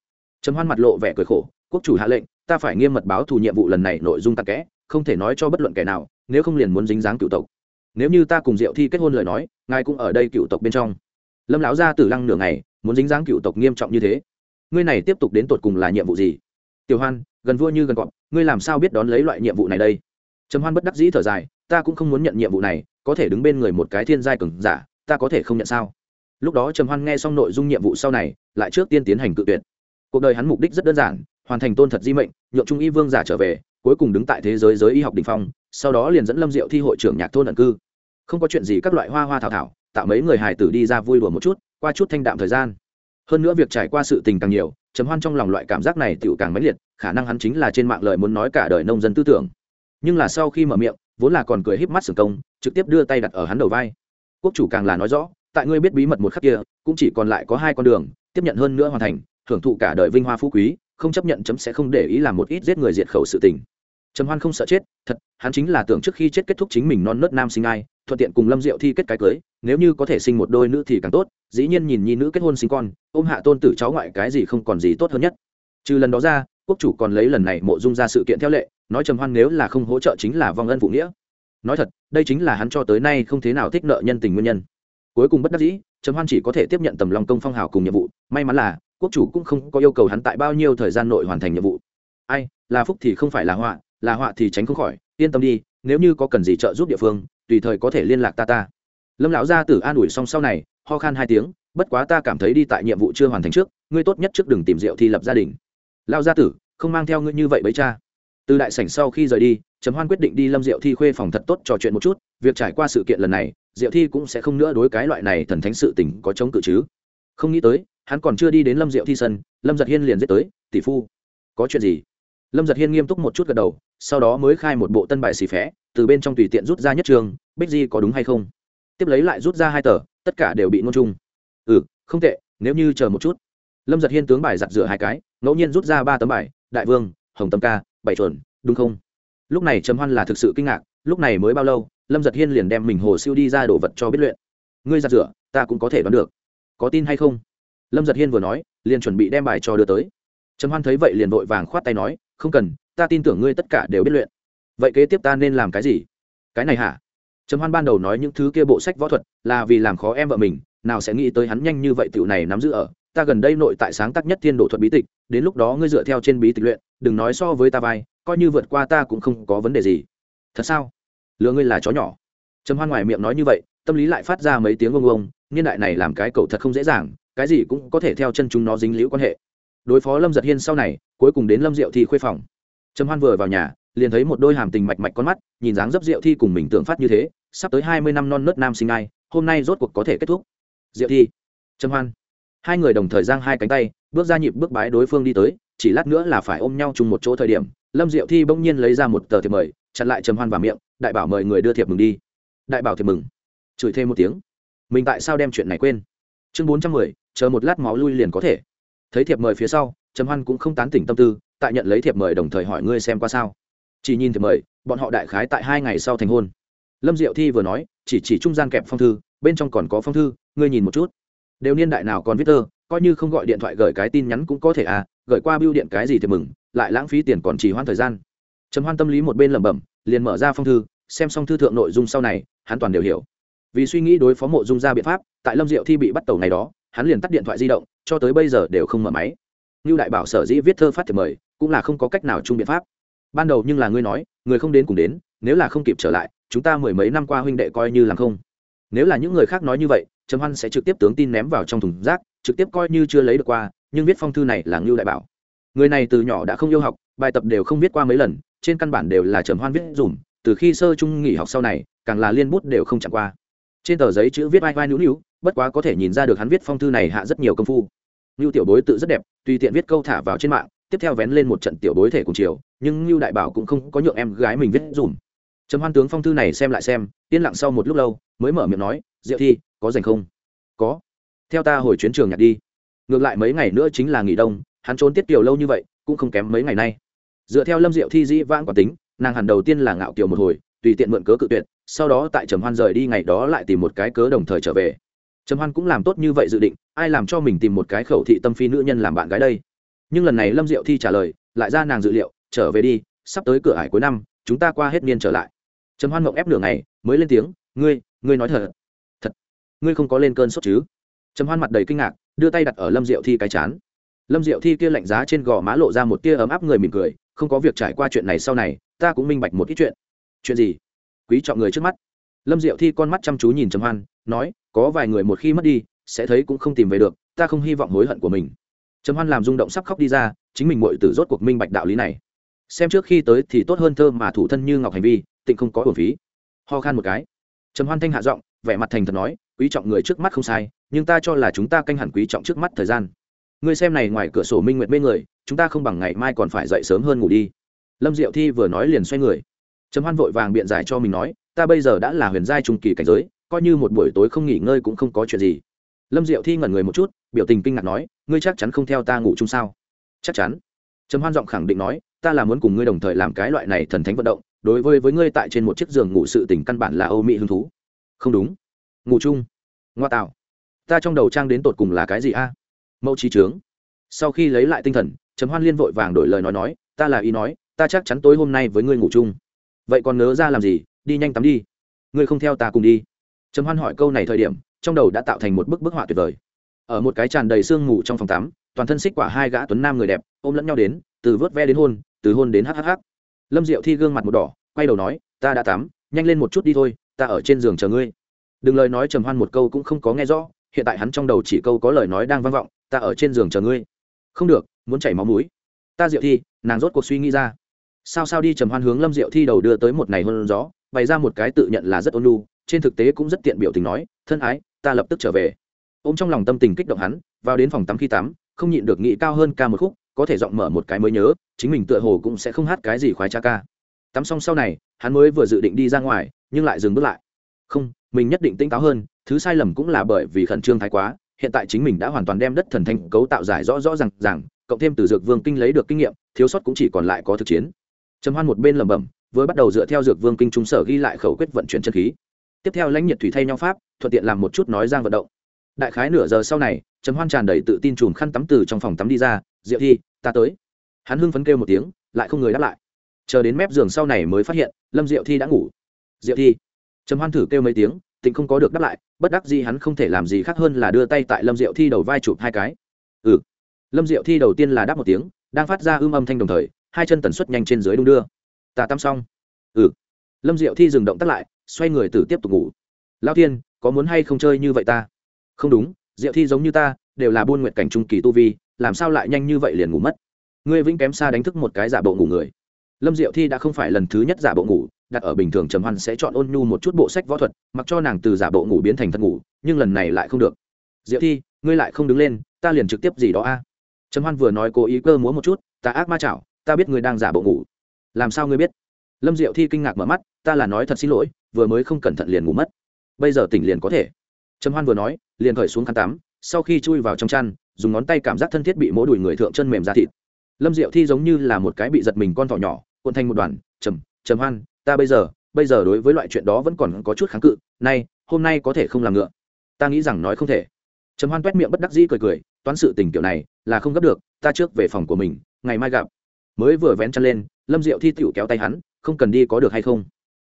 Trầm hoan mặt lộ vẻ cười khổ, quốc chủ hạ lệnh, ta phải nghiêm mật báo thù nhiệm vụ lần này nội dung tạc kẽ, không thể nói cho bất luận kẻ nào, nếu không liền muốn dính dáng cựu tộc. Nếu như ta cùng diệu thi kết hôn lời nói, ngài cũng ở đây cựu tộc bên trong. Lâm lão gia tử lăng nửa ngày, muốn dính dáng cựu tộc nghiêm trọng như thế. Ngươi này tiếp tục đến tột cùng là nhiệm vụ gì? Tiểu hoan gần vua như gần cọp, ngươi làm sao biết đón lấy loại nhiệm vụ này đây? Trầm hoan bất đắc dĩ thở dài, ta cũng không muốn nhận nhiệm vụ này, có thể đứng bên người một cái thiên giai cường giả, ta có thể không nhận sao? Lúc đó trầm hoan nghe xong nội dung nhiệm vụ sau này, lại trước tiên tiến hành cự tuyệt. Cuộc đời hắn mục đích rất đơn giản, hoàn thành tôn thật di mệnh, nhượng trung y vương giả trở về, cuối cùng đứng tại thế giới giới y học đình phong, sau đó liền dẫn lâm diệu thi hội trưởng nhạc thôn ẩn cư. Không có chuyện gì các loại hoa hoa thảo thảo, tạo mấy người hài tử đi ra vui đùa một chút, qua chút thanh đạm thời gian. Hơn nữa việc trải qua sự tình càng nhiều trầm hoan trong lòng loại cảm giác này tựu càng mãnh liệt, khả năng hắn chính là trên mạng lời muốn nói cả đời nông dân tư tưởng. Nhưng là sau khi mở miệng, vốn là còn cười híp mắt sừng công, trực tiếp đưa tay đặt ở hắn đầu vai. Quốc chủ càng là nói rõ, tại ngươi biết bí mật một khắc kia, cũng chỉ còn lại có hai con đường, tiếp nhận hơn nữa hoàn thành, hưởng thụ cả đời vinh hoa phú quý, không chấp nhận chấm sẽ không để ý làm một ít giết người diệt khẩu sự tình. Trầm hoan không sợ chết, thật, hắn chính là tưởng trước khi chết kết thúc chính mình non nớt nam sinh ai thuận tiện cùng lâm diệu thi kết cái cưới, nếu như có thể sinh một đôi nữ thì càng tốt, dĩ nhiên nhìn nhi nữ kết hôn sinh con, ôm hạ tôn tử cháu ngoại cái gì không còn gì tốt hơn nhất. Trừ lần đó ra, quốc chủ còn lấy lần này mộ dung ra sự kiện theo lệ, nói trầm hoan nếu là không hỗ trợ chính là vong ân phụ nghĩa. Nói thật, đây chính là hắn cho tới nay không thế nào thích nợ nhân tình nguyên nhân. Cuối cùng bất đắc dĩ, trầm hoan chỉ có thể tiếp nhận tầm lòng công phong hào cùng nhiệm vụ, may mắn là, quốc chủ cũng không có yêu cầu hắn tại bao nhiêu thời gian nội hoàn thành nhiệm vụ. Ai, là phúc thì không phải là họa là họa thì tránh không khỏi, yên tâm đi, nếu như có cần gì trợ giúp địa phương tùy thời có thể liên lạc ta ta. Lâm lão gia tử an ủi xong sau này, ho khan hai tiếng, bất quá ta cảm thấy đi tại nhiệm vụ chưa hoàn thành trước, ngươi tốt nhất trước đừng tìm rượu thi lập gia đình. Lao gia tử, không mang theo ngươi như vậy bấy cha. Từ đại sảnh sau khi rời đi, trầm hoan quyết định đi lâm diệu thi khuê phòng thật tốt trò chuyện một chút, việc trải qua sự kiện lần này, diệu thi cũng sẽ không nữa đối cái loại này thần thánh sự tình có chống cự chứ. Không nghĩ tới, hắn còn chưa đi đến lâm diệu thi sân, lâm giật hiên liền giết tới, tỷ phu, có chuyện gì? Lâm giật hiên nghiêm túc một chút gật đầu sau đó mới khai một bộ tân bài xì phé, từ bên trong tùy tiện rút ra nhất trường, bích di có đúng hay không? Tiếp lấy lại rút ra hai tờ, tất cả đều bị ngôn chung. Ừ không tệ, nếu như chờ một chút. Lâm giật hiên tướng bài giặt rửa hai cái, ngẫu nhiên rút ra ba tấm bài, đại vương, hồng tâm ca, bảy chuẩn, đúng không? Lúc này trầm hoan là thực sự kinh ngạc, lúc này mới bao lâu, lâm giật hiên liền đem mình hồ siêu đi ra đồ vật cho biết luyện. Ngươi giặt rửa, ta cũng có thể đoán được. Có tin hay không? Lâm giật hiên vừa nói, liền chuẩn bị đem bài cho đưa tới. Trầm hoan thấy vậy liền vội vàng khoát tay nói, không cần ta tin tưởng ngươi tất cả đều biết luyện. Vậy kế tiếp ta nên làm cái gì? Cái này hả? Trầm hoan ban đầu nói những thứ kia bộ sách võ thuật là vì làm khó em vợ mình, nào sẽ nghĩ tới hắn nhanh như vậy tiểu này nắm giữ ở. Ta gần đây nội tại sáng tác nhất thiên độ thuật bí tịch, đến lúc đó ngươi dựa theo trên bí tịch luyện, đừng nói so với ta vai, coi như vượt qua ta cũng không có vấn đề gì. Thật sao? Lừa ngươi là chó nhỏ. Trầm hoan ngoài miệng nói như vậy, tâm lý lại phát ra mấy tiếng ông ông niên đại này làm cái cậu thật không dễ dàng, cái gì cũng có thể theo chân chúng nó dính liễu quan hệ. Đối phó lâm giật hiên sau này, cuối cùng đến lâm diệu thì khuê phòng trầm hoan vừa vào nhà, liền thấy một đôi hàm tình mạch mạch con mắt, nhìn dáng dấp diệu thi cùng mình tưởng phát như thế, sắp tới hai mươi năm non nớt nam sinh ai, hôm nay rốt cuộc có thể kết thúc. Diệu thi, trầm hoan. Hai người đồng thời giang hai cánh tay, bước ra nhịp bước bái đối phương đi tới, chỉ lát nữa là phải ôm nhau chung một chỗ thời điểm, lâm diệu thi bỗng nhiên lấy ra một tờ thiệp mời, chặn lại trầm hoan vào miệng, đại bảo mời người đưa thiệp mừng đi. Đại bảo thiệp mừng? Chửi thêm một tiếng. Mình tại sao đem chuyện này quên? Chương bốn trăm mười, chờ một lát máu lui liền có thể. Thấy thiệp mời phía sau trầm hoan cũng không tán tỉnh tâm tư, tại nhận lấy thiệp mời đồng thời hỏi ngươi xem qua sao. Chỉ nhìn thiệp mời, bọn họ đại khái tại hai ngày sau thành hôn. Lâm diệu thi vừa nói, chỉ chỉ trung gian kẹp phong thư, bên trong còn có phong thư, ngươi nhìn một chút. Đều niên đại nào còn viết tơ, coi như không gọi điện thoại gửi cái tin nhắn cũng có thể à gửi qua bưu điện cái gì thì mừng, lại lãng phí tiền còn chỉ hoãn thời gian. Trầm hoan tâm lý một bên lẩm bẩm, liền mở ra phong thư, xem xong thư thượng nội dung sau này, hắn toàn đều hiểu. Vì suy nghĩ đối phó mộ dung ra biện pháp, tại lâm diệu thi bị bắt tàu ngày đó, hắn liền tắt điện thoại di động, cho tới bây giờ đều không mở máy như đại bảo sở dĩ viết thơ phát thiệp mời, cũng là không có cách nào chung biện pháp. Ban đầu nhưng là ngươi nói, người không đến cùng đến, nếu là không kịp trở lại, chúng ta mười mấy năm qua huynh đệ coi như làm không. Nếu là những người khác nói như vậy, trầm hoan sẽ trực tiếp tướng tin ném vào trong thùng rác, trực tiếp coi như chưa lấy được qua, nhưng viết phong thư này là ngưu đại bảo. Người này từ nhỏ đã không yêu học, bài tập đều không viết qua mấy lần, trên căn bản đều là trầm hoan viết dùm, từ khi sơ trung nghỉ học sau này, càng là liên bút đều không chẳng qua. Trên tờ giấy chữ viết vai vai nữu nữu, bất quá có thể nhìn ra được hắn viết phong thư này hạ rất nhiều công phu ngưu tiểu bối tự rất đẹp, tùy tiện viết câu thả vào trên mạng, tiếp theo vén lên một trận tiểu bối thể cùng chiều, nhưng ngưu đại bảo cũng không có nhượng em gái mình viết dùm. Trầm hoan tướng phong thư này xem lại xem, yên lặng sau một lúc lâu, mới mở miệng nói, diệu thi, có dành không? Có. Theo ta hồi chuyến trường nhạc đi. Ngược lại mấy ngày nữa chính là nghỉ đông, hắn trốn tiết kiều lâu như vậy, cũng không kém mấy ngày nay. Dựa theo lâm diệu thi dĩ vãng quả tính, nàng hẳn đầu tiên là ngạo kiều một hồi, tùy tiện mượn cớ cự tuyệt, sau đó tại trầm hoan rời đi ngày đó lại tìm một cái cớ đồng thời trở về trầm hoan cũng làm tốt như vậy dự định, ai làm cho mình tìm một cái khẩu thị tâm phi nữ nhân làm bạn gái đây? Nhưng lần này lâm diệu thi trả lời, lại ra nàng dự liệu, trở về đi, sắp tới cửa ải cuối năm, chúng ta qua hết niên trở lại. Trầm hoan mộng ép nửa ngày, mới lên tiếng, ngươi ngươi nói thật thật, ngươi không có lên cơn sốt chứ? Trầm hoan mặt đầy kinh ngạc, đưa tay đặt ở lâm diệu thi cái chán. Lâm diệu thi kia lạnh giá trên gò má lộ ra một tia ấm áp người mỉm cười, không có việc trải qua chuyện này sau này, ta cũng minh bạch một ít chuyện. Chuyện gì? Quý trọng người trước mắt lâm diệu thi con mắt chăm chú nhìn trầm hoan, nói, có vài người một khi mất đi, sẽ thấy cũng không tìm về được, ta không hy vọng hối hận của mình. Trầm hoan làm rung động sắp khóc đi ra, chính mình mội tử rốt cuộc minh bạch đạo lý này. Xem trước khi tới thì tốt hơn thơ mà thủ thân như ngọc hành vi, tịnh không có bổn phí. Ho khan một cái. Trầm hoan thanh hạ giọng, vẻ mặt thành thật nói, quý trọng người trước mắt không sai, nhưng ta cho là chúng ta canh hẳn quý trọng trước mắt thời gian. Ngươi xem này ngoài cửa sổ minh nguyệt mê người, chúng ta không bằng ngày mai còn phải dậy sớm hơn ngủ đi. Lâm diệu thi vừa nói liền xoay người. Trầm hoan vội vàng biện giải cho mình nói ta bây giờ đã là huyền giai trung kỳ cảnh giới, coi như một buổi tối không nghỉ ngơi cũng không có chuyện gì. Lâm diệu thi ngẩn người một chút, biểu tình kinh ngạc nói, ngươi chắc chắn không theo ta ngủ chung sao? Chắc chắn. Trầm hoan giọng khẳng định nói, ta là muốn cùng ngươi đồng thời làm cái loại này thần thánh vận động, đối với với ngươi tại trên một chiếc giường ngủ sự tình căn bản là âu mỹ hứng thú. Không đúng. Ngủ chung. Ngoa tạo. Ta trong đầu trang đến tột cùng là cái gì a? Mẫu trí trướng. Sau khi lấy lại tinh thần, trầm hoan liên vội vàng đổi lời nói nói, ta là ý nói, ta chắc chắn tối hôm nay với ngươi ngủ chung. Vậy còn nớ ra làm gì? Đi nhanh tắm đi. Ngươi không theo ta cùng đi. Trầm hoan hỏi câu này thời điểm, trong đầu đã tạo thành một bức bức họa tuyệt vời. Ở một cái tràn đầy sương mù trong phòng tắm, toàn thân xích quả hai gã tuấn nam người đẹp, ôm lẫn nhau đến, từ vớt ve đến hôn, từ hôn đến hhh lâm diệu thi gương mặt một đỏ, quay đầu nói, ta đã tắm, nhanh lên một chút đi thôi, ta ở trên giường chờ ngươi. Đừng lời nói trầm hoan một câu cũng không có nghe rõ, hiện tại hắn trong đầu chỉ câu có lời nói đang vang vọng, ta ở trên giường chờ ngươi. Không được, muốn chảy máu mũi. Ta diệu thi, nàng rốt cuộc suy nghĩ ra. Sao sao đi trầm hoan hướng lâm diệu thi đầu đưa tới một ngày hôn gió bày ra một cái tự nhận là rất ôn lu trên thực tế cũng rất tiện biểu tình nói, thân ái, ta lập tức trở về. Ô m trong lòng tâm tình kích động hắn, vào đến phòng tắm khi tắm, không nhịn được nghĩ cao hơn ca một khúc, có thể giọng mở một cái mới nhớ, chính mình tựa hồ cũng sẽ không hát cái gì khoái cha ca. Tắm xong sau này, hắn mới vừa dự định đi ra ngoài, nhưng lại dừng bước lại. Không, mình nhất định tỉnh táo hơn, thứ sai lầm cũng là bởi vì khẩn trương thái quá, hiện tại chính mình đã hoàn toàn đem đất thần thanh cấu tạo giải rõ rõ r à n g rằng cộng thêm từ dược vương kinh lấy được kinh nghiệm, thiếu sót cũng chỉ còn lại có thực chiến. Trầm hoan một bên lẩm bẩm với bắt đầu dựa theo dược vương kinh trung sở ghi lại khẩu quyết vận chuyển chân khí. Tiếp theo lãnh nhiệt thủy thay nhau pháp, thuận tiện làm một chút nói giang vận động. Đại khái nửa giờ sau này, trầm hoan tràn đầy tự tin chùm khăn tắm từ trong phòng tắm đi ra, diệu thi, ta tới. Hắn hưng phấn kêu một tiếng, lại không người đáp lại. Chờ đến mép giường sau này mới phát hiện, lâm diệu thi đã ngủ. Diệu thi. Trầm hoan thử kêu mấy tiếng, tịnh không có được đáp lại, bất đắc gì hắn không thể làm gì khác hơn là đưa tay tại lâm diệu thi đầu vai chụp hai cái. Ừ. Lâm diệu thi đầu tiên là đáp một tiếng, đang phát ra ưm âm thanh đồng thời, hai chân tần suất nhanh trên dưới đung đưa ta tắm xong. Ừ. Lâm diệu thi dừng động tắt lại, xoay người từ tiếp tục ngủ. Lao thiên, có muốn hay không chơi như vậy ta? Không đúng, diệu thi giống như ta, đều là buôn nguyện cảnh trung kỳ tu vi, làm sao lại nhanh như vậy liền ngủ mất? Ngươi vĩnh kém xa đánh thức một cái giả bộ ngủ người. Lâm diệu thi đã không phải lần thứ nhất giả bộ ngủ, đặt ở bình thường trầm hoan sẽ chọn ôn nhu một chút bộ sách võ thuật, mặc cho nàng từ giả bộ ngủ biến thành thật ngủ, nhưng lần này lại không được. Diệu thi, ngươi lại không đứng lên, ta liền trực tiếp gì đó a. Trầm hoan vừa nói cố ý cơ múa một chút, ta ác ma chảo, ta biết ngươi đang giả bộ ngủ làm sao ngươi biết? Lâm diệu thi kinh ngạc mở mắt, ta là nói thật xin lỗi, vừa mới không cẩn thận liền ngủ mất. Bây giờ tỉnh liền có thể. Trầm hoan vừa nói, liền khởi xuống khăn tắm, sau khi chui vào trong chăn, dùng ngón tay cảm giác thân thiết bị mỗ đùi người thượng chân mềm ra thịt. Lâm diệu thi giống như là một cái bị giật mình con thỏ nhỏ, cuộn thành một đoàn, trầm trầm hoan, ta bây giờ bây giờ đối với loại chuyện đó vẫn còn có chút kháng cự, nay, hôm nay có thể không làm ngựa. Ta nghĩ rằng nói không thể. Trầm hoan t miệng bất đắc dĩ cười cười, toán sự tình kiểu này là không gấp được, ta trước về phòng của mình, ngày mai gặp. Mới vừa vén chân lên lâm diệu thi tựu kéo tay hắn, không cần đi có được hay không?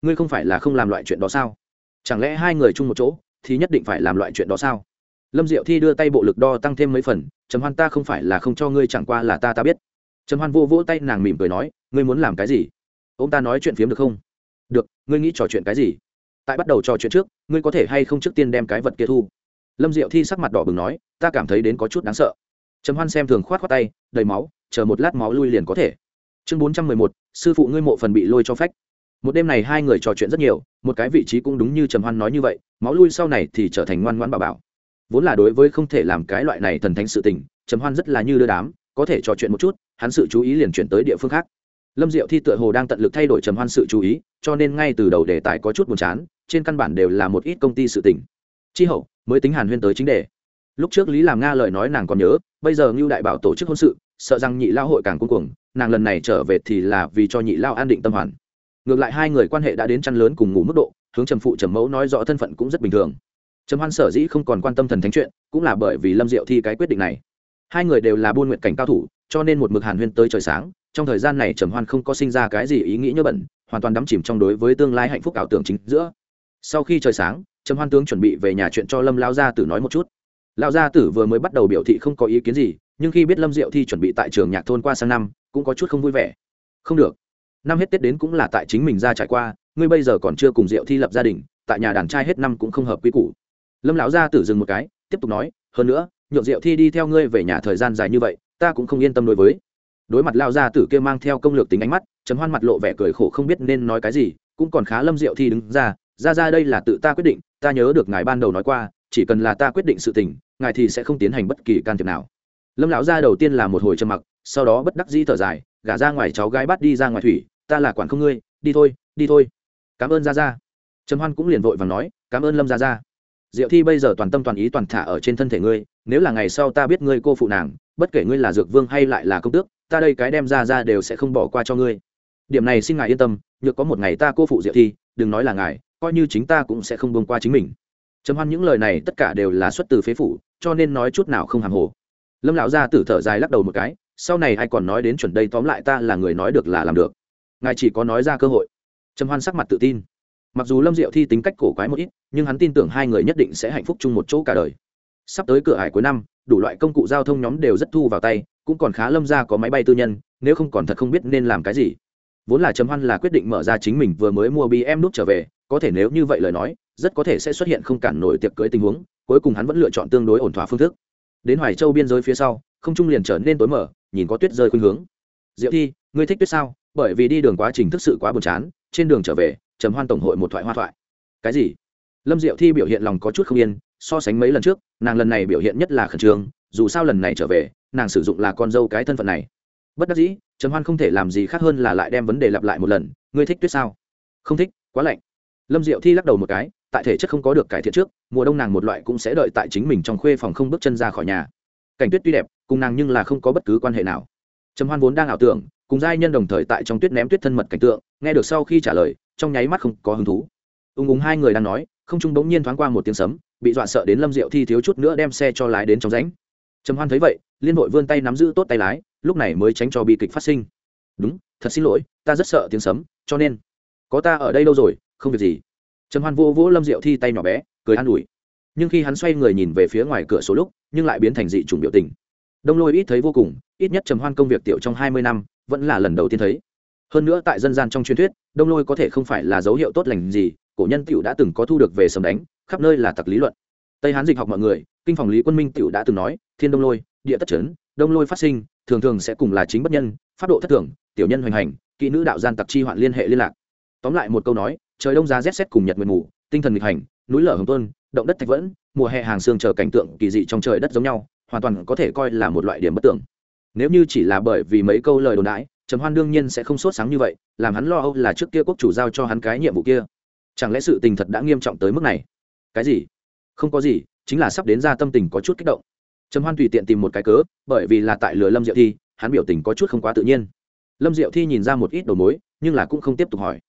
Ngươi không phải là không làm loại chuyện đó sao? Chẳng lẽ hai người chung một chỗ thì nhất định phải làm loại chuyện đó sao? Lâm diệu thi đưa tay bộ lực đo tăng thêm mấy phần, trầm hoan ta không phải là không cho ngươi chẳng qua là ta ta biết. Trầm hoan vô vỗ tay nàng mỉm cười nói, ngươi muốn làm cái gì? Ông ta nói chuyện phiếm được không? Được, ngươi nghĩ trò chuyện cái gì? Tại bắt đầu trò chuyện trước, ngươi có thể hay không trước tiên đem cái vật kia thu? Lâm diệu thi sắc mặt đỏ bừng nói, ta cảm thấy đến có chút đáng sợ. Trầm hoan xem thường khoát khoát tay, đầy máu, chờ một lát máu lui liền có thể chương bốn trăm mười một, sư phụ ngươi mộ phần bị lôi cho phách. Một đêm này hai người trò chuyện rất nhiều, một cái vị trí cũng đúng như trầm hoan nói như vậy, máu lui sau này thì trở thành ngoan ngoãn bảo bảo. Vốn là đối với không thể làm cái loại này thần thánh sự tình, trầm hoan rất là như đưa đám, có thể trò chuyện một chút, hắn sự chú ý liền chuyển tới địa phương khác. Lâm diệu thi tựa hồ đang tận lực thay đổi trầm hoan sự chú ý, cho nên ngay từ đầu đề tài có chút buồn chán, trên căn bản đều là một ít công ty sự tình. Chi hậu, mới tính hàn huyên tới chính đề. Lúc trước lý làm nga lời nói nàng còn nhớ, bây giờ ngưu đại bảo tổ chức hôn sự sợ rằng nhị lao hội càng cuống cuồng, nàng lần này trở về thì là vì cho nhị lao an định tâm hoàn. Ngược lại hai người quan hệ đã đến chăn lớn cùng ngủ mức độ, hướng trầm phụ trầm mẫu nói rõ thân phận cũng rất bình thường. Trầm hoan sở dĩ không còn quan tâm thần thánh chuyện, cũng là bởi vì lâm diệu thi cái quyết định này. Hai người đều là buôn nguyện cảnh cao thủ, cho nên một mực hàn huyên tới trời sáng, trong thời gian này trầm hoan không có sinh ra cái gì ý nghĩ nhớ bẩn, hoàn toàn đắm chìm trong đối với tương lai hạnh phúc ảo tưởng chính giữa. Sau khi trời sáng, trầm hoan tướng chuẩn bị về nhà chuyện cho lâm lao gia tử nói một chút. Lao gia tử vừa mới bắt đầu biểu thị không có ý kiến gì nhưng khi biết lâm diệu thi chuẩn bị tại trường nhạc thôn qua sang năm, cũng có chút không vui vẻ. Không được. Năm hết tết đến cũng là tại chính mình ra trải qua, ngươi bây giờ còn chưa cùng diệu thi lập gia đình, tại nhà đàn trai hết năm cũng không hợp quy củ. Lâm lão gia tử dừng một cái, tiếp tục nói, hơn nữa, nhượng diệu thi đi theo ngươi về nhà thời gian dài như vậy, ta cũng không yên tâm đối với. Đối mặt lao gia tử kia mang theo công lược tính ánh mắt chấm hoan mặt lộ vẻ cười khổ không biết nên nói cái gì, cũng còn khá lâm diệu thi đứng ra ra ra đây là tự ta quyết định, ta nhớ được ngài ban đầu nói qua, chỉ cần là ta quyết định sự tình, ngài thì sẽ không tiến hành bất kỳ can thiệp nào lâm lão gia đầu tiên là một hồi trầm mặc, sau đó bất đắc dĩ thở dài, gả ra ngoài cháu gái bắt đi ra ngoài thủy, ta là quản không ngươi, đi thôi đi thôi. Cảm ơn gia gia. trầm hoan cũng liền vội và nói, cảm ơn lâm gia gia. Diệu thi bây giờ toàn tâm toàn ý toàn thả ở trên thân thể ngươi, nếu là ngày sau ta biết ngươi cô phụ nàng, bất kể ngươi là dược vương hay lại là công tước, ta đây cái đem ra ra đều sẽ không bỏ qua cho ngươi. Điểm này xin ngài yên tâm, nhược có một ngày ta cô phụ diệu thi, đừng nói là ngài, coi như chính ta cũng sẽ không bông qua chính mình. Trầm hoan những lời này tất cả đều là xuất từ phế phủ, cho nên nói chút nào không hàm hồ lâm lão gia tử thở dài lắc đầu một cái, sau này ai còn nói đến chuẩn đây tóm lại ta là người nói được là làm được. Ngài chỉ có nói ra cơ hội. Trầm hoan sắc mặt tự tin. Mặc dù lâm diệu thi tính cách cổ quái một ít, nhưng hắn tin tưởng hai người nhất định sẽ hạnh phúc chung một chỗ cả đời. Sắp tới cửa hải cuối năm, đủ loại công cụ giao thông nhóm đều rất thu vào tay, cũng còn khá lâm ra có máy bay tư nhân, nếu không còn thật không biết nên làm cái gì. Vốn là trầm hoan là quyết định mở ra chính mình vừa mới mua bm nút trở về, có thể nếu như vậy lời nói, rất có thể sẽ xuất hiện không cản nổi tiệc cưới tình huống, cuối cùng hắn vẫn lựa chọn tương đối ổn thỏa phương thức đến hoài châu biên giới phía sau, không trung liền trở nên tối mở nhìn có tuyết rơi khuynh hướng. Diệu thi, ngươi thích tuyết sao? Bởi vì đi đường quá trình thực sự quá buồn chán, trên đường trở về, trầm hoan tổng hội một thoại hoa thoại. Cái gì? Lâm diệu thi biểu hiện lòng có chút không yên, so sánh mấy lần trước, nàng lần này biểu hiện nhất là khẩn trương, dù sao lần này trở về, nàng sử dụng là con dâu cái thân phận này. Bất đắc dĩ, trầm hoan không thể làm gì khác hơn là lại đem vấn đề lặp lại một lần, ngươi thích tuyết sao? Không thích, quá lạnh lâm diệu thi lắc đầu một cái, tại thể chất không có được cải thiện trước, mùa đông nàng một loại cũng sẽ đợi tại chính mình trong khuê phòng không bước chân ra khỏi nhà. Cảnh tuyết tuy đẹp, cùng nàng nhưng là không có bất cứ quan hệ nào. Trầm hoan vốn đang ảo tưởng, cùng giai nhân đồng thời tại trong tuyết ném tuyết thân mật cảnh tượng, nghe được sau khi trả lời, trong nháy mắt không có hứng thú. Ung ung hai người đang nói, không trung bỗng nhiên thoáng qua một tiếng sấm, bị dọa sợ đến lâm diệu thi thiếu chút nữa đem xe cho lái đến trong rãnh. Trầm hoan thấy vậy, liên hội vươn tay nắm giữ tốt tay lái, lúc này mới tránh cho bi kịch phát sinh. Đúng, thật xin lỗi, ta rất sợ tiếng sấm, cho nên, có ta ở đây lâu rồi không việc gì. Trầm hoan vô vỗ lâm diệu thi tay nhỏ bé, cười an ủi. Nhưng khi hắn xoay người nhìn về phía ngoài cửa số lúc, nhưng lại biến thành dị chủng biểu tình. Đông lôi ít thấy vô cùng, ít nhất trầm hoan công việc tiểu trong hai mươi năm, vẫn là lần đầu tiên thấy. Hơn nữa tại dân gian trong truyền thuyết, đông lôi có thể không phải là dấu hiệu tốt lành gì, cổ nhân tiểu đã từng có thu được về sầm đánh, khắp nơi là tặc lý luận. Tây hán dịch học mọi người, kinh phòng lý quân minh tiểu đã từng nói, thiên đông lôi, địa tất trấn đông lôi phát sinh, thường thường sẽ cùng là chính bất nhân, pháp độ thất thường, tiểu nhân hoành hành, kỹ nữ đạo gian tặc chi hoạn liên hệ liên lạc. Tóm lại một câu nói trời đông giá rét xét cùng nhật nguyệt mù, tinh thần nghịch hành, núi lở hồng tuân động đất thạch vẫn, mùa hè hàng xương chờ cảnh tượng kỳ dị trong trời đất giống nhau, hoàn toàn có thể coi là một loại điểm bất tưởng. Nếu như chỉ là bởi vì mấy câu lời đồn đãi trầm hoan đương nhiên sẽ không sốt sáng như vậy, làm hắn lo âu là trước kia quốc chủ giao cho hắn cái nhiệm vụ kia. Chẳng lẽ sự tình thật đã nghiêm trọng tới mức này? Cái gì? Không có gì, chính là sắp đến ra tâm tình có chút kích động. Trầm hoan tùy tiện tìm một cái cớ, bởi vì là tại lừa lâm diệu thi, hắn biểu tình có chút không quá tự nhiên. Lâm diệu thi nhìn ra một ít đầu mối, nhưng là cũng không tiếp tục hỏi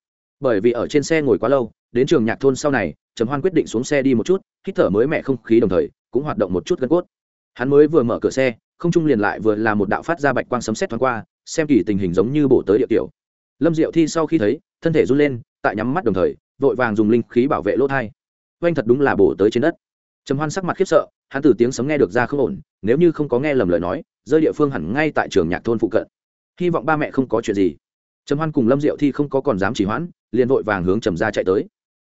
bởi vì ở trên xe ngồi quá lâu, đến trường nhạc thôn sau này, trầm hoan quyết định xuống xe đi một chút, hít thở mới mẹ không khí đồng thời, cũng hoạt động một chút gân cốt. Hắn mới vừa mở cửa xe, không trung liền lại vừa là một đạo phát ra bạch quang sấm xét thoáng qua, xem kỳ tình hình giống như bổ tới địa tiểu. Lâm diệu thi sau khi thấy, thân thể run lên, tại nhắm mắt đồng thời, vội vàng dùng linh khí bảo vệ lỗ thai. Oanh thật đúng là bổ tới trên đất. Trầm hoan sắc mặt khiếp sợ, hắn từ tiếng sấm nghe được ra không ổn, nếu như không có nghe lầm lời nói, rơi địa phương hẳn ngay tại trường nhạc thôn phụ cận. Hy vọng ba mẹ không có chuyện gì trầm hoan cùng lâm diệu thi không có còn dám chỉ hoãn, liền vội vàng hướng trầm ra chạy tới.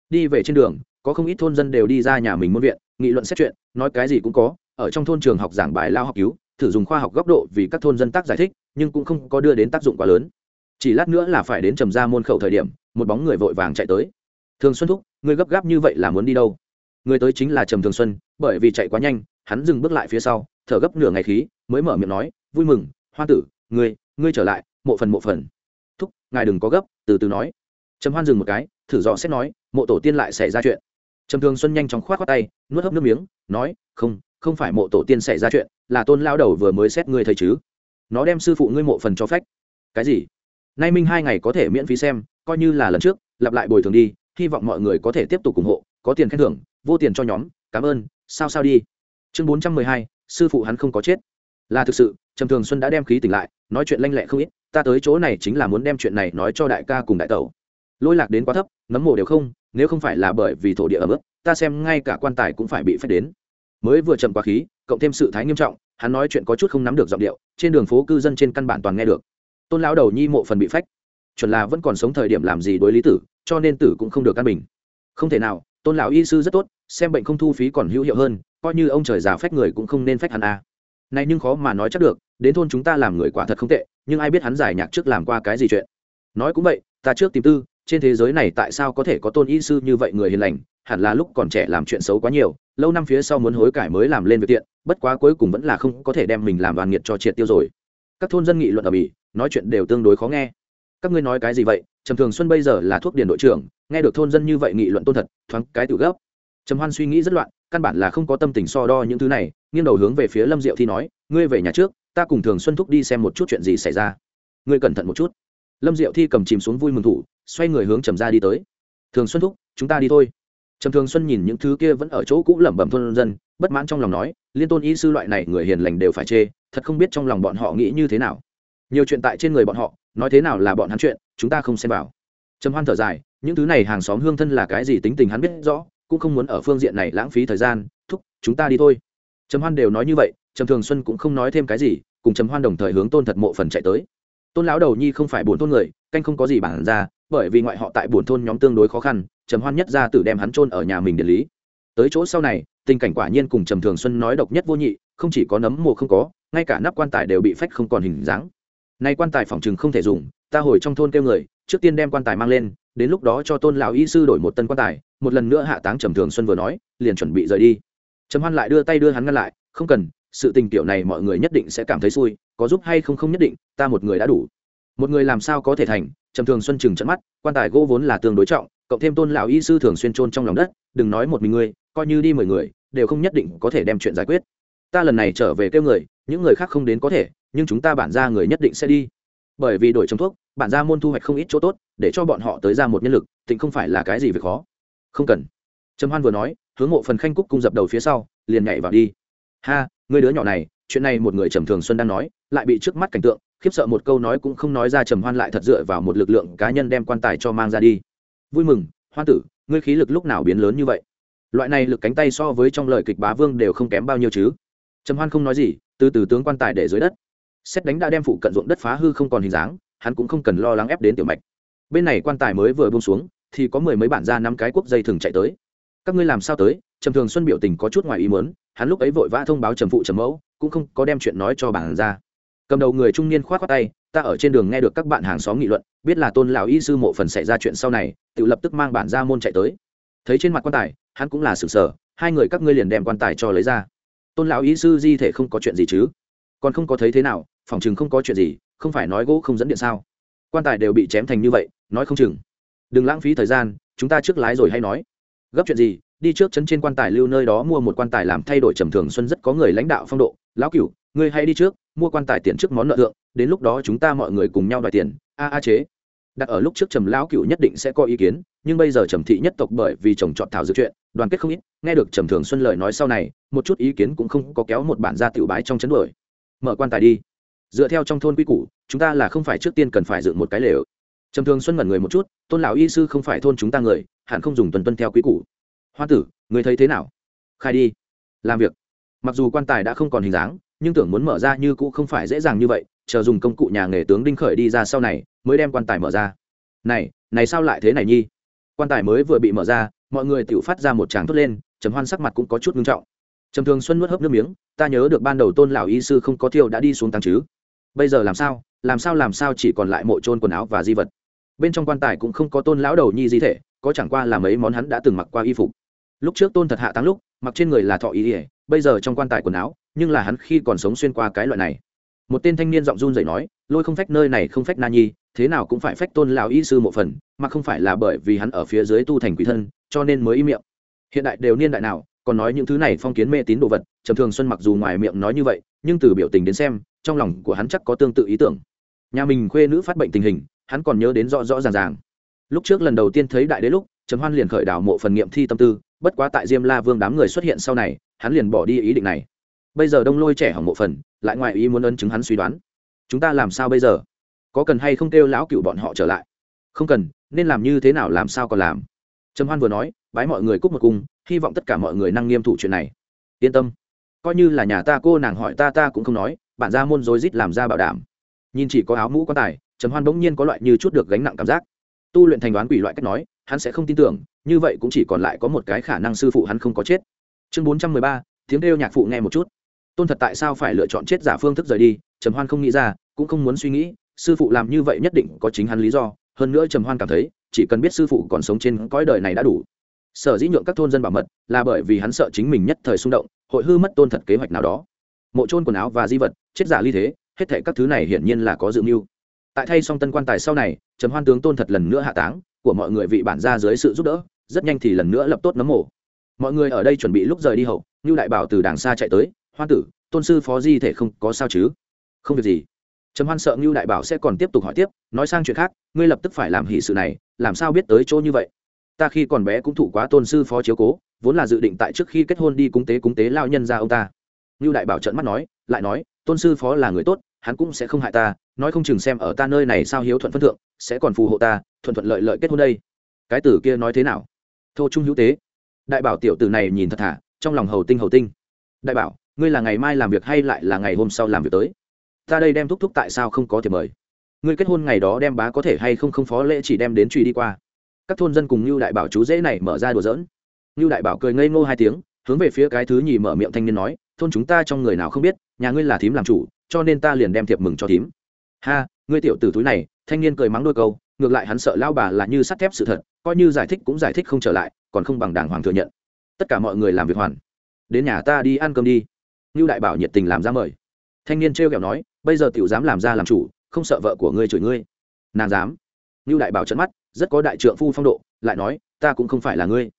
Đi về trên đường, có không ít thôn dân đều đi ra nhà mình môn viện, nghị luận xét chuyện, nói cái gì cũng có, ở trong thôn trường học giảng bài lao học cứu, thử dùng khoa học góc độ vì các thôn dân tác giải thích, nhưng cũng không có đưa đến tác dụng quá lớn. Chỉ lát nữa là phải đến trầm ra môn khẩu thời điểm, một bóng người vội vàng chạy tới. Thường xuân thúc, người gấp gáp như vậy là muốn đi đâu? Người tới chính là trầm thường xuân, bởi vì chạy quá nhanh, hắn dừng bước lại phía sau, thở gấp nửa ngày khí, mới mở miệng nói, vui mừng hoa tử ngươi ngươi trở lại, mộ phần mộ phần thúc, ngài đừng có gấp, từ từ nói. Trầm hoan dừng một cái, thử dò xét nói, mộ tổ tiên lại xảy ra chuyện. Trầm thường xuân nhanh chóng khoát khoát tay, nuốt hấp nước miếng, nói, không không phải mộ tổ tiên xảy ra chuyện, là tôn lao đầu vừa mới xét ngươi thấy chứ. Nó đem sư phụ ngươi mộ phần cho phách. Cái gì? Nay minh hai ngày có thể miễn phí xem, coi như là lần trước, lặp lại bồi thường đi, hy vọng mọi người có thể tiếp tục ủng hộ, có tiền khen thưởng, vô tiền cho nhóm, cảm ơn, sao sao đi. Chương bốn trăm mười hai, sư phụ hắn không có chết. Là thực sự, trầm thường xuân đã đem khí tỉnh lại, nói chuyện lanh lẹ không ít ta tới chỗ này chính là muốn đem chuyện này nói cho đại ca cùng đại tẩu. Lôi lạc đến quá thấp nấm mồ đều không, nếu không phải là bởi vì thổ địa ở mức ta xem ngay cả quan tài cũng phải bị phép đến. Mới vừa chậm quá khí, cộng thêm sự thái nghiêm trọng, hắn nói chuyện có chút không nắm được giọng điệu, trên đường phố cư dân trên căn bản toàn nghe được. Tôn lão đầu nhi mộ phần bị phách. Chuẩn là vẫn còn sống thời điểm làm gì đối lý tử, cho nên tử cũng không được căn bình. Không thể nào, tôn lão y sư rất tốt, xem bệnh không thu phí còn hữu hiệu hơn, coi như ông trời già phách người cũng không nên phách hắn a à này nhưng khó mà nói chắc được, đến thôn chúng ta làm người quả thật không tệ, nhưng ai biết hắn giải nhạc trước làm qua cái gì chuyện. Nói cũng vậy, ta trước tìm tư, trên thế giới này tại sao có thể có tôn y sư như vậy người hiền lành, hẳn là lúc còn trẻ làm chuyện xấu quá nhiều, lâu năm phía sau muốn hối cải mới làm lên việc tiện, bất quá cuối cùng vẫn là không có thể đem mình làm đoàn nghiệt cho triệt tiêu rồi. Các thôn dân nghị luận ở bỉ, nói chuyện đều tương đối khó nghe. Các ngươi nói cái gì vậy? Trầm thường xuân bây giờ là thuốc điền đội trưởng, nghe được thôn dân như vậy nghị luận tôn thật, thoáng cái tự gấp. Trầm hoan suy nghĩ rất loạn, căn bản là không có tâm tình so đo những thứ này nghiêng đầu hướng về phía lâm diệu thi nói, ngươi về nhà trước, ta cùng thường xuân thúc đi xem một chút chuyện gì xảy ra. Ngươi cẩn thận một chút. Lâm diệu thi cầm chìm xuống vui mừng thủ, xoay người hướng trầm ra đi tới. Thường xuân thúc, chúng ta đi thôi. Trầm thường xuân nhìn những thứ kia vẫn ở chỗ cũ lẩm bẩm thôn dân, bất mãn trong lòng nói, liên tôn y sư loại này người hiền lành đều phải chê, thật không biết trong lòng bọn họ nghĩ như thế nào. Nhiều chuyện tại trên người bọn họ, nói thế nào là bọn hắn chuyện, chúng ta không xem vào. Trầm hoan thở dài, những thứ này hàng xóm hương thân là cái gì tính tình hắn biết rõ, cũng không muốn ở phương diện này lãng phí thời gian, thúc, chúng ta đi thôi trầm hoan đều nói như vậy, trầm thường xuân cũng không nói thêm cái gì, cùng trầm hoan đồng thời hướng tôn thật mộ phần chạy tới. Tôn lão đầu nhi không phải buồn thôn người, canh không có gì bản ra, bởi vì ngoại họ tại buồn thôn nhóm tương đối khó khăn, trầm hoan nhất ra tử đem hắn chôn ở nhà mình địa lý. Tới chỗ sau này, tình cảnh quả nhiên cùng trầm thường xuân nói độc nhất vô nhị, không chỉ có nấm mồ không có, ngay cả nắp quan tài đều bị phách không còn hình dáng. Nay quan tài phòng chừng không thể dùng, ta hồi trong thôn kêu người, trước tiên đem quan tài mang lên, đến lúc đó cho tôn lão y sư đổi một tân quan tài, một lần nữa hạ táng trầm thường xuân vừa nói, liền chuẩn bị rời đi trầm hoan lại đưa tay đưa hắn ngăn lại, không cần, sự tình tiểu này mọi người nhất định sẽ cảm thấy xui, có giúp hay không không nhất định, ta một người đã đủ. Một người làm sao có thể thành? Trầm thường xuân chừng trận mắt, quan tài gỗ vốn là tương đối trọng, cộng thêm tôn lão y sư thường xuyên trôn trong lòng đất, đừng nói một mình ngươi, coi như đi mười người, đều không nhất định có thể đem chuyện giải quyết. Ta lần này trở về kêu người, những người khác không đến có thể, nhưng chúng ta bản ra người nhất định sẽ đi. Bởi vì đổi trong thuốc, bản ra môn thu hoạch không ít chỗ tốt, để cho bọn họ tới ra một nhân lực, tịnh không phải là cái gì việc khó. Không cần. Trầm hoan vừa nói hướng mộ phần khanh cúc cung dập đầu phía sau, liền nhảy vào đi. Ha người đứa nhỏ này, chuyện này một người trầm thường xuân đang nói, lại bị trước mắt cảnh tượng, khiếp sợ một câu nói cũng không nói ra trầm hoan lại thật dựa vào một lực lượng cá nhân đem quan tài cho mang ra đi. Vui mừng, hoan tử, ngươi khí lực lúc nào biến lớn như vậy? Loại này lực cánh tay so với trong lời kịch bá vương đều không kém bao nhiêu chứ? Trầm hoan không nói gì, từ từ tướng quan tài để dưới đất. Xét đánh đã đem phụ cận ruộng đất phá hư không còn hình dáng, hắn cũng không cần lo lắng ép đến tiểu mạch. Bên này quan tài mới vừa buông xuống, thì có mười mấy bản ra năm cái quốc dây thường chạy tới các ngươi làm sao tới? Trầm thường xuân biểu tình có chút ngoài ý muốn, hắn lúc ấy vội vã thông báo trầm phụ trầm mẫu, cũng không có đem chuyện nói cho bản ra. Cầm đầu người trung niên khoát khoát tay, ta ở trên đường nghe được các bạn hàng xóm nghị luận, biết là tôn lão y sư mộ phần xảy ra chuyện sau này, tự lập tức mang bản ra môn chạy tới. Thấy trên mặt quan tài, hắn cũng là sửng sở hai người các ngươi liền đem quan tài cho lấy ra. Tôn lão y sư di thể không có chuyện gì chứ? Còn không có thấy thế nào, phòng chừng không có chuyện gì, không phải nói gỗ không dẫn điện sao? Quan tài đều bị chém thành như vậy, nói không chừng. Đừng lãng phí thời gian, chúng ta trước lái rồi hay nói gấp chuyện gì, đi trước chấn trên quan tài lưu nơi đó mua một quan tài làm thay đổi trầm thường xuân rất có người lãnh đạo phong độ. Lão cửu, ngươi hay đi trước, mua quan tài tiền trước món nợ thượng, đến lúc đó chúng ta mọi người cùng nhau đòi tiền. A a chế. Đặt ở lúc trước trầm lão cửu nhất định sẽ có ý kiến, nhưng bây giờ trầm thị nhất tộc bởi vì chồng chọn thảo dự chuyện, đoàn kết không ít, nghe được trầm thường xuân lời nói sau này, một chút ý kiến cũng không có kéo một bản ra tiểu bái trong chấn đuổi. Mở quan tài đi. Dựa theo trong thôn quy củ, chúng ta là không phải trước tiên cần phải dựng một cái lều trầm thường xuân ngẩn người một chút, tôn lão y sư không phải thôn chúng ta người, hẳn không dùng tuần tuân theo quý củ. Hoa tử, người thấy thế nào? Khai đi, làm việc. Mặc dù quan tài đã không còn hình dáng, nhưng tưởng muốn mở ra như cũ không phải dễ dàng như vậy, chờ dùng công cụ nhà nghề tướng đinh khởi đi ra sau này, mới đem quan tài mở ra. Này này sao lại thế này nhi? Quan tài mới vừa bị mở ra, mọi người tự phát ra một tràng thốt lên, trầm hoan sắc mặt cũng có chút ngưng trọng. Trầm thường xuân nuốt hớp nước miếng, ta nhớ được ban đầu tôn lão y sư không có thiêu đã đi xuống tăng chứ. Bây giờ làm sao làm sao làm sao chỉ còn lại mộ trôn quần áo và di vật bên trong quan tài cũng không có tôn lão đầu nhi di thể, có chẳng qua là mấy món hắn đã từng mặc qua y phục. Lúc trước tôn thật hạ tăng lúc, mặc trên người là thọ ý ỉa bây giờ trong quan tài quần áo, nhưng là hắn khi còn sống xuyên qua cái loại này. Một tên thanh niên giọng run dậy nói, lôi không phách nơi này không phách na nhi, thế nào cũng phải phách tôn lão y sư một phần, mà không phải là bởi vì hắn ở phía dưới tu thành quỷ thân, cho nên mới im miệng. Hiện đại đều niên đại nào, còn nói những thứ này phong kiến mê tín đồ vật, trầm thường xuân mặc dù ngoài miệng nói như vậy, nhưng từ biểu tình đến xem, trong lòng của hắn chắc có tương tự ý tưởng. Nhà mình khuê nữ phát bệnh tình hình hắn còn nhớ đến rõ rõ ràng ràng. Lúc trước lần đầu tiên thấy đại đế lúc, trầm hoan liền khởi đảo mộ phần nghiệm thi tâm tư, bất quá tại diêm la vương đám người xuất hiện sau này, hắn liền bỏ đi ý định này. Bây giờ đông lôi trẻ hỏng mộ phần, lại ngoài ý muốn ấn chứng hắn suy đoán. Chúng ta làm sao bây giờ? Có cần hay không kêu lão cựu bọn họ trở lại? Không cần, nên làm như thế nào làm sao còn làm? Trầm hoan vừa nói, bái mọi người cúc một cung, hy vọng tất cả mọi người năng nghiêm thủ chuyện này. Yên tâm. Coi như là nhà ta cô nàng hỏi ta ta cũng không nói, bản ra môn rối rít làm ra bảo đảm. Nhìn chỉ có áo mũ quan tài trầm hoan bỗng nhiên có loại như chút được gánh nặng cảm giác. Tu luyện thành đoán quỷ loại cách nói, hắn sẽ không tin tưởng, như vậy cũng chỉ còn lại có một cái khả năng sư phụ hắn không có chết. Chương bốn trăm mười ba, tiếng kêu nhạc phụ nghe một chút. Tôn thật tại sao phải lựa chọn chết giả phương thức rời đi, trầm hoan không nghĩ ra, cũng không muốn suy nghĩ, sư phụ làm như vậy nhất định có chính hắn lý do. Hơn nữa trầm hoan cảm thấy, chỉ cần biết sư phụ còn sống trên cõi đời này đã đủ. Sở dĩ nhượng các thôn dân bảo mật, là bởi vì hắn sợ chính mình nhất thời xung động, hội hư mất tôn thật kế hoạch nào đó. Mộ trôn quần áo và di vật, chết giả ly thế, hết thệ các thứ này hiển nhiên là có dự mưu tại thay xong tân quan tài sau này, trầm hoan tướng tôn thật lần nữa hạ táng, của mọi người vị bản ra dưới sự giúp đỡ, rất nhanh thì lần nữa lập tốt nấm mổ mọi người ở đây chuẩn bị lúc rời đi hậu như đại bảo từ đàng xa chạy tới, Hoan tử, tôn sư phó di thể không có sao chứ? Không việc gì. Trầm hoan sợ như đại bảo sẽ còn tiếp tục hỏi tiếp, nói sang chuyện khác, ngươi lập tức phải làm hỷ sự này, làm sao biết tới chỗ như vậy? Ta khi còn bé cũng thụ quá tôn sư phó chiếu cố, vốn là dự định tại trước khi kết hôn đi cúng tế cúng tế lao nhân ra ông ta. Như đại bảo trợn mắt nói, lại nói, tôn sư phó là người tốt, hắn cũng sẽ không hại ta nói không chừng xem ở ta nơi này sao hiếu thuận phân thượng, sẽ còn phù hộ ta, thuận thuận lợi lợi kết hôn đây. Cái tử kia nói thế nào? Thô trung hữu tế. Đại bảo tiểu tử này nhìn thật thà, trong lòng hầu tinh hầu tinh. Đại bảo, ngươi là ngày mai làm việc hay lại là ngày hôm sau làm việc tới? Ta đây đem thúc thúc tại sao không có thể mời? Ngươi kết hôn ngày đó đem bá có thể hay không không phó lễ chỉ đem đến truy đi qua. Các thôn dân cùng như đại bảo chú dễ này mở ra đùa giỡn. Như đại bảo cười ngây ngô hai tiếng, hướng về phía cái thứ nhì mở miệng thanh niên nói, thôn chúng ta trong người nào không biết, nhà ngươi là thím làm chủ, cho nên ta liền đem thiệp mừng cho thím ha, ngươi tiểu tử túi này, thanh niên cười mắng đôi câu, ngược lại hắn sợ lao bà là như sắt thép sự thật, coi như giải thích cũng giải thích không trở lại, còn không bằng đàng hoàng thừa nhận. Tất cả mọi người làm việc hoàn. Đến nhà ta đi ăn cơm đi. Như đại bảo nhiệt tình làm ra mời. Thanh niên trêu kẹo nói, bây giờ tiểu dám làm ra làm chủ, không sợ vợ của ngươi chửi ngươi. Nàng dám. Như đại bảo trận mắt, rất có đại trượng phu phong độ, lại nói, ta cũng không phải là ngươi.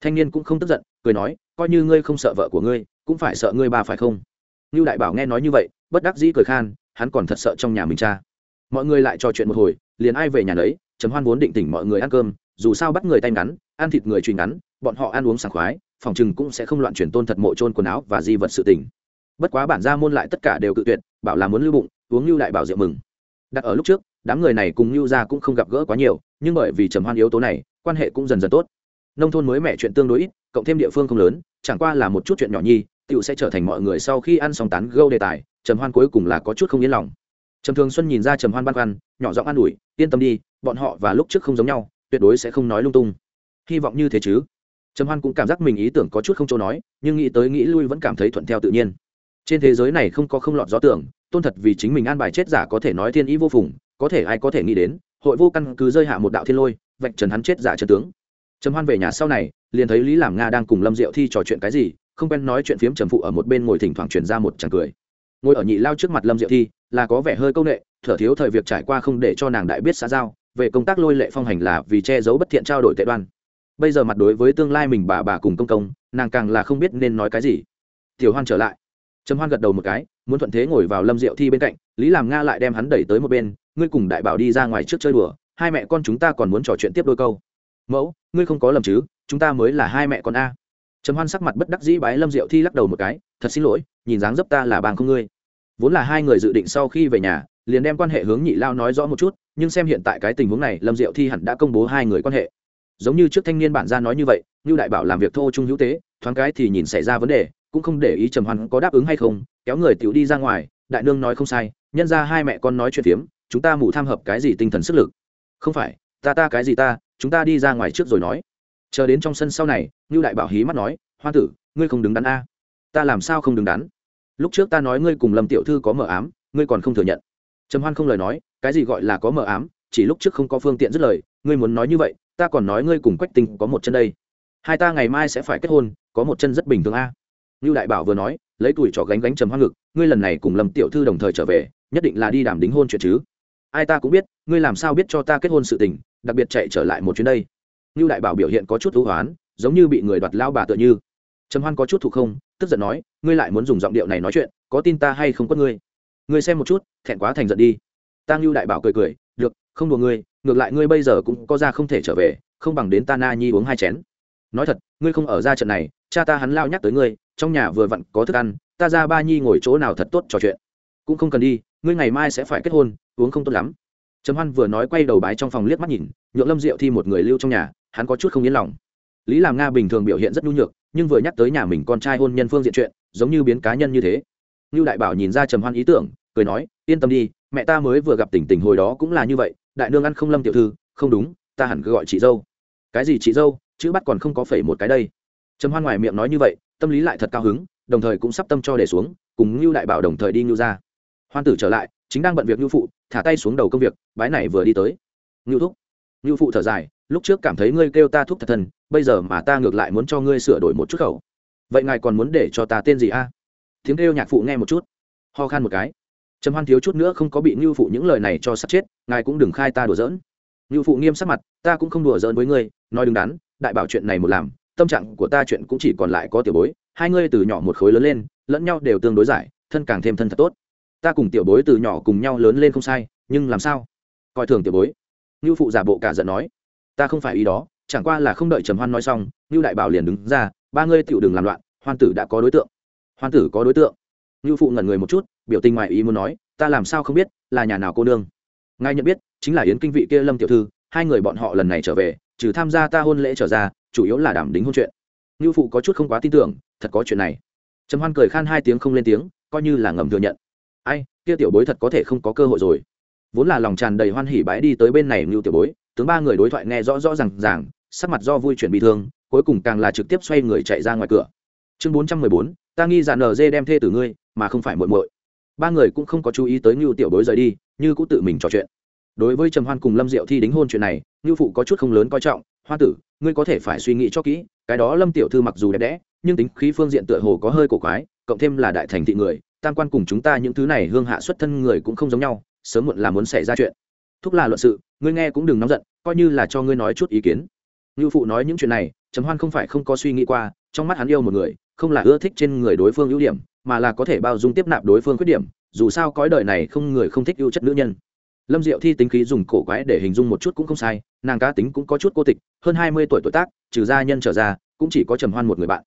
Thanh niên cũng không tức giận, cười nói, coi như ngươi không sợ vợ của ngươi, cũng phải sợ ngươi ba phải không? Như đại bảo nghe nói như vậy, bất đắc dĩ cười khan hắn còn thật sợ trong nhà mình cha. Mọi người lại trò chuyện một hồi, liền ai về nhà lấy trầm hoan vốn định tỉnh mọi người ăn cơm, dù sao bắt người tay ngắn, ăn thịt người truy ngắn, bọn họ ăn uống sảng khoái, phòng chừng cũng sẽ không loạn chuyển tôn thật mộ trôn quần áo và di vật sự tình. Bất quá bản gia môn lại tất cả đều cự tuyệt, bảo là muốn lưu bụng, uống lưu đại bảo rượu mừng. Đặt ở lúc trước, đám người này cùng lưu gia cũng không gặp gỡ quá nhiều, nhưng bởi vì trầm hoan yếu tố này, quan hệ cũng dần dần tốt. Nông thôn mới mẹ chuyện tương đối ít, cộng thêm địa phương không lớn, chẳng qua là một chút chuyện nhỏ nhi tựu sẽ trở thành mọi người sau khi ăn xong tán gâu đề tài, trầm hoan cuối cùng là có chút không yên lòng. Trầm thường xuân nhìn ra trầm hoan băn khoăn, nhỏ giọng an ủi, yên tâm đi, bọn họ và lúc trước không giống nhau, tuyệt đối sẽ không nói lung tung. Hy vọng như thế chứ? Trầm hoan cũng cảm giác mình ý tưởng có chút không chỗ nói, nhưng nghĩ tới nghĩ lui vẫn cảm thấy thuận theo tự nhiên. Trên thế giới này không có không lọt gió tưởng, tôn thật vì chính mình an bài chết giả có thể nói thiên ý vô phùng, có thể ai có thể nghĩ đến, hội vô căn cứ rơi hạ một đạo thiên lôi, vạch trần hắn chết giả chân tướng. Trầm hoan về nhà sau này, liền thấy lý làm nga đang cùng lâm diệu thi trò chuyện cái gì không quen nói chuyện phiếm trầm phụ ở một bên ngồi thỉnh thoảng truyền ra một chàng cười. Ngồi ở nhị lao trước mặt lâm diệu thi, là có vẻ hơi công nghệ thở thiếu thời việc trải qua không để cho nàng đại biết xã giao, về công tác lôi lệ phong hành là vì che giấu bất thiện trao đổi tệ đoan. Bây giờ mặt đối với tương lai mình bà bà cùng công công, nàng càng là không biết nên nói cái gì. Tiểu hoan trở lại. Trầm hoan gật đầu một cái, muốn thuận thế ngồi vào lâm diệu thi bên cạnh, lý làm nga lại đem hắn đẩy tới một bên, ngươi cùng đại bảo đi ra ngoài trước chơi đùa, hai mẹ con chúng ta còn muốn trò chuyện tiếp đôi câu. Mẫu, ngươi không có lầm chứ, chúng ta mới là hai mẹ con a trầm hoan sắc mặt bất đắc dĩ bái lâm diệu thi lắc đầu một cái, thật xin lỗi, nhìn dáng dấp ta là bàng không ngươi. Vốn là hai người dự định sau khi về nhà, liền đem quan hệ hướng nhị lao nói rõ một chút, nhưng xem hiện tại cái tình huống này, lâm diệu thi hẳn đã công bố hai người quan hệ. Giống như trước thanh niên bản gia nói như vậy như đại bảo làm việc thô trung hữu tế, thoáng cái thì nhìn xảy ra vấn đề, cũng không để ý trầm hoan có đáp ứng hay không, kéo người tiểu đi ra ngoài, đại nương nói không sai, nhân ra hai mẹ con nói chuyện phiếm, chúng ta mù tham hợp cái gì tinh thần sức lực? Không phải, ta ta cái gì ta, chúng ta đi ra ngoài trước rồi nói chờ đến trong sân sau này như đại bảo hí mắt nói, hoa tử, ngươi không đứng đắn a. Ta làm sao không đứng đắn? Lúc trước ta nói ngươi cùng lâm tiểu thư có mờ ám, ngươi còn không thừa nhận. Trầm hoan không lời nói, cái gì gọi là có mờ ám, chỉ lúc trước không có phương tiện dứt lời, ngươi muốn nói như vậy, ta còn nói ngươi cùng quách tinh có một chân đây. Hai ta ngày mai sẽ phải kết hôn, có một chân rất bình thường a. Như đại bảo vừa nói, lấy tuổi trò gánh gánh trầm hoan ngực, ngươi lần này cùng lâm tiểu thư đồng thời trở về, nhất định là đi đảm đính hôn chuyện chứ. Ai ta cũng biết, ngươi làm sao biết cho ta kết hôn sự tình, đặc biệt chạy trở lại một chuyến đây như đại bảo biểu hiện có chút thú hoán, giống như bị người đoạt lao bà tựa như. Trầm hoan có chút thụ không, tức giận nói, ngươi lại muốn dùng giọng điệu này nói chuyện, có tin ta hay không có ngươi? Ngươi xem một chút, thẹn quá thành giận đi. Ta như đại bảo cười cười, được, không đùa ngươi, ngược lại ngươi bây giờ cũng có ra không thể trở về, không bằng đến ta na nhi uống hai chén. Nói thật, ngươi không ở ra trận này, cha ta hắn lao nhắc tới ngươi, trong nhà vừa vặn có thức ăn, ta ra ba nhi ngồi chỗ nào thật tốt trò chuyện. Cũng không cần đi, ngươi ngày mai sẽ phải kết hôn, uống không tốt lắm trầm hoan vừa nói quay đầu bái trong phòng liếc mắt nhìn, nhượng lâm diệu thi một người lưu trong nhà, hắn có chút không yên lòng. Lý làm nga bình thường biểu hiện rất nhu nhược, nhưng vừa nhắc tới nhà mình con trai hôn nhân phương diện chuyện, giống như biến cá nhân như thế. Như đại bảo nhìn ra trầm hoan ý tưởng, cười nói, yên tâm đi, mẹ ta mới vừa gặp tình tình hồi đó cũng là như vậy, đại nương ăn không lâm tiểu thư, không đúng, ta hẳn cứ gọi chị dâu. Cái gì chị dâu? Chữ bắt còn không có phẩy một cái đây. Trầm hoan ngoài miệng nói như vậy, tâm lý lại thật cao hứng, đồng thời cũng sắp tâm cho để xuống, cùng như đại bảo đồng thời đi như ra. Hoan tử trở lại chính đang bận việc như phụ, thả tay xuống đầu công việc, bái này vừa đi tới. Như thúc. Như phụ thở dài, lúc trước cảm thấy ngươi kêu ta thúc thật thần, bây giờ mà ta ngược lại muốn cho ngươi sửa đổi một chút khẩu. Vậy ngài còn muốn để cho ta tên gì a? À? tiếng kêu nhạc phụ nghe một chút. Ho khan một cái. Trầm hoan thiếu chút nữa không có bị ngưu phụ những lời này cho sắp chết, ngài cũng đừng khai ta đùa giỡn. Ngưu phụ nghiêm sắc mặt, ta cũng không đùa giỡn với ngươi, nói đứng đắn, đại bảo chuyện này một làm, tâm trạng của ta chuyện cũng chỉ còn lại có tiểu bối, hai ngươi từ nhỏ một khối lớn lên, lẫn nhau đều tương đối giải, thân càng thêm thân thật tốt ta cùng tiểu bối từ nhỏ cùng nhau lớn lên không sai, nhưng làm sao? Coi thường tiểu bối. Ngưu phụ giả bộ cả giận nói. Ta không phải ý đó, chẳng qua là không đợi trầm hoan nói xong, ngưu đại bảo liền đứng ra, ba ngươi tựu đừng làm loạn, hoan tử đã có đối tượng. Hoan tử có đối tượng. Ngưu phụ ngẩn người một chút, biểu tình ngoài ý muốn nói, ta làm sao không biết, là nhà nào cô nương? Ngài nhận biết, chính là yến kinh vị kia lâm tiểu thư, hai người bọn họ lần này trở về, trừ tham gia ta hôn lễ trở ra, chủ yếu là đảm đính hôn chuyện. Ngưu phụ có chút không quá tin tưởng, thật có chuyện này. Trầm hoan cười khan hai tiếng không lên tiếng, coi như là ngầm thừa nhận ai, kia tiểu bối thật có thể không có cơ hội rồi. Vốn là lòng tràn đầy hoan hỉ bãi đi tới bên này ngưu tiểu bối, tướng ba người đối thoại nghe rõ rõ r à n g ràng, sắc mặt do vui chuyển bị thương, cuối cùng càng là trực tiếp xoay người chạy ra ngoài cửa. Chương bốn trăm mười bốn, ta nghi giả nờ dê đem thê từ ngươi, mà không phải muội muội. Ba người cũng không có chú ý tới ngưu tiểu bối rời đi, như cũng tự mình trò chuyện. Đối với trầm hoan cùng lâm diệu thi đính hôn chuyện này ngưu phụ có chút không lớn coi trọng, hoa tử, ngươi có thể phải suy nghĩ cho kỹ, cái đó lâm tiểu thư mặc dù đẹp đẽ, nhưng tính khí phương diện tựa hồ có hơi cổ quái, cộng thêm là đại thành thị người tam quan cùng chúng ta những thứ này hương hạ xuất thân người cũng không giống nhau, sớm muộn là muốn xảy ra chuyện. Thúc là luận sự, ngươi nghe cũng đừng nóng giận, coi như là cho ngươi nói chút ý kiến. Ngưu phụ nói những chuyện này, trầm hoan không phải không có suy nghĩ qua, trong mắt hắn yêu một người, không là ưa thích trên người đối phương ưu điểm, mà là có thể bao dung tiếp nạp đối phương khuyết điểm, dù sao cõi đời này không người không thích ưu chất nữ nhân. Lâm diệu thi tính khí dùng cổ quái để hình dung một chút cũng không sai, nàng cá tính cũng có chút cô tịch, hơn hai mươi tuổi tuổi tác, trừ gia nhân trở ra, cũng chỉ có trầm hoan một người bạn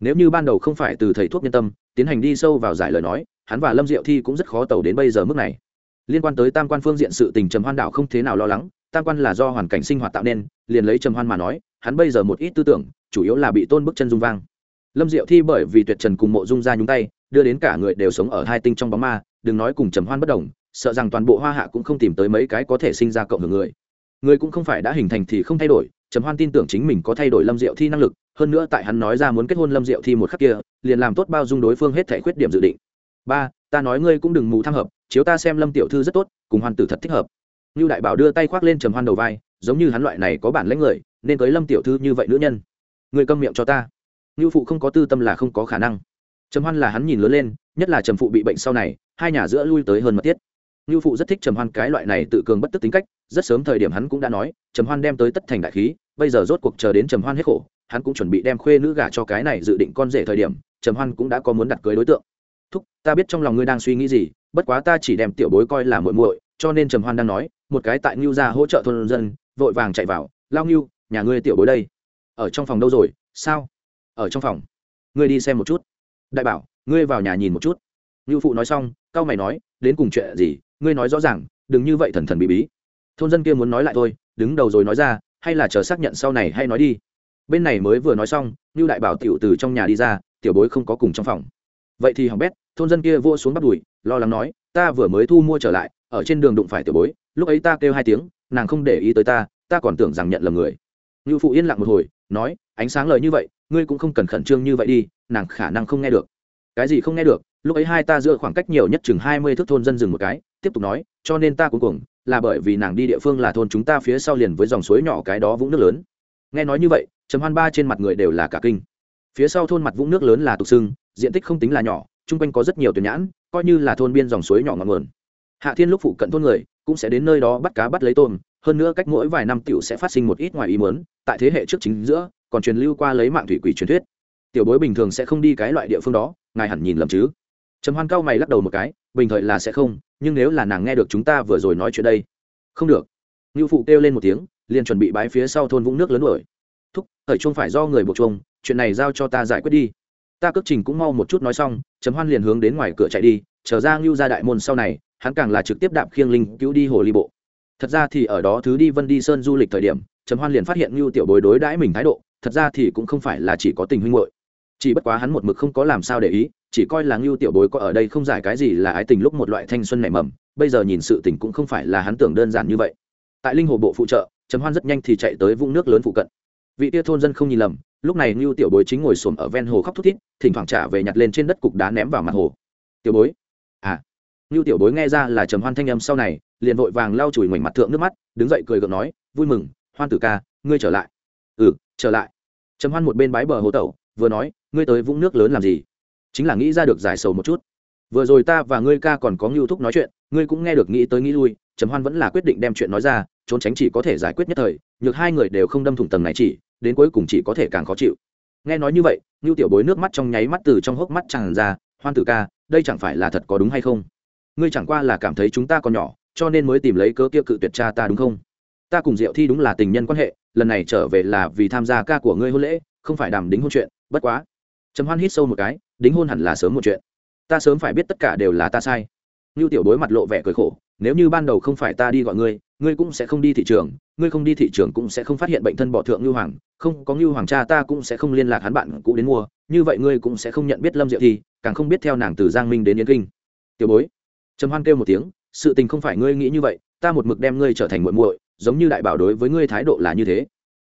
nếu như ban đầu không phải từ thầy thuốc nhân tâm, tiến hành đi sâu vào giải lời nói, hắn và lâm diệu thi cũng rất khó tàu đến bây giờ mức này. Liên quan tới tam quan phương diện sự tình trầm hoan đạo không thế nào lo lắng, tam quan là do hoàn cảnh sinh hoạt tạo nên, liền lấy trầm hoan mà nói, hắn bây giờ một ít tư tưởng, chủ yếu là bị tôn bức chân dung vang. Lâm diệu thi bởi vì tuyệt trần cùng mộ dung ra nhúng tay, đưa đến cả người đều sống ở hai tinh trong bóng ma, đừng nói cùng trầm hoan bất đồng, sợ rằng toàn bộ hoa hạ cũng không tìm tới mấy cái có thể sinh ra cộng hưởng người. Người cũng không phải đã hình thành thì không thay đổi trầm hoan tin tưởng chính mình có thay đổi lâm diệu thi năng lực, hơn nữa tại hắn nói ra muốn kết hôn lâm diệu thi một khắc kia, liền làm tốt bao dung đối phương hết thể khuyết điểm dự định. Ba, ta nói ngươi cũng đừng mù tham hợp, chiếu ta xem lâm tiểu thư rất tốt, cùng hoan tử thật thích hợp. Như đại bảo đưa tay khoác lên trầm hoan đầu vai, giống như hắn loại này có bản lãnh người, nên tới lâm tiểu thư như vậy nữ nhân. Người câm miệng cho ta. Như phụ không có tư tâm là không có khả năng. Trầm hoan là hắn nhìn lớn lên, nhất là trầm phụ bị bệnh sau này, hai nhà giữa lui tới hơn mật thiết. Ngưu phụ rất thích trầm hoan cái loại này tự cường bất tức tính cách, rất sớm thời điểm hắn cũng đã nói, trầm hoan đem tới tất thành đại khí, bây giờ rốt cuộc chờ đến trầm hoan hết khổ, hắn cũng chuẩn bị đem khuê nữ gả cho cái này dự định con rể thời điểm, trầm hoan cũng đã có muốn đặt cưới đối tượng. Thúc, ta biết trong lòng ngươi đang suy nghĩ gì, bất quá ta chỉ đem tiểu bối coi là muội muội, cho nên trầm hoan đang nói, một cái tại ngưu gia hỗ trợ thôn dân, vội vàng chạy vào, lao ngưu, nhà ngươi tiểu bối đây, ở trong phòng đâu rồi, sao? Ở trong phòng. Ngươi đi xem một chút. Đại bảo, ngươi vào nhà nhìn một chút. Ngưu phụ nói xong cao mày nói, đến cùng chuyện gì ngươi nói rõ ràng, đừng như vậy thần thần bí bí. Thôn dân kia muốn nói lại thôi, đứng đầu rồi nói ra, hay là chờ xác nhận sau này hay nói đi. Bên này mới vừa nói xong như đại bảo tiểu từ trong nhà đi ra, tiểu bối không có cùng trong phòng. Vậy thì hỏng bét, thôn dân kia vô xuống bắt đùi lo lắng nói, ta vừa mới thu mua trở lại, ở trên đường đụng phải tiểu bối, lúc ấy ta kêu hai tiếng, nàng không để ý tới ta ta còn tưởng rằng nhận lầm người. Ngưu phụ yên lặng một hồi, nói, ánh sáng lời như vậy, ngươi cũng không cần khẩn trương như vậy đi, nàng khả năng không nghe được. Cái gì không nghe được? Lúc ấy hai ta giữa khoảng cách nhiều nhất chừng hai mươi thước thôn dân dừng một cái tiếp tục nói, cho nên ta cuối cùng, là bởi vì nàng đi địa phương là thôn chúng ta phía sau liền với dòng suối nhỏ cái đó vũng nước lớn. Nghe nói như vậy chấm hoan ba trên mặt người đều là cả kinh. Phía sau thôn mặt vũng nước lớn là tục sưng, diện tích không tính là nhỏ, chung quanh có rất nhiều tuyển nhãn, coi như là thôn biên dòng suối nhỏ ngọn nguồn. Hạ thiên lúc phụ cận thôn người, cũng sẽ đến nơi đó bắt cá bắt lấy tôm, hơn nữa cách mỗi vài năm tiểu sẽ phát sinh một ít ngoài ý muốn, tại thế hệ trước chính giữa, còn truyền lưu qua lấy mạng thủy quỷ truyền thuyết. Tiểu bối bình thường sẽ không đi cái loại địa phương đó, ngài hẳn nhìn lầm chứ? Trầm hoan cao mày lắc đầu một cái, bình thời là sẽ không, nhưng nếu là nàng nghe được chúng ta vừa rồi nói chuyện đây, không được. Ngưu phụ kêu lên một tiếng, liền chuẩn bị bái phía sau thôn vũng nước lớn nổi thúc, thời chung phải do người buộc chuông, chuyện này giao cho ta giải quyết đi. Ta cước trình cũng mau một chút nói xong, trầm hoan liền hướng đến ngoài cửa chạy đi trở ra ngưu ra đại môn sau này, hắn càng là trực tiếp đạp khiêng linh cứu đi hồ ly bộ. Thật ra thì ở đó thứ đi vân đi sơn du lịch thời điểm, trầm hoan liền phát hiện ngưu tiểu bối đối đãi mình thái độ, thật ra thì cũng không phải là chỉ có tình huynh hội chỉ bất quá hắn một mực không có làm sao để ý chỉ coi là ngưu tiểu bối có ở đây không giải cái gì là ái tình lúc một loại thanh xuân nảy mầm, bây giờ nhìn sự tình cũng không phải là hắn tưởng đơn giản như vậy. Tại linh hồ bộ phụ trợ, trầm hoan rất nhanh thì chạy tới vũng nước lớn phụ cận. Vị tia thôn dân không nhìn lầm, lúc này ngưu tiểu bối chính ngồi xổm ở ven hồ khóc thút thít, thỉnh thoảng trả về nhặt lên trên đất cục đá ném vào mặt hồ. Tiểu bối. À. Ngưu tiểu bối nghe ra là trầm hoan thanh âm sau này, liền vội vàng lau chùi ngoảnh mặt thượng nước mắt, đứng dậy cười gượng nói, vui mừng, hoan tử ca, ngươi trở lại. Ừ trở lại. Trầm hoan một bên bái bờ hồ tẩu, vừa nói, ngươi tới vũng nước lớn làm gì? Chính là nghĩ ra được giải sầu một chút. Vừa rồi ta và ngươi ca còn có ngưu thúc nói chuyện, ngươi cũng nghe được nghĩ tới nghĩ lui, trầm hoan vẫn là quyết định đem chuyện nói ra, trốn tránh chỉ có thể giải quyết nhất thời, nhược hai người đều không đâm thủng tầng này chỉ, đến cuối cùng chỉ có thể càng khó chịu. Nghe nói như vậy, ngưu tiểu bối nước mắt trong nháy mắt từ trong hốc mắt tràn ra, hoan tử ca, đây chẳng phải là thật có đúng hay không? Ngươi chẳng qua là cảm thấy chúng ta còn nhỏ, cho nên mới tìm lấy cớ kia cự tuyệt cha ta đúng không? Ta cùng diệu thi đúng là tình nhân quan hệ, lần này trở về là vì tham gia ca của ngươi hôn lễ, không phải đàm đính hôn chuyện, bất quá trầm hoan hít sâu một cái, đính hôn hẳn là sớm một chuyện. Ta sớm phải biết tất cả đều là ta sai. Như tiểu bối mặt lộ vẻ cười khổ, nếu như ban đầu không phải ta đi gọi ngươi ngươi cũng sẽ không đi thị trường, ngươi không đi thị trường cũng sẽ không phát hiện bệnh thân bỏ thượng ngưu hoàng, không, có ngưu hoàng cha ta cũng sẽ không liên lạc hắn bạn cũ đến mua, như vậy ngươi cũng sẽ không nhận biết lâm diệu thi, càng không biết theo nàng từ giang minh đến yến kinh. Tiểu bối, trầm hoan kêu một tiếng, sự tình không phải ngươi nghĩ như vậy, ta một mực đem ngươi trở thành muội muội, giống như đại bảo đối với ngươi thái độ là như thế.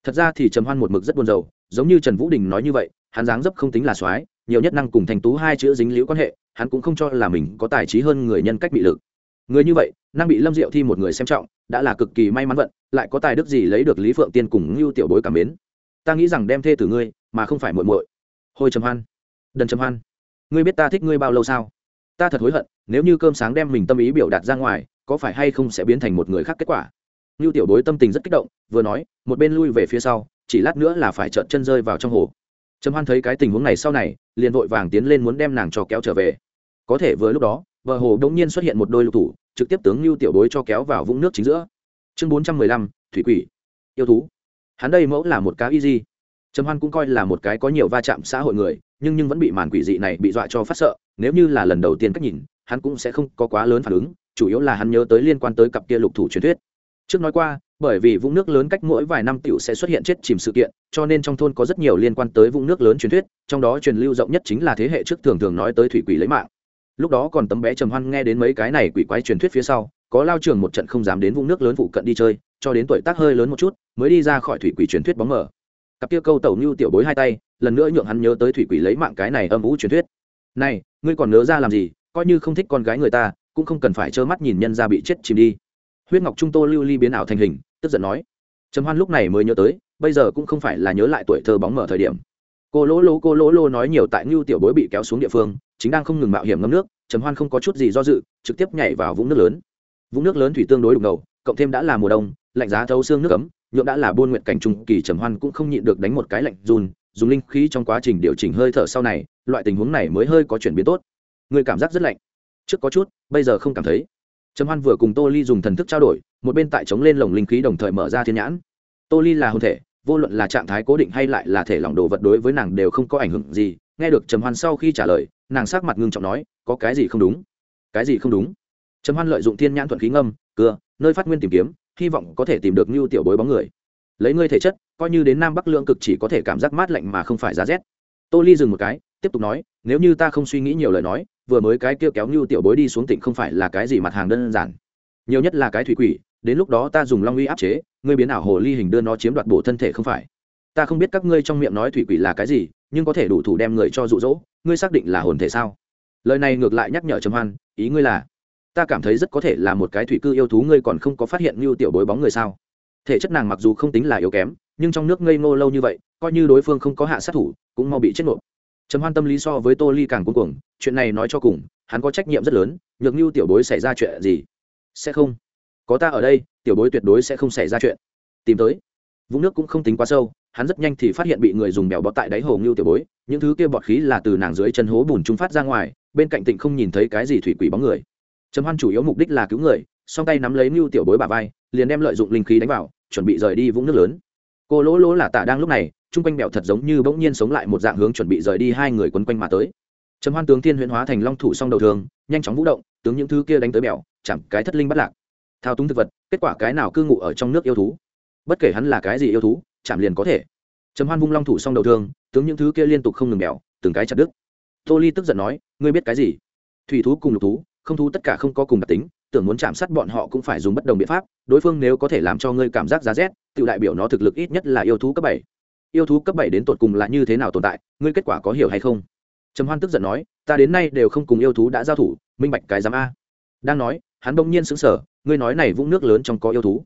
Thật ra thì trầm hoan một mực rất buồn rầu giống như trần vũ đình nói như vậy, hắn dáng dấp không tính là soái, nhiều nhất năng cùng thành tú hai chữ dính liễu quan hệ, hắn cũng không cho là mình có tài trí hơn người nhân cách bị lực. Người như vậy, năng bị lâm diệu thi một người xem trọng, đã là cực kỳ may mắn vận, lại có tài đức gì lấy được lý phượng tiên cùng ngưu tiểu bối cảm mến? Ta nghĩ rằng đem thê tử ngươi, mà không phải muội muội. Hồi trầm hoan. Đần trầm hoan. Ngươi biết ta thích ngươi bao lâu sao? Ta thật hối hận, nếu như cơm sáng đem mình tâm ý biểu đạt ra ngoài, có phải hay không sẽ biến thành một người khác kết quả? Ngưu tiểu bối tâm tình rất kích động, vừa nói, một bên lui về phía sau chỉ lát nữa là phải trợn chân rơi vào trong hồ. Trầm hoan thấy cái tình huống này sau này, liền vội vàng tiến lên muốn đem nàng cho kéo trở về. Có thể vừa lúc đó, bờ hồ đ nhiên xuất hiện một đôi lục thủ, trực tiếp tướng lưu tiểu bối cho kéo vào vũng nước chính giữa. Chương bốn trăm mười lăm, thủy quỷ. Yêu thú. Hắn đây mẫu là một cá easy trầm hoan cũng coi là một cái có nhiều va chạm xã hội người, nhưng nhưng vẫn bị màn quỷ dị này bị dọa cho phát sợ, nếu như là lần đầu tiên cách nhìn, hắn cũng sẽ không có quá lớn phản ứng, chủ yếu là hắn nhớ tới liên quan tới cặp kia lục thủ truyền thuyết. Trước nói qua bởi vì vũng nước lớn cách mỗi vài năm tiểu sẽ xuất hiện chết chìm sự kiện, cho nên trong thôn có rất nhiều liên quan tới vũng nước lớn truyền thuyết, trong đó truyền lưu rộng nhất chính là thế hệ trước thường thường nói tới thủy quỷ lấy mạng. Lúc đó còn tấm bé trầm hoan nghe đến mấy cái này quỷ quái truyền thuyết phía sau, có lao trường một trận không dám đến vũng nước lớn phụ cận đi chơi, cho đến tuổi tác hơi lớn một chút, mới đi ra khỏi thủy quỷ truyền thuyết bóng mờ. Cặp kia câu tẩu như tiểu bối hai tay, lần nữa nhượng hắn nhớ tới thủy quỷ lấy mạng cái này âm vũ truyền thuyết. Này, ngươi còn nhớ ra làm gì? Coi như không thích con gái người ta, cũng không cần phải trơ mắt nhìn nhân ra bị chết chìm đi huyết ngọc trung tô lưu ly biến ảo thành hình, tức giận nói, trầm hoan lúc này mới nhớ tới, bây giờ cũng không phải là nhớ lại tuổi thơ bóng mở thời điểm. Cô lỗ lỗ, cô lỗ lô nói nhiều tại ngưu tiểu bối bị kéo xuống địa phương, chính đang không ngừng mạo hiểm ngâm nước, trầm hoan không có chút gì do dự, trực tiếp nhảy vào vũng nước lớn. Vũng nước lớn thủy tương đối đục ngầu, cộng thêm đã là mùa đông, lạnh giá thấu xương nước ấm nhuộm đã là buôn nguyện cảnh trung kỳ trầm hoan cũng không nhịn được đánh một cái lạnh run, dùng linh khí trong quá trình điều chỉnh hơi thở sau này, loại tình huống này mới hơi có chuyển biến tốt. Người cảm giác rất lạnh. Trước có chút, bây giờ không cảm thấy trầm hoan vừa cùng tô ly dùng thần thức trao đổi, một bên tại chống lên lồng linh khí đồng thời mở ra thiên nhãn. Tô ly là hồn thể, vô luận là trạng thái cố định hay lại là thể lỏng đồ vật đối với nàng đều không có ảnh hưởng gì. Nghe được trầm hoan sau khi trả lời, nàng sắc mặt ngưng trọng nói, có cái gì không đúng? Cái gì không đúng? Trầm hoan lợi dụng thiên nhãn thuận khí ngâm, cưa, nơi phát nguyên tìm kiếm, hy vọng có thể tìm được như tiểu bối bóng người. Lấy ngươi thể chất, coi như đến nam bắc lượng cực chỉ có thể cảm giác mát lạnh mà không phải giá rét. Tô ly dừng một cái, tiếp tục nói, nếu như ta không suy nghĩ nhiều lời nói vừa mới cái kia kéo như tiểu bối đi xuống tỉnh không phải là cái gì mặt hàng đơn giản. Nhiều nhất là cái thủy quỷ, đến lúc đó ta dùng long uy áp chế, ngươi biến ảo hồ ly hình đưa nó chiếm đoạt bổ thân thể không phải. Ta không biết các ngươi trong miệng nói thủy quỷ là cái gì, nhưng có thể đủ thủ đem người cho dụ dỗ, ngươi xác định là hồn thể sao? Lời này ngược lại nhắc nhở trầm hoan, ý ngươi là, ta cảm thấy rất có thể là một cái thủy cư yêu thú ngươi còn không có phát hiện như tiểu bối bóng người sao? Thể chất nàng mặc dù không tính là yếu kém, nhưng trong nước ngây ngô lâu như vậy, coi như đối phương không có hạ sát thủ, cũng mau bị chết nộp trầm hoan tâm lý so với tô ly càng cuống cuồng, chuyện này nói cho cùng, hắn có trách nhiệm rất lớn, nhược như tiểu bối xảy ra chuyện gì? Sẽ không. Có ta ở đây, tiểu bối tuyệt đối sẽ không xảy ra chuyện. Tìm tới. Vũng nước cũng không tính quá sâu, hắn rất nhanh thì phát hiện bị người dùng bèo bọt tại đáy hồ ngưu tiểu bối, những thứ kia bọt khí là từ nàng dưới chân hố bùn trung phát ra ngoài, bên cạnh tịnh không nhìn thấy cái gì thủy quỷ bóng người. Trầm hoan chủ yếu mục đích là cứu người, song tay nắm lấy ngưu tiểu bối bà vai, liền đem lợi dụng linh khí đánh vào, chuẩn bị rời đi vũng nước lớn cô lỗ lỗ là tạ đang lúc này, chung quanh bẹo thật giống như bỗng nhiên sống lại một dạng hướng chuẩn bị rời đi hai người quấn quanh mà tới. Trầm hoan tướng thiên huyễn hóa thành long thủ song đầu thường, nhanh chóng vũ động, tướng những thứ kia đánh tới bẹo chẳng cái thất linh bắt lạc. Thao túng thực vật, kết quả cái nào cư ngụ ở trong nước yêu thú? Bất kể hắn là cái gì yêu thú, chạm liền có thể. Trầm hoan vung long thủ song đầu thương tướng những thứ kia liên tục không ngừng bẹo từng cái chặt đứt. Tô ly tức giận nói, ngươi biết cái gì? Thủy thú cùng lục thú không thú tất cả không có cùng đặc tính, tưởng muốn chạm sát bọn họ cũng phải dùng bất đồng biện pháp, đối phương nếu có thể làm cho ngươi cảm giác giá rét tự đại biểu nó thực lực ít nhất là yêu thú cấp bảy. Yêu thú cấp bảy đến tột cùng là như thế nào tồn tại, ngươi kết quả có hiểu hay không? Trầm hoan tức giận nói, ta đến nay đều không cùng yêu thú đã giao thủ, minh bạch cái giám a. Đang nói, hắn bỗng nhiên sững sờ, ngươi nói này vũng nước lớn trong có yêu thú.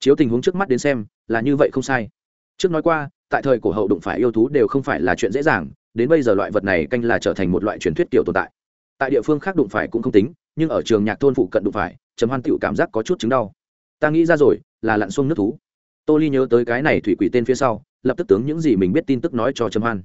Chiếu tình huống trước mắt đến xem, là như vậy không sai. Trước nói qua, tại thời cổ hậu đụng phải yêu thú đều không phải là chuyện dễ dàng, đến bây giờ loại vật này canh là trở thành một loại truyền thuyết kiểu tồn tại. Tại địa phương khác đụng phải cũng không tính nhưng ở trường nhạc thôn phụ cận đụng phải, Trầm hoan tựu cảm giác có chút chứng đau. Ta nghĩ ra rồi, là lặn xuông nước thú. Tô ly nhớ tới cái này thủy quỷ tên phía sau, lập tức tướng những gì mình biết tin tức nói cho Trầm hoan.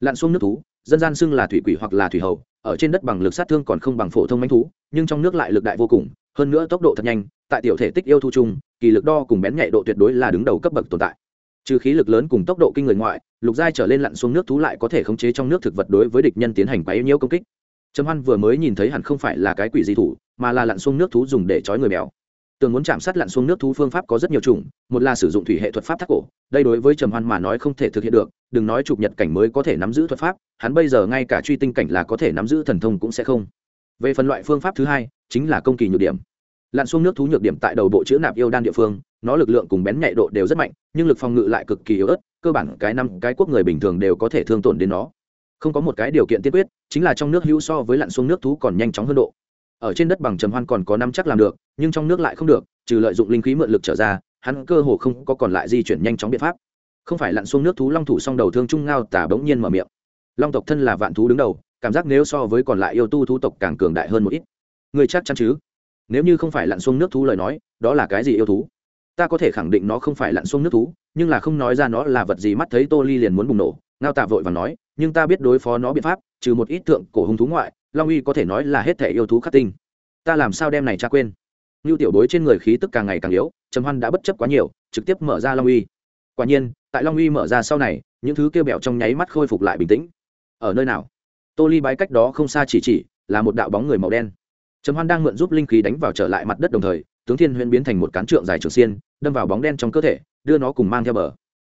Lặn xuống nước thú, dân gian xưng là thủy quỷ hoặc là thủy hầu, ở trên đất bằng lực sát thương còn không bằng phổ thông manh thú, nhưng trong nước lại lực đại vô cùng, hơn nữa tốc độ thật nhanh, tại tiểu thể tích yêu thu chung, kỳ lực đo cùng bén nhạy độ tuyệt đối là đứng đầu cấp bậc tồn tại. Trừ khí lực lớn cùng tốc độ kinh người ngoại, lục giai trở lên lặn xuống nước thú lại có thể khống chế trong nước thực vật đối với địch nhân tiến hành quấy nhiễu công kích trầm hoan vừa mới nhìn thấy hẳn không phải là cái quỷ di thủ, mà là lặn xuống nước thú dùng để trói người mèo. tường muốn chạm sát lặn xuống nước thú phương pháp có rất nhiều chủng, một là sử dụng thủy hệ thuật pháp thác cổ, đây đối với trầm hoan mà nói không thể thực hiện được, đừng nói chụp nhật cảnh mới có thể nắm giữ thuật pháp, hắn bây giờ ngay cả truy tinh cảnh là có thể nắm giữ thần thông cũng sẽ không. Về phần loại phương pháp thứ hai, chính là công kỳ nhược điểm. Lặn xuống nước thú nhược điểm tại đầu bộ chữ nạp yêu đan địa phương, nó lực lượng cùng bén nhạy độ đều rất mạnh, nhưng lực phòng ngự lại cực kỳ yếu ớt, cơ bản cái năm cái quốc người bình thường đều có thể thương tổn đến nó không có một cái điều kiện tiên quyết, chính là trong nước hữu so với lặn xuống nước thú còn nhanh chóng hơn độ. Ở trên đất bằng trầm hoan còn có năm chắc làm được, nhưng trong nước lại không được, trừ lợi dụng linh khí mượn lực trở ra, hắn cơ hồ không có còn lại di chuyển nhanh chóng biện pháp. Không phải lặn xuống nước thú long thủ song đầu thương trung ngao tả bỗng nhiên mở miệng. Long tộc thân là vạn thú đứng đầu, cảm giác nếu so với còn lại yêu tu thú tộc càng cường đại hơn một ít. Người chắc chắn chứ? Nếu như không phải lặn xuống nước thú lời nói, đó là cái gì yêu thú? Ta có thể khẳng định nó không phải lặn xuống nước thú, nhưng là không nói ra nó là vật gì mắt thấy tô ly liền muốn bùng nổ, ngao tạ vội và nói nhưng ta biết đối phó nó biện pháp, trừ một ít tượng cổ hung thú ngoại, long uy có thể nói là hết thể yêu thú khắc tinh. Ta làm sao đem này cha quên? Như tiểu bối trên người khí tức càng ngày càng yếu, trầm hoan đã bất chấp quá nhiều, trực tiếp mở ra long uy. Quả nhiên, tại long uy mở ra sau này, những thứ kêu bẹo trong nháy mắt khôi phục lại bình tĩnh. Ở nơi nào? Tô ly bái cách đó không xa chỉ chỉ, là một đạo bóng người màu đen. Trầm hoan đang mượn giúp linh khí đánh vào trở lại mặt đất đồng thời, tướng thiên huyễn biến thành một cán trượng dài trường xiên, đâm vào bóng đen trong cơ thể, đưa nó cùng mang theo bờ.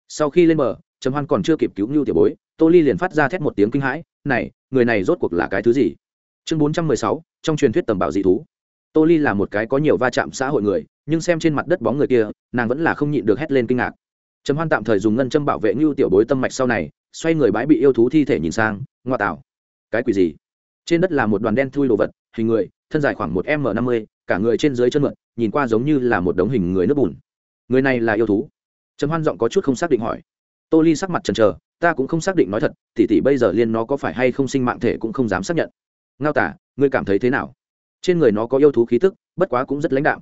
Sau khi lên bờ, trầm hoan còn chưa kịp cứu ngưu tiểu bối tô ly liền phát ra thét một tiếng kinh hãi, này, người này rốt cuộc là cái thứ gì? Chương bốn trăm mười sáu, trong truyền thuyết tầm bảo dị thú. Tô ly là một cái có nhiều va chạm xã hội người, nhưng xem trên mặt đất bóng người kia, nàng vẫn là không nhịn được hét lên kinh ngạc. Trầm hoan tạm thời dùng ngân châm bảo vệ ngưu tiểu bối tâm mạch sau này, xoay người bãi bị yêu thú thi thể nhìn sang, ngoa tạo. Cái quỷ gì? Trên đất là một đoàn đen thui đồ vật, hình người, thân dài khoảng một m năm mươi, cả người trên dưới chân mượn nhìn qua giống như là một đống hình người nước bùn. Người này là yêu thú? Trầm hoan giọng có chút không xác định hỏi. Tô ly sắc mặt trần chờ ta cũng không xác định nói thật tỉ tỉ bây giờ liên nó có phải hay không sinh mạng thể cũng không dám xác nhận. Ngao tả, ngươi cảm thấy thế nào? Trên người nó có yêu thú khí tức, bất quá cũng rất lãnh đạm.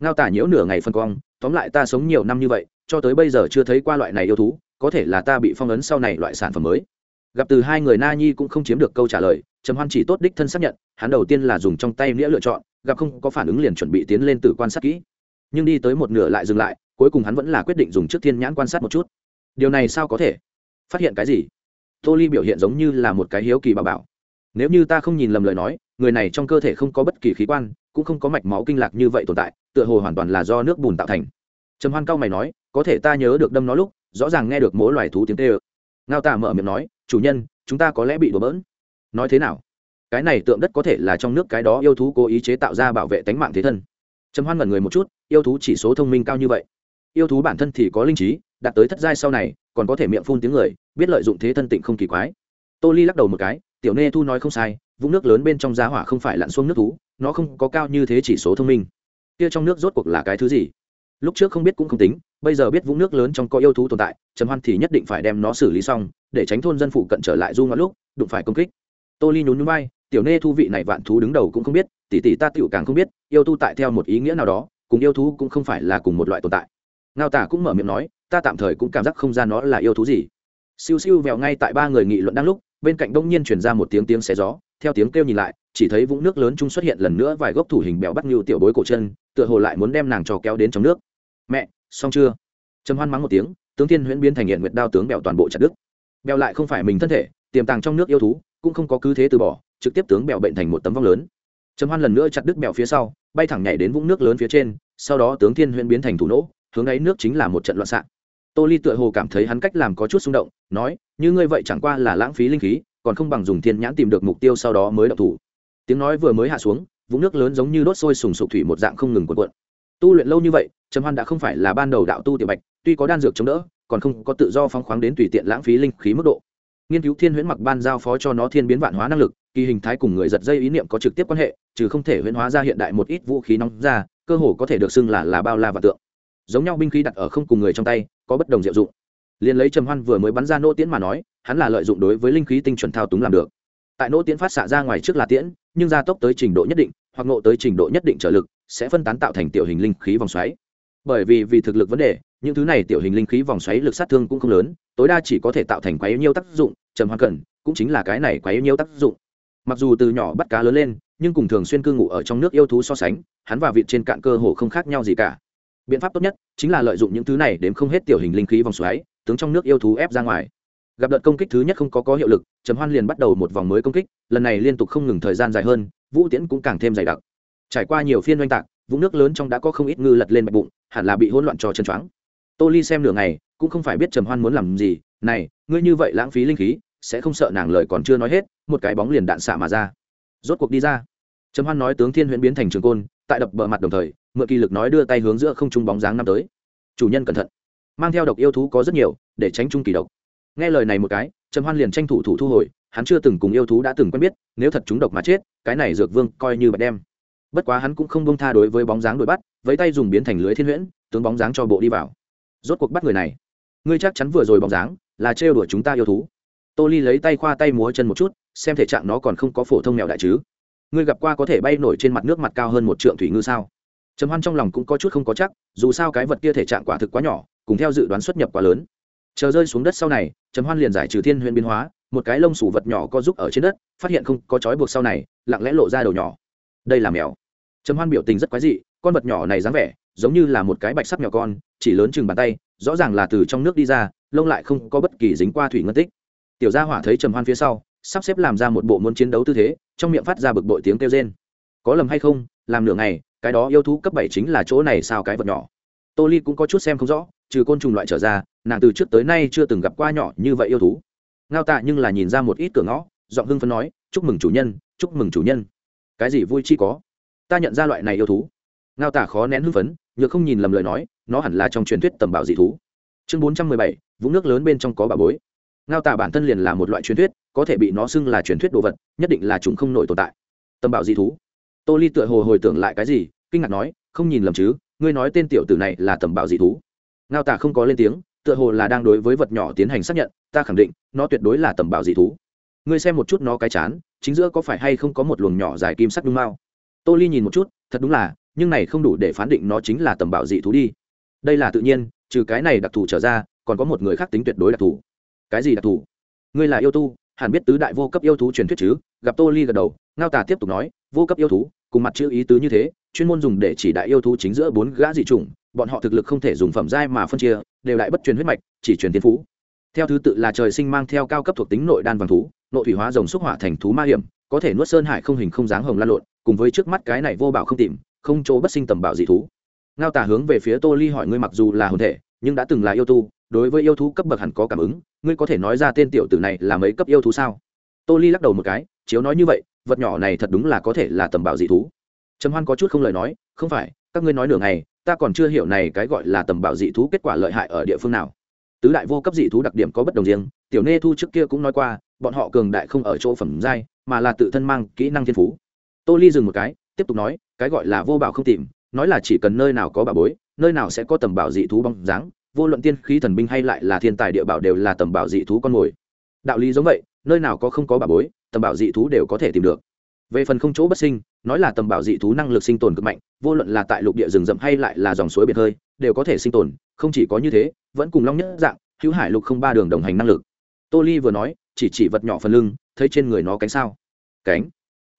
Ngao tả nhiễu nửa ngày phân quang tóm lại ta sống nhiều năm như vậy, cho tới bây giờ chưa thấy qua loại này yêu thú, có thể là ta bị phong ấn sau này loại sản phẩm mới. Gặp từ hai người na nhi cũng không chiếm được câu trả lời, trầm hoan chỉ tốt đích thân xác nhận, hắn đầu tiên là dùng trong tay nghĩa lựa chọn, gặp không có phản ứng liền chuẩn bị tiến lên từ quan sát kỹ. Nhưng đi tới một nửa lại dừng lại, cuối cùng hắn vẫn là quyết định dùng trước thiên nhãn quan sát một chút. Điều này sao có thể? Phát hiện cái gì? Tô ly biểu hiện giống như là một cái hiếu kỳ bà bảo. Nếu như ta không nhìn lầm lời nói, người này trong cơ thể không có bất kỳ khí quan, cũng không có mạch máu kinh lạc như vậy tồn tại, tựa hồ hoàn toàn là do nước bùn tạo thành. Trầm hoan cao mày nói, có thể ta nhớ được đâm nó lúc, rõ ràng nghe được mỗi loài thú tiếng tê ơ ngao tạ mở miệng nói, chủ nhân, chúng ta có lẽ bị đổ bỡn. Nói thế nào? Cái này tượng đất có thể là trong nước cái đó yêu thú cố ý chế tạo ra bảo vệ tánh mạng thế thân. Trầm hoan ngẩn người một chút, yêu thú chỉ số thông minh cao như vậy. Yêu thú bản thân thì có linh trí, đạt tới thất giai sau này còn có thể miệng phun tiếng người, biết lợi dụng thế thân tịnh không kỳ quái. Tô ly lắc đầu một cái, tiểu nê thu nói không sai, vũng nước lớn bên trong giá hỏa không phải lặn xuống nước thú, nó không có cao như thế chỉ số thông minh. Kia trong nước rốt cuộc là cái thứ gì? Lúc trước không biết cũng không tính, bây giờ biết vũng nước lớn trong có yêu thú tồn tại, trầm hoan thì nhất định phải đem nó xử lý xong, để tránh thôn dân phụ cận trở lại du ngoạn lúc, đụng phải công kích. Tô ly nhún nhún vai, tiểu nê thu vị này vạn thú đứng đầu cũng không biết, tỷ tỷ ta tiểu càng không biết, yêu tu tại theo một ý nghĩa nào đó, cùng yêu thú cũng không phải là cùng một loại tồn tại. Ngao tả cũng mở miệng nói ta tạm thời cũng cảm giác không gian nó là yêu thú gì. Siêu siêu vèo ngay tại ba người nghị luận đang lúc, bên cạnh đông nhiên chuyển ra một tiếng tiếng xé gió, theo tiếng kêu nhìn lại, chỉ thấy vũng nước lớn chung xuất hiện lần nữa vài gốc thủ hình bèo bắt như tiểu bối cổ chân, tựa hồ lại muốn đem nàng trò kéo đến trong nước. Mẹ, xong chưa? Trầm hoan mắng một tiếng, tướng thiên huyễn biến thành hiện nguyệt đao tướng bèo toàn bộ chặt đứt. Bèo lại không phải mình thân thể, tiềm tàng trong nước yêu thú, cũng không có cứ thế từ bỏ, trực tiếp tướng bèo bệnh thành một tấm vong lớn. Trầm hoan lần nữa chặt đứt bèo phía sau, bay thẳng nhảy đến vũng nước lớn phía trên, sau đó tướng thiên huyễn biến thành thủ nỗ, hướng ấy nước chính là một trận loạn xạ tô ly tựa hồ cảm thấy hắn cách làm có chút xung động, nói, như ngươi vậy chẳng qua là lãng phí linh khí, còn không bằng dùng thiên nhãn tìm được mục tiêu sau đó mới đậu thủ. Tiếng nói vừa mới hạ xuống, vũng nước lớn giống như đốt sôi sùng sục thủy một dạng không ngừng cuộn cuộn. Tu luyện lâu như vậy, trầm hoan đã không phải là ban đầu đạo tu tiểu bạch, tuy có đan dược chống đỡ, còn không có tự do phóng khoáng đến tùy tiện lãng phí linh khí mức độ. Nghiên cứu thiên huyễn mặc ban giao phó cho nó thiên biến vạn hóa năng lực, kỳ hình thái cùng người giật dây ý niệm có trực tiếp quan hệ, trừ không thể huyễn hóa ra hiện đại một ít vũ khí nóng ra, cơ hồ có thể được xưng là là bao la và tượng giống nhau binh khí đặt ở không cùng người trong tay, có bất đồng diệu dụng. Liền lấy trầm hoan vừa mới bắn ra nỗ tiễn mà nói, hắn là lợi dụng đối với linh khí tinh chuẩn thao túng làm được. Tại nỗ tiễn phát xạ ra ngoài trước là tiễn, nhưng gia tốc tới trình độ nhất định, hoặc nộ tới trình độ nhất định trở lực, sẽ phân tán tạo thành tiểu hình linh khí vòng xoáy. Bởi vì vì thực lực vấn đề, những thứ này tiểu hình linh khí vòng xoáy lực sát thương cũng không lớn, tối đa chỉ có thể tạo thành quấy nhiêu tác dụng, trầm hoan cần, cũng chính là cái này quá yêu nhiều tác dụng. Mặc dù từ nhỏ bắt cá lớn lên, nhưng cùng thường xuyên cư ngụ ở trong nước yêu thú so sánh, hắn và vịt trên cạn cơ hồ không khác nhau gì cả biện pháp tốt nhất chính là lợi dụng những thứ này đến không hết tiểu hình linh khí vòng xoáy, tướng trong nước yêu thú ép ra ngoài. Gặp đợt công kích thứ nhất không có có hiệu lực, trầm hoan liền bắt đầu một vòng mới công kích, lần này liên tục không ngừng thời gian dài hơn, vũ tiễn cũng càng thêm dày đặc. Trải qua nhiều phiên oanh tạc, vũng nước lớn trong đã có không ít ngư lật lên bạch bụng, hẳn là bị hỗn loạn cho chân choáng. Tô ly xem nửa ngày, cũng không phải biết trầm hoan muốn làm gì, này, ngươi như vậy lãng phí linh khí, sẽ không sợ nàng lời còn chưa nói hết, một cái bóng liền đạn xạ mà ra. Rốt cuộc đi ra. Trầm hoan nói tướng thiên huyễn biến thành trường côn, tại đập bờ mặt đồng thời mượn kỳ lực nói đưa tay hướng giữa không trung bóng dáng năm tới. Chủ nhân cẩn thận. Mang theo độc yêu thú có rất nhiều, để tránh trung kỳ độc. Nghe lời này một cái, trầm hoan liền tranh thủ thủ thu hồi, hắn chưa từng cùng yêu thú đã từng quen biết, nếu thật chúng độc mà chết, cái này dược vương coi như bạch đem. Bất quá hắn cũng không bông tha đối với bóng dáng đuổi bắt với tay dùng biến thành lưới thiên huyễn, tướng bóng dáng cho bộ đi vào. Rốt cuộc bắt người này. Ngươi chắc chắn vừa rồi bóng dáng, là trêu đuổi chúng ta yêu thú. Tô ly lấy tay khoa tay múa chân một chút, xem thể trạng nó còn không có phổ thông mèo đại chứ. Ngươi gặp qua có thể bay nổi trên mặt nước mặt cao hơn một trượng thủy ngư sao? Trầm hoan trong lòng cũng có chút không có chắc, dù sao cái vật kia thể trạng quả thực quá nhỏ, cùng theo dự đoán xuất nhập quá lớn. Chờ rơi xuống đất sau này, trầm hoan liền giải trừ thiên huyện biến hóa, một cái lông sủ vật nhỏ có giúp ở trên đất, phát hiện không có trói buộc sau này, lặng lẽ lộ ra đầu nhỏ. Đây là mèo. Trầm hoan biểu tình rất quái dị, con vật nhỏ này dáng vẻ, giống như là một cái bạch sắc mèo con, chỉ lớn chừng bàn tay, rõ ràng là từ trong nước đi ra, lông lại không có bất kỳ dính qua thủy ngân tích. Tiểu gia hỏa thấy trầm hoan phía sau, sắp xếp làm ra một bộ muốn chiến đấu tư thế, trong miệng phát ra bực bội tiếng kêu rên. Có lầm hay không, làm nửa ngày cái đó yêu thú cấp bảy chính là chỗ này sao cái vật nhỏ. Tô ly cũng có chút xem không rõ, trừ côn trùng loại trở ra, nàng từ trước tới nay chưa từng gặp qua nhỏ như vậy yêu thú. Ngao tạ nhưng là nhìn ra một ít cửa ngõ, giọng hưng phấn nói, chúc mừng chủ nhân, chúc mừng chủ nhân. Cái gì vui chi có? Ta nhận ra loại này yêu thú. Ngao tạ khó nén hưng phấn, nhược không nhìn lầm lời nói, nó hẳn là trong truyền thuyết tầm bảo dị thú. Chương bốn trăm mười bảy, vũng nước lớn bên trong có bà bối. Ngao tạ bản thân liền là một loại truyền thuyết, có thể bị nó xưng là truyền thuyết đồ vật, nhất định là chúng không nổi tồn tại. Tầm bảo dị thú tô ly tựa hồ hồi tưởng lại cái gì, kinh ngạc nói, không nhìn lầm chứ, ngươi nói tên tiểu tử này là tầm bảo dị thú. Ngao Tả không có lên tiếng, tựa hồ là đang đối với vật nhỏ tiến hành xác nhận, ta khẳng định, nó tuyệt đối là tầm bảo dị thú. Ngươi xem một chút nó cái chán, chính giữa có phải hay không có một luồng nhỏ dài kim sắc đúng mao? Tô ly nhìn một chút, thật đúng là, nhưng này không đủ để phán định nó chính là tầm bảo dị thú đi. Đây là tự nhiên, trừ cái này đặc thù trở ra, còn có một người khác tính tuyệt đối đặc thù. Cái gì đặc thù? Ngươi là yêu tu, hẳn biết tứ đại vô cấp yêu thú truyền thuyết chứ? Gặp tô ly gật đầu ngao tà tiếp tục nói, vô cấp yêu thú, cùng mặt chữ ý tứ như thế, chuyên môn dùng để chỉ đại yêu thú chính giữa bốn gã dị chủng, bọn họ thực lực không thể dùng phẩm giai mà phân chia, đều lại bất truyền huyết mạch, chỉ truyền tiên phú. Theo thứ tự là trời sinh mang theo cao cấp thuộc tính nội đan vàng thú, nội thủy hóa rồng xúc hỏa thành thú ma hiểm, có thể nuốt sơn hải không hình không dáng hồng lan lộn, cùng với trước mắt cái này vô bảo không tìm, không chỗ bất sinh tầm bảo dị thú. Ngao tả hướng về phía tô ly hỏi, ngươi mặc dù là hồn thể, nhưng đã từng là yêu tu, đối với yêu thú cấp bậc hẳn có cảm ứng, ngươi có thể nói ra tên tiểu tử này là mấy cấp yêu thú sao? Tô ly lắc đầu một cái chiếu nói như vậy, vật nhỏ này thật đúng là có thể là tầm bảo dị thú. Trầm hoan có chút không lời nói, không phải, các ngươi nói nửa ngày, ta còn chưa hiểu này cái gọi là tầm bảo dị thú kết quả lợi hại ở địa phương nào. Tứ đại vô cấp dị thú đặc điểm có bất đồng riêng, tiểu nê thu trước kia cũng nói qua, bọn họ cường đại không ở chỗ phẩm giai, mà là tự thân mang kỹ năng thiên phú. Tô ly dừng một cái, tiếp tục nói, cái gọi là vô bảo không tìm, nói là chỉ cần nơi nào có bảo bối, nơi nào sẽ có tầm bảo dị thú bóng dáng, vô luận tiên khí thần binh hay lại là thiên tài địa bảo đều là tầm bảo dị thú con mồi. Đạo lý giống vậy nơi nào có không có bà bối, tầm bảo dị thú đều có thể tìm được. Về phần không chỗ bất sinh, nói là tầm bảo dị thú năng lực sinh tồn cực mạnh, vô luận là tại lục địa rừng rậm hay lại là dòng suối biệt hơi, đều có thể sinh tồn, không chỉ có như thế, vẫn cùng long nhất dạng, hữu hải lục không ba đường đồng hành năng lực. Tô ly vừa nói, chỉ chỉ vật nhỏ phần lưng, thấy trên người nó cánh sao. Cánh?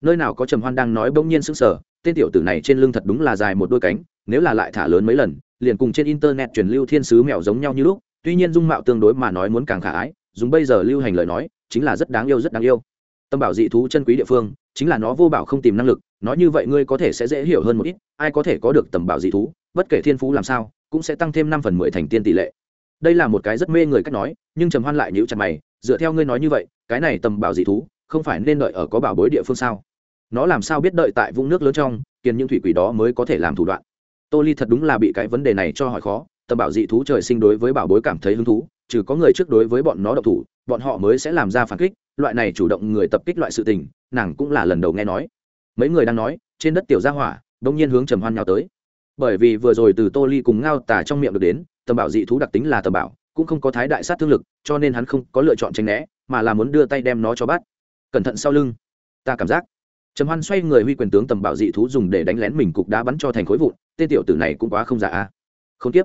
Nơi nào có trầm hoan đang nói bỗng nhiên sững sờ, tên tiểu tử này trên lưng thật đúng là dài một đôi cánh, nếu là lại thả lớn mấy lần, liền cùng trên internet truyền lưu thiên sứ mèo giống nhau như lúc, tuy nhiên dung mạo tương đối mà nói muốn càng khả ái, dùng bây giờ lưu hành lời nói chính là rất đáng yêu, rất đáng yêu. Tâm bảo dị thú chân quý địa phương, chính là nó vô bảo không tìm năng lực nói như vậy ngươi có thể sẽ dễ hiểu hơn một ít, ai có thể có được tầm bảo dị thú, bất kể thiên phú làm sao, cũng sẽ tăng thêm năm phần mười thành tiên tỷ lệ. Đây là một cái rất mê người cách nói, nhưng trầm hoan lại nhíu chặt mày, dựa theo ngươi nói như vậy, cái này tầm bảo dị thú, không phải nên đợi ở có bảo bối địa phương sao? Nó làm sao biết đợi tại vũng nước lớn trong, kiên những thủy quỷ đó mới có thể làm thủ đoạn? Tô ly thật đúng là bị cái vấn đề này cho hỏi khó, tầm bảo dị thú trời sinh đối với bảo bối cảm thấy hứng thú, trừ có người trước đối với bọn nó độc thủ bọn họ mới sẽ làm ra phản kích, loại này chủ động người tập kích loại sự tình, nàng cũng là lần đầu nghe nói. Mấy người đang nói, trên đất tiểu gia hỏa đông nhiên hướng trầm hoan nhào tới. Bởi vì vừa rồi từ tô ly cùng ngao tả trong miệng được đến, tầm bảo dị thú đặc tính là tầm bảo, cũng không có thái đại sát thương lực, cho nên hắn không có lựa chọn tranh né, mà là muốn đưa tay đem nó cho bắt. Cẩn thận sau lưng. Ta cảm giác. Trầm hoan xoay người huy quyền tướng tầm bảo dị thú dùng để đánh lén mình cục đá bắn cho thành khối vụn, tên tiểu tử này cũng quá không giả a. Không tiếp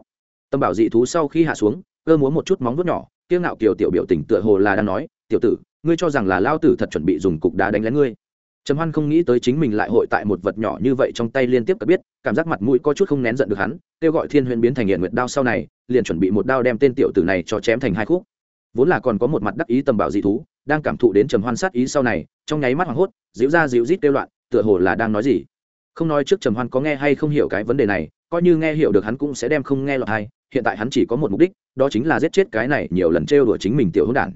tầm bảo dị thú sau khi hạ xuống, cơ múa một chút móng vuốt nhỏ kiêu ngạo kiều tiểu biểu tình tựa hồ là đang nói, tiểu tử, ngươi cho rằng là lao tử thật chuẩn bị dùng cục đá đánh lén ngươi? Trầm hoan không nghĩ tới chính mình lại hội tại một vật nhỏ như vậy trong tay liên tiếp cả biết, cảm giác mặt mũi có chút không nén giận được hắn, kêu gọi thiên huyền biến thành hiện nguyệt đao sau này, liền chuẩn bị một đao đem tên tiểu tử này cho chém thành hai khúc. Vốn là còn có một mặt đắc ý tầm bảo dị thú, đang cảm thụ đến trầm hoan sát ý sau này, trong nháy mắt hoảng hốt dịu ra dịu rít kêu loạn, tựa hồ là đang nói gì. Không nói trước trầm hoan có nghe hay không hiểu cái vấn đề này, coi như nghe hiểu được hắn cũng sẽ đem không nghe lọt hay hiện tại hắn chỉ có một mục đích, đó chính là giết chết cái này nhiều lần trêu đùa chính mình tiểu hỗn đản.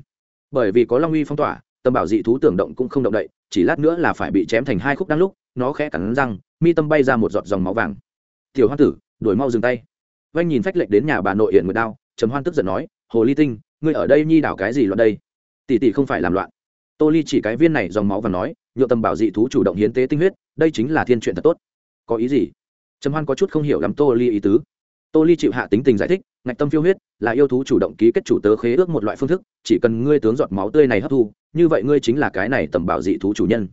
Bởi vì có long uy phong tỏa, tâm bảo dị thú tưởng động cũng không động đậy, chỉ lát nữa là phải bị chém thành hai khúc đang lúc, nó khẽ cắn răng, mi tâm bay ra một giọt dòng máu vàng. Tiểu hoan tử, đuổi mau dừng tay. Vanh nhìn phách lệnh đến nhà bà nội hiện nguyệt đao, trầm hoan tức giận nói, hồ ly tinh, ngươi ở đây nhi đảo cái gì loạn đây? Tỷ tỷ không phải làm loạn. Tô ly chỉ cái viên này dòng máu và nói, nhựa tâm bảo dị thú chủ động hiến tế tinh huyết, đây chính là thiên chuyện thật tốt. Có ý gì? Trầm hoan có chút không hiểu lắm tô ly ý tứ tô ly chịu hạ tính tình giải thích, ngạch tâm phiêu huyết là yêu thú chủ động ký kết chủ tớ khế ước một loại phương thức, chỉ cần ngươi tướng giọt máu tươi này hấp thu, như vậy ngươi chính là cái này tầm bảo dị thú chủ nhân.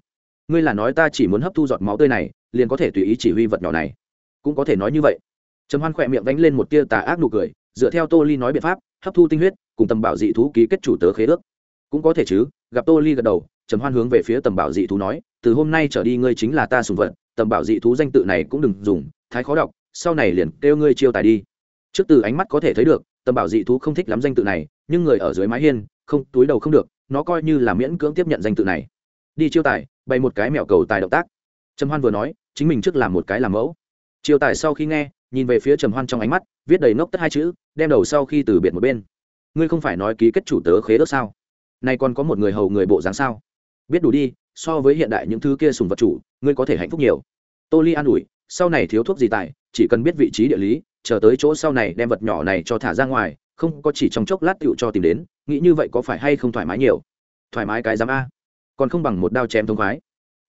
Ngươi là nói ta chỉ muốn hấp thu giọt máu tươi này, liền có thể tùy ý chỉ huy vật nhỏ này. Cũng có thể nói như vậy. Trầm hoan khỏe miệng vánh lên một tia tà ác nụ cười, dựa theo tô ly nói biện pháp, hấp thu tinh huyết, cùng tầm bảo dị thú ký kết chủ tớ khế ước. Cũng có thể chứ, gặp tô ly gật đầu, trầm hoan hướng về phía tầm bảo dị thú nói, từ hôm nay trở đi ngươi chính là ta sùng vật, tầm bảo dị thú danh tự này cũng đừng dùng, thái khó đọc sau này liền kêu ngươi chiêu tài đi. Trước từ ánh mắt có thể thấy được, tầm bảo dị thú không thích lắm danh tự này, nhưng người ở dưới mái hiên, không, túi đầu không được, nó coi như là miễn cưỡng tiếp nhận danh tự này. Đi chiêu tài, bày một cái mẹo cầu tài động tác. Trầm hoan vừa nói, chính mình trước làm một cái làm mẫu. Chiêu tài sau khi nghe, nhìn về phía trầm hoan trong ánh mắt, viết đầy ngốc tất hai chữ, đem đầu sau khi từ biệt một bên. Ngươi không phải nói ký kết chủ tớ khế ước sao? Nay còn có một người hầu người bộ dáng sao? Biết đủ đi, so với hiện đại những thứ kia sùng vật chủ, ngươi có thể hạnh phúc nhiều. Tô ly an ủi sau này thiếu thuốc gì tại, chỉ cần biết vị trí địa lý, chờ tới chỗ sau này đem vật nhỏ này cho thả ra ngoài, không có chỉ trong chốc lát tựu cho tìm đến, nghĩ như vậy có phải hay không thoải mái nhiều? Thoải mái cái dám a. Còn không bằng một đao chém thông khoái.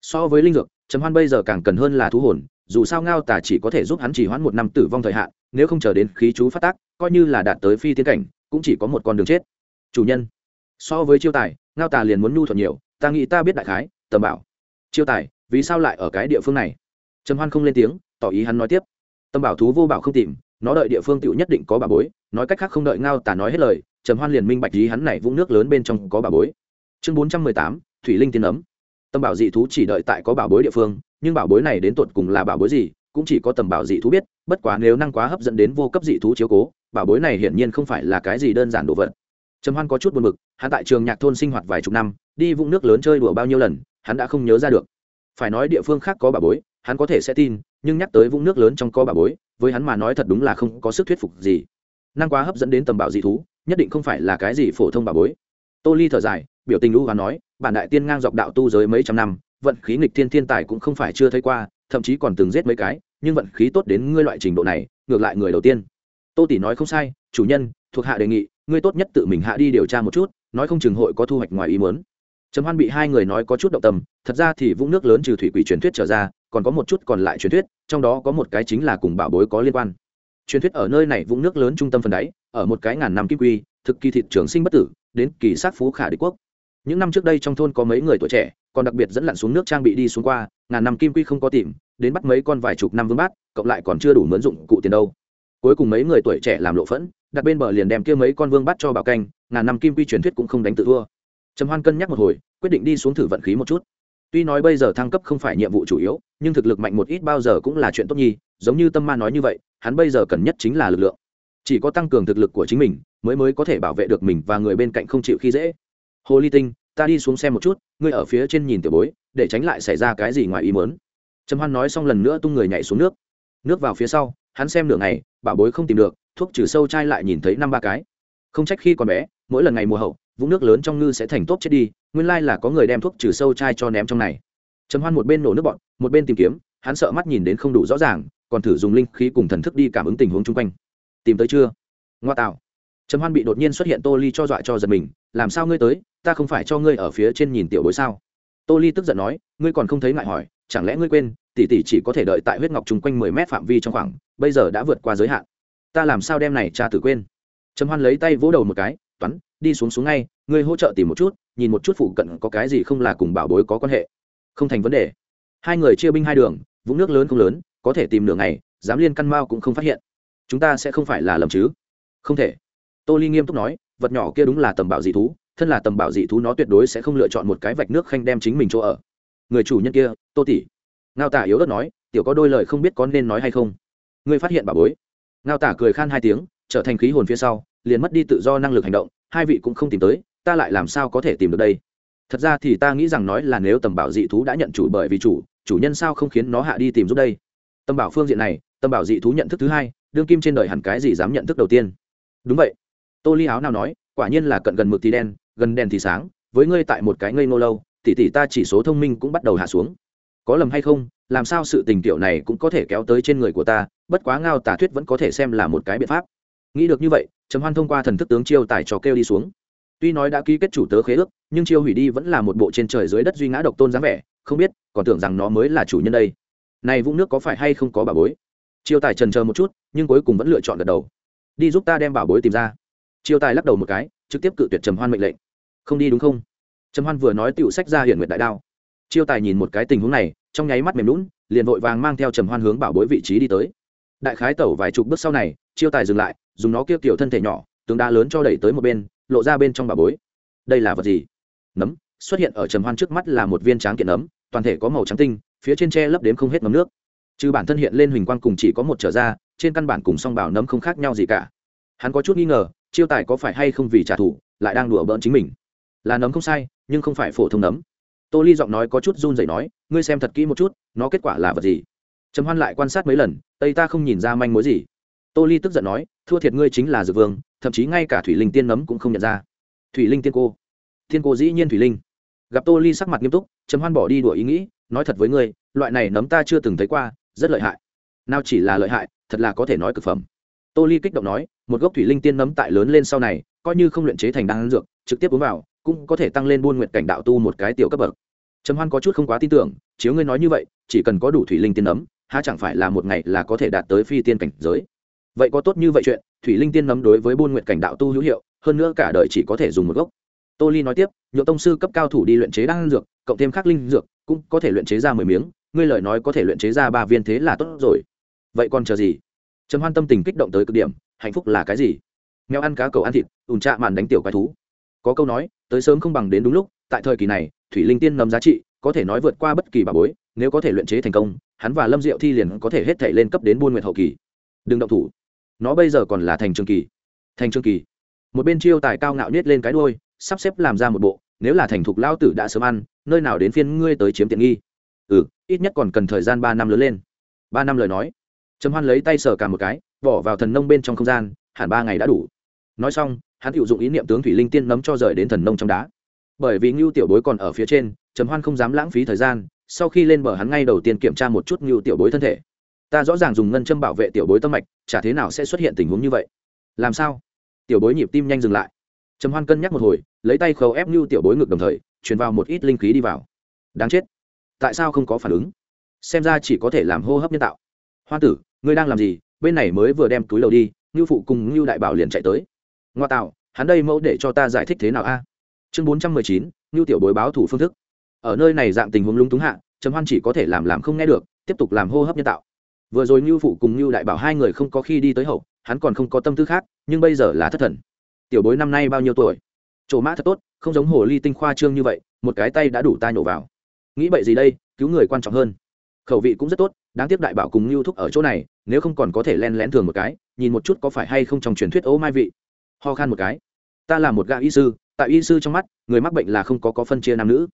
So với linh dược, trầm hoan bây giờ càng cần hơn là thú hồn, dù sao ngao tà chỉ có thể giúp hắn chỉ hoãn một năm tử vong thời hạn, nếu không chờ đến khí chú phát tác, coi như là đạt tới phi tiến cảnh, cũng chỉ có một con đường chết. Chủ nhân, so với chiêu tài, ngao tà liền muốn nhu thuận nhiều, ta nghĩ ta biết đại khái, tầm bảo. Chiêu tài, vì sao lại ở cái địa phương này? Trầm hoan không lên tiếng, tỏ ý hắn nói tiếp. Tâm bảo thú vô bảo không tìm, nó đợi địa phương tựu nhất định có bà bối, nói cách khác không đợi ngao tả nói hết lời, trầm hoan liền minh bạch ý hắn này vũng nước lớn bên trong có bà bối. Chương bốn trăm mười tám, thủy linh tiên ấm. Tâm bảo dị thú chỉ đợi tại có bảo bối địa phương, nhưng bảo bối này đến tột cùng là bảo bối gì, cũng chỉ có tầm bảo dị thú biết, bất quá nếu năng quá hấp dẫn đến vô cấp dị thú chiếu cố bảo bối này hiển nhiên không phải là cái gì đơn giản đồ vật. Trầm hoan có chút buồn bực, hắn tại trường nhạc thôn sinh hoạt vài chục năm, đi vũng nước lớn chơi đùa bao nhiêu lần, hắn đã không nhớ ra được. Phải nói địa phương khác có bảo bối hắn có thể sẽ tin, nhưng nhắc tới vũng nước lớn trong có bà bối, với hắn mà nói thật đúng là không có sức thuyết phục gì. Năng quá hấp dẫn đến tầm bảo dị thú, nhất định không phải là cái gì phổ thông bà bối. Tô ly thở dài, biểu tình lũ và nói, bản đại tiên ngang dọc đạo tu giới mấy trăm năm, vận khí nghịch thiên thiên tài cũng không phải chưa thấy qua, thậm chí còn từng giết mấy cái, nhưng vận khí tốt đến ngươi loại trình độ này, ngược lại người đầu tiên. Tô tỷ nói không sai, chủ nhân, thuộc hạ đề nghị, ngươi tốt nhất tự mình hạ đi điều tra một chút, nói không chừng hội có thu hoạch ngoài ý muốn trầm hoan bị hai người nói có chút động tâm, thật ra thì vũng nước lớn trừ thủy quỷ truyền thuyết trở ra, còn có một chút còn lại truyền thuyết, trong đó có một cái chính là cùng bảo bối có liên quan. Truyền thuyết ở nơi này vũng nước lớn trung tâm phần đáy, ở một cái ngàn năm kim quy, thực kỳ thịt trường sinh bất tử, đến kỳ sát phú khả đế quốc. Những năm trước đây trong thôn có mấy người tuổi trẻ, còn đặc biệt dẫn lặn xuống nước trang bị đi xuống qua, ngàn năm kim quy không có tìm, đến bắt mấy con vài chục năm vương bát, cộng lại còn chưa đủ mướn dụng cụ tiền đâu. Cuối cùng mấy người tuổi trẻ làm lộ phẫn, đặt bên bờ liền đem kia mấy con vương bắt cho bảo canh, ngàn năm kim quy truyền thuyết cũng không đánh tự thua trầm hoan cân nhắc một hồi, quyết định đi xuống thử vận khí một chút. Tuy nói bây giờ thăng cấp không phải nhiệm vụ chủ yếu, nhưng thực lực mạnh một ít bao giờ cũng là chuyện tốt nhi, giống như tâm ma nói như vậy, hắn bây giờ cần nhất chính là lực lượng. Chỉ có tăng cường thực lực của chính mình, mới mới có thể bảo vệ được mình và người bên cạnh không chịu khi dễ. Hồ ly tinh, ta đi xuống xem một chút, ngươi ở phía trên nhìn tiểu bối, để tránh lại xảy ra cái gì ngoài ý mớn trầm hoan nói xong lần nữa tung người nhảy xuống nước. Nước vào phía sau, hắn xem nửa ngày, bảo bối không tìm được, thuốc trừ sâu chai lại nhìn thấy năm ba cái. Không trách khi còn bé, mỗi lần ngày mùa hậu vũng nước lớn trong ngư sẽ thành tốt chết đi, nguyên lai là có người đem thuốc trừ sâu chai cho ném trong này. Trầm hoan một bên nổ nước bọn, một bên tìm kiếm, hắn sợ mắt nhìn đến không đủ rõ ràng, còn thử dùng linh khí cùng thần thức đi cảm ứng tình huống chung quanh. Tìm tới chưa? Ngoa tạo. Trầm hoan bị đột nhiên xuất hiện tô ly cho dọa cho giật mình, làm sao ngươi tới? Ta không phải cho ngươi ở phía trên nhìn tiểu bối sao? Tô ly tức giận nói, ngươi còn không thấy ngại hỏi, chẳng lẽ ngươi quên, tỷ tỷ chỉ có thể đợi tại huyết ngọc chung quanh mười mét phạm vi trong khoảng, bây giờ đã vượt qua giới hạn. Ta làm sao đem này cha tử quên? Trầm hoan lấy tay vỗ đầu một cái, toán đi xuống xuống ngay, ngươi hỗ trợ tìm một chút, nhìn một chút phụ cận có cái gì không là cùng bảo bối có quan hệ. Không thành vấn đề. Hai người chia binh hai đường, vũng nước lớn không lớn, có thể tìm đường này dám liên căn mao cũng không phát hiện. Chúng ta sẽ không phải là lầm chứ? Không thể. Tô ly nghiêm túc nói, vật nhỏ kia đúng là tầm bảo dị thú, thân là tầm bảo dị thú nó tuyệt đối sẽ không lựa chọn một cái vạch nước khanh đem chính mình chỗ ở. Người chủ nhân kia, tô tỷ. Ngao tả yếu đất nói, tiểu có đôi lời không biết có nên nói hay không. Ngươi phát hiện bà bối. Ngao tả cười khan hai tiếng, trở thành khí hồn phía sau, liền mất đi tự do năng lực hành động hai vị cũng không tìm tới, ta lại làm sao có thể tìm được đây? Thật ra thì ta nghĩ rằng nói là nếu tầm bảo dị thú đã nhận chủ bởi vì chủ chủ nhân sao không khiến nó hạ đi tìm giúp đây? Tầm bảo phương diện này, tầm bảo dị thú nhận thức thứ hai, đương kim trên đời hẳn cái gì dám nhận thức đầu tiên? Đúng vậy. Tô ly áo nào nói, quả nhiên là cận gần mực thì đen, gần đèn thì sáng, với ngươi tại một cái ngây nô lâu, tỷ tỷ ta chỉ số thông minh cũng bắt đầu hạ xuống. Có lầm hay không, làm sao sự tình tiểu này cũng có thể kéo tới trên người của ta, bất quá ngao tả thuyết vẫn có thể xem là một cái biện pháp. Nghĩ được như vậy trầm hoan thông qua thần thức tướng chiêu tài trò kêu đi xuống. Tuy nói đã ký kết chủ tớ khế ước, nhưng chiêu hủy đi vẫn là một bộ trên trời dưới đất duy ngã độc tôn dáng vẻ, không biết, còn tưởng rằng nó mới là chủ nhân đây. Này vũng nước có phải hay không có bà bối? Chiêu tài trần chờ một chút, nhưng cuối cùng vẫn lựa chọn gật đầu. Đi giúp ta đem bảo bối tìm ra. Chiêu tài lắc đầu một cái, trực tiếp cự tuyệt trầm hoan mệnh lệnh. Không đi đúng không? Trầm hoan vừa nói tựu sách ra hiển nguyệt đại đao. Chiêu tài nhìn một cái tình huống này, trong nháy mắt mềm lún liền vội vàng mang theo trầm hoan hướng bảo bối vị trí đi tới. Đại khái tẩu vài chục bước sau này, chiêu tài dừng lại dùng nó kia kiểu thân thể nhỏ, tướng đá lớn cho đẩy tới một bên, lộ ra bên trong bà bối. Đây là vật gì? Nấm, xuất hiện ở trầm hoan trước mắt là một viên tráng kiện nấm, toàn thể có màu trắng tinh, phía trên tre lấp đếm không hết nấm nước. Trừ bản thân hiện lên huỳnh quang cùng chỉ có một trở ra, trên căn bản cùng song bảo nấm không khác nhau gì cả. Hắn có chút nghi ngờ, chiêu tài có phải hay không vì trả thù, lại đang đùa bỡn chính mình. Là nấm không sai, nhưng không phải phổ thông nấm. Tô ly giọng nói có chút run rẩy nói, ngươi xem thật kỹ một chút, nó kết quả là vật gì? Trầm hoan lại quan sát mấy lần, tây ta không nhìn ra manh mối gì tô ly tức giận nói, thua thiệt ngươi chính là dược vương, thậm chí ngay cả thủy linh tiên nấm cũng không nhận ra. Thủy linh tiên cô. Tiên cô dĩ nhiên thủy linh. Gặp tô ly sắc mặt nghiêm túc, trầm hoan bỏ đi đùa ý nghĩ, nói thật với ngươi, loại này nấm ta chưa từng thấy qua, rất lợi hại. Nào chỉ là lợi hại, thật là có thể nói cực phẩm. Tô ly kích động nói, một gốc thủy linh tiên nấm tại lớn lên sau này, coi như không luyện chế thành đan dược, trực tiếp uống vào, cũng có thể tăng lên buôn nguyện cảnh đạo tu một cái tiểu cấp bậc. Trầm hoan có chút không quá tin tưởng, chiếu ngươi nói như vậy, chỉ cần có đủ thủy linh tiên nấm, há chẳng phải là một ngày là có thể đạt tới phi tiên cảnh giới vậy có tốt như vậy chuyện, thủy linh tiên nấm đối với buôn nguyện cảnh đạo tu hữu hiệu, hơn nữa cả đời chỉ có thể dùng một gốc. Tô ly nói tiếp nhựa tông sư cấp cao thủ đi luyện chế đan dược, cộng thêm khắc linh dược, cũng có thể luyện chế ra mười miếng, ngươi lời nói có thể luyện chế ra ba viên thế là tốt rồi. Vậy còn chờ gì? Trầm hoan tâm tình kích động tới cực điểm, hạnh phúc là cái gì? Nghèo ăn cá cầu ăn thịt, ùn trạ màn đánh tiểu quái thú. Có câu nói, tới sớm không bằng đến đúng lúc, tại thời kỳ này, thủy linh tiên nấm giá trị, có thể nói vượt qua bất kỳ bà bối, nếu có thể luyện chế thành công, hắn và lâm diệu thi liền có thể hết thể lên cấp đến buôn nguyện hậu kỳ. Đừng động thủ nó bây giờ còn là thành trường kỳ. Thành trường kỳ. Một bên chiêu tài cao ngạo nhét lên cái đôi sắp xếp làm ra một bộ, nếu là thành thục lao tử đã sớm ăn, nơi nào đến phiên ngươi tới chiếm tiện nghi? Ừ ít nhất còn cần thời gian ba năm lớn lên. Ba năm lời nói. Trầm hoan lấy tay sờ cả một cái, bỏ vào thần nông bên trong không gian, hẳn ba ngày đã đủ. Nói xong, hắn hiệu dụng ý niệm tướng thủy linh tiên nấm cho rời đến thần nông trong đá. Bởi vì ngưu tiểu bối còn ở phía trên, trầm hoan không dám lãng phí thời gian, sau khi lên bờ hắn ngay đầu tiên kiểm tra một chút ngưu tiểu bối thân thể ta rõ ràng dùng ngân châm bảo vệ tiểu bối tâm mạch, chả thế nào sẽ xuất hiện tình huống như vậy? Làm sao? Tiểu bối nhịp tim nhanh dừng lại. Trầm hoan cân nhắc một hồi, lấy tay khâu ép như tiểu bối ngực đồng thời, truyền vào một ít linh khí đi vào. Đáng chết. Tại sao không có phản ứng? Xem ra chỉ có thể làm hô hấp nhân tạo. Hoa tử, ngươi đang làm gì? Bên này mới vừa đem túi lầu đi ngưu phụ cùng ngưu đại bảo liền chạy tới. Ngoa tạo, hắn đây mẫu để cho ta giải thích thế nào a? Chương bốn trăm mười chín ngưu tiểu bối báo thủ phương thức. Ở nơi này dạng tình huống lung túng hạ, trầm hoan chỉ có thể làm làm không nghe được, tiếp tục làm hô hấp nhân tạo vừa rồi ngưu phụ cùng ngưu đại bảo hai người không có khi đi tới hậu, hắn còn không có tâm tư khác, nhưng bây giờ là thất thần. Tiểu bối năm nay bao nhiêu tuổi? Chỗ mã thật tốt, không giống hồ ly tinh khoa trương như vậy, một cái tay đã đủ ta nhổ vào. Nghĩ vậy gì đây, cứu người quan trọng hơn. Khẩu vị cũng rất tốt, đáng tiếc đại bảo cùng lưu thúc ở chỗ này, nếu không còn có thể len lén thường một cái, nhìn một chút có phải hay không trong truyền thuyết ô mai vị. Ho khan một cái. Ta là một gã y sư, tại y sư trong mắt, người mắc bệnh là không có có phân chia nam nữ.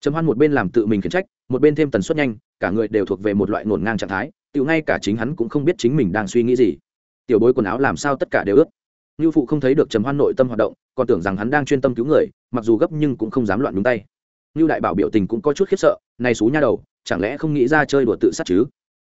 Trầm hoan một bên làm tự mình khiển trách, một bên thêm tần suất nhanh, cả người đều thuộc về một loại ngổn ngang trạng thái tự ngay cả chính hắn cũng không biết chính mình đang suy nghĩ gì. Tiểu bối quần áo làm sao tất cả đều ướt. Như phụ không thấy được trầm hoan nội tâm hoạt động, còn tưởng rằng hắn đang chuyên tâm cứu người, mặc dù gấp nhưng cũng không dám loạn đúng tay. Như đại bảo biểu tình cũng có chút khiếp sợ, này xú nha đầu, chẳng lẽ không nghĩ ra chơi đùa tự sát chứ?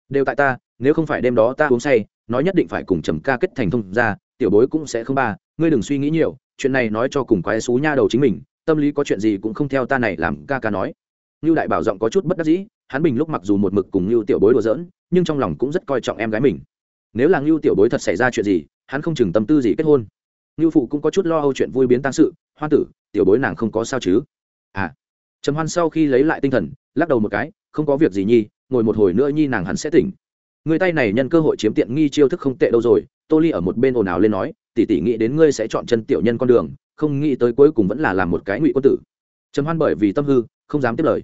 Đều tại ta, nếu không phải đêm đó ta uống say, nói nhất định phải cùng trầm ca kết thành thông ra tiểu bối cũng sẽ không ba, ngươi đừng suy nghĩ nhiều, chuyện này nói cho cùng quái xú nha đầu chính mình, tâm lý có chuyện gì cũng không theo ta này làm ca ca nói. Như đại bảo giọng có chút bất đắc dĩ, hắn bình lúc mặc dù một mực cùng như tiểu bối đùa giỡn nhưng trong lòng cũng rất coi trọng em gái mình. Nếu là ngưu tiểu bối thật xảy ra chuyện gì, hắn không chừng tâm tư gì kết hôn. Ngưu phụ cũng có chút lo âu chuyện vui biến tăng sự hoa tử, tiểu bối nàng không có sao chứ? À. Trầm hoan sau khi lấy lại tinh thần, lắc đầu một cái, không có việc gì nhi, ngồi một hồi nữa nhi nàng hắn sẽ tỉnh. Người tay này nhân cơ hội chiếm tiện nghi chiêu thức không tệ đâu rồi, tô ly ở một bên ồn ào lên nói, tỷ tỷ nghĩ đến ngươi sẽ chọn chân tiểu nhân con đường, không nghĩ tới cuối cùng vẫn là làm một cái ngụy quân tử. Trầm hoan bởi vì tâm hư, không dám tiếp lời.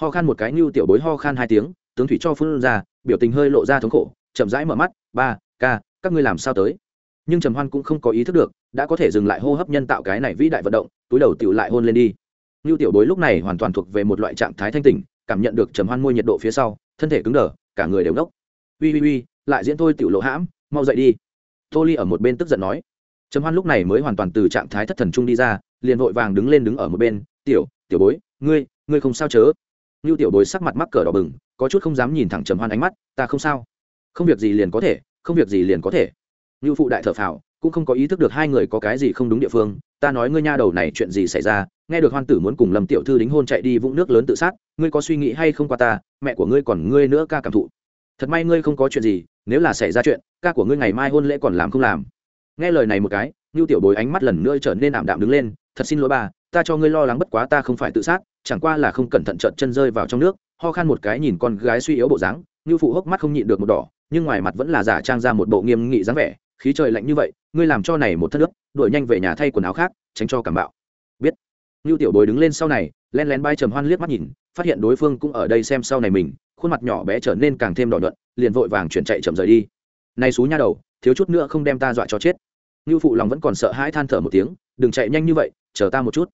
Ho khan một cái như tiểu bối ho khan hai tiếng, tướng thủy cho phun ra biểu tình hơi lộ ra thống khổ, chậm rãi mở mắt, ba, ca, các ngươi làm sao tới? Nhưng trầm hoan cũng không có ý thức được, đã có thể dừng lại hô hấp nhân tạo cái này vĩ đại vận động, túi đầu tiểu lại hôn lên đi. Như tiểu bối lúc này hoàn toàn thuộc về một loại trạng thái thanh tỉnh, cảm nhận được trầm hoan môi nhiệt độ phía sau, thân thể cứng đờ, cả người đều ngốc. Ui ui ui lại diễn thôi tiểu lộ hãm, mau dậy đi. Tô ly ở một bên tức giận nói. Trầm hoan lúc này mới hoàn toàn từ trạng thái thất thần trung đi ra, liền vội vàng đứng lên đứng ở một bên, tiểu tiểu bối, ngươi ngươi không sao chớ? Như tiểu bối sắc mặt mắc cỡ đỏ bừng, có chút không dám nhìn thẳng trầm hoan ánh mắt, ta không sao. Không việc gì liền có thể, không việc gì liền có thể. Như phụ đại thở phào, cũng không có ý thức được hai người có cái gì không đúng địa phương. Ta nói ngươi nha đầu này chuyện gì xảy ra, nghe được hoan tử muốn cùng lâm tiểu thư đính hôn chạy đi vũng nước lớn tự sát, ngươi có suy nghĩ hay không qua ta, mẹ của ngươi còn ngươi nữa ca cảm thụ. Thật may ngươi không có chuyện gì, nếu là xảy ra chuyện, ca của ngươi ngày mai hôn lễ còn làm không làm. Nghe lời này một cái như tiểu bối ánh mắt lần nữa trở nên ảm đạm đứng lên, thật xin lỗi bà, ta cho ngươi lo lắng bất quá ta không phải tự sát chẳng qua là không cẩn thận trợn chân rơi vào trong nước, ho khan một cái nhìn con gái suy yếu bộ dáng như phụ hốc mắt không nhịn được một đỏ, nhưng ngoài mặt vẫn là giả trang ra một bộ nghiêm nghị dáng vẻ, khí trời lạnh như vậy, ngươi làm cho này một thất nước đuổi nhanh về nhà thay quần áo khác, tránh cho cảm bạo. Biết. Như tiểu bối đứng lên sau này, len lén bay trầm hoan liếc mắt nhìn, phát hiện đối phương cũng ở đây xem sau này mình, khuôn mặt nhỏ bé trở nên càng thêm đỏ nhuận, liền vội vàng chuyển chạy chậm rời đi. Này xú nha đầu, thiếu chút nữa không đem ta dọa cho chết. Như phụ lòng vẫn còn sợ hãi than thở một tiếng, đừng chạy nhanh như vậy, chờ ta một chút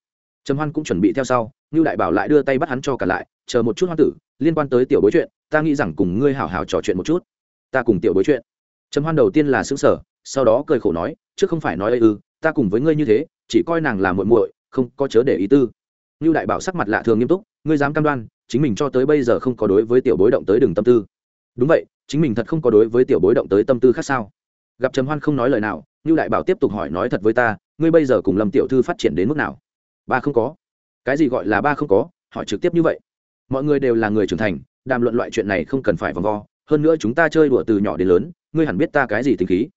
trầm hoan cũng chuẩn bị theo sau như đại bảo lại đưa tay bắt hắn cho cả lại, chờ một chút hoan tử, liên quan tới tiểu bối chuyện, ta nghĩ rằng cùng ngươi hào hào trò chuyện một chút. Ta cùng tiểu bối chuyện? Trầm hoan đầu tiên là xứng sở sau đó cười khổ nói chứ không phải nói ư, ta cùng với ngươi như thế, chỉ coi nàng là muội muội, không có chớ để ý tư. Như đại bảo sắc mặt lạ thường nghiêm túc, ngươi dám cam đoan, chính mình cho tới bây giờ không có đối với tiểu bối động tới đường tâm tư. Đúng vậy, chính mình thật không có đối với tiểu bối động tới tâm tư khác sao? Gặp trầm hoan không nói lời nào như đại bảo tiếp tục hỏi nói thật với ta, ngươi bây giờ cùng lâm tiểu thư phát triển đến mức nào? Ba không có. Cái gì gọi là ba không có? Hỏi trực tiếp như vậy. Mọi người đều là người trưởng thành, đàm luận loại chuyện này không cần phải vòng vo. Hơn nữa chúng ta chơi đùa từ nhỏ đến lớn, ngươi hẳn biết ta cái gì tình khí.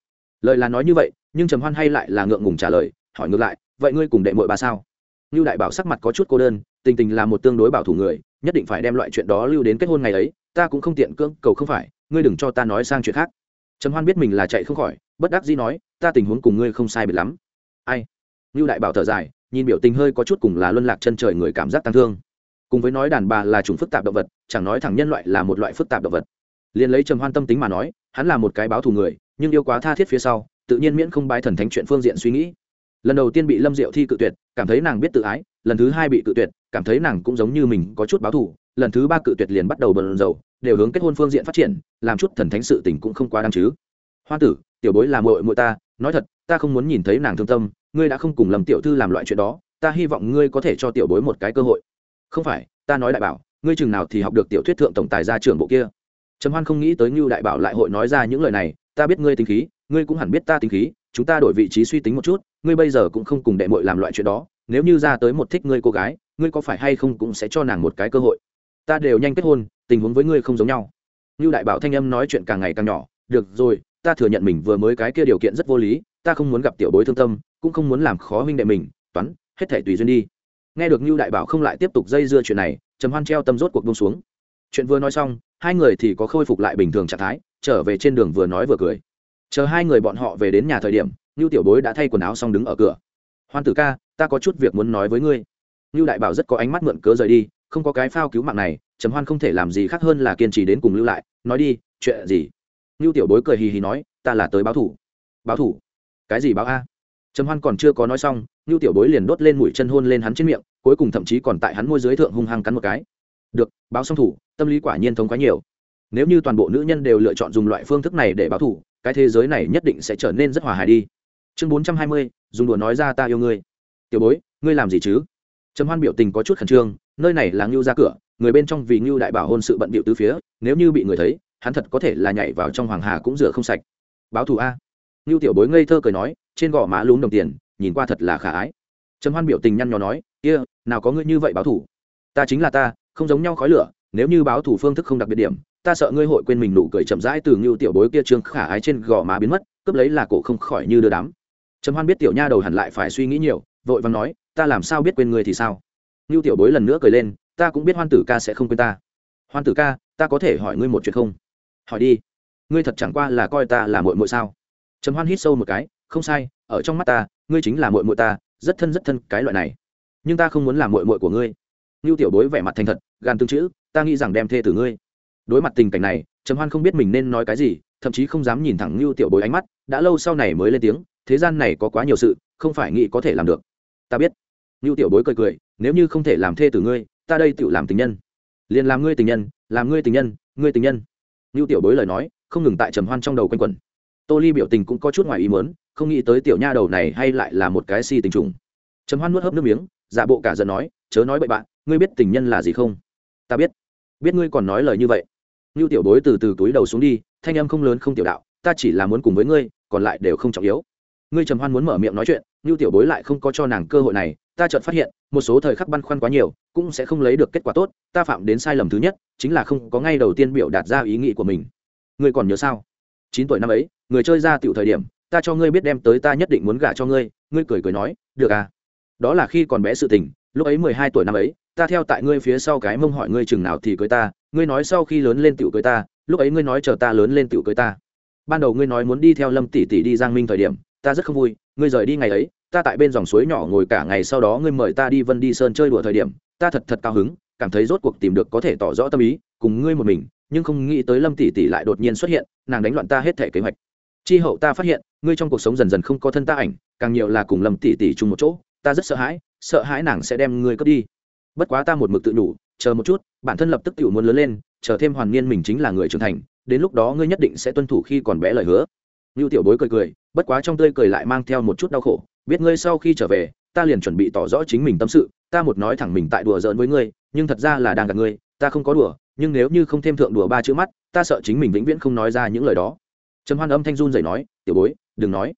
Lời là nói như vậy, nhưng trầm hoan hay lại là ngượng ngùng trả lời, hỏi ngược lại, vậy ngươi cùng đệ mội ba sao? Như đại bảo sắc mặt có chút cô đơn, tình tình là một tương đối bảo thủ người, nhất định phải đem loại chuyện đó lưu đến kết hôn ngày ấy, ta cũng không tiện cưỡng cầu không phải, ngươi đừng cho ta nói sang chuyện khác. Trầm hoan biết mình là chạy không khỏi, bất đắc dĩ nói, ta tình huống cùng ngươi không sai biệt lắm. Ai? Như đại bảo thở dài nhìn biểu tình hơi có chút cùng là luân lạc chân trời người cảm giác tăng thương. Cùng với nói đàn bà là chủng phức tạp động vật, chẳng nói thẳng nhân loại là một loại phức tạp động vật. Liền lấy trầm hoan tâm tính mà nói, hắn là một cái báo thù người, nhưng yêu quá tha thiết phía sau, tự nhiên miễn không bái thần thánh chuyện phương diện suy nghĩ. Lần đầu tiên bị lâm diệu thi cự tuyệt, cảm thấy nàng biết tự ái, lần thứ hai bị cự tuyệt, cảm thấy nàng cũng giống như mình có chút báo thù, lần thứ ba cự tuyệt liền bắt đầu bần dầu đều hướng kết hôn phương diện phát triển, làm chút thần thánh sự tình cũng không quá đáng chứ. Hoa tử, tiểu bối là muội muội ta, nói thật, ta không muốn nhìn thấy nàng thương tâm ngươi đã không cùng lầm tiểu thư làm loại chuyện đó, ta hy vọng ngươi có thể cho tiểu bối một cái cơ hội. Không phải, ta nói đại bảo, ngươi chừng nào thì học được tiểu thuyết thượng tổng tài ra trưởng bộ kia. Trầm hoan không nghĩ tới như đại bảo lại hội nói ra những lời này, ta biết ngươi tính khí, ngươi cũng hẳn biết ta tính khí, chúng ta đổi vị trí suy tính một chút, ngươi bây giờ cũng không cùng đệ mội làm loại chuyện đó, nếu như ra tới một thích ngươi cô gái, ngươi có phải hay không cũng sẽ cho nàng một cái cơ hội. Ta đều nhanh kết hôn, tình huống với ngươi không giống nhau. Như đại bảo thanh âm nói chuyện càng ngày càng nhỏ, được rồi, ta thừa nhận mình vừa mới cái kia điều kiện rất vô lý ta không muốn gặp tiểu bối thương tâm, cũng không muốn làm khó huynh đệ mình, toán, hết thể tùy duyên đi. Nghe được như đại bảo không lại tiếp tục dây dưa chuyện này, trầm hoan treo tâm rốt cuộc bông xuống. Chuyện vừa nói xong, hai người thì có khôi phục lại bình thường trạng thái, trở về trên đường vừa nói vừa cười. Chờ hai người bọn họ về đến nhà thời điểm như tiểu bối đã thay quần áo xong đứng ở cửa. Hoan tử ca, ta có chút việc muốn nói với ngươi. Như đại bảo rất có ánh mắt mượn cớ rời đi, không có cái phao cứu mạng này, trầm hoan không thể làm gì khác hơn là kiên trì đến cùng lưu lại, nói đi, chuyện gì? Như tiểu bối cười hì hì nói, ta là tới báo thủ. Báo thủ? Cái gì báo a? Trầm hoan còn chưa có nói xong ngưu tiểu bối liền đốt lên mũi chân hôn lên hắn trên miệng, cuối cùng thậm chí còn tại hắn môi dưới thượng hung hăng cắn một cái. Được, báo xong thủ, tâm lý quả nhiên thống quá nhiều. Nếu như toàn bộ nữ nhân đều lựa chọn dùng loại phương thức này để báo thủ, cái thế giới này nhất định sẽ trở nên rất hòa hài đi. Chương bốn trăm hai mươi, dùng đùa nói ra ta yêu ngươi. Tiểu bối, ngươi làm gì chứ? Trầm hoan biểu tình có chút khẩn trương, nơi này là ngưu ra cửa, người bên trong vì ngưu đại bảo hôn sự bận bịu từ phía, nếu như bị người thấy, hắn thật có thể là nhảy vào trong hoàng hà cũng rửa không sạch. Báo thù a ngưu tiểu bối ngây thơ cười nói trên gò má lún đồng tiền nhìn qua thật là khả ái. Trầm hoan biểu tình nhăn nhó nói kia、yeah, nào có ngươi như vậy báo thù ta chính là ta không giống nhau khói lửa nếu như báo thù phương thức không đặc biệt điểm ta sợ ngươi hội quên mình nụ cười chậm rãi từ ngưu tiểu bối kia trương khả ái trên gò má biến mất cướp lấy là cổ không khỏi như đưa đám. Trầm hoan biết tiểu nha đầu hẳn lại phải suy nghĩ nhiều vội vàng nói ta làm sao biết quên ngươi thì sao? Ngưu tiểu bối lần nữa cười lên ta cũng biết hoan tử ca sẽ không quên ta. Hoan tử ca ta có thể hỏi ngươi một chuyện không? Hỏi đi. Ngươi thật chẳng qua là coi ta là muội muội sao? Trầm hoan hít sâu một cái, không sai, ở trong mắt ta, ngươi chính là muội muội ta, rất thân rất thân cái loại này. Nhưng ta không muốn làm mội mội của ngươi. Ngưu tiểu bối vẻ mặt thành thật gan tương chữ, ta nghĩ rằng đem thê tử ngươi. Đối mặt tình cảnh này, trầm hoan không biết mình nên nói cái gì, thậm chí không dám nhìn thẳng ngưu tiểu bối ánh mắt, đã lâu sau này mới lên tiếng, thế gian này có quá nhiều sự, không phải nghĩ có thể làm được. Ta biết. Ngưu tiểu bối cười cười, nếu như không thể làm thê tử ngươi, ta đây tự làm tình nhân. Liền làm ngươi tình nhân, làm ngươi tình nhân, ngươi tình nhân. Ngưu tiểu bối lời nói, không ngừng tại trầm hoan trong đầu quanh quẩn tô ly biểu tình cũng có chút ngoài ý mớn không nghĩ tới tiểu nha đầu này hay lại là một cái si tình trùng. Trầm hoan nuốt hớp nước miếng, giả bộ cả giận nói, chớ nói bậy bạn, ngươi biết tình nhân là gì không? Ta biết. Biết ngươi còn nói lời như vậy. Ngưu tiểu bối từ từ túi đầu xuống đi, thanh em không lớn không tiểu đạo, ta chỉ là muốn cùng với ngươi, còn lại đều không trọng yếu. Ngươi trầm hoan muốn mở miệng nói chuyện, ngưu tiểu bối lại không có cho nàng cơ hội này, ta chợt phát hiện, một số thời khắc băn khoăn quá nhiều, cũng sẽ không lấy được kết quả tốt, ta phạm đến sai lầm thứ nhất, chính là không có ngay đầu tiên biểu đạt ra ý nghĩ của mình. Ngươi còn nhớ sao? Chín tuổi năm ấy người chơi ra tiểu thời điểm, ta cho ngươi biết đem tới ta nhất định muốn gả cho ngươi ngươi cười cười nói, được à. Đó là khi còn bé sự tình, lúc ấy mười hai tuổi năm ấy, ta theo tại ngươi phía sau cái mông hỏi ngươi chừng nào thì cưới ta, ngươi nói sau khi lớn lên tiểu cưới ta, lúc ấy ngươi nói chờ ta lớn lên tiểu cưới ta. Ban đầu ngươi nói muốn đi theo lâm tỷ tỷ đi giang minh thời điểm, ta rất không vui, ngươi rời đi ngày ấy, ta tại bên dòng suối nhỏ ngồi cả ngày sau đó ngươi mời ta đi vân đi sơn chơi đùa thời điểm, ta thật thật cao hứng, cảm thấy rốt cuộc tìm được có thể tỏ rõ tâm ý, cùng ngươi một mình, nhưng không nghĩ tới lâm tỷ tỷ lại đột nhiên xuất hiện, nàng đánh loạn ta hết thể kế hoạch chi hậu ta phát hiện ngươi trong cuộc sống dần dần không có thân ta ảnh càng nhiều là cùng lâm tỷ tỷ chung một chỗ ta rất sợ hãi sợ hãi nàng sẽ đem ngươi cướp đi bất quá ta một mực tự nhủ chờ một chút bản thân lập tức tự muốn lớn lên chờ thêm hoàn niên mình chính là người trưởng thành đến lúc đó ngươi nhất định sẽ tuân thủ khi còn bé lời hứa như Tiểu Bối cười cười, bất quá trong tươi cười lại mang theo một chút đau khổ, biết ngươi sau khi trở về, ta liền chuẩn bị tỏ rõ chính mình tâm sự, ta một nói thẳng mình tại đùa giỡn với ngươi, nhưng thật ra là đang gạt ngươi, ta không có đùa, nhưng nếu như không thêm thượng đùa ba chữ mắt, ta sợ chính mình vĩnh viễn không nói ra những lời đó. Trầm Hoan âm thanh run rẩy nói, "Tiểu Bối, đừng nói.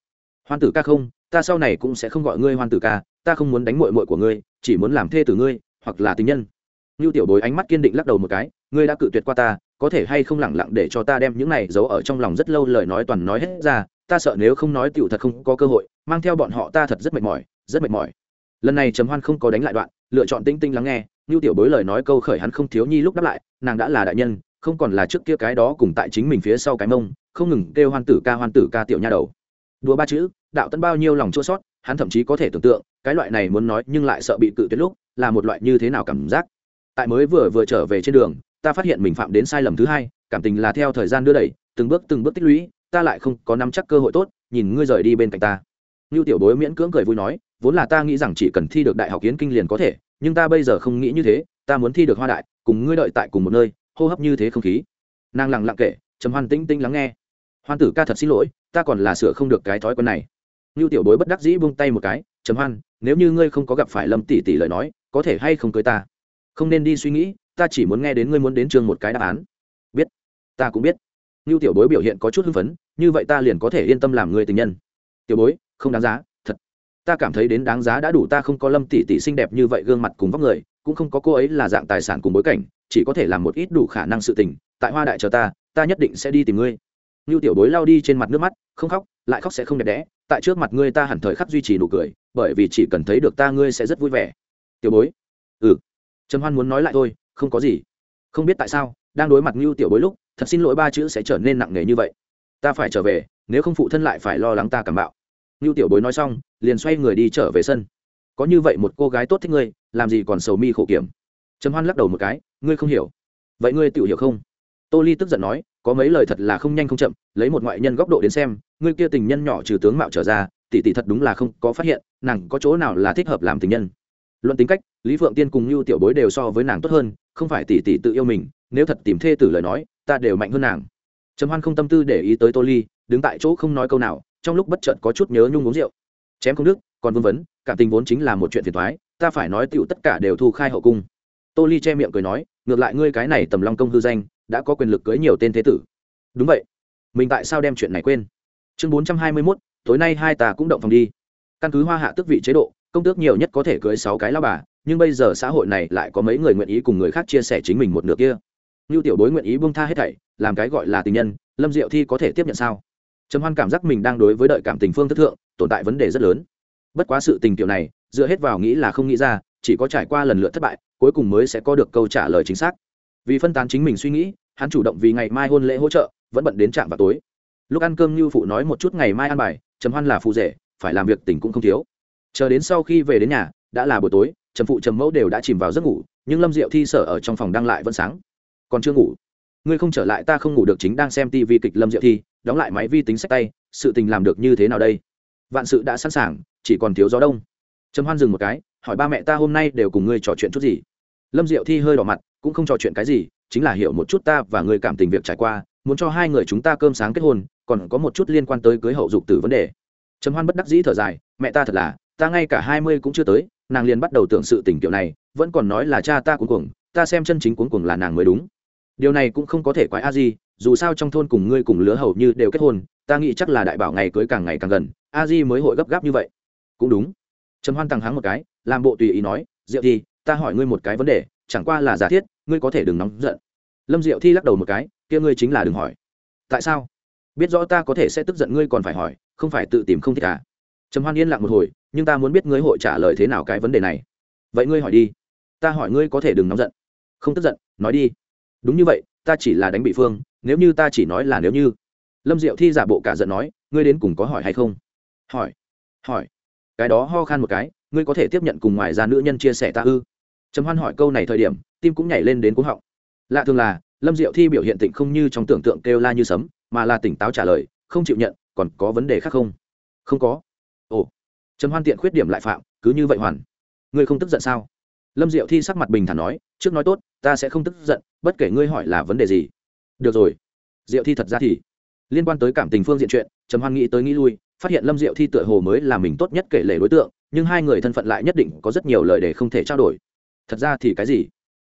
Hoan tử ca không, ta sau này cũng sẽ không gọi ngươi Hoan tử ca, ta không muốn đánh muội muội của ngươi, chỉ muốn làm thê tử ngươi, hoặc là tình nhân." như Tiểu Bối ánh mắt kiên định lắc đầu một cái, "Ngươi đã cự tuyệt qua ta, có thể hay không lẳng lặng để cho ta đem những này giấu ở trong lòng rất lâu lời nói toàn nói hết ra ta sợ nếu không nói tiểu thật không có cơ hội mang theo bọn họ ta thật rất mệt mỏi rất mệt mỏi lần này trầm hoan không có đánh lại đoạn lựa chọn tinh tinh lắng nghe như tiểu bối lời nói câu khởi hắn không thiếu nhi lúc đáp lại nàng đã là đại nhân không còn là trước kia cái đó cùng tại chính mình phía sau cái mông không ngừng kêu hoan tử ca hoan tử ca tiểu nha đầu. Đùa ba chữ, đạo tân bao nhiêu lòng chua sót, hắn thậm chí có thể tưởng tượng, cái loại này muốn nói nhưng lại sợ bị cự tuyệt lúc, là một loại như thế nào cảm giác. Tại mới vừa vừa trở về trên đường, ta phát hiện mình phạm đến sai lầm thứ hai, cảm tình là theo thời gian đưa đẩy, từng bước từng bước tích lũy, ta lại không có nắm chắc cơ hội tốt, nhìn ngươi rời đi bên cạnh ta. Như tiểu bối miễn cưỡng cười vui nói, vốn là ta nghĩ rằng chỉ cần thi được đại học kiến kinh liền có thể, nhưng ta bây giờ không nghĩ như thế, ta muốn thi được hoa đại, cùng ngươi đợi tại cùng một nơi, hô hấp như thế không khí. Nàng lặng lặng kể, trầm hoan tĩnh tĩnh lắng nghe hoan tử ca thật xin lỗi, ta còn là sửa không được cái thói quen này. Như tiểu bối bất đắc dĩ buông tay một cái chấm hoan, nếu như ngươi không có gặp phải lâm tỷ tỷ lời nói, có thể hay không cưới ta? Không nên đi suy nghĩ, ta chỉ muốn nghe đến ngươi muốn đến trường một cái đáp án. Biết, ta cũng biết. Như tiểu bối biểu hiện có chút hưng phấn, như vậy ta liền có thể yên tâm làm người tình nhân. Tiểu bối, không đáng giá, thật. Ta cảm thấy đến đáng giá đã đủ ta không có lâm tỷ tỷ xinh đẹp như vậy gương mặt cùng vóc người, cũng không có cô ấy là dạng tài sản cùng bối cảnh, chỉ có thể làm một ít đủ khả năng sự tình. Tại hoa đại chờ ta ta nhất định sẽ đi tìm ngươi. Nưu tiểu bối lao đi trên mặt nước mắt, không khóc, lại khóc sẽ không đẹp đẽ, tại trước mặt ngươi ta hẳn thời khắc duy trì nụ cười, bởi vì chỉ cần thấy được ta ngươi sẽ rất vui vẻ. Tiểu bối. Ừ. Trầm hoan muốn nói lại thôi, không có gì. Không biết tại sao, đang đối mặt Nưu tiểu bối lúc, thật xin lỗi ba chữ sẽ trở nên nặng nề như vậy. Ta phải trở về, nếu không phụ thân lại phải lo lắng ta cảm bạo. Nưu tiểu bối nói xong, liền xoay người đi trở về sân. Có như vậy một cô gái tốt thích ngươi, làm gì còn sầu mi khổ kiểm? Trầm hoan lắc đầu một cái, ngươi không hiểu. Vậy ngươi tự hiểu không? Tô ly tức giận nói có mấy lời thật là không nhanh không chậm, lấy một ngoại nhân góc độ đến xem, ngươi kia tình nhân nhỏ trừ tướng mạo trở ra, tỷ tỷ thật đúng là không có phát hiện, nàng có chỗ nào là thích hợp làm tình nhân. Luận tính cách, lý phượng tiên cùng như tiểu bối đều so với nàng tốt hơn, không phải tỷ tỷ tự yêu mình, nếu thật tìm thê tử lời nói, ta đều mạnh hơn nàng. Trầm hoan không tâm tư để ý tới tô ly, đứng tại chỗ không nói câu nào, trong lúc bất chợt có chút nhớ nhung uống rượu. Chém không đức còn vương vấn, cảm tình vốn chính là một chuyện phiền thoái ta phải nói tựu tất cả đều thu khai hậu cung. Tô ly che miệng cười nói, ngược lại ngươi cái này tầm long công hư danh đã có quyền lực cưới nhiều tên thế tử. Đúng vậy. Mình tại sao đem chuyện này quên? Chương bốn trăm hai mươi mốt, tối nay hai ta cũng động phòng đi. Căn cứ hoa hạ tước vị chế độ, công tước nhiều nhất có thể cưới sáu cái lao bà, nhưng bây giờ xã hội này lại có mấy người nguyện ý cùng người khác chia sẻ chính mình một nửa kia. Như tiểu bối nguyện ý buông tha hết thảy, làm cái gọi là tình nhân, lâm diệu thi có thể tiếp nhận sao? Trầm hoan cảm giác mình đang đối với đợi cảm tình phương thức thượng, tồn tại vấn đề rất lớn. Bất quá sự tình kiểu này, dựa hết vào nghĩ là không nghĩ ra, chỉ có trải qua lần lượt thất bại, cuối cùng mới sẽ có được câu trả lời chính xác vì phân tán chính mình suy nghĩ, hắn chủ động vì ngày mai hôn lễ hỗ trợ, vẫn bận đến trạm vào tối. Lúc ăn cơm như phụ nói một chút ngày mai ăn bài, trầm hoan là phụ rể, phải làm việc tỉnh cũng không thiếu. Chờ đến sau khi về đến nhà, đã là buổi tối, trầm phụ trầm mẫu đều đã chìm vào giấc ngủ, nhưng lâm diệu thi sở ở trong phòng đang lại vẫn sáng. Còn chưa ngủ. Ngươi không trở lại ta không ngủ được chính đang xem tv kịch lâm diệu thi, đóng lại máy vi tính sách tay, sự tình làm được như thế nào đây? Vạn sự đã sẵn sàng, chỉ còn thiếu gió đông. Trầm hoan dừng một cái, hỏi ba mẹ ta hôm nay đều cùng ngươi trò chuyện chút gì? Lâm diệu thi hơi đỏ mặt, cũng không trò chuyện cái gì, chính là hiểu một chút ta và người cảm tình việc trải qua, muốn cho hai người chúng ta cơm sáng kết hôn, còn có một chút liên quan tới cưới hậu dục từ vấn đề. Trầm hoan bất đắc dĩ thở dài, mẹ ta thật là, ta ngay cả hai mươi cũng chưa tới, nàng liền bắt đầu tưởng sự tình kiểu này, vẫn còn nói là cha ta cuống cuồng, ta xem chân chính cuống cuồng là nàng mới đúng. Điều này cũng không có thể quái a di, dù sao trong thôn cùng ngươi cùng lứa hầu như đều kết hôn, ta nghĩ chắc là đại bảo ngày cưới càng ngày càng gần, a di mới hội gấp gáp như vậy. Cũng đúng. Trầm hoan tăng háng một cái, làm bộ tùy ý nói, diệu thi ta hỏi ngươi một cái vấn đề, chẳng qua là giả thiết, ngươi có thể đừng nóng giận. Lâm diệu thi lắc đầu một cái, kia ngươi chính là đừng hỏi. Tại sao? Biết rõ ta có thể sẽ tức giận ngươi còn phải hỏi, không phải tự tìm không thích à? Trầm hoan yên lặng một hồi, nhưng ta muốn biết ngươi hội trả lời thế nào cái vấn đề này. Vậy ngươi hỏi đi. Ta hỏi ngươi có thể đừng nóng giận. Không tức giận, nói đi. Đúng như vậy, ta chỉ là đánh bị phương, nếu như ta chỉ nói là nếu như. Lâm diệu thi giả bộ cả giận nói, ngươi đến cùng có hỏi hay không? Hỏi. Hỏi. Cái đó ho khan một cái, ngươi có thể tiếp nhận cùng ngoài ra nữ nhân chia sẻ ta ư? Trầm hoan hỏi câu này thời điểm, tim cũng nhảy lên đến cuống họng. Lạ thường là, lâm diệu thi biểu hiện tịnh không như trong tưởng tượng kêu la như sấm, mà là tỉnh táo trả lời, không chịu nhận, còn có vấn đề khác không? Không có. Ồ. Trầm hoan tiện khuyết điểm lại phạm, cứ như vậy hoàn. Ngươi không tức giận sao? Lâm diệu thi sắc mặt bình thản nói, trước nói tốt, ta sẽ không tức giận, bất kể ngươi hỏi là vấn đề gì. Được rồi. Diệu thi thật ra thì, liên quan tới cảm tình phương diện chuyện, trầm hoan nghĩ tới nghĩ lui, phát hiện lâm diệu thi tựa hồ mới là mình tốt nhất kể lể đối tượng, nhưng hai người thân phận lại nhất định có rất nhiều lời để không thể trao đổi thật ra thì cái gì?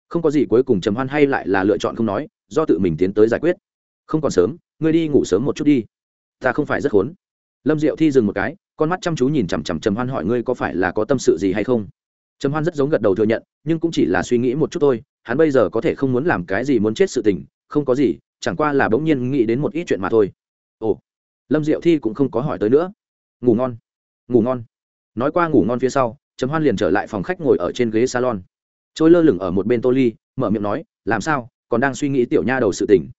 Không có gì cuối cùng trầm hoan hay lại là lựa chọn không nói, do tự mình tiến tới giải quyết. Không còn sớm, ngươi đi ngủ sớm một chút đi. Ta không phải rất khốn. Lâm diệu thi dừng một cái, con mắt chăm chú nhìn chằm chằm trầm hoan hỏi ngươi có phải là có tâm sự gì hay không? Trầm hoan rất giống gật đầu thừa nhận, nhưng cũng chỉ là suy nghĩ một chút thôi, hắn bây giờ có thể không muốn làm cái gì muốn chết sự tình, không có gì, chẳng qua là bỗng nhiên nghĩ đến một ít chuyện mà thôi. Ồ, lâm diệu thi cũng không có hỏi tới nữa. Ngủ ngon ngủ ngon. Nói qua ngủ ngon phía sau, trầm hoan liền trở lại phòng khách ngồi ở trên ghế salon trôi lơ lửng ở một bên tô ly, mở miệng nói, làm sao? Còn đang suy nghĩ tiểu nha đầu sự tình?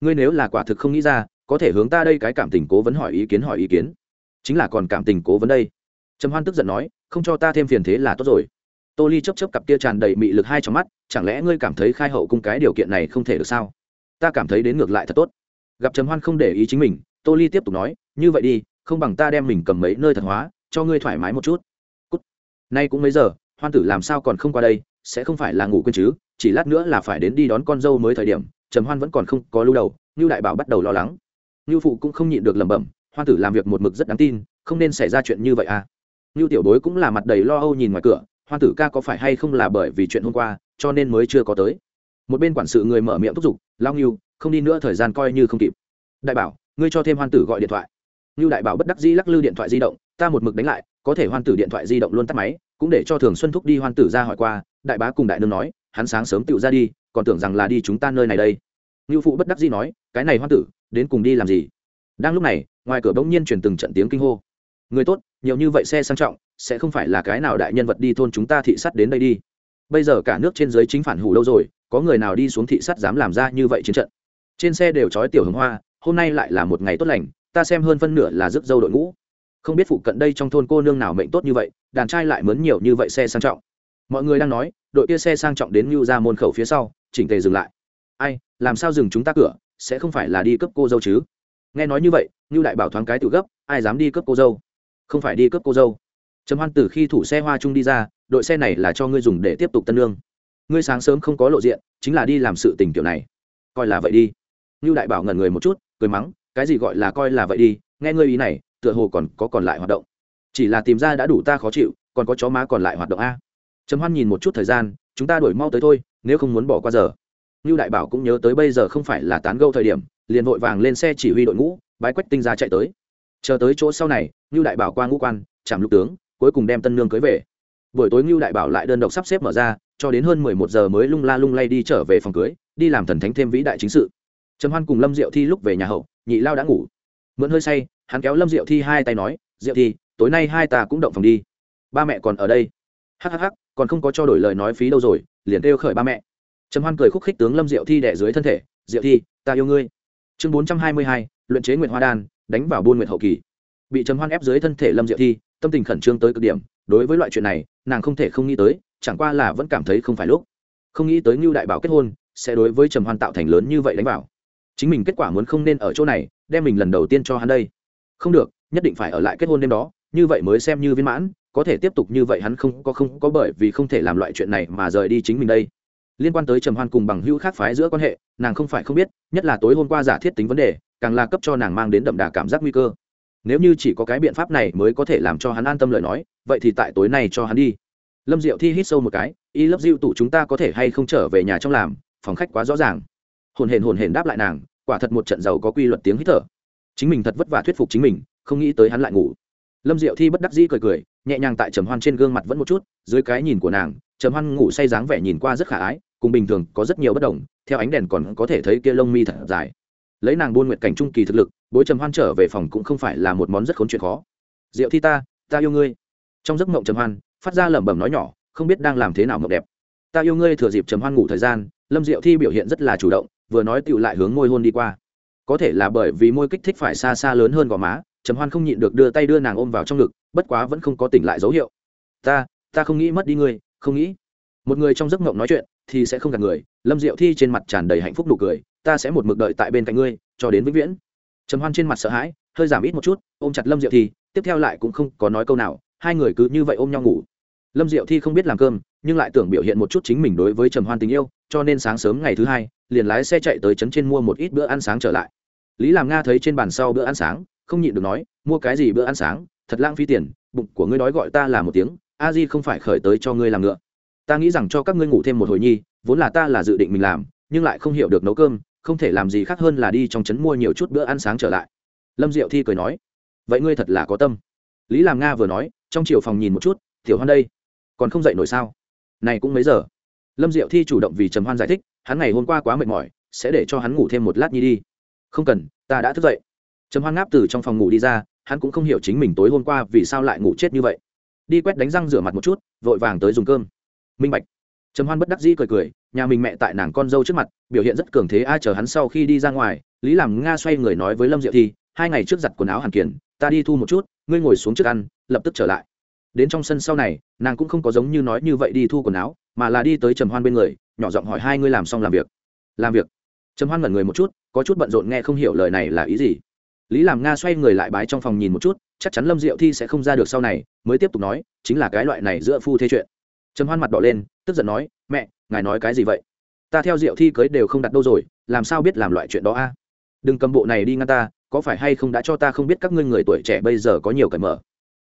Ngươi nếu là quả thực không nghĩ ra, có thể hướng ta đây cái cảm tình cố vấn hỏi ý kiến hỏi ý kiến. Chính là còn cảm tình cố vấn đây. Trầm hoan tức giận nói, không cho ta thêm phiền thế là tốt rồi. Tô ly chấp chấp cặp kia tràn đầy mị lực hai trong mắt, chẳng lẽ ngươi cảm thấy khai hậu cung cái điều kiện này không thể được sao? Ta cảm thấy đến ngược lại thật tốt. Gặp trầm hoan không để ý chính mình, tô ly tiếp tục nói, như vậy đi, không bằng ta đem mình cầm mấy nơi thật hóa, cho ngươi thoải mái một chút. Cút. nay cũng mấy giờ, hoan tử làm sao còn không qua đây? Sẽ không phải là ngủ quên chứ, chỉ lát nữa là phải đến đi đón con dâu mới thời điểm, trầm hoan vẫn còn không có lưu đầu như đại bảo bắt đầu lo lắng. Như phụ cũng không nhịn được lẩm bẩm, hoan tử làm việc một mực rất đáng tin, không nên xảy ra chuyện như vậy à? Như tiểu bối cũng là mặt đầy lo âu nhìn ngoài cửa, hoan tử ca có phải hay không là bởi vì chuyện hôm qua, cho nên mới chưa có tới? Một bên quản sự người mở miệng thúc giục lao nghiêu không đi nữa thời gian coi như không kịp. Đại bảo, ngươi cho thêm hoan tử gọi điện thoại. Như đại bảo bất đắc dĩ lắc lư điện thoại di động, ta một mực đánh lại, có thể hoan tử điện thoại di động luôn tắt máy, cũng để cho thường xuân thúc đi hoan tử ra hỏi qua đại bá cùng đại nương nói, hắn sáng sớm tựu ra đi, còn tưởng rằng là đi chúng ta nơi này đây. Ngưu phụ bất đắc dĩ nói, cái này hoan tử, đến cùng đi làm gì? Đang lúc này, ngoài cửa bỗng nhiên truyền từng trận tiếng kinh hô. Người tốt, nhiều như vậy xe sang trọng, sẽ không phải là cái nào đại nhân vật đi thôn chúng ta thị sát đến đây đi. Bây giờ cả nước trên giới chính phản hủ lâu rồi, có người nào đi xuống thị sát dám làm ra như vậy chiến trận? Trên xe đều trói tiểu hồng hoa, hôm nay lại là một ngày tốt lành, ta xem hơn phân nửa là rước dâu đội ngũ. Không biết phụ cận đây trong thôn cô nương nào mệnh tốt như vậy, đàn trai lại mướn nhiều như vậy xe sang trọng mọi người đang nói, đội kia xe sang trọng đến mưu ra môn khẩu phía sau, chỉnh tề dừng lại. Ai, làm sao dừng chúng ta cửa, sẽ không phải là đi cấp cô dâu chứ? Nghe nói như vậy như đại bảo thoáng cái tự gấp, ai dám đi cấp cô dâu? Không phải đi cấp cô dâu. Trầm hoan từ khi thủ xe hoa trung đi ra, đội xe này là cho ngươi dùng để tiếp tục tân lương. Ngươi sáng sớm không có lộ diện, chính là đi làm sự tình kiểu này. Coi là vậy đi. Như đại bảo ngẩn người một chút, cười mắng, cái gì gọi là coi là vậy đi, nghe ngươi ý này, tựa hồ còn có còn lại hoạt động. Chỉ là tìm ra đã đủ ta khó chịu, còn có chó má còn lại hoạt động a trầm hoan nhìn một chút thời gian, chúng ta đổi mau tới thôi, nếu không muốn bỏ qua giờ. Như đại bảo cũng nhớ tới bây giờ không phải là tán gâu thời điểm, liền vội vàng lên xe chỉ huy đội ngũ, bái quách tinh ra chạy tới. Chờ tới chỗ sau này như đại bảo qua ngũ quan, chạm lục tướng, cuối cùng đem tân nương cưới về. Buổi tối như đại bảo lại đơn độc sắp xếp mở ra, cho đến hơn mười một giờ mới lung la lung lay đi trở về phòng cưới, đi làm thần thánh thêm vĩ đại chính sự. Trầm hoan cùng lâm diệu thi lúc về nhà hậu, nhị lao đã ngủ. Mượn hơi say, hắn kéo lâm diệu thi hai tay nói, diệu thi, tối nay hai ta cũng động phòng đi. Ba mẹ còn ở đây. Hắc hắc hắc còn không có cho đổi lời nói phí đâu rồi, liền kêu khởi ba mẹ. Trầm hoan cười khúc khích tướng lâm diệu thi đẻ dưới thân thể, diệu thi, ta yêu ngươi. Chương bốn trăm hai mươi hai, luyện chế nguyện hoa đan, đánh vào buôn nguyện hậu kỳ. Bị trầm hoan ép dưới thân thể lâm diệu thi, tâm tình khẩn trương tới cực điểm, đối với loại chuyện này, nàng không thể không nghĩ tới, chẳng qua là vẫn cảm thấy không phải lúc. Không nghĩ tới ngưu đại bảo kết hôn, sẽ đối với trầm hoan tạo thành lớn như vậy đánh vào. Chính mình kết quả muốn không nên ở chỗ này, đem mình lần đầu tiên cho hắn đây. Không được, nhất định phải ở lại kết hôn đêm đó, như vậy mới xem như viên mãn có thể tiếp tục như vậy hắn không có không có bởi vì không thể làm loại chuyện này mà rời đi chính mình đây. Liên quan tới trầm hoan cùng bằng hữu khác phái giữa quan hệ, nàng không phải không biết, nhất là tối hôm qua giả thiết tính vấn đề, càng là cấp cho nàng mang đến đậm đà cảm giác nguy cơ. Nếu như chỉ có cái biện pháp này mới có thể làm cho hắn an tâm lời nói, vậy thì tại tối nay cho hắn đi. Lâm diệu thi hít sâu một cái, y lấp diệu tủ chúng ta có thể hay không trở về nhà trong làm, phòng khách quá rõ ràng. Hồn hển hồn hển đáp lại nàng, quả thật một trận giàu có quy luật tiếng hít thở. Chính mình thật vất vả thuyết phục chính mình, không nghĩ tới hắn lại ngủ lâm diệu thi bất đắc dĩ cười cười, nhẹ nhàng tại trầm hoan trên gương mặt vẫn một chút, dưới cái nhìn của nàng, trầm hoan ngủ say dáng vẻ nhìn qua rất khả ái, cùng bình thường có rất nhiều bất đồng, theo ánh đèn còn có thể thấy kia lông mi thật dài. Lấy nàng buôn nguyện cảnh trung kỳ thực lực, bối trầm hoan trở về phòng cũng không phải là một món rất khốn chuyện khó. Diệu thi ta ta yêu ngươi. Trong giấc mộng trầm hoan, phát ra lẩm bẩm nói nhỏ, không biết đang làm thế nào mộng đẹp. Ta yêu ngươi thừa dịp trầm hoan ngủ thời gian, lâm diệu thi biểu hiện rất là chủ động, vừa nói tựu lại hướng môi hôn đi qua. Có thể là bởi vì môi kích thích phải xa xa lớn hơn gò má trầm hoan không nhịn được đưa tay đưa nàng ôm vào trong ngực, bất quá vẫn không có tỉnh lại dấu hiệu. Ta ta không nghĩ mất đi ngươi, không nghĩ. Một người trong giấc mộng nói chuyện thì sẽ không gạt người, lâm diệu thi trên mặt tràn đầy hạnh phúc nụ cười, ta sẽ một mực đợi tại bên cạnh ngươi, cho đến vĩnh viễn. Trầm hoan trên mặt sợ hãi, hơi giảm ít một chút, ôm chặt lâm diệu thi, tiếp theo lại cũng không có nói câu nào, hai người cứ như vậy ôm nhau ngủ. Lâm diệu thi không biết làm cơm, nhưng lại tưởng biểu hiện một chút chính mình đối với trầm hoan tình yêu, cho nên sáng sớm ngày thứ hai, liền lái xe chạy tới trấn trên mua một ít bữa ăn sáng trở lại. Lý làm nga thấy trên bàn sau bữa ăn sáng không nhịn được nói, mua cái gì bữa ăn sáng, thật lãng phí tiền, bụng của ngươi đói gọi ta là một tiếng, a di không phải khởi tới cho ngươi làm nữa ta nghĩ rằng cho các ngươi ngủ thêm một hồi nhi, vốn là ta là dự định mình làm, nhưng lại không hiểu được nấu cơm, không thể làm gì khác hơn là đi trong trấn mua nhiều chút bữa ăn sáng trở lại. Lâm diệu thi cười nói, vậy ngươi thật là có tâm. Lý làm nga vừa nói, trong chiều phòng nhìn một chút, tiểu hoan đây, còn không dậy nổi sao? Này cũng mấy giờ? Lâm diệu thi chủ động vì trầm hoan giải thích, hắn ngày hôm qua quá mệt mỏi, sẽ để cho hắn ngủ thêm một lát nhi đi. Không cần, ta đã thức dậy trầm hoan ngáp từ trong phòng ngủ đi ra, hắn cũng không hiểu chính mình tối hôm qua vì sao lại ngủ chết như vậy. Đi quét đánh răng rửa mặt một chút, vội vàng tới dùng cơm. Minh bạch. Trầm hoan bất đắc dĩ cười cười, nhà mình mẹ tại nàng con dâu trước mặt, biểu hiện rất cường thế ai chờ hắn sau khi đi ra ngoài, lý làm nga xoay người nói với lâm diệu thi, hai ngày trước giặt quần áo hàn kiển, ta đi thu một chút, ngươi ngồi xuống trước ăn, lập tức trở lại. Đến trong sân sau này, nàng cũng không có giống như nói như vậy đi thu quần áo, mà là đi tới trầm hoan bên người, nhỏ giọng hỏi, hai ngươi làm xong làm việc? Làm việc. Trầm hoan ngẩn người một chút, có chút bận rộn nghe không hiểu lời này là ý gì lý làm nga xoay người lại bái trong phòng nhìn một chút, chắc chắn lâm diệu thi sẽ không ra được sau này, mới tiếp tục nói, chính là cái loại này giữa phu thế chuyện. Trầm hoan mặt đỏ lên, tức giận nói, mẹ, ngài nói cái gì vậy? Ta theo diệu thi cưới đều không đặt đâu rồi, làm sao biết làm loại chuyện đó a? Đừng cầm bộ này đi ngăn ta, có phải hay không đã cho ta không biết các ngươi người tuổi trẻ bây giờ có nhiều cởi mở?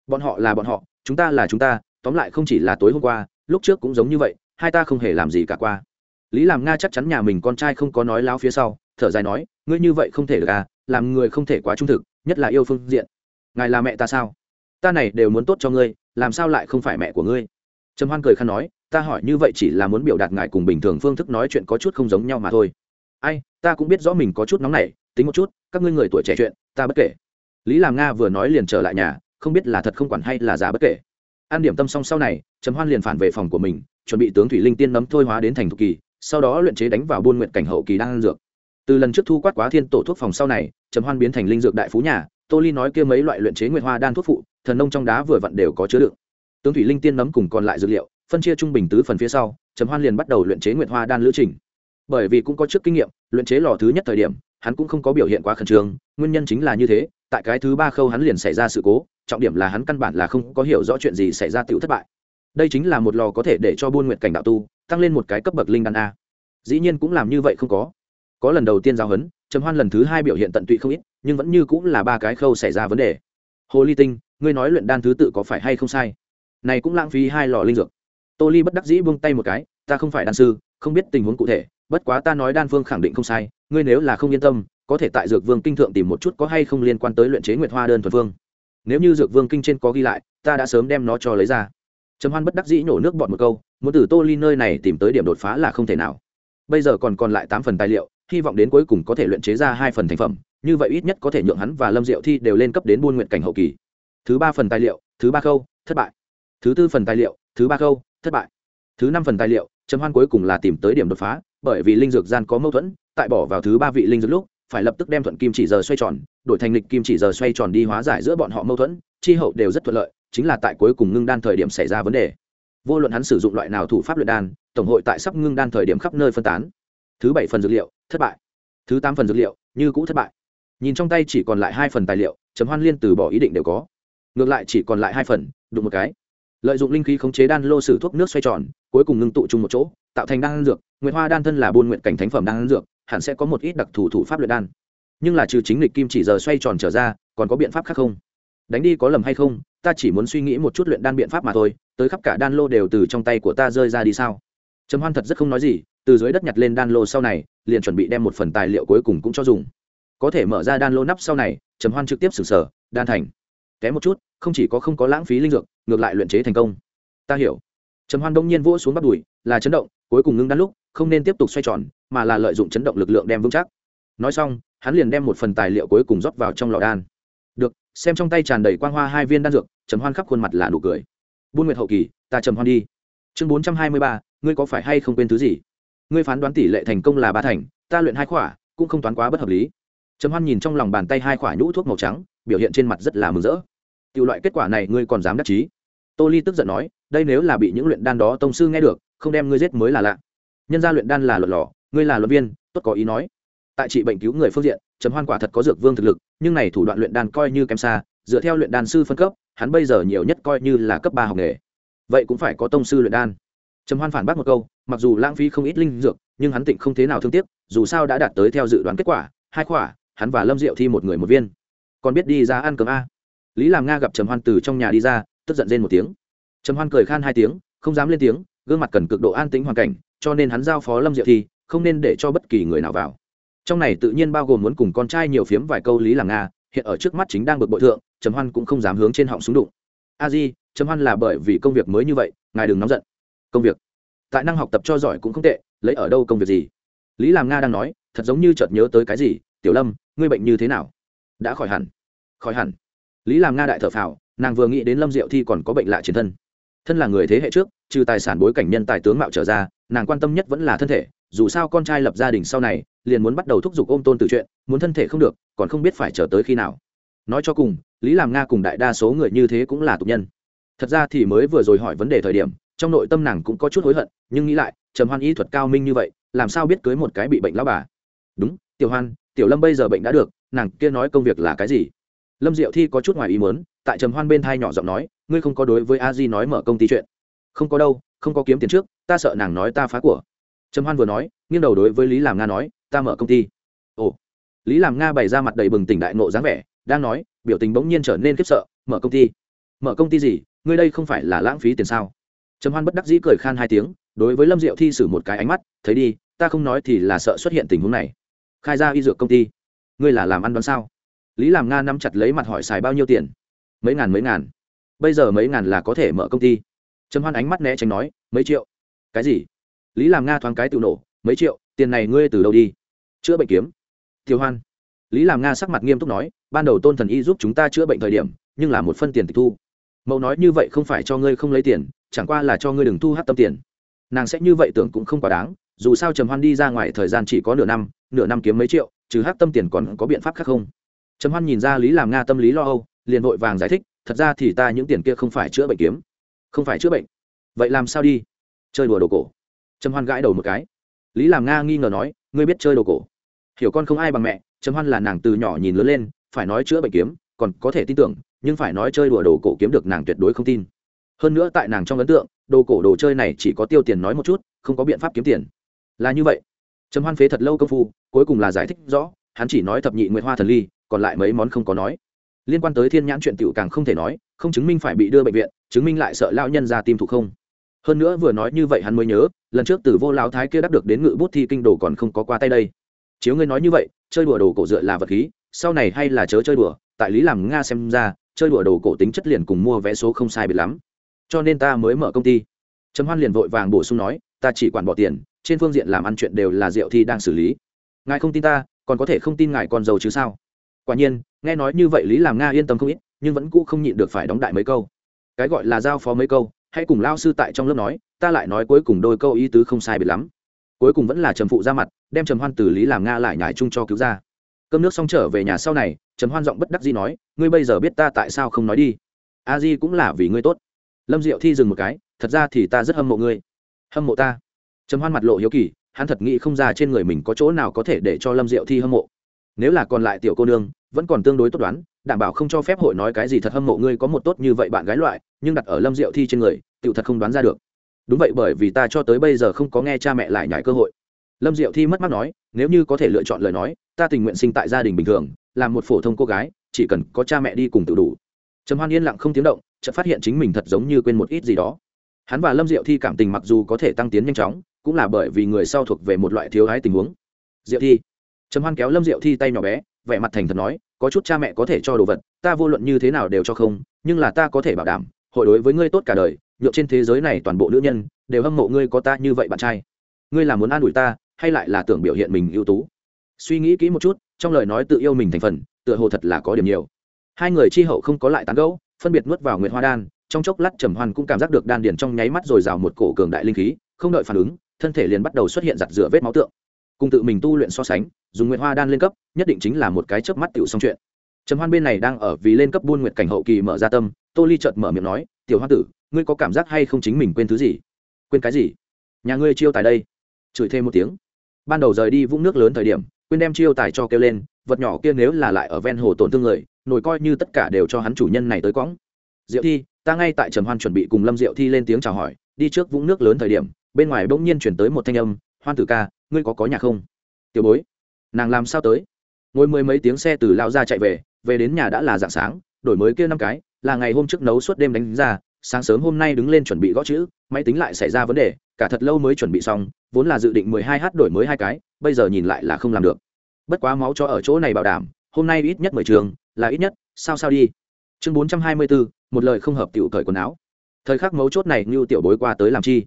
Bọn họ là bọn họ, chúng ta là chúng ta, tóm lại không chỉ là tối hôm qua, lúc trước cũng giống như vậy, hai ta không hề làm gì cả qua. Lý làm nga chắc chắn nhà mình con trai không có nói láo phía sau, thở dài nói, ngươi như vậy không thể được à làm người không thể quá trung thực, nhất là yêu phương diện. Ngài là mẹ ta sao? Ta này đều muốn tốt cho ngươi, làm sao lại không phải mẹ của ngươi? Trầm hoan cười khăn nói, ta hỏi như vậy chỉ là muốn biểu đạt ngài cùng bình thường phương thức nói chuyện có chút không giống nhau mà thôi. Ai, ta cũng biết rõ mình có chút nóng nảy, tính một chút, các ngươi người tuổi trẻ chuyện, ta bất kể. Lý làm nga vừa nói liền trở lại nhà, không biết là thật không quản hay là giả bất kể. An điểm tâm xong sau này, trầm hoan liền phản về phòng của mình, chuẩn bị tướng thủy linh tiên nấm thôi hóa đến thành thục kỳ, sau đó luyện chế đánh vào buôn nguyện cảnh hậu kỳ đang ăn dược từ lần trước thu quát quá thiên tổ thuốc phòng sau này, trầm hoan biến thành linh dược đại phú nhà, tô ly nói kia mấy loại luyện chế nguyệt hoa đan thuốc phụ, thần nông trong đá vừa vặn đều có chứa đựng. Tướng thủy linh tiên nấm cùng còn lại dược liệu, phân chia trung bình tứ phần phía sau, trầm hoan liền bắt đầu luyện chế nguyệt hoa đan lữ trình. Bởi vì cũng có trước kinh nghiệm, luyện chế lò thứ nhất thời điểm, hắn cũng không có biểu hiện quá khẩn trương, nguyên nhân chính là như thế, tại cái thứ ba khâu hắn liền xảy ra sự cố, trọng điểm là hắn căn bản là không có hiểu rõ chuyện gì xảy ra tiểu thất bại. Đây chính là một lò có thể để cho buôn nguyện cảnh đạo tu, tăng lên một cái cấp bậc linh đan a. Dĩ nhiên cũng làm như vậy không có có lần đầu tiên giao hấn, trầm hoan lần thứ hai biểu hiện tận tụy không ít, nhưng vẫn như cũng là ba cái khâu xảy ra vấn đề. Hồ ly tinh, ngươi nói luyện đan thứ tự có phải hay không sai? Này cũng lãng phí hai lò linh dược. Tô ly bất đắc dĩ buông tay một cái, ta không phải đan sư, không biết tình huống cụ thể, bất quá ta nói đan phương khẳng định không sai, ngươi nếu là không yên tâm, có thể tại dược vương kinh thượng tìm một chút có hay không liên quan tới luyện chế nguyệt hoa đơn thuần phương nếu như dược vương kinh trên có ghi lại, ta đã sớm đem nó cho lấy ra. Trầm hoan bất đắc dĩ nổ nước bọt một câu, muốn từ tô ly nơi này tìm tới điểm đột phá là không thể nào. Bây giờ còn còn lại tám phần tài liệu hy vọng đến cuối cùng có thể luyện chế ra hai phần thành phẩm, như vậy ít nhất có thể nhượng hắn và lâm diệu thi đều lên cấp đến buôn nguyện cảnh hậu kỳ. Thứ ba phần tài liệu, thứ ba khâu, thất bại. Thứ tư phần tài liệu, thứ ba khâu, thất bại. Thứ năm phần tài liệu, trầm hoan cuối cùng là tìm tới điểm đột phá, bởi vì linh dược gian có mâu thuẫn, tại bỏ vào thứ ba vị linh dược lúc, phải lập tức đem thuận kim chỉ giờ xoay tròn, đổi thành lịch kim chỉ giờ xoay tròn đi hóa giải giữa bọn họ mâu thuẫn, chi hậu đều rất thuận lợi, chính là tại cuối cùng ngưng đan thời điểm xảy ra vấn đề. Vô luận hắn sử dụng loại nào thủ pháp luyện đan, tổng hội tại sắp ngưng đan thời điểm khắp nơi phân tán thứ bảy phần dược liệu, thất bại. Thứ tám phần dược liệu, như cũ thất bại. Nhìn trong tay chỉ còn lại hai phần tài liệu chấm hoan liên từ bỏ ý định đều có. Ngược lại chỉ còn lại hai phần, đụng một cái. Lợi dụng linh khí khống chế đan lô sử thuốc nước xoay tròn, cuối cùng ngưng tụ chung một chỗ, tạo thành đan dược. Nguyệt hoa đan thân là buôn nguyện cảnh thánh phẩm đan dược, hẳn sẽ có một ít đặc thù thủ pháp luyện đan. Nhưng là trừ chính lịch kim chỉ giờ xoay tròn trở ra, còn có biện pháp khác không? Đánh đi có lầm hay không, ta chỉ muốn suy nghĩ một chút luyện đan biện pháp mà thôi, tới khắp cả đan lô đều từ trong tay của ta rơi ra đi sao? Trầm hoan thật rất không nói gì từ dưới đất nhặt lên đan lô sau này, liền chuẩn bị đem một phần tài liệu cuối cùng cũng cho dùng. Có thể mở ra đan lô nắp sau này, trầm hoan trực tiếp xử sở, đan thành. Kém một chút, không chỉ có không có lãng phí linh dược, ngược lại luyện chế thành công. Ta hiểu. Trầm hoan đông nhiên vỗ xuống bắt đùi, là chấn động, cuối cùng ngưng đan lúc, không nên tiếp tục xoay tròn, mà là lợi dụng chấn động lực lượng đem vững chắc. Nói xong, hắn liền đem một phần tài liệu cuối cùng rót vào trong lò đan. Được, xem trong tay tràn đầy quang hoa hai viên đan dược, trầm hoan khắp khuôn mặt là nụ cười. Buôn nguyệt hậu kỳ, ta trầm hoan đi. Chương bốn trăm hai mươi ba, ngươi có phải hay không quên thứ gì? Ngươi phán đoán tỷ lệ thành công là ba thành, ta luyện hai khỏa, cũng không toán quá bất hợp lý. Trầm hoan nhìn trong lòng bàn tay hai khỏa nhũ thuốc màu trắng, biểu hiện trên mặt rất là mừng rỡ. Tiểu loại kết quả này ngươi còn dám đắc chí? Tô ly tức giận nói, đây nếu là bị những luyện đan đó tông sư nghe được, không đem ngươi giết mới là lạ. Nhân gia luyện đan là luật lò, ngươi là luật viên, tốt có ý nói. Tại trị bệnh cứu người phương diện, trầm hoan quả thật có dược vương thực lực, nhưng này thủ đoạn luyện đan coi như kém xa, dựa theo luyện đan sư phân cấp, hắn bây giờ nhiều nhất coi như là cấp ba học nghề. Vậy cũng phải có tông sư luyện đan trầm hoan phản bác một câu, mặc dù lãng phí không ít linh dược, nhưng hắn tịnh không thế nào thương tiếc, dù sao đã đạt tới theo dự đoán kết quả, hai khỏa, hắn và lâm diệu thi một người một viên. Còn biết đi ra ăn cơm a. Lý làm nga gặp trầm hoan từ trong nhà đi ra, tức giận rên một tiếng. Trầm hoan cười khan hai tiếng, không dám lên tiếng, gương mặt cần cực độ an tĩnh hoàn cảnh, cho nên hắn giao phó lâm diệu thi, không nên để cho bất kỳ người nào vào. Trong này tự nhiên bao gồm muốn cùng con trai nhiều phiếm vài câu lý làm nga, hiện ở trước mắt chính đang bực bội thượng, trầm hoan cũng không dám hướng trên họng súng đụng. A di, trầm hoan là bởi vì công việc mới như vậy, ngài đừng nóng giận công việc. Tại năng học tập cho giỏi cũng không tệ, lấy ở đâu công việc gì? Lý làm nga đang nói, thật giống như chợt nhớ tới cái gì, tiểu lâm, ngươi bệnh như thế nào? Đã khỏi hẳn. Khỏi hẳn? Lý làm nga đại thở phào, nàng vừa nghĩ đến lâm diệu thi còn có bệnh lạ trên thân. Thân là người thế hệ trước, trừ tài sản bối cảnh nhân tài tướng mạo trở ra, nàng quan tâm nhất vẫn là thân thể, dù sao con trai lập gia đình sau này, liền muốn bắt đầu thúc giục ôm tôn từ chuyện, muốn thân thể không được, còn không biết phải chờ tới khi nào. Nói cho cùng, lý làm nga cùng đại đa số người như thế cũng là tục nhân. Thật ra thì mới vừa rồi hỏi vấn đề thời điểm trong nội tâm nàng cũng có chút hối hận, nhưng nghĩ lại, trầm hoan y thuật cao minh như vậy, làm sao biết cưới một cái bị bệnh lao bà? Đúng, tiểu hoan, tiểu lâm bây giờ bệnh đã được, nàng kia nói công việc là cái gì? Lâm diệu thi có chút ngoài ý muốn, tại trầm hoan bên thai nhỏ giọng nói, ngươi không có đối với a di nói mở công ty chuyện. Không có đâu, không có kiếm tiền trước, ta sợ nàng nói ta phá của. Trầm hoan vừa nói, nghiêng đầu đối với lý làm nga nói, ta mở công ty. Ồ. Lý làm nga bày ra mặt đầy bừng tỉnh đại nộ dáng vẻ, đang nói, biểu tình bỗng nhiên trở nên khiếp sợ, mở công ty. Mở công ty gì? Ngươi đây không phải là lãng phí tiền sao? Trầm hoan bất đắc dĩ cười khan hai tiếng, đối với lâm diệu thi xử một cái ánh mắt, thấy đi, ta không nói thì là sợ xuất hiện tình huống này. Khai ra y dược công ty. Ngươi là làm ăn đoán sao? Lý làm nga nắm chặt lấy mặt hỏi xài bao nhiêu tiền? Mấy ngàn mấy ngàn. Bây giờ mấy ngàn là có thể mở công ty. Trầm hoan ánh mắt né tránh nói, mấy triệu. Cái gì? Lý làm nga thoáng cái tự nổ, mấy triệu, tiền này ngươi từ đâu đi? Chữa bệnh kiếm. Tiêu hoan. Lý làm nga sắc mặt nghiêm túc nói, ban đầu tôn thần y giúp chúng ta chữa bệnh thời điểm, nhưng là một phân tiền tịch thu. Mẫu nói như vậy không phải cho ngươi không lấy tiền chẳng qua là cho ngươi đừng thu hát tâm tiền. Nàng sẽ như vậy tưởng cũng không quá đáng, dù sao trầm hoan đi ra ngoài thời gian chỉ có nửa năm nửa năm kiếm mấy triệu, trừ hát tâm tiền còn có biện pháp khác không? Trầm hoan nhìn ra lý làm nga tâm lý lo âu, liền vội vàng giải thích, thật ra thì ta những tiền kia không phải chữa bệnh kiếm. Không phải chữa bệnh? Vậy làm sao đi? Chơi đùa đồ cổ. Trầm hoan gãi đầu một cái. Lý làm nga nghi ngờ nói, ngươi biết chơi đồ cổ? Hiểu con không ai bằng mẹ. Trầm hoan là nàng từ nhỏ nhìn lớn lên, phải nói chữa bệnh kiếm, còn có thể tin tưởng, nhưng phải nói chơi đùa đồ cổ kiếm được nàng tuyệt đối không tin hơn nữa tại nàng trong ấn tượng, đồ cổ đồ chơi này chỉ có tiêu tiền nói một chút, không có biện pháp kiếm tiền. Là như vậy. Trầm hoan phế thật lâu công phu, cuối cùng là giải thích rõ, hắn chỉ nói thập nhị nguyệt hoa thần ly, còn lại mấy món không có nói. Liên quan tới thiên nhãn chuyện tiểu càng không thể nói, không chứng minh phải bị đưa bệnh viện, chứng minh lại sợ lao nhân ra tim thủ không. Hơn nữa vừa nói như vậy hắn mới nhớ, lần trước từ vô lao thái kia đắc được đến ngự bút thi kinh đồ còn không có qua tay đây. Chiếu ngươi nói như vậy, chơi đùa đồ cổ dựa là vật khí, sau này hay là chớ chơi đùa, tại lý làm nga xem ra, chơi đùa đồ cổ tính chất liền cùng mua vé số không sai biệt lắm cho nên ta mới mở công ty. Trầm hoan liền vội vàng bổ sung nói, ta chỉ quản bỏ tiền, trên phương diện làm ăn chuyện đều là diệu thi đang xử lý. Ngài không tin ta, còn có thể không tin ngài con giàu chứ sao? Quả nhiên, nghe nói như vậy lý làm nga yên tâm không ít, nhưng vẫn cũ không nhịn được phải đóng đại mấy câu. Cái gọi là giao phó mấy câu, hãy cùng lao sư tại trong lớp nói, ta lại nói cuối cùng đôi câu ý tứ không sai biệt lắm. Cuối cùng vẫn là trầm phụ ra mặt, đem trầm hoan từ lý làm nga lại nhải chung cho cứu ra. Cơm nước xong trở về nhà sau này, trầm hoan giọng bất đắc dĩ nói, ngươi bây giờ biết ta tại sao không nói đi? A di cũng là vì ngươi tốt lâm diệu thi dừng một cái, thật ra thì ta rất hâm mộ ngươi. Hâm mộ ta? Trầm hoan mặt lộ hiếu kỳ, hắn thật nghĩ không ra trên người mình có chỗ nào có thể để cho lâm diệu thi hâm mộ. Nếu là còn lại tiểu cô nương, vẫn còn tương đối tốt đoán, đảm bảo không cho phép hội nói cái gì thật hâm mộ ngươi có một tốt như vậy bạn gái loại, nhưng đặt ở lâm diệu thi trên người, tiểu thật không đoán ra được. Đúng vậy, bởi vì ta cho tới bây giờ không có nghe cha mẹ lại nhải cơ hội. Lâm diệu thi mất mắt nói, nếu như có thể lựa chọn lời nói, ta tình nguyện sinh tại gia đình bình thường, làm một phổ thông cô gái, chỉ cần có cha mẹ đi cùng tự đủ. Trầm hoan yên lặng không tiếng động chợt phát hiện chính mình thật giống như quên một ít gì đó. Hắn và lâm diệu thi cảm tình mặc dù có thể tăng tiến nhanh chóng, cũng là bởi vì người sau thuộc về một loại thiếu hái tình huống. Diệu thi. Trầm hoan kéo lâm diệu thi tay nhỏ bé, vẻ mặt thành thật nói, có chút cha mẹ có thể cho đồ vật, ta vô luận như thế nào đều cho không, nhưng là ta có thể bảo đảm, hội đối với ngươi tốt cả đời, nhượng trên thế giới này toàn bộ nữ nhân đều hâm mộ ngươi có ta như vậy bạn trai. Ngươi là muốn an ủi ta, hay lại là tưởng biểu hiện mình ưu tú? Suy nghĩ kỹ một chút, trong lời nói tự yêu mình thành phần, tựa hồ thật là có điểm nhiều. Hai người chi hậu không có lại tán gẫu phân biệt nuốt vào nguyệt hoa đan, trong chốc lát trầm hoan cũng cảm giác được đan điền trong nháy mắt rồi rào một cổ cường đại linh khí, không đợi phản ứng, thân thể liền bắt đầu xuất hiện giặt rửa vết máu tượng. Cùng tự mình tu luyện so sánh, dùng nguyệt hoa đan lên cấp, nhất định chính là một cái chớp mắt tiểu xong chuyện. Trầm hoan bên này đang ở vì lên cấp buôn nguyệt cảnh hậu kỳ mở ra tâm, tô ly chợt mở miệng nói, tiểu hoa tử, ngươi có cảm giác hay không chính mình quên thứ gì? Quên cái gì? Nhà ngươi chiêu tài đây. Chửi thêm một tiếng. Ban đầu rời đi vũng nước lớn thời điểm, quên đem chiêu tài cho kêu lên, vật nhỏ kia nếu là lại ở ven hồ tổn thương người nổi coi như tất cả đều cho hắn chủ nhân này tới quõng. Diệu thi, ta ngay tại trầm hoan chuẩn bị cùng lâm diệu thi lên tiếng chào hỏi, đi trước vũng nước lớn thời điểm, bên ngoài bỗng nhiên chuyển tới một thanh âm, hoan tử ca, ngươi có có nhà không? Tiểu bối. Nàng làm sao tới? Ngồi mười mấy tiếng xe từ lao ra chạy về về đến nhà đã là dạng sáng, đổi mới kia năm cái, là ngày hôm trước nấu suốt đêm đánh ra, sáng sớm hôm nay đứng lên chuẩn bị gõ chữ, máy tính lại xảy ra vấn đề, cả thật lâu mới chuẩn bị xong, vốn là dự định mười hai h đổi mới hai cái, bây giờ nhìn lại là không làm được. Bất quá máu cho ở chỗ này bảo đảm, hôm nay ít nhất mười trường là ít nhất, sao sao đi. Chương bốn trăm hai mươi bốn một lời không hợp tiểu cởi quần áo. Thời khắc mấu chốt này như tiểu bối qua tới làm chi?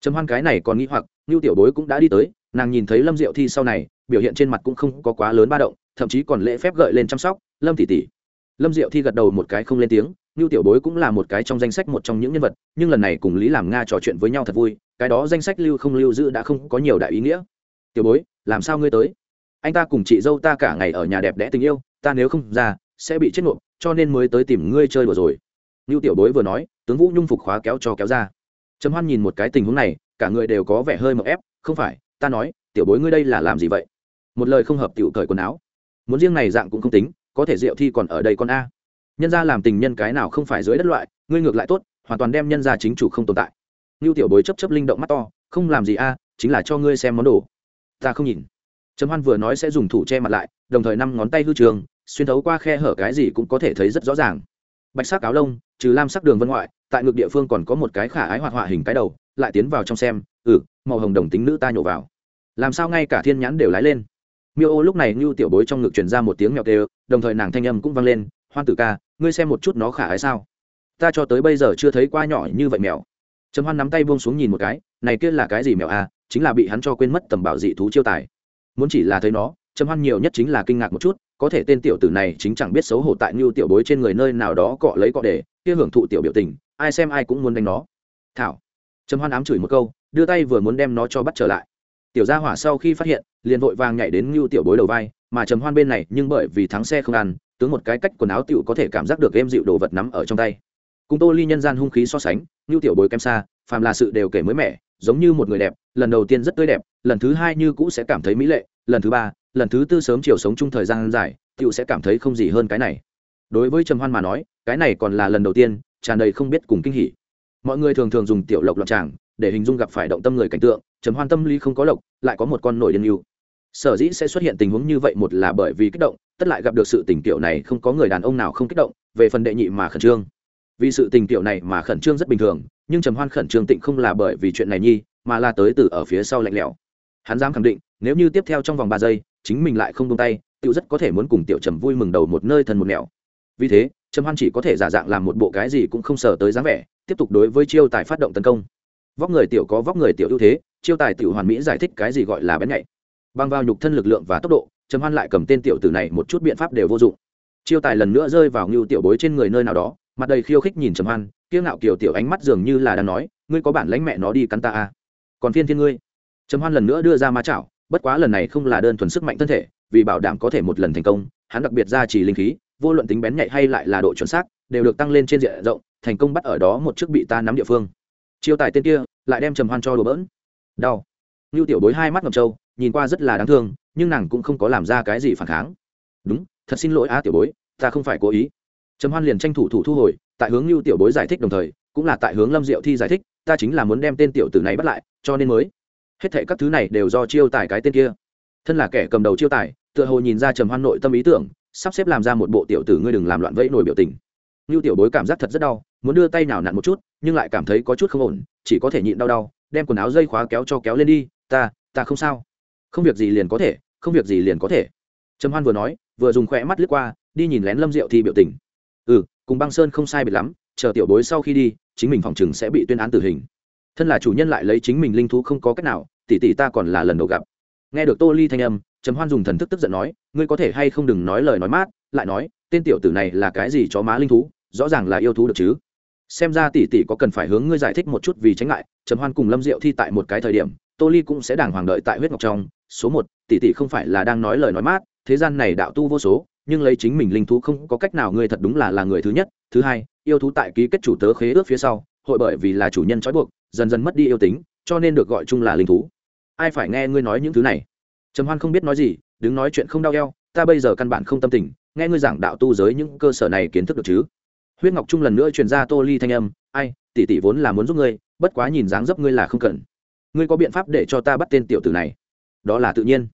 Trầm hoan cái này còn nghĩ hoặc như tiểu bối cũng đã đi tới, nàng nhìn thấy lâm diệu thi sau này, biểu hiện trên mặt cũng không có quá lớn ba động, thậm chí còn lễ phép gợi lên chăm sóc, lâm tỷ tỷ. Lâm diệu thi gật đầu một cái không lên tiếng như tiểu bối cũng là một cái trong danh sách một trong những nhân vật, nhưng lần này cùng lý làm nga trò chuyện với nhau thật vui, cái đó danh sách lưu không lưu giữ đã không có nhiều đại ý nghĩa. Tiểu bối, làm sao ngươi tới? Anh ta cùng chị dâu ta cả ngày ở nhà đẹp đẽ tình yêu, ta nếu không ra sẽ bị chết ngộp cho nên mới tới tìm ngươi chơi đùa rồi. Như tiểu bối vừa nói, tướng vũ nhung phục khóa kéo cho kéo ra. Trầm hoan nhìn một cái tình huống này, cả người đều có vẻ hơi mậu ép, không phải, ta nói, tiểu bối ngươi đây là làm gì vậy? Một lời không hợp tiểu cởi quần áo. Muốn riêng này dạng cũng không tính, có thể diệu thi còn ở đây con a. Nhân ra làm tình nhân cái nào không phải dưới đất loại, ngươi ngược lại tốt, hoàn toàn đem nhân ra chính chủ không tồn tại. Như tiểu bối chấp chấp linh động mắt to, không làm gì a, chính là cho ngươi xem món đồ. Ta không nhìn. Trầm hoan vừa nói sẽ dùng thủ che mặt lại, đồng thời năm ngón tay hư trường xuyên thấu qua khe hở cái gì cũng có thể thấy rất rõ ràng. Bạch sắc áo lông, trừ lam sắc đường vân ngoại, tại ngược địa phương còn có một cái khả ái hoạt họa hình cái đầu, lại tiến vào trong xem ừ màu hồng đồng tính nữ ta nhổ vào. Làm sao ngay cả thiên nhãn đều lái lên? Miêu ô lúc này như tiểu bối trong ngực truyền ra một tiếng mèo đều, đồng thời nàng thanh âm cũng vang lên, hoan tử ca, ngươi xem một chút nó khả ái sao? Ta cho tới bây giờ chưa thấy qua nhỏ như vậy mèo. Trầm hoan nắm tay buông xuống nhìn một cái, này kia là cái gì mèo à? Chính là bị hắn cho quên mất tầm bảo dị thú chiêu tài. Muốn chỉ là thấy nó, trầm hoan nhiều nhất chính là kinh ngạc một chút có thể tên tiểu tử này chính chẳng biết xấu hổ tại như tiểu bối trên người nơi nào đó cọ lấy cọ để, kia hưởng thụ tiểu biểu tình, ai xem ai cũng muốn đánh nó. Thảo. Trầm hoan ám chửi một câu, đưa tay vừa muốn đem nó cho bắt trở lại. Tiểu gia hỏa sau khi phát hiện, liền vội vàng nhảy đến như tiểu bối đầu vai, mà trầm hoan bên này nhưng bởi vì thắng xe không ăn, tướng một cái cách quần áo tiểu có thể cảm giác được em dịu đồ vật nắm ở trong tay. Cùng tô ly nhân gian hung khí so sánh như tiểu bối kém xa, phàm là sự đều kể mới mẻ, giống như một người đẹp, lần đầu tiên rất tươi đẹp, lần thứ hai như cũ sẽ cảm thấy mỹ lệ, lần thứ ba lần thứ tư sớm chiều sống chung thời gian dài, tiểu sẽ cảm thấy không gì hơn cái này. Đối với trầm hoan mà nói, cái này còn là lần đầu tiên, tràn đầy không biết cùng kinh hỉ. Mọi người thường thường dùng tiểu lộc loạn tràng, để hình dung gặp phải động tâm người cảnh tượng, trầm hoan tâm lý không có lộc, lại có một con nổi điên yêu. Sở dĩ sẽ xuất hiện tình huống như vậy một là bởi vì kích động, tất lại gặp được sự tình kiểu này không có người đàn ông nào không kích động, về phần đệ nhị mà khẩn trương. Vì sự tình kiểu này mà khẩn trương rất bình thường, nhưng trầm hoan khẩn trương tịnh không là bởi vì chuyện này nhi, mà là tới từ ở phía sau lạnh lẽo. Hắn dám khẳng định nếu như tiếp theo trong vòng ba giây, chính mình lại không tung tay, Tiểu rất có thể muốn cùng tiểu trầm vui mừng đầu một nơi thần một nẻo. Vì thế, trầm hoan chỉ có thể giả dạng làm một bộ cái gì cũng không sờ tới dáng vẻ, tiếp tục đối với chiêu tài phát động tấn công. Vóc người tiểu có vóc người tiểu ưu thế, chiêu tài tiểu hoàn mỹ giải thích cái gì gọi là bén nhạy. Băng vào nhục thân lực lượng và tốc độ, trầm hoan lại cầm tên tiểu tử này một chút biện pháp đều vô dụng. Chiêu tài lần nữa rơi vào ngưu tiểu bối trên người nơi nào đó, mặt đầy khiêu khích nhìn trầm hoan, kiêu ngạo kiểu tiểu ánh mắt dường như là đang nói, ngươi có bản lãnh mẹ nó đi cắn ta à. còn phiên thiên ngươi. Trầm hoan lần nữa đưa ra ma chảo bất quá lần này không là đơn thuần sức mạnh thân thể, vì bảo đảm có thể một lần thành công, hắn đặc biệt ra chỉ linh khí, vô luận tính bén nhạy hay lại là độ chuẩn xác, đều được tăng lên trên diện rộng, thành công bắt ở đó một chiếc bị ta nắm địa phương. Chiêu tài tên kia, lại đem trầm hoan cho đùa bỡn. Đau. Lưu tiểu bối hai mắt ngầm trâu, nhìn qua rất là đáng thương, nhưng nàng cũng không có làm ra cái gì phản kháng. Đúng, thật xin lỗi á tiểu bối, ta không phải cố ý. Trầm hoan liền tranh thủ thủ thu hồi, tại hướng Lưu tiểu bối giải thích đồng thời, cũng là tại hướng lâm diệu thi giải thích, ta chính là muốn đem tên tiểu tử này bắt lại, cho nên mới hết thệ các thứ này đều do chiêu tài cái tên kia. Thân là kẻ cầm đầu chiêu tài, tựa hồ nhìn ra trầm hoan nội tâm ý tưởng, sắp xếp làm ra một bộ tiểu tử ngươi đừng làm loạn vẫy nổi biểu tình. Như tiểu bối cảm giác thật rất đau, muốn đưa tay nào nặn một chút, nhưng lại cảm thấy có chút không ổn, chỉ có thể nhịn đau đau, đem quần áo dây khóa kéo cho kéo lên đi, ta ta không sao. Không việc gì liền có thể, không việc gì liền có thể. Trầm hoan vừa nói, vừa dùng khỏe mắt lướt qua, đi nhìn lén lâm diệu thì biểu tình. Ừ cùng băng sơn không sai biệt lắm, chờ tiểu bối sau khi đi, chính mình phòng chừng sẽ bị tuyên án tử hình thân là chủ nhân lại lấy chính mình linh thú không có cách nào, tỷ tỷ ta còn là lần đầu gặp. Nghe được tô ly thanh âm, trầm hoan dùng thần thức tức giận nói, ngươi có thể hay không đừng nói lời nói mát, lại nói, tên tiểu tử này là cái gì chó má linh thú, rõ ràng là yêu thú được chứ? Xem ra tỷ tỷ có cần phải hướng ngươi giải thích một chút vì tránh ngại, trầm hoan cùng lâm diệu thi tại một cái thời điểm, tô ly cũng sẽ đàng hoàng đợi tại huyết ngọc trong. Số một, tỷ tỷ không phải là đang nói lời nói mát, thế gian này đạo tu vô số, nhưng lấy chính mình linh thú không có cách nào, ngươi thật đúng là là người thứ nhất. Thứ hai, yêu thú tại ký kết chủ tớ khế ước phía sau, hội bởi vì là chủ nhân trói buộc dần dần mất đi yêu tính, cho nên được gọi chung là linh thú. Ai phải nghe ngươi nói những thứ này? Trầm hoan không biết nói gì, đứng nói chuyện không đau eo, ta bây giờ căn bản không tâm tình, nghe ngươi giảng đạo tu giới những cơ sở này kiến thức được chứ? Huyết ngọc trung lần nữa truyền ra tô ly thanh âm, ai, tỷ tỷ vốn là muốn giúp ngươi, bất quá nhìn dáng dấp ngươi là không cần. Ngươi có biện pháp để cho ta bắt tên tiểu tử này? Đó là tự nhiên.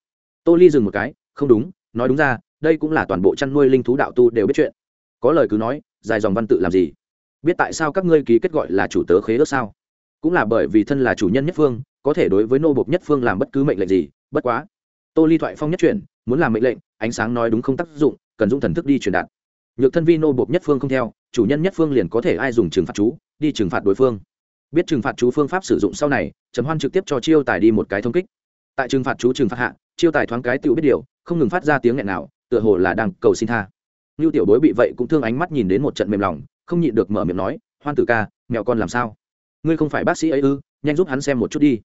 Tô ly dừng một cái, không đúng, nói đúng ra, đây cũng là toàn bộ chăn nuôi linh thú đạo tu đều biết chuyện. Có lời cứ nói, dài dòng văn tự làm gì? Biết tại sao các ngươi ký kết gọi là chủ tớ khế ước sao? Cũng là bởi vì thân là chủ nhân nhất phương, có thể đối với nô bộc nhất phương làm bất cứ mệnh lệnh gì, bất quá. Tô ly thoại phong nhất chuyển, muốn làm mệnh lệnh, ánh sáng nói đúng không tác dụng, cần dùng thần thức đi truyền đạt. Nhược thân vi nô bộc nhất phương không theo, chủ nhân nhất phương liền có thể ai dùng trừng phạt chú, đi trừng phạt đối phương. Biết trừng phạt chú phương pháp sử dụng sau này, trầm hoan trực tiếp cho chiêu tài đi một cái thông kích. Tại trừng phạt chú trừng phạt hạ, chiêu tài thoáng cái tự biết điều, không ngừng phát ra tiếng nghẹn nào, tựa hồ là đang cầu xin tha. Như tiểu bối bị vậy cũng thương ánh mắt nhìn đến một trận mềm lòng, không nhịn được mở miệng nói, hoan tử ca mèo con làm sao? Ngươi không phải bác sĩ ấy ư, nhanh giúp hắn xem một chút đi.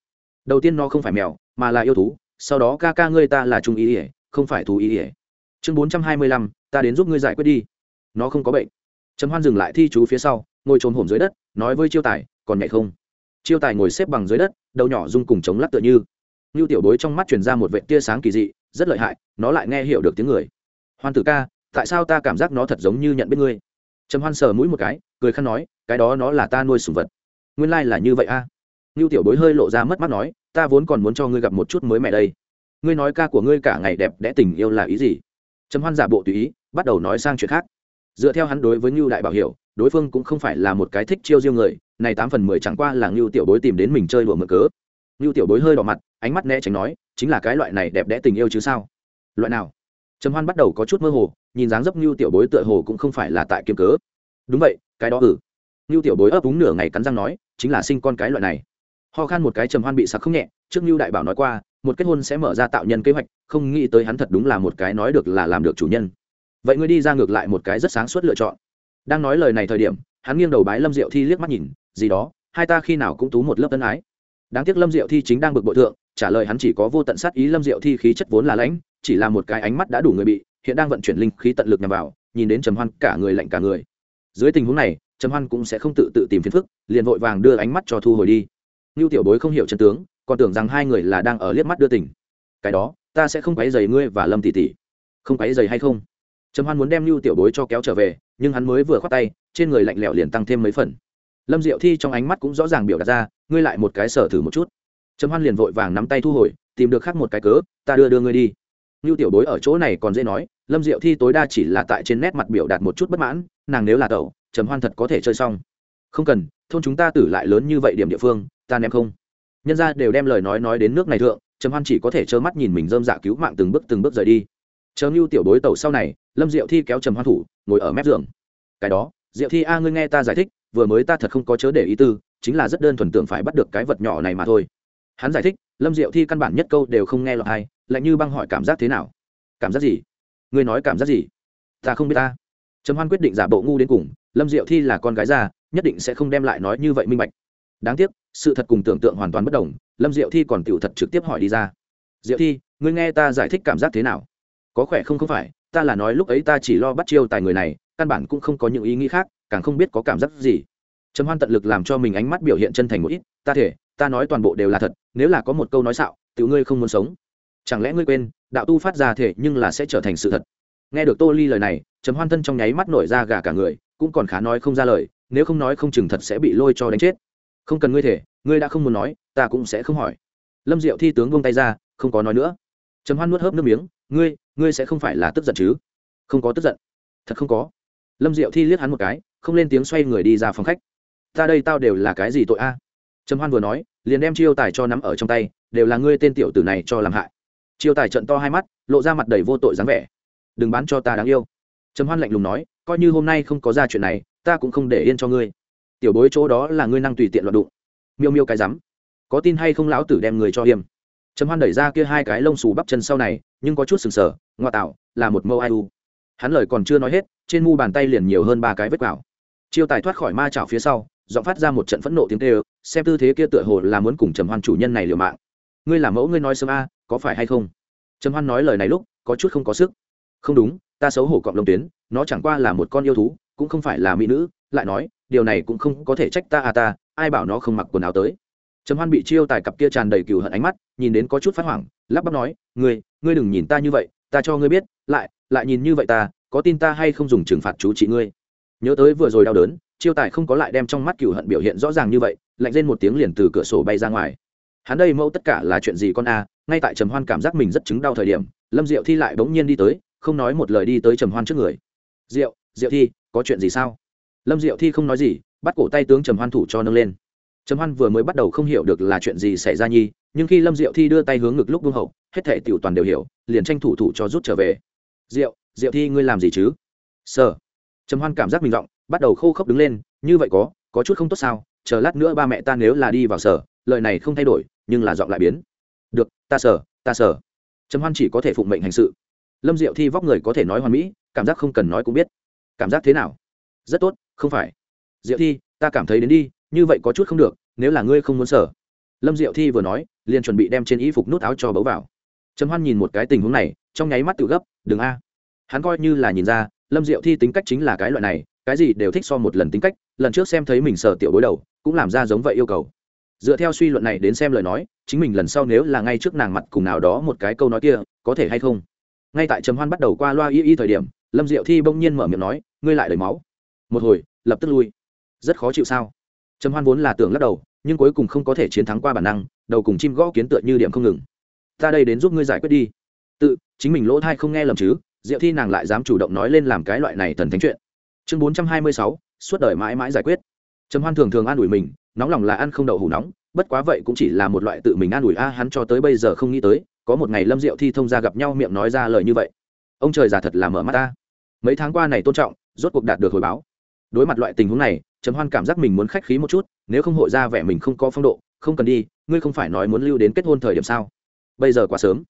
Đầu tiên nó không phải mèo, mà là yêu thú, sau đó ca ca ngươi ta là trung ý ỉa không phải thú ý ỉa chương bốn trăm hai mươi lăm, ta đến giúp ngươi giải quyết đi. Nó không có bệnh. Trầm hoan dừng lại thi chú phía sau, ngồi trồm hổm dưới đất, nói với chiêu tài, còn nhảy không? Chiêu tài ngồi xếp bằng dưới đất, đầu nhỏ rung cùng chống lắc tựa như. Như tiểu bối trong mắt truyền ra một vệ tia sáng kỳ dị, rất lợi hại, nó lại nghe hiểu được tiếng người. Hoan tử ca, tại sao ta cảm giác nó thật giống như nhận biết ngươi? Trầm hoan sờ mũi một cái, cười khăn nói, cái đó nó là ta nuôi sùng vật nguyên lai là như vậy a. À? như tiểu bối hơi lộ ra mất mắt nói, ta vốn còn muốn cho ngươi gặp một chút mới mẹ đây. Ngươi nói ca của ngươi cả ngày đẹp đẽ tình yêu là ý gì? Trầm hoan giả bộ tùy ý, bắt đầu nói sang chuyện khác. Dựa theo hắn đối với ngưu đại bảo hiểu, đối phương cũng không phải là một cái thích chiêu riêng người, này tám phần mười chẳng qua là ngưu tiểu bối tìm đến mình chơi đùa mở cớ. Ngưu tiểu bối hơi đỏ mặt, ánh mắt né tránh nói, chính là cái loại này đẹp đẽ tình yêu chứ sao? Loại nào? Trầm hoan bắt đầu có chút mơ hồ, nhìn dáng dấp ngưu tiểu bối tựa hồ cũng không phải là tại kiếm cớ. Đúng vậy, cái đó ừ ngưu tiểu bối ấp úng nửa ngày cắn răng nói, chính là sinh con cái loại này. Ho khan một cái trầm hoan bị sặc không nhẹ, trước ngưu đại bảo nói qua, một kết hôn sẽ mở ra tạo nhân kế hoạch, không nghĩ tới hắn thật đúng là một cái nói được là làm được chủ nhân. Vậy ngươi đi ra ngược lại một cái rất sáng suốt lựa chọn. Đang nói lời này thời điểm, hắn nghiêng đầu bái lâm diệu thi liếc mắt nhìn, gì đó, hai ta khi nào cũng tú một lớp tân ái. Đáng tiếc lâm diệu thi chính đang bực bội thượng, trả lời hắn chỉ có vô tận sát ý lâm diệu thi khí chất vốn là lãnh, chỉ là một cái ánh mắt đã đủ người bị, hiện đang vận chuyển linh khí tận lực nhằm vào, nhìn đến trầm hoan cả người lạnh cả người. Dưới tình huống này trầm hoan cũng sẽ không tự tự tìm phiền phức, liền vội vàng đưa ánh mắt cho thu hồi đi. Ngưu tiểu bối không hiểu chân tướng, còn tưởng rằng hai người là đang ở liếc mắt đưa tình. Cái đó, ta sẽ không quấy dày ngươi và lâm tỷ tỷ. Không quấy dày hay không? Trầm hoan muốn đem lưu tiểu bối cho kéo trở về, nhưng hắn mới vừa khoát tay, trên người lạnh lẽo liền tăng thêm mấy phần. Lâm diệu thi trong ánh mắt cũng rõ ràng biểu đạt ra, ngươi lại một cái sở thử một chút. Trầm hoan liền vội vàng nắm tay thu hồi, tìm được khác một cái cớ, ta đưa đưa ngươi đi. Lưu tiểu bối ở chỗ này còn dễ nói, lâm diệu thi tối đa chỉ là tại trên nét mặt biểu đạt một chút bất mãn, nàng nếu là tẩu trầm hoan thật có thể chơi xong. Không cần, thôn chúng ta tử lại lớn như vậy điểm địa phương, ta ném không. Nhân ra đều đem lời nói nói đến nước này thượng, trầm hoan chỉ có thể trơ mắt nhìn mình dơm dạ cứu mạng từng bước từng bước rời đi. Chờ mưu tiểu bối tẩu sau này, lâm diệu thi kéo trầm hoan thủ, ngồi ở mép giường. Cái đó, diệu thi a, ngươi nghe ta giải thích, vừa mới ta thật không có chớ để ý tư, chính là rất đơn thuần tưởng phải bắt được cái vật nhỏ này mà thôi. Hắn giải thích, lâm diệu thi căn bản nhất câu đều không nghe lọt hay lạnh như băng hỏi cảm giác thế nào? Cảm giác gì? Ngươi nói cảm giác gì? Ta không biết ta trầm hoan quyết định giả bộ ngu đến cùng, lâm diệu thi là con gái già, nhất định sẽ không đem lại nói như vậy minh bạch. Đáng tiếc, sự thật cùng tưởng tượng hoàn toàn bất đồng, lâm diệu thi còn tựu thật trực tiếp hỏi đi ra. Diệu thi, ngươi nghe ta giải thích cảm giác thế nào? Có khỏe không không phải, ta là nói lúc ấy ta chỉ lo bắt chiêu tài người này, căn bản cũng không có những ý nghĩ khác, càng không biết có cảm giác gì. Trầm hoan tận lực làm cho mình ánh mắt biểu hiện chân thành một ít, ta thể, ta nói toàn bộ đều là thật, nếu là có một câu nói xạo tự ngươi không muốn sống. Chẳng lẽ ngươi quên, đạo tu phát ra thể nhưng là sẽ trở thành sự thật? Nghe được tô ly lời này trầm hoan thân trong nháy mắt nổi ra gà cả người, cũng còn khá nói không ra lời, nếu không nói không chừng thật sẽ bị lôi cho đánh chết. Không cần ngươi thể, ngươi đã không muốn nói, ta cũng sẽ không hỏi. Lâm diệu thi tướng vung tay ra, không có nói nữa. Trầm hoan nuốt hớp nước miếng, ngươi ngươi sẽ không phải là tức giận chứ? Không có tức giận. Thật không có. Lâm diệu thi liếc hắn một cái, không lên tiếng xoay người đi ra phòng khách. Ta đây tao đều là cái gì tội a? Trầm hoan vừa nói, liền đem chiêu tài cho nắm ở trong tay, đều là ngươi tên tiểu tử này cho làm hại. Chiêu tài trận to hai mắt, lộ ra mặt đầy vô tội dáng vẻ. Đừng bán cho ta đáng yêu trầm hoan lạnh lùng nói, coi như hôm nay không có ra chuyện này, ta cũng không để yên cho ngươi. Tiểu bối chỗ đó là ngươi năng tùy tiện loạn đụng. Miêu miêu cái rắm. Có tin hay không lão tử đem người cho hiểm? Trầm hoan đẩy ra kia hai cái lông xù bắp chân sau này, nhưng có chút sừng sờ, ngoa tạo, là một mâu ai u. Hắn lời còn chưa nói hết, trên mu bàn tay liền nhiều hơn ba cái vết quảo. Chiêu tài thoát khỏi ma chảo phía sau, giọng phát ra một trận phẫn nộ tiếng kêu, xem tư thế kia tựa hồ là muốn cùng trầm hoan chủ nhân này liều mạng. Ngươi làm mẫu ngươi nói sớm a, có phải hay không? Trầm hoan nói lời này lúc, có chút không có sức không đúng, ta xấu hổ cọng lông tuyến, nó chẳng qua là một con yêu thú, cũng không phải là mỹ nữ, lại nói, điều này cũng không có thể trách ta à ta, ai bảo nó không mặc quần áo tới. Trầm hoan bị chiêu tài cặp kia tràn đầy cừu hận ánh mắt, nhìn đến có chút phát hoảng, lắp bắp nói, ngươi ngươi đừng nhìn ta như vậy, ta cho ngươi biết, lại lại nhìn như vậy ta, có tin ta hay không dùng trừng phạt chú trị ngươi? Nhớ tới vừa rồi đau đớn, chiêu tài không có lại đem trong mắt cừu hận biểu hiện rõ ràng như vậy, lạnh lên một tiếng liền từ cửa sổ bay ra ngoài. Hắn đây mẫu tất cả là chuyện gì con a? Ngay tại trầm hoan cảm giác mình rất chứng đau thời điểm, lâm diệu thi lại bỗng nhiên đi tới không nói một lời đi tới trầm hoan trước người. Diệu diệu thi, có chuyện gì sao? Lâm diệu thi không nói gì, bắt cổ tay tướng trầm hoan thủ cho nâng lên. Trầm hoan vừa mới bắt đầu không hiểu được là chuyện gì xảy ra nhi, nhưng khi lâm diệu thi đưa tay hướng ngực lúc vương hậu, hết thể tiểu toàn đều hiểu, liền tranh thủ thủ cho rút trở về. Diệu diệu thi, ngươi làm gì chứ? Sợ trầm hoan cảm giác mình giọng, bắt đầu khô khốc đứng lên, như vậy có có chút không tốt sao? Chờ lát nữa ba mẹ ta nếu là đi vào sở lời này không thay đổi, nhưng là giọng lại biến. Được, ta sở ta sở trầm hoan chỉ có thể phụng mệnh hành sự lâm diệu thi vóc người có thể nói hoàn mỹ, cảm giác không cần nói cũng biết. Cảm giác thế nào? Rất tốt, không phải. Diệu thi, ta cảm thấy đến đi, như vậy có chút không được, nếu là ngươi không muốn sở. Lâm diệu thi vừa nói, liền chuẩn bị đem trên y phục nút áo cho bấu vào. Trầm hoan nhìn một cái tình huống này, trong nháy mắt tự gấp, đừng a. Hắn coi như là nhìn ra, lâm diệu thi tính cách chính là cái loại này, cái gì đều thích so một lần tính cách, lần trước xem thấy mình sở tiểu đối đầu, cũng làm ra giống vậy yêu cầu. Dựa theo suy luận này đến xem lời nói, chính mình lần sau nếu là ngay trước nàng mặt cùng nào đó một cái câu nói kia, có thể hay không? Ngay tại trầm hoan bắt đầu qua loa y y thời điểm, lâm diệu thi bỗng nhiên mở miệng nói, ngươi lại đầy máu. Một hồi, lập tức lui. Rất khó chịu sao? Trầm hoan vốn là tưởng lắc đầu, nhưng cuối cùng không có thể chiến thắng qua bản năng, đầu cùng chim gõ kiến tựa như điểm không ngừng. Ta đây đến giúp ngươi giải quyết đi. Tự, chính mình lỗ thai không nghe lầm chứ? Diệu thi nàng lại dám chủ động nói lên làm cái loại này thần thánh chuyện. Chương bốn trăm hai mươi sáu, suốt đời mãi mãi giải quyết. Trầm hoan thường thường an ủi mình, nóng lòng là ăn không đậu hủ nóng, bất quá vậy cũng chỉ là một loại tự mình an ủi a, hắn cho tới bây giờ không nghĩ tới có một ngày lâm diệu thi thông ra gặp nhau miệng nói ra lời như vậy. Ông trời già thật là mở mắt ta. Mấy tháng qua này tôn trọng, rốt cuộc đạt được hồi báo. Đối mặt loại tình huống này, trầm hoan cảm giác mình muốn khách khí một chút, nếu không hội ra vẻ mình không có phong độ, không cần đi, ngươi không phải nói muốn lưu đến kết hôn thời điểm sao? Bây giờ quá sớm.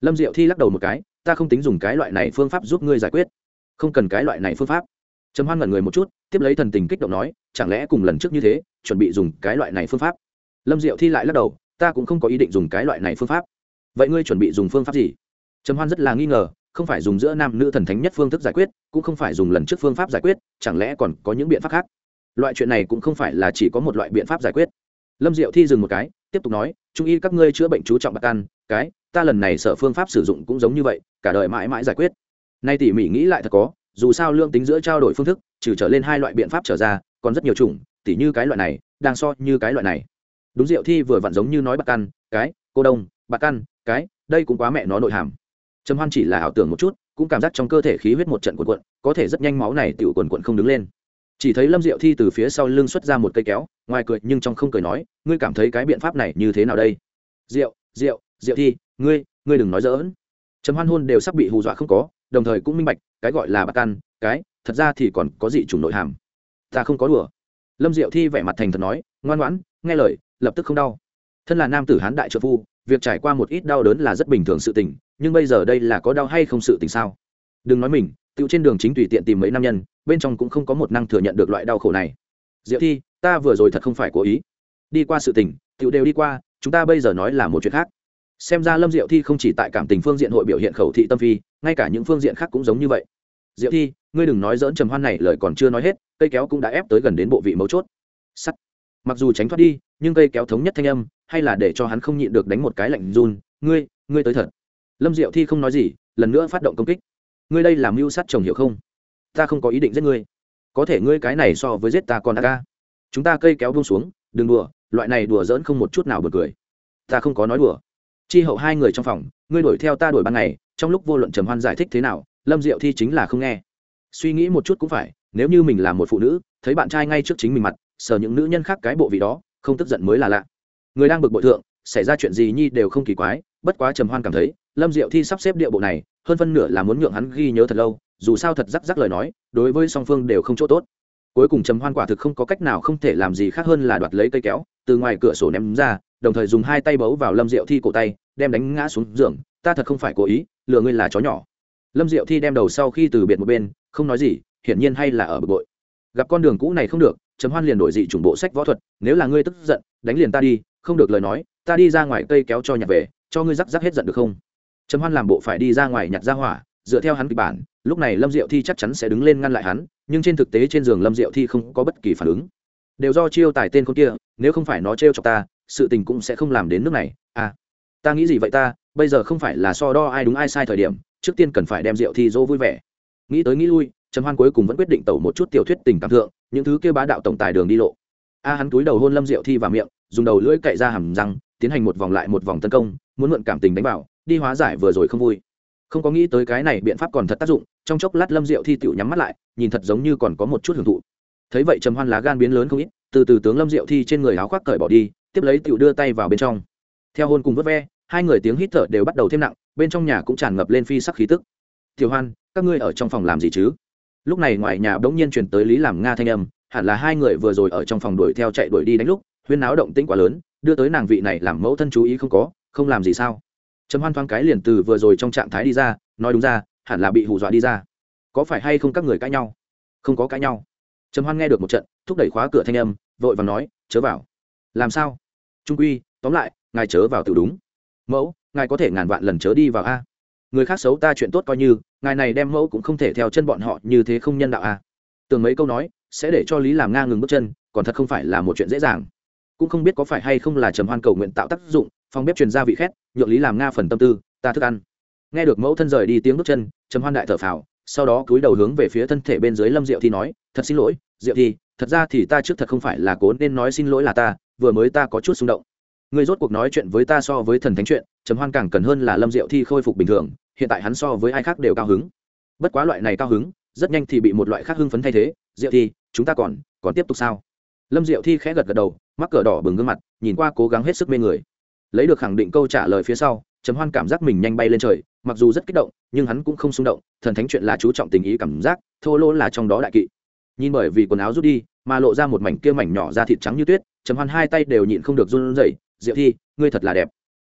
Lâm diệu thi lắc đầu một cái, ta không tính dùng cái loại này phương pháp giúp ngươi giải quyết. Không cần cái loại này phương pháp. Trầm hoan ngẩn người một chút, tiếp lấy thần tình kích động nói, chẳng lẽ cùng lần trước như thế, chuẩn bị dùng cái loại này phương pháp? Lâm diệu thi lại lắc đầu, ta cũng không có ý định dùng cái loại này phương pháp vậy ngươi chuẩn bị dùng phương pháp gì? Trầm hoan rất là nghi ngờ, không phải dùng giữa nam nữ thần thánh nhất phương thức giải quyết, cũng không phải dùng lần trước phương pháp giải quyết, chẳng lẽ còn có những biện pháp khác? Loại chuyện này cũng không phải là chỉ có một loại biện pháp giải quyết. Lâm diệu thi dừng một cái, tiếp tục nói, trung y các ngươi chữa bệnh chú trọng bạc ăn, cái, ta lần này sợ phương pháp sử dụng cũng giống như vậy, cả đời mãi mãi giải quyết. Nay tỉ mỉ nghĩ lại thật có, dù sao lương tính giữa trao đổi phương thức, trừ trở lên hai loại biện pháp trở ra, còn rất nhiều chủng, tỉ như cái loại này, đang so như cái loại này. Đúng diệu thi vừa vặn giống như nói bạc ăn, cái, cô đông, bạc ăn cái, đây cũng quá mẹ nó nội hàm. Trầm hoan chỉ là ảo tưởng một chút, cũng cảm giác trong cơ thể khí huyết một trận cuộn cuộn, có thể rất nhanh máu này tiểu cuộn cuộn không đứng lên. Chỉ thấy lâm diệu thi từ phía sau lưng xuất ra một cây kéo, ngoài cười nhưng trong không cười nói, ngươi cảm thấy cái biện pháp này như thế nào đây? Diệu diệu diệu thi, ngươi ngươi đừng nói dỡn trầm hoan hôn đều sắp bị hù dọa không có, đồng thời cũng minh bạch, cái gọi là bạc căn cái, thật ra thì còn có gì trùng nội hàm. Ta không có đùa. Lâm diệu thi vẻ mặt thành thật nói, ngoan ngoãn, nghe lời, lập tức không đau. Thân là nam tử hán đại trợ phu việc trải qua một ít đau đớn là rất bình thường sự tình, nhưng bây giờ đây là có đau hay không sự tình sao? Đừng nói mình tự trên đường chính tùy tiện tìm mấy nam nhân, bên trong cũng không có một năng thừa nhận được loại đau khổ này. Diệu thi, ta vừa rồi thật không phải cố ý. Đi qua sự tình tự đều đi qua, chúng ta bây giờ nói là một chuyện khác. Xem ra lâm diệu thi không chỉ tại cảm tình phương diện hội biểu hiện khẩu thị tâm phi, ngay cả những phương diện khác cũng giống như vậy. Diệu thi, ngươi đừng nói dỡn trầm hoan này lời còn chưa nói hết, cây kéo cũng đã ép tới gần đến bộ vị mấu chốt. Sắt. Mặc dù tránh thoát đi nhưng cây kéo thống nhất thanh âm, hay là để cho hắn không nhịn được đánh một cái lạnh run, ngươi ngươi tới thật. Lâm diệu thi không nói gì, lần nữa phát động công kích. Ngươi đây làm mưu sát chồng hiểu không? Ta không có ý định giết ngươi. Có thể ngươi cái này so với giết ta còn ca chúng ta cây kéo buông xuống, đừng đùa, loại này đùa dỡn không một chút nào bật cười. Ta không có nói đùa. Chi hậu hai người trong phòng, ngươi đuổi theo ta đuổi ban ngày. Trong lúc vô luận trầm hoan giải thích thế nào, lâm diệu thi chính là không nghe. Suy nghĩ một chút cũng phải, nếu như mình là một phụ nữ, thấy bạn trai ngay trước chính mình mặt, sờ những nữ nhân khác cái bộ vị đó không tức giận mới là lạ. Người đang bực bội thượng, xảy ra chuyện gì nhi đều không kỳ quái, bất quá trầm hoan cảm thấy, lâm diệu thi sắp xếp địa bộ này, hơn phân nửa là muốn nhượng hắn ghi nhớ thật lâu, dù sao thật rắc rắc lời nói, đối với song phương đều không chỗ tốt. Cuối cùng trầm hoan quả thực không có cách nào không thể làm gì khác hơn là đoạt lấy cây kéo, từ ngoài cửa sổ ném ra, đồng thời dùng hai tay bấu vào lâm diệu thi cổ tay, đem đánh ngã xuống giường, ta thật không phải cố ý, lừa ngươi là chó nhỏ. Lâm diệu thi đem đầu sau khi từ biệt một bên, không nói gì, hiển nhiên hay là ở bực bội. Gặp con đường cũ này không được chấm hoan liền đổi dị chủng bộ sách võ thuật, nếu là ngươi tức giận, đánh liền ta đi, không được lời nói, ta đi ra ngoài cây kéo cho nhặt về, cho ngươi rắc rắc hết giận được không? Chấm hoan làm bộ phải đi ra ngoài nhặt ra hỏa, dựa theo hắn kịch bản, lúc này lâm diệu thi chắc chắn sẽ đứng lên ngăn lại hắn, nhưng trên thực tế trên giường lâm diệu thi không có bất kỳ phản ứng. Đều do chiêu tài tên con kia, nếu không phải nó trêu chọc ta, sự tình cũng sẽ không làm đến nước này à. Ta nghĩ gì vậy ta, bây giờ không phải là so đo ai đúng ai sai thời điểm, trước tiên cần phải đem rượu thi dỗ vui vẻ. Nghĩ tới nghĩ lui trầm hoan cuối cùng vẫn quyết định tẩu một chút tiểu thuyết tình cảm thượng, những thứ kia bá đạo tổng tài đường đi lộ. A hắn túi đầu hôn lâm rượu thi vào miệng, dùng đầu lưỡi cậy ra hầm răng, tiến hành một vòng lại một vòng tấn công, muốn mượn cảm tình đánh vào, đi hóa giải vừa rồi không vui. Không có nghĩ tới cái này biện pháp còn thật tác dụng, trong chốc lát lâm diệu thi tiểu nhắm mắt lại, nhìn thật giống như còn có một chút hưởng thụ. Thấy vậy trầm hoan lá gan biến lớn không ít, từ từ tướng lâm diệu thi trên người áo khoác cởi bỏ đi, tiếp lấy tiểu đưa tay vào bên trong. Theo hôn cùng vớt ve, hai người tiếng hít thở đều bắt đầu thêm nặng, bên trong nhà cũng tràn ngập lên phi sắc khí tức. Tiểu hoan, các ngươi ở trong phòng làm gì chứ? Lúc này ngoài nhà bỗng nhiên truyền tới lý làm nga thanh âm, hẳn là hai người vừa rồi ở trong phòng đuổi theo chạy đuổi đi đánh lúc, huyên náo động tĩnh quá lớn, đưa tới nàng vị này làm mẫu thân chú ý không có, không làm gì sao? Trầm hoan thoáng cái liền từ vừa rồi trong trạng thái đi ra, nói đúng ra, hẳn là bị hù dọa đi ra. Có phải hay không các người cãi nhau? Không có cãi nhau. Trầm hoan nghe được một trận, thúc đẩy khóa cửa thanh âm, vội và nói, chớ vào. Làm sao? Trung quy, tóm lại, ngài chớ vào tự đúng. Mẫu, ngài có thể ngàn vạn lần chớ đi vào a người khác xấu ta chuyện tốt coi như, ngài này đem mẫu cũng không thể theo chân bọn họ như thế không nhân đạo à? tưởng mấy câu nói, sẽ để cho lý làm nga ngừng bước chân, còn thật không phải là một chuyện dễ dàng. Cũng không biết có phải hay không là trầm hoan cầu nguyện tạo tác dụng, phòng bếp truyền ra vị khét, nhượng lý làm nga phần tâm tư, ta thức ăn. Nghe được mẫu thân rời đi tiếng bước chân, trầm hoan đại thở phào, sau đó cúi đầu hướng về phía thân thể bên dưới lâm diệu thi nói, thật xin lỗi, diệu thi, thật ra thì ta trước thật không phải là cố nên nói xin lỗi là ta, vừa mới ta có chút xung động. Người rốt cuộc nói chuyện với ta so với thần thánh chuyện trầm hoan càng cần hơn là lâm diệu thi khôi phục bình thường, hiện tại hắn so với ai khác đều cao hứng. Bất quá loại này cao hứng, rất nhanh thì bị một loại khác hưng phấn thay thế, diệu thi, chúng ta còn còn tiếp tục sao? Lâm diệu thi khẽ gật gật đầu, mắc cờ đỏ bừng gương mặt, nhìn qua cố gắng hết sức mê người. Lấy được khẳng định câu trả lời phía sau, trầm hoan cảm giác mình nhanh bay lên trời, mặc dù rất kích động, nhưng hắn cũng không xung động, thần thánh chuyện là chú trọng tình ý cảm giác, thô lỗ là trong đó đại kỵ. Nhìn bởi vì quần áo rút đi, mà lộ ra một mảnh kia mảnh nhỏ da thịt trắng như tuyết, trầm hoan hai tay đều nhịn không được run rẩy, diệu thi, ngươi thật là đẹp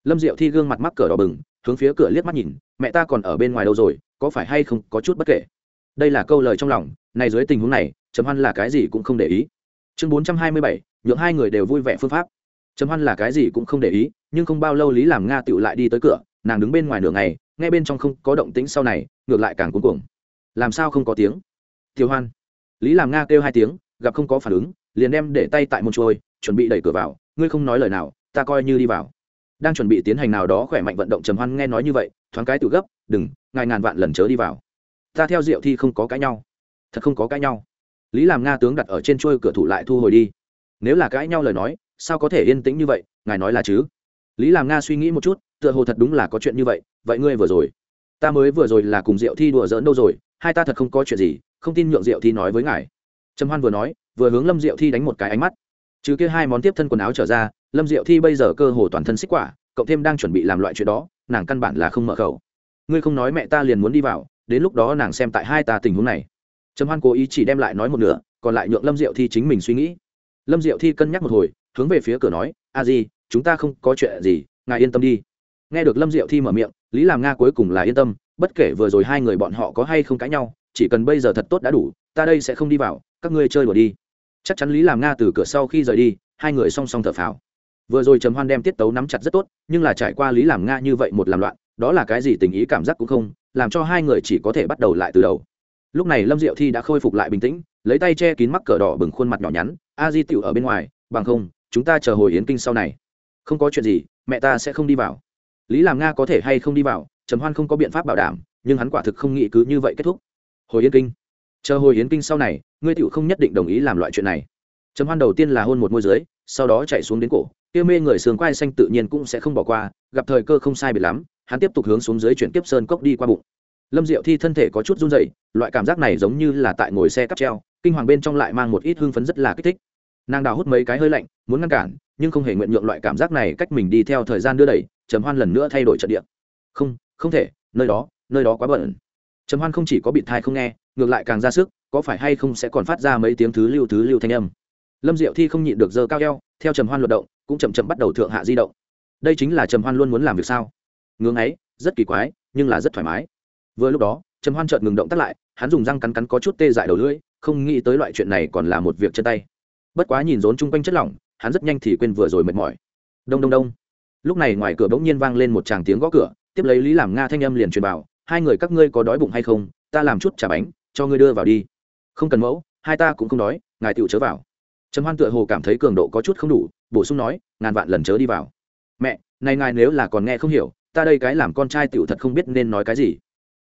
lâm diệu thi gương mặt mắc cửa đỏ bừng, hướng phía cửa liếc mắt nhìn, mẹ ta còn ở bên ngoài đâu rồi, có phải hay không có chút bất kể? Đây là câu lời trong lòng, này dưới tình huống này chấm hoan là cái gì cũng không để ý. Chương bốn trăm hai mươi bảy, nhượng hai người đều vui vẻ phương pháp. Chấm hoan là cái gì cũng không để ý, nhưng không bao lâu lý làm nga tựu lại đi tới cửa, nàng đứng bên ngoài nửa ngày, nghe bên trong không có động tĩnh sau này, ngược lại càng cuống cuồng. Làm sao không có tiếng? Thiếu hoan. Lý làm nga kêu hai tiếng, gặp không có phản ứng, liền đem để tay tại môn trôi, chuẩn bị đẩy cửa vào, ngươi không nói lời nào, ta coi như đi vào đang chuẩn bị tiến hành nào đó khỏe mạnh vận động trầm hoan nghe nói như vậy, thoáng cái tự gấp, đừng, ngài ngàn vạn lần chớ đi vào. Ta theo diệu thi không có cãi nhau. Thật không có cãi nhau. Lý làm nga tướng đặt ở trên trôi cửa thủ lại thu hồi đi. Nếu là cãi nhau lời nói, sao có thể yên tĩnh như vậy, ngài nói là chứ? Lý làm nga suy nghĩ một chút, tựa hồ thật đúng là có chuyện như vậy vậy ngươi vừa rồi, ta mới vừa rồi là cùng diệu thi đùa giỡn đâu rồi, hai ta thật không có chuyện gì, không tin nhượng diệu thi nói với ngài. Trầm hoan vừa nói, vừa hướng lâm diệu thi đánh một cái ánh mắt. Trừ kia hai món tiếp thân quần áo trở ra lâm diệu thi bây giờ cơ hồ toàn thân xích quả, cộng thêm đang chuẩn bị làm loại chuyện đó, nàng căn bản là không mở khẩu. Ngươi không nói mẹ ta liền muốn đi vào, đến lúc đó nàng xem tại hai ta tình huống này. Trầm hoan cố ý chỉ đem lại nói một nửa, còn lại nhượng lâm diệu thi chính mình suy nghĩ. Lâm diệu thi cân nhắc một hồi, hướng về phía cửa nói, a di, chúng ta không có chuyện gì, ngài yên tâm đi. Nghe được lâm diệu thi mở miệng, lý làm nga cuối cùng là yên tâm, bất kể vừa rồi hai người bọn họ có hay không cãi nhau, chỉ cần bây giờ thật tốt đã đủ, ta đây sẽ không đi vào, các ngươi chơi đùa đi. Chắc chắn lý làm nga từ cửa sau khi rời đi, hai người song song thở phào vừa rồi trầm hoan đem tiết tấu nắm chặt rất tốt, nhưng là trải qua lý làm nga như vậy một làm loạn, đó là cái gì tình ý cảm giác cũng không, làm cho hai người chỉ có thể bắt đầu lại từ đầu. Lúc này lâm diệu thi đã khôi phục lại bình tĩnh, lấy tay che kín mắc cờ đỏ bừng khuôn mặt nhỏ nhắn, a di tựu ở bên ngoài, bằng không, chúng ta chờ hồi yến kinh sau này. Không có chuyện gì, mẹ ta sẽ không đi vào. Lý làm nga có thể hay không đi vào, trầm hoan không có biện pháp bảo đảm, nhưng hắn quả thực không nghĩ cứ như vậy kết thúc. Hồi yến kinh, chờ hồi yến kinh sau này, ngươi tựu không nhất định đồng ý làm loại chuyện này. Trầm hoan đầu tiên là hôn một môi dưới sau đó chạy xuống đến cổ, kia mê người sườn quai xanh tự nhiên cũng sẽ không bỏ qua, gặp thời cơ không sai biệt lắm, hắn tiếp tục hướng xuống dưới chuyển tiếp sơn cốc đi qua bụng. Lâm diệu thi thân thể có chút run dậy loại cảm giác này giống như là tại ngồi xe cắp treo, kinh hoàng bên trong lại mang một ít hưng phấn rất là kích thích. Nàng đào hút mấy cái hơi lạnh, muốn ngăn cản, nhưng không hề nguyện nhượng loại cảm giác này cách mình đi theo thời gian đưa đẩy, trầm hoan lần nữa thay đổi trận địa. Không không thể, nơi đó nơi đó quá bẩn. Trầm hoan không chỉ có bị thai không nghe, ngược lại càng ra sức, có phải hay không sẽ còn phát ra mấy tiếng thứ lưu thứ lưu thanh âm lâm diệu thi không nhịn được giờ cao eo, theo trầm hoan luật động, cũng chậm chậm bắt đầu thượng hạ di động. Đây chính là trầm hoan luôn muốn làm việc sao? Ngưỡng ấy, rất kỳ quái, nhưng là rất thoải mái. Vừa lúc đó, trầm hoan chợt ngừng động tắt lại, hắn dùng răng cắn cắn có chút tê dại đầu lưỡi, không nghĩ tới loại chuyện này còn là một việc chân tay. Bất quá nhìn rốn chung quanh chất lỏng, hắn rất nhanh thì quên vừa rồi mệt mỏi. Đông đông đông. Lúc này ngoài cửa bỗng nhiên vang lên một tràng tiếng gõ cửa, tiếp lấy lý làm nga thanh âm liền truyền vào, hai người các ngươi có đói bụng hay không? Ta làm chút trà bánh, cho ngươi đưa vào đi. Không cần mẫu, hai ta cũng không đói, ngài tựu chớ vào trầm hoan tựa hồ cảm thấy cường độ có chút không đủ, bổ sung nói, ngàn vạn lần chớ đi vào. Mẹ, này ngài nếu là còn nghe không hiểu, ta đây cái làm con trai tựu thật không biết nên nói cái gì.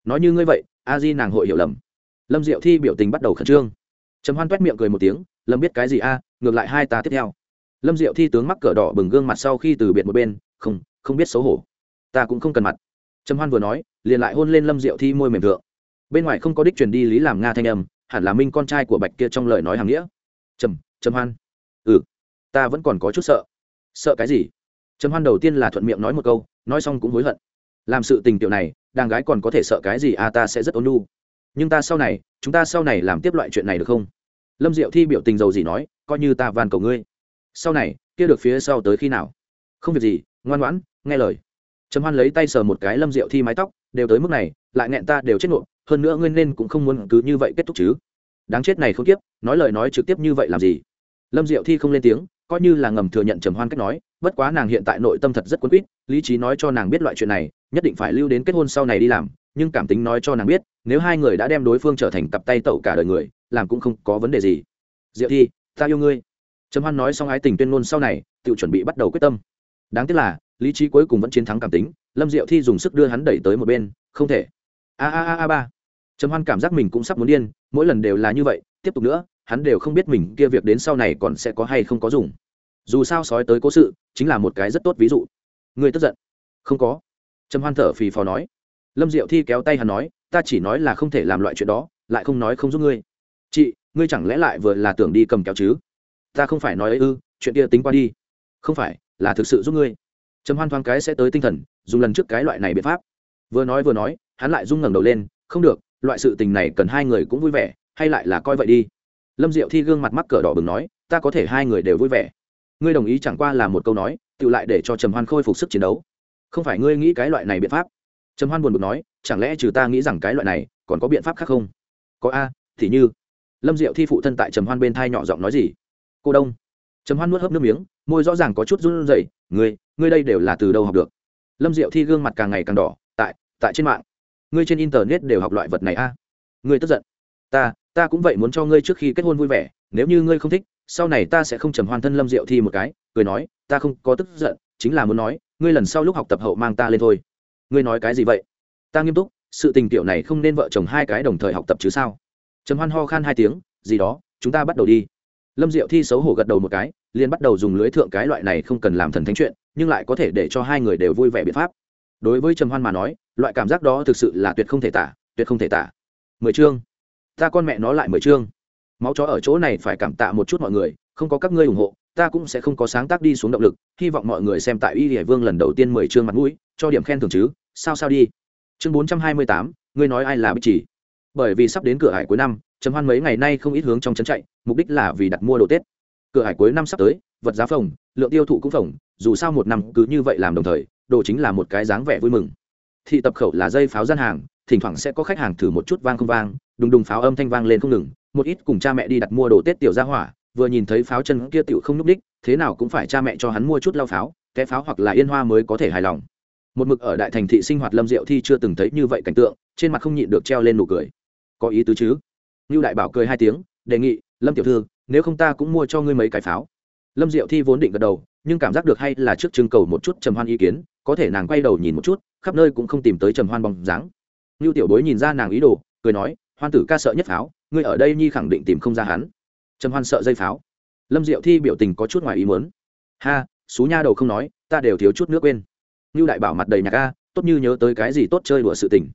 Nói như ngươi vậy, a di nàng hội hiểu lầm. Lâm diệu thi biểu tình bắt đầu khẩn trương. Trầm hoan quét miệng cười một tiếng, lâm biết cái gì a, ngược lại hai ta tiếp theo. Lâm diệu thi tướng mắc cỡ đỏ bừng gương mặt sau khi từ biệt một bên, không không biết xấu hổ. Ta cũng không cần mặt. Trầm hoan vừa nói, liền lại hôn lên lâm diệu thi môi mềm thượng. Bên ngoài không có đích truyền đi lý làm nga thanh âm, hẳn là minh con trai của bạch kia trong lời nói hàng nghĩa. Trầm trầm hoan. Ừ. Ta vẫn còn có chút sợ. Sợ cái gì? Trầm hoan đầu tiên là thuận miệng nói một câu, nói xong cũng hối hận. Làm sự tình tiểu này, đàn gái còn có thể sợ cái gì à ta sẽ rất ôn nhu. Nhưng ta sau này, chúng ta sau này làm tiếp loại chuyện này được không? Lâm diệu thi biểu tình dầu gì nói, coi như ta van cầu ngươi. Sau này, kia được phía sau tới khi nào? Không việc gì, ngoan ngoãn, nghe lời. Trầm hoan lấy tay sờ một cái lâm diệu thi mái tóc, đều tới mức này, lại nghẹn ta đều chết nộp hơn nữa ngươi nên cũng không muốn cứ như vậy kết thúc chứ. Đáng chết này không tiếp, nói lời nói trực tiếp như vậy làm gì? Lâm diệu thi không lên tiếng, coi như là ngầm thừa nhận trầm hoan cách nói, bất quá nàng hiện tại nội tâm thật rất quấn quýt, lý trí nói cho nàng biết loại chuyện này, nhất định phải lưu đến kết hôn sau này đi làm, nhưng cảm tính nói cho nàng biết, nếu hai người đã đem đối phương trở thành cặp tay tẩu cả đời người, làm cũng không có vấn đề gì. Diệu thi, ta yêu ngươi. Trầm hoan nói xong ái tình tuyên ngôn sau này, tự chuẩn bị bắt đầu quyết tâm. Đáng tiếc là, lý trí cuối cùng vẫn chiến thắng cảm tính, lâm diệu thi dùng sức đưa hắn đẩy tới một bên, không thể. A a a a ba. Trầm hoan cảm giác mình cũng sắp muốn điên, mỗi lần đều là như vậy, tiếp tục nữa hắn đều không biết mình kia việc đến sau này còn sẽ có hay không có dùng. Dù sao sói tới cố sự, chính là một cái rất tốt ví dụ. Người tức giận. Không có. Trầm hoan thở phì phò nói. Lâm diệu thi kéo tay hắn nói, ta chỉ nói là không thể làm loại chuyện đó, lại không nói không giúp ngươi. Chị, ngươi chẳng lẽ lại vừa là tưởng đi cầm kéo chứ? Ta không phải nói ấy ư, chuyện kia tính qua đi. Không phải, là thực sự giúp ngươi. Trầm hoan thoáng cái sẽ tới tinh thần, dùng lần trước cái loại này biện pháp. Vừa nói vừa nói, hắn lại rung ngẩng đầu lên, không được, loại sự tình này cần hai người cũng vui vẻ, hay lại là coi vậy đi lâm diệu thi gương mặt mắc cỡ đỏ bừng nói, ta có thể hai người đều vui vẻ. Ngươi đồng ý chẳng qua là một câu nói tự lại để cho trầm hoan khôi phục sức chiến đấu. Không phải ngươi nghĩ cái loại này biện pháp? Trầm hoan buồn bực nói, chẳng lẽ trừ ta nghĩ rằng cái loại này, còn có biện pháp khác không? Có a, thì như. Lâm diệu thi phụ thân tại trầm hoan bên thai nhỏ giọng nói gì? Cô đông. Trầm hoan nuốt hớp nước miếng, môi rõ ràng có chút run rẩy, ngươi ngươi đây đều là từ đâu học được? Lâm diệu thi gương mặt càng ngày càng đỏ, tại tại trên mạng. Ngươi trên internet đều học loại vật này a. Ngươi tức giận. Ta ta cũng vậy muốn cho ngươi trước khi kết hôn vui vẻ, nếu như ngươi không thích, sau này ta sẽ không trầm hoan thân lâm diệu thi một cái, cười nói, ta không có tức giận, chính là muốn nói, ngươi lần sau lúc học tập hậu mang ta lên thôi. Ngươi nói cái gì vậy? Ta nghiêm túc, sự tình tiểu này không nên vợ chồng hai cái đồng thời học tập chứ sao? Trầm hoan ho khan hai tiếng, gì đó, chúng ta bắt đầu đi. Lâm diệu thi xấu hổ gật đầu một cái, liền bắt đầu dùng lưới thượng cái loại này không cần làm thần thánh chuyện, nhưng lại có thể để cho hai người đều vui vẻ biện pháp. Đối với trầm hoan mà nói, loại cảm giác đó thực sự là tuyệt không thể tả, tuyệt không thể tả. Mười chương ta con mẹ nó lại mười chương. Máu chó ở chỗ này phải cảm tạ một chút mọi người, không có các ngươi ủng hộ, ta cũng sẽ không có sáng tác đi xuống động lực, hy vọng mọi người xem tại y hải vương lần đầu tiên mười chương mặt mũi, cho điểm khen thường chứ, sao sao đi. Chương bốn trăm hai mươi tám, ngươi nói ai là bích chỉ? Bởi vì sắp đến cửa hải cuối năm, trầm hoan mấy ngày nay không ít hướng trong trấn chạy, mục đích là vì đặt mua đồ tết. Cửa hải cuối năm sắp tới, vật giá phồng, lượng tiêu thụ cũng phồng, dù sao một năm cứ như vậy làm đồng thời, đồ chính là một cái dáng vẻ vui mừng. Thị tập khẩu là dây pháo gian hàng thỉnh thoảng sẽ có khách hàng thử một chút vang không vang, đùng đùng pháo âm thanh vang lên không ngừng, một ít cùng cha mẹ đi đặt mua đồ tết tiểu ra hỏa, vừa nhìn thấy pháo chân kia tiểu không n ú c đích, thế nào cũng phải cha mẹ cho hắn mua chút lao pháo, té pháo hoặc là yên hoa mới có thể hài lòng. Một mực ở đại thành thị sinh hoạt lâm diệu thi chưa từng thấy như vậy cảnh tượng, trên mặt không nhịn được treo lên nụ cười. Có ý tứ chứ? Ngưu đại bảo cười hai tiếng, đề nghị, lâm tiểu thư, nếu không ta cũng mua cho ngươi mấy cái pháo. Lâm diệu thi vốn định gật đầu, nhưng cảm giác được hay là trước trưng cầu một chút trầm hoan ý kiến, có thể nàng quay đầu nhìn một chút, khắp nơi cũng không tìm tới trầm hoan bóng dáng ngưu tiểu bối nhìn ra nàng ý đồ, cười nói, hoan tử ca sợ nhất pháo, ngươi ở đây nhi khẳng định tìm không ra hắn. Trầm hoan sợ dây pháo. Lâm diệu thi biểu tình có chút ngoài ý muốn. Ha, xú nha đầu không nói, ta đều thiếu chút nước quên. Ngưu đại bảo mặt đầy nhạc ca tốt như nhớ tới cái gì tốt chơi đùa sự tình.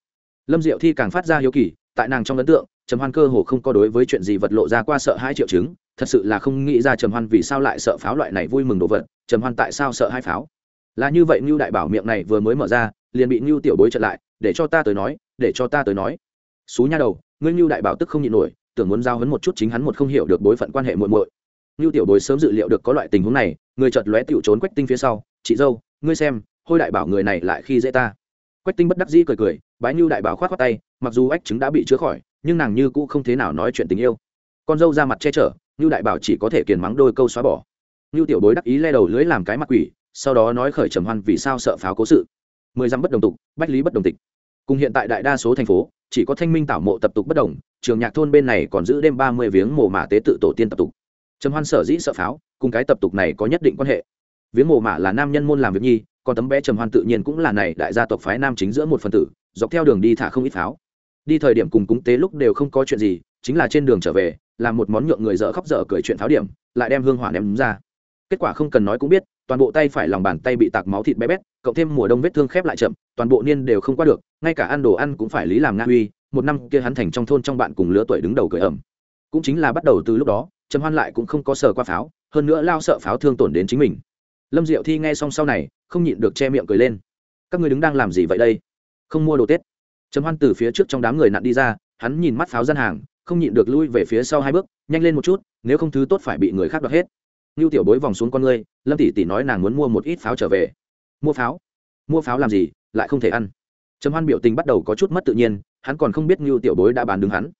Lâm diệu thi càng phát ra hiếu kỳ, tại nàng trong ấn tượng, trầm hoan cơ hồ không có đối với chuyện gì vật lộ ra qua sợ hai triệu chứng, thật sự là không nghĩ ra trầm hoan vì sao lại sợ pháo loại này vui mừng đồ vật, trầm hoan tại sao sợ hai pháo. Là như vậy ngưu đại bảo miệng này vừa mới mở ra, liền bị ngưu tiểu bối chặn lại, để cho ta tới nói để cho ta tới nói. Xú nha đầu, ngươi như đại bảo tức không nhịn nổi, tưởng muốn giao hấn một chút chính hắn một không hiểu được bối phận quan hệ muội muội. Như tiểu bối sớm dự liệu được có loại tình huống này, người chợt lóe tiểu trốn quách tinh phía sau, chị dâu, ngươi xem, hôi đại bảo người này lại khi dễ ta. Quách tinh bất đắc dĩ cười cười, bái như đại bảo khoát khoát tay, mặc dù ách chứng đã bị chữa khỏi, nhưng nàng như cũ không thế nào nói chuyện tình yêu. Con dâu ra mặt che chở như đại bảo chỉ có thể kiền mắng đôi câu xóa bỏ. Như tiểu bối đắc ý le đầu lưới làm cái mặt quỷ, sau đó nói khởi trầm hoan vì sao sợ pháo cố sự. Mười dăm bất đồng tục, bách lý bất đồng tịch cùng hiện tại đại đa số thành phố, chỉ có thanh minh tảo mộ tập tục bất đồng, trường nhạc thôn bên này còn giữ đêm ba mươi viếng mồ mả tế tự tổ tiên tập tục. Trầm hoan sở dĩ sợ pháo, cùng cái tập tục này có nhất định quan hệ. Viếng mồ mả là nam nhân môn làm việc nhi, còn tấm bé trầm hoan tự nhiên cũng là này đại gia tộc phái nam chính giữa một phần tử, dọc theo đường đi thả không ít pháo. Đi thời điểm cùng cúng tế lúc đều không có chuyện gì, chính là trên đường trở về, làm một món nhượng người dở khóc dở cười chuyện pháo điểm, lại đem hương hỏa ném ra kết quả không cần nói cũng biết, toàn bộ tay phải lòng bàn tay bị tạc máu thịt bé bét, cộng thêm mùa đông vết thương khép lại chậm, toàn bộ niên đều không qua được, ngay cả ăn đồ ăn cũng phải lý làm nga uy, một năm kia hắn thành trong thôn trong bạn cùng lứa tuổi đứng đầu cởi ẩm. Cũng chính là bắt đầu từ lúc đó, trầm hoan lại cũng không có sờ qua pháo, hơn nữa lao sợ pháo thương tổn đến chính mình. Lâm diệu thi nghe xong sau này, không nhịn được che miệng cười lên. Các người đứng đang làm gì vậy đây? Không mua đồ tết. Trầm hoan từ phía trước trong đám người nặn đi ra, hắn nhìn mắt pháo gian hàng, không nhịn được lui về phía sau hai bước, nhanh lên một chút, nếu không thứ tốt phải bị người khác đoạt hết ngưu tiểu bối vòng xuống con ngươi, lâm tỷ tỷ nói nàng muốn mua một ít pháo trở về. Mua pháo? Mua pháo làm gì, lại không thể ăn. Trầm hoan biểu tình bắt đầu có chút mất tự nhiên, hắn còn không biết ngưu tiểu bối đã bán đứng hắn.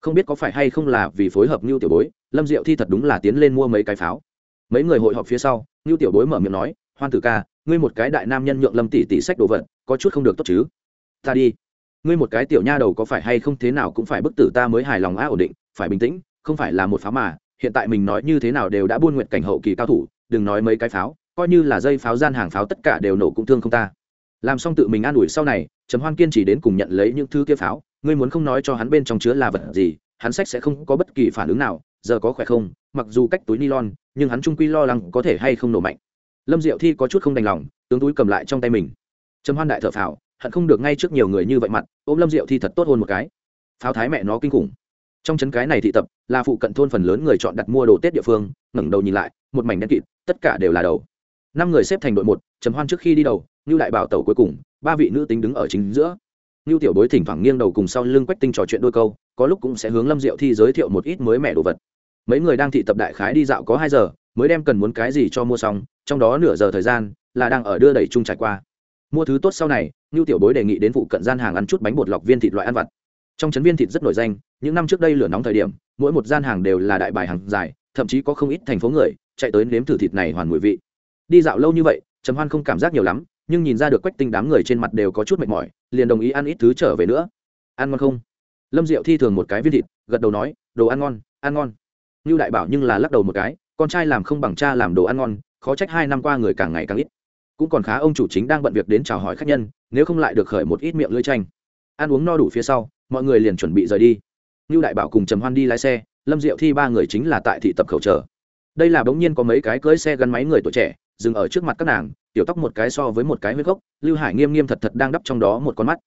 Không biết có phải hay không là vì phối hợp ngưu tiểu bối, lâm diệu thi thật đúng là tiến lên mua mấy cái pháo. Mấy người hội họp phía sau, ngưu tiểu bối mở miệng nói, hoan tử ca, ngươi một cái đại nam nhân nhượng lâm tỷ tỷ sách đồ vật, có chút không được tốt chứ? Ta đi. Ngươi một cái tiểu nha đầu có phải hay không thế nào cũng phải bức tử ta mới hài lòng á, ổn định, phải bình tĩnh, không phải là một pháo mà hiện tại mình nói như thế nào đều đã buôn nguyện cảnh hậu kỳ cao thủ, đừng nói mấy cái pháo, coi như là dây pháo, gian hàng pháo tất cả đều nổ cũng thương không ta. Làm xong tự mình an ủi sau này, trầm hoan kiên chỉ đến cùng nhận lấy những thứ kia pháo, ngươi muốn không nói cho hắn bên trong chứa là vật gì, hắn sách sẽ không có bất kỳ phản ứng nào, giờ có khỏe không, mặc dù cách túi nylon, nhưng hắn trung quy lo lắng có thể hay không nổ mạnh. Lâm diệu thi có chút không đành lòng, tướng túi cầm lại trong tay mình. Trầm hoan đại thợ phào, hận không được ngay trước nhiều người như vậy mặt, ôm lâm diệu thi thật tốt hôn một cái. Pháo thái mẹ nó kinh khủng trong chấn cái này thị tập, là phụ cận thôn phần lớn người chọn đặt mua đồ tết địa phương, ngẩng đầu nhìn lại, một mảnh đen kịt, tất cả đều là đầu. Năm người xếp thành đội một, trầm hoan trước khi đi đầu như đại bảo tàu cuối cùng, ba vị nữ tính đứng ở chính giữa. Như tiểu bối thỉnh thoảng nghiêng đầu cùng sau lưng quách tinh trò chuyện đôi câu, có lúc cũng sẽ hướng lâm diệu thi giới thiệu một ít mới mẻ đồ vật. Mấy người đang thị tập đại khái đi dạo có hai giờ, mới đem cần muốn cái gì cho mua xong, trong đó nửa giờ thời gian là đang ở đưa đẩy chung trải qua. Mua thứ tốt sau này như tiểu bối đề nghị đến vụ cận gian hàng ăn chút bánh bột lọc viên thịt loại ăn vặt. Trong trấn viên thịt rất nổi danh những năm trước đây lửa nóng thời điểm, mỗi một gian hàng đều là đại bài hàng dài, thậm chí có không ít thành phố người chạy tới nếm thử thịt này hoàn mùi vị. Đi dạo lâu như vậy, trầm hoan không cảm giác nhiều lắm, nhưng nhìn ra được quách tinh đám người trên mặt đều có chút mệt mỏi, liền đồng ý ăn ít thứ trở về nữa. Ăn ngon không? Lâm diệu thi thường một cái viên thịt, gật đầu nói, đồ ăn ngon ăn ngon. Như đại bảo nhưng là lắc đầu một cái, con trai làm không bằng cha làm đồ ăn ngon, khó trách hai năm qua người càng ngày càng ít. Cũng còn khá ông chủ chính đang bận việc đến chào hỏi khách nhân, nếu không lại được khởi một ít miệng lưỡi tranh ăn uống no đủ phía sau, mọi người liền chuẩn bị rời đi. Nưu đại bảo cùng trầm hoan đi lái xe, lâm diệu thi ba người chính là tại thị tập khẩu chờ. Đây là bỗng nhiên có mấy cái cưỡi xe gắn máy người tuổi trẻ, dừng ở trước mặt các nàng, tiểu tóc một cái so với một cái huyết gốc, lưu hải nghiêm nghiêm thật thật đang đắp trong đó một con mắt.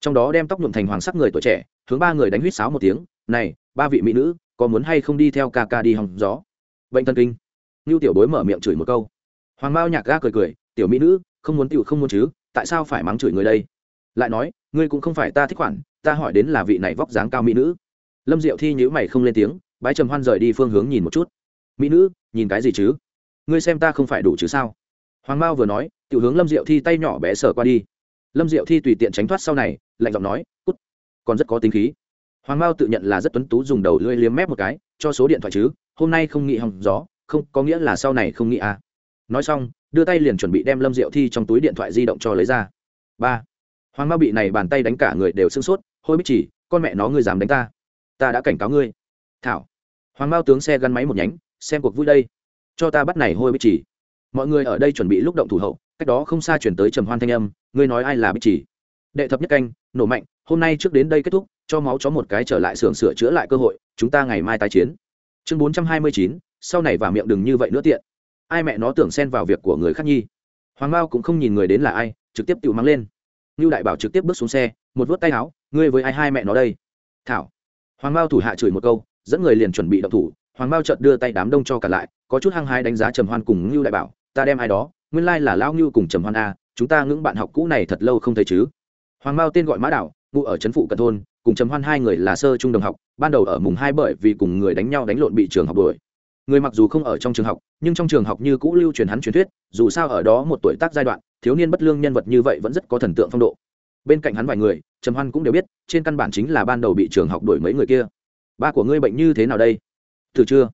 Trong đó đem tóc nhuộm thành hoàng sắc người tuổi trẻ, hướng ba người đánh huýt sáo một tiếng, này, ba vị mỹ nữ, có muốn hay không đi theo ca ca đi hòng gió? Bệnh thần kinh. Nưu tiểu bối mở miệng chửi một câu. Hoàng mao nhạc ga cười cười, tiểu mỹ nữ, không muốn tiểu, không muốn chứ, tại sao phải mắng chửi người đây? Lại nói, ngươi cũng không phải ta thích khoản, ta hỏi đến là vị này vóc dáng cao mỹ nữ lâm diệu thi nhữ mày không lên tiếng, bái trầm hoan rời đi phương hướng nhìn một chút. Mỹ nữ, nhìn cái gì chứ? Ngươi xem ta không phải đủ chứ sao? Hoàng mao vừa nói, tiểu hướng lâm diệu thi tay nhỏ bé sờ qua đi. Lâm diệu thi tùy tiện tránh thoát sau này, lạnh giọng nói, cút, còn rất có tính khí. Hoàng mao tự nhận là rất tuấn tú dùng đầu lưỡi liếm mép một cái, cho số điện thoại chứ, hôm nay không nghĩ hòng gió, không, có nghĩa là sau này không nghĩ à. Nói xong, đưa tay liền chuẩn bị đem lâm diệu thi trong túi điện thoại di động cho lấy ra. Ba. Hoàng mao bị này bàn tay đánh cả người đều sưng sốt, hôi bích chỉ, con mẹ nó ngươi dám đánh ta ta đã cảnh cáo ngươi. Thảo. Hoàng mao tướng xe gắn máy một nhánh, xem cuộc vui đây. Cho ta bắt này hôi bích chỉ. Mọi người ở đây chuẩn bị lúc động thủ hậu, cách đó không xa chuyển tới trầm hoan thanh âm, ngươi nói ai là bích chỉ? Đệ thập nhất canh, nổ mạnh, hôm nay trước đến đây kết thúc, cho máu chó một cái trở lại xưởng sửa chữa lại cơ hội, chúng ta ngày mai tái chiến. Chương bốn trăm hai mươi chín, sau này vào miệng đừng như vậy nữa tiện. Ai mẹ nó tưởng xen vào việc của người khác nhi. Hoàng mao cũng không nhìn người đến là ai, trực tiếp tự mắng lên. Như đại bảo trực tiếp bước xuống xe, một vớt tay áo, ngươi với ai hai mẹ nó đây? Thảo hoàng mao thủ hạ chửi một câu, dẫn người liền chuẩn bị động thủ, hoàng mao chợt đưa tay đám đông cho cả lại, có chút hăng hái đánh giá trầm hoan cùng ngưu đại bảo, ta đem ai đó, nguyên lai là Lão ngưu cùng trầm hoan a, chúng ta ngưỡng bạn học cũ này thật lâu không thấy chứ. Hoàng mao tên gọi mã đảo, ngụ ở trấn phụ cần thôn, cùng trầm hoan hai người là sơ trung đồng học, ban đầu ở mùng hai bởi vì cùng người đánh nhau đánh lộn bị trường học đuổi. Người mặc dù không ở trong trường học, nhưng trong trường học như cũ lưu truyền hắn truyền thuyết, dù sao ở đó một tuổi tác giai đoạn, thiếu niên bất lương nhân vật như vậy vẫn rất có thần tượng phong độ bên cạnh hắn vài người, trầm hoan cũng đều biết, trên căn bản chính là ban đầu bị trường học đuổi mấy người kia. Ba của ngươi bệnh như thế nào đây? Từ chưa?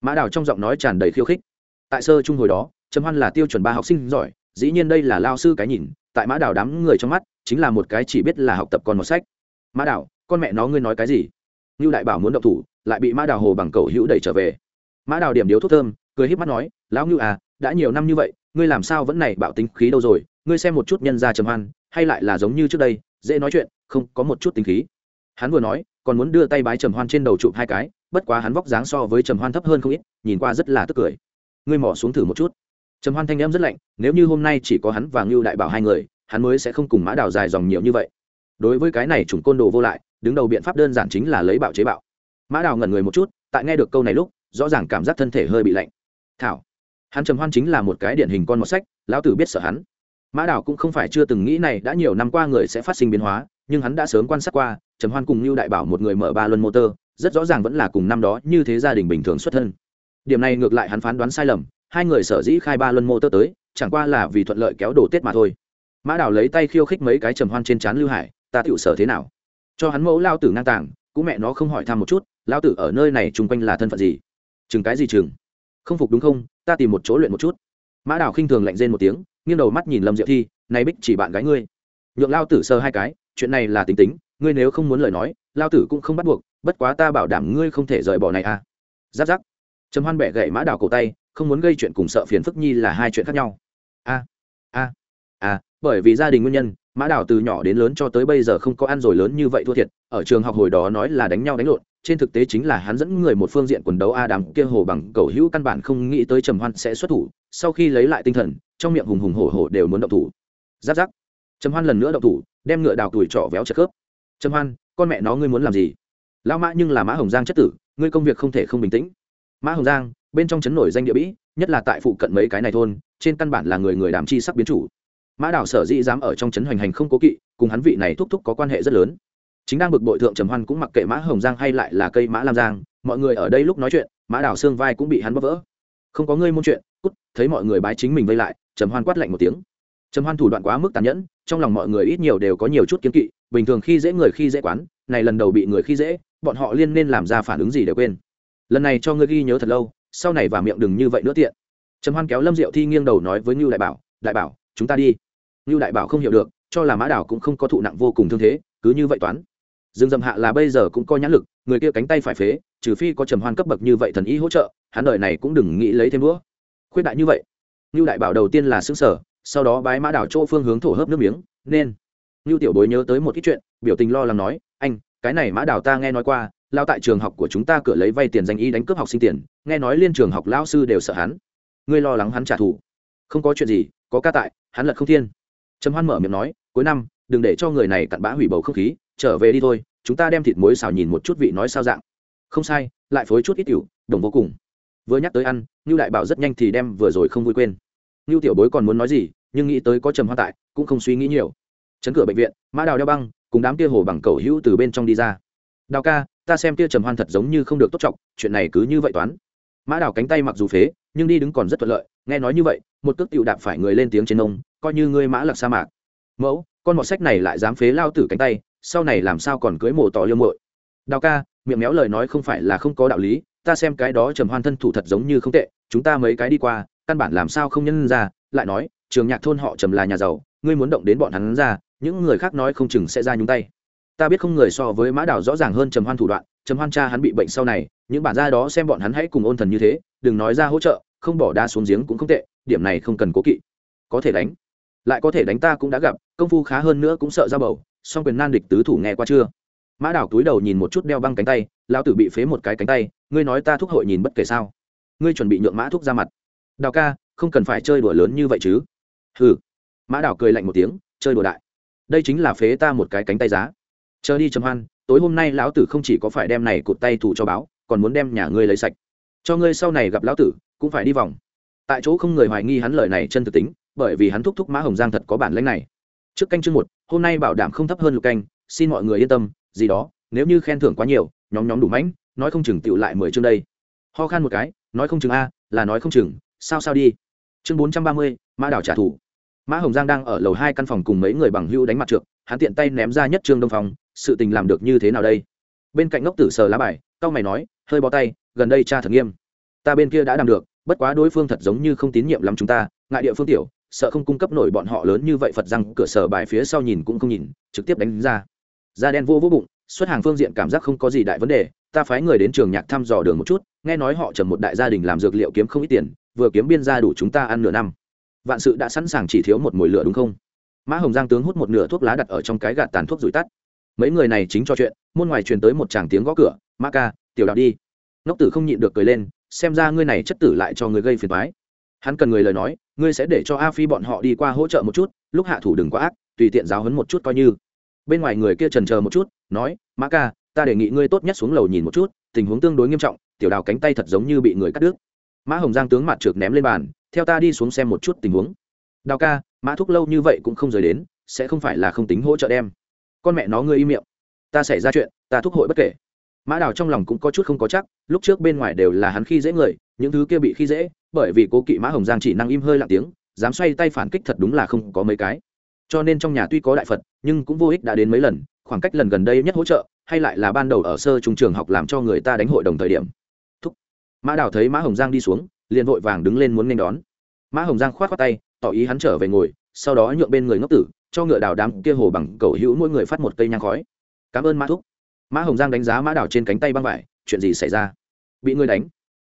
Mã đào trong giọng nói tràn đầy khiêu khích. Tại sơ trung hồi đó, trầm hoan là tiêu chuẩn ba học sinh giỏi, dĩ nhiên đây là lao sư cái nhìn, tại mã đào đám người trong mắt, chính là một cái chỉ biết là học tập còn một sách. Mã đào, con mẹ nó ngươi nói cái gì? Như đại bảo muốn động thủ, lại bị mã đào hồ bằng cầu hữu đẩy trở về. Mã đào điểm điếu thuốc thơm, cười híp mắt nói, lão ngưu à đã nhiều năm như vậy, ngươi làm sao vẫn này bạo tính khí đâu rồi? Ngươi xem một chút nhân ra trầm hoan hay lại là giống như trước đây, dễ nói chuyện, không có một chút tính khí. Hắn vừa nói, còn muốn đưa tay bái trầm hoan trên đầu chụp hai cái, bất quá hắn vóc dáng so với trầm hoan thấp hơn không ít, nhìn qua rất là tức cười. Ngươi mỏ xuống thử một chút. Trầm hoan thanh em rất lạnh, nếu như hôm nay chỉ có hắn và ngưu đại bảo hai người, hắn mới sẽ không cùng mã đào dài dòng nhiều như vậy. Đối với cái này chủng côn đồ vô lại, đứng đầu biện pháp đơn giản chính là lấy bạo chế bạo. Mã đào ngẩn người một chút, tại nghe được câu này lúc, rõ ràng cảm giác thân thể hơi bị lạnh. Thảo. Hắn trầm hoan chính là một cái điển hình con mọt sách, lão tử biết sợ hắn mã Đảo cũng không phải chưa từng nghĩ này, đã nhiều năm qua người sẽ phát sinh biến hóa, nhưng hắn đã sớm quan sát qua, trầm hoan cùng như đại bảo một người mở ba luân motor, rất rõ ràng vẫn là cùng năm đó như thế gia đình bình thường xuất thân. Điểm này ngược lại hắn phán đoán sai lầm, hai người sở dĩ khai ba luân motor tới, chẳng qua là vì thuận lợi kéo đổ tết mà thôi. Mã Đảo lấy tay khiêu khích mấy cái trầm hoan trên trán lưu hải, ta tựu sở thế nào? Cho hắn mẫu lao tử ngang tàng, cũng mẹ nó không hỏi thăm một chút, lao tử ở nơi này chung quanh là thân phận gì? Chừng cái gì chừng? Không phục đúng không? Ta tìm một chỗ luyện một chút. Mã Đảo khinh thường lạnh rên một tiếng nghiêng đầu mắt nhìn lâm diệu thi, này bích, chỉ bạn gái ngươi. Nhượng lao tử sơ hai cái, chuyện này là tính tính, ngươi nếu không muốn lời nói, lao tử cũng không bắt buộc, bất quá ta bảo đảm ngươi không thể rời bỏ này à. Giáp giáp. Trầm hoan bẻ gậy mã đào cổ tay, không muốn gây chuyện cùng sợ phiền phức nhi là hai chuyện khác nhau. A a a, bởi vì gia đình nguyên nhân mã đào từ nhỏ đến lớn cho tới bây giờ không có ăn rồi lớn như vậy thua thiệt, ở trường học hồi đó nói là đánh nhau đánh lộn, trên thực tế chính là hắn dẫn người một phương diện quần đấu a đàm kia hồ bằng cầu hữu căn bản không nghĩ tới trầm hoan sẽ xuất thủ, sau khi lấy lại tinh thần, trong miệng hùng hùng hổ hổ đều muốn động thủ. Giáp giáp. Trầm hoan lần nữa động thủ, đem ngựa đào tuổi trỏ véo trợ khớp. Trầm hoan, con mẹ nó ngươi muốn làm gì? Lao mã nhưng là mã hồng giang chất tử, ngươi công việc không thể không bình tĩnh. Mã hồng giang, bên trong chấn nổi danh địa bĩ, nhất là tại phụ cận mấy cái này thôn, trên căn bản là người người đàm chi sắc biến chủ mã Đảo sở dĩ dám ở trong chấn hoành hành không cố kỵ, cùng hắn vị này thúc thúc có quan hệ rất lớn. Chính đang bực bội thượng trầm hoan cũng mặc kệ mã hồng giang hay lại là cây mã lam giang, mọi người ở đây lúc nói chuyện, mã Đảo xương vai cũng bị hắn bóp vỡ. Không có ngươi môn chuyện, cút, thấy mọi người bái chính mình vây lại, trầm hoan quát lạnh một tiếng. Trầm hoan thủ đoạn quá mức tàn nhẫn, trong lòng mọi người ít nhiều đều có nhiều chút kiến kỵ, bình thường khi dễ người khi dễ quán, này lần đầu bị người khi dễ, bọn họ liên nên làm ra phản ứng gì để quên. Lần này cho ngươi ghi nhớ thật lâu, sau này và miệng đừng như vậy nữa tiện. Trầm hoan kéo lâm diệu thi nghiêng đầu nói với ngưu đại bảo đại bảo, chúng ta đi ngưu đại bảo không hiểu được, cho là mã đảo cũng không có thụ nặng vô cùng thương thế, cứ như vậy toán. Dương dầm hạ là bây giờ cũng có nhãn lực, người kia cánh tay phải phế, trừ phi có trầm hoan cấp bậc như vậy thần y hỗ trợ, hắn đời này cũng đừng nghĩ lấy thêm đũa khuyết đại như vậy. Ngưu đại bảo đầu tiên là xứng sở sau đó bái mã đảo chỗ phương hướng thổ hớp nước miếng, nên. Ngưu tiểu bối nhớ tới một ít chuyện, biểu tình lo lắng nói, anh, cái này mã đảo ta nghe nói qua, lao tại trường học của chúng ta cửa lấy vay tiền danh y đánh cướp học sinh tiền, nghe nói liên trường học lao sư đều sợ hắn. Ngươi lo lắng hắn trả thù. Không có chuyện gì, có ca tại, hắn lật không thiên trầm hoan mở miệng nói, cuối năm, đừng để cho người này cặn bã hủy bầu không khí, trở về đi thôi, chúng ta đem thịt muối xào nhìn một chút vị nói sao dạng. Không sai, lại phối chút ít tiểu, đồng vô cùng. Vừa nhắc tới ăn như đại bảo rất nhanh thì đem vừa rồi không vui quên. Như tiểu bối còn muốn nói gì, nhưng nghĩ tới có trầm Hoan tại, cũng không suy nghĩ nhiều. Chấn cửa bệnh viện, mã đào đeo băng, cùng đám kia hồ bằng cầu hữu từ bên trong đi ra. Đào ca, ta xem kia trầm hoan thật giống như không được tốt trọng, chuyện này cứ như vậy toán. Mã đào cánh tay mặc dù phế, nhưng đi đứng còn rất thuận lợi, nghe nói như vậy, một cước tiểu đạp phải người lên tiếng trên ông coi như ngươi mã lạc sa mạc. Mẫu, con mọt sách này lại dám phế lao tử cánh tay, sau này làm sao còn cưới mồ tỏ liêu muội? Đào ca, miệng méo lời nói không phải là không có đạo lý, ta xem cái đó trầm hoan thân thủ thật giống như không tệ, chúng ta mấy cái đi qua, căn bản làm sao không nhân ra, lại nói, trường nhạc thôn họ trầm là nhà giàu, ngươi muốn động đến bọn hắn ra, những người khác nói không chừng sẽ ra nhúng tay. Ta biết không người so với mã đảo rõ ràng hơn trầm hoan thủ đoạn, trầm hoan cha hắn bị bệnh sau này, những bản gia đó xem bọn hắn hãy cùng ôn thần như thế, đừng nói ra hỗ trợ, không bỏ đá xuống giếng cũng không tệ, điểm này không cần cố kỵ. Có thể đánh lại có thể đánh ta cũng đã gặp, công phu khá hơn nữa cũng sợ ra bầu, song quyền nan địch tứ thủ nghe qua chưa? Mã đảo túi đầu nhìn một chút đeo băng cánh tay, lão tử bị phế một cái cánh tay, ngươi nói ta thúc hội nhìn bất kể sao? Ngươi chuẩn bị nhượng mã thúc ra mặt. Đào ca, không cần phải chơi đùa lớn như vậy chứ? Hừ. Mã đảo cười lạnh một tiếng, chơi đùa đại. Đây chính là phế ta một cái cánh tay giá. Chờ đi trầm hoan, tối hôm nay lão tử không chỉ có phải đem này cụt tay thủ cho báo, còn muốn đem nhà ngươi lấy sạch. Cho ngươi sau này gặp lão tử, cũng phải đi vòng. Tại chỗ không người hoài nghi hắn lời này chân thực tính bởi vì hắn thúc thúc mã hồng giang thật có bản lãnh này. Trước canh chương một, hôm nay bảo đảm không thấp hơn lục canh, xin mọi người yên tâm, gì đó, nếu như khen thưởng quá nhiều, nhóm nhóm đủ mãnh, nói không chừng tựu lại mười chương đây. Ho khan một cái, nói không chừng a, là nói không chừng, sao sao đi. Chương bốn trăm ba mươi, mã đảo trả thù. Mã hồng giang đang ở lầu hai căn phòng cùng mấy người bằng hưu đánh mặt trượt hắn tiện tay ném ra nhất trương đông phòng, sự tình làm được như thế nào đây? Bên cạnh ngốc tử sờ lá bài cao mày nói, hơi bó tay, gần đây cha thật nghiêm. Ta bên kia đã làm được, bất quá đối phương thật giống như không tín nhiệm lắm chúng ta, ngại địa phương tiểu sợ không cung cấp nổi bọn họ lớn như vậy phật rằng cửa sở bài phía sau nhìn cũng không nhìn, trực tiếp đánh ra. Da đen vô vô bụng, xuất hàng phương diện cảm giác không có gì đại vấn đề, ta phái người đến trường nhạc thăm dò đường một chút, nghe nói họ trầm một đại gia đình làm dược liệu kiếm không ít tiền, vừa kiếm biên ra đủ chúng ta ăn nửa năm. Vạn sự đã sẵn sàng chỉ thiếu một mồi lửa đúng không? Mã hồng giang tướng hút một nửa thuốc lá đặt ở trong cái gạt tàn thuốc rủi tắt. Mấy người này chính cho chuyện, môn ngoài truyền tới một chàng tiếng gõ cửa, mã ca, tiểu đạo đi. Nóc tử không nhịn được cười lên, xem ra ngươi này chất tử lại cho người gây phiền thoái hắn cần người lời nói ngươi sẽ để cho a phi bọn họ đi qua hỗ trợ một chút, lúc hạ thủ đừng quá ác, tùy tiện giáo hấn một chút coi như. Bên ngoài người kia trần chờ một chút, nói, mã ca, ta đề nghị ngươi tốt nhất xuống lầu nhìn một chút, tình huống tương đối nghiêm trọng, tiểu đào cánh tay thật giống như bị người cắt đứt. Mã hồng giang tướng mặt trượt ném lên bàn, theo ta đi xuống xem một chút tình huống. Đào ca, mã thúc lâu như vậy cũng không rời đến, sẽ không phải là không tính hỗ trợ đem. Con mẹ nó ngươi im miệng. Ta xảy ra chuyện, ta thúc hội bất kể. Mã đào trong lòng cũng có chút không có chắc, lúc trước bên ngoài đều là hắn khi dễ người, những thứ kia bị khi dễ bởi vì cố kỵ mã hồng giang chỉ năng im hơi lặng tiếng, dám xoay tay phản kích thật đúng là không có mấy cái. Cho nên trong nhà tuy có đại phật, nhưng cũng vô ích đã đến mấy lần, khoảng cách lần gần đây nhất hỗ trợ, hay lại là ban đầu ở sơ trung trường học làm cho người ta đánh hội đồng thời điểm. Thúc. mã đào thấy mã hồng giang đi xuống, liền vội vàng đứng lên muốn nên đón. Mã hồng giang khoát khoát tay, tỏ ý hắn trở về ngồi, sau đó nhượng bên người ngốc tử, cho ngựa đào đám kia hồ bằng cầu hữu mỗi người phát một cây nhang khói. Cảm ơn mã thúc. Mã hồng giang đánh giá mã đào trên cánh tay băng vải, chuyện gì xảy ra? Bị ngươi đánh.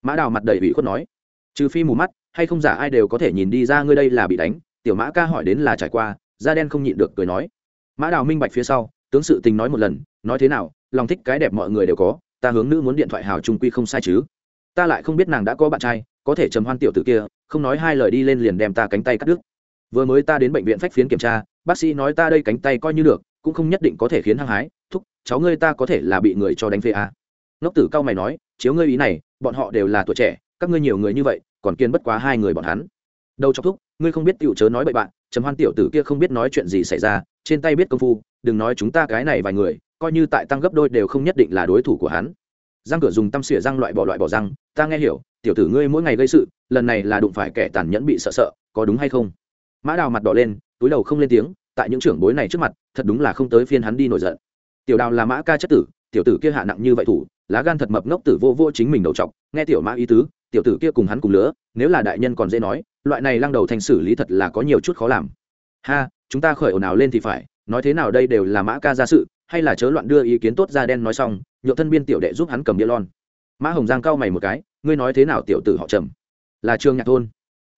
Mã đào mặt đầy ủy khuất nói trừ phi mù mắt, hay không giả ai đều có thể nhìn đi ra ngươi đây là bị đánh, tiểu mã ca hỏi đến là trải qua, da đen không nhịn được cười nói. Mã đào minh bạch phía sau, tướng sự tình nói một lần, nói thế nào, lòng thích cái đẹp mọi người đều có, ta hướng nữ muốn điện thoại hào trung quy không sai chứ. Ta lại không biết nàng đã có bạn trai, có thể trầm hoan tiểu tử kia, không nói hai lời đi lên liền đem ta cánh tay cắt đứt. Vừa mới ta đến bệnh viện phách phiến kiểm tra, bác sĩ nói ta đây cánh tay coi như được, cũng không nhất định có thể khiến hăng hái, thúc, cháu ngươi ta có thể là bị người cho đánh phê à. ngốc tử cao mày nói, chiếu ngươi ý này, bọn họ đều là tuổi trẻ các ngươi nhiều người như vậy, còn kiên bất quá hai người bọn hắn. Đâu chọc thúc, ngươi không biết tiểu chớ nói bậy bạn, trầm hoan tiểu tử kia không biết nói chuyện gì xảy ra, trên tay biết công phu, đừng nói chúng ta cái này vài người, coi như tại tăng gấp đôi đều không nhất định là đối thủ của hắn. Răng cửa dùng tăm xỉa răng loại bỏ loại bỏ răng, ta nghe hiểu, tiểu tử ngươi mỗi ngày gây sự, lần này là đụng phải kẻ tàn nhẫn bị sợ sợ, có đúng hay không? Mã đào mặt đỏ lên, túi đầu không lên tiếng, tại những trưởng bối này trước mặt, thật đúng là không tới phiên hắn đi nổi giận. Tiểu đào là mã ca chất tử, tiểu tử kia hạ nặng như vậy thủ, lá gan thật mập ngốc tử vô vô chính mình đầu trọc nghe tiểu mã ý tứ tiểu tử kia cùng hắn cùng lứa, nếu là đại nhân còn dễ nói, loại này lăng đầu thành xử lý thật là có nhiều chút khó làm. Ha, chúng ta khởi ồn ào lên thì phải, nói thế nào đây đều là mã ca ra sự, hay là chớ loạn đưa ý kiến tốt ra đen nói xong, nhộn thân biên tiểu đệ giúp hắn cầm đĩa lon. Mã hồng giang cau mày một cái, ngươi nói thế nào tiểu tử họ trầm? Là trương nhạc thôn.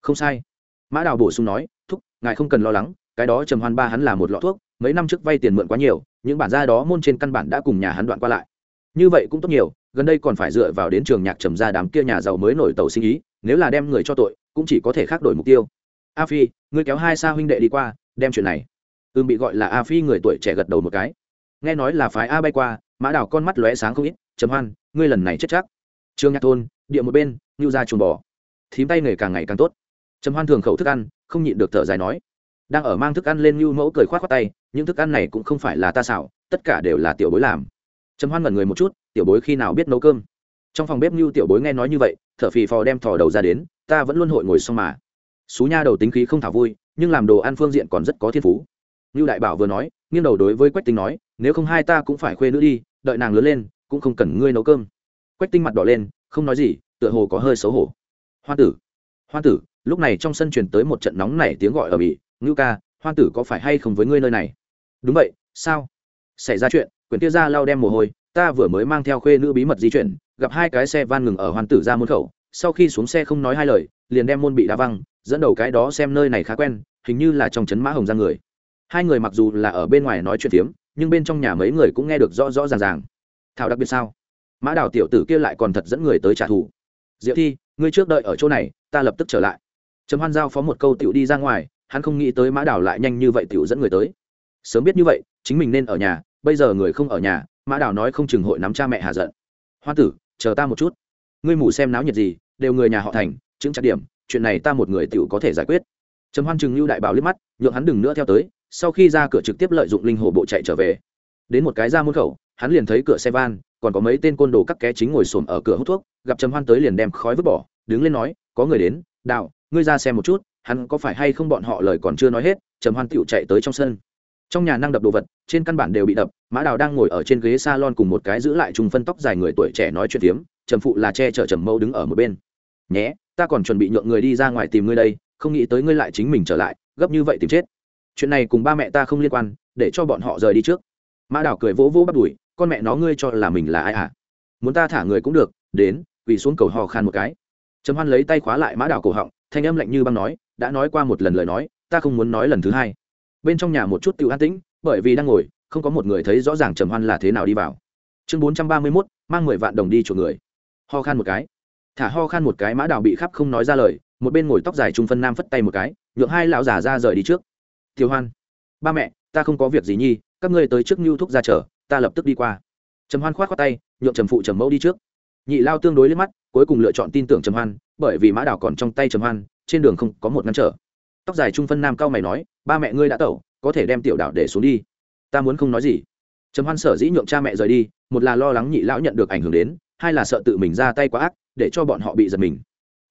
Không sai. Mã đào bổ sung nói, thúc, ngài không cần lo lắng, cái đó trầm hoan ba hắn là một lọ thuốc, mấy năm trước vay tiền mượn quá nhiều, những bản gia đó môn trên căn bản đã cùng nhà hắn đoạn qua lại. Như vậy cũng tốt nhiều gần đây còn phải dựa vào đến trường nhạc trầm ra đám kia nhà giàu mới nổi tàu sinh ý, nếu là đem người cho tội, cũng chỉ có thể khác đổi mục tiêu. A phi, ngươi kéo hai sa huynh đệ đi qua, đem chuyện này. Ưm bị gọi là a phi người tuổi trẻ gật đầu một cái. Nghe nói là phái a bay qua, mã đào con mắt lóe sáng không ít chấm hoan, ngươi lần này chết chắc. Trương nhạc thôn, địa một bên ngưu ra chuồng bò. Thím tay nghề càng ngày càng tốt. Trầm hoan thường khẩu thức ăn, không nhịn được thở dài nói, đang ở mang thức ăn lên ngưu mẫu cười khoát khoát tay, những thức ăn này cũng không phải là ta xảo tất cả đều là tiểu bối làm. Trầm hoan ngẩn người một chút tiểu bối khi nào biết nấu cơm? Trong phòng bếp như tiểu bối nghe nói như vậy, thở phì phò đem thò đầu ra đến, ta vẫn luôn hội ngồi xong mà. Xú nha đầu tính khí không thảo vui, nhưng làm đồ ăn phương diện còn rất có thiên phú. Như đại bảo vừa nói, nghiêng đầu đối với quách tinh nói, nếu không hai ta cũng phải khuê nữ đi, đợi nàng lớn lên, cũng không cần ngươi nấu cơm. Quách tinh mặt đỏ lên, không nói gì, tựa hồ có hơi xấu hổ. Hoa tử hoa tử, lúc này trong sân truyền tới một trận nóng nảy tiếng gọi ở bỉ ngưu ca hoa tử có phải hay không với ngươi nơi này? Đúng vậy, sao? Xảy ra chuyện, quyển kia ra lao đem mồ hôi ta vừa mới mang theo khuê nữ bí mật di chuyển, gặp hai cái xe van ngừng ở hoàn tử ra môn khẩu, sau khi xuống xe không nói hai lời, liền đem môn bị đá văng, dẫn đầu cái đó xem nơi này khá quen, hình như là trong trấn mã hồng ra người. Hai người mặc dù là ở bên ngoài nói chuyện phiếm, nhưng bên trong nhà mấy người cũng nghe được rõ rõ ràng ràng. Thảo đặc biệt sao? Mã đào tiểu tử kia lại còn thật dẫn người tới trả thù. Diệu thi, ngươi trước đợi ở chỗ này, ta lập tức trở lại. Trầm hoan giao phó một câu tiểu đi ra ngoài, hắn không nghĩ tới mã đào lại nhanh như vậy tiểu dẫn người tới. Sớm biết như vậy, chính mình nên ở nhà, bây giờ người không ở nhà mã đào nói không chừng hội nắm cha mẹ hạ giận. Hoa tử, chờ ta một chút. Ngươi mù xem náo nhiệt gì, đều người nhà họ thành, chứng chặt điểm, chuyện này ta một người tiểu có thể giải quyết. Trầm hoan chừng lưu đại bảo liếc mắt, nhượng hắn đừng nữa theo tới, sau khi ra cửa trực tiếp lợi dụng linh hồ bộ chạy trở về. Đến một cái ra môn khẩu, hắn liền thấy cửa xe van, còn có mấy tên côn đồ các ké chính ngồi xổm ở cửa hút thuốc, gặp trầm hoan tới liền đem khói vứt bỏ, đứng lên nói, có người đến đạo ngươi ra xem một chút, hắn có phải hay không bọn họ lời còn chưa nói hết. Trầm hoan tựu chạy tới trong sân trong nhà năng đập đồ vật, trên căn bản đều bị đập, mã đào đang ngồi ở trên ghế s a lon cùng một cái giữ lại trùng phân tóc dài người tuổi trẻ nói chuyện tiếm trầm phụ là che chở trầm mâu đứng ở một bên. Nhé, ta còn chuẩn bị nhượng người đi ra ngoài tìm ngươi đây, không nghĩ tới ngươi lại chính mình trở lại, gấp như vậy tìm chết. Chuyện này cùng ba mẹ ta không liên quan, để cho bọn họ rời đi trước. Mã đào cười vỗ vỗ bắt đùi, con mẹ nó ngươi cho là mình là ai à? Muốn ta thả người cũng được, đến, quỳ xuống cầu hò khan một cái. Trầm hoan lấy tay khóa lại mã đào cổ họng, thanh âm lạnh như băng nói, đã nói qua một lần lời nói, ta không muốn nói lần thứ hai bên trong nhà một chút tự an tĩnh, bởi vì đang ngồi, không có một người thấy rõ ràng trầm hoan là thế nào đi vào. Chương bốn trăm ba mươi mốt, mang mười vạn đồng đi chuộc người. Ho khan một cái. Thả ho khan một cái mã đào bị khắp không nói ra lời, một bên ngồi tóc dài trung phân nam phất tay một cái, nhượng hai lão già ra rời đi trước. Thiếu hoan, ba mẹ, ta không có việc gì nhi, các ngươi tới trước nhu thúc ra chờ, ta lập tức đi qua. Trầm hoan khoát khoát tay, nhượng trầm phụ trầm mẫu đi trước. Nhị lao tương đối lên mắt, cuối cùng lựa chọn tin tưởng trầm hoan, bởi vì mã đào còn trong tay trầm hoan, trên đường không có một ngăn trở. Tóc dài trung phân nam cao mày nói ba mẹ ngươi đã tẩu, có thể đem tiểu đảo để xuống đi. Ta muốn không nói gì. Trầm hoan sở dĩ nhượng cha mẹ rời đi, một là lo lắng nhị lão nhận được ảnh hưởng đến, hai là sợ tự mình ra tay quá ác, để cho bọn họ bị giật mình.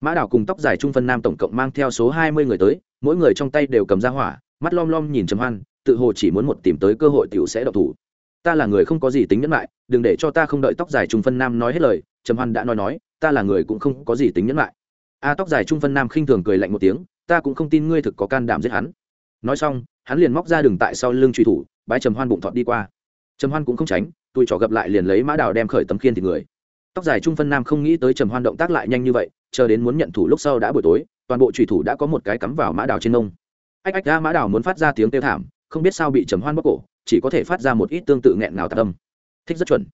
Mã đào cùng tóc dài trung phân nam tổng cộng mang theo số hai mươi người tới, mỗi người trong tay đều cầm ra hỏa, mắt lom lom nhìn trầm hoan, tự hồ chỉ muốn một tìm tới cơ hội tiểu sẽ độc thủ. Ta là người không có gì tính nhẫn lại, đừng để cho ta không đợi tóc dài trung phân nam nói hết lời, trầm hoan đã nói nói, ta là người cũng không có gì tính nhẫn lại. A à, tóc dài trung phân nam khinh thường cười lạnh một tiếng, ta cũng không tin ngươi thực có can đảm giết hắn nói xong, hắn liền móc ra đường tại sau lưng truy thủ, bái trầm hoan bụng thọt đi qua. Trầm hoan cũng không tránh tôi trỏ gặp lại liền lấy mã đào đem khởi tấm khiên thì người. Tóc dài trung phân nam không nghĩ tới trầm hoan động tác lại nhanh như vậy, chờ đến muốn nhận thủ lúc sau đã buổi tối, toàn bộ trùy thủ đã có một cái cắm vào mã đào trên nông ách ách, ra mã đào muốn phát ra tiếng kêu thảm, không biết sao bị trầm hoan bóc cổ, chỉ có thể phát ra một ít tương tự nghẹn ngào tạc tâm thích rất chuẩn.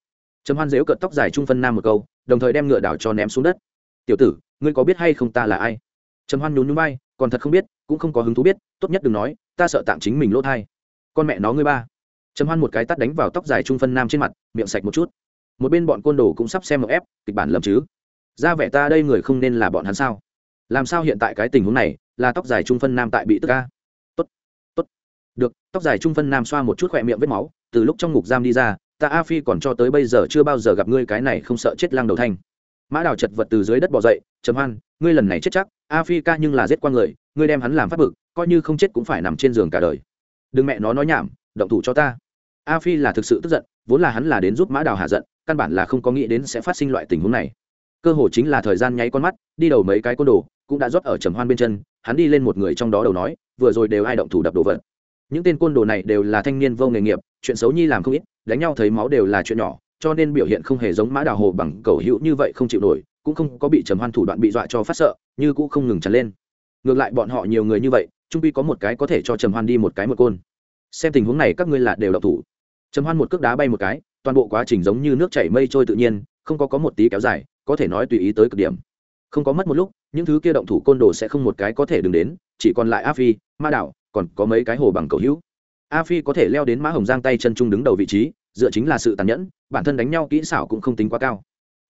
Trầm hoan dếu cợt tóc dài trung phân nam một câu, đồng thời đem ngựa đảo cho ném xuống đất. Tiểu tử, ngươi có biết hay không ta là ai? Trầm hoan nhún nhún bay còn thật không biết cũng không có hứng thú biết, tốt nhất đừng nói, ta sợ tạm chính mình lỗ thai. Con mẹ nó ngươi ba. Trầm hoan một cái tắt đánh vào tóc dài trung phân nam trên mặt, miệng sạch một chút. Một bên bọn côn đồ cũng sắp xem một ép, kịch bản lầm chứ. Ra vẻ ta đây người không nên là bọn hắn sao? Làm sao hiện tại cái tình huống này, là tóc dài trung phân nam tại bị tức ca? Tốt tốt. Được, tóc dài trung phân nam xoa một chút khỏe miệng vết máu, từ lúc trong ngục giam đi ra, ta a phi còn cho tới bây giờ chưa bao giờ gặp ngươi cái này không sợ chết lăng đầu thanh. Mã đào chật vật từ dưới đất bỏ dậy, trầm hoan, ngươi lần này chết chắc, a phi ca nhưng là giết qua người ngươi đem hắn làm phát bực, coi như không chết cũng phải nằm trên giường cả đời. Đừng mẹ nó nói nhảm, động thủ cho ta. A phi là thực sự tức giận, vốn là hắn là đến giúp mã đào hạ giận, căn bản là không có nghĩ đến sẽ phát sinh loại tình huống này. Cơ hồ chính là thời gian nháy con mắt, đi đầu mấy cái côn đồ, cũng đã rót ở trầm hoan bên chân, hắn đi lên một người trong đó đầu nói, vừa rồi đều ai động thủ đập đồ vật. Những tên côn đồ này đều là thanh niên vô nghề nghiệp, chuyện xấu nhi làm không ít, đánh nhau thấy máu đều là chuyện nhỏ, cho nên biểu hiện không hề giống mã đào hồ bằng cầu hữu như vậy không chịu nổi, cũng không có bị trầm hoan thủ đoạn bị dọa cho phát sợ, như cũng không ngừng tràn lên ngược lại bọn họ nhiều người như vậy, trung pi có một cái có thể cho trầm hoan đi một cái một côn. Xem tình huống này các ngươi là đều đậu thủ. Trầm hoan một cước đá bay một cái, toàn bộ quá trình giống như nước chảy mây trôi tự nhiên, không có có một tí kéo dài, có thể nói tùy ý tới cực điểm. Không có mất một lúc, những thứ kia động thủ côn đồ sẽ không một cái có thể đứng đến, chỉ còn lại a phi, ma đảo còn có mấy cái hồ bằng cầu hữu. A phi có thể leo đến mã hồng giang tay chân trung đứng đầu vị trí, dựa chính là sự tàn nhẫn, bản thân đánh nhau kỹ xảo cũng không tính quá cao.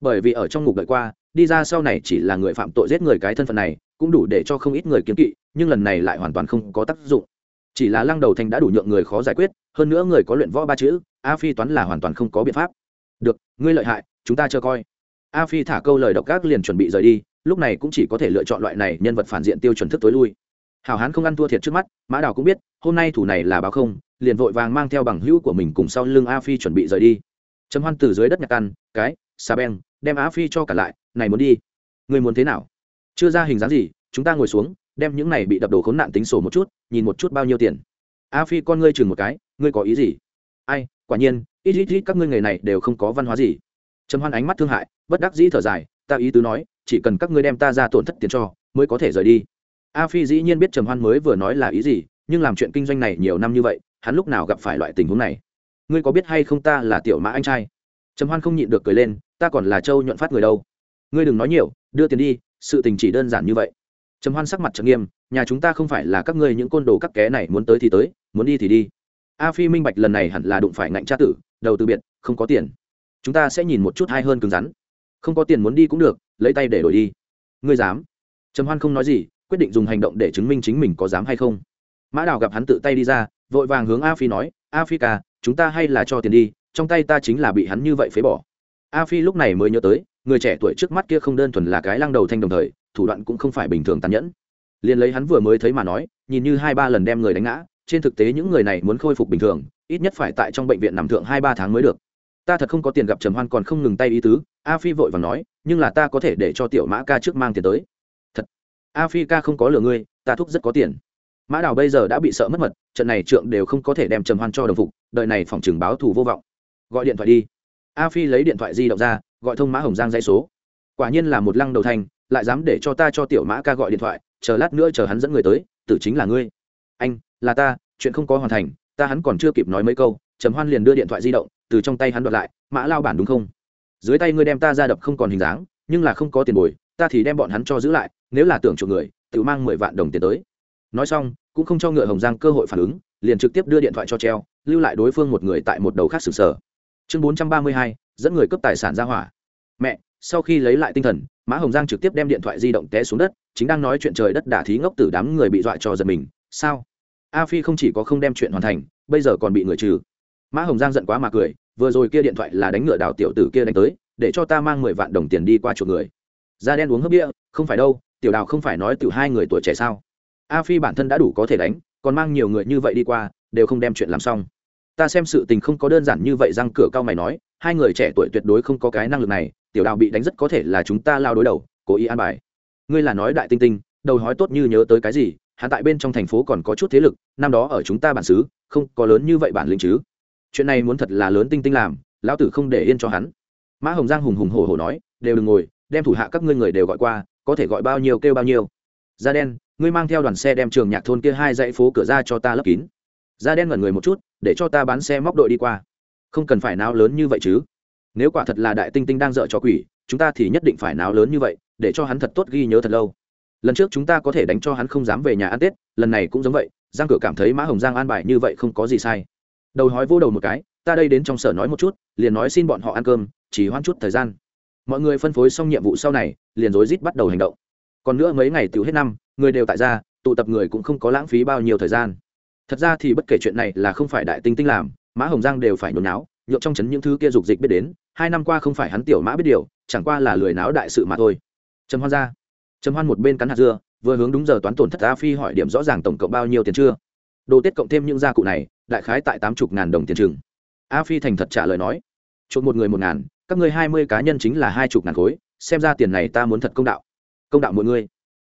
Bởi vì ở trong ngục đợi qua, đi ra sau này chỉ là người phạm tội giết người cái thân phận này cũng đủ để cho không ít người kiếm kỵ, nhưng lần này lại hoàn toàn không có tác dụng. Chỉ là lăng đầu thành đã đủ nhượng người khó giải quyết, hơn nữa người có luyện võ ba chữ, a phi toán là hoàn toàn không có biện pháp. Được, ngươi lợi hại, chúng ta chờ coi. A phi thả câu lời độc ác liền chuẩn bị rời đi, lúc này cũng chỉ có thể lựa chọn loại này nhân vật phản diện tiêu chuẩn thức tối lui. Hảo hán không ăn thua thiệt trước mắt, mã đào cũng biết, hôm nay thủ này là báo không, liền vội vàng mang theo bằng hữu của mình cùng sau lưng a phi chuẩn bị rời đi. Chấm hoan từ dưới đất nhặt ăn cái, xà beng, đem a phi cho cả lại, này muốn đi người muốn thế nào? Chưa ra hình dáng gì, chúng ta ngồi xuống, đem những này bị đập đồ khốn nạn tính sổ một chút, nhìn một chút bao nhiêu tiền. A phi, con ngươi chừng một cái, ngươi có ý gì? Ai, quả nhiên, ít ít ít các ngươi nghề này đều không có văn hóa gì. Trầm hoan ánh mắt thương hại, bất đắc dĩ thở dài, ta ý tứ nói, chỉ cần các ngươi đem ta ra tổn thất tiền cho, mới có thể rời đi. A phi dĩ nhiên biết trầm hoan mới vừa nói là ý gì, nhưng làm chuyện kinh doanh này nhiều năm như vậy, hắn lúc nào gặp phải loại tình huống này? Ngươi có biết hay không ta là tiểu mã anh trai? Trầm hoan không nhịn được cười lên, ta còn là châu nhuận phát người đâu? Ngươi đừng nói nhiều, đưa tiền đi sự tình chỉ đơn giản như vậy. Trầm hoan sắc mặt trầm nghiêm, nhà chúng ta không phải là các ngươi những côn đồ các ké này muốn tới thì tới, muốn đi thì đi. A phi minh bạch lần này hẳn là đụng phải ngạnh tra tử, đầu từ biệt, không có tiền. Chúng ta sẽ nhìn một chút hay hơn cứng rắn. Không có tiền muốn đi cũng được, lấy tay để đổi đi. Ngươi dám? Trầm hoan không nói gì, quyết định dùng hành động để chứng minh chính mình có dám hay không. Mã đào gặp hắn tự tay đi ra, vội vàng hướng a phi nói, a phi ca, chúng ta hay là cho tiền đi, trong tay ta chính là bị hắn như vậy phế bỏ. A phi lúc này mới nhớ tới người trẻ tuổi trước mắt kia không đơn thuần là cái lăng đầu thanh đồng thời, thủ đoạn cũng không phải bình thường tàn nhẫn. Liền lấy hắn vừa mới thấy mà nói, nhìn như hai ba lần đem người đánh ngã, trên thực tế những người này muốn khôi phục bình thường, ít nhất phải tại trong bệnh viện nằm thượng hai ba tháng mới được. Ta thật không có tiền gặp trầm hoan còn không ngừng tay ý tứ, a phi vội và nói, nhưng là ta có thể để cho tiểu mã ca trước mang tiền tới. Thật, a phi ca không có lừa ngươi, ta thúc rất có tiền. Mã đào bây giờ đã bị sợ mất mật, trận này trượng đều không có thể đem trầm hoan cho đồng phục, đợi này phòng trừng báo thù vô vọng. Gọi điện thoại đi. A phi lấy điện thoại di động ra gọi thông mã hồng giang dãy số. Quả nhiên là một lăng đầu thành, lại dám để cho ta cho tiểu mã ca gọi điện thoại chờ lát nữa chờ hắn dẫn người tới tử chính là ngươi. Anh là ta chuyện không có hoàn thành ta hắn còn chưa kịp nói mấy câu trầm hoan liền đưa điện thoại di động từ trong tay hắn đoạt lại mã lao bản đúng không? Dưới tay ngươi đem ta ra đập không còn hình dáng nhưng là không có tiền bồi ta thì đem bọn hắn cho giữ lại nếu là tưởng chuộc người tự mang mười vạn đồng tiền tới. Nói xong cũng không cho ngựa hồng giang cơ hội phản ứng liền trực tiếp đưa điện thoại cho treo lưu lại đối phương một người tại một đầu khác xử sở chương bốn trăm ba mươi hai dẫn người cướp tài sản ra hỏa. Mẹ, sau khi lấy lại tinh thần, mã hồng giang trực tiếp đem điện thoại di động té xuống đất, chính đang nói chuyện trời đất đả thí ngốc tử đám người bị dọa cho giật mình. Sao? A phi không chỉ có không đem chuyện hoàn thành, bây giờ còn bị người trừ. Mã hồng giang giận quá mà cười, vừa rồi kia điện thoại là đánh ngựa đào tiểu tử kia đánh tới, để cho ta mang mười vạn đồng tiền đi qua chuộc người. Da đen uống hấp bia, không phải đâu, tiểu đào không phải nói tiểu hai người tuổi trẻ sao? A phi bản thân đã đủ có thể đánh, còn mang nhiều người như vậy đi qua, đều không đem chuyện làm xong ta xem sự tình không có đơn giản như vậy răng cửa cao mày nói, hai người trẻ tuổi tuyệt đối không có cái năng lực này, tiểu đào bị đánh rất có thể là chúng ta lao đối đầu, cố ý an bài. Ngươi là nói đại tinh tinh, đầu hói tốt như nhớ tới cái gì, hắn tại bên trong thành phố còn có chút thế lực, năm đó ở chúng ta bản xứ, không có lớn như vậy bản lĩnh chứ. Chuyện này muốn thật là lớn tinh tinh làm, lão tử không để yên cho hắn. Mã hồng giang hùng hùng hổ hổ nói, đều đừng ngồi, đem thủ hạ các ngươi người đều gọi qua, có thể gọi bao nhiêu kêu bao nhiêu. Da đen, ngươi mang theo đoàn xe đem trường nhạc thôn kia hai dãy phố cửa ra cho ta lấp kín da đen ngẩn người một chút, để cho ta bán xe móc đội đi qua. Không cần phải náo lớn như vậy chứ. Nếu quả thật là đại tinh tinh đang dợ cho quỷ, chúng ta thì nhất định phải náo lớn như vậy, để cho hắn thật tốt ghi nhớ thật lâu. Lần trước chúng ta có thể đánh cho hắn không dám về nhà ăn tết, lần này cũng giống vậy, giang cửa cảm thấy mã hồng giang an bài như vậy không có gì sai. Đầu hói vô đầu một cái, ta đây đến trong sở nói một chút, liền nói xin bọn họ ăn cơm, chỉ hoãn chút thời gian. Mọi người phân phối xong nhiệm vụ sau này, liền rối rít bắt đầu hành động. Còn nữa mấy ngày tiểu hết năm, người đều tại gia, tụ tập người cũng không có lãng phí bao nhiêu thời gian thật ra thì bất kể chuyện này là không phải đại tinh tinh làm, mã hồng giang đều phải nhốn náo nhộn trong chấn những thứ kia dục dịch biết đến, hai năm qua không phải hắn tiểu mã biết điều, chẳng qua là lười náo đại sự mà thôi. Trầm hoan ra. Trầm hoan một bên cắn hạt dưa, vừa hướng đúng giờ toán tổn thất a phi hỏi điểm rõ ràng tổng cộng bao nhiêu tiền chưa. Đồ tết cộng thêm những gia cụ này, đại khái tại tám chục ngàn đồng tiền chừng. A phi thành thật trả lời nói, chuộc một người một ngàn, các ngươi hai mươi cá nhân chính là hai chục ngàn khối, xem ra tiền này ta muốn thật công đạo. Công đạo mọi người.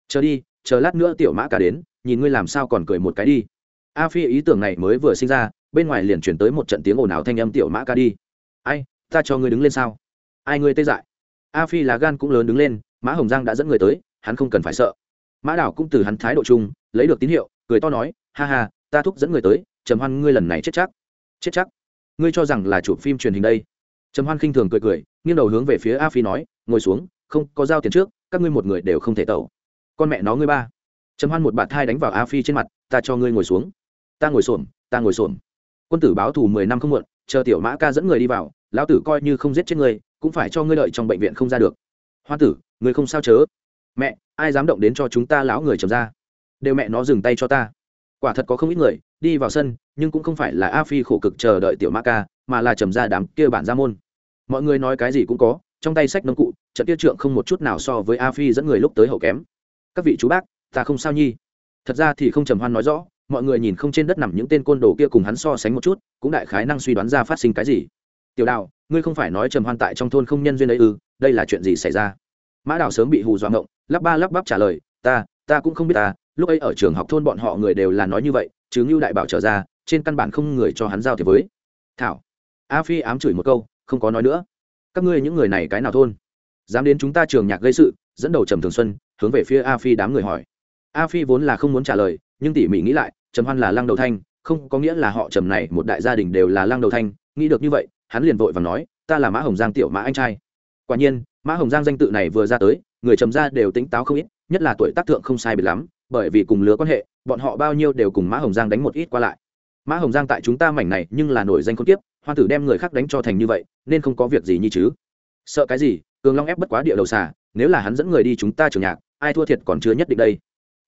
chờ đi, chờ lát nữa tiểu mã cả đến, nhìn ngươi làm sao còn cười một cái đi a phi ý tưởng này mới vừa sinh ra, bên ngoài liền chuyển tới một trận tiếng ồn ào thanh âm tiểu mã ca đi. Ai, ta cho ngươi đứng lên sao? Ai ngươi tê dại? A phi là gan cũng lớn đứng lên, mã hồng giang đã dẫn người tới, hắn không cần phải sợ. Mã đảo cũng từ hắn thái độ chung, lấy được tín hiệu, cười to nói, ha ha, ta thúc dẫn người tới, trầm hoan ngươi lần này chết chắc. Chết chắc? Ngươi cho rằng là chụp phim truyền hình đây? Trầm hoan khinh thường cười cười, nghiêng đầu hướng về phía a phi nói, ngồi xuống, không có giao tiền trước, các ngươi một người đều không thể tẩu. Con mẹ nó ngươi ba. Trầm hoan một bạt thai đánh vào a phi trên mặt, ta cho ngươi ngồi xuống ta ngồi xổm, ta ngồi xổm. Quân tử báo thù mười năm không muộn, chờ tiểu mã ca dẫn người đi vào, lão tử coi như không giết chết ngươi, cũng phải cho ngươi lợi trong bệnh viện không ra được. Hoa tử, ngươi không sao chớ. Mẹ, ai dám động đến cho chúng ta lão người trầm ra? Đều mẹ nó dừng tay cho ta. Quả thật có không ít người, đi vào sân, nhưng cũng không phải là a phi khổ cực chờ đợi tiểu mã ca, mà là trầm ra đám kia bản ra môn. Mọi người nói cái gì cũng có, trong tay sách nông cụ, trận tiết trượng không một chút nào so với a phi dẫn người lúc tới hậu kém. Các vị chú bác, ta không sao nhi. Thật ra thì không trầm hoan nói rõ mọi người nhìn không trên đất nằm những tên côn đồ kia cùng hắn so sánh một chút, cũng đại khái năng suy đoán ra phát sinh cái gì. Tiểu đào, ngươi không phải nói trầm hoan tại trong thôn không nhân duyên ấy ư, đây là chuyện gì xảy ra? Mã đào sớm bị hù dọa ngộng, lắp ba lắp bắp trả lời, ta ta cũng không biết ta, lúc ấy ở trường học thôn bọn họ người đều là nói như vậy, chứ ngưu đại bảo trở ra, trên căn bản không người cho hắn giao thiệp với. Thảo, a phi ám chửi một câu, không có nói nữa. Các ngươi những người này cái nào thôn? Dám đến chúng ta trường nhạc gây sự, dẫn đầu trầm thường xuân, hướng về phía a phi đám người hỏi. A phi vốn là không muốn trả lời, nhưng tỉ mỉ nghĩ lại trầm hoan là lăng đầu thanh, không có nghĩa là họ trầm này một đại gia đình đều là lăng đầu thanh. Nghĩ được như vậy, hắn liền vội và nói, ta là mã hồng giang tiểu mã anh trai. Quả nhiên, mã hồng giang danh tự này vừa ra tới, người trầm ra đều tính táo không ít, nhất là tuổi tác thượng không sai biệt lắm, bởi vì cùng lứa quan hệ, bọn họ bao nhiêu đều cùng mã hồng giang đánh một ít qua lại. Mã hồng giang tại chúng ta mảnh này nhưng là nổi danh con tiếp hoa tử đem người khác đánh cho thành như vậy, nên không có việc gì như chứ. Sợ cái gì, cường long ép bất quá địa đầu xà, nếu là hắn dẫn người đi chúng ta trường nhạc, ai thua thiệt còn chưa nhất định đây.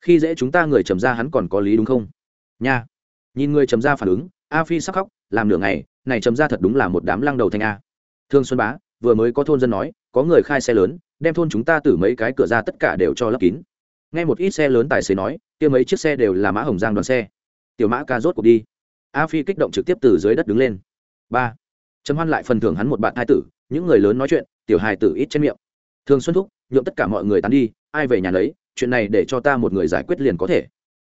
Khi dễ chúng ta người trầm ra hắn còn có lý đúng không? Nha. Nhìn người trầm ra phản ứng, a phi sắc khóc, làm nửa ngày, này trầm ra thật đúng là một đám lăng đầu thanh a. Thương xuân bá, vừa mới có thôn dân nói, có người khai xe lớn, đem thôn chúng ta từ mấy cái cửa ra tất cả đều cho lấp kín. Nghe một ít xe lớn tài xế nói, kia mấy chiếc xe đều là mã hồng giang đoàn xe. Tiểu mã ca rốt cuộc đi. A phi kích động trực tiếp từ dưới đất đứng lên. Ba. Trầm hoan lại phần thưởng hắn một bạn hai tử, những người lớn nói chuyện, tiểu hài tử ít trên miệng. Thường xuân thúc, nhượng tất cả mọi người tán đi, ai về nhà lấy chuyện này để cho ta một người giải quyết liền có thể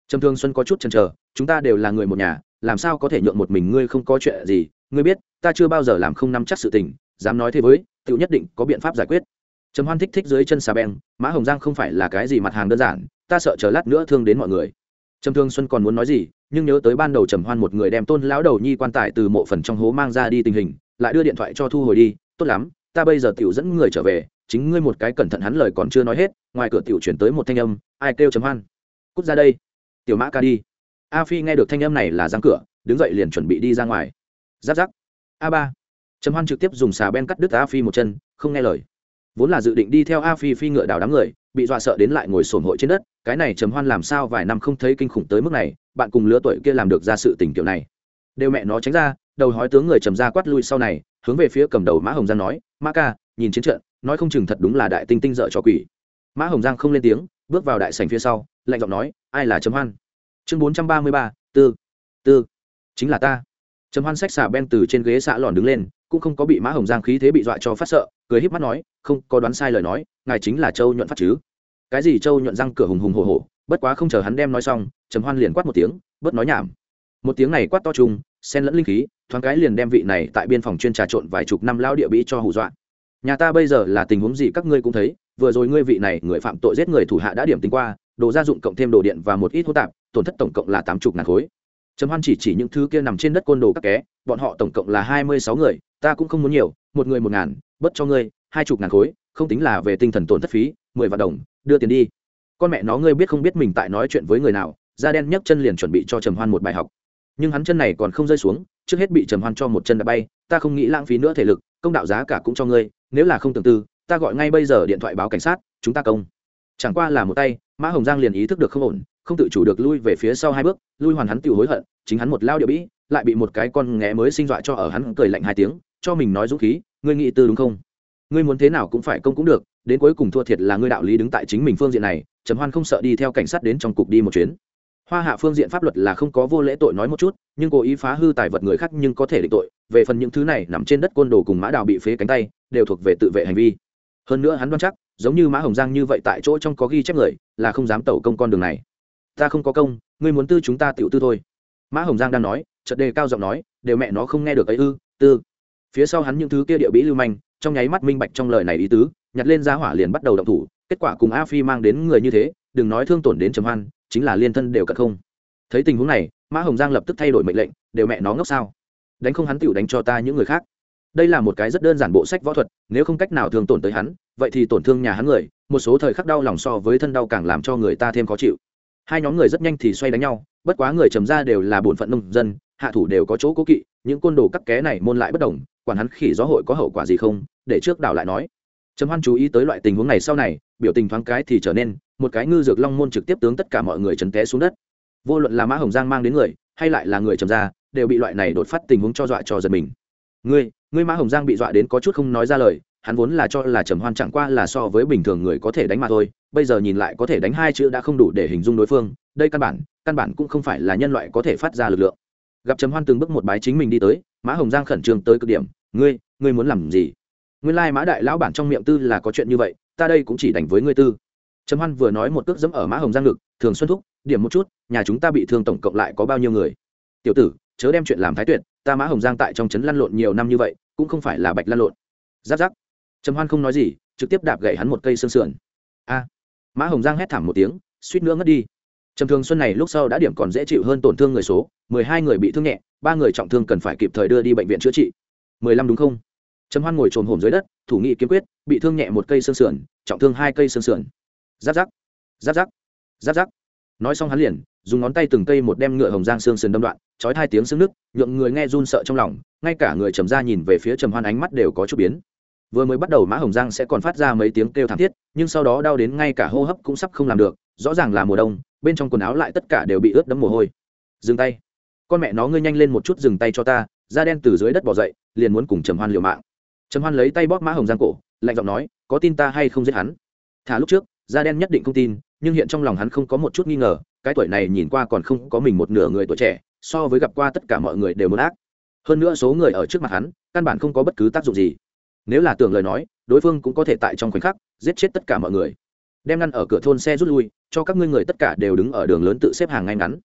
trầm thương xuân có chút chần chờ, chúng ta đều là người một nhà, làm sao có thể nhượng một mình ngươi không có chuyện gì? Ngươi biết, ta chưa bao giờ làm không nắm chắc sự tình, dám nói thế với, tự nhất định có biện pháp giải quyết. Trầm hoan thích thích dưới chân xà beng, mã hồng giang không phải là cái gì mặt hàng đơn giản, ta sợ chờ lát nữa thương đến mọi người. Trầm thương xuân còn muốn nói gì, nhưng nhớ tới ban đầu trầm hoan một người đem tôn lão đầu nhi quan tài từ mộ phần trong hố mang ra đi tình hình, lại đưa điện thoại cho thu hồi đi, tốt lắm, ta bây giờ tiểu dẫn người trở về, chính ngươi một cái cẩn thận hắn lời còn chưa nói hết, ngoài cửa tiểu chuyển tới một thanh âm, ai kêu trầm hoan? Cút ra đây tiểu mã ca đi. A phi nghe được thanh âm này là giáng cửa, đứng dậy liền chuẩn bị đi ra ngoài. Giáp giáp. A ba. Trầm hoan trực tiếp dùng xà ben cắt đứt a phi một chân, không nghe lời. Vốn là dự định đi theo a phi phi ngựa đào đám người, bị dọa sợ đến lại ngồi sổn hội trên đất, cái này trầm hoan làm sao vài năm không thấy kinh khủng tới mức này, bạn cùng lứa tuổi kia làm được ra sự tình kiểu này. Đều mẹ nó tránh ra, đầu hói tướng người trầm ra quát lui sau này, hướng về phía cầm đầu mã hồng giang nói, mã ca, nhìn chiến trận, nói không chừng thật đúng là đại tinh tinh dợ cho quỷ. Mã hồng giang không lên tiếng bước vào đại sảnh phía sau, lạnh giọng nói, ai là trầm hoan? Chương bốn trăm ba mươi ba, tư tư. Chính là ta. Trầm hoan sách xả ben từ trên ghế xạ lòn đứng lên, cũng không có bị mã hồng giang khí thế bị dọa cho phát sợ, cười híp mắt nói, không, có đoán sai lời nói, ngài chính là châu nhuận phát chứ. Cái gì châu nhuận răng cửa hùng hùng hồ hồ bất quá không chờ hắn đem nói xong, trầm hoan liền quát một tiếng, bớt nói nhảm. Một tiếng này quát to trùng, xen lẫn linh khí, thoáng cái liền đem vị này tại biên phòng chuyên trà trộn vài chục năm lao địa bị cho hù dọa. Nhà ta bây giờ là tình huống gì các ngươi cũng thấy vừa rồi ngươi vị này người phạm tội giết người thủ hạ đã điểm tính qua, đồ gia dụng cộng thêm đồ điện và một ít hô tạp, tổn thất tổng cộng là tám chục ngàn khối. Trầm hoan chỉ chỉ những thứ kia nằm trên đất côn đồ các ké bọn họ tổng cộng là hai mươi sáu người, ta cũng không muốn nhiều, một người một ngàn bớt cho ngươi, hai chục ngàn khối, không tính là về tinh thần tổn thất phí, mười vạn đồng, đưa tiền đi. Con mẹ nó ngươi biết không biết mình tại nói chuyện với người nào, da đen nhấc chân liền chuẩn bị cho trầm hoan một bài học. Nhưng hắn chân này còn không rơi xuống, trước hết bị trầm hoan cho một chân đã bay, ta không nghĩ lãng phí nữa thể lực, công đạo giá cả cũng cho ngươi, nếu là không tương tư ta gọi ngay bây giờ điện thoại báo cảnh sát, chúng ta công. Chẳng qua là một tay, mã hồng giang liền ý thức được không ổn, không tự chủ được lui về phía sau hai bước, lui hoàn hắn tự hối hận, chính hắn một lao địa bĩ, lại bị một cái con nghé mới sinh dọa cho ở hắn cười lạnh hai tiếng, cho mình nói dũng khí, ngươi nghĩ tư đúng không? Ngươi muốn thế nào cũng phải công cũng được, đến cuối cùng thua thiệt là ngươi đạo lý đứng tại chính mình phương diện này, trầm hoan không sợ đi theo cảnh sát đến trong cục đi một chuyến. Hoa hạ phương diện pháp luật là không có vô lễ tội nói một chút, nhưng cố ý phá hư tài vật người khác nhưng có thể định tội, về phần những thứ này nằm trên đất côn đồ cùng mã đào bị phế cánh tay, đều thuộc về tự vệ hành vi hơn nữa hắn đoan chắc, giống như mã hồng giang như vậy tại chỗ trong có ghi chép người, là không dám tẩu công con đường này. Ta không có công, ngươi muốn tư chúng ta tự tư thôi. Mã hồng giang đang nói, chợt đề cao giọng nói, đều mẹ nó không nghe được ấy ư, tư. Phía sau hắn những thứ kia địa bĩ lưu manh, trong nháy mắt minh bạch trong lời này ý tứ, nhặt lên ra hỏa liền bắt đầu động thủ, kết quả cùng a phi mang đến người như thế, đừng nói thương tổn đến trầm hoan, chính là liên thân đều cật không. Thấy tình huống này, mã hồng giang lập tức thay đổi mệnh lệnh, đều mẹ nó ngốc sao? Đánh không hắn tựu đánh cho ta những người khác đây là một cái rất đơn giản bộ sách võ thuật, nếu không cách nào thường tổn tới hắn, vậy thì tổn thương nhà hắn người, một số thời khắc đau lòng so với thân đau càng làm cho người ta thêm khó chịu. Hai nhóm người rất nhanh thì xoay đánh nhau, bất quá người trầm ra đều là bổn phận nông dân, hạ thủ đều có chỗ cố kỵ, những côn đồ cắt ké này môn lại bất đồng, quản hắn khỉ gió hội có hậu quả gì không, để trước đảo lại nói. Trầm hoan chú ý tới loại tình huống này sau này, biểu tình thoáng cái thì trở nên một cái ngư dược long môn trực tiếp tướng tất cả mọi người trần té xuống đất. Vô luận là mã hồng giang mang đến người, hay lại là người trầm ra, đều bị loại này đột phát tình huống cho dọa cho giật mình. Ngươi ngươi mã hồng giang bị dọa đến có chút không nói ra lời, hắn vốn là cho là trầm hoan chẳng qua là so với bình thường người có thể đánh mà thôi, bây giờ nhìn lại có thể đánh hai chữ đã không đủ để hình dung đối phương, đây căn bản căn bản cũng không phải là nhân loại có thể phát ra lực lượng. Gặp trầm hoan từng bước một bái chính mình đi tới, mã hồng giang khẩn trương tới cực điểm, ngươi ngươi muốn làm gì? Nguyên lai mã đại lão bản trong miệng tư là có chuyện như vậy, ta đây cũng chỉ đánh với ngươi tư. Trầm hoan vừa nói một cước dẫm ở mã hồng giang ngực, thường xuân thúc, điểm một chút, nhà chúng ta bị thương tổng cộng lại có bao nhiêu người? Tiểu tử, chớ đem chuyện làm thái tuyệt, ta mã hồng giang tại trong trấn lăn lộn nhiều năm như vậy cũng không phải là bạch lan lộn. Giáp giáp. Trầm hoan không nói gì, trực tiếp đạp gậy hắn một cây xương sườn. A. Mã hồng giang hét thảm một tiếng, suýt nữa ngất đi. Trầm thường xuân này lúc sau đã điểm còn dễ chịu hơn tổn thương người số, mười hai người bị thương nhẹ, ba người trọng thương cần phải kịp thời đưa đi bệnh viện chữa trị. mười lăm đúng không? Trầm hoan ngồi trồm hổm dưới đất, thủ nghị kiếm quyết, bị thương nhẹ một cây xương sườn, trọng thương hai cây xương sườn. Giáp giáp. Giáp giáp. Giáp giáp. Nói xong hắn liền dùng ngón tay từng cây một đem ngựa hồng giang xương sườn đâm đoạn trói hai tiếng xương nước nhượng người nghe run sợ trong lòng, ngay cả người trầm ra nhìn về phía trầm hoan ánh mắt đều có chút biến. Vừa mới bắt đầu mã hồng giang sẽ còn phát ra mấy tiếng kêu thảm thiết, nhưng sau đó đau đến ngay cả hô hấp cũng sắp không làm được, rõ ràng là mùa đông, bên trong quần áo lại tất cả đều bị ướt đẫm mồ hôi. Dừng tay. Con mẹ nó ngươi nhanh lên một chút dừng tay cho ta, da đen từ dưới đất bỏ dậy, liền muốn cùng trầm hoan liều mạng. Trầm hoan lấy tay bóp mã hồng giang cổ, lạnh giọng nói, có tin ta hay không giết hắn? Thả lúc trước, da đen nhất định không tin, nhưng hiện trong lòng hắn không có một chút nghi ngờ cái tuổi này nhìn qua còn không có mình một nửa người tuổi trẻ, so với gặp qua tất cả mọi người đều muốn ác. Hơn nữa số người ở trước mặt hắn, căn bản không có bất cứ tác dụng gì. Nếu là tưởng lời nói, đối phương cũng có thể tại trong khoảnh khắc giết chết tất cả mọi người. Đem ngăn ở cửa thôn xe rút lui, cho các ngươi người tất cả đều đứng ở đường lớn tự xếp hàng ngay ngắn.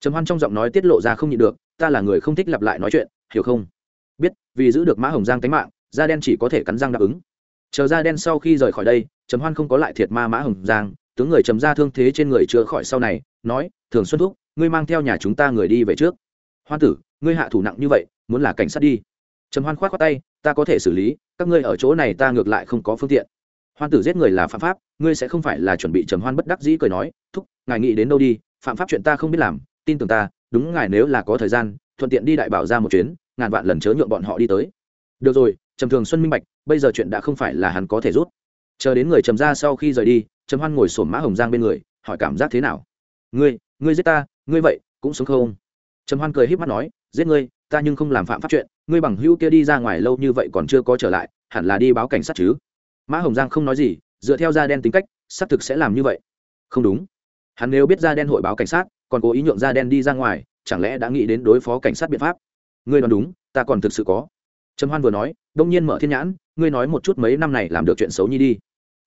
Trầm hoan trong giọng nói tiết lộ ra không nhịn được, ta là người không thích lặp lại nói chuyện, hiểu không? Biết, vì giữ được mã hồng giang tánh mạng, da đen chỉ có thể cắn răng đáp ứng. Chờ da đen sau khi rời khỏi đây, trầm hoan không có lại thiệt ma mã hồng giang tướng người trầm ra thương thế trên người chữa khỏi sau này, nói, thường xuân thúc, ngươi mang theo nhà chúng ta người đi về trước. Hoan tử, ngươi hạ thủ nặng như vậy, muốn là cảnh sát đi. Trầm hoan khoát khoát tay, ta có thể xử lý, các ngươi ở chỗ này ta ngược lại không có phương tiện. Hoan tử giết người là phạm pháp, ngươi sẽ không phải là chuẩn bị trầm hoan bất đắc dĩ cười nói, thúc, ngài nghĩ đến đâu đi, phạm pháp chuyện ta không biết làm, tin tưởng ta, đúng ngài nếu là có thời gian, thuận tiện đi đại bảo ra một chuyến, ngàn vạn lần chớ nhượng bọn họ đi tới. Được rồi, trầm thường xuân minh bạch, bây giờ chuyện đã không phải là hắn có thể rút chờ đến người trầm ra sau khi rời đi, trầm hoan ngồi sổm mã hồng giang bên người, hỏi cảm giác thế nào? Ngươi ngươi giết ta, ngươi vậy, cũng sống không? Trầm hoan cười h í p mắt nói, giết ngươi, ta nhưng không làm phạm pháp chuyện, ngươi bằng hữu kia đi ra ngoài lâu như vậy còn chưa có trở lại, hẳn là đi báo cảnh sát chứ? Mã hồng giang không nói gì, dựa theo da đen tính cách, xác thực sẽ làm như vậy. Không đúng. Hắn nếu biết da đen hội báo cảnh sát, còn cố ý nhượng da đen đi ra ngoài, chẳng lẽ đã nghĩ đến đối phó cảnh sát biện pháp? Ngươi đoán đúng, ta còn thực sự có. Trầm hoan vừa nói, đông nhiên mở thiên nhãn ngươi nói một chút mấy năm này làm được chuyện xấu nhi đi.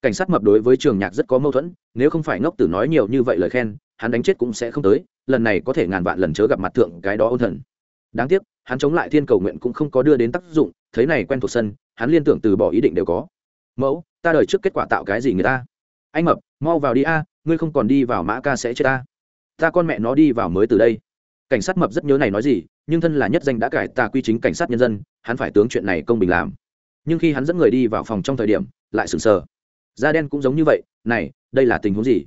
Cảnh sát mập đối với trường nhạc rất có mâu thuẫn, nếu không phải ngốc tử nói nhiều như vậy lời khen, hắn đánh chết cũng sẽ không tới, lần này có thể ngàn vạn lần chớ gặp mặt thượng cái đó ôn thần. Đáng tiếc, hắn chống lại thiên cầu nguyện cũng không có đưa đến tác dụng, thấy này quen thuộc sân, hắn liên tưởng từ bỏ ý định đều có. Mẫu, ta đợi trước kết quả tạo cái gì người ta? Anh mập, mau vào đi a, ngươi không còn đi vào mã ca sẽ chết ta. Ta con mẹ nó đi vào mới từ đây. Cảnh sát mập rất nhớ này nói gì, nhưng thân là nhất danh đã cải tà quy chính cảnh sát nhân dân, hắn phải tướng chuyện này công bình làm nhưng khi hắn dẫn người đi vào phòng trong thời điểm, lại sừng sờ. Da đen cũng giống như vậy, này, đây là tình huống gì?